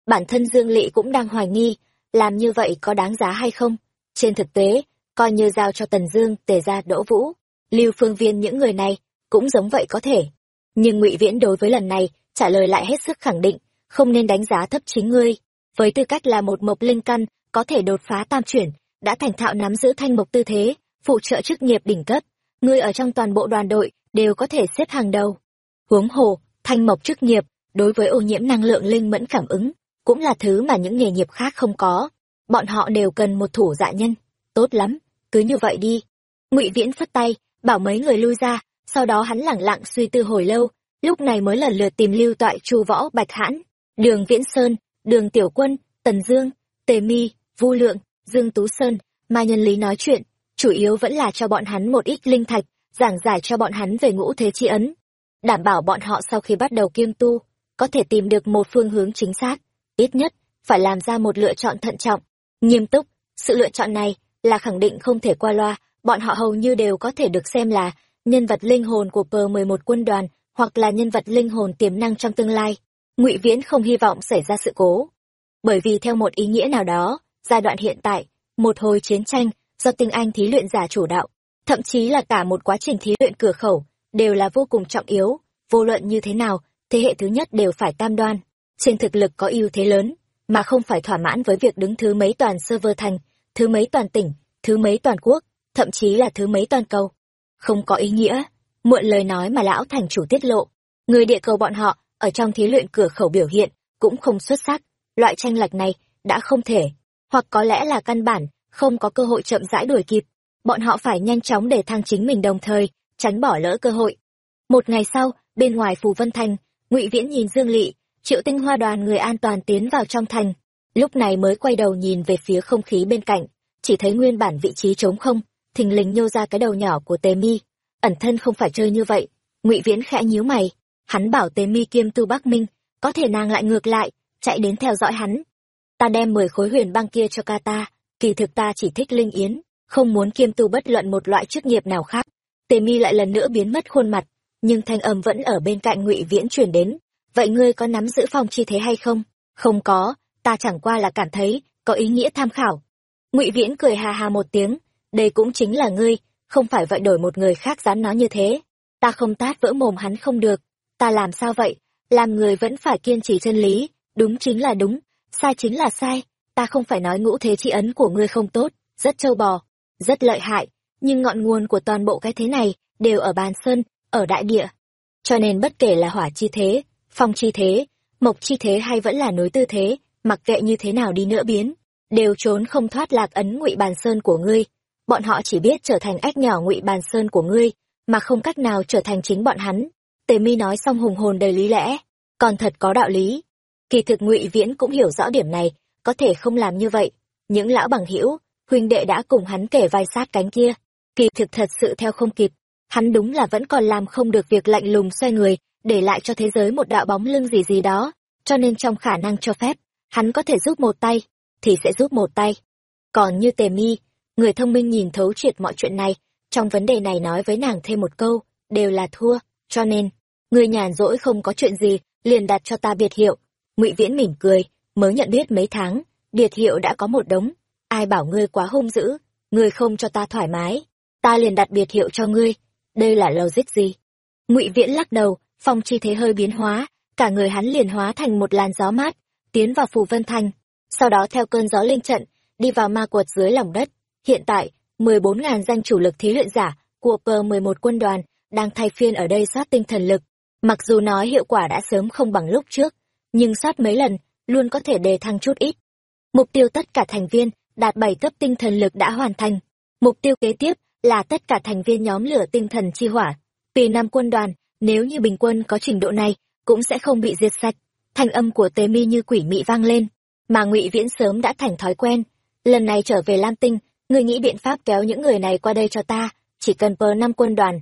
Bản thân dương lỵ cũng đang hoài nghi, làm như vậy có đáng giá hay không? Trên thực tế coi như giao cho tần dương tề ra đỗ vũ. Lưu phương viên những người này cũng giống vậy có thể. Nhưng ngụy viễn đối với lần này trả lời lại hết sức khẳng định, không nên đánh giá thấp chính ngươi. Với tư cách là một mộc linh căn, có thể đột phá tam chuyển, đã thành thạo nắm giữ thanh mộc tư thế, phụ trợ chức nghiệp đỉnh cấp, ngươi ở trong toàn bộ đoàn đội đều có thể xếp hàng đầu. Huống hồ, thanh mộc chức nghiệp đối với ô nhiễm năng lượng linh mẫn cảm ứng cũng là thứ mà những nghề nghiệp khác không có. Bọn họ đều cần một thủ dạ nhân, tốt lắm cứ như vậy đi ngụy viễn phất tay bảo mấy người lui ra sau đó hắn lẳng lặng suy tư hồi lâu lúc này mới lần lượt tìm lưu toại chu võ bạch hãn đường viễn sơn đường tiểu quân tần dương tề mi vu lượng dương tú sơn mà nhân lý nói chuyện, chủ yếu vẫn là cho bọn hắn một ít linh thạch, giảng giải cho bọn hắn về ngũ thế chi ấn. Đảm bảo bọn họ sau khi bắt đầu kiêm tu, có thể tìm được một phương hướng chính xác, ít nhất, phải làm ra một lựa chọn thận trọng, nghiêm túc. Sự lựa chọn này là khẳng định không thể qua loa, bọn họ hầu như đều có thể được xem là nhân vật linh hồn của pờ mười một quân đoàn hoặc là nhân vật linh hồn tiềm năng trong tương lai. Ngụy Viễn không hy vọng xảy ra sự cố. Bởi vì theo một ý nghĩa nào đó, giai đoạn hiện tại, một hồi chiến tranh do tinh anh thí luyện giả chủ đạo, thậm chí là cả một quá trình thí luyện cửa khẩu, đều là vô cùng trọng yếu, vô luận như thế nào, thế hệ thứ nhất đều phải cam đoan, trên thực lực có ưu thế lớn, mà không phải thỏa mãn với việc đứng thứ mấy toàn server thành, thứ mấy toàn tỉnh, thứ mấy toàn quốc, thậm chí là thứ mấy toàn cầu. Không có ý nghĩa, mượn lời nói mà lão thành chủ tiết lộ, người địa cầu bọn họ ở trong thí luyện cửa khẩu biểu hiện cũng không xuất sắc, loại tranh lệch này đã không thể, hoặc có lẽ là căn bản không có cơ hội chậm rãi đuổi kịp, bọn họ phải nhanh chóng để thăng chính mình đồng thời, tránh bỏ lỡ cơ hội. Một ngày sau, bên ngoài Phù Vân Thành, Ngụy Viễn nhìn Dương Lị, Triệu Tinh Hoa đoàn người an toàn tiến vào trong thành, lúc này mới quay đầu nhìn về phía không khí bên cạnh, chỉ thấy nguyên bản vị trí trống không, thình lình nhô ra cái đầu nhỏ của Tề Mi, ẩn thân không phải chơi như vậy. Ngụy Viễn khẽ nhíu mày, hắn bảo Tề Mi kiêm tu Bắc Minh, có thể nàng lại ngược lại, chạy đến theo dõi hắn. Ta đem mười khối huyền băng kia cho ca ta, kỳ thực ta chỉ thích linh yến, không muốn kiêm tu bất luận một loại chức nghiệp nào khác. Tề Mi lại lần nữa biến mất khuôn mặt, nhưng thanh âm vẫn ở bên cạnh Ngụy Viễn truyền đến, vậy ngươi có nắm giữ phong chi thế hay không không có ta chẳng qua là cảm thấy có ý nghĩa tham khảo. Ngụy viễn cười hà hà một tiếng đây cũng chính là ngươi không phải vậy đổi một người khác dám nói như thế. Ta không tát vỡ mồm hắn không được. Ta làm sao vậy? Làm người vẫn phải kiên trì chân lý. Đúng chính là đúng sai chính là sai. Ta không phải nói ngũ thế tri ấn của ngươi không tốt rất trâu bò rất lợi hại. Nhưng ngọn nguồn của toàn bộ cái thế này đều ở bàn sơn ở đại địa. Cho nên bất kể là hỏa chi thế phong chi thế, mộc chi thế hay vẫn là núi tư thế, mặc kệ như thế nào đi nữa biến, đều trốn không thoát lạc ấn ngụy bàn sơn của ngươi. Bọn họ chỉ biết trở thành ách nhỏ ngụy bàn sơn của ngươi, mà không cách nào trở thành chính bọn hắn. Tề mi nói xong hùng hồn đầy lý lẽ, còn thật có đạo lý. Kỳ thực ngụy viễn cũng hiểu rõ điểm này, có thể không làm như vậy. Những lão bằng hữu huynh đệ đã cùng hắn kể vai sát cánh kia. Kỳ thực thật sự theo không kịp, hắn đúng là vẫn còn làm không được việc lạnh lùng xoay người, để lại cho thế giới một đạo bóng lưng gì gì đó, cho nên trong khả năng cho phép, hắn có thể giúp một tay, thì sẽ giúp một tay. Còn như tề mi, người thông minh nhìn thấu triệt mọi chuyện này, trong vấn đề này nói với nàng thêm một câu, đều là thua, cho nên, người nhàn rỗi không có chuyện gì, liền đặt cho ta biệt hiệu. ngụy Viễn mỉm cười, mới nhận biết mấy tháng, biệt hiệu đã có một đống, ai bảo ngươi quá hung dữ, ngươi không cho ta thoải mái, ta liền đặt biệt hiệu cho ngươi, đây là logic gì? ngụy Viễn lắc đầu, phong chi thế hơi biến hóa, cả người hắn liền hóa thành một làn gió mát, tiến vào phù vân thành, sau đó theo cơn gió linh trận, đi vào ma quật dưới lòng đất. Hiện tại, 14.000 danh chủ lực thí luyện giả của P11 quân đoàn đang thay phiên ở đây soát tinh thần lực. Mặc dù nói hiệu quả đã sớm không bằng lúc trước, nhưng soát mấy lần, luôn có thể đề thăng chút ít. Mục tiêu tất cả thành viên đạt bảy cấp tinh thần lực đã hoàn thành. Mục tiêu kế tiếp là tất cả thành viên nhóm lửa tinh thần chi hỏa. Tùy Nam quân đoàn nếu như bình quân có trình độ này cũng sẽ không bị diệt sạch thanh âm của tế mi như quỷ mị vang lên, mà ngụy viễn sớm đã thành thói quen. Lần này trở về lam tinh, ngươi nghĩ biện pháp kéo những người này qua đây cho ta, chỉ cần pờ năm quân đoàn.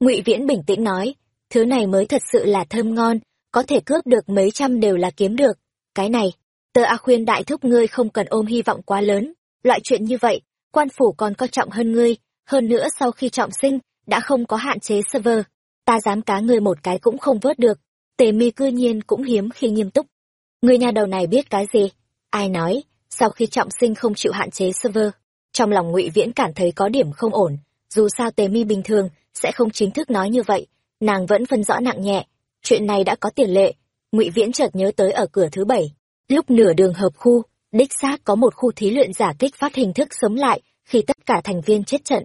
Ngụy viễn bình tĩnh nói, thứ này mới thật sự là thơm ngon, có thể cướp được mấy trăm đều là kiếm được. Cái này, tờ a khuyên đại thúc ngươi không cần ôm hy vọng quá lớn, loại chuyện như vậy, quan phủ còn coi trọng hơn ngươi, hơn nữa sau khi trọng sinh, đã không có hạn chế server. Ta dám cá ngươi một cái cũng không vớt được tề mi cư nhiên cũng hiếm khi nghiêm túc. Người nhà đầu này biết cái gì? Ai nói sau khi trọng sinh không chịu hạn chế server trong lòng ngụy viễn cảm thấy có điểm không ổn. Dù sao tề mi bình thường sẽ không chính thức nói như vậy. Nàng vẫn phân rõ nặng nhẹ. Chuyện này đã có tiền lệ. Ngụy viễn chợt nhớ tới ở cửa thứ bảy. Lúc nửa đường hợp khu đích xác có một khu thí luyện giả kích phát hình thức sống lại khi tất cả thành viên chết trận.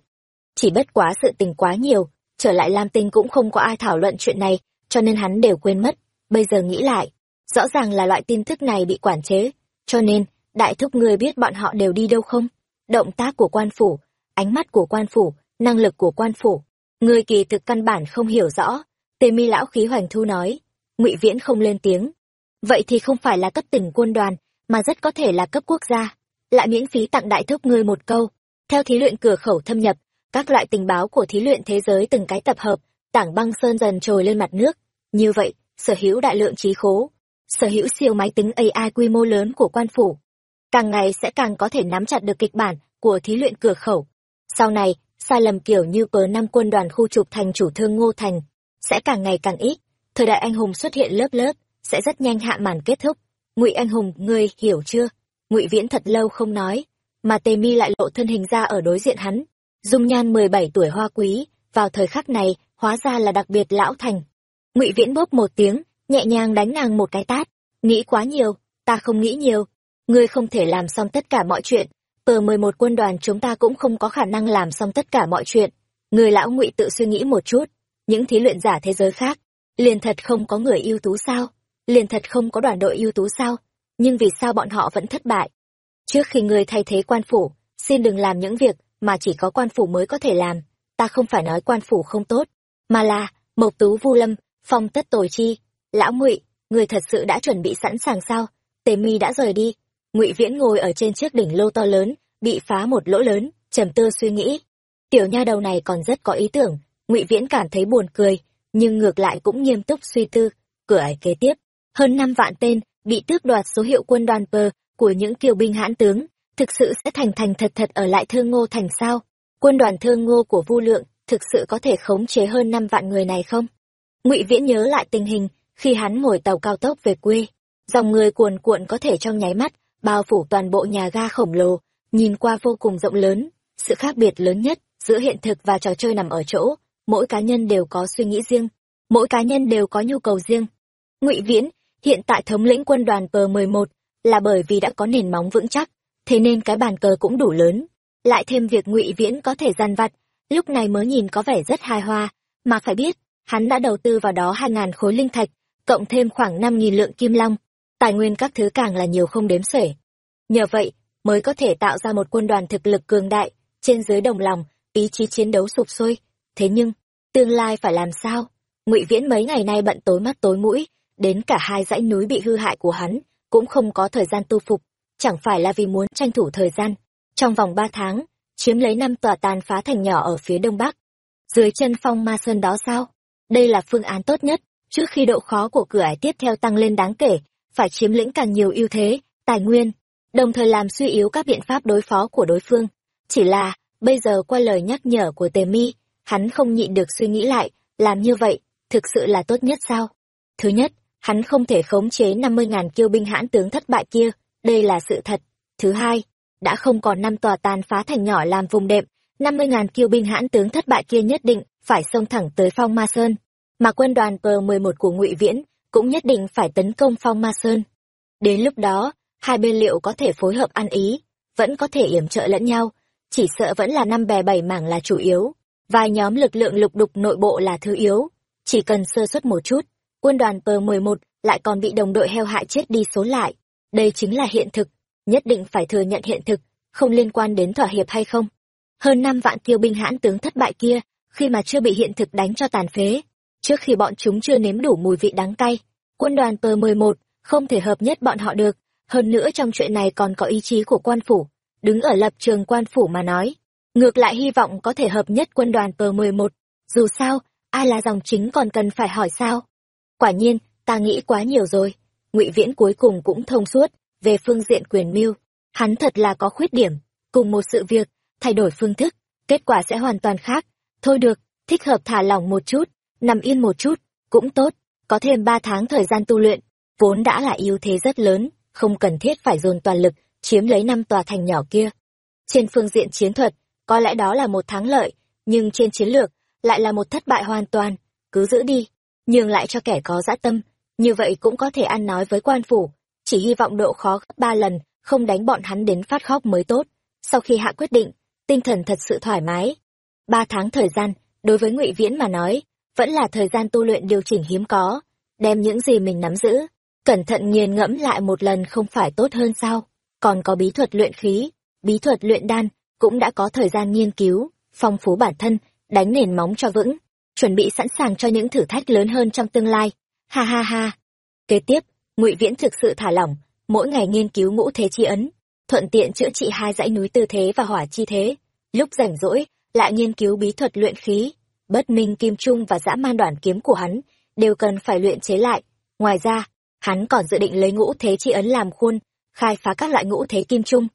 Chỉ bất quá sự tình quá nhiều trở lại Lam Tinh cũng không có ai thảo luận chuyện này, cho nên hắn đều quên mất. Bây giờ nghĩ lại, rõ ràng là loại tin tức này bị quản chế, cho nên, đại thúc ngươi biết bọn họ đều đi đâu không? Động tác của quan phủ, ánh mắt của quan phủ, năng lực của quan phủ, người kỳ thực căn bản không hiểu rõ. Tề mi lão khí hoành thu nói, ngụy Viễn không lên tiếng. Vậy thì không phải là cấp tỉnh quân đoàn, mà rất có thể là cấp quốc gia. Lại miễn phí tặng đại thúc ngươi một câu. theo thí luyện cửa khẩu thâm nhập các loại tình báo của thí luyện thế giới từng cái tập hợp tảng băng sơn dần trồi lên mặt nước. Như vậy, sở hữu đại lượng trí khố, sở hữu siêu máy tính ai quy mô lớn của quan phủ, càng ngày sẽ càng có thể nắm chặt được kịch bản của thí luyện cửa khẩu. Sau này, sai lầm kiểu như cờ năm quân đoàn khu trục thành chủ thương ngô thành sẽ càng ngày càng ít. Thời đại anh hùng xuất hiện lớp lớp, sẽ rất nhanh hạ màn kết thúc. Ngụy anh hùng, ngươi hiểu chưa? Ngụy viễn thật lâu không nói, mà tề mi lại lộ thân hình ra ở đối diện hắn. Dung nhan mười bảy tuổi hoa quý vào thời khắc này, hóa ra là đặc biệt lão thành. Ngụy viễn bốp một tiếng, nhẹ nhàng đánh nàng một cái tát. Nghĩ quá nhiều, ta không nghĩ nhiều. Ngươi không thể làm xong tất cả mọi chuyện. Tờ mười một quân đoàn chúng ta cũng không có khả năng làm xong tất cả mọi chuyện. Người lão ngụy tự suy nghĩ một chút. Những thí luyện giả thế giới khác, liền thật không có người ưu tú sao? Liền thật không có đoàn đội ưu tú sao? Nhưng vì sao bọn họ vẫn thất bại? Trước khi ngươi thay thế quan phủ, xin đừng làm những việc mà chỉ có quan phủ mới có thể làm ta không phải nói quan phủ không tốt, mà là, mộc tú vu lâm, phong tất tồi chi. Lão ngụy, người thật sự đã chuẩn bị sẵn sàng sao? Tề mi đã rời đi. Ngụy viễn ngồi ở trên chiếc đỉnh lô to lớn, bị phá một lỗ lớn, trầm tư suy nghĩ. Tiểu nha đầu này còn rất có ý tưởng. Ngụy viễn cảm thấy buồn cười, nhưng ngược lại cũng nghiêm túc suy tư. Cửa ải kế tiếp, hơn năm vạn tên bị tước đoạt số hiệu quân đoàn pờ của những kiều binh hãn tướng, thực sự sẽ thành thành thật thật ở lại thương ngô thành sao? Quân đoàn thương ngô của vu lượng thực sự có thể khống chế hơn năm vạn người này không? Ngụy viễn nhớ lại tình hình khi hắn ngồi tàu cao tốc về quê. Dòng người cuồn cuộn có thể trong nháy mắt bao phủ toàn bộ nhà ga khổng lồ, nhìn qua vô cùng rộng lớn. Sự khác biệt lớn nhất giữa hiện thực và trò chơi nằm ở chỗ, mỗi cá nhân đều có suy nghĩ riêng, mỗi cá nhân đều có nhu cầu riêng. Ngụy viễn, hiện tại thống lĩnh quân đoàn p 11 là bởi vì đã có nền móng vững chắc, thế nên cái bàn cờ cũng đủ lớn lại thêm việc ngụy viễn có thể gian vặt, lúc này mới nhìn có vẻ rất hài hòa mà phải biết, hắn đã đầu tư vào đó hai ngàn khối linh thạch, cộng thêm khoảng năm nghìn lượng kim long. Tài nguyên các thứ càng là nhiều không đếm xuể. Nhờ vậy, mới có thể tạo ra một quân đoàn thực lực cường đại, trên dưới đồng lòng, ý chí chiến đấu sụp sôi. Thế nhưng, tương lai phải làm sao? Ngụy viễn mấy ngày nay bận tối mắt tối mũi, đến cả hai dãy núi bị hư hại của hắn, cũng không có thời gian tu phục. Chẳng phải là vì muốn tranh thủ thời gian trong vòng ba tháng, chiếm lấy năm tòa tàn phá thành nhỏ ở phía đông bắc. Dưới chân phong ma sơn đó sao? Đây là phương án tốt nhất. Trước khi độ khó của cửa ải tiếp theo tăng lên đáng kể, phải chiếm lĩnh càng nhiều ưu thế, tài nguyên, đồng thời làm suy yếu các biện pháp đối phó của đối phương. Chỉ là, bây giờ qua lời nhắc nhở của tề mi, hắn không nhịn được suy nghĩ lại, làm như vậy, thực sự là tốt nhất sao? Thứ nhất, hắn không thể khống chế năm mươi ngàn kiêu binh hãn tướng thất bại kia, đây là sự thật. Thứ hai đã không còn năm tòa tàn phá thành nhỏ làm vùng đệm, năm mươi ngàn kiêu binh hãn tướng thất bại kia nhất định phải xông thẳng tới phong ma sơn. Mà quân đoàn p mười một của ngụy viễn cũng nhất định phải tấn công phong ma sơn. Đến lúc đó, hai bên liệu có thể phối hợp ăn ý, vẫn có thể yểm trợ lẫn nhau, chỉ sợ vẫn là năm bè bảy mảng là chủ yếu. Vài nhóm lực lượng lục đục nội bộ là thứ yếu. Chỉ cần sơ suất một chút, quân đoàn p mười một lại còn bị đồng đội heo hại chết đi số lại. Đây chính là hiện thực nhất định phải thừa nhận hiện thực, không liên quan đến thỏa hiệp hay không. Hơn năm vạn tiêu binh hãn tướng thất bại kia, khi mà chưa bị hiện thực đánh cho tàn phế, trước khi bọn chúng chưa nếm đủ mùi vị đắng cay, quân đoàn p mười một không thể hợp nhất bọn họ được. Hơn nữa trong chuyện này còn có ý chí của quan phủ, đứng ở lập trường quan phủ mà nói. Ngược lại hy vọng có thể hợp nhất quân đoàn p mười một. Dù sao, ai là dòng chính còn cần phải hỏi sao? Quả nhiên, ta nghĩ quá nhiều rồi. Ngụy viễn cuối cùng cũng thông suốt về phương diện quyền mưu. Hắn thật là có khuyết điểm, cùng một sự việc, thay đổi phương thức, kết quả sẽ hoàn toàn khác. Thôi được, thích hợp thả lỏng một chút, nằm yên một chút, cũng tốt, có thêm ba tháng thời gian tu luyện, vốn đã là ưu thế rất lớn, không cần thiết phải dồn toàn lực, chiếm lấy năm tòa thành nhỏ kia. Trên phương diện chiến thuật, có lẽ đó là một thắng lợi, nhưng trên chiến lược, lại là một thất bại hoàn toàn, cứ giữ đi, nhường lại cho kẻ có dã tâm, như vậy cũng có thể ăn nói với quan phủ chỉ hy vọng độ khó gấp ba lần, không đánh bọn hắn đến phát khóc mới tốt. Sau khi hạ quyết định, tinh thần thật sự thoải mái. Ba tháng thời gian, đối với ngụy viễn mà nói, vẫn là thời gian tu luyện điều chỉnh hiếm có, đem những gì mình nắm giữ, cẩn thận nghiền ngẫm lại một lần không phải tốt hơn sao? Còn có bí thuật luyện khí, bí thuật luyện đan cũng đã có thời gian nghiên cứu, phong phú bản thân, đánh nền móng cho vững, chuẩn bị sẵn sàng cho những thử thách lớn hơn trong tương lai. Ha ha ha. Kế tiếp ngụy viễn thực sự thả lỏng, mỗi ngày nghiên cứu ngũ thế chi ấn, thuận tiện chữa trị hai dãy núi tư thế và hỏa chi thế. Lúc rảnh rỗi, lại nghiên cứu bí thuật luyện khí. Bất minh kim trung và dã man đoàn kiếm của hắn đều cần phải luyện chế lại. Ngoài ra, hắn còn dự định lấy ngũ thế chi ấn làm khuôn, khai phá các loại ngũ thế kim trung.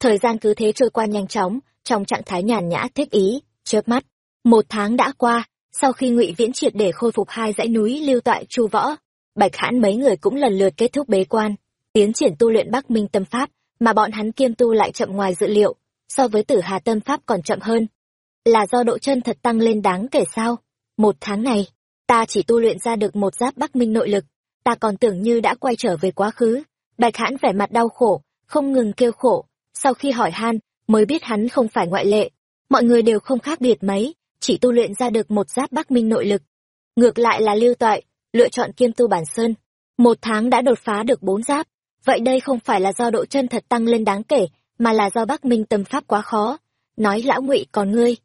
Thời gian cứ thế trôi qua nhanh chóng, trong trạng thái nhàn nhã, thích ý, chớp mắt. Một tháng đã qua, sau khi ngụy viễn triệt để khôi phục hai dãy núi lưu toại chu võ bạch hãn mấy người cũng lần lượt kết thúc bế quan, tiến triển tu luyện bắc minh tâm pháp, mà bọn hắn kiêm tu lại chậm ngoài dự liệu, so với tử hà tâm pháp còn chậm hơn. Là do độ chân thật tăng lên đáng kể sao? Một tháng này, ta chỉ tu luyện ra được một giáp bắc minh nội lực, ta còn tưởng như đã quay trở về quá khứ. Bạch hãn vẻ mặt đau khổ, không ngừng kêu khổ. Sau khi hỏi han, mới biết hắn không phải ngoại lệ. Mọi người đều không khác biệt mấy, chỉ tu luyện ra được một giáp bắc minh nội lực. Ngược lại là lưu toại lựa chọn kiêm tu bản sơn. Một tháng đã đột phá được bốn giáp. Vậy đây không phải là do độ chân thật tăng lên đáng kể, mà là do bắc minh tâm pháp quá khó. Nói lão ngụy còn ngươi.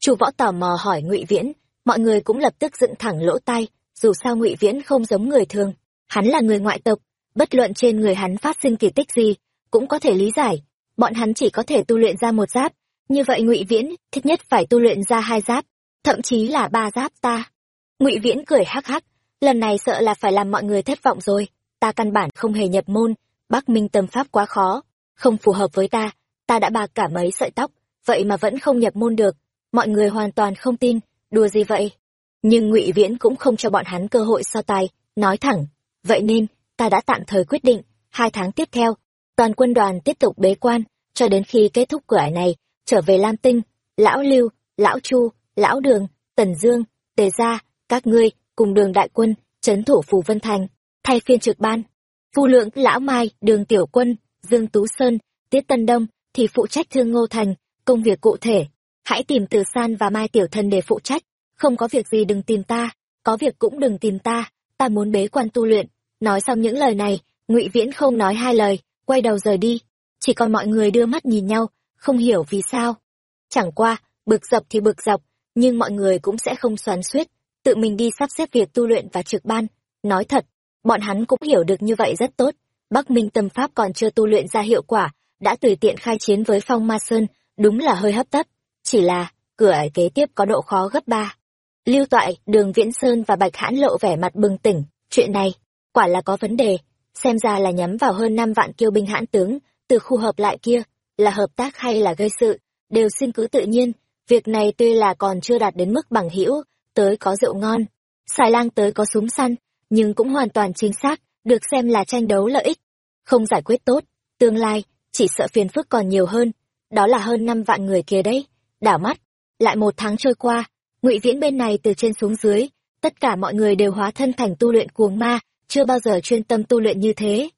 Chu võ tò mò hỏi ngụy viễn, mọi người cũng lập tức dựng thẳng lỗ tai, dù sao ngụy viễn không giống người thường. Hắn là người ngoại tộc, bất luận trên người hắn phát sinh kỳ tích gì, cũng có thể lý giải. Bọn hắn chỉ có thể tu luyện ra một giáp. Như vậy ngụy viễn, thích nhất phải tu luyện ra hai giáp, thậm chí là ba giáp ta. Ngụy viễn cười hắc hắc lần này sợ là phải làm mọi người thất vọng rồi. Ta căn bản không hề nhập môn. Bắc minh tâm pháp quá khó. Không phù hợp với ta. Ta đã bạc cả mấy sợi tóc. Vậy mà vẫn không nhập môn được. Mọi người hoàn toàn không tin. Đùa gì vậy? Nhưng ngụy viễn cũng không cho bọn hắn cơ hội so tài. Nói thẳng. Vậy nên, ta đã tạm thời quyết định. Hai tháng tiếp theo, toàn quân đoàn tiếp tục bế quan. Cho đến khi kết thúc cửa ải này, trở về lam tinh. Lão lưu, lão chu, lão đường, tần dương, tề gia, các ngươi cùng đường đại quân, trấn thủ phù vân thành, thay phiên trực ban. Phu lượng lão mai, đường tiểu quân, dương tú sơn, tiết tân đông thì phụ trách thương ngô thành, công việc cụ thể. Hãy tìm từ san và mai tiểu thân để phụ trách. Không có việc gì đừng tìm ta, có việc cũng đừng tìm ta. Ta muốn bế quan tu luyện. Nói xong những lời này, ngụy viễn không nói hai lời, quay đầu rời đi. Chỉ còn mọi người đưa mắt nhìn nhau, không hiểu vì sao. Chẳng qua, bực dọc thì bực dọc, nhưng mọi người cũng sẽ không xoắn suýt tự mình đi sắp xếp việc tu luyện và trực ban. Nói thật, bọn hắn cũng hiểu được như vậy rất tốt. Bắc minh tâm pháp còn chưa tu luyện ra hiệu quả, đã tùy tiện khai chiến với phong ma sơn, đúng là hơi hấp tấp. Chỉ là, cửa ải kế tiếp có độ khó gấp ba. Lưu toại, đường viễn sơn và bạch hãn lộ vẻ mặt bừng tỉnh. Chuyện này, quả là có vấn đề. Xem ra là nhắm vào hơn năm vạn kiêu binh hãn tướng, từ khu hợp lại kia, là hợp tác hay là gây sự, đều xin cứ tự nhiên. Việc này tuy là còn chưa đạt đến mức bằng hữu tới có rượu ngon. Xài lang tới có súng săn, nhưng cũng hoàn toàn chính xác, được xem là tranh đấu lợi ích. Không giải quyết tốt, tương lai, chỉ sợ phiền phức còn nhiều hơn. Đó là hơn năm vạn người kia đấy, đảo mắt. Lại một tháng trôi qua, ngụy viễn bên này từ trên xuống dưới, tất cả mọi người đều hóa thân thành tu luyện cuồng ma, chưa bao giờ chuyên tâm tu luyện như thế.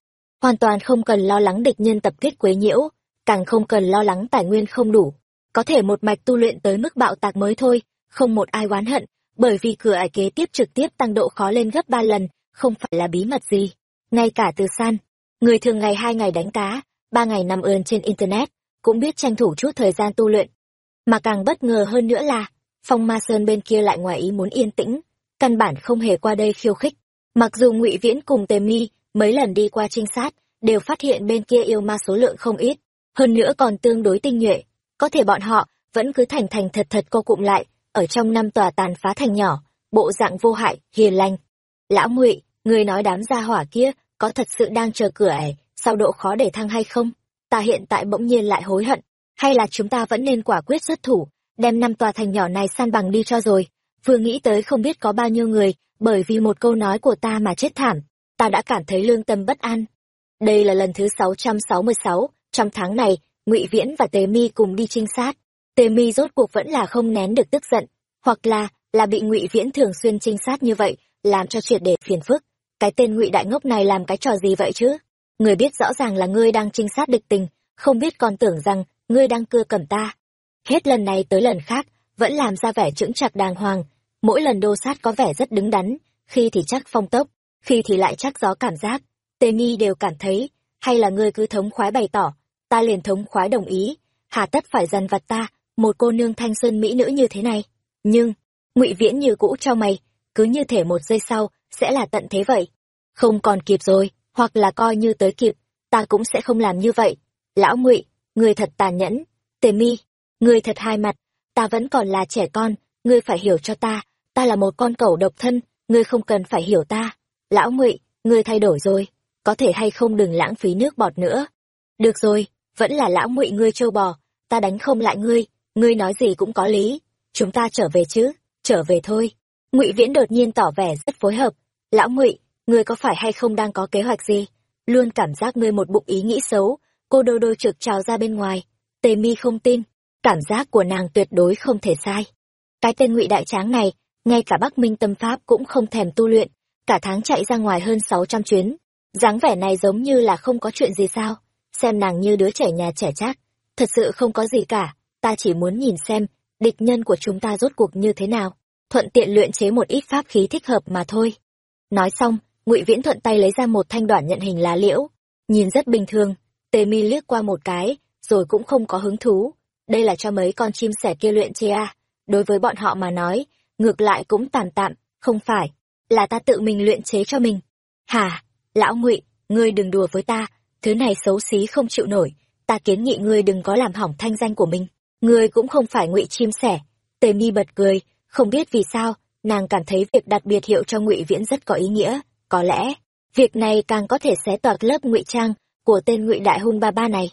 Hoàn toàn không cần lo lắng địch nhân tập kết quấy nhiễu, càng không cần lo lắng tài nguyên không đủ. Có thể một mạch tu luyện tới mức bạo tạc mới thôi, không một ai oán hận bởi vì cửa ải kế tiếp trực tiếp tăng độ khó lên gấp ba lần, không phải là bí mật gì. Ngay cả từ san, người thường ngày hai ngày đánh cá, ba ngày nằm ườn trên internet, cũng biết tranh thủ chút thời gian tu luyện. Mà càng bất ngờ hơn nữa là, phong ma sơn bên kia lại ngoài ý muốn yên tĩnh, căn bản không hề qua đây khiêu khích. Mặc dù ngụy viễn cùng tề mi mấy lần đi qua trinh sát, đều phát hiện bên kia yêu ma số lượng không ít, hơn nữa còn tương đối tinh nhuệ, có thể bọn họ vẫn cứ thành thành thật thật co cụm lại ở trong năm tòa tàn phá thành nhỏ bộ dạng vô hại hiền lành. Lão ngụy người nói đám gia hỏa kia có thật sự đang chờ cửa ẻ, sau độ khó để thăng hay không? Ta hiện tại bỗng nhiên lại hối hận hay là chúng ta vẫn nên quả quyết xuất thủ đem năm tòa thành nhỏ này san bằng đi cho rồi? Vừa nghĩ tới không biết có bao nhiêu người bởi vì một câu nói của ta mà chết thảm ta đã cảm thấy lương tâm bất an. Đây là lần thứ sáu trăm sáu mươi sáu trong tháng này ngụy viễn và tề mi cùng đi trinh sát tề mi rốt cuộc vẫn là không nén được tức giận, hoặc là là bị ngụy viễn thường xuyên trinh sát như vậy, làm cho triệt để phiền phức. Cái tên ngụy đại ngốc này làm cái trò gì vậy chứ? Người biết rõ ràng là ngươi đang trinh sát địch tình, không biết còn tưởng rằng ngươi đang cưa cầm ta. Hết lần này tới lần khác, vẫn làm ra vẻ chững chặt đàng hoàng. Mỗi lần đô sát có vẻ rất đứng đắn, khi thì chắc phong tốc, khi thì lại chắc gió cảm giác. Tề mi đều cảm thấy, hay là ngươi cứ thống khoái bày tỏ, ta liền thống khoái đồng ý, hà tất phải dằn vặt ta một cô nương thanh xuân mỹ nữ như thế này. Nhưng, ngụy viễn như cũ cho mày, cứ như thể một giây sau, sẽ là tận thế vậy. Không còn kịp rồi, hoặc là coi như tới kịp, ta cũng sẽ không làm như vậy. Lão ngụy, người thật tàn nhẫn. Tề mi, người thật hai mặt, ta vẫn còn là trẻ con, ngươi phải hiểu cho ta ta là một con cẩu độc thân, ngươi không cần phải hiểu ta. Lão ngụy, ngươi thay đổi rồi, có thể hay không đừng lãng phí nước bọt nữa. Được rồi, vẫn là lão ngụy ngươi trâu bò, ta đánh không lại ngươi ngươi nói gì cũng có lý. Chúng ta trở về chứ? Trở về thôi. Ngụy viễn đột nhiên tỏ vẻ rất phối hợp. Lão ngụy, ngươi có phải hay không đang có kế hoạch gì? Luôn cảm giác ngươi một bụng ý nghĩ xấu, cô đô đô trực trào ra bên ngoài. Tề mi không tin. Cảm giác của nàng tuyệt đối không thể sai. Cái tên ngụy đại tráng này, ngay cả bắc minh tâm pháp cũng không thèm tu luyện. Cả tháng chạy ra ngoài hơn sáu trăm chuyến. dáng vẻ này giống như là không có chuyện gì sao? Xem nàng như đứa trẻ nhà trẻ trác thật sự không có gì cả ta chỉ muốn nhìn xem, địch nhân của chúng ta rốt cuộc như thế nào. Thuận tiện luyện chế một ít pháp khí thích hợp mà thôi. Nói xong, ngụy viễn thuận tay lấy ra một thanh đoạn nhận hình lá liễu. Nhìn rất bình thường, tề mi liếc qua một cái, rồi cũng không có hứng thú. Đây là cho mấy con chim sẻ kia luyện chê à. đối với bọn họ mà nói, ngược lại cũng tàn tạm, không phải là ta tự mình luyện chế cho mình. Hả lão ngụy, ngươi đừng đùa với ta, thứ này xấu xí không chịu nổi, ta kiến nghị ngươi đừng có làm hỏng thanh danh của mình ngươi cũng không phải ngụy chim sẻ. Tề mi bật cười, không biết vì sao, nàng cảm thấy việc đặt biệt hiệu cho ngụy viễn rất có ý nghĩa. Có lẽ, việc này càng có thể xé toạc lớp ngụy trang của tên ngụy đại hung ba ba này.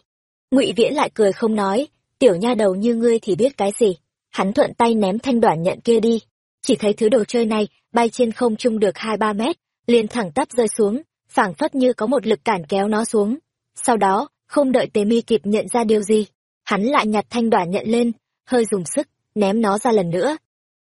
Ngụy viễn lại cười không nói, tiểu nha đầu như ngươi thì biết cái gì? Hắn thuận tay ném thanh đoạn nhận kia đi. Chỉ thấy thứ đồ chơi này bay trên không trung được hai ba mét, liền thẳng tắp rơi xuống, phảng phất như có một lực cản kéo nó xuống. Sau đó, không đợi Tề mi kịp nhận ra điều gì hắn lại nhặt thanh đoản nhận lên, hơi dùng sức, ném nó ra lần nữa.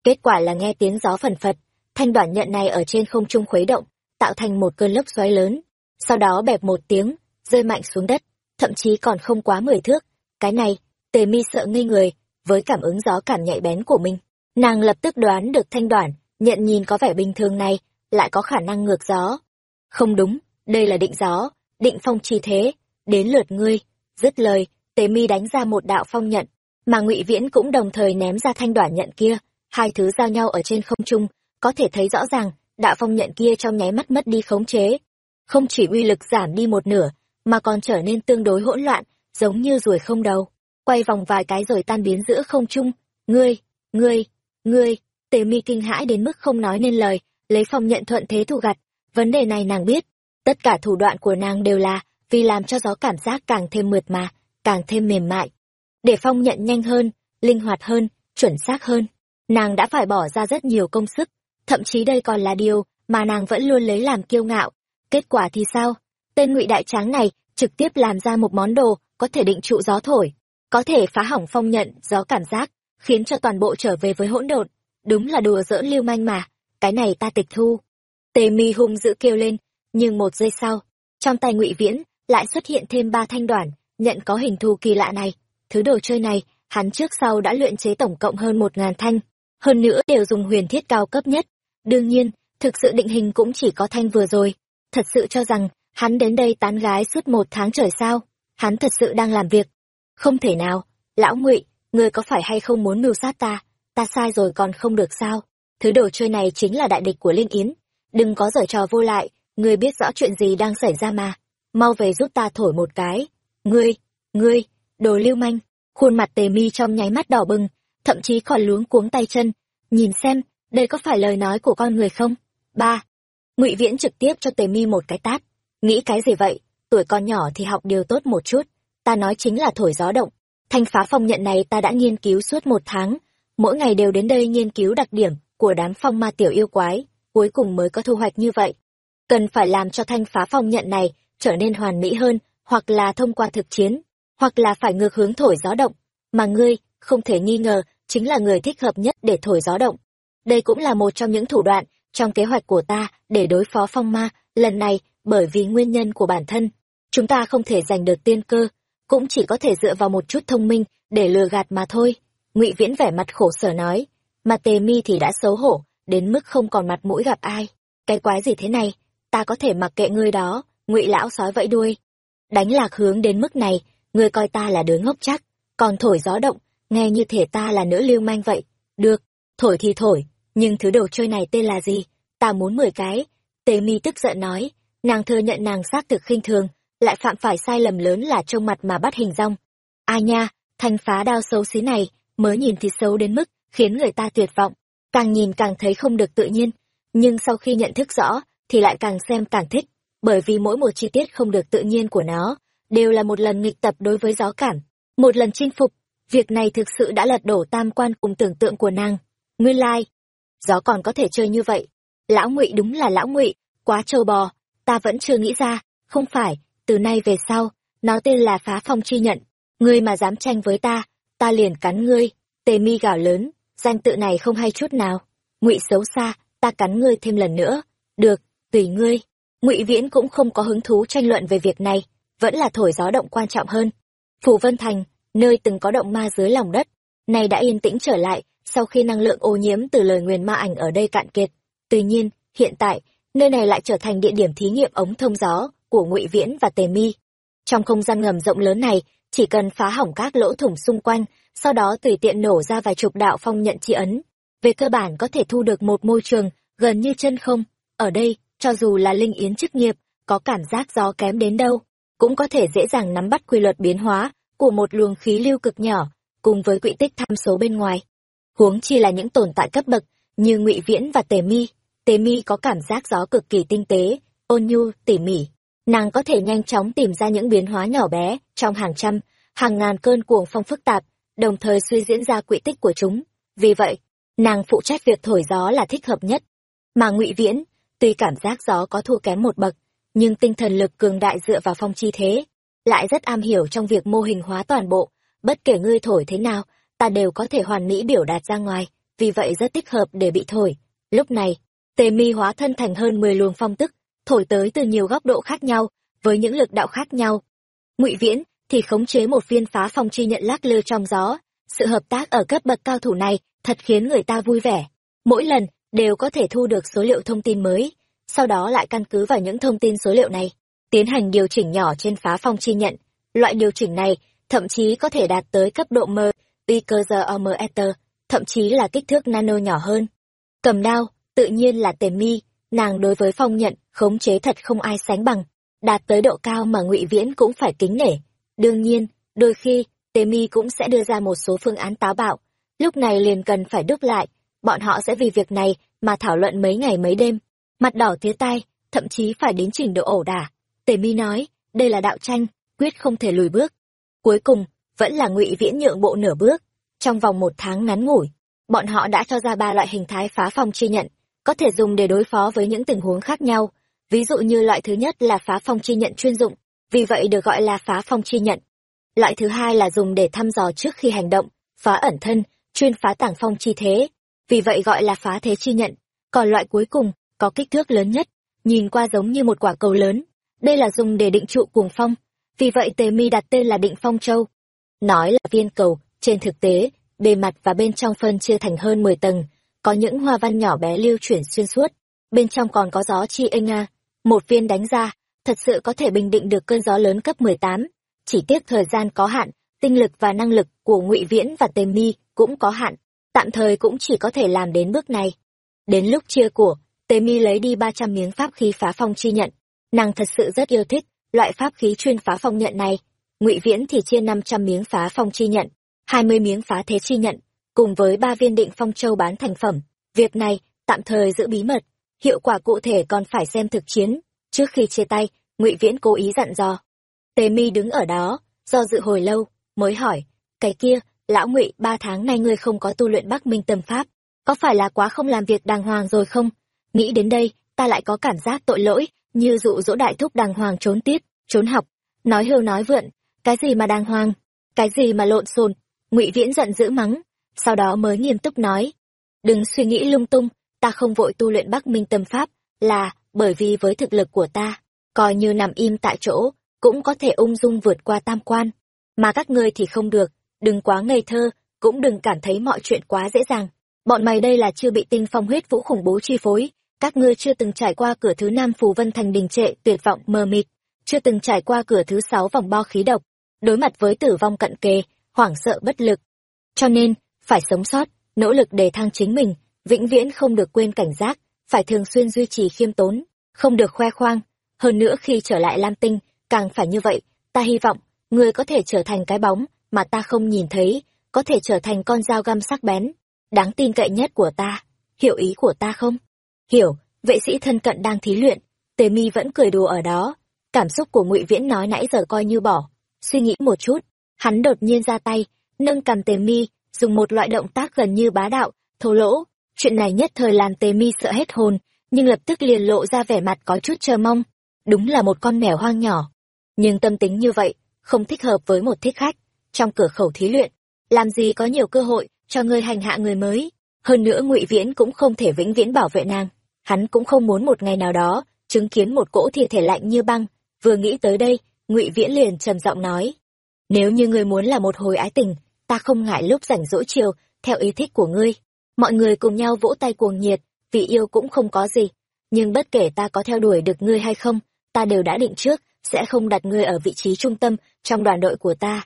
Kết quả là nghe tiếng gió phần phật, thanh đoản nhận này ở trên không trung khuấy động, tạo thành một cơn lốc xoáy lớn. Sau đó bẹp một tiếng, rơi mạnh xuống đất, thậm chí còn không quá mười thước. Cái này, tề mi sợ ngây người, với cảm ứng gió cảm nhạy bén của mình. Nàng lập tức đoán được thanh đoản nhận nhìn có vẻ bình thường này, lại có khả năng ngược gió. Không đúng, đây là định gió, định phong chi thế, đến lượt ngươi, dứt lời tề mi đánh ra một đạo phong nhận, mà ngụy viễn cũng đồng thời ném ra thanh đoản nhận kia. Hai thứ giao nhau ở trên không trung, có thể thấy rõ ràng, đạo phong nhận kia trong nháy mắt mất đi khống chế. Không chỉ uy lực giảm đi một nửa, mà còn trở nên tương đối hỗn loạn, giống như ruồi không đầu. Quay vòng vài cái rồi tan biến giữa không trung. Ngươi ngươi ngươi, tề mi kinh hãi đến mức không nói nên lời, lấy phong nhận thuận thế thu gặt. Vấn đề này nàng biết, tất cả thủ đoạn của nàng đều là vì làm cho gió cảm giác càng thêm mượt mà càng thêm mềm mại. Để phong nhận nhanh hơn, linh hoạt hơn, chuẩn xác hơn, nàng đã phải bỏ ra rất nhiều công sức. Thậm chí đây còn là điều mà nàng vẫn luôn lấy làm kiêu ngạo. Kết quả thì sao? Tên ngụy đại tráng này trực tiếp làm ra một món đồ có thể định trụ gió thổi, có thể phá hỏng phong nhận, gió cảm giác, khiến cho toàn bộ trở về với hỗn độn. Đúng là đùa giỡn lưu manh mà. Cái này ta tịch thu. Tề mi hung dữ kêu lên, nhưng một giây sau, trong tay ngụy viễn lại xuất hiện thêm ba thanh đoàn nhận có hình thù kỳ lạ này, thứ đồ chơi này, hắn trước sau đã luyện chế tổng cộng hơn một ngàn thanh, hơn nữa đều dùng huyền thiết cao cấp nhất. Đương nhiên, thực sự định hình cũng chỉ có thanh vừa rồi. Thật sự cho rằng, hắn đến đây tán gái suốt một tháng trời sao? Hắn thật sự đang làm việc. Không thể nào, lão ngụy, ngươi có phải hay không muốn mưu sát ta? Ta sai rồi còn không được sao? Thứ đồ chơi này chính là đại địch của linh yến. Đừng có giở trò vô lại, ngươi biết rõ chuyện gì đang xảy ra mà. Mau về giúp ta thổi một cái ngươi ngươi, đồ lưu manh. Khuôn mặt tề mi trong nháy mắt đỏ bừng, thậm chí còn luống cuống tay chân. Nhìn xem, đây có phải lời nói của con người không? Ba. Ngụy viễn trực tiếp cho tề mi một cái tát. Nghĩ cái gì vậy? Tuổi con nhỏ thì học điều tốt một chút. Ta nói chính là thổi gió động. Thanh phá phong nhận này ta đã nghiên cứu suốt một tháng. Mỗi ngày đều đến đây nghiên cứu đặc điểm của đám phong ma tiểu yêu quái. Cuối cùng mới có thu hoạch như vậy. Cần phải làm cho thanh phá phong nhận này trở nên hoàn mỹ hơn hoặc là thông qua thực chiến, hoặc là phải ngược hướng thổi gió động. Mà ngươi, không thể nghi ngờ, chính là người thích hợp nhất để thổi gió động. Đây cũng là một trong những thủ đoạn trong kế hoạch của ta để đối phó phong ma lần này bởi vì nguyên nhân của bản thân. Chúng ta không thể giành được tiên cơ, cũng chỉ có thể dựa vào một chút thông minh để lừa gạt mà thôi. Ngụy viễn vẻ mặt khổ sở nói, mà tề mi thì đã xấu hổ, đến mức không còn mặt mũi gặp ai. Cái quái gì thế này? Ta có thể mặc kệ ngươi đó, ngụy lão sói vẫy đuôi đánh lạc hướng đến mức này ngươi coi ta là đứa ngốc chắc, còn thổi gió động, nghe như thể ta là nữ lưu manh vậy. Được, thổi thì thổi, nhưng thứ đồ chơi này tên là gì? Ta muốn mười cái. Tề mi tức giận nói, nàng thừa nhận nàng xác thực khinh thường, lại phạm phải sai lầm lớn là trông mặt mà bắt hình rong a nha, thanh phá đao xấu xí này, mới nhìn thì xấu đến mức khiến người ta tuyệt vọng, càng nhìn càng thấy không được tự nhiên. Nhưng sau khi nhận thức rõ, thì lại càng xem càng thích bởi vì mỗi một chi tiết không được tự nhiên của nó, đều là một lần nghịch tập đối với gió cảm. Một lần chinh phục, việc này thực sự đã lật đổ tam quan cùng tưởng tượng của nàng. Nguyên lai, gió còn có thể chơi như vậy. Lão ngụy đúng là lão ngụy, quá trâu bò. Ta vẫn chưa nghĩ ra, không phải, từ nay về sau, nó tên là phá phong chi nhận. Ngươi mà dám tranh với ta ta liền cắn ngươi. Tề mi gào lớn, danh tự này không hay chút nào. Ngụy xấu xa, ta cắn ngươi thêm lần nữa. Được, tùy ngươi ngụy viễn cũng không có hứng thú tranh luận về việc này, vẫn là thổi gió động quan trọng hơn. Phủ vân thành, nơi từng có động ma dưới lòng đất, nay đã yên tĩnh trở lại sau khi năng lượng ô nhiễm từ lời nguyền ma ảnh ở đây cạn kiệt. Tuy nhiên, hiện tại, nơi này lại trở thành địa điểm thí nghiệm ống thông gió của ngụy viễn và tề mi. Trong không gian ngầm rộng lớn này, chỉ cần phá hỏng các lỗ thủng xung quanh, sau đó tùy tiện nổ ra vài chục đạo phong nhận chi ấn, về cơ bản có thể thu được một môi trường gần như chân không. Ở đây cho dù là linh yến chức nghiệp, có cảm giác gió kém đến đâu, cũng có thể dễ dàng nắm bắt quy luật biến hóa của một luồng khí lưu cực nhỏ cùng với quỹ tích tham số bên ngoài. Huống chi là những tồn tại cấp bậc như ngụy viễn và tề mi tề mi có cảm giác gió cực kỳ tinh tế, ôn nhu, tỉ mỉ. Nàng có thể nhanh chóng tìm ra những biến hóa nhỏ bé trong hàng trăm, hàng ngàn cơn cuồng phong phức tạp, đồng thời suy diễn ra quỹ tích của chúng. Vì vậy, nàng phụ trách việc thổi gió là thích hợp nhất. Mà ngụy viễn tuy cảm giác gió có thua kém một bậc, nhưng tinh thần lực cường đại dựa vào phong chi thế, lại rất am hiểu trong việc mô hình hóa toàn bộ. Bất kể ngươi thổi thế nào, ta đều có thể hoàn mỹ biểu đạt ra ngoài, vì vậy rất thích hợp để bị thổi. Lúc này, tề mi hóa thân thành hơn mười luồng phong tức, thổi tới từ nhiều góc độ khác nhau, với những lực đạo khác nhau. Ngụy viễn thì khống chế một viên phá phong chi nhận lắc lư trong gió. Sự hợp tác ở cấp bậc cao thủ này thật khiến người ta vui vẻ. Mỗi lần đều có thể thu được số liệu thông tin mới sau đó lại căn cứ vào những thông tin số liệu này tiến hành điều chỉnh nhỏ trên phá phong chi nhận loại điều chỉnh này thậm chí có thể đạt tới cấp độ mơ Piker Ether, thậm chí là kích thước nano nhỏ hơn. Cầm đao, tự nhiên là tề mi, nàng đối với phong nhận, khống chế thật không ai sánh bằng, đạt tới độ cao mà ngụy Viễn cũng phải kính nể. Đương nhiên, đôi khi, tề mi cũng sẽ đưa ra một số phương án táo bạo, lúc này liền cần phải đúc lại, bọn họ sẽ vì việc này mà thảo luận mấy ngày mấy đêm, mặt đỏ tía tai, thậm chí phải đến trình độ ẩu đả. Tề mi nói, đây là đạo tranh, quyết không thể lùi bước. Cuối cùng, vẫn là ngụy viễn nhượng bộ nửa bước trong vòng một tháng ngắn ngủi bọn họ đã cho ra ba loại hình thái phá phong chi nhận có thể dùng để đối phó với những tình huống khác nhau ví dụ như loại thứ nhất là phá phong chi nhận chuyên dụng vì vậy được gọi là phá phong chi nhận loại thứ hai là dùng để thăm dò trước khi hành động phá ẩn thân chuyên phá tảng phong chi thế vì vậy gọi là phá thế chi nhận. Còn loại cuối cùng có kích thước lớn nhất nhìn qua giống như một quả cầu lớn. Đây là dùng để định trụ cuồng phong. Vì vậy tề mi đặt tên là định phong châu. Nói là viên cầu, trên thực tế, bề mặt và bên trong phân chia thành hơn 10 tầng, có những hoa văn nhỏ bé lưu chuyển xuyên suốt, bên trong còn có gió chi ê nga. Một viên đánh ra, thật sự có thể bình định được cơn gió lớn cấp 18. Chỉ tiếc thời gian có hạn, tinh lực và năng lực của ngụy Viễn và Tề Mi cũng có hạn, tạm thời cũng chỉ có thể làm đến bước này. Đến lúc chia của, Tề Mi lấy đi 300 miếng pháp khí phá phong chi nhận. Nàng thật sự rất yêu thích loại pháp khí chuyên phá phong nhận này ngụy viễn thì chia năm trăm miếng phá phong chi nhận hai mươi miếng phá thế chi nhận cùng với ba viên định phong châu bán thành phẩm việc này tạm thời giữ bí mật hiệu quả cụ thể còn phải xem thực chiến trước khi chia tay ngụy viễn cố ý dặn dò tề mi đứng ở đó do dự hồi lâu mới hỏi cái kia lão ngụy, ba tháng nay ngươi không có tu luyện bắc minh tâm pháp, có phải là quá không làm việc đàng hoàng rồi không? Nghĩ đến đây, ta lại có cảm giác tội lỗi, như dụ dỗ đại thúc đàng hoàng trốn tiết trốn học. Nói hưu nói vượn, cái gì mà đàng hoàng? Cái gì mà lộn xộn? Ngụy viễn giận dữ mắng, sau đó mới nghiêm túc nói. Đừng suy nghĩ lung tung, ta không vội tu luyện bắc minh tâm pháp, là bởi vì với thực lực của ta, coi như nằm im tại chỗ, cũng có thể ung dung vượt qua tam quan. Mà các ngươi thì không được đừng quá ngây thơ cũng đừng cảm thấy mọi chuyện quá dễ dàng bọn mày đây là chưa bị tinh phong huyết vũ khủng bố chi phối các ngươi chưa từng trải qua cửa thứ năm phù vân thành đình trệ tuyệt vọng mờ mịt chưa từng trải qua cửa thứ sáu vòng bo khí độc đối mặt với tử vong cận kề, hoảng sợ bất lực. Cho nên, phải sống sót, nỗ lực đề thăng chính mình, vĩnh viễn không được quên cảnh giác, phải thường xuyên duy trì khiêm tốn, không được khoe khoang. Hơn nữa khi trở lại Lam Tinh, càng phải như vậy, ta hy vọng, ngươi có thể trở thành cái bóng mà ta không nhìn thấy, có thể trở thành con dao găm sắc bén, đáng tin cậy nhất của ta. Hiểu ý của ta không? Hiểu, vệ sĩ thân cận đang thí luyện, Tề Mi vẫn cười đùa ở đó. Cảm xúc của Ngụy Viễn nói nãy giờ coi như bỏ. Suy nghĩ một chút, hắn đột nhiên ra tay, nâng cầm Tề Mi, dùng một loại động tác gần như bá đạo, thô lỗ. Chuyện này nhất thời làm Tề Mi sợ hết hồn, nhưng lập tức liền lộ ra vẻ mặt có chút chờ mong. Đúng là một con mèo hoang nhỏ. Nhưng tâm tính như vậy, không thích hợp với một thích khách. Trong cửa khẩu thí luyện, làm gì có nhiều cơ hội cho ngươi hành hạ người mới. Hơn nữa ngụy Viễn cũng không thể vĩnh viễn bảo vệ nàng. Hắn cũng không muốn một ngày nào đó, chứng kiến một cỗ thi thể lạnh như băng. Vừa nghĩ tới đây, ngụy Viễn liền trầm giọng nói. Nếu như ngươi muốn là một hồi ái tình, ta không ngại lúc rảnh rỗi chiều, theo ý thích của ngươi. Mọi người cùng nhau vỗ tay cuồng nhiệt, vì yêu cũng không có gì. Nhưng bất kể ta có theo đuổi được ngươi hay không, ta đều đã định trước, sẽ không đặt ngươi ở vị trí trung tâm trong đoàn đội của ta.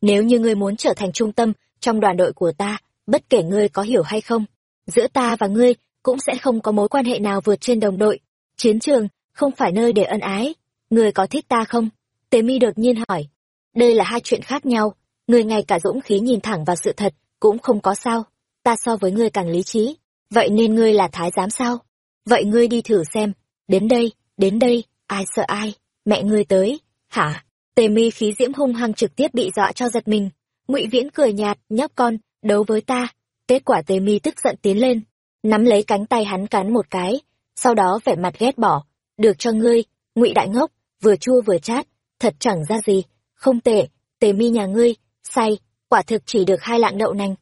Nếu như ngươi muốn trở thành trung tâm trong đoàn đội của ta, bất kể ngươi có hiểu hay không, giữa ta và ngươi cũng sẽ không có mối quan hệ nào vượt trên đồng đội. Chiến trường không phải nơi để ân ái. Ngươi có thích ta không? Tế mi đột nhiên hỏi. Đây là hai chuyện khác nhau. Ngươi ngay cả dũng khí nhìn thẳng vào sự thật cũng không có sao. Ta so với ngươi càng lý trí. Vậy nên ngươi là thái giám sao? Vậy ngươi đi thử xem. Đến đây, đến đây, ai sợ ai? Mẹ ngươi tới. Hả? Tề mi khí diễm hung hăng trực tiếp bị dọa cho giật mình. ngụy Viễn cười nhạt, nhóc con, đấu với ta. Kết quả tề mi tức giận tiến lên, nắm lấy cánh tay hắn cắn một cái, sau đó vẻ mặt ghét bỏ. Được cho ngươi, ngụy đại ngốc, vừa chua vừa chát, thật chẳng ra gì. Không tệ, tề mi nhà ngươi, say, quả thực chỉ được hai lạng đậu nành.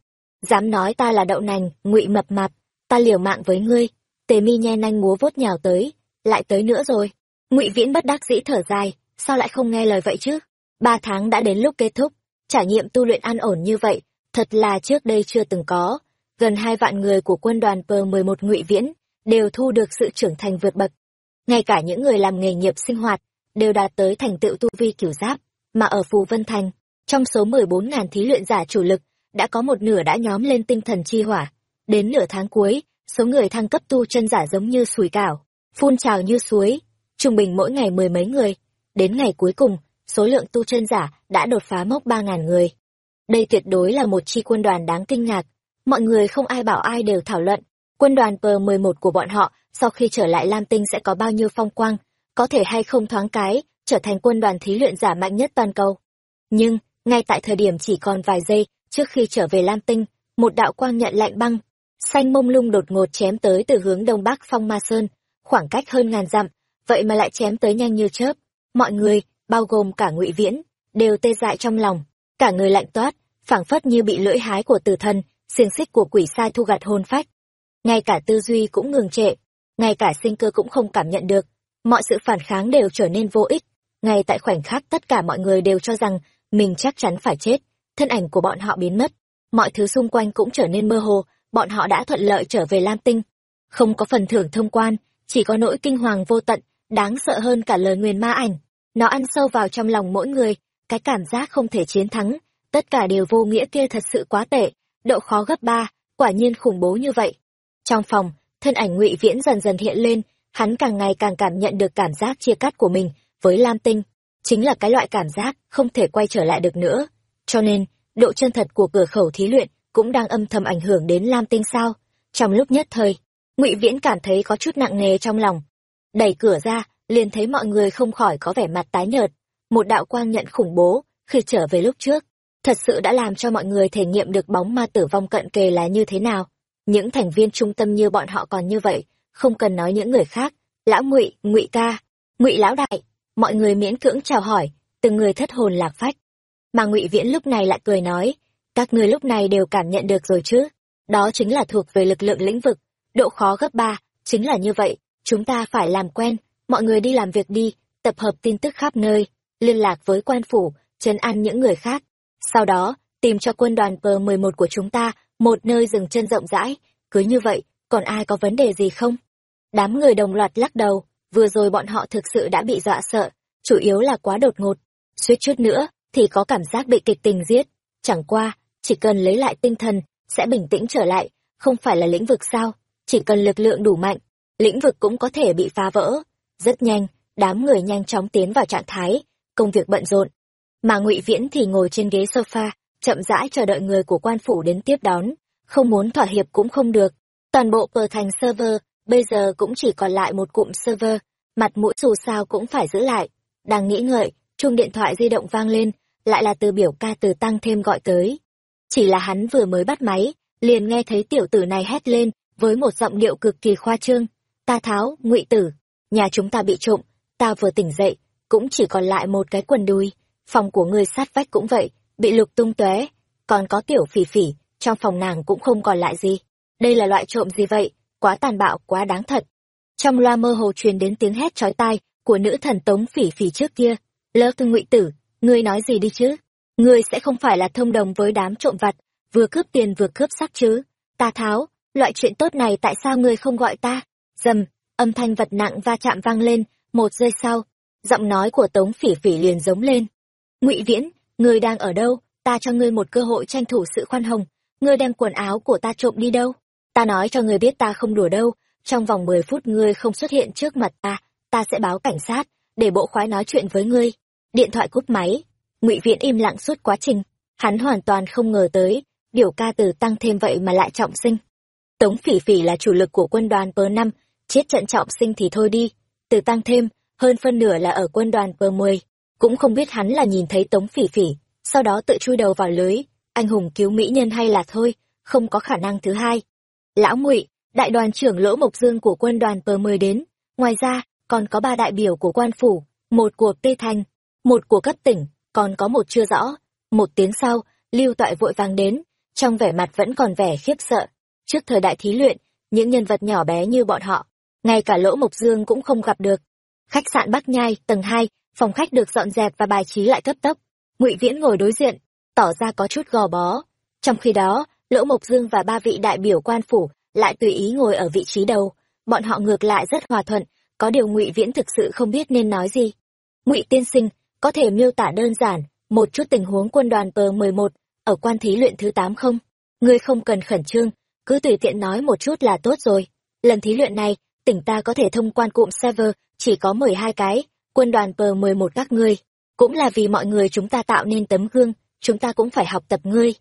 Dám nói ta là đậu nành, ngụy mập mạp, ta liều mạng với ngươi. Tề mi nhe nanh múa vốt nhào tới, lại tới nữa rồi. Ngụy Viễn bất đắc dĩ thở dài, sao lại không nghe lời vậy chứ? Ba tháng đã đến lúc kết thúc, trải nghiệm tu luyện an ổn như vậy, thật là trước đây chưa từng có. Gần hai vạn người của quân đoàn P11 Ngụy Viễn đều thu được sự trưởng thành vượt bậc. Ngay cả những người làm nghề nghiệp sinh hoạt đều đạt tới thành tựu tu vi kiểu giáp, mà ở Phù Vân Thành, trong số 14.000 thí luyện giả chủ lực, đã có một nửa đã nhóm lên tinh thần chi hỏa. Đến nửa tháng cuối, số người thăng cấp tu chân giả giống như sùi cảo, phun trào như suối, trung bình mỗi ngày mười mấy người. Đến ngày cuối cùng, số lượng tu chân giả đã đột phá mốc ba ngàn người. Đây tuyệt đối là một chi quân đoàn đáng kinh ngạc. Mọi người không ai bảo ai đều thảo luận. Quân đoàn P11 của bọn họ sau khi trở lại Lam Tinh sẽ có bao nhiêu phong quang, có thể hay không thoáng cái, trở thành quân đoàn thí luyện giả mạnh nhất toàn cầu. Nhưng, ngay tại thời điểm chỉ còn vài giây trước khi trở về Lam Tinh, một đạo quang nhận lạnh băng, xanh mông lung đột ngột chém tới từ hướng đông bắc phong ma sơn, khoảng cách hơn ngàn dặm, vậy mà lại chém tới nhanh như chớp mọi người, bao gồm cả ngụy viễn, đều tê dại trong lòng. Cả người lạnh toát, phảng phất như bị lưỡi hái của tử thần, xiềng xích của quỷ sai thu gặt hồn phách. Ngay cả tư duy cũng ngừng trệ, ngay cả sinh cơ cũng không cảm nhận được. Mọi sự phản kháng đều trở nên vô ích. Ngay tại khoảnh khắc tất cả mọi người đều cho rằng mình chắc chắn phải chết, thân ảnh của bọn họ biến mất. Mọi thứ xung quanh cũng trở nên mơ hồ, bọn họ đã thuận lợi trở về lam tinh. Không có phần thưởng thông quan, chỉ có nỗi kinh hoàng vô tận đáng sợ hơn cả lời nguyền ma ảnh. Nó ăn sâu vào trong lòng mỗi người, cái cảm giác không thể chiến thắng, tất cả đều vô nghĩa kia thật sự quá tệ, độ khó gấp ba, quả nhiên khủng bố như vậy. Trong phòng, thân ảnh ngụy Viễn dần dần hiện lên, hắn càng ngày càng cảm nhận được cảm giác chia cắt của mình với Lam Tinh, chính là cái loại cảm giác không thể quay trở lại được nữa. Cho nên, độ chân thật của cửa khẩu thí luyện cũng đang âm thầm ảnh hưởng đến Lam Tinh sao? Trong lúc nhất thời, Ngụy Viễn cảm thấy có chút nặng nề trong lòng, đẩy cửa ra, liền thấy mọi người không khỏi có vẻ mặt tái nhợt. Một đạo quang nhận khủng bố, khi trở về lúc trước, thật sự đã làm cho mọi người thể nghiệm được bóng ma tử vong cận kề là như thế nào. Những thành viên trung tâm như bọn họ còn như vậy, không cần nói những người khác. Lão ngụy ngụy ca, ngụy lão đại, mọi người miễn cưỡng chào hỏi, từng người thất hồn lạc phách. Mà ngụy viễn lúc này lại cười nói, các người lúc này đều cảm nhận được rồi chứ? Đó chính là thuộc về lực lượng lĩnh vực, độ khó gấp ba, chính là như vậy chúng ta phải làm quen, mọi người đi làm việc đi, tập hợp tin tức khắp nơi, liên lạc với quan phủ, trấn an những người khác. Sau đó, tìm cho quân đoàn P11 của chúng ta một nơi dừng chân rộng rãi, cứ như vậy, còn ai có vấn đề gì không? Đám người đồng loạt lắc đầu, vừa rồi bọn họ thực sự đã bị dọa sợ, chủ yếu là quá đột ngột. Suýt chút nữa, thì có cảm giác bị kịch tình giết. Chẳng qua, chỉ cần lấy lại tinh thần, sẽ bình tĩnh trở lại, không phải là lĩnh vực sao, chỉ cần lực lượng đủ mạnh, lĩnh vực cũng có thể bị phá vỡ. Rất nhanh, đám người nhanh chóng tiến vào trạng thái, công việc bận rộn. Mà ngụy Viễn thì ngồi trên ghế sofa, chậm rãi chờ đợi người của quan phủ đến tiếp đón, không muốn thỏa hiệp cũng không được. Toàn bộ cờ thành server, bây giờ cũng chỉ còn lại một cụm server, mặt mũi dù sao cũng phải giữ lại. Đang nghĩ ngợi, chuông điện thoại di động vang lên, lại là từ biểu ca từ tăng thêm gọi tới. Chỉ là hắn vừa mới bắt máy, liền nghe thấy tiểu tử này hét lên, với một giọng điệu cực kỳ khoa trương. Ta tháo, ngụy tử, nhà chúng ta bị trộm, ta vừa tỉnh dậy, cũng chỉ còn lại một cái quần đùi. Phòng của ngươi sát vách cũng vậy, bị lục tung tóe còn có tiểu phỉ phỉ, trong phòng nàng cũng không còn lại gì. Đây là loại trộm gì vậy? Quá tàn bạo, quá đáng thật. Trong loa mơ hồ truyền đến tiếng hét chói tai của nữ thần tống phỉ phỉ trước kia. Lỡ tư ngụy tử, ngươi nói gì đi chứ? Ngươi sẽ không phải là thông đồng với đám trộm vặt, vừa cướp tiền vừa cướp sắc chứ? Ta tháo, loại chuyện tốt này tại sao ngươi không gọi ta? Dầm, âm thanh vật nặng va chạm vang lên, một giây sau, giọng nói của tống phỉ phỉ liền giống lên. Ngụy Viễn, ngươi đang ở đâu? Ta cho ngươi một cơ hội tranh thủ sự khoan hồng. Ngươi đem quần áo của ta trộm đi đâu? Ta nói cho ngươi biết ta không đùa đâu. Trong vòng mười phút ngươi không xuất hiện trước mặt ta, ta sẽ báo cảnh sát, để bộ khoái nói chuyện với ngươi. Điện thoại cúp máy. Ngụy Viễn im lặng suốt quá trình. Hắn hoàn toàn không ngờ tới, điều ca từ tăng thêm vậy mà lại trọng sinh. Tống Phỉ Phỉ là chủ lực của quân đoàn pờ năm, chết trận trọng sinh thì thôi đi. Từ tăng thêm, hơn phân nửa là ở quân đoàn pờ mười cũng không biết hắn là nhìn thấy Tống Phỉ Phỉ, sau đó tự chui đầu vào lưới, anh hùng cứu mỹ nhân hay là thôi, không có khả năng thứ hai. Lão Ngụy, đại đoàn trưởng Lỗ Mộc Dương của quân đoàn pờ mười đến, ngoài ra, còn có ba đại biểu của quan phủ, một của Tê Thành, một của cấp tỉnh, còn có một chưa rõ. Một tiếng sau, Lưu Toại vội vàng đến, trong vẻ mặt vẫn còn vẻ khiếp sợ. Trước thời đại thí luyện, những nhân vật nhỏ bé như bọn họ, ngay cả Lỗ Mộc Dương cũng không gặp được. Khách sạn Bắc Nhai, tầng hai phòng khách được dọn dẹp và bài trí lại cấp tốc. Ngụy viễn ngồi đối diện tỏ ra có chút gò bó. Trong khi đó lỗ mộc dương và ba vị đại biểu quan phủ lại tùy ý ngồi ở vị trí đầu. Bọn họ ngược lại rất hòa thuận có điều ngụy viễn thực sự không biết nên nói gì. Ngụy tiên sinh có thể miêu tả đơn giản một chút tình huống quân đoàn tờ mười một ở quan thí luyện thứ tám không? Ngươi không cần khẩn trương cứ tùy tiện nói một chút là tốt rồi. Lần thí luyện này tỉnh ta có thể thông quan cụm server, chỉ có mười hai cái, quân đoàn pờ mười một các ngươi. Cũng là vì mọi người chúng ta tạo nên tấm gương, chúng ta cũng phải học tập ngươi.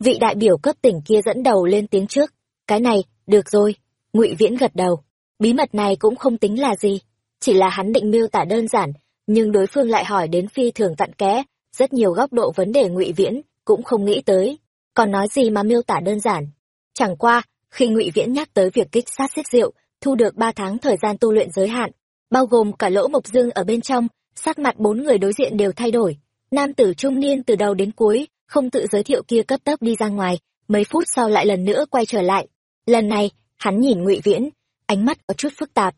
Vị đại biểu cấp tỉnh kia dẫn đầu lên tiếng trước. Cái này, được rồi, ngụy viễn gật đầu. Bí mật này cũng không tính là gì, chỉ là hắn định miêu tả đơn giản, nhưng đối phương lại hỏi đến phi thường cặn kẽ, rất nhiều góc độ vấn đề ngụy viễn cũng không nghĩ tới. Còn nói gì mà miêu tả đơn giản? Chẳng qua, khi ngụy viễn nhắc tới việc kích sát xếp rượu thu được ba tháng thời gian tu luyện giới hạn, bao gồm cả lỗ mộc dương ở bên trong, sắc mặt bốn người đối diện đều thay đổi. Nam tử trung niên từ đầu đến cuối, không tự giới thiệu kia cấp tốc đi ra ngoài, mấy phút sau lại lần nữa quay trở lại. Lần này, hắn nhìn ngụy viễn, ánh mắt có chút phức tạp.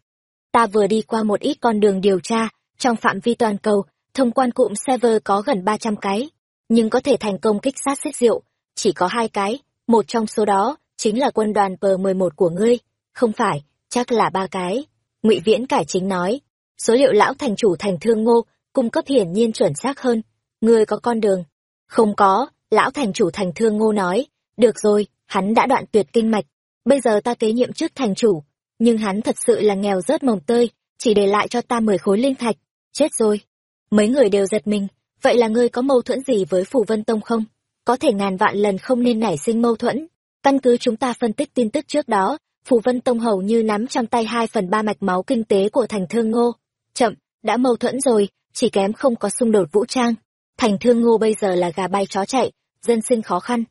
Ta vừa đi qua một ít con đường điều tra, trong phạm vi toàn cầu, thông quan cụm server có gần ba trăm cái, nhưng có thể thành công kích sát xích rượu chỉ có hai cái, một trong số đó chính là quân đoàn p mười một của ngươi. Không phải chắc là ba cái. Ngụy viễn cải chính nói, số liệu lão thành chủ thành thương ngô, cung cấp hiển nhiên chuẩn xác hơn. Ngươi có con đường. Không có, lão thành chủ thành thương ngô nói. Được rồi, hắn đã đoạn tuyệt kinh mạch. Bây giờ ta kế nhiệm chức thành chủ. Nhưng hắn thật sự là nghèo rớt mồng tơi, chỉ để lại cho ta mười khối linh thạch. Chết rồi. Mấy người đều giật mình. Vậy là ngươi có mâu thuẫn gì với phù vân tông không? Có thể ngàn vạn lần không nên nảy sinh mâu thuẫn. Căn cứ chúng ta phân tích tin tức trước đó Phù Vân Tông hầu như nắm trong tay hai phần ba mạch máu kinh tế của thành thương ngô. Chậm, đã mâu thuẫn rồi, chỉ kém không có xung đột vũ trang. Thành thương ngô bây giờ là gà bay chó chạy, dân sinh khó khăn,